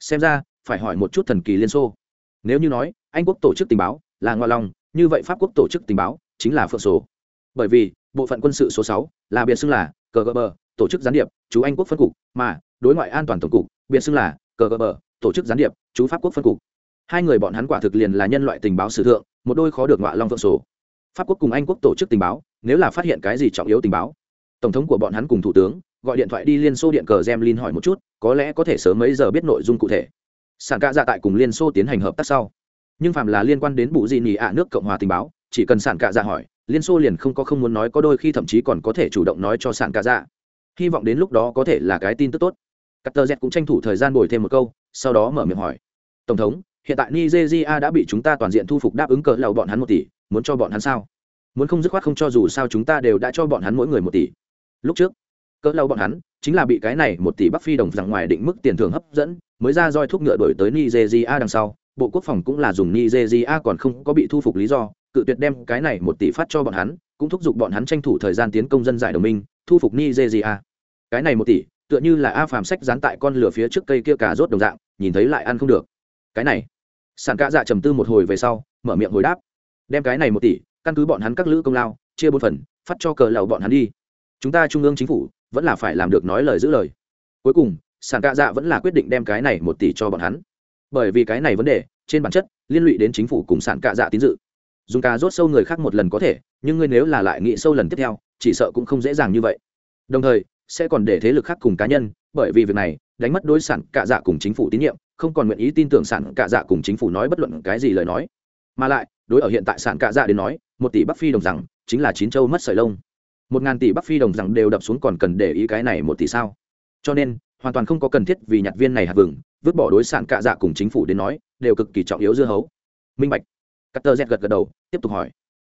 xem ra phải hỏi một chút thần kỳ liên xô nếu như nói anh quốc tổ chức tình báo là ngoại lòng như vậy pháp quốc tổ chức tình báo chính là phượng số bởi vì bộ phận quân sự số sáu là biệt xưng là cgb tổ chức gián điệp chú anh quốc phân cục mà đối ngoại an toàn tổng cục biệt xưng là cgb tổ chức gián điệp chú pháp quốc phân cục. Hai người bọn hắn quả thực liền là nhân loại tình báo sử thượng một đôi khó được ngoại long phượng số pháp quốc cùng anh quốc tổ chức tình báo nếu là phát hiện cái gì trọng yếu tình báo tổng thống của bọn hắn cùng thủ tướng gọi điện thoại đi liên xô điện cờ Gemlin hỏi một chút, có lẽ có thể sớm mấy giờ biết nội dung cụ thể. Sản ca dạ tại cùng liên xô tiến hành hợp tác sau, nhưng phạm là liên quan đến bụ gì nhì ạ nước cộng hòa tình báo chỉ cần sản cạ dạ hỏi liên xô liền không có không muốn nói có đôi khi thậm chí còn có thể chủ động nói cho sản cạ dạ. Hy vọng đến lúc đó có thể là cái tin tức tốt cắt tờ dẹt cũng tranh thủ thời gian bồi thêm một câu, sau đó mở miệng hỏi. Tổng thống, hiện tại nigeria đã bị chúng ta toàn diện thu phục đáp ứng cỡ lầu bọn hắn một tỷ, muốn cho bọn hắn sao? Muốn không dứt khoát không cho dù sao chúng ta đều đã cho bọn hắn mỗi người một tỷ. Lúc trước, cỡ lầu bọn hắn chính là bị cái này một tỷ bắc phi đồng rằng ngoài định mức tiền thưởng hấp dẫn, mới ra roi thuốc ngựa đổi tới nigeria đằng sau, bộ quốc phòng cũng là dùng nigeria còn không có bị thu phục lý do, cự tuyệt đem cái này một tỷ phát cho bọn hắn, cũng thúc giục bọn hắn tranh thủ thời gian tiến công dân giải đồng minh, thu phục nigeria. Cái này một tỷ tựa như là a phàm sách dán tại con lửa phía trước cây kia cà rốt đồng dạng, nhìn thấy lại ăn không được. Cái này. Sản cạ dạ trầm tư một hồi về sau, mở miệng hồi đáp. Đem cái này một tỷ, căn cứ bọn hắn các lữ công lao, chia bốn phần, phát cho cờ lầu bọn hắn đi. Chúng ta trung ương chính phủ, vẫn là phải làm được nói lời giữ lời. Cuối cùng sản cạ dạ vẫn là quyết định đem cái này một tỷ cho bọn hắn. Bởi vì cái này vấn đề, trên bản chất, liên lụy đến chính phủ cùng sản cạ dạ tín dự. Dùng cà rốt sâu người khác một lần có thể, nhưng ngươi nếu là lại nghĩ sâu lần tiếp theo, chỉ sợ cũng không dễ dàng như vậy. Đồng thời sẽ còn để thế lực khác cùng cá nhân, bởi vì việc này, đánh mất đối sản cạ dạ cùng chính phủ tín nhiệm, không còn nguyện ý tin tưởng sản cạ dạ cùng chính phủ nói bất luận cái gì lời nói. Mà lại, đối ở hiện tại sản cạ dạ đến nói, một tỷ bắc phi đồng rằng, chính là chín châu mất sợi lông. Một ngàn tỷ bắc phi đồng rằng đều đập xuống còn cần để ý cái này một tỷ sao? Cho nên, hoàn toàn không có cần thiết vì nhặt viên này hạt vừng, vứt bỏ đối sản cạ dạ cùng chính phủ đến nói, đều cực kỳ trọng yếu dưa hấu. Minh bạch. Cắt tơ z gật gật đầu, tiếp tục hỏi.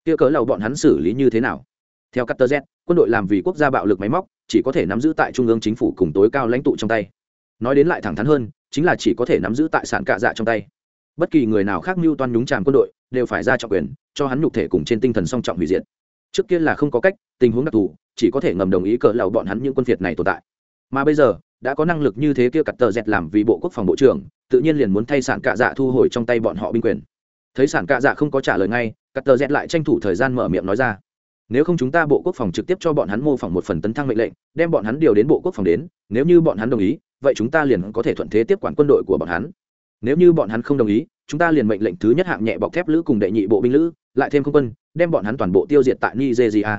Kia cớ lầu bọn hắn xử lý như thế nào? Theo cắt tơ z, quân đội làm vì quốc gia bạo lực máy móc chỉ có thể nắm giữ tại trung ương chính phủ cùng tối cao lãnh tụ trong tay. Nói đến lại thẳng thắn hơn, chính là chỉ có thể nắm giữ tại sản cạ dạ trong tay. Bất kỳ người nào khác mưu toan nhúng tràm quân đội, đều phải ra trọng quyền, cho hắn nhục thể cùng trên tinh thần song trọng hủy diệt. Trước kia là không có cách, tình huống đặc thù, chỉ có thể ngầm đồng ý cỡ lầu bọn hắn những quân phiệt này tồn tại. Mà bây giờ, đã có năng lực như thế kia cặt tờ dẹt làm vì bộ quốc phòng bộ trưởng, tự nhiên liền muốn thay sản cạ dạ thu hồi trong tay bọn họ binh quyền. Thấy sản cạ dạ không có trả lời ngay cặt tờ dẹt lại tranh thủ thời gian mở miệng nói ra nếu không chúng ta bộ quốc phòng trực tiếp cho bọn hắn mô phỏng một phần tấn thăng mệnh lệnh, đem bọn hắn điều đến bộ quốc phòng đến, nếu như bọn hắn đồng ý, vậy chúng ta liền có thể thuận thế tiếp quản quân đội của bọn hắn. Nếu như bọn hắn không đồng ý, chúng ta liền mệnh lệnh thứ nhất hạng nhẹ bọc thép lữ cùng đệ nhị bộ binh lữ, lại thêm không quân, đem bọn hắn toàn bộ tiêu diệt tại nigeria.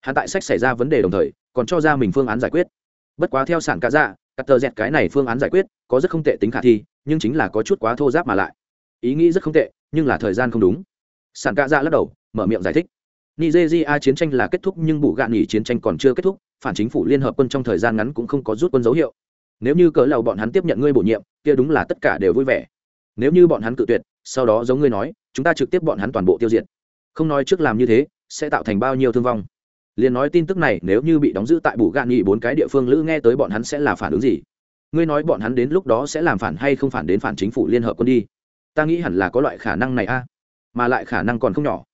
Hắn tại sách xảy ra vấn đề đồng thời, còn cho ra mình phương án giải quyết. Bất quá theo sản cá dạ cắt tờ dẹt cái này phương án giải quyết, có rất không tệ tính khả thi, nhưng chính là có chút quá thô giáp mà lại. Ý nghĩ rất không tệ, nhưng là thời gian không đúng. Sản cá dạ lắc đầu, mở miệng giải thích nigeria chiến tranh là kết thúc nhưng bù gạn nghỉ chiến tranh còn chưa kết thúc, phản chính phủ liên hợp quân trong thời gian ngắn cũng không có rút quân dấu hiệu. Nếu như cỡ lầu bọn hắn tiếp nhận ngươi bổ nhiệm, kia đúng là tất cả đều vui vẻ. Nếu như bọn hắn cự tuyệt, sau đó giống ngươi nói, chúng ta trực tiếp bọn hắn toàn bộ tiêu diệt. Không nói trước làm như thế, sẽ tạo thành bao nhiêu thương vong. Liền nói tin tức này, nếu như bị đóng giữ tại bù gạn nghỉ bốn cái địa phương lữ nghe tới bọn hắn sẽ là phản ứng gì? Ngươi nói bọn hắn đến lúc đó sẽ làm phản hay không phản đến phản chính phủ liên hợp quân đi? Ta nghĩ hẳn là có loại khả năng này a, mà lại khả năng còn không nhỏ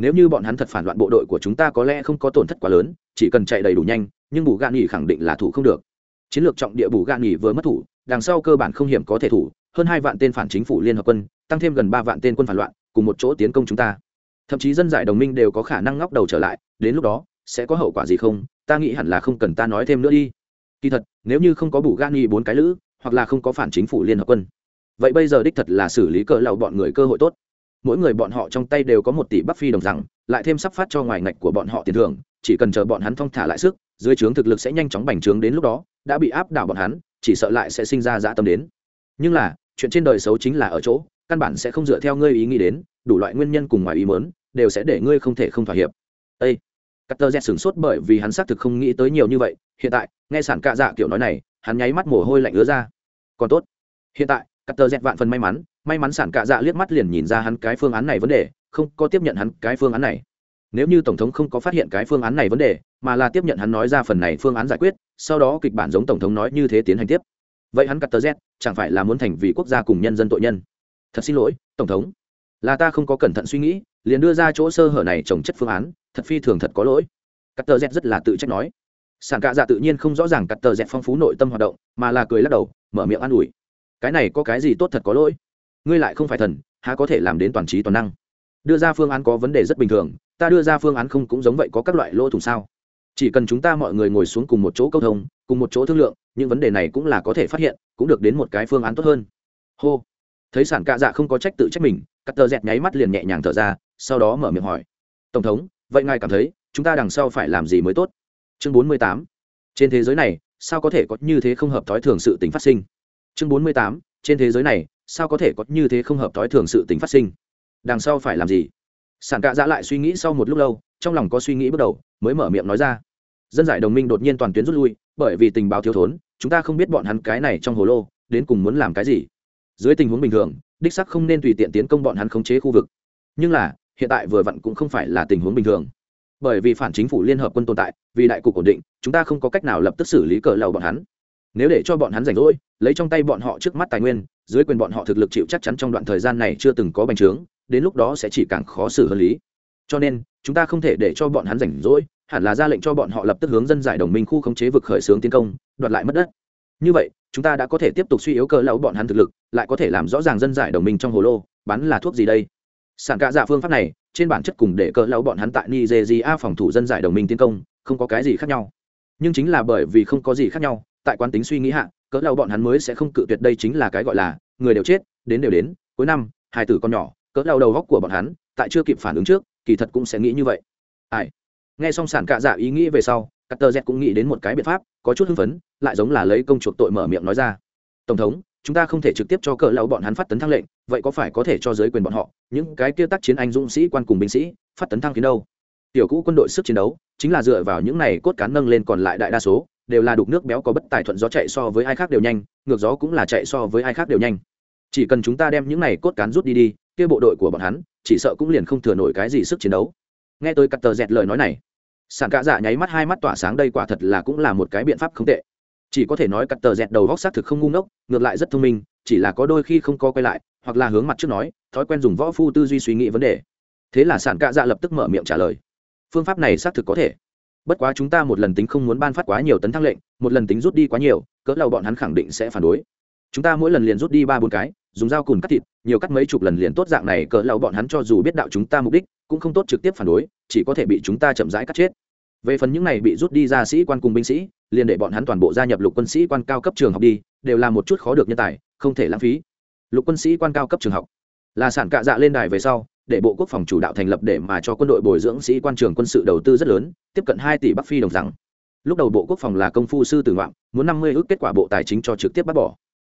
nếu như bọn hắn thật phản loạn bộ đội của chúng ta có lẽ không có tổn thất quá lớn, chỉ cần chạy đầy đủ nhanh, nhưng bù gạn nghỉ khẳng định là thủ không được. Chiến lược trọng địa bù gạn nghỉ vừa mất thủ, đằng sau cơ bản không hiểm có thể thủ, hơn hai vạn tên phản chính phủ liên hợp quân, tăng thêm gần ba vạn tên quân phản loạn, cùng một chỗ tiến công chúng ta. Thậm chí dân giải đồng minh đều có khả năng ngóc đầu trở lại, đến lúc đó, sẽ có hậu quả gì không? Ta nghĩ hẳn là không cần ta nói thêm nữa đi. Kỳ thật, nếu như không có bù gan nghi bốn cái lữ, hoặc là không có phản chính phủ liên hợp quân, vậy bây giờ đích thật là xử lý cỡ lậu bọn người cơ hội tốt mỗi người bọn họ trong tay đều có một tỷ bắc phi đồng rằng lại thêm sắp phát cho ngoài ngạch của bọn họ tiền thưởng chỉ cần chờ bọn hắn thong thả lại sức dưới trướng thực lực sẽ nhanh chóng bành trướng đến lúc đó đã bị áp đảo bọn hắn chỉ sợ lại sẽ sinh ra dã tâm đến nhưng là chuyện trên đời xấu chính là ở chỗ căn bản sẽ không dựa theo ngươi ý nghĩ đến đủ loại nguyên nhân cùng ngoài ý mớn đều sẽ để ngươi không thể không thỏa hiệp ây Cutter Z sửng sốt bởi vì hắn xác thực không nghĩ tới nhiều như vậy, hiện tại, nghe sản cạ dạ kiểu nói này, hắn nháy mắt mồ hôi lạnh ứa ra. Còn tốt. Hiện tại, cắt tờ dẹt vạn phần may mắn, may mắn sản cạ dạ liếc mắt liền nhìn ra hắn cái phương án này vấn đề, không có tiếp nhận hắn cái phương án này. Nếu như tổng thống không có phát hiện cái phương án này vấn đề, mà là tiếp nhận hắn nói ra phần này phương án giải quyết, sau đó kịch bản giống tổng thống nói như thế tiến hành tiếp. Vậy hắn cắt tờ Z chẳng phải là muốn thành vì quốc gia cùng nhân dân tội nhân? Thật xin lỗi, tổng thống, là ta không có cẩn thận suy nghĩ, liền đưa ra chỗ sơ hở này trồng chất phương án, thật phi thường thật có lỗi cắt tờ z rất là tự trách nói sản cạ dạ tự nhiên không rõ ràng cắt tờ z phong phú nội tâm hoạt động mà là cười lắc đầu mở miệng an ủi cái này có cái gì tốt thật có lỗi? Ngươi lại không phải thần, há có thể làm đến toàn trí toàn năng? Đưa ra phương án có vấn đề rất bình thường, ta đưa ra phương án không cũng giống vậy có các loại lỗ thủng sao? Chỉ cần chúng ta mọi người ngồi xuống cùng một chỗ câu thông, cùng một chỗ thương lượng, những vấn đề này cũng là có thể phát hiện, cũng được đến một cái phương án tốt hơn. Hô. Thấy sản cạ dạ không có trách tự trách mình, cắt tờ dẹt nháy mắt liền nhẹ nhàng thở ra, sau đó mở miệng hỏi. Tổng thống, vậy ngài cảm thấy, chúng ta đằng sau phải làm gì mới tốt? Chương bốn mươi tám. Trên thế giới này, sao có thể có như thế không hợp thói thường sự tình phát sinh? Chương bốn mươi tám, trên thế giới này, sao có thể có như thế không hợp thói thường sự tình phát sinh? Đằng sau phải làm gì? Sản cạ dạ lại suy nghĩ sau một lúc lâu, trong lòng có suy nghĩ bước đầu, mới mở miệng nói ra. Dân giải đồng minh đột nhiên toàn tuyến rút lui, bởi vì tình báo thiếu thốn, chúng ta không biết bọn hắn cái này trong hồ lô, đến cùng muốn làm cái gì. Dưới tình huống bình thường, đích sắc không nên tùy tiện tiến công bọn hắn khống chế khu vực. Nhưng là, hiện tại vừa vặn cũng không phải là tình huống bình thường. Bởi vì phản chính phủ liên hợp quân tồn tại, vì đại cục ổn định, chúng ta không có cách nào lập tức xử lý cờ lầu bọn hắn nếu để cho bọn hắn rảnh rỗi, lấy trong tay bọn họ trước mắt tài nguyên, dưới quyền bọn họ thực lực chịu chắc chắn trong đoạn thời gian này chưa từng có bành trướng, đến lúc đó sẽ chỉ càng khó xử hơn lý. Cho nên, chúng ta không thể để cho bọn hắn rảnh rỗi, hẳn là ra lệnh cho bọn họ lập tức hướng dân giải đồng minh khu khống chế vực khởi xướng tiến công, đoạt lại mất đất. Như vậy, chúng ta đã có thể tiếp tục suy yếu cơ lão bọn hắn thực lực, lại có thể làm rõ ràng dân giải đồng minh trong hồ lô, bắn là thuốc gì đây? Sản cả dạ phương pháp này, trên bản chất cùng để cơ lão bọn hắn tại nigeria phòng thủ dân giải đồng minh tiến công, không có cái gì khác nhau. Nhưng chính là bởi vì không có gì khác nhau tại quán tính suy nghĩ hạ cỡ lão bọn hắn mới sẽ không cự tuyệt đây chính là cái gọi là người đều chết đến đều đến cuối năm hai tử con nhỏ cỡ lão đầu góc của bọn hắn tại chưa kịp phản ứng trước kỳ thật cũng sẽ nghĩ như vậy ai nghe xong sản cạ dạ ý nghĩ về sau Cutter Z cũng nghĩ đến một cái biện pháp, có chút hưng phấn, lại giống là lấy công chuộc tội mở miệng nói ra. "Tổng thống, chúng ta không thể trực tiếp cho cỡ lão bọn hắn phát tấn thăng lệnh, vậy có phải có thể cho giới quyền bọn họ, những cái kia tác chiến anh dũng sĩ quan cùng binh sĩ, phát tấn thăng kiến đâu?" Tiểu cũ quân đội sức chiến đấu, chính là dựa vào những này cốt cán nâng lên còn lại đại đa số, đều là đục nước béo có bất tài thuận gió chạy so với ai khác đều nhanh, ngược gió cũng là chạy so với ai khác đều nhanh. Chỉ cần chúng ta đem những này cốt cán rút đi đi, kia bộ đội của bọn hắn, chỉ sợ cũng liền không thừa nổi cái gì sức chiến đấu. Nghe tôi cắt tờ dẹt lời nói này, sản cạ dạ nháy mắt hai mắt tỏa sáng đây quả thật là cũng là một cái biện pháp không tệ chỉ có thể nói cắt tờ dẹt đầu góc xác thực không ngu ngốc ngược lại rất thông minh chỉ là có đôi khi không có quay lại hoặc là hướng mặt trước nói thói quen dùng võ phu tư duy suy nghĩ vấn đề thế là sản cạ dạ lập tức mở miệng trả lời phương pháp này xác thực có thể bất quá chúng ta một lần tính không muốn ban phát quá nhiều tấn thăng lệnh, một lần tính rút đi quá nhiều, cỡ lầu bọn hắn khẳng định sẽ phản đối. Chúng ta mỗi lần liền rút đi ba bốn cái, dùng dao cùn cắt thịt, nhiều cắt mấy chục lần liền tốt dạng này, cỡ lầu bọn hắn cho dù biết đạo chúng ta mục đích, cũng không tốt trực tiếp phản đối, chỉ có thể bị chúng ta chậm rãi cắt chết. Về phần những này bị rút đi ra sĩ quan cùng binh sĩ, liền để bọn hắn toàn bộ gia nhập lục quân sĩ quan cao cấp trường học đi, đều là một chút khó được nhân tài, không thể lãng phí. Lục quân sĩ quan cao cấp trường học. Là sản cạ dạ lên đài về sau để bộ quốc phòng chủ đạo thành lập để mà cho quân đội bồi dưỡng sĩ quan trường quân sự đầu tư rất lớn, tiếp cận hai tỷ bắc phi đồng rằng. Lúc đầu bộ quốc phòng là công phu sư tử ngoạn, muốn năm mươi ước kết quả bộ tài chính cho trực tiếp bắt bỏ.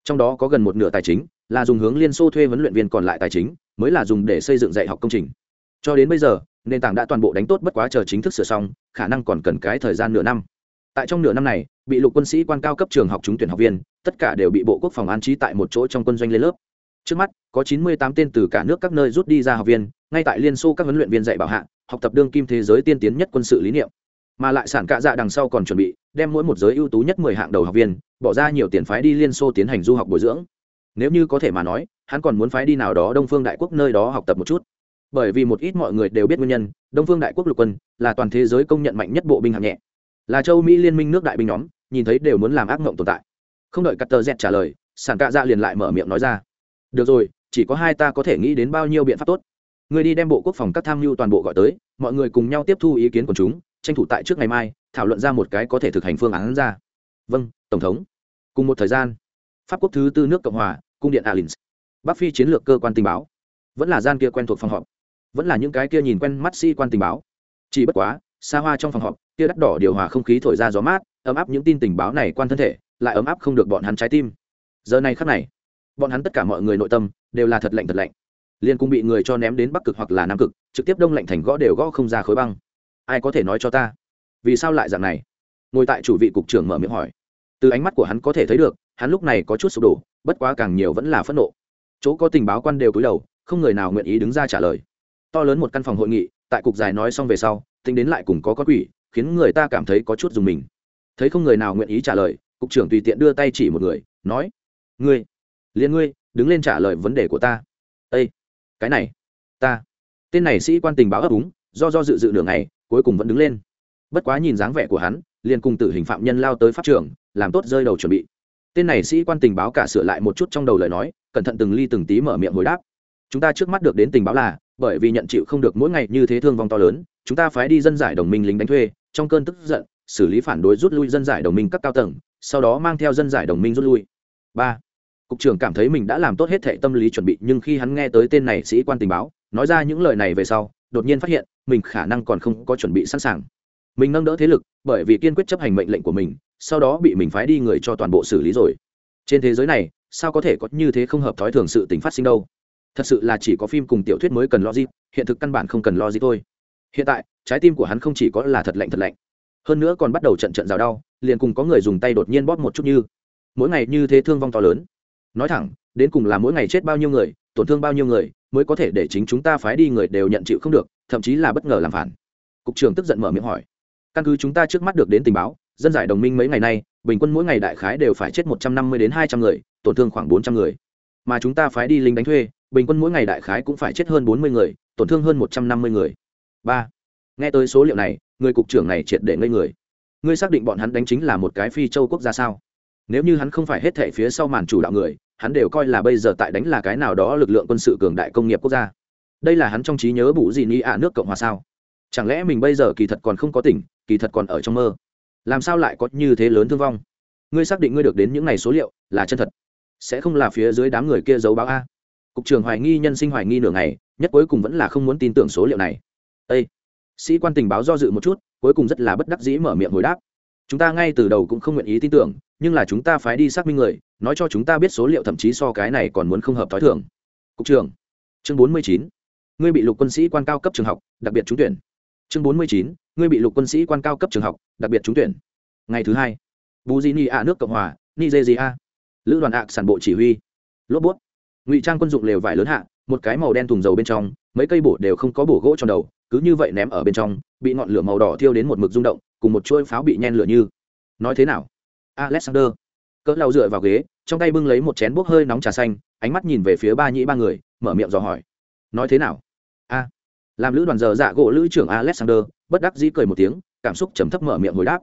Trong đó có gần một nửa tài chính là dùng hướng liên xô thuê huấn luyện viên còn lại tài chính, mới là dùng để xây dựng dạy học công trình. Cho đến bây giờ, nền tảng đã toàn bộ đánh tốt bất quá chờ chính thức sửa xong, khả năng còn cần cái thời gian nửa năm. Tại trong nửa năm này, bị lục quân sĩ quan cao cấp trường học trúng tuyển học viên, tất cả đều bị bộ quốc phòng an trí tại một chỗ trong quân doanh lên lớp trước mắt, có 98 tên từ cả nước các nơi rút đi ra học viên, ngay tại liên xô các huấn luyện viên dạy bảo hạ, học tập đương kim thế giới tiên tiến nhất quân sự lý niệm. Mà lại sản cạ dạ đằng sau còn chuẩn bị, đem mỗi một giới ưu tú nhất 10 hạng đầu học viên, bỏ ra nhiều tiền phái đi liên xô tiến hành du học bồi dưỡng. Nếu như có thể mà nói, hắn còn muốn phái đi nào đó đông phương đại quốc nơi đó học tập một chút. Bởi vì một ít mọi người đều biết nguyên nhân, đông phương đại quốc lục quân là toàn thế giới công nhận mạnh nhất bộ binh hạng nhẹ. Là châu mỹ liên minh nước đại binh nhóm, nhìn thấy đều muốn làm ác mộng tồn tại. Không đợi cắt tờ z trả lời, sản cạ dạ liền lại mở miệng nói ra được rồi, chỉ có hai ta có thể nghĩ đến bao nhiêu biện pháp tốt. Người đi đem bộ quốc phòng các tham mưu toàn bộ gọi tới, mọi người cùng nhau tiếp thu ý kiến của chúng, tranh thủ tại trước ngày mai, thảo luận ra một cái có thể thực hành phương án ra. Vâng tổng thống. Cùng một thời gian, pháp quốc thứ tư nước cộng hòa, cung điện alins. Bắc phi chiến lược cơ quan tình báo. Vẫn là gian kia quen thuộc phòng họp. Vẫn là những cái kia nhìn quen mắt si quan tình báo. Chỉ bất quá, xa hoa trong phòng họp, kia đắt đỏ điều hòa không khí thổi ra gió mát, ấm áp những tin tình báo này quan thân thể, lại ấm áp không được bọn hắn trái tim. Giờ này khắc này bọn hắn tất cả mọi người nội tâm đều là thật lạnh thật lạnh. Liên cũng bị người cho ném đến bắc cực hoặc là nam cực, trực tiếp đông lạnh thành gõ đều gõ không ra khối băng. Ai có thể nói cho ta? Vì sao lại dạng này? Ngồi tại chủ vị cục trưởng mở miệng hỏi. Từ ánh mắt của hắn có thể thấy được, hắn lúc này có chút sụp đổ, bất quá càng nhiều vẫn là phẫn nộ. Chỗ có tình báo quan đều cúi đầu, không người nào nguyện ý đứng ra trả lời. To lớn một căn phòng hội nghị, tại cục dài nói xong về sau, tính đến lại cùng có có quỷ, khiến người ta cảm thấy có chút dùng mình. Thấy không người nào nguyện ý trả lời, cục trưởng tùy tiện đưa tay chỉ một người, nói, ngươi liền ngươi, đứng lên trả lời vấn đề của ta. Ây cái này, ta. Tên này sĩ quan tình báo ấp úng, do do dự dự nửa ngày, cuối cùng vẫn đứng lên. Bất quá nhìn dáng vẻ của hắn, liền cùng tử hình phạm nhân lao tới pháp trường, làm tốt rơi đầu chuẩn bị. Tên này sĩ quan tình báo cả sửa lại một chút trong đầu lời nói, cẩn thận từng ly từng tí mở miệng hồi đáp. Chúng ta trước mắt được đến tình báo là, bởi vì nhận chịu không được mỗi ngày như thế thương vong to lớn, chúng ta phái đi dân giải đồng minh lính đánh thuê, trong cơn tức giận, xử lý phản đối rút lui dân giải đồng minh các cao tầng, sau đó mang theo dân giải đồng minh rút lui. Ba cục trưởng cảm thấy mình đã làm tốt hết thệ tâm lý chuẩn bị, nhưng khi hắn nghe tới tên này sĩ quan tình báo, nói ra những lời này về sau, đột nhiên phát hiện, mình khả năng còn không có chuẩn bị sẵn sàng. Mình nâng đỡ thế lực, bởi vì kiên quyết chấp hành mệnh lệnh của mình, sau đó bị mình phái đi người cho toàn bộ xử lý rồi. Trên thế giới này, sao có thể có như thế không hợp thói thường sự tình phát sinh đâu? Thật sự là chỉ có phim cùng tiểu thuyết mới cần logic, hiện thực căn bản không cần logic thôi. Hiện tại, trái tim của hắn không chỉ có là thật lạnh thật lạnh, hơn nữa còn bắt đầu trận trận rào đau, liền cùng có người dùng tay đột nhiên bóp một chút như. Mỗi ngày như thế thương vong to lớn nói thẳng, đến cùng là mỗi ngày chết bao nhiêu người, tổn thương bao nhiêu người, mới có thể để chính chúng ta phái đi người đều nhận chịu không được, thậm chí là bất ngờ làm phản. Cục trưởng tức giận mở miệng hỏi. Căn cứ chúng ta trước mắt được đến tình báo, dân giải đồng minh mấy ngày nay, bình quân mỗi ngày đại khái đều phải chết một trăm năm mươi đến hai trăm người, tổn thương khoảng bốn trăm người. Mà chúng ta phái đi lính đánh thuê, bình quân mỗi ngày đại khái cũng phải chết hơn bốn mươi người, tổn thương hơn một trăm năm mươi người. Ba. Nghe tới số liệu này, người cục trưởng này triệt để ngây người. Ngươi xác định bọn hắn đánh chính là một cái phi châu quốc gia sao? Nếu như hắn không phải hết thể phía sau màn chủ đạo người, hắn đều coi là bây giờ tại đánh là cái nào đó lực lượng quân sự cường đại công nghiệp quốc gia. Đây là hắn trong trí nhớ bù gì ni ạ nước cộng hòa sao? Chẳng lẽ mình bây giờ kỳ thật còn không có tỉnh, kỳ thật còn ở trong mơ? Làm sao lại có như thế lớn thương vong? Ngươi xác định ngươi được đến những ngày số liệu là chân thật, sẽ không là phía dưới đám người kia giấu báo a. Cục trưởng hoài nghi nhân sinh hoài nghi nửa ngày, nhất cuối cùng vẫn là không muốn tin tưởng số liệu này. Â sĩ quan tình báo do dự một chút, cuối cùng rất là bất đắc dĩ mở miệng hồi đáp chúng ta ngay từ đầu cũng không nguyện ý tin tưởng, nhưng là chúng ta phái đi xác minh người, nói cho chúng ta biết số liệu thậm chí so cái này còn muốn không hợp t h ó i thường. Cục trưởng, chương bốn mươi chín, ngươi bị lục quân sĩ quan cao cấp trường học, đặc biệt trúng tuyển. Chương bốn mươi chín, ngươi bị lục quân sĩ quan cao cấp trường học, đặc biệt trúng tuyển. Ngày thứ hai bù di ni a nước cộng hòa, nigeria. Lữ đoàn ạ sản bộ chỉ huy. Lốp bút. Ngụy trang quân dụng lều vải lớn hạ, một cái màu đen thùng dầu bên trong, mấy cây bổ đều không có bổ gỗ tròn đầu, cứ như vậy ném ở bên trong, bị ngọn lửa màu đỏ thiêu đến một mực rung động cùng một chuỗi pháo bị nhen lửa như. Nói thế nào? Alexander. Cỡ lau dựa vào ghế, trong tay bưng lấy một chén bốc hơi nóng trà xanh, ánh mắt nhìn về phía ba nhĩ ba người, mở miệng dò hỏi. Nói thế nào? A. Làm lữ đoàn giờ dạ gỗ lữ trưởng alexander, bất đắc dĩ cười một tiếng, cảm xúc trầm thấp mở miệng hồi đáp.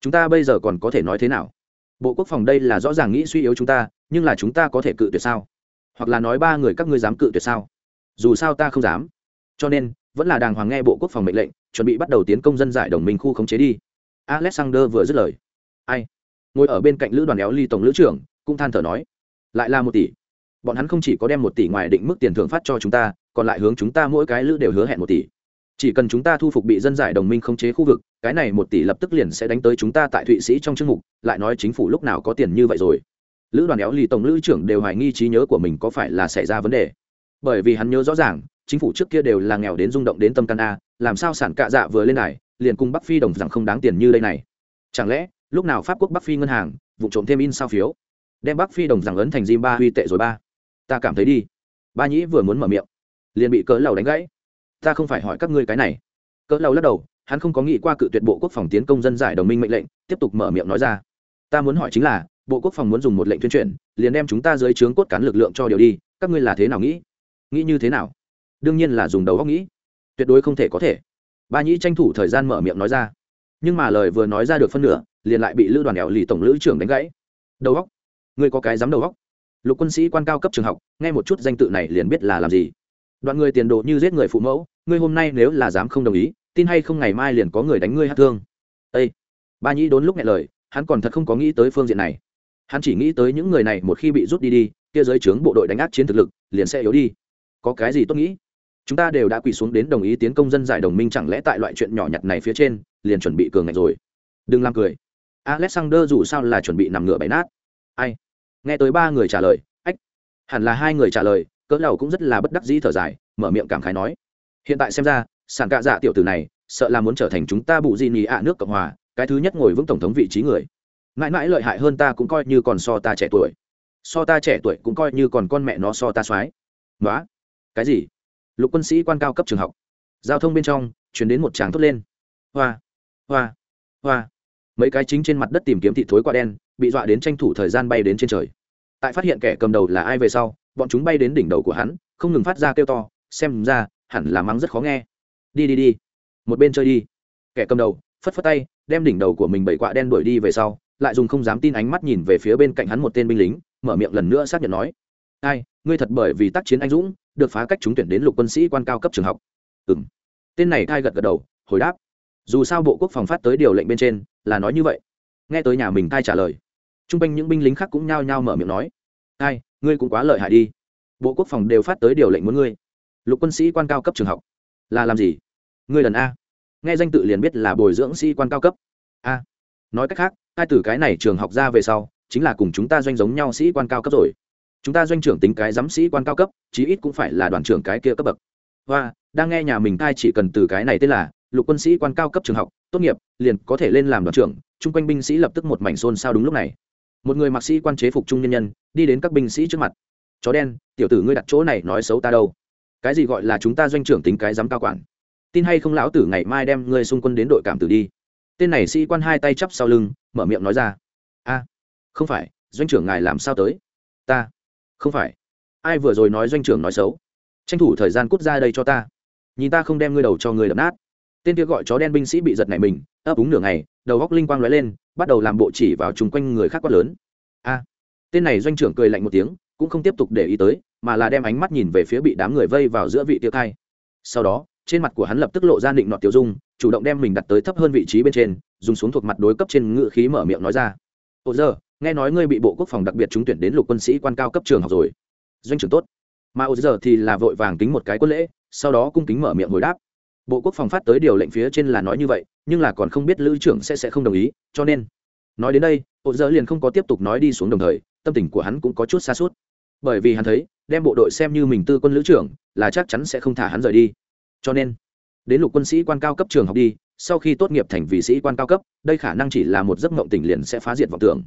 Chúng ta bây giờ còn có thể nói thế nào? Bộ quốc phòng đây là rõ ràng nghĩ suy yếu chúng ta, nhưng là chúng ta có thể cự tuyệt sao? Hoặc là nói ba người các ngươi dám cự tuyệt sao? Dù sao ta không dám. Cho nên vẫn là đàng hoàng nghe bộ quốc phòng mệnh lệnh, chuẩn bị bắt đầu tiến công dân giải đồng minh khu khống chế đi. Alexander vừa dứt lời. Ai? Ngồi ở bên cạnh lữ đoàn éo ly tổng lữ trưởng, cũng than thở nói. Lại là một tỷ. Bọn hắn không chỉ có đem một tỷ ngoài định mức tiền thưởng phát cho chúng ta, còn lại hướng chúng ta mỗi cái lữ đều hứa hẹn một tỷ. Chỉ cần chúng ta thu phục bị dân giải đồng minh khống chế khu vực, cái này một tỷ lập tức liền sẽ đánh tới chúng ta tại thụy sĩ trong chương mục, lại nói chính phủ lúc nào có tiền như vậy rồi. Lữ đoàn éo ly tổng lữ trưởng đều hoài nghi trí nhớ của mình có phải là xảy ra vấn đề. Bởi vì hắn nhớ rõ ràng chính phủ trước kia đều là nghèo đến rung động đến tâm can a, làm sao sản cạ dạ vừa lên này liền cùng bắc phi đồng rằng không đáng tiền như đây này? Chẳng lẽ, lúc nào pháp quốc bắc phi ngân hàng, vụ trộm thêm in sao phiếu? Đem bắc phi đồng rằng ấn thành diêm ba huy tệ rồi ba. Ta cảm thấy đi. Ba nhĩ vừa muốn mở miệng, liền bị cỡ lầu đánh gãy. Ta không phải hỏi các ngươi cái này. Cỡ lầu lắc đầu, hắn không có nghĩ qua cự tuyệt bộ quốc phòng tiến công dân giải đồng minh mệnh lệnh, tiếp tục mở miệng nói ra. Ta muốn hỏi chính là, bộ quốc phòng muốn dùng một lệnh tuyên truyền, liền đem chúng ta dưới trướng cốt cán lực lượng cho điều đi, các ngươi là thế nào nghĩ? Nghĩ như thế nào? Đương nhiên là dùng đầu góc nghĩ. Tuyệt đối không thể có thể. Ba nhĩ tranh thủ thời gian mở miệng nói ra. Nhưng mà lời vừa nói ra được phân nửa, liền lại bị lữ đoàn đèo lì tổng lữ trưởng đánh gãy. Đầu góc? Ngươi có cái dám đầu góc? Lục quân sĩ quan cao cấp trường học, nghe một chút danh tự này liền biết là làm gì. Đoạn người tiền đồ như giết người phụ mẫu, ngươi hôm nay nếu là dám không đồng ý, tin hay không ngày mai liền có người đánh ngươi hát thương. Ây ba nhĩ đốn lúc nghe lời, hắn còn thật không có nghĩ tới phương diện này. Hắn chỉ nghĩ tới những người này một khi bị rút đi đi, kia giới trướng bộ đội đánh áp chiến thực lực, liền sẽ yếu đi. Có cái gì tốt nghĩ? Chúng ta đều đã quỳ xuống đến đồng ý tiến công dân giải đồng minh, chẳng lẽ tại loại chuyện nhỏ nhặt này phía trên, liền chuẩn bị cường ngạch rồi? Đừng làm cười. Alexander dù sao là chuẩn bị nằm ngửa bày nát. Ai? Nghe tới ba người trả lời, ách, hẳn là hai người trả lời, cỡ đầu cũng rất là bất đắc dĩ thở dài, mở miệng cảm khái nói. Hiện tại xem ra, sản cạ dạ tiểu tử này, sợ là muốn trở thành chúng ta bụ di nhì ạ nước cộng hòa, cái thứ nhất ngồi vững tổng thống vị trí người. Mãi mãi lợi hại hơn ta cũng coi như còn so ta trẻ tuổi. So ta trẻ tuổi cũng coi như còn con mẹ nó so ta soái. Nói cái gì? Lục quân sĩ quan cao cấp trường học. Giao thông bên trong, chuyển đến một tràng thốt lên. Hoa hoa hoa. Mấy cái chính trên mặt đất tìm kiếm thị thối quả đen, bị dọa đến tranh thủ thời gian bay đến trên trời. Tại phát hiện kẻ cầm đầu là ai về sau, bọn chúng bay đến đỉnh đầu của hắn, không ngừng phát ra kêu to, xem ra, hẳn là mắng rất khó nghe. Đi đi đi. Một bên chơi đi. Kẻ cầm đầu, phất phất tay, đem đỉnh đầu của mình bảy quạ đen đuổi đi về sau, lại dùng không dám tin ánh mắt nhìn về phía bên cạnh hắn một tên binh lính, mở miệng lần nữa xác nhận nói ai, ngươi thật bởi vì tác chiến anh dũng, được phá cách trúng tuyển đến lục quân sĩ quan cao cấp trường học. Ừ m tên này thai gật gật đầu, hồi đáp. Dù sao bộ quốc phòng phát tới điều lệnh bên trên, là nói như vậy. Nghe tới nhà mình thai trả lời. T r u n g quanh những binh lính khác cũng nhao nhao mở miệng nói. Ai, ngươi cũng quá lợi hại đi. Bộ quốc phòng đều phát tới điều lệnh muốn ngươi. Lục quân sĩ quan cao cấp trường học. Là làm gì? Ngươi lần a. Nghe danh tự liền biết là bồi dưỡng sĩ quan cao cấp. A. Nói cách khác, hai từ cái này trường học ra về sau, chính là cùng chúng ta doanh giống nhau sĩ quan cao cấp rồi chúng ta doanh trưởng tính cái giám sĩ quan cao cấp, chí ít cũng phải là đoàn trưởng cái kia cấp bậc. Và đang nghe nhà mình thai chỉ cần từ cái này tên là, lục quân sĩ quan cao cấp trường học, tốt nghiệp, liền có thể lên làm đoàn trưởng, chung quanh binh sĩ lập tức một mảnh xôn xao đúng lúc này. Một người mặc sĩ quan chế phục trung nhân nhân, đi đến các binh sĩ trước mặt. Chó đen, tiểu tử ngươi đặt chỗ này nói xấu ta đâu? Cái gì gọi là chúng ta doanh trưởng tính cái dám cao quản? Tin hay không lão tử ngày mai đem ngươi xung quân đến đội cảm tử đi. Tên này sĩ quan hai tay chắp sau lưng, mở miệng nói ra. A, không phải, doanh trưởng ngài làm sao tới? Ta không phải. Ai vừa rồi nói doanh trưởng nói xấu? Tranh thủ thời gian cút ra đây cho ta. Nhìn ta không đem ngươi đầu cho người đập nát. Tên kia gọi chó đen binh sĩ bị giật này mình, ấp úng nửa ngày, đầu góc linh quang lóe lên, bắt đầu làm bộ chỉ vào chung quanh người khác quát lớn. A! Tên này doanh trưởng cười lạnh một tiếng, cũng không tiếp tục để ý tới, mà là đem ánh mắt nhìn về phía bị đám người vây vào giữa vị tiêu thai. Sau đó, trên mặt của hắn lập tức lộ ra định nọt tiêu dung, chủ động đem mình đặt tới thấp hơn vị trí bên trên, dùng xuống thuộc mặt đối cấp trên ngự khí mở miệng nói ra. Ô giờ nghe nói ngươi bị bộ quốc phòng đặc biệt trúng tuyển đến lục quân sĩ quan cao cấp trường học rồi. Doanh trưởng tốt. Mà ô giờ thì là vội vàng kính một cái quân lễ, sau đó cung kính mở miệng hồi đáp. Bộ quốc phòng phát tới điều lệnh phía trên là nói như vậy, nhưng là còn không biết lữ trưởng sẽ sẽ không đồng ý, cho nên nói đến đây ô giờ liền không có tiếp tục nói đi xuống đồng thời, tâm tình của hắn cũng có chút xa suốt. Bởi vì hắn thấy, đem bộ đội xem như mình tư quân lữ trưởng, là chắc chắn sẽ không thả hắn rời đi. Cho nên, đến lục quân sĩ quan cao cấp trường học đi, sau khi tốt nghiệp thành vị sĩ quan cao cấp, đây khả năng chỉ là một giấc mộng tỉnh liền sẽ phá diệt vọng tưởng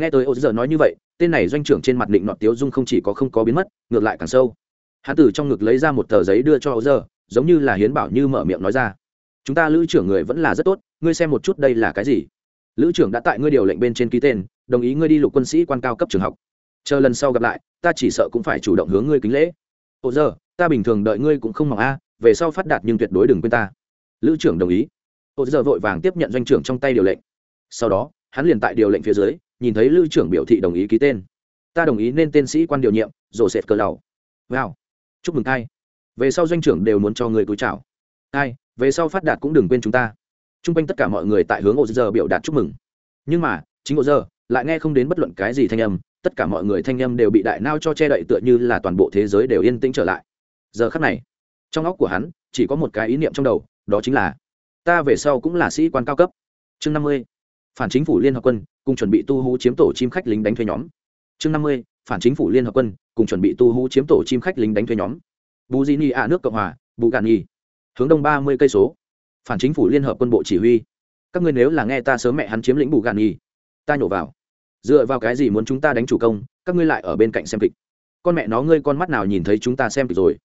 nghe tới ô giờ nói như vậy, tên này doanh trưởng trên mặt định nọt tiếu dung không chỉ có không có biến mất, ngược lại càng sâu. Hắn từ trong ngực lấy ra một tờ giấy đưa cho ô giờ, giống như là hiến bảo như mở miệng nói ra. Chúng ta lữ trưởng người vẫn là rất tốt, ngươi xem một chút đây là cái gì? Lữ trưởng đã tại ngươi điều lệnh bên trên ký tên, đồng ý ngươi đi lục quân sĩ quan cao cấp trường học. Chờ lần sau gặp lại, ta chỉ sợ cũng phải chủ động hướng ngươi kính lễ. Ô giờ, ta bình thường đợi ngươi cũng không mỏng a, về sau phát đạt nhưng tuyệt đối đừng quên ta. Lữ trưởng đồng ý. Ô giờ vội vàng tiếp nhận doanh trưởng trong tay điều lệnh. Sau đó, hắn liền tại điều lệnh phía dưới nhìn thấy lữ trưởng biểu thị đồng ý ký tên. Ta đồng ý nên tên sĩ quan điều nhiệm, rổ sệt cờ lầu. Wow. Chúc mừng thay về sau doanh trưởng đều muốn cho người túi chào. Hai về sau phát đạt cũng đừng quên chúng ta. T r u n g quanh tất cả mọi người tại hướng ô giờ biểu đạt chúc mừng. Nhưng mà, chính ô giờ lại nghe không đến bất luận cái gì thanh âm, tất cả mọi người thanh âm đều bị đại nao cho che đậy tựa như là toàn bộ thế giới đều yên tĩnh trở lại. Giờ khắc này, trong óc của hắn chỉ có một cái ý niệm trong đầu, đó chính là, ta về sau cũng là sĩ quan cao cấp. Chương năm mươi phản chính phủ liên hợp quân cùng chuẩn bị tu hú chiếm tổ chim khách lính đánh thuê nhóm. Chương năm mươi, phản chính phủ liên hợp quân cùng chuẩn bị tu hú chiếm tổ chim khách lính đánh thuê nhóm. Bù di ni a nước cộng hòa, bù gạn nhi hướng đông ba mươi cây số. Phản chính phủ liên hợp quân bộ chỉ huy. Các ngươi nếu là nghe ta sớm mẹ hắn chiếm lĩnh bù gạn nhi ta nhổ vào. Dựa vào cái gì muốn chúng ta đánh chủ công, các ngươi lại ở bên cạnh xem kịch. Con mẹ nó, ngươi con mắt nào nhìn thấy chúng ta xem kịch rồi?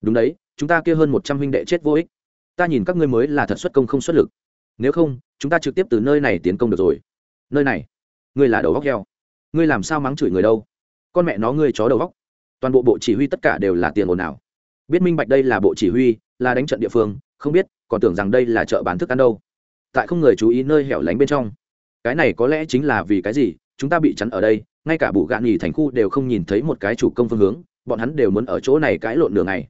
Đúng đấy, chúng ta kia hơn một trăm huynh đệ chết vô ích. Ta nhìn các ngươi mới là thật xuất công không xuất lực nếu không, chúng ta trực tiếp từ nơi này tiến công được rồi. Nơi này? Ngươi là đầu góc heo. Ngươi làm sao mắng chửi người đâu? Con mẹ nó ngươi chó đầu góc. Toàn bộ bộ chỉ huy tất cả đều là tiền ồn ào. Biết minh bạch đây là bộ chỉ huy, là đánh trận địa phương, không biết, còn tưởng rằng đây là chợ bán thức ăn đâu. Tại không người chú ý nơi hẻo lánh bên trong. Cái này có lẽ chính là vì cái gì, chúng ta bị chắn ở đây, ngay cả bụ gạn nghỉ thành khu đều không nhìn thấy một cái chủ công phương hướng, bọn hắn đều muốn ở chỗ này cãi lộn đường này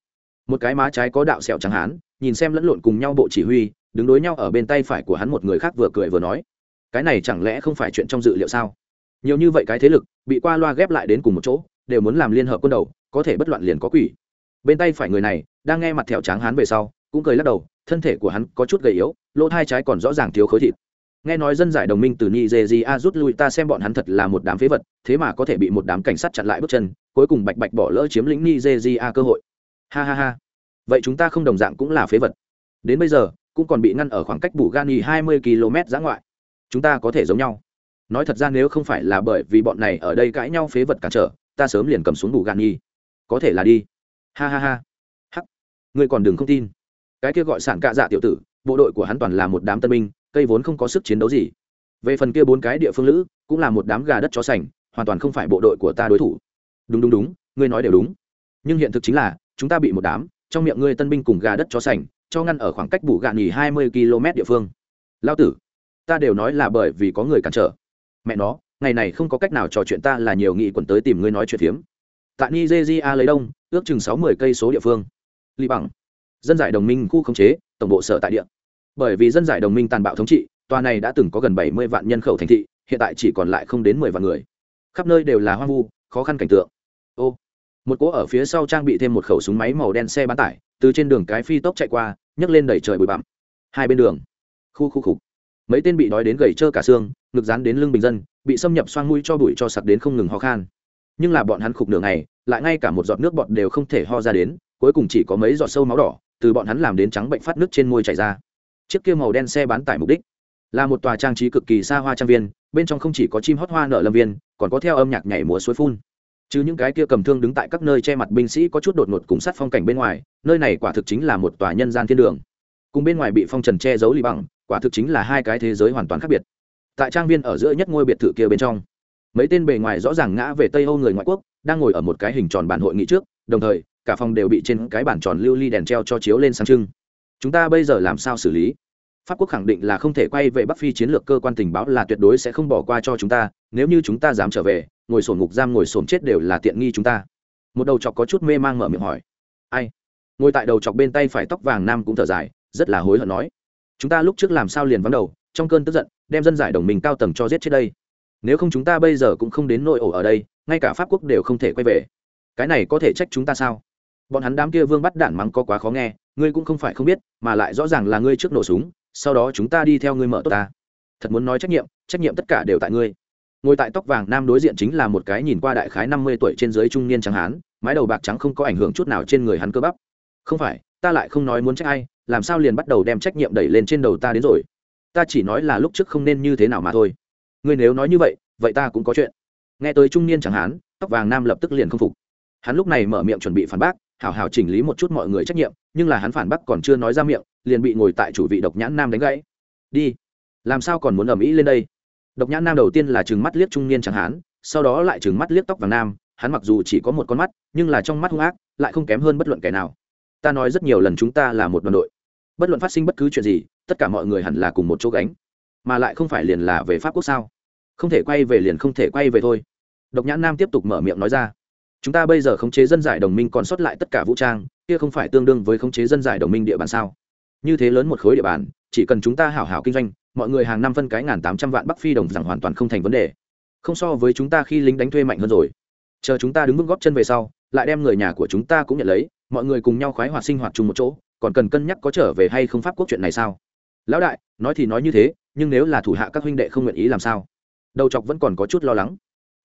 một cái má trái có đạo sẹo chẳng hán, nhìn xem lẫn lộn cùng nhau bộ chỉ huy đứng đối nhau ở bên tay phải của hắn một người khác vừa cười vừa nói, cái này chẳng lẽ không phải chuyện trong dự liệu sao? Nhiều như vậy cái thế lực, bị qua loa ghép lại đến cùng một chỗ, đều muốn làm liên hợp quân đầu, có thể bất loạn liền có quỷ. Bên tay phải người này, đang nghe mặt thẹo tráng hán về sau, cũng cười lắc đầu, thân thể của hắn có chút gầy yếu, lỗ thai trái còn rõ ràng thiếu khối thịt. Nghe nói dân giải đồng minh từ nigeria rút lui, ta xem bọn hắn thật là một đám phế vật, thế mà có thể bị một đám cảnh sát chặn lại bước chân, cuối cùng bạch bạch bỏ lỡ chiếm lĩnh nigeria cơ hội. Ha ha ha. Vậy chúng ta không đồng dạng cũng là phế vật. Đến bây giờ cũng còn bị ngăn ở khoảng cách bù gani hai mươi km giã ngoại. Chúng ta có thể giống nhau. Nói thật ra nếu không phải là bởi vì bọn này ở đây cãi nhau phế vật cản trở, ta sớm liền cầm xuống bù gani có thể là đi. Ha ha ha. Hắc. Ngươi còn đừng không tin. Cái kia gọi sản cạ dạ tiểu tử, bộ đội của hắn toàn là một đám tân binh, cây vốn không có sức chiến đấu gì. Về phần kia bốn cái địa phương lữ, cũng là một đám gà đất chó sành, hoàn toàn không phải bộ đội của ta đối thủ. Đúng đúng đúng, ngươi nói đều đúng. Nhưng hiện thực chính là, chúng ta bị một đám, trong miệng ngươi tân binh cùng gà đất chó sành cho ngăn ở khoảng cách bù gạn nghỉ hai mươi km địa phương. Lao tử, ta đều nói là bởi vì có người cản trở. Mẹ nó, ngày này không có cách nào trò chuyện ta là nhiều nghị quần tới tìm ngươi nói chuyện phiếm. Tại nigeria lấy đông, ước chừng sáu mươi cây số địa phương. Lý bằng. Dân giải đồng minh khu khống chế, tổng bộ sở tại địa. Bởi vì dân giải đồng minh tàn bạo thống trị, tòa này đã từng có gần bảy mươi vạn nhân khẩu thành thị, hiện tại chỉ còn lại không đến mười vạn người. Khắp nơi đều là hoang vu, khó khăn cảnh tượng. Ô, một cỗ ở phía sau trang bị thêm một khẩu súng máy màu đen xe bán tải từ trên đường cái phi tốc chạy qua, nhấc lên đẩy trời bụi bặm. Hai bên đường. Khu khu khục. Mấy tên bị đói đến gầy trơ cả xương, ngực dán đến lưng bình dân, bị xâm nhập xoang mũi cho bụi cho sặc đến không ngừng ho khan. Nhưng là bọn hắn khục nửa ngày, lại ngay cả một giọt nước bọt đều không thể ho ra đến, cuối cùng chỉ có mấy giọt sâu máu đỏ từ bọn hắn làm đến trắng bệnh phát nước trên môi chảy ra. Chiếc kia màu đen xe bán tải mục đích là một tòa trang trí cực kỳ xa hoa trang viên, bên trong không chỉ có chim hót hoa nở lâm viên, còn có theo âm nhạc nhảy múa suối phun chứ những cái kia cầm thương đứng tại các nơi che mặt binh sĩ có chút đột ngột cùng sát phong cảnh bên ngoài, nơi này quả thực chính là một tòa nhân gian thiên đường. Cùng bên ngoài bị phong trần che giấu lì bằng quả thực chính là hai cái thế giới hoàn toàn khác biệt. Tại trang viên ở giữa nhất ngôi biệt thự kia bên trong, mấy tên bề ngoài rõ ràng ngã về tây âu người ngoại quốc, đang ngồi ở một cái hình tròn bàn hội nghị trước, đồng thời, cả phòng đều bị trên cái bàn tròn lưu ly đèn treo cho chiếu lên sáng trưng. Chúng ta bây giờ làm sao xử lý? Pháp quốc khẳng định là không thể quay về bắc phi chiến lược cơ quan tình báo là tuyệt đối sẽ không bỏ qua cho chúng ta, nếu như chúng ta dám trở về ngồi sổn ngục giam, ngồi sổn chết đều là tiện nghi chúng ta. Một đầu chọc có chút mê mang mở miệng hỏi. Ai? Ngồi tại đầu chọc bên tay phải tóc vàng nam cũng thở dài, rất là hối hận nói. Chúng ta lúc trước làm sao liền vắng đầu, trong cơn tức giận, đem dân giải đồng mình cao tầng cho giết chết đây. Nếu không chúng ta bây giờ cũng không đến nội ổ ở đây, ngay cả pháp quốc đều không thể quay về. Cái này có thể trách chúng ta sao? Bọn hắn đám kia vương bắt đản mắng có quá khó nghe, ngươi cũng không phải không biết, mà lại rõ ràng là ngươi trước nổ súng, sau đó chúng ta đi theo ngươi mở tốt ta. Thật muốn nói trách nhiệm trách nhiệm tất cả đều tại ngươi ngồi tại tóc vàng nam đối diện chính là một cái nhìn qua đại khái năm mươi tuổi trên dưới trung niên trắng hán, mái đầu bạc trắng không có ảnh hưởng chút nào trên người hắn cơ bắp. Không phải, ta lại không nói muốn trách ai, làm sao liền bắt đầu đem trách nhiệm đẩy lên trên đầu ta đến rồi. Ta chỉ nói là lúc trước không nên như thế nào mà thôi. Ngươi nếu nói như vậy vậy ta cũng có chuyện. Nghe tới trung niên chẳng hán, tóc vàng nam lập tức liền không phục. Hắn lúc này mở miệng chuẩn bị phản bác, hảo hảo chỉnh lý một chút mọi người trách nhiệm, nhưng là hắn phản bác còn chưa nói ra miệng, liền bị ngồi tại chủ vị độc nhãn nam đánh gãy. Đi, làm sao còn muốn ầm ĩ lên đây? Độc nhãn nam đầu tiên là trừng mắt liếc trung niên chẳng hán, sau đó lại trừng mắt liếc tóc vàng nam, hắn mặc dù chỉ có một con mắt, nhưng là trong mắt hung ác, lại không kém hơn bất luận kẻ nào. Ta nói rất nhiều lần chúng ta là một đoàn đội. Bất luận phát sinh bất cứ chuyện gì, tất cả mọi người hẳn là cùng một chỗ gánh. Mà lại không phải liền là về pháp quốc sao? Không thể quay về liền không thể quay về thôi. Độc nhãn nam tiếp tục mở miệng nói ra. Chúng ta bây giờ khống chế dân giải đồng minh còn sót lại tất cả vũ trang, kia không phải tương đương với khống chế dân giải đồng minh địa bàn sao? Như thế lớn một khối địa bàn, chỉ cần chúng ta hảo hảo kinh doanh mọi người hàng năm phân cái ngàn tám trăm vạn bắc phi đồng rằng hoàn toàn không thành vấn đề. Không so với chúng ta khi lính đánh thuê mạnh hơn rồi. Chờ chúng ta đứng vững góp chân về sau, lại đem người nhà của chúng ta cũng nhận lấy, mọi người cùng nhau khoái hoạt sinh hoạt chung một chỗ, còn cần cân nhắc có trở về hay không pháp quốc chuyện này sao? Lão đại, nói thì nói như thế, nhưng nếu là thủ hạ các huynh đệ không nguyện ý làm sao? Đầu chọc vẫn còn có chút lo lắng.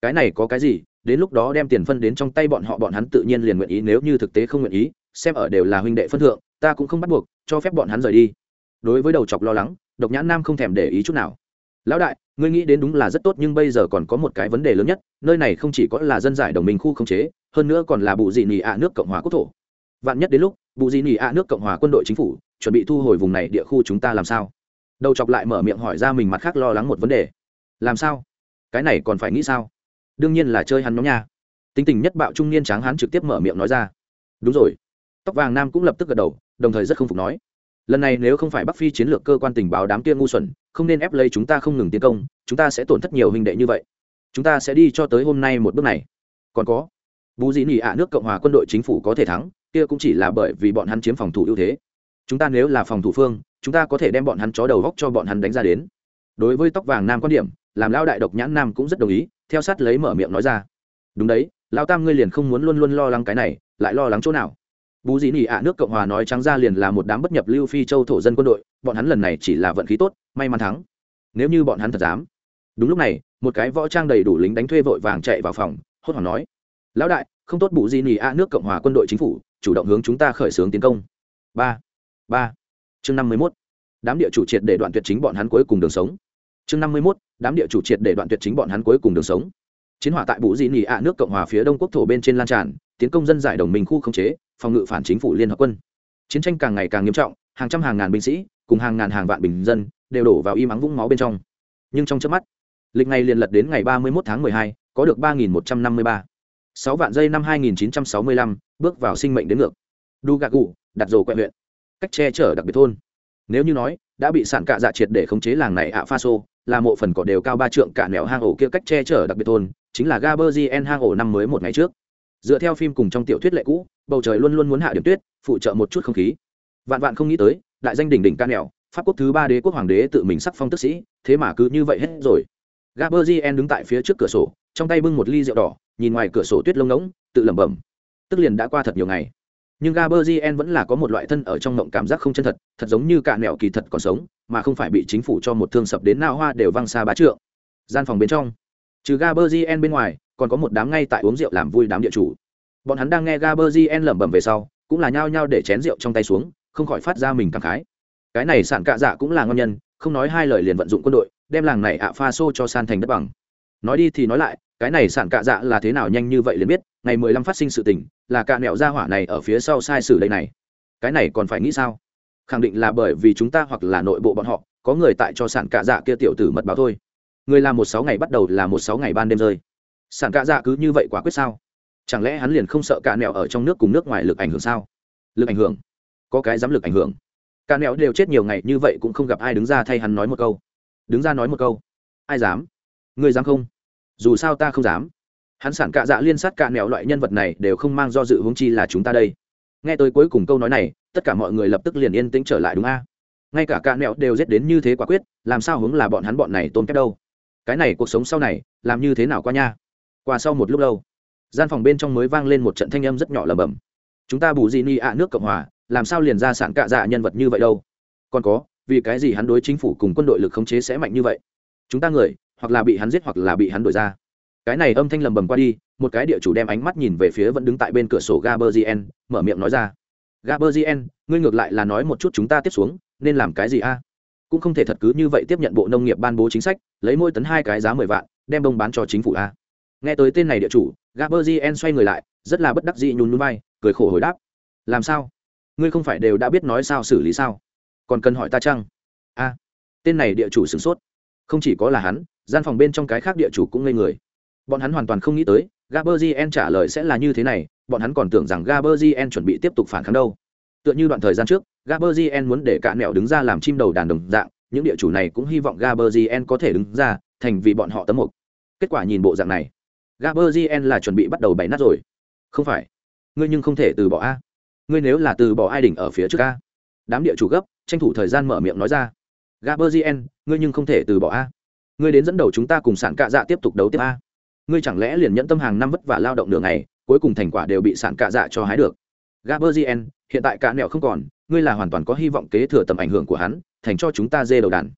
Cái này có cái gì? Đến lúc đó đem tiền phân đến trong tay bọn họ, bọn hắn tự nhiên liền nguyện ý, nếu như thực tế không nguyện ý, xem ở đều là huynh đệ phân thượng, ta cũng không bắt buộc, cho phép bọn hắn rời đi. Đối với đầu chọc lo lắng độc nhãn nam không thèm để ý chút nào. Lão đại, ngươi nghĩ đến đúng là rất tốt, nhưng bây giờ còn có một cái vấn đề lớn nhất, nơi này không chỉ có là dân giải đồng minh khu không chế, hơn nữa còn là bụ dị nỉ ạ nước cộng hòa quốc thổ. Vạn nhất đến lúc bụ dị nỉ ạ nước cộng hòa quân đội chính phủ chuẩn bị thu hồi vùng này địa khu chúng ta làm sao? Đầu chọc lại mở miệng hỏi ra mình mặt khác lo lắng một vấn đề. Làm sao? Cái này còn phải nghĩ sao? Đương nhiên là chơi hắn nhóm nha. Tính tình nhất bạo trung niên tráng hắn trực tiếp mở miệng nói ra. Đúng rồi. Tóc vàng nam cũng lập tức gật đầu, đồng thời rất không phục nói lần này nếu không phải bắc phi chiến lược cơ quan tình báo đám kia ngu xuẩn, không nên ép lấy chúng ta không ngừng tiến công, chúng ta sẽ tổn thất nhiều hình đệ như vậy. Chúng ta sẽ đi cho tới hôm nay một bước này. Còn có, bù dĩ nỉ ạ, nước cộng hòa quân đội chính phủ có thể thắng, kia cũng chỉ là bởi vì bọn hắn chiếm phòng thủ ưu thế. Chúng ta nếu là phòng thủ phương, chúng ta có thể đem bọn hắn chó đầu góc cho bọn hắn đánh ra đến. Đối với tóc vàng nam quan điểm, làm lao đại độc nhãn nam cũng rất đồng ý, theo sát lấy mở miệng nói ra. Đúng đấy lao tam ngươi liền không muốn luôn luôn lo lắng cái này, lại lo lắng chỗ nào? Bú dĩ nỉ ạ, nước cộng hòa nói trắng ra liền là một đám bất nhập lưu phi châu thổ dân quân đội, bọn hắn lần này chỉ là vận khí tốt, may mắn thắng. Nếu như bọn hắn thật dám. Đúng lúc này, một cái võ trang đầy đủ lính đánh thuê vội vàng chạy vào phòng, hốt hoảng nói, lão đại, không tốt bù Dĩ nỉ ạ, nước cộng hòa quân đội chính phủ, chủ động hướng chúng ta khởi xướng tiến công. Ba ba. Chương năm mươi mốt. Đám địa chủ triệt để đoạn tuyệt chính bọn hắn cuối cùng đường sống. Chương năm mươi mốt. Đám địa chủ triệt để đoạn tuyệt chính bọn hắn cuối cùng đường sống. Chiến hỏa tại bù dị nỉ ạ, nước cộng hòa phía đông quốc thổ bên trên lan tràn tiến công dân giải đồng minh khu khống chế, phòng ngự phản chính phủ liên hợp quân. Chiến tranh càng ngày càng nghiêm trọng, hàng trăm hàng ngàn binh sĩ, cùng hàng ngàn hàng vạn bình dân, đều đổ vào im ắng vũng máu bên trong. Nhưng trong trước mắt, lịch ngày liền lật đến ngày ba mươi một tháng mười hai, có được ba nghìn một trăm năm mươi ba. Sáu vạn giây năm hai nghìn chín trăm sáu mươi lăm, bước vào sinh mệnh đến ngược. Đu gạc gù đặt rồ quẹ huyện. Cách che chở đặc biệt thôn. Nếu như nói, đã bị sản cạ dạ triệt để khống chế làng này ạ pha sô là mộ phần cỏ đều cao ba trượng cả nẻo hang ổ kia cách che chở đặc biệt thôn, chính là gaberzien hang ổ năm mới một ngày trước dựa theo phim cùng trong tiểu thuyết lệ cũ bầu trời luôn luôn muốn hạ điểm tuyết phụ trợ một chút không khí. Vạn vạn không nghĩ tới đại danh đỉnh đỉnh ca nẻo pháp quốc thứ ba đế quốc hoàng đế tự mình sắc phong tức sĩ thế mà cứ như vậy hết rồi. Gaberzien đứng tại phía trước cửa sổ trong tay bưng một ly rượu đỏ nhìn ngoài cửa sổ tuyết lông ngỗng tự lẩm bẩm. Tức liền đã qua thật nhiều ngày. Nhưng Gaberzien vẫn là có một loại thân ở trong ngộng cảm giác không chân thật, thật giống như cả nẻo kỳ thật còn sống, mà không phải bị chính phủ cho một thương sập đến nao hoa đều văng xa bá trượng. Gian phòng bên trong, trừ Gaberzien bên ngoài, còn có một đám ngay tại uống rượu làm vui đám địa chủ. Bọn hắn đang nghe gaberzien lẩm bẩm về sau, cũng là nhao nhao để chén rượu trong tay xuống, không khỏi phát ra mình cảm khái. Cái này sản cạ dạ cũng là ngon nhân, không nói hai lời liền vận dụng quân đội, đem làng này ạ pha xô cho san thành đất bằng. Nói đi thì nói lại, cái này sản cạ dạ là thế nào nhanh như vậy liền biết, ngày mười lăm phát sinh sự tình, là cạ nẹo ra hỏa này ở phía sau sai sử đây này. Cái này còn phải nghĩ sao? Khẳng định là bởi vì chúng ta hoặc là nội bộ bọn họ, có người tại cho sản cạ dạ kia tiểu tử mật báo thôi. Người làm một sáu ngày bắt đầu là một sáu ngày ban đêm rơi sản cạ dạ cứ như vậy quả quyết sao? Chẳng lẽ hắn liền không sợ cạ nẹo ở trong nước cùng nước ngoài lực ảnh hưởng sao? Lực ảnh hưởng? Có cái dám lực ảnh hưởng? Cạ nẹo đều chết nhiều ngày như vậy cũng không gặp ai đứng ra thay hắn nói một câu. Đứng ra nói một câu. Ai dám? Người dám không? Dù sao ta không dám. Hắn sản cạ dạ liên sát cạ nẹo loại nhân vật này đều không mang do dự hướng chi là chúng ta đây. Nghe tới cuối cùng câu nói này, tất cả mọi người lập tức liền yên tĩnh trở lại đúng a? Ngay cả cạ nẹo đều giết đến như thế quả quyết, làm sao hướng là bọn hắn bọn này tôn kép đâu? Cái này cuộc sống sau này, làm như thế nào qua nha? Qua sau một lúc lâu, gian phòng bên trong mới vang lên một trận thanh âm rất nhỏ lầm bầm chúng ta bù gì ni ạ, nước cộng hòa, làm sao liền ra sản cạ dạ nhân vật như vậy đâu? Còn có, vì cái gì hắn đối chính phủ cùng quân đội lực khống chế sẽ mạnh như vậy? Chúng ta người, hoặc là bị hắn giết hoặc là bị hắn đổi ra. Cái này âm thanh lầm bầm qua đi, một cái địa chủ đem ánh mắt nhìn về phía vẫn đứng tại bên cửa sổ gaberzien mở miệng nói ra. Gaberzien ngươi ngược lại là nói một chút chúng ta tiếp xuống, nên làm cái gì a? Cũng không thể thật cứ như vậy tiếp nhận bộ nông nghiệp ban bố chính sách, lấy mỗi tấn hai cái giá mười vạn, đem bông bán cho chính phủ a nghe tới tên này địa chủ gaberzien xoay người lại, rất là bất đắc dĩ nhún núi bay cười khổ hồi đáp. Làm sao? Ngươi không phải đều đã biết nói sao xử lý sao? Còn cần hỏi ta chăng? A, tên này địa chủ sửng sốt. Không chỉ có là hắn, gian phòng bên trong cái khác địa chủ cũng ngây người. Bọn hắn hoàn toàn không nghĩ tới gaberzien trả lời sẽ là như thế này, bọn hắn còn tưởng rằng gaberzien chuẩn bị tiếp tục phản kháng đâu. Tựa như đoạn thời gian trước gaberzien muốn để cả mẹo đứng ra làm chim đầu đàn đồng dạng, những địa chủ này cũng hy vọng gaberzien có thể đứng ra, thành vì bọn họ tấm mục. Kết quả nhìn bộ dạng này gaberzien là chuẩn bị bắt đầu bày nát rồi. Không phải. Ngươi nhưng không thể từ bỏ a. Ngươi nếu là từ bỏ ai đỉnh ở phía trước a? Đám địa chủ gấp tranh thủ thời gian mở miệng nói ra. Gaberzien ngươi nhưng không thể từ bỏ a. Ngươi đến dẫn đầu chúng ta cùng sản cạ dạ tiếp tục đấu tiếp a. Ngươi chẳng lẽ liền nhẫn tâm hàng năm vất vả lao động nửa ngày, cuối cùng thành quả đều bị sản cạ dạ cho hái được? Gaberzien hiện tại cả nẻo không còn ngươi là hoàn toàn có hy vọng kế thừa tầm ảnh hưởng của hắn thành cho chúng ta dê đầu đàn.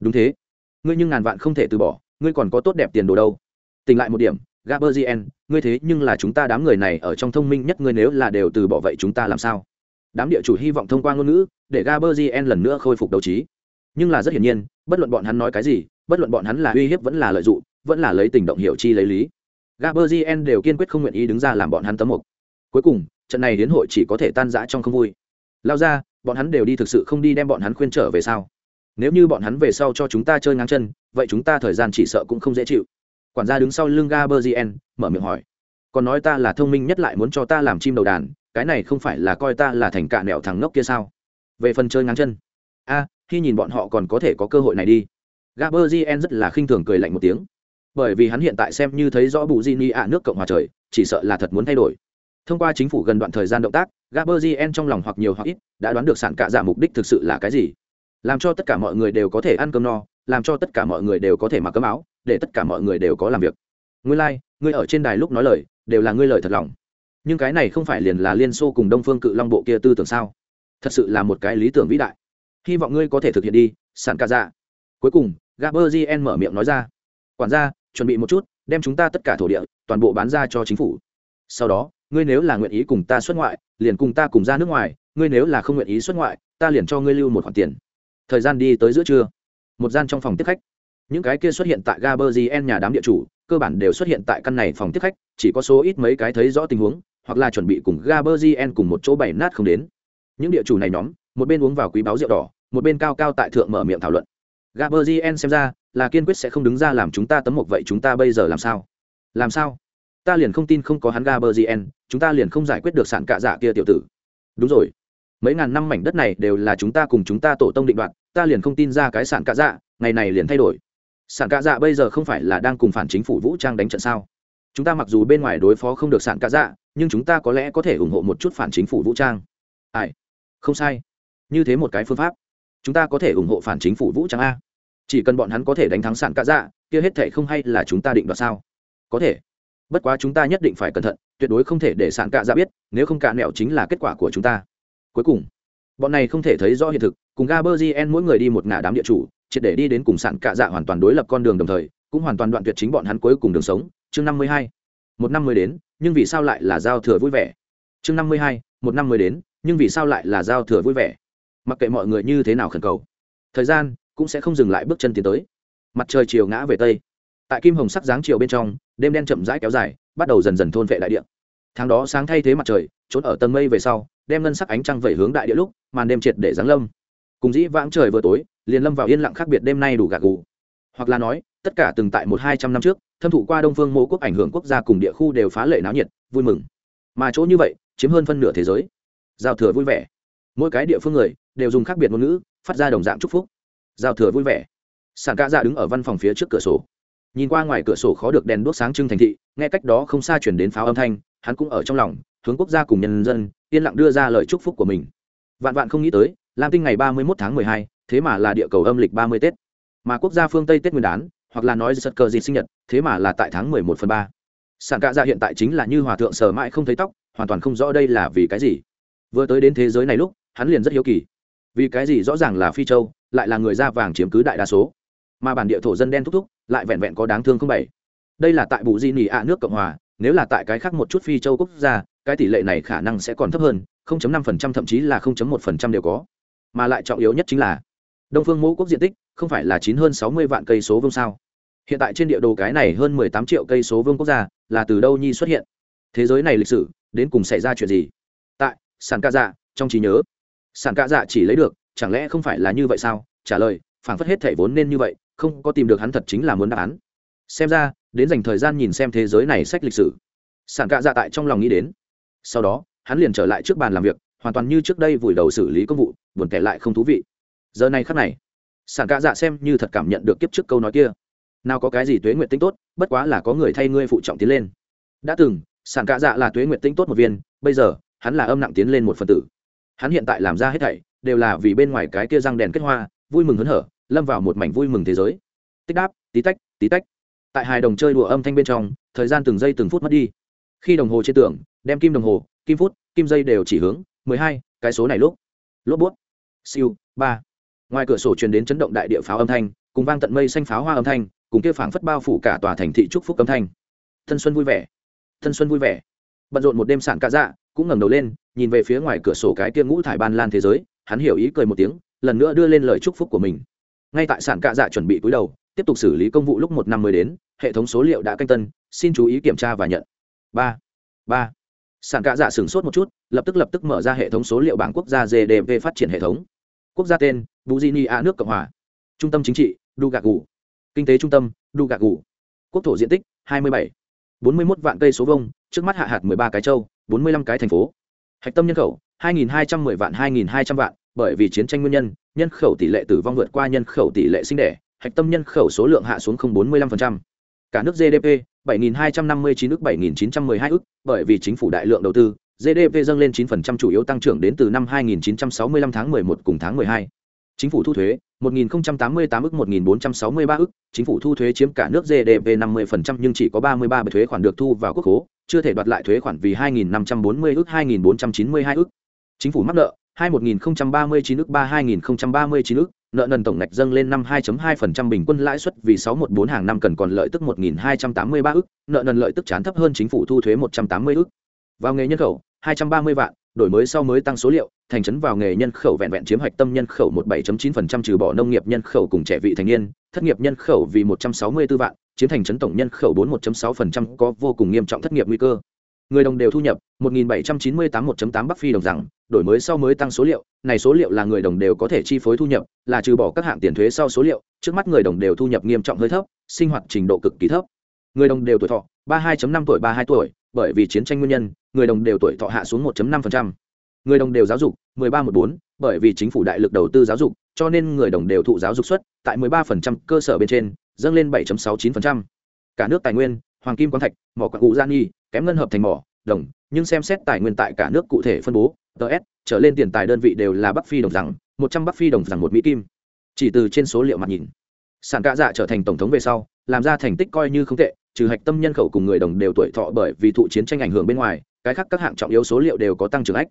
Đúng thế. Ngươi nhưng ngàn vạn không thể từ bỏ ngươi còn có tốt đẹp tiền đồ đâu. Tỉnh lại một điểm gaberzien ngươi thế nhưng là chúng ta đám người này ở trong thông minh nhất, ngươi nếu là đều từ bỏ vậy chúng ta làm sao? Đám địa chủ hy vọng thông qua ngôn ngữ, để gaberzien lần nữa khôi phục đấu trí. Nhưng là rất hiển nhiên, bất luận bọn hắn nói cái gì, bất luận bọn hắn là uy hiếp vẫn là lợi dụng, vẫn là lấy tình động hiểu chi lấy lý. Gaberzien đều kiên quyết không nguyện ý đứng ra làm bọn hắn tấm mục. Cuối cùng, trận này đến hội chỉ có thể tan rã trong không vui. Lao ra, bọn hắn đều đi thực sự không đi đem bọn hắn khuyên trở về sao? Nếu như bọn hắn về sau cho chúng ta chơi ngang chân, vậy chúng ta thời gian chỉ sợ cũng không dễ chịu quản gia đứng sau lưng gaberzien mở miệng hỏi. Còn nói ta là thông minh nhất lại muốn cho ta làm chim đầu đàn, cái này không phải là coi ta là thành cạ nẹo thằng ngốc kia sao? Về phần chơi ngang chân. A, khi nhìn bọn họ còn có thể có cơ hội này đi. Gaberzien rất là khinh thường cười lạnh một tiếng. Bởi vì hắn hiện tại xem như thấy rõ bù di ni ạ nước cộng hòa trời, chỉ sợ là thật muốn thay đổi. Thông qua chính phủ gần đoạn thời gian động tác gaberzien trong lòng hoặc nhiều hoặc ít đã đoán được sản cạ giả mục đích thực sự là cái gì. Làm cho tất cả mọi người đều có thể ăn cơm no, làm cho tất cả mọi người đều có thể mặc cơm áo để tất cả mọi người đều có làm việc. Ngươi lai、like, ngươi ở trên đài lúc nói lời đều là ngươi lời thật lòng. Nhưng cái này không phải liền là liên xô cùng đông phương cự long bộ kia tư tưởng sao? Thật sự là một cái lý tưởng vĩ đại. Hy vọng ngươi có thể thực hiện đi sản ca dạ. Cuối cùng gaberzien mở miệng nói ra. Quản gia chuẩn bị một chút đem chúng ta tất cả thổ địa toàn bộ bán ra cho chính phủ. Sau đó ngươi nếu là nguyện ý cùng ta xuất ngoại liền cùng ta cùng ra nước ngoài ngươi nếu là không nguyện ý xuất ngoại ta liền cho ngươi lưu một khoản tiền. Thời gian đi tới giữa trưa. Một gian trong phòng tiếp khách những cái kia xuất hiện tại gaberzien nhà đám địa chủ, cơ bản đều xuất hiện tại căn này phòng tiếp khách, chỉ có số ít mấy cái thấy rõ tình huống, hoặc là chuẩn bị cùng gaberzien cùng một chỗ bảy nát không đến. Những địa chủ này nhóm, một bên uống vào quý báo rượu đỏ, một bên cao cao tại thượng mở miệng thảo luận. Gaberzien xem ra, là kiên quyết sẽ không đứng ra làm chúng ta tấm một vậy chúng ta bây giờ làm sao? Làm sao? Ta liền không tin không có hắn gaberzien chúng ta liền không giải quyết được sản cạ dạ kia tiểu tử. Đúng rồi. Mấy ngàn năm mảnh đất này đều là chúng ta cùng chúng ta tổ tông định đoạt, ta liền không tin ra cái sản cạ dạ ngày này liền thay đổi sản cạ dạ bây giờ không phải là đang cùng phản chính phủ vũ trang đánh trận sao? Chúng ta mặc dù bên ngoài đối phó không được sản cạ dạ nhưng chúng ta có lẽ có thể ủng hộ một chút phản chính phủ vũ trang. Ai? Không sai. Như thế một cái phương pháp. Chúng ta có thể ủng hộ phản chính phủ vũ trang a. Chỉ cần bọn hắn có thể đánh thắng sản cạ dạ kia hết thể không hay là chúng ta định đoạt sao? Có thể. Bất quá chúng ta nhất định phải cẩn thận, tuyệt đối không thể để sản cạ dạ biết, nếu không cạ nẹo chính là kết quả của chúng ta. Cuối cùng, bọn này không thể thấy rõ hiện thực, cùng gaberzien mỗi người đi một ngả đám địa chủ triệt để đi đến cùng sản cạ dạ hoàn toàn đối lập con đường đồng thời, cũng hoàn toàn đoạn tuyệt chính bọn hắn cuối cùng đường sống. Chương năm mươi hai, một năm mới đến, nhưng vì sao lại là giao thừa vui vẻ? Chương năm mươi hai, một năm mới đến, nhưng vì sao lại là giao thừa vui vẻ? Mặc kệ mọi người như thế nào khẩn cầu, thời gian cũng sẽ không dừng lại bước chân tiến tới. Mặt trời chiều ngã về tây. Tại kim hồng sắc dáng chiều bên trong, đêm đen chậm rãi kéo dài, bắt đầu dần dần thôn vệ đại địa. Tháng đó sáng thay thế mặt trời, trốn ở tầng mây về sau, đem ngân sắc ánh trăng vẩy hướng đại địa lúc, màn đêm triệt để giáng lâm. Cùng dĩ vãng trời vừa tối liền lâm vào yên lặng khác biệt đêm nay đủ gạc gù. Hoặc là nói, tất cả từng tại một hai trăm năm trước, thâm thụ qua đông phương mô quốc ảnh hưởng quốc gia cùng địa khu đều phá lệ náo nhiệt, vui mừng. Mà chỗ như vậy, chiếm hơn phân nửa thế giới. Giao thừa vui vẻ. Mỗi cái địa phương người, đều dùng khác biệt ngôn ngữ, phát ra đồng dạng chúc phúc. Giao thừa vui vẻ. Sản ca dạ đứng ở văn phòng phía trước cửa sổ. Nhìn qua ngoài cửa sổ khó được đèn đuốc sáng trưng thành thị, nghe cách đó không xa chuyển đến pháo âm thanh, hắn cũng ở trong lòng, hướng quốc gia cùng nhân dân, yên lặng đưa ra lời chúc phúc của mình. Vạn vạn không nghĩ tới, lam tinh ngày ba mươi một tháng mười hai thế mà là địa cầu âm lịch ba mươi tết. Mà quốc gia phương tây tết nguyên đán, hoặc là nói giật cờ gì sinh nhật, thế mà là tại tháng mười một phần ba. Sản cạ dạ hiện tại chính là như hòa thượng sờ mãi không thấy tóc, hoàn toàn không rõ đây là vì cái gì. Vừa tới đến thế giới này lúc, hắn liền rất hiếu kỳ. Vì cái gì rõ ràng là phi châu, lại là người da vàng chiếm cứ đại đa số. Mà bản địa thổ dân đen thúc thúc, lại vẹn vẹn có đáng thương không bảy. Đây là tại bù di nỉ ạ nước cộng hòa, nếu là tại cái khác một chút phi châu quốc gia, cái tỷ lệ này khả năng sẽ còn thấp hơn 0.5% thậm chí là 0.1% đều có. Mà lại trọng yếu nhất chính là đông phương mẫu quốc diện tích không phải là chín hơn 60 vạn cây số vương sao? Hiện tại trên địa đồ cái này hơn 18 triệu cây số vương quốc gia là từ đâu nhi xuất hiện? Thế giới này lịch sử, đến cùng xảy ra chuyện gì? Tại sản ca dạ trong trí nhớ. Sản ca dạ chỉ lấy được, chẳng lẽ không phải là như vậy sao? Trả lời, phảng phất hết thể vốn nên như vậy, không có tìm được hắn thật chính là muốn đáp án. Xem ra, đến dành thời gian nhìn xem thế giới này sách lịch sử. Sản cạ dạ tại trong lòng nghĩ đến. Sau đó, hắn liền trở lại trước bàn làm việc, hoàn toàn như trước đây vùi đầu xử lý công vụ, buồn kẻ lại không thú vị giờ này khắc này, sản cạ dạ xem như thật cảm nhận được kiếp trước câu nói kia. Nào có cái gì tuế nguyện tinh tốt, bất quá là có người thay ngươi phụ trọng tiến lên. Đã từng, sản cạ dạ là tuế nguyện tinh tốt một viên, bây giờ, hắn là âm nặng tiến lên một phần tử. Hắn hiện tại làm ra hết thảy, đều là vì bên ngoài cái kia răng đèn kết hoa, vui mừng hớn hở, lâm vào một mảnh vui mừng thế giới. Tích đáp, tí tách tí tách. Tại hài đồng chơi đùa âm thanh bên trong, thời gian từng giây từng phút mất đi. Khi đồng hồ trên tường, đem kim đồng hồ, kim phút, kim giây đều chỉ hướng mười hai, cái số này lúc. Lốp bút. Siêu, ba ngoài cửa sổ truyền đến chấn động đại địa pháo âm thanh, cùng vang tận mây xanh pháo hoa âm thanh, cùng kia phảng phất bao phủ cả tòa thành thị trúc phúc âm thanh. Thân xuân vui vẻ. Thân xuân vui vẻ. Bận rộn một đêm sạn cả dạ cũng ngẩng đầu lên, nhìn về phía ngoài cửa sổ cái kia ngũ thải ban lan thế giới, hắn hiểu ý cười một tiếng, lần nữa đưa lên lời chúc phúc của mình. Ngay tại sản cạ dạ chuẩn bị cúi đầu, tiếp tục xử lý công vụ lúc một năm mới đến, hệ thống số liệu đã canh tân, xin chú ý kiểm tra và nhận. Ba. Ba. Sản cạ dạ sửng sốt một chút, lập tức lập tức mở ra hệ thống số liệu bảng quốc gia gdp phát triển hệ thống quốc gia tên buzini nước cộng hòa trung tâm chính trị dugagu kinh tế trung tâm dugagu quốc thổ diện tích 27. 41 vạn cây số vông trước mắt hạ hạt 13 cái châu 45 cái thành phố hạch tâm nhân khẩu 2.210 vạn 2.200 vạn bởi vì chiến tranh nguyên nhân nhân khẩu tỷ lệ tử vong vượt qua nhân khẩu tỷ lệ sinh đẻ hạch tâm nhân khẩu số lượng hạ xuống không bốn mươi 0,45%. cả nước gdp 7.259 ức 7.912 ức. bởi vì chính phủ đại lượng đầu tư gdp dâng lên 9% chủ yếu tăng trưởng đến từ năm 2965 tháng 11 cùng tháng 12. chính phủ thu thuế 1088 ước 1463 ước chính phủ thu thuế chiếm cả nước gdp 50% nhưng chỉ có 33 bệ thuế khoản được thu vào quốc khố chưa thể đoạt lại thuế khoản vì 2.540 ước 2.492 ước chính phủ mắc nợ hai một nghìn ba mươi chín ước ba hai nghìn ba mươi chín ước nợ nần tổng nạch dâng lên năm 2.2% bình quân lãi suất vì 614 hàng năm cần còn lợi tức 1283 ức, nợ nần lợi tức chán thấp hơn chính phủ thu thuế 180 ức. Vào nghề nhân khẩu, 230 vạn, đổi mới sau mới tăng số liệu, thành trấn vào nghề nhân khẩu vẹn vẹn chiếm hạch tâm nhân khẩu 17.9% trừ bỏ nông nghiệp nhân khẩu cùng trẻ vị thành niên, thất nghiệp nhân khẩu vì 164 vạn, chiếm thành trấn tổng nhân khẩu 41.6% có vô cùng nghiêm trọng thất nghiệp nguy cơ. Người đồng đều thu nhập 1798 1.8 bắc phi đồng rằng đổi mới sau mới tăng số liệu này số liệu là người đồng đều có thể chi phối thu nhập là trừ bỏ các hạng tiền thuế sau số liệu trước mắt người đồng đều thu nhập nghiêm trọng hơi thấp sinh hoạt trình độ cực kỳ thấp. Người đồng đều tuổi thọ 32.5 tuổi 32 tuổi bởi vì chiến tranh nguyên nhân, người đồng đều tuổi thọ hạ xuống 1.5%. người đồng đều giáo dục 1314 bởi vì chính phủ đại lực đầu tư giáo dục, cho nên người đồng đều thụ giáo dục suất tại 13% cơ sở bên trên, dâng lên 7.69%. cả nước tài nguyên, hoàng kim quang thạch, mỏ quặng cụ gian nghi kém ngân hợp thành mỏ, đồng, nhưng xem xét tài nguyên tại cả nước cụ thể phân bố ts trở lên tiền tài đơn vị đều là bắc phi đồng rằng, một trăm bắc phi đồng rằng một mỹ kim chỉ từ trên số liệu mặt nhìn, sản cạ dạ trở thành tổng thống về sau, làm ra thành tích coi như không tệ trừ hạch tâm nhân khẩu cùng người đồng đều tuổi thọ bởi vì thụ chiến tranh ảnh hưởng bên ngoài, cái khác các hạng trọng yếu số liệu đều có tăng trưởng ách.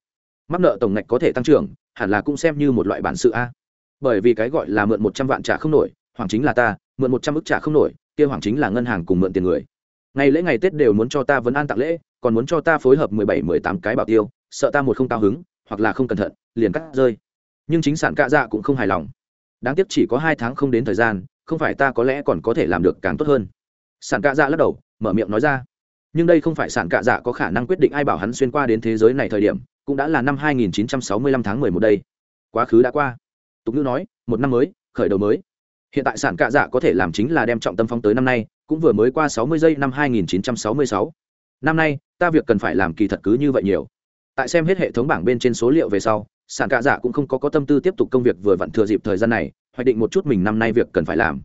Mắc nợ tổng ngạch có thể tăng trưởng, hẳn là cũng xem như một loại bản sự a. Bởi vì cái gọi là mượn một trăm vạn trả không nổi, hoàng chính là ta, mượn một trăm ức trả không nổi, kia hoàng chính là ngân hàng cùng mượn tiền người. Ngày lễ ngày tết đều muốn cho ta vấn an tặng lễ, còn muốn cho ta phối hợp mười bảy, mười tám cái bảo tiêu, sợ ta một không cao hứng, hoặc là không cẩn thận, liền cắt rơi. Nhưng chính sản cạ dạ cũng không hài lòng. Đáng tiếc chỉ có hai tháng không đến thời gian, không phải ta có lẽ còn có thể làm được càng tốt hơn sản cạ dạ lắc đầu, mở miệng nói ra. Nhưng đây không phải sản cạ dạ có khả năng quyết định ai bảo hắn xuyên qua đến thế giới này thời điểm, cũng đã là năm 2965 tháng 11 đây. Quá khứ đã qua. Tục ngữ nói, một năm mới, khởi đầu mới. Hiện tại sản cạ dạ có thể làm chính là đem trọng tâm phong tới năm nay, cũng vừa mới qua 60 giây năm 2966. năm nay, ta việc cần phải làm kỳ thật cứ như vậy nhiều. Tại xem hết hệ thống bảng bên trên số liệu về sau, sản cạ dạ cũng không có có tâm tư tiếp tục công việc vừa vặn thừa dịp thời gian này, hoạch định một chút mình năm nay việc cần phải làm.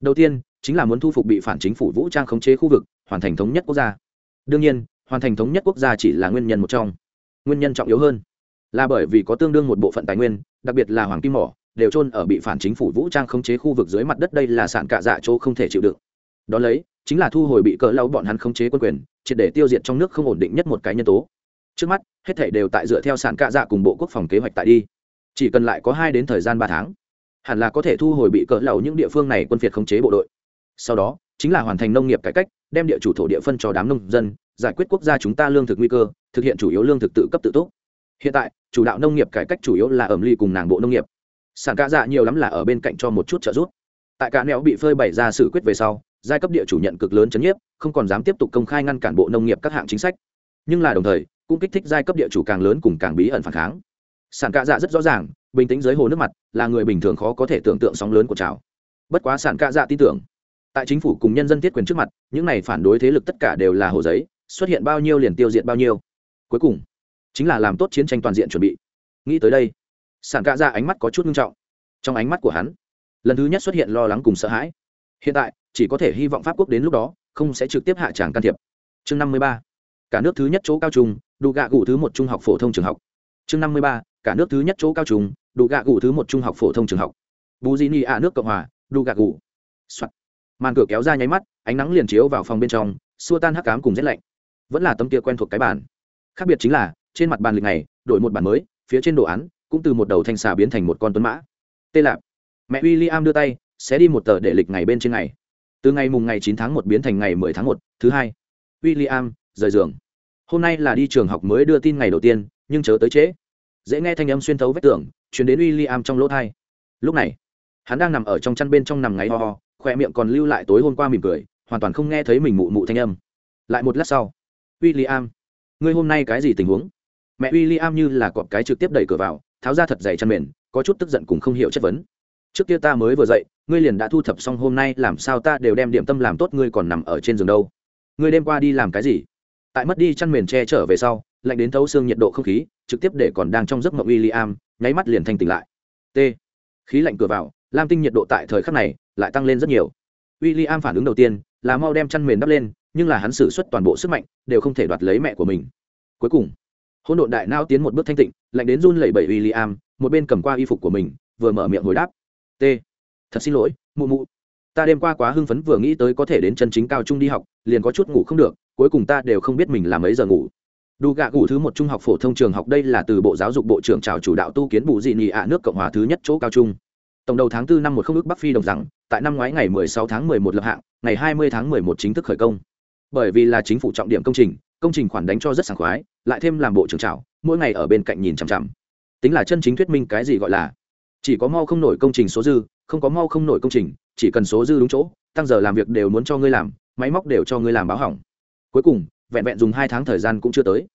Đầu tiên chính là muốn thu phục bị phản chính phủ vũ trang khống chế khu vực, hoàn thành thống nhất quốc gia. Đương nhiên, hoàn thành thống nhất quốc gia chỉ là nguyên nhân một trong. Nguyên nhân trọng yếu hơn là bởi vì có tương đương một bộ phận tài nguyên, đặc biệt là hoàng kim mỏ, đều trôn ở bị phản chính phủ vũ trang khống chế khu vực dưới mặt đất đây là sản cạ dạ chỗ không thể chịu đựng. Đó lấy, chính là thu hồi bị cỡ lau bọn hắn khống chế quân quyền, triệt để tiêu diệt trong nước không ổn định nhất một cái nhân tố. Trước mắt, hết thể đều tại dựa theo sản cạ dạ cùng bộ quốc phòng kế hoạch tại đi. Chỉ cần lại có hai đến thời gian ba tháng, hẳn là có thể thu hồi bị cỡ lầu những địa phương này quân phiệt khống chế bộ đội sau đó, chính là hoàn thành nông nghiệp cải cách, đem địa chủ thổ địa phân cho đám nông dân, giải quyết quốc gia chúng ta lương thực nguy cơ, thực hiện chủ yếu lương thực tự cấp tự túc. Hiện tại, chủ đạo nông nghiệp cải cách chủ yếu là ẩm ly cùng nàng bộ nông nghiệp. Sản ca dạ nhiều lắm là ở bên cạnh cho một chút trợ giúp. Tại cả nẻo bị phơi bày ra xử quyết về sau, giai cấp địa chủ nhận cực lớn chấn nhiếp, không còn dám tiếp tục công khai ngăn cản bộ nông nghiệp các hạng chính sách. Nhưng là đồng thời, cũng kích thích giai cấp địa chủ càng lớn cùng càng bí ẩn phản kháng. Sản cạ dạ rất rõ ràng, bình tĩnh dưới hồ nước mặt, là người bình thường khó có thể tưởng tượng sóng lớn của trào. Bất quá sản cạ dạ tin tưởng tại chính phủ cùng nhân dân thiết quyền trước mặt, những này phản đối thế lực tất cả đều là hồ giấy, xuất hiện bao nhiêu liền tiêu diệt bao nhiêu. Cuối cùng, chính là làm tốt chiến tranh toàn diện chuẩn bị. Nghĩ tới đây sản cạ ra ánh mắt có chút nghiêm trọng. Trong ánh mắt của hắn, lần thứ nhất xuất hiện lo lắng cùng sợ hãi. Hiện tại, chỉ có thể hy vọng pháp quốc đến lúc đó, không sẽ trực tiếp hạ tràng can thiệp. Chương năm mươi ba, cả nước thứ nhất chỗ cao trung đủ gạ gủ thứ một trung học phổ thông trường học. Chương năm mươi ba, cả nước thứ nhất chỗ cao trung đủ gạ gủ thứ một trung học phổ thông trường học. Bù di ni ạ, nước cộng hòa đủ gạ gụ màn cửa kéo ra nháy mắt, ánh nắng liền chiếu vào phòng bên trong, xua tan hắc cám cùng rét lạnh. Vẫn là tấm kia quen thuộc cái bàn. Khác biệt chính là, trên mặt bàn lịch này, đổi một bàn mới, phía trên đồ án, cũng từ một đầu thanh xà biến thành một con tuấn mã. Tê lạp. Mẹ w i l l i am đưa tay, sẽ đi một tờ để lịch ngày bên trên ngày. Từ ngày mùng ngày chín tháng một biến thành ngày mười tháng một, thứ hai. W i l l i am rời giường. Hôm nay là đi trường học mới đưa tin ngày đầu tiên, nhưng chớ tới trễ. Dễ nghe thanh âm xuyên thấu vách tường, chuyển đến w i l l i am trong lỗ thai. Lúc này, hắn đang nằm ở trong chăn bên trong nằm ngáy ho ho khoe miệng còn lưu lại tối hôm qua mỉm cười, hoàn toàn không nghe thấy mình mụ mụ thanh âm. Lại một lát sau w i l l i am ngươi hôm nay cái gì tình huống? Mẹ w i l l i am như là cọp cái trực tiếp đẩy cửa vào, tháo ra thật dày chăn mền, có chút tức giận cùng không hiểu chất vấn. Trước kia ta mới vừa dậy, ngươi liền đã thu thập xong, hôm nay làm sao ta đều đem điểm tâm làm tốt, ngươi còn nằm ở trên giường đâu? Ngươi đêm qua đi làm cái gì? Tại mất đi chăn mền che trở về sau, lạnh đến thấu xương nhiệt độ không khí, trực tiếp để còn đang trong giấc mộng w i l l i am nháy mắt liền thanh tỉnh lại. T. Khí lạnh cửa vào lam tinh nhiệt độ tại thời khắc này lại tăng lên rất nhiều. W i l l i am phản ứng đầu tiên là mau đem chăn mền đắp lên, nhưng là hắn xử suất toàn bộ sức mạnh đều không thể đoạt lấy mẹ của mình. Cuối cùng, hỗn độn đại nao tiến một bước thanh tịnh, lạnh đến run lẩy bẩy w i l l i am một bên cầm qua y phục của mình, vừa mở miệng hồi đáp. T, thật xin lỗi, mụ mụ. Ta đêm qua quá hưng phấn vừa nghĩ tới có thể đến chân chính cao trung đi học, liền có chút ngủ không được, cuối cùng ta đều không biết mình làm mấy giờ ngủ. Đủ gạ gủ thứ một trung học phổ thông trường học đây là từ bộ giáo dục bộ trưởng trào chủ đạo tu kiến bù dị nhị ạ, nước cộng hòa thứ nhất chỗ cao trung tổng đầu tháng 4 năm một không ước bắc phi đồng rằng tại năm ngoái ngày 16 tháng 11 lập hạng ngày 20 tháng 11 chính thức khởi công. Bởi vì là chính phủ trọng điểm công trình công trình khoản đánh cho rất sảng khoái lại thêm làm bộ trưởng trảo, mỗi ngày ở bên cạnh nhìn chằm chằm. Tính là chân chính thuyết minh cái gì gọi là chỉ có mau không nổi công trình số dư không có mau không nổi công trình chỉ cần số dư đúng chỗ tăng giờ làm việc đều muốn cho ngươi làm máy móc đều cho ngươi làm báo hỏng. Cuối cùng vẹn vẹn dùng hai tháng thời gian cũng chưa tới.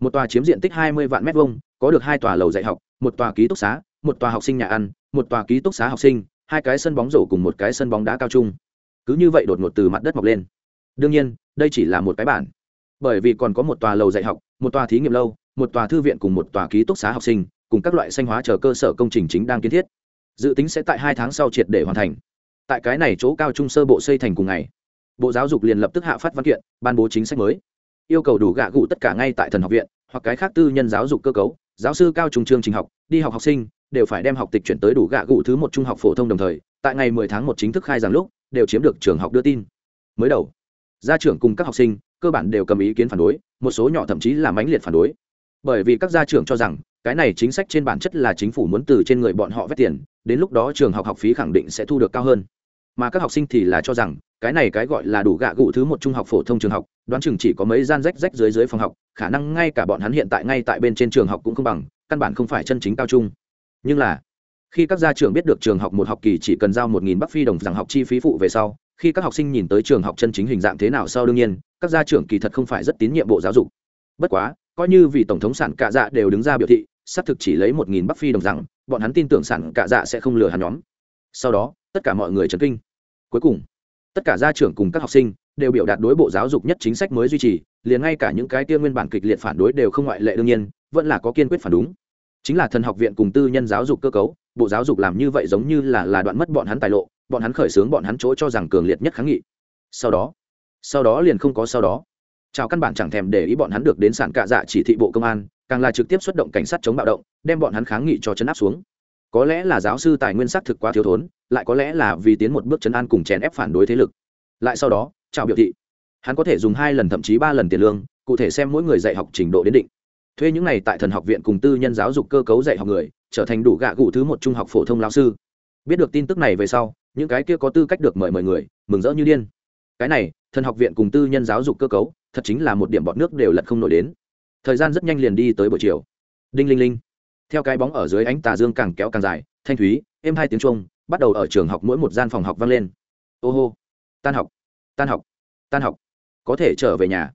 Một tòa chiếm diện tích hai mươi vạn mét vuông, có được hai tòa lầu dạy học một tòa ký túc xá một tòa học sinh nhà ăn một tòa ký túc xá học sinh, hai cái sân bóng rổ cùng một cái sân bóng đá cao trung. Cứ như vậy đột ngột từ mặt đất mọc lên. Đương nhiên, đây chỉ là một cái bản. Bởi vì còn có một tòa lầu dạy học, một tòa thí nghiệm lâu, một tòa thư viện cùng một tòa ký túc xá học sinh, cùng các loại xanh hóa chờ cơ sở công trình chính đang kiến thiết. Dự tính sẽ tại hai tháng sau triệt để hoàn thành. Tại cái này chỗ cao trung sơ bộ xây thành cùng ngày, bộ giáo dục liền lập tức hạ phát văn kiện, ban bố chính sách mới. Yêu cầu đủ gạ gụ tất cả ngay tại thần học viện, hoặc cái khác tư nhân giáo dục cơ cấu, giáo sư cao trung trường trình học, đi học học sinh đều phải đem học tịch chuyển tới đủ gạ gụ thứ một trung học phổ thông đồng thời, tại ngày 10 tháng một chính thức khai giảng lúc, đều chiếm được trường học đưa tin. Mới đầu, gia trưởng cùng các học sinh, cơ bản đều cầm ý kiến phản đối, một số nhỏ thậm chí là mãnh liệt phản đối. Bởi vì các gia trưởng cho rằng, cái này chính sách trên bản chất là chính phủ muốn từ trên người bọn họ vét tiền, đến lúc đó trường học học phí khẳng định sẽ thu được cao hơn. Mà các học sinh thì là cho rằng, cái này cái gọi là đủ gạ gụ thứ một trung học phổ thông trường học, đoán chừng chỉ có mấy gian rách rách dưới dưới phòng học, khả năng ngay cả bọn hắn hiện tại ngay tại bên trên trường học cũng không bằng, căn bản không phải chân chính cao trung nhưng là, khi các gia trưởng biết được trường học một học kỳ chỉ cần giao một nghìn bắc phi đồng rằng học chi phí phụ về sau, khi các học sinh nhìn tới trường học chân chính hình dạng thế nào sau đương nhiên, các gia trưởng kỳ thật không phải rất tín nhiệm bộ giáo dục. Bất quá, coi như vì tổng thống sản cạ dạ đều đứng ra biểu thị, xác thực chỉ lấy một nghìn bắc phi đồng rằng bọn hắn tin tưởng sản cạ dạ sẽ không lừa hắn nhóm. Sau đó, tất cả mọi người chấn kinh. Cuối cùng, tất cả gia trưởng cùng các học sinh đều biểu đạt đối bộ giáo dục nhất chính sách mới duy trì, liền ngay cả những cái kia nguyên bản kịch liệt phản đối đều không ngoại lệ đương nhiên, vẫn là có kiên quyết phản đúng chính là thần học viện cùng tư nhân giáo dục cơ cấu, bộ giáo dục làm như vậy giống như là là đoạn mất bọn hắn tài lộ, bọn hắn khởi xướng bọn hắn chỗ cho rằng cường liệt nhất kháng nghị. Sau đó sau đó liền không có sau đó. Chào căn bản chẳng thèm để ý bọn hắn được đến sản cạ dạ chỉ thị bộ công an, càng là trực tiếp xuất động cảnh sát chống bạo động, đem bọn hắn kháng nghị cho chấn áp xuống. Có lẽ là giáo sư tài nguyên xác thực quá thiếu thốn, lại có lẽ là vì tiến một bước chấn an cùng chèn ép phản đối thế lực. Lại sau đó, chào biểu thị, hắn có thể dùng hai lần thậm chí ba lần tiền lương, cụ thể xem mỗi người dạy học trình độ đến định thuê những này tại thần học viện cùng tư nhân giáo dục cơ cấu dạy học người, trở thành đủ gạ gụ thứ một trung học phổ thông lao sư. Biết được tin tức này về sau, những cái kia có tư cách được mời mời người, mừng rỡ như điên. Cái này, thần học viện cùng tư nhân giáo dục cơ cấu, thật chính là một điểm bọn nước đều lật không nổi đến. Thời gian rất nhanh liền đi tới buổi chiều. Đinh linh linh. Theo cái bóng ở dưới ánh tà dương càng kéo càng dài, thanh thúy, êm hai tiếng trung bắt đầu ở trường học mỗi một gian phòng học vang lên. Ô hô, tan học tan học tan học, có thể trở về nhà.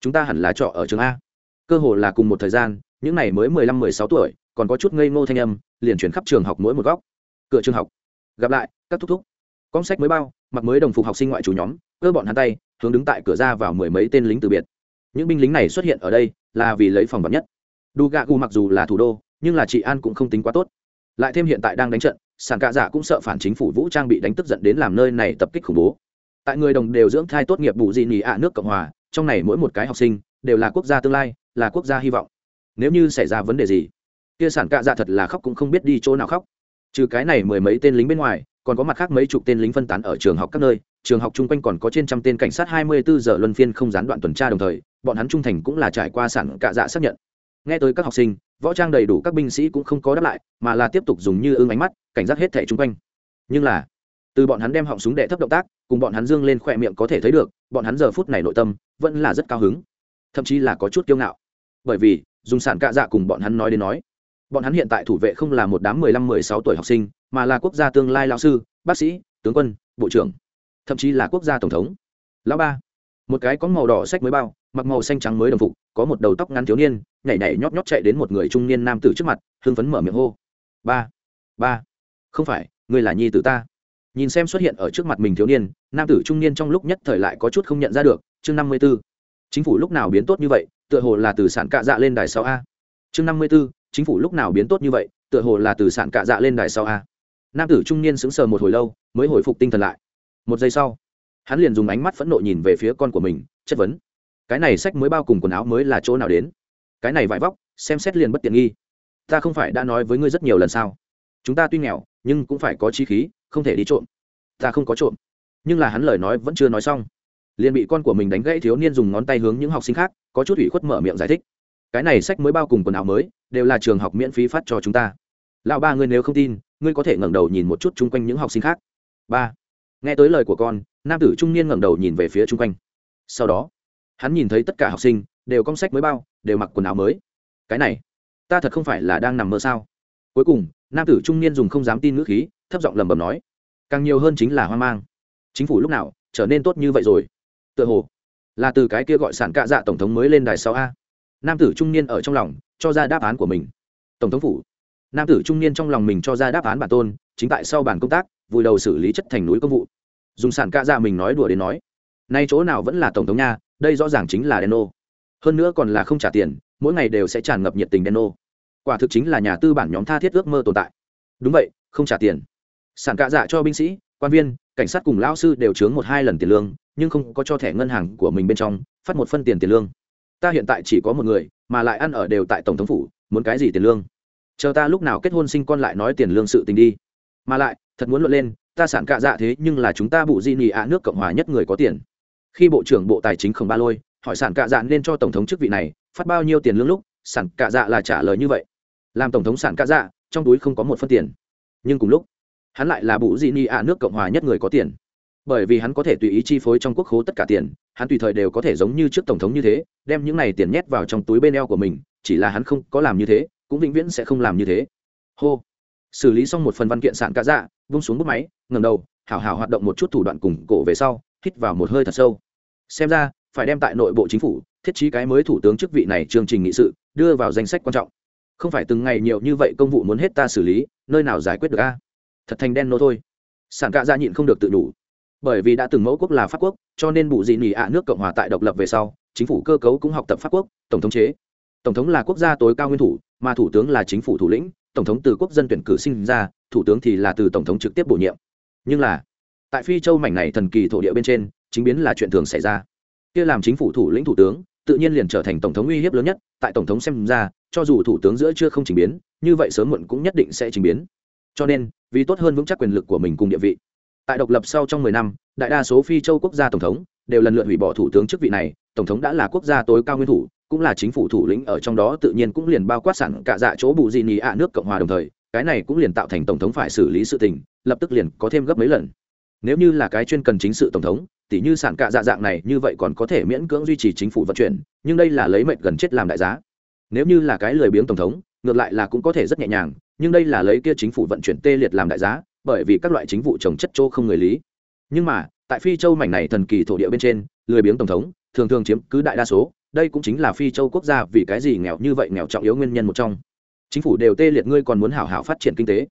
Chúng ta hẳn là trọ ở trường a cơ hồ là cùng một thời gian, những này mới mười lăm, mười sáu tuổi, còn có chút ngây ngô thanh âm, liền chuyển khắp trường học mỗi một góc. Cửa trường học. Gặp lại, các thúc thúc. Con sách mới bao, mặc mới đồng phục học sinh ngoại chủ nhóm, cơ bọn hắn tay, hướng đứng tại cửa ra vào mười mấy tên lính từ biệt. Những binh lính này xuất hiện ở đây, là vì lấy phòng vật nhất. Đu gạ gu mặc dù là thủ đô, nhưng là chị an cũng không tính quá tốt. Lại thêm hiện tại đang đánh trận sàn cạ giả cũng sợ phản chính phủ vũ trang bị đánh tức giận đến làm nơi này tập kích khủng bố. Tại người đồng đều dưỡng thai tốt nghiệp bù dị nỉ ạ nước cộng hòa, trong này mỗi một cái học sinh đều là quốc gia tương lai, là quốc gia hy vọng. Nếu như xảy ra vấn đề gì, kia sản cạ dạ thật là khóc cũng không biết đi chỗ nào khóc. Trừ cái này mười mấy tên lính bên ngoài, còn có mặt khác mấy chục tên lính phân tán ở trường học các nơi. Trường học chung quanh còn có trên trăm tên cảnh sát hai mươi bốn giờ luân phiên không gián đoạn tuần tra đồng thời, bọn hắn trung thành cũng là trải qua sản cạ dạ xác nhận. Nghe tới các học sinh, võ trang đầy đủ các binh sĩ cũng không có đáp lại, mà là tiếp tục dùng như ưng ánh mắt, cảnh giác hết thẻ chung quanh. Nhưng là, từ bọn hắn đem họng súng đệ thấp động tác, cùng bọn hắn dương lên khỏe miệng có thể thấy được, bọn hắn giờ phút này nội tâm vẫn là rất cao hứng thậm chí là có chút kiêu ngạo. Bởi vì, dùng sản cạ dạ cùng bọn hắn nói đến nói, bọn hắn hiện tại thủ vệ không là một đám mười lăm, mười sáu tuổi học sinh, mà là quốc gia tương lai lao sư, bác sĩ, tướng quân, bộ trưởng, thậm chí là quốc gia tổng thống. Lão ba, một cái có màu đỏ sách mới bao, mặc màu xanh trắng mới đồng phục, có một đầu tóc ngắn thiếu niên, nhảy nhảy nhót nhót chạy đến một người trung niên nam tử trước mặt, hưng phấn mở miệng hô. Ba ba, không phải người là nhi tử ta. Nhìn xem xuất hiện ở trước mặt mình thiếu niên, nam tử trung niên trong lúc nhất thời lại có chút không nhận ra được, chương năm mươi b ố chính phủ lúc nào biến tốt như vậy, tựa hồ là từ sản cạ dạ lên đài sáu a. Chương năm mươi b ố chính phủ lúc nào biến tốt như vậy, tựa hồ là từ sản cạ dạ lên đài sáu a. Nam tử trung niên sững sờ một hồi lâu, mới hồi phục tinh thần lại. Một giây sau, hắn liền dùng ánh mắt phẫn nộ nhìn về phía con của mình, chất vấn. Cái này sách mới bao cùng quần áo mới là chỗ nào đến? Cái này vải vóc, xem xét liền bất tiện nghi. Ta không phải đã nói với ngươi rất nhiều lần sao? Chúng ta tuy nghèo, nhưng cũng phải có chi khí, không thể đi trộm. Ta không có trộm. Nhưng là hắn lời nói vẫn chưa nói xong liền bị con của mình đánh gãy thiếu niên dùng ngón tay hướng những học sinh khác, có chút ủy khuất mở miệng giải thích. Cái này sách mới bao cùng quần áo mới, đều là trường học miễn phí phát cho chúng ta. Lão ba ngươi nếu không tin, ngươi có thể ngẩng đầu nhìn một chút chung quanh những học sinh khác. Ba. Nghe tới lời của con, nam tử trung niên ngẩng đầu nhìn về phía chung quanh. Sau đó, hắn nhìn thấy tất cả học sinh, đều cong sách mới bao, đều mặc quần áo mới. Cái này, ta thật không phải là đang nằm mơ sao? Cuối cùng, nam tử trung niên dùng không dám tin ngữ khí, thấp giọng lầm bầm nói, càng nhiều hơn chính là hoang mang. Chính phủ lúc nào trở nên tốt như vậy rồi? Tựa hồ là từ cái kia gọi sản cạ dạ tổng thống mới lên đài sau a. Nam tử trung niên ở trong lòng cho ra đáp án của mình. Tổng thống phủ. Nam tử trung niên trong lòng mình cho ra đáp án bản tôn, chính tại sau bản công tác, vùi đầu xử lý chất thành núi công vụ. Dùng sản cạ dạ mình nói đùa đến nói, nay chỗ nào vẫn là tổng thống nha, đây rõ ràng chính là đen ô hơn nữa còn là không trả tiền, mỗi ngày đều sẽ tràn ngập nhiệt tình đen ô quả thực chính là nhà tư bản nhóm tha thiết ước mơ tồn tại. Đúng vậy, không trả tiền. Sản cạ dạ cho binh sĩ, quan viên cảnh sát cùng lão sư đều chướng một hai lần tiền lương, nhưng không có cho thẻ ngân hàng của mình bên trong, phát một phân tiền tiền lương. Ta hiện tại chỉ có một người, mà lại ăn ở đều tại tổng thống phủ, muốn cái gì tiền lương? Chờ ta lúc nào kết hôn sinh con lại nói tiền lương sự tình đi. Mà lại, thật muốn luận lên, ta sản cạ dạ thế nhưng là chúng ta bụ di nị ạ nước cộng hòa nhất người có tiền. Khi bộ trưởng bộ tài chính khổng ba lôi, hỏi sản cạ dạ nên cho tổng thống chức vị này, phát bao nhiêu tiền lương lúc, sản cạ dạ là trả lời như vậy. Làm tổng thống sản cạ dạ trong túi không có một phân tiền. Nhưng cùng lúc hắn lại là bụ di ni ạ nước cộng hòa nhất người có tiền. Bởi vì hắn có thể tùy ý chi phối trong quốc khố tất cả tiền, hắn tùy thời đều có thể giống như trước tổng thống như thế, đem những này tiền nhét vào trong túi bên eo của mình, chỉ là hắn không có làm như thế, cũng vĩnh viễn sẽ không làm như thế. Hô. Xử lý xong một phần văn kiện sạn cả dạ vung xuống bút máy ngầm đầu, hảo hảo hoạt động một chút thủ đoạn cùng cổ về sau, hít vào một hơi thật sâu. Xem ra, phải đem tại nội bộ chính phủ, thiết trí cái mới thủ tướng chức vị này chương trình nghị sự, đưa vào danh sách quan trọng. Không phải từng ngày nhiều như vậy công vụ muốn hết ta xử lý, nơi nào giải quyết được a? Thật thành đen nô thôi. Sản cạ ra nhịn không được tự đủ. Bởi vì đã từng mẫu quốc là pháp quốc, cho nên bụ dị nỉ ạ nước cộng hòa tại độc lập về sau, chính phủ cơ cấu cũng học tập pháp quốc, tổng thống chế. Tổng thống là quốc gia tối cao nguyên thủ, mà thủ tướng là chính phủ thủ lĩnh, tổng thống từ quốc dân tuyển cử sinh ra, thủ tướng thì là từ tổng thống trực tiếp bổ nhiệm. Nhưng là, tại phi châu mảnh này thần kỳ thổ địa bên trên, chính biến là chuyện thường xảy ra. Kia làm chính phủ thủ lĩnh thủ tướng, tự nhiên liền trở thành tổng thống uy hiếp lớn nhất, tại tổng thống xem ra, cho dù thủ tướng giữa chưa không trình biến, như vậy sớm muộn cũng nhất định sẽ trình biến cho nên, vì tốt hơn vững chắc quyền lực của mình cùng địa vị. Tại độc lập sau trong mười năm, đại đa số phi châu quốc gia tổng thống đều lần lượt hủy bỏ thủ tướng chức vị này, tổng thống đã là quốc gia tối cao nguyên thủ, cũng là chính phủ thủ lĩnh ở trong đó tự nhiên cũng liền bao quát sẵn cả dạ chỗ bù gì nhì ạ nước cộng hòa đồng thời, cái này cũng liền tạo thành tổng thống phải xử lý sự tình, lập tức liền có thêm gấp mấy lần. Nếu như là cái chuyên cần chính sự tổng thống, tỉ như sản cạ dạ dạng này như vậy còn có thể miễn cưỡng duy trì chính phủ vận chuyển, nhưng đây là lấy mệnh gần chết làm đại giá. Nếu như là cái lười biếng tổng thống, ngược lại là cũng có thể rất nhẹ nhàng nhưng đây là lấy kia chính phủ vận chuyển tê liệt làm đại giá, bởi vì các loại chính vụ trồng chất chỗ không người lý. Nhưng mà, tại phi châu mảnh này thần kỳ thổ địa bên trên, lười biếng tổng thống, thường thường chiếm cứ đại đa số, đây cũng chính là phi châu quốc gia vì cái gì nghèo như vậy nghèo trọng yếu nguyên nhân một trong. Chính phủ đều tê liệt ngươi còn muốn hảo hảo phát triển kinh tế.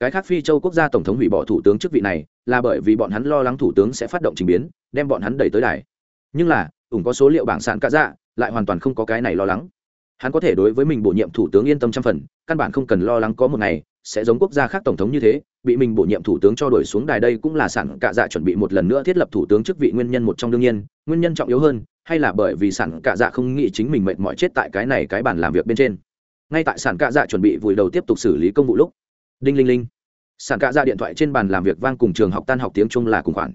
Cái khác phi châu quốc gia tổng thống hủy bỏ thủ tướng chức vị này, là bởi vì bọn hắn lo lắng thủ tướng sẽ phát động trình biến, đem bọn hắn đẩy tới đài. Nhưng là ủng có số liệu bảng sản cả dạ lại hoàn toàn không có cái này lo lắng hắn có thể đối với mình bổ nhiệm thủ tướng yên tâm trăm phần, căn bản không cần lo lắng có một ngày sẽ giống quốc gia khác tổng thống như thế, bị mình bổ nhiệm thủ tướng cho đổi xuống đài đây cũng là sản cạ dạ chuẩn bị một lần nữa thiết lập thủ tướng chức vị nguyên nhân một trong đương nhiên, nguyên nhân trọng yếu hơn, hay là bởi vì sản cạ dạ không nghĩ chính mình mệt mỏi chết tại cái này cái bàn làm việc bên trên. Ngay tại sản cạ dạ chuẩn bị vùi đầu tiếp tục xử lý công vụ lúc, đinh linh linh sản cạ dạ điện thoại trên bàn làm việc vang cùng trường học tan học tiếng trung là cùng khoản.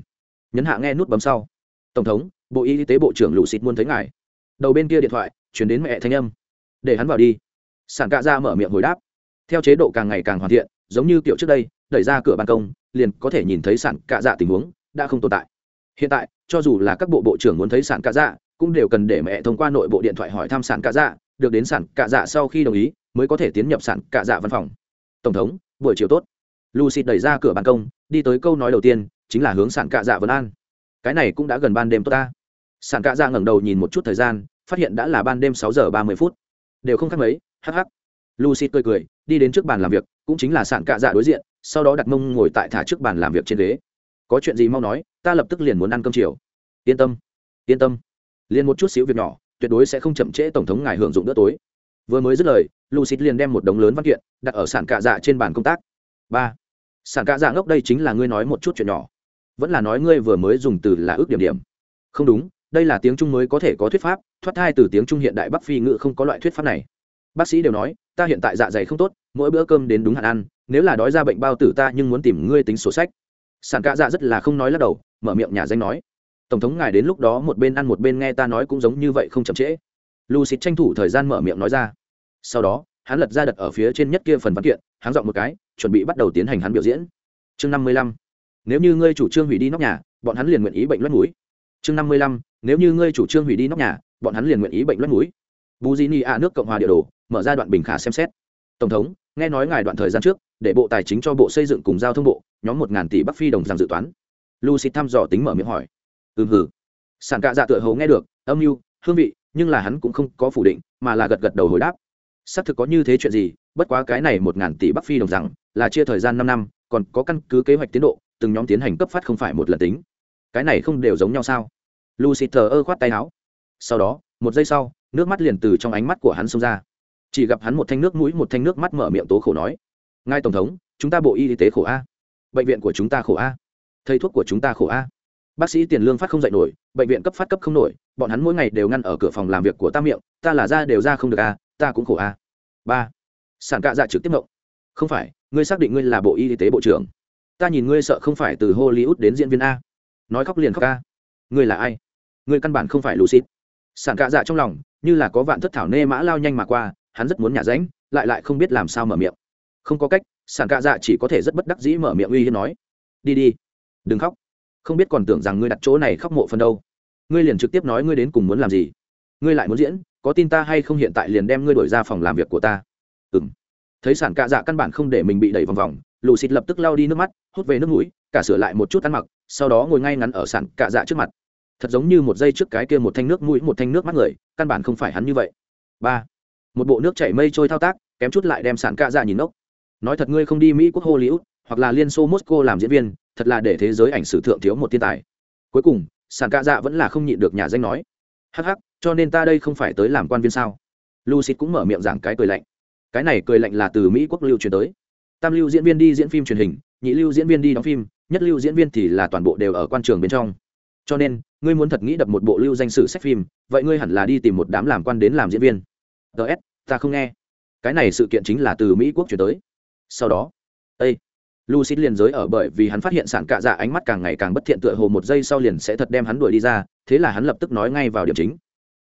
Nhấn hạ nghe nút bấm sau. Tổng thống, bộ y tế bộ trưởng lũ xịt muốn thấy ngài. Đầu bên kia điện thoại, chuyển đến mẹ thanh âm để hắn vào đi. Sản cạ ra mở miệng hồi đáp. Theo chế độ càng ngày càng hoàn thiện, giống như kiểu trước đây, đẩy ra cửa ban công, liền có thể nhìn thấy sản cạ dạ tình huống đã không tồn tại. Hiện tại, cho dù là các bộ bộ trưởng muốn thấy sản cạ dạ cũng đều cần để mẹ thông qua nội bộ điện thoại hỏi thăm sản cạ dạ được đến sản cạ dạ sau khi đồng ý, mới có thể tiến nhập sản cạ dạ văn phòng. Tổng thống, buổi chiều tốt. Lucy đẩy ra cửa ban công, đi tới câu nói đầu tiên, chính là hướng sản cạ dạ vấn an. Cái này cũng đã gần ban đêm tốt ta. Sản cạ dạ ngẩng đầu nhìn một chút thời gian, phát hiện đã là ban đêm sáu giờ ba mươi phút đều không khác mấy hh lucy cười cười, đi đến trước bàn làm việc, cũng chính là sản cạ dạ đối diện, sau đó đặt mông ngồi tại thả trước bàn làm việc trên ghế. Có chuyện gì mau nói, ta lập tức liền muốn ăn cơm chiều. Yên tâm yên tâm. Liền một chút xíu việc nhỏ, tuyệt đối sẽ không chậm trễ tổng thống ngài hưởng dụng bữa tối. Vừa mới dứt lời, lucy liền đem một đống lớn văn kiện đặt ở sản cạ dạ trên bàn công tác. Ba sản cạ dạ ngốc đây chính là ngươi nói một chút chuyện nhỏ. Vẫn là nói ngươi vừa mới dùng từ là ước điểm điểm. Không đúng đây là tiếng trung mới có thể có thuyết pháp, thoát thai từ tiếng trung hiện đại bắc phi ngự không có loại thuyết pháp này. Bác sĩ đều nói, ta hiện tại dạ dày không tốt, mỗi bữa cơm đến đúng hạn ăn, nếu là đói ra bệnh bao tử ta nhưng muốn tìm ngươi tính sổ sách. Sản cạ dạ rất là không nói lắc đầu, mở miệng nhà danh nói. Tổng thống ngài đến lúc đó một bên ăn một bên nghe ta nói cũng giống như vậy không chậm trễ. Lucy tranh thủ thời gian mở miệng nói ra. Sau đó, hắn lật ra đặt ở phía trên nhất kia phần văn kiện hắn dọn một cái, chuẩn bị bắt đầu tiến hành hắn biểu diễn. Chương năm mươi lăm. Nếu như ngươi chủ trương hủy đi nóc nhà, bọn hắn liền nguyện ý bệnh loét mũi. Chương năm mươi lăm nếu như ngươi chủ trương hủy đi nóc nhà, bọn hắn liền nguyện ý bệnh loét mũi. Bù di ni a nước cộng hòa địa đồ, mở ra đoạn bình khả xem xét. Tổng thống, nghe nói ngài đoạn thời gian trước, để bộ tài chính cho bộ xây dựng cùng giao thông bộ, nhóm một ngàn tỷ bắc phi đồng rằng dự toán. Lucy thăm dò tính mở miệng hỏi. Ừm hừ. Sản cạ dạ tựa hầu nghe được, âm mưu, hương vị, nhưng là hắn cũng không có phủ định, mà là gật gật đầu hồi đáp. Xác thực có như thế chuyện gì, bất quá cái này một ngàn tỷ bắc phi đồng rằng là chia thời gian năm năm, còn có căn cứ kế hoạch tiến độ, từng nhóm tiến hành cấp phát không phải một lần tính. Cái này không đều giống nhau sao? Lucy thờ ơ khoát tay áo. Sau đó, một giây sau, nước mắt liền từ trong ánh mắt của hắn xông ra. Chỉ gặp hắn một thanh nước mũi, một thanh nước mắt mở miệng tố khổ nói, ngài tổng thống, chúng ta bộ y tế khổ a. Bệnh viện của chúng ta khổ a. Thầy thuốc của chúng ta khổ a. Bác sĩ tiền lương phát không dạy nổi, bệnh viện cấp phát cấp không nổi, bọn hắn mỗi ngày đều ngăn ở cửa phòng làm việc của ta miệng, ta là ra đều ra không được a, ta cũng khổ a. Ba. Sản cạ dạ trực tiếp mộng không phải, ngươi xác định ngươi là bộ y tế bộ trưởng. Ta nhìn ngươi sợ không phải từ hollywood đến diễn viên a. Nói khóc liền khóc a ngươi là ai? Ngươi căn bản không phải lucid sản cạ dạ trong lòng như là có vạn thất thảo nê mã lao nhanh mà qua, hắn rất muốn nhả ránh, lại lại không biết làm sao mở miệng. Không có cách sản cạ dạ chỉ có thể rất bất đắc dĩ mở miệng uy hiếp nói, đi đi, đừng khóc. Không biết còn tưởng rằng ngươi đặt chỗ này khóc mộ phần đâu. Ngươi liền trực tiếp nói ngươi đến cùng muốn làm gì? Ngươi lại muốn diễn, có tin ta hay không hiện tại liền đem ngươi đổi ra phòng làm việc của ta? Ừ m thấy sản cạ dạ căn bản không để mình bị đẩy vòng vòng lù xịt lập tức lao đi nước mắt, hút về nước mũi, cả sửa lại một chút ăn mặc, sau đó ngồi ngay ngắn ở sản cạ dạ trước mặt thật giống như một giây trước cái kia một thanh nước mũi, một thanh nước mắt người, căn bản không phải hắn như vậy. Ba, một bộ nước chảy mây trôi thao tác, kém chút lại đem sản cạ dạ nhìn ốc nói thật ngươi không đi mỹ quốc hollywood, hoặc là liên xô moscow làm diễn viên, thật là để thế giới ảnh sử thượng thiếu một thiên tài. Cuối cùng sản cạ dạ vẫn là không nhịn được nhà danh nói. Hắc hắc, cho nên ta đây không phải tới làm quan viên sao? Lucy cũng mở miệng giảng cái cười lạnh. Cái này cười lạnh là từ mỹ quốc lưu truyền tới. Tam lưu diễn viên đi diễn phim truyền hình, nhị lưu diễn viên đi đóng phim, nhất lưu diễn viên thì là toàn bộ đều ở quan trường bên trong. Cho nên ngươi muốn thật nghĩ đập một bộ lưu danh sử sách phim vậy ngươi hẳn là đi tìm một đám làm quan đến làm diễn viên ts ta không nghe cái này sự kiện chính là từ mỹ quốc chuyển tới sau đó ây Lucid liền giới ở bởi vì hắn phát hiện sản cạ dạ ánh mắt càng ngày càng bất thiện tựa hồ một giây sau liền sẽ thật đem hắn đuổi đi ra, thế là hắn lập tức nói ngay vào điểm chính.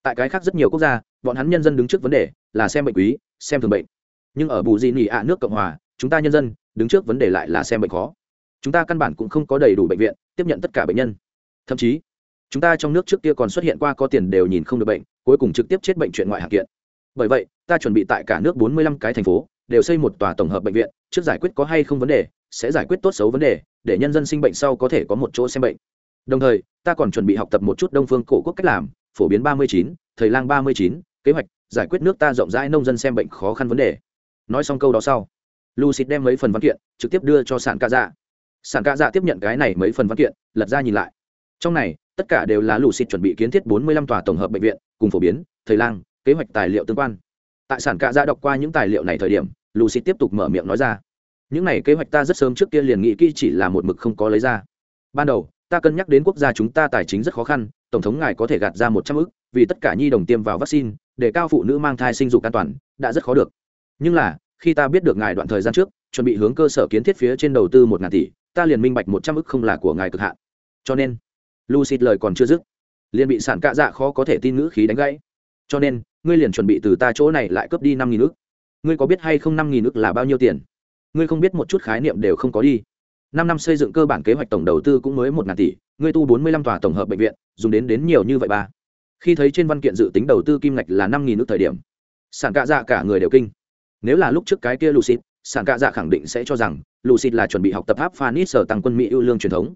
Tại cái khác rất nhiều quốc gia, bọn hắn nhân dân đứng trước vấn đề là xem bệnh quý, xem thường bệnh. Nhưng ở bù di nỉ ạ nước Cộng hòa, chúng ta nhân dân đứng trước vấn đề lại là xem bệnh khó. Chúng ta căn bản cũng không có đầy đủ bệnh viện tiếp nhận tất cả bệnh nhân. Thậm chí, chúng ta trong nước trước kia còn xuất hiện qua có tiền đều nhìn không được bệnh, cuối cùng trực tiếp chết bệnh chuyện ngoại hạng kiện. Bởi vậy, ta chuẩn bị tại cả nước 45 cái thành phố đều xây một tòa tổng hợp bệnh viện, trước giải quyết có hay không vấn đề, sẽ giải quyết tốt xấu vấn đề để nhân dân sinh bệnh sau có thể có một chỗ xem bệnh. Đồng thời ta còn chuẩn bị học tập một chút đông phương cổ quốc cách làm phổ biến ba mươi chín thời lang ba mươi chín kế hoạch giải quyết nước ta rộng rãi nông dân xem bệnh khó khăn vấn đề. Nói xong câu đó sau lucid đem mấy phần văn kiện trực tiếp đưa cho sản ca dạ. Sản ca dạ tiếp nhận cái này mấy phần văn kiện lật ra nhìn lại. Trong này tất cả đều là lucid chuẩn bị kiến thiết bốn mươi lăm tòa tổng hợp bệnh viện, cùng phổ biến, thầy lang, kế hoạch tài liệu tương quan. Tại sản cạ ra đọc qua những tài liệu này thời điểm, lucid tiếp tục mở miệng nói ra. Những này kế hoạch ta rất sớm trước kia liền nghĩ kỹ chỉ là một mực không có lấy ra. Ban đầu, ta cân nhắc đến quốc gia chúng ta tài chính rất khó khăn, tổng thống ngài có thể gạt ra một trăm ức vì tất cả nhi đồng tiêm vào vaccine, để cao phụ nữ mang thai sinh dục an toàn, đã rất khó được. Nhưng là, khi ta biết được ngài đoạn thời gian trước, chuẩn bị hướng cơ sở kiến thiết phía trên đầu tư một ngàn tỷ, ta liền minh bạch một trăm ức không là của ngài cực hạn. Cho nên lucy lời còn chưa dứt, liền bị sản cạ dạ khó có thể tin ngữ khí đánh gãy. Cho nên, ngươi liền chuẩn bị từ ta chỗ này lại cướp đi năm nghìn ức. Ngươi có biết hay không năm nghìn ức là bao nhiêu tiền? Ngươi không biết một chút khái niệm đều không có đi. Năm năm xây dựng cơ bản kế hoạch tổng đầu tư cũng mới một ngàn tỷ, ngươi tu bốn mươi lăm tòa tổng hợp bệnh viện, dùng đến đến nhiều như vậy ba. Khi thấy trên văn kiện dự tính đầu tư kim ngạch là năm nghìn nước thời điểm sản cạ dạ cả người đều kinh. Nếu là lúc trước cái kia lucid sản cạ dạ khẳng định sẽ cho rằng lucid là chuẩn bị học tập áp phanis sở tăng quân mỹ ưu lương truyền thống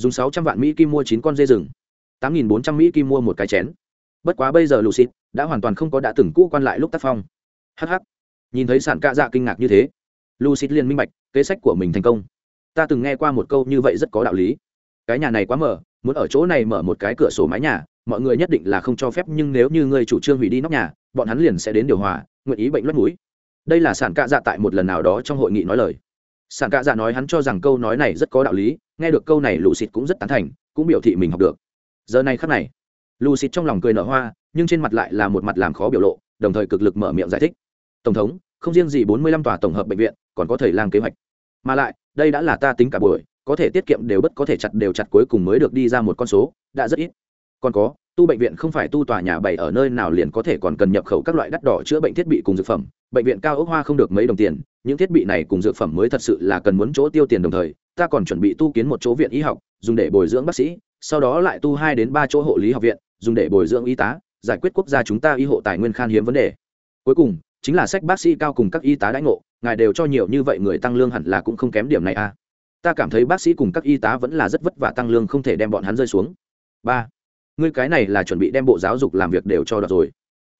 dùng sáu trăm vạn mỹ kim mua chín con dê rừng, tám nghìn bốn trăm mỹ kim mua một cái chén. Bất quá bây giờ lucid đã hoàn toàn không có đã từng cũ quan lại lúc tác phong. Hh nhìn thấy sản cạ dạ kinh ngạc như thế, lucid liền minh bạch kế sách của mình thành công. Ta từng nghe qua một câu như vậy rất có đạo lý. Cái nhà này quá mở muốn ở chỗ này mở một cái cửa sổ mái nhà, mọi người nhất định là không cho phép, nhưng nếu như ngươi chủ trương hủy đi nóc nhà, bọn hắn liền sẽ đến điều hòa, nguyện ý bệnh loét mũi. Đây là sản cạ dạ tại một lần nào đó trong hội nghị nói lời. Sản cạ dạ nói hắn cho rằng câu nói này rất có đạo lý nghe được câu này lù xịt cũng rất tán thành, cũng biểu thị mình học được. Giờ này khắc này, lù xịt trong lòng cười nở hoa, nhưng trên mặt lại là một mặt làm khó biểu lộ, đồng thời cực lực mở miệng giải thích. Tổng thống, không riêng gì bốn mươi lăm tòa tổng hợp bệnh viện, còn có thầy lang kế hoạch. Mà lại, đây đã là ta tính cả buổi, có thể tiết kiệm đều bất có thể chặt đều chặt cuối cùng mới được đi ra một con số, đã rất ít. Còn có, tu bệnh viện không phải tu tòa nhà bảy ở nơi nào liền có thể còn cần nhập khẩu các loại đắt đỏ chữa bệnh thiết bị cùng dược phẩm, bệnh viện cao ốc hoa không được mấy đồng tiền những thiết bị này cùng dược phẩm mới thật sự là cần muốn chỗ tiêu tiền đồng thời, ta còn chuẩn bị tu kiến một chỗ viện y học, dùng để bồi dưỡng bác sĩ, sau đó lại tu hai đến ba chỗ hộ lý học viện, dùng để bồi dưỡng y tá, giải quyết quốc gia chúng ta y hộ tài nguyên khan hiếm vấn đề. Cuối cùng, chính là sách bác sĩ cao cùng các y tá đãi ngộ, ngài đều cho nhiều như vậy người tăng lương hẳn là cũng không kém điểm này à. Ta cảm thấy bác sĩ cùng các y tá vẫn là rất vất vả tăng lương không thể đem bọn hắn rơi xuống. Ba, ngươi cái này là chuẩn bị đem bộ giáo dục làm việc đều cho đợt rồi.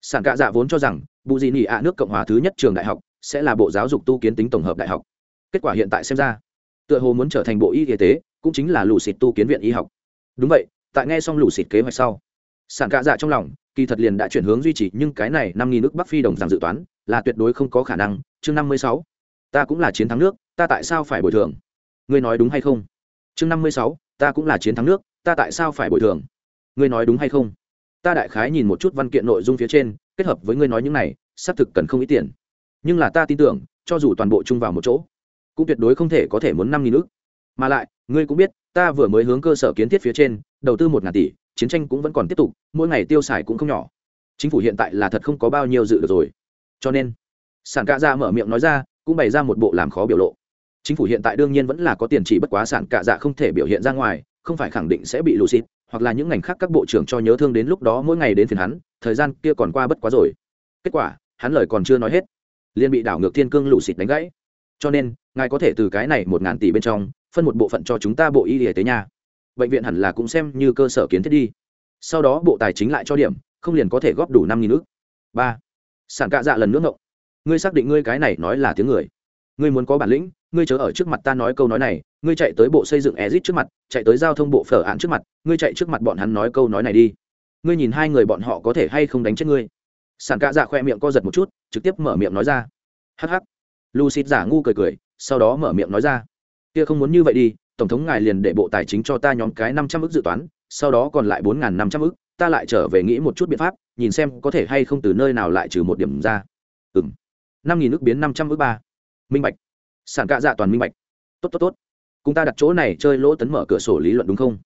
Sản cạ dạ vốn cho rằng, bù dị nỉ ạ nước cộng hòa thứ nhất trường đại học sẽ là bộ giáo dục tu kiến tính tổng hợp đại học. Kết quả hiện tại xem ra, tựa hồ muốn trở thành bộ y y tế, cũng chính là lù xịt tu kiến viện y học. Đúng vậy, tại nghe xong lù xịt kế hoạch sau sản cạ dạ trong lòng, kỳ thật liền đã chuyển hướng duy trì, nhưng cái này năm nghìn nước bắc phi đồng giảm dự toán, là tuyệt đối không có khả năng, chương năm mươi sáu, ta cũng là chiến thắng nước, ta tại sao phải bồi thường? Ngươi nói đúng hay không? Chương năm mươi sáu, ta cũng là chiến thắng nước, ta tại sao phải bồi thường? Ngươi nói đúng hay không? Ta đại khái nhìn một chút văn kiện nội dung phía trên, kết hợp với ngươi nói những này, xác thực cần không ít tiền nhưng là ta tin tưởng, cho dù toàn bộ chung vào một chỗ, cũng tuyệt đối không thể có thể muốn năm nghìn nước mà lại, ngươi cũng biết, ta vừa mới hướng cơ sở kiến thiết phía trên, đầu tư một ngàn tỷ, chiến tranh cũng vẫn còn tiếp tục, mỗi ngày tiêu xài cũng không nhỏ. Chính phủ hiện tại là thật không có bao nhiêu dự được rồi. Cho nên, sản cạ dạ mở miệng nói ra, cũng bày ra một bộ làm khó biểu lộ. Chính phủ hiện tại đương nhiên vẫn là có tiền chỉ bất quá sản cạ dạ không thể biểu hiện ra ngoài, không phải khẳng định sẽ bị lù xịt, hoặc là những ngành khác các bộ trưởng cho nhớ thương đến lúc đó mỗi ngày đến phiền hắn, thời gian kia còn qua bất quá rồi. Kết quả, hắn lời còn chưa nói hết liền bị đảo ngược thiên cương lũ xịt đánh gãy. Cho nên, ngài có thể từ cái này một ngàn tỷ bên trong, phân một bộ phận cho chúng ta bộ y y tế nhà bệnh viện hẳn là cũng xem như cơ sở kiến thiết đi. Sau đó bộ tài chính lại cho điểm, không liền có thể góp đủ năm nghìn ước ba. Sản cạ dạ lần nữa ngộng. Ngươi xác định ngươi cái này nói là tiếng người. Ngươi muốn có bản lĩnh, ngươi chớ ở trước mặt ta nói câu nói này, ngươi chạy tới bộ xây dựng ezit trước mặt, chạy tới giao thông bộ phở án trước mặt, ngươi chạy trước mặt bọn hắn nói câu nói này đi. Ngươi nhìn hai người bọn họ có thể hay không đánh chết ngươi. Sản cạ dạ khoe miệng co giật một chút trực tiếp mở miệng nói ra. Hh lucid giả ngu cười cười, sau đó mở miệng nói ra. Kia không muốn như vậy đi, tổng thống ngài liền để bộ tài chính cho ta nhóm cái năm trăm ước dự toán, sau đó còn lại bốn n g h n năm trăm ước ta lại trở về nghĩ một chút biện pháp, nhìn xem có thể hay không từ nơi nào lại trừ một điểm ra. Ừ m năm nghìn ước biến năm trăm ước ba. Minh bạch. Sản cạ dạ toàn minh bạch. Tốt tốt tốt. Cùng ta đặt chỗ này chơi lỗ tấn mở cửa sổ lý luận đúng không?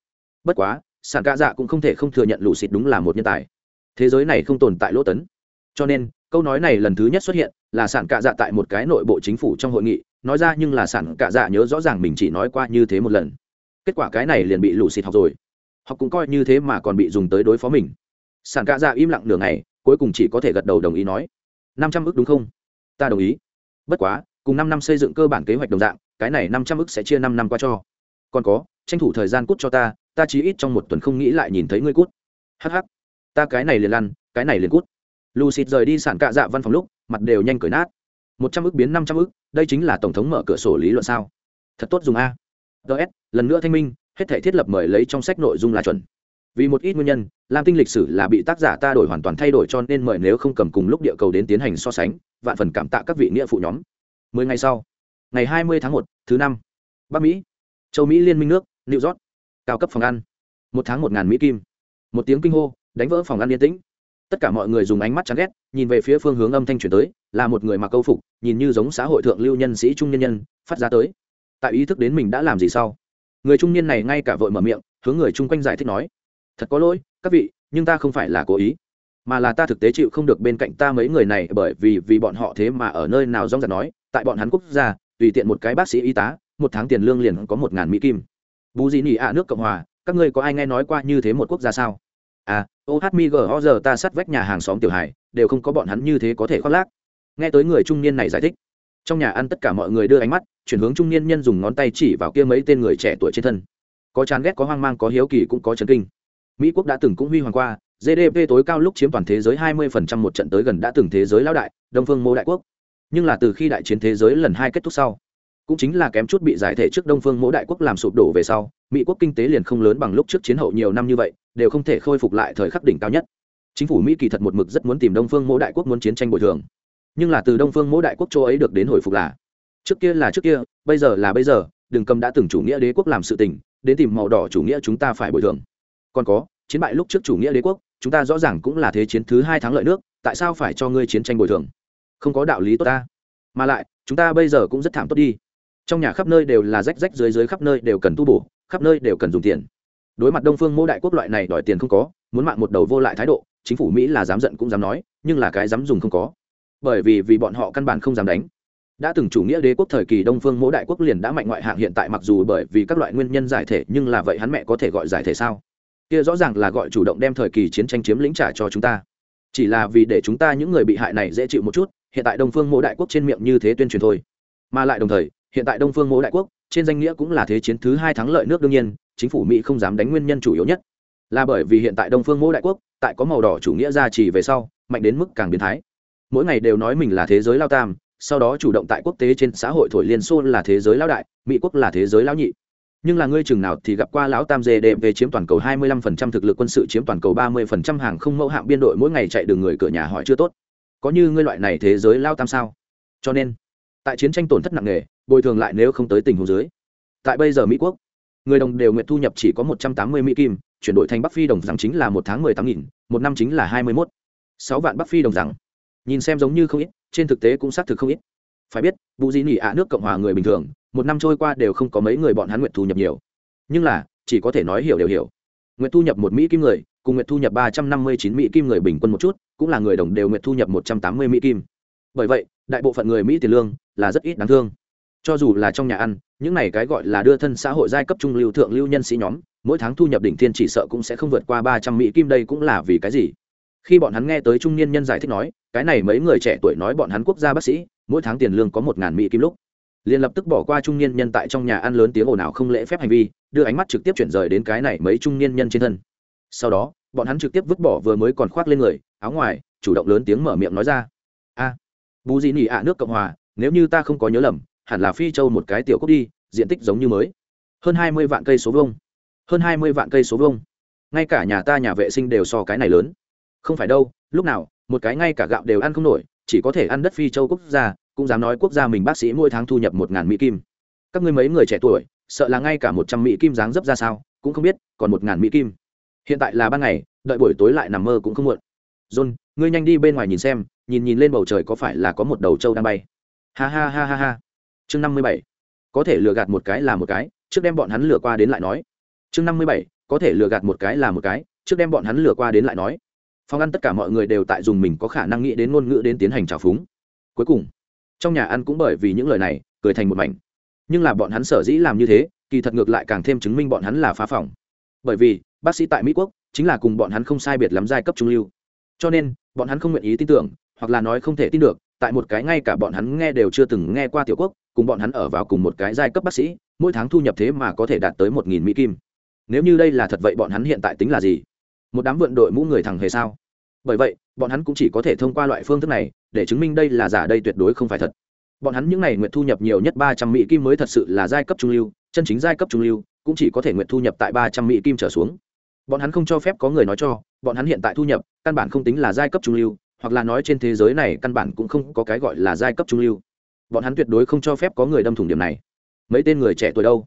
Bất quá, sản cạ dạ cũng không thể không thừa nhận lù xịt đúng là một nhân tài. Thế giới này không tồn tại lỗ tấn cho nên, câu nói này lần thứ nhất xuất hiện là sản cạ dạ tại một cái nội bộ chính phủ trong hội nghị, nói ra nhưng là sản cạ dạ nhớ rõ ràng mình chỉ nói qua như thế một lần. Kết quả cái này liền bị lũ xịt học rồi. Học cũng coi như thế mà còn bị dùng tới đối phó mình. Sản cạ dạ im lặng nửa ngày, cuối cùng chỉ có thể gật đầu đồng ý nói, năm trăm ức đúng không? Ta đồng ý. Bất quá, cùng năm năm xây dựng cơ bản kế hoạch đồng dạng, cái này năm trăm ức sẽ chia năm năm qua cho. Còn có, tranh thủ thời gian cút cho ta ta chỉ ít trong một tuần không nghĩ lại nhìn thấy ngươi cút. Hh ta cái này liền lăn, cái này liền cút lucid rời đi sản cạ dạ văn phòng lúc, mặt đều nhanh cởi nát. Một trăm ước biến năm trăm ước, đây chính là tổng thống mở cửa sổ lý luận sao? Thật tốt dùng a. Ts lần nữa thanh minh, hết thể thiết lập mời lấy trong sách nội dung là chuẩn. Vì một ít nguyên nhân, lam tinh lịch sử là bị tác giả ta đổi hoàn toàn thay đổi cho nên mời nếu không cầm cùng lúc địa cầu đến tiến hành so sánh, vạn phần cảm tạ các vị nghĩa phụ nhóm. Mười ngày sau, ngày hai mươi tháng một, thứ năm, bắc mỹ, châu mỹ liên minh nước, new york, cao cấp phòng ăn. Một tháng một ngàn mỹ kim. Một tiếng kinh hô, đánh vỡ phòng ăn yên tĩnh tất cả mọi người dùng ánh mắt chán ghét, nhìn về phía phương hướng âm thanh chuyển tới, là một người mặc câu phục, nhìn như giống xã hội thượng lưu nhân sĩ trung nhân nhân, phát ra tới. Tại ý thức đến mình đã làm gì sau? Người trung niên này ngay cả vội mở miệng, hướng người chung quanh giải thích nói, thật có lỗi, các vị, nhưng ta không phải là cố ý, mà là ta thực tế chịu không được bên cạnh ta mấy người này bởi vì vì bọn họ thế mà ở nơi nào rong giặt nói, tại bọn hắn quốc gia, tùy tiện một cái bác sĩ y tá, một tháng tiền lương liền có một ngàn mỹ kim. Bù gì nỉ ạ, nước cộng hòa, các ngươi có ai nghe nói qua như thế một quốc gia sao? À ô ta sắt vách nhà hàng xóm tiểu hải đều không có bọn hắn như thế có thể khoác lác. Nghe tới người trung niên này giải thích, trong nhà ăn tất cả mọi người đưa ánh mắt, chuyển hướng trung niên nhân dùng ngón tay chỉ vào kia mấy tên người trẻ tuổi trên thân. Có chán ghét, có hoang mang, có hiếu kỳ cũng có chấn kinh. Mỹ quốc đã từng cũng huy hoàng qua gdp tối cao lúc chiếm toàn thế giới 20% một trận tới gần đã từng thế giới lão đại, đông phương mô đại quốc. Nhưng là từ khi đại chiến thế giới lần hai kết thúc sau, cũng chính là kém chút bị giải thể trước đông phương mỗ đại quốc làm sụp đổ về sau mỹ quốc kinh tế liền không lớn bằng lúc trước chiến hậu nhiều năm như vậy, đều không thể khôi phục lại thời khắc đỉnh cao nhất. Chính phủ mỹ kỳ thật một mực rất muốn tìm đông phương mỗ đại quốc muốn chiến tranh bồi thường. Nhưng là từ đông phương mỗ đại quốc châu ấy được đến hồi phục là, trước kia là trước kia, bây giờ là bây giờ, đừng cầm đã từng chủ nghĩa đế quốc làm sự tình, đến tìm màu đỏ chủ nghĩa chúng ta phải bồi thường. Còn có, chiến bại lúc trước chủ nghĩa đế quốc, chúng ta rõ ràng cũng là thế chiến thứ hai thắng lợi nước, tại sao phải cho ngươi chiến tranh bồi thường? Không có đạo lý tốt ta. Mà lại, chúng ta bây giờ cũng rất thảm tốt đi. Trong nhà khắp nơi đều là rách rách dưới dưới khắp nơi đều cần tu bổ khắp nơi đều cần dùng tiền. Đối mặt đông phương mô đại quốc loại này đòi tiền không có, muốn mạng một đầu vô lại thái độ, chính phủ mỹ là dám giận cũng dám nói, nhưng là cái dám dùng không có. Bởi vì vì bọn họ căn bản không dám đánh. Đã từng chủ nghĩa đế quốc thời kỳ đông phương mỗ đại quốc liền đã mạnh ngoại hạng hiện tại mặc dù bởi vì các loại nguyên nhân giải thể, nhưng là vậy hắn mẹ có thể gọi giải thể sao? Kia rõ ràng là gọi chủ động đem thời kỳ chiến tranh chiếm lĩnh trả cho chúng ta. Chỉ là vì để chúng ta những người bị hại này dễ chịu một chút, hiện tại đông phương mỗ đại quốc trên miệng như thế tuyên truyền thôi. Mà lại đồng thời, hiện tại đông phương mỗ đại quốc trên danh nghĩa cũng là thế chiến thứ hai thắng lợi nước đương nhiên, chính phủ mỹ không dám đánh nguyên nhân chủ yếu nhất. Là bởi vì hiện tại đông phương mỗi đại quốc, tại có màu đỏ chủ nghĩa ra chỉ về sau, mạnh đến mức càng biến thái. Mỗi ngày đều nói mình là thế giới lao tam, sau đó chủ động tại quốc tế trên xã hội thổi liên xô là thế giới lao đại, mỹ quốc là thế giới lao nhị. Nhưng là ngươi chừng nào thì gặp qua lão tam dề đệm về chiếm toàn cầu 25% thực lực quân sự chiếm toàn cầu 30% hàng không mẫu hạng biên đội mỗi ngày chạy đường người cửa nhà hỏi chưa tốt. Có như ngươi loại này thế giới lao tam sao? Cho nên, tại chiến tranh tổn thất nặng nề bồi thường lại nếu không tới tình huống dưới. Tại bây giờ mỹ quốc, người đồng đều nguyện thu nhập chỉ có 180 mỹ kim, chuyển đổi thành bắc phi đồng rằng chính là một tháng 18 nghìn, một năm chính là 21. 6 vạn bắc phi đồng rằng. Nhìn xem giống như không ít, trên thực tế cũng xác thực không ít. Phải biết vụ gì nỉ ạ nước cộng hòa người bình thường, một năm trôi qua đều không có mấy người bọn hắn nguyện thu nhập nhiều. Nhưng là, chỉ có thể nói hiểu đều hiểu. Nguyện thu nhập một mỹ kim người, cùng nguyện thu nhập ba trăm năm mươi chín mỹ kim người bình quân một chút, cũng là người đồng đều nguyện thu nhập một trăm tám mươi mỹ kim. Bởi vậy, đại bộ phận người mỹ tiền lương là rất ít đáng thương cho dù là trong nhà ăn, những này cái gọi là đưa thân xã hội giai cấp trung lưu thượng lưu nhân sĩ nhóm, mỗi tháng thu nhập đỉnh thiên chỉ sợ cũng sẽ không vượt qua ba trăm mỹ kim đây cũng là vì cái gì? Khi bọn hắn nghe tới trung niên nhân giải thích nói, cái này mấy người trẻ tuổi nói bọn hắn quốc gia bác sĩ, mỗi tháng tiền lương có một ngàn mỹ kim lúc. Liền lập tức bỏ qua trung niên nhân tại trong nhà ăn lớn tiếng ồn ào không lễ phép hành vi, đưa ánh mắt trực tiếp chuyển rời đến cái này mấy trung niên nhân trên thân. Sau đó, bọn hắn trực tiếp vứt bỏ vừa mới còn khoác lên người, áo ngoài, chủ động lớn tiếng mở miệng nói ra. A bù gì nỉ ạ, nước cộng hòa, nếu như ta không có nhớ lầm hẳn là phi châu một cái tiểu quốc đi, diện tích giống như mới. Hơn hai mươi vạn cây số vông hơn hai mươi vạn cây số vông ngay cả nhà ta nhà vệ sinh đều so cái này lớn. Không phải đâu, lúc nào, một cái ngay cả gạo đều ăn không nổi, chỉ có thể ăn đất phi châu quốc gia, cũng dám nói quốc gia mình bác sĩ mỗi tháng thu nhập một ngàn mỹ kim. Các ngươi mấy người trẻ tuổi, sợ là ngay cả một trăm mỹ kim dáng dấp ra sao, cũng không biết, còn một ngàn mỹ kim. Hiện tại là ban ngày, đợi buổi tối lại nằm mơ cũng không muộn. John, ngươi nhanh đi bên ngoài nhìn xem, nhìn nhìn lên bầu trời có phải là có một đầu trâu đang bay. Ha ha ha ha ha chương năm mươi bảy. Có thể lừa gạt một cái là một cái, trước đem bọn hắn lừa qua đến lại nói. Chương năm mươi bảy. Có thể lừa gạt một cái là một cái, trước đem bọn hắn lừa qua đến lại nói. Phòng ăn tất cả mọi người đều tại dùng mình có khả năng nghĩ đến ngôn ngữ đến tiến hành trào phúng. Cuối cùng, trong nhà ăn cũng bởi vì những lời này, cười thành một mảnh. Nhưng là bọn hắn sở dĩ làm như thế, kỳ thật ngược lại càng thêm chứng minh bọn hắn là phá phòng. Bởi vì, bác sĩ tại mỹ quốc, chính là cùng bọn hắn không sai biệt lắm giai cấp trung lưu. Cho nên, bọn hắn không nguyện ý tin tưởng, hoặc là nói không thể tin được, tại một cái ngay cả bọn hắn nghe đều chưa từng nghe qua tiểu quốc cùng bọn hắn ở vào cùng một cái giai cấp bác sĩ, mỗi tháng thu nhập thế mà có thể đạt tới một nghìn mỹ kim. Nếu như đây là thật vậy bọn hắn hiện tại tính là gì? Một đám vượn đội mũ người thằng hề sao? Bởi vậy, bọn hắn cũng chỉ có thể thông qua loại phương thức này để chứng minh đây là giả đây tuyệt đối không phải thật. Bọn hắn những n à y nguyện thu nhập nhiều nhất ba trăm mỹ kim mới thật sự là giai cấp trung lưu, chân chính giai cấp trung lưu, cũng chỉ có thể nguyện thu nhập tại ba trăm mỹ kim trở xuống. Bọn hắn không cho phép có người nói cho, bọn hắn hiện tại thu nhập, căn bản không tính là giai cấp trung lưu, hoặc là nói trên thế giới này căn bản cũng không có cái gọi là giai cấp trung lưu bọn hắn tuyệt đối không cho phép có người đâm thủng điểm này. Mấy tên người trẻ tuổi đâu?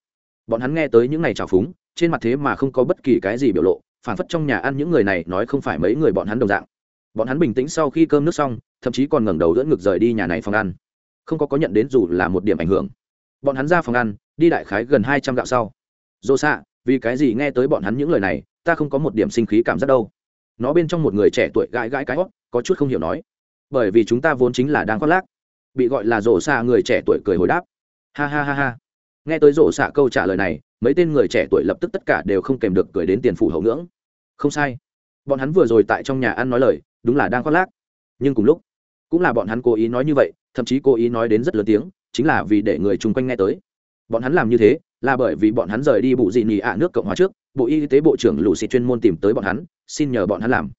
Bọn hắn nghe tới những ngày trào phúng, trên mặt thế mà không có bất kỳ cái gì biểu lộ phản phất trong nhà ăn những người này nói không phải mấy người bọn hắn đồng dạng. Bọn hắn bình tĩnh sau khi cơm nước xong, thậm chí còn ngẩng đầu dẫn ngực rời đi nhà này phòng ăn. Không có có nhận đến dù là một điểm ảnh hưởng. Bọn hắn ra phòng ăn, đi đại khái gần hai trăm gạo sau. Dô xạ vì cái gì nghe tới bọn hắn những lời này, ta không có một điểm sinh khí cảm giác đâu. Nó bên trong một người trẻ tuổi gãi gãi cái hót, có chút không hiểu nói. Bởi vì chúng ta vốn chính là đang khoác lác bị gọi là rổ xạ người trẻ tuổi cười hồi đáp. Ha ha ha ha. Nghe tới rổ xạ câu trả lời này, mấy tên người trẻ tuổi lập tức tất cả đều không kèm được cười đến tiền phủ hậu ngưỡng. Không sai. Bọn hắn vừa rồi tại trong nhà ăn nói lời, đúng là đang khoác lác. Nhưng cùng lúc, cũng là bọn hắn cố ý nói như vậy, thậm chí cố ý nói đến rất lớn tiếng, chính là vì để người chung quanh nghe tới. Bọn hắn làm như thế, là bởi vì bọn hắn rời đi bụ dị nhì ạ nước cộng hòa trước, bộ y tế bộ trưởng lù xị chuyên môn tìm tới bọn hắn, xin nhờ bọn hắn làm.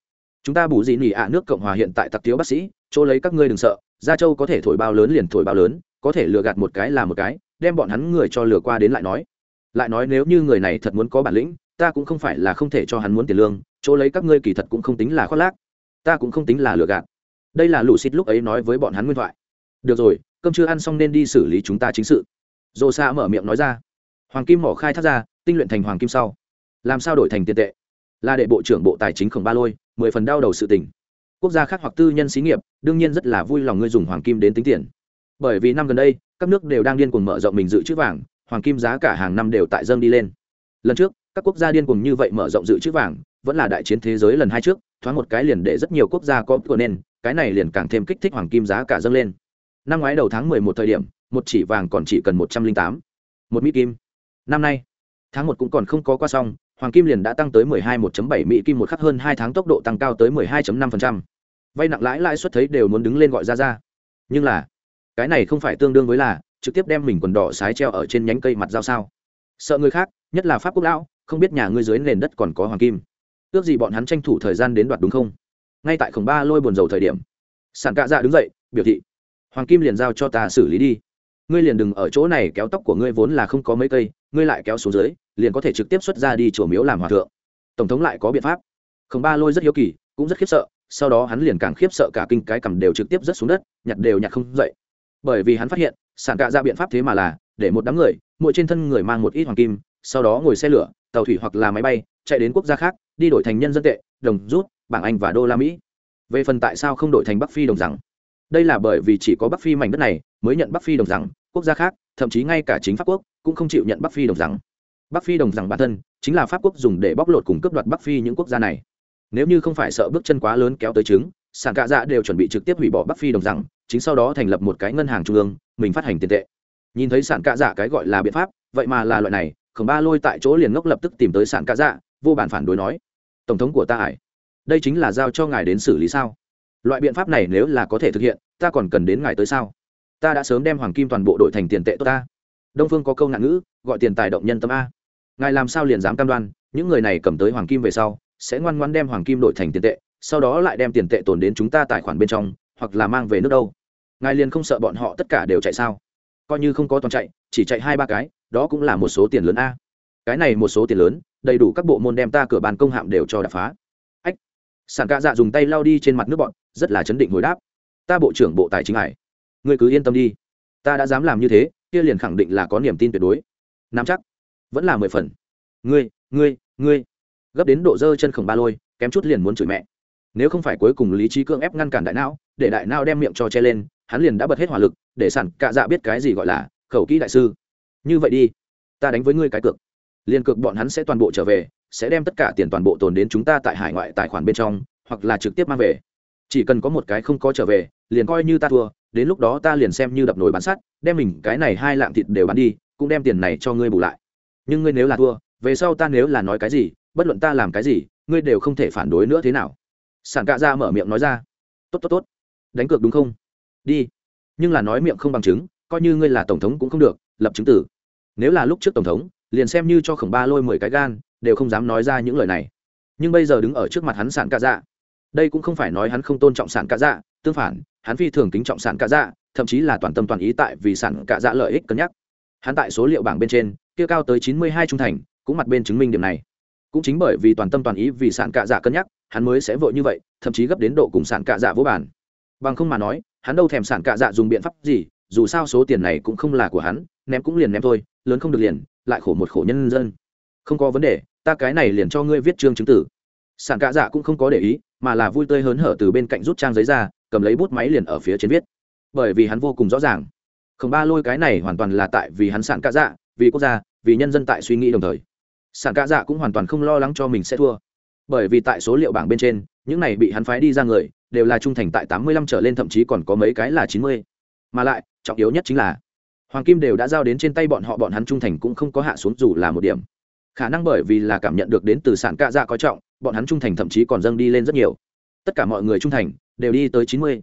Chúng ta bù dị nhì ạ nước cộng hòa hiện tại tặc thiếu bác sĩ, chỗ lấy các ngươi đừng sợ gia châu có thể thổi bao lớn liền thổi bao lớn, có thể lừa gạt một cái là một cái, đem bọn hắn người cho lừa qua đến lại nói. Lại nói nếu như người này thật muốn có bản lĩnh, ta cũng không phải là không thể cho hắn muốn tiền lương, chỗ lấy các ngươi kỳ thật cũng không tính là khoác lác. Ta cũng không tính là lừa gạt. Đây là lũ xịt lúc ấy nói với bọn hắn nguyên thoại. Được rồi, cơm chưa ăn xong nên đi xử lý chúng ta chính sự. Dồ xa mở miệng nói ra. Hoàng kim mỏ khai thác ra, tinh luyện thành hoàng kim sau. Làm sao đổi thành tiền tệ? Là để bộ trưởng bộ tài chính khổng ba lôi, mười phần đau đầu sự tình quốc gia khác hoặc tư nhân xí nghiệp, đương nhiên rất là vui lòng người dùng hoàng kim đến tính tiền. Bởi vì năm gần đây, các nước đều đang điên cuồng mở rộng mình dự trữ vàng, hoàng kim giá cả hàng năm đều tại dâng đi lên. Lần trước, các quốc gia điên cuồng như vậy mở rộng dự trữ vàng, vẫn là đại chiến thế giới lần hai trước, thoáng một cái liền để rất nhiều quốc gia có của nên cái này liền càng thêm kích thích hoàng kim giá cả dâng lên. Năm ngoái đầu tháng mười một thời điểm, một chỉ vàng còn chỉ cần một trăm linh tám. Một mỹ kim. Năm nay, tháng một cũng còn không có qua xong hoàng kim liền đã tăng tới mười hai một bảy, mỹ kim một khắc hơn hai tháng tốc độ tăng cao tới mười hai năm vay nặng lãi lãi suất thấy đều muốn đứng lên gọi ra ra. Nhưng là, cái này không phải tương đương với là trực tiếp đem mình quần đỏ sái treo ở trên nhánh cây mặt giao sao? Sợ người khác, nhất là pháp quốc lão, không biết nhà ngươi dưới nền đất còn có hoàng kim. Ước gì bọn hắn tranh thủ thời gian đến đoạt đúng không? Ngay tại khổng ba lôi buồn dầu thời điểm, sản cạ dạ đứng dậy, biểu thị, hoàng kim liền giao cho ta xử lý đi. Ngươi liền đừng ở chỗ này kéo tóc của ngươi vốn là không có mấy cây ngươi lại kéo xuống dưới, liền có thể trực tiếp xuất ra đi chùa miếu làm hòa thượng. Tổng thống lại có biện pháp. Khổng ba lôi rất hiếu kỳ, cũng rất khiếp sợ, sau đó hắn liền càng khiếp sợ cả kinh cái cầm đều trực tiếp rớt xuống đất, nhặt đều nhặt không dậy. Bởi vì hắn phát hiện, sản cạ ra biện pháp thế mà là, để một đám người, mỗi trên thân người mang một ít hoàng kim, sau đó ngồi xe lửa, tàu thủy hoặc là máy bay, chạy đến quốc gia khác, đi đổi thành nhân dân tệ, đồng rút, bảng anh và đô la mỹ. Về phần tại sao không đổi thành bắc phi đồng rằng đây là bởi vì chỉ có bắc phi mảnh đất này mới nhận bắc phi đồng rằng quốc gia khác, thậm chí ngay cả chính pháp quốc cũng không chịu nhận bắc phi đồng rằng. Bắc phi đồng rằng bản thân chính là pháp quốc dùng để bóc lột cùng cướp đoạt bắc phi những quốc gia này. Nếu như không phải sợ bước chân quá lớn kéo tới trứng, sản cạ dạ đều chuẩn bị trực tiếp hủy bỏ bắc phi đồng rằng, chính sau đó thành lập một cái ngân hàng trung ương, mình phát hành tiền tệ. Nhìn thấy sản cạ dạ cái gọi là biện pháp, vậy mà là loại này, khổng ba lôi tại chỗ liền ngốc lập tức tìm tới sản cạ dạ vô bản phản đối nói, tổng thống của ta ải, đây chính là giao cho ngài đến xử lý sao? Loại biện pháp này nếu là có thể thực hiện, ta còn cần đến ngài tới sao? Ta đã sớm đem hoàng kim toàn bộ đội thành tiền tệ tốt ta đông phương có câu ngạn ngữ, gọi tiền tài động nhân tâm a. Ngài làm sao liền dám cam đoan, những người này cầm tới hoàng kim về sau, sẽ ngoan ngoan đem hoàng kim đổi thành tiền tệ, sau đó lại đem tiền tệ tồn đến chúng ta tài khoản bên trong, hoặc là mang về nước đâu? Ngài liền không sợ bọn họ tất cả đều chạy sao? Coi như không có toàn chạy, chỉ chạy hai ba cái, đó cũng là một số tiền lớn a. Cái này một số tiền lớn, đầy đủ các bộ môn đem ta cửa bàn công hạm đều cho đập phá. Ách. Sản cạ dạ dùng tay lao đi trên mặt nước bọn, rất là chấn định hồi đáp. Ta bộ trưởng bộ tài chính hải ngươi cứ yên tâm đi. Ta đã dám làm như thế kia liền khẳng định là có niềm tin tuyệt đối. Nắm chắc. Vẫn là mười phần. Ngươi ngươi ngươi. Gấp đến độ dơ chân khổng ba lôi, kém chút liền muốn chửi mẹ. Nếu không phải cuối cùng lý trí cưỡng ép ngăn cản đại não, để đại não đem miệng cho che lên, hắn liền đã bật hết hỏa lực, để sẵn cạ dạ biết cái gì gọi là khẩu kỹ đại sư. Như vậy đi, ta đánh với ngươi cái cược. Liền cực bọn hắn sẽ toàn bộ trở về, sẽ đem tất cả tiền toàn bộ tồn đến chúng ta tại hải ngoại tài khoản bên trong, hoặc là trực tiếp mang về. Chỉ cần có một cái không có trở về, liền coi như ta thua đến lúc đó ta liền xem như đập nồi bán sắt, đem mình cái này hai lạng thịt đều bán đi, cũng đem tiền này cho ngươi bù lại. Nhưng ngươi nếu là thua, về sau ta nếu là nói cái gì, bất luận ta làm cái gì, ngươi đều không thể phản đối nữa thế nào. Sản cạ ra mở miệng nói ra. Tốt tốt tốt. Đánh cược đúng không? Đi. Nhưng là nói miệng không bằng chứng, coi như ngươi là tổng thống cũng không được, lập chứng tử. Nếu là lúc trước tổng thống, liền xem như cho khổng ba lôi mười cái gan, đều không dám nói ra những lời này. Nhưng bây giờ đứng ở trước mặt hắn sản cạ dạ. Đây cũng không phải nói hắn không tôn trọng sản cạ dạ tương phản hắn phi thường kính trọng sản cạ dạ thậm chí là toàn tâm toàn ý tại vì sản cạ dạ lợi ích cân nhắc. Hắn tại số liệu bảng bên trên, kia cao tới chín mươi hai trung thành, cũng mặt bên chứng minh điểm này. Cũng chính bởi vì toàn tâm toàn ý vì sản cạ dạ cân nhắc, hắn mới sẽ vội như vậy, thậm chí gấp đến độ cùng sản cạ dạ vô bản bằng không mà nói, hắn đâu thèm sản cạ dạ dùng biện pháp gì, dù sao số tiền này cũng không là của hắn, ném cũng liền ném thôi, lớn không được liền, lại khổ một khổ nhân dân. Không có vấn đề, ta cái này liền cho ngươi viết chương chứng tử. Sản cạ dạ cũng không có để ý, mà là vui tươi hớn hở từ bên cạnh rút trang giấy ra cầm lấy bút máy liền ở phía trên viết. Bởi vì hắn vô cùng rõ ràng. Không ba lôi cái này hoàn toàn là tại vì hắn sản cạ dạ vì quốc gia, vì nhân dân tại suy nghĩ đồng thời. Sản cạ dạ cũng hoàn toàn không lo lắng cho mình sẽ thua. Bởi vì tại số liệu bảng bên trên, những này bị hắn phái đi ra người, đều là trung thành tại tám mươi lăm trở lên, thậm chí còn có mấy cái là chín mươi. Mà lại, trọng yếu nhất chính là, hoàng kim đều đã giao đến trên tay bọn họ, bọn hắn trung thành cũng không có hạ xuống dù là một điểm. Khả năng bởi vì là cảm nhận được đến từ sản cạ dạ coi trọng, bọn hắn trung thành thậm chí còn dâng đi lên rất nhiều. Tất cả mọi người trung thành đều đi tới chín mươi.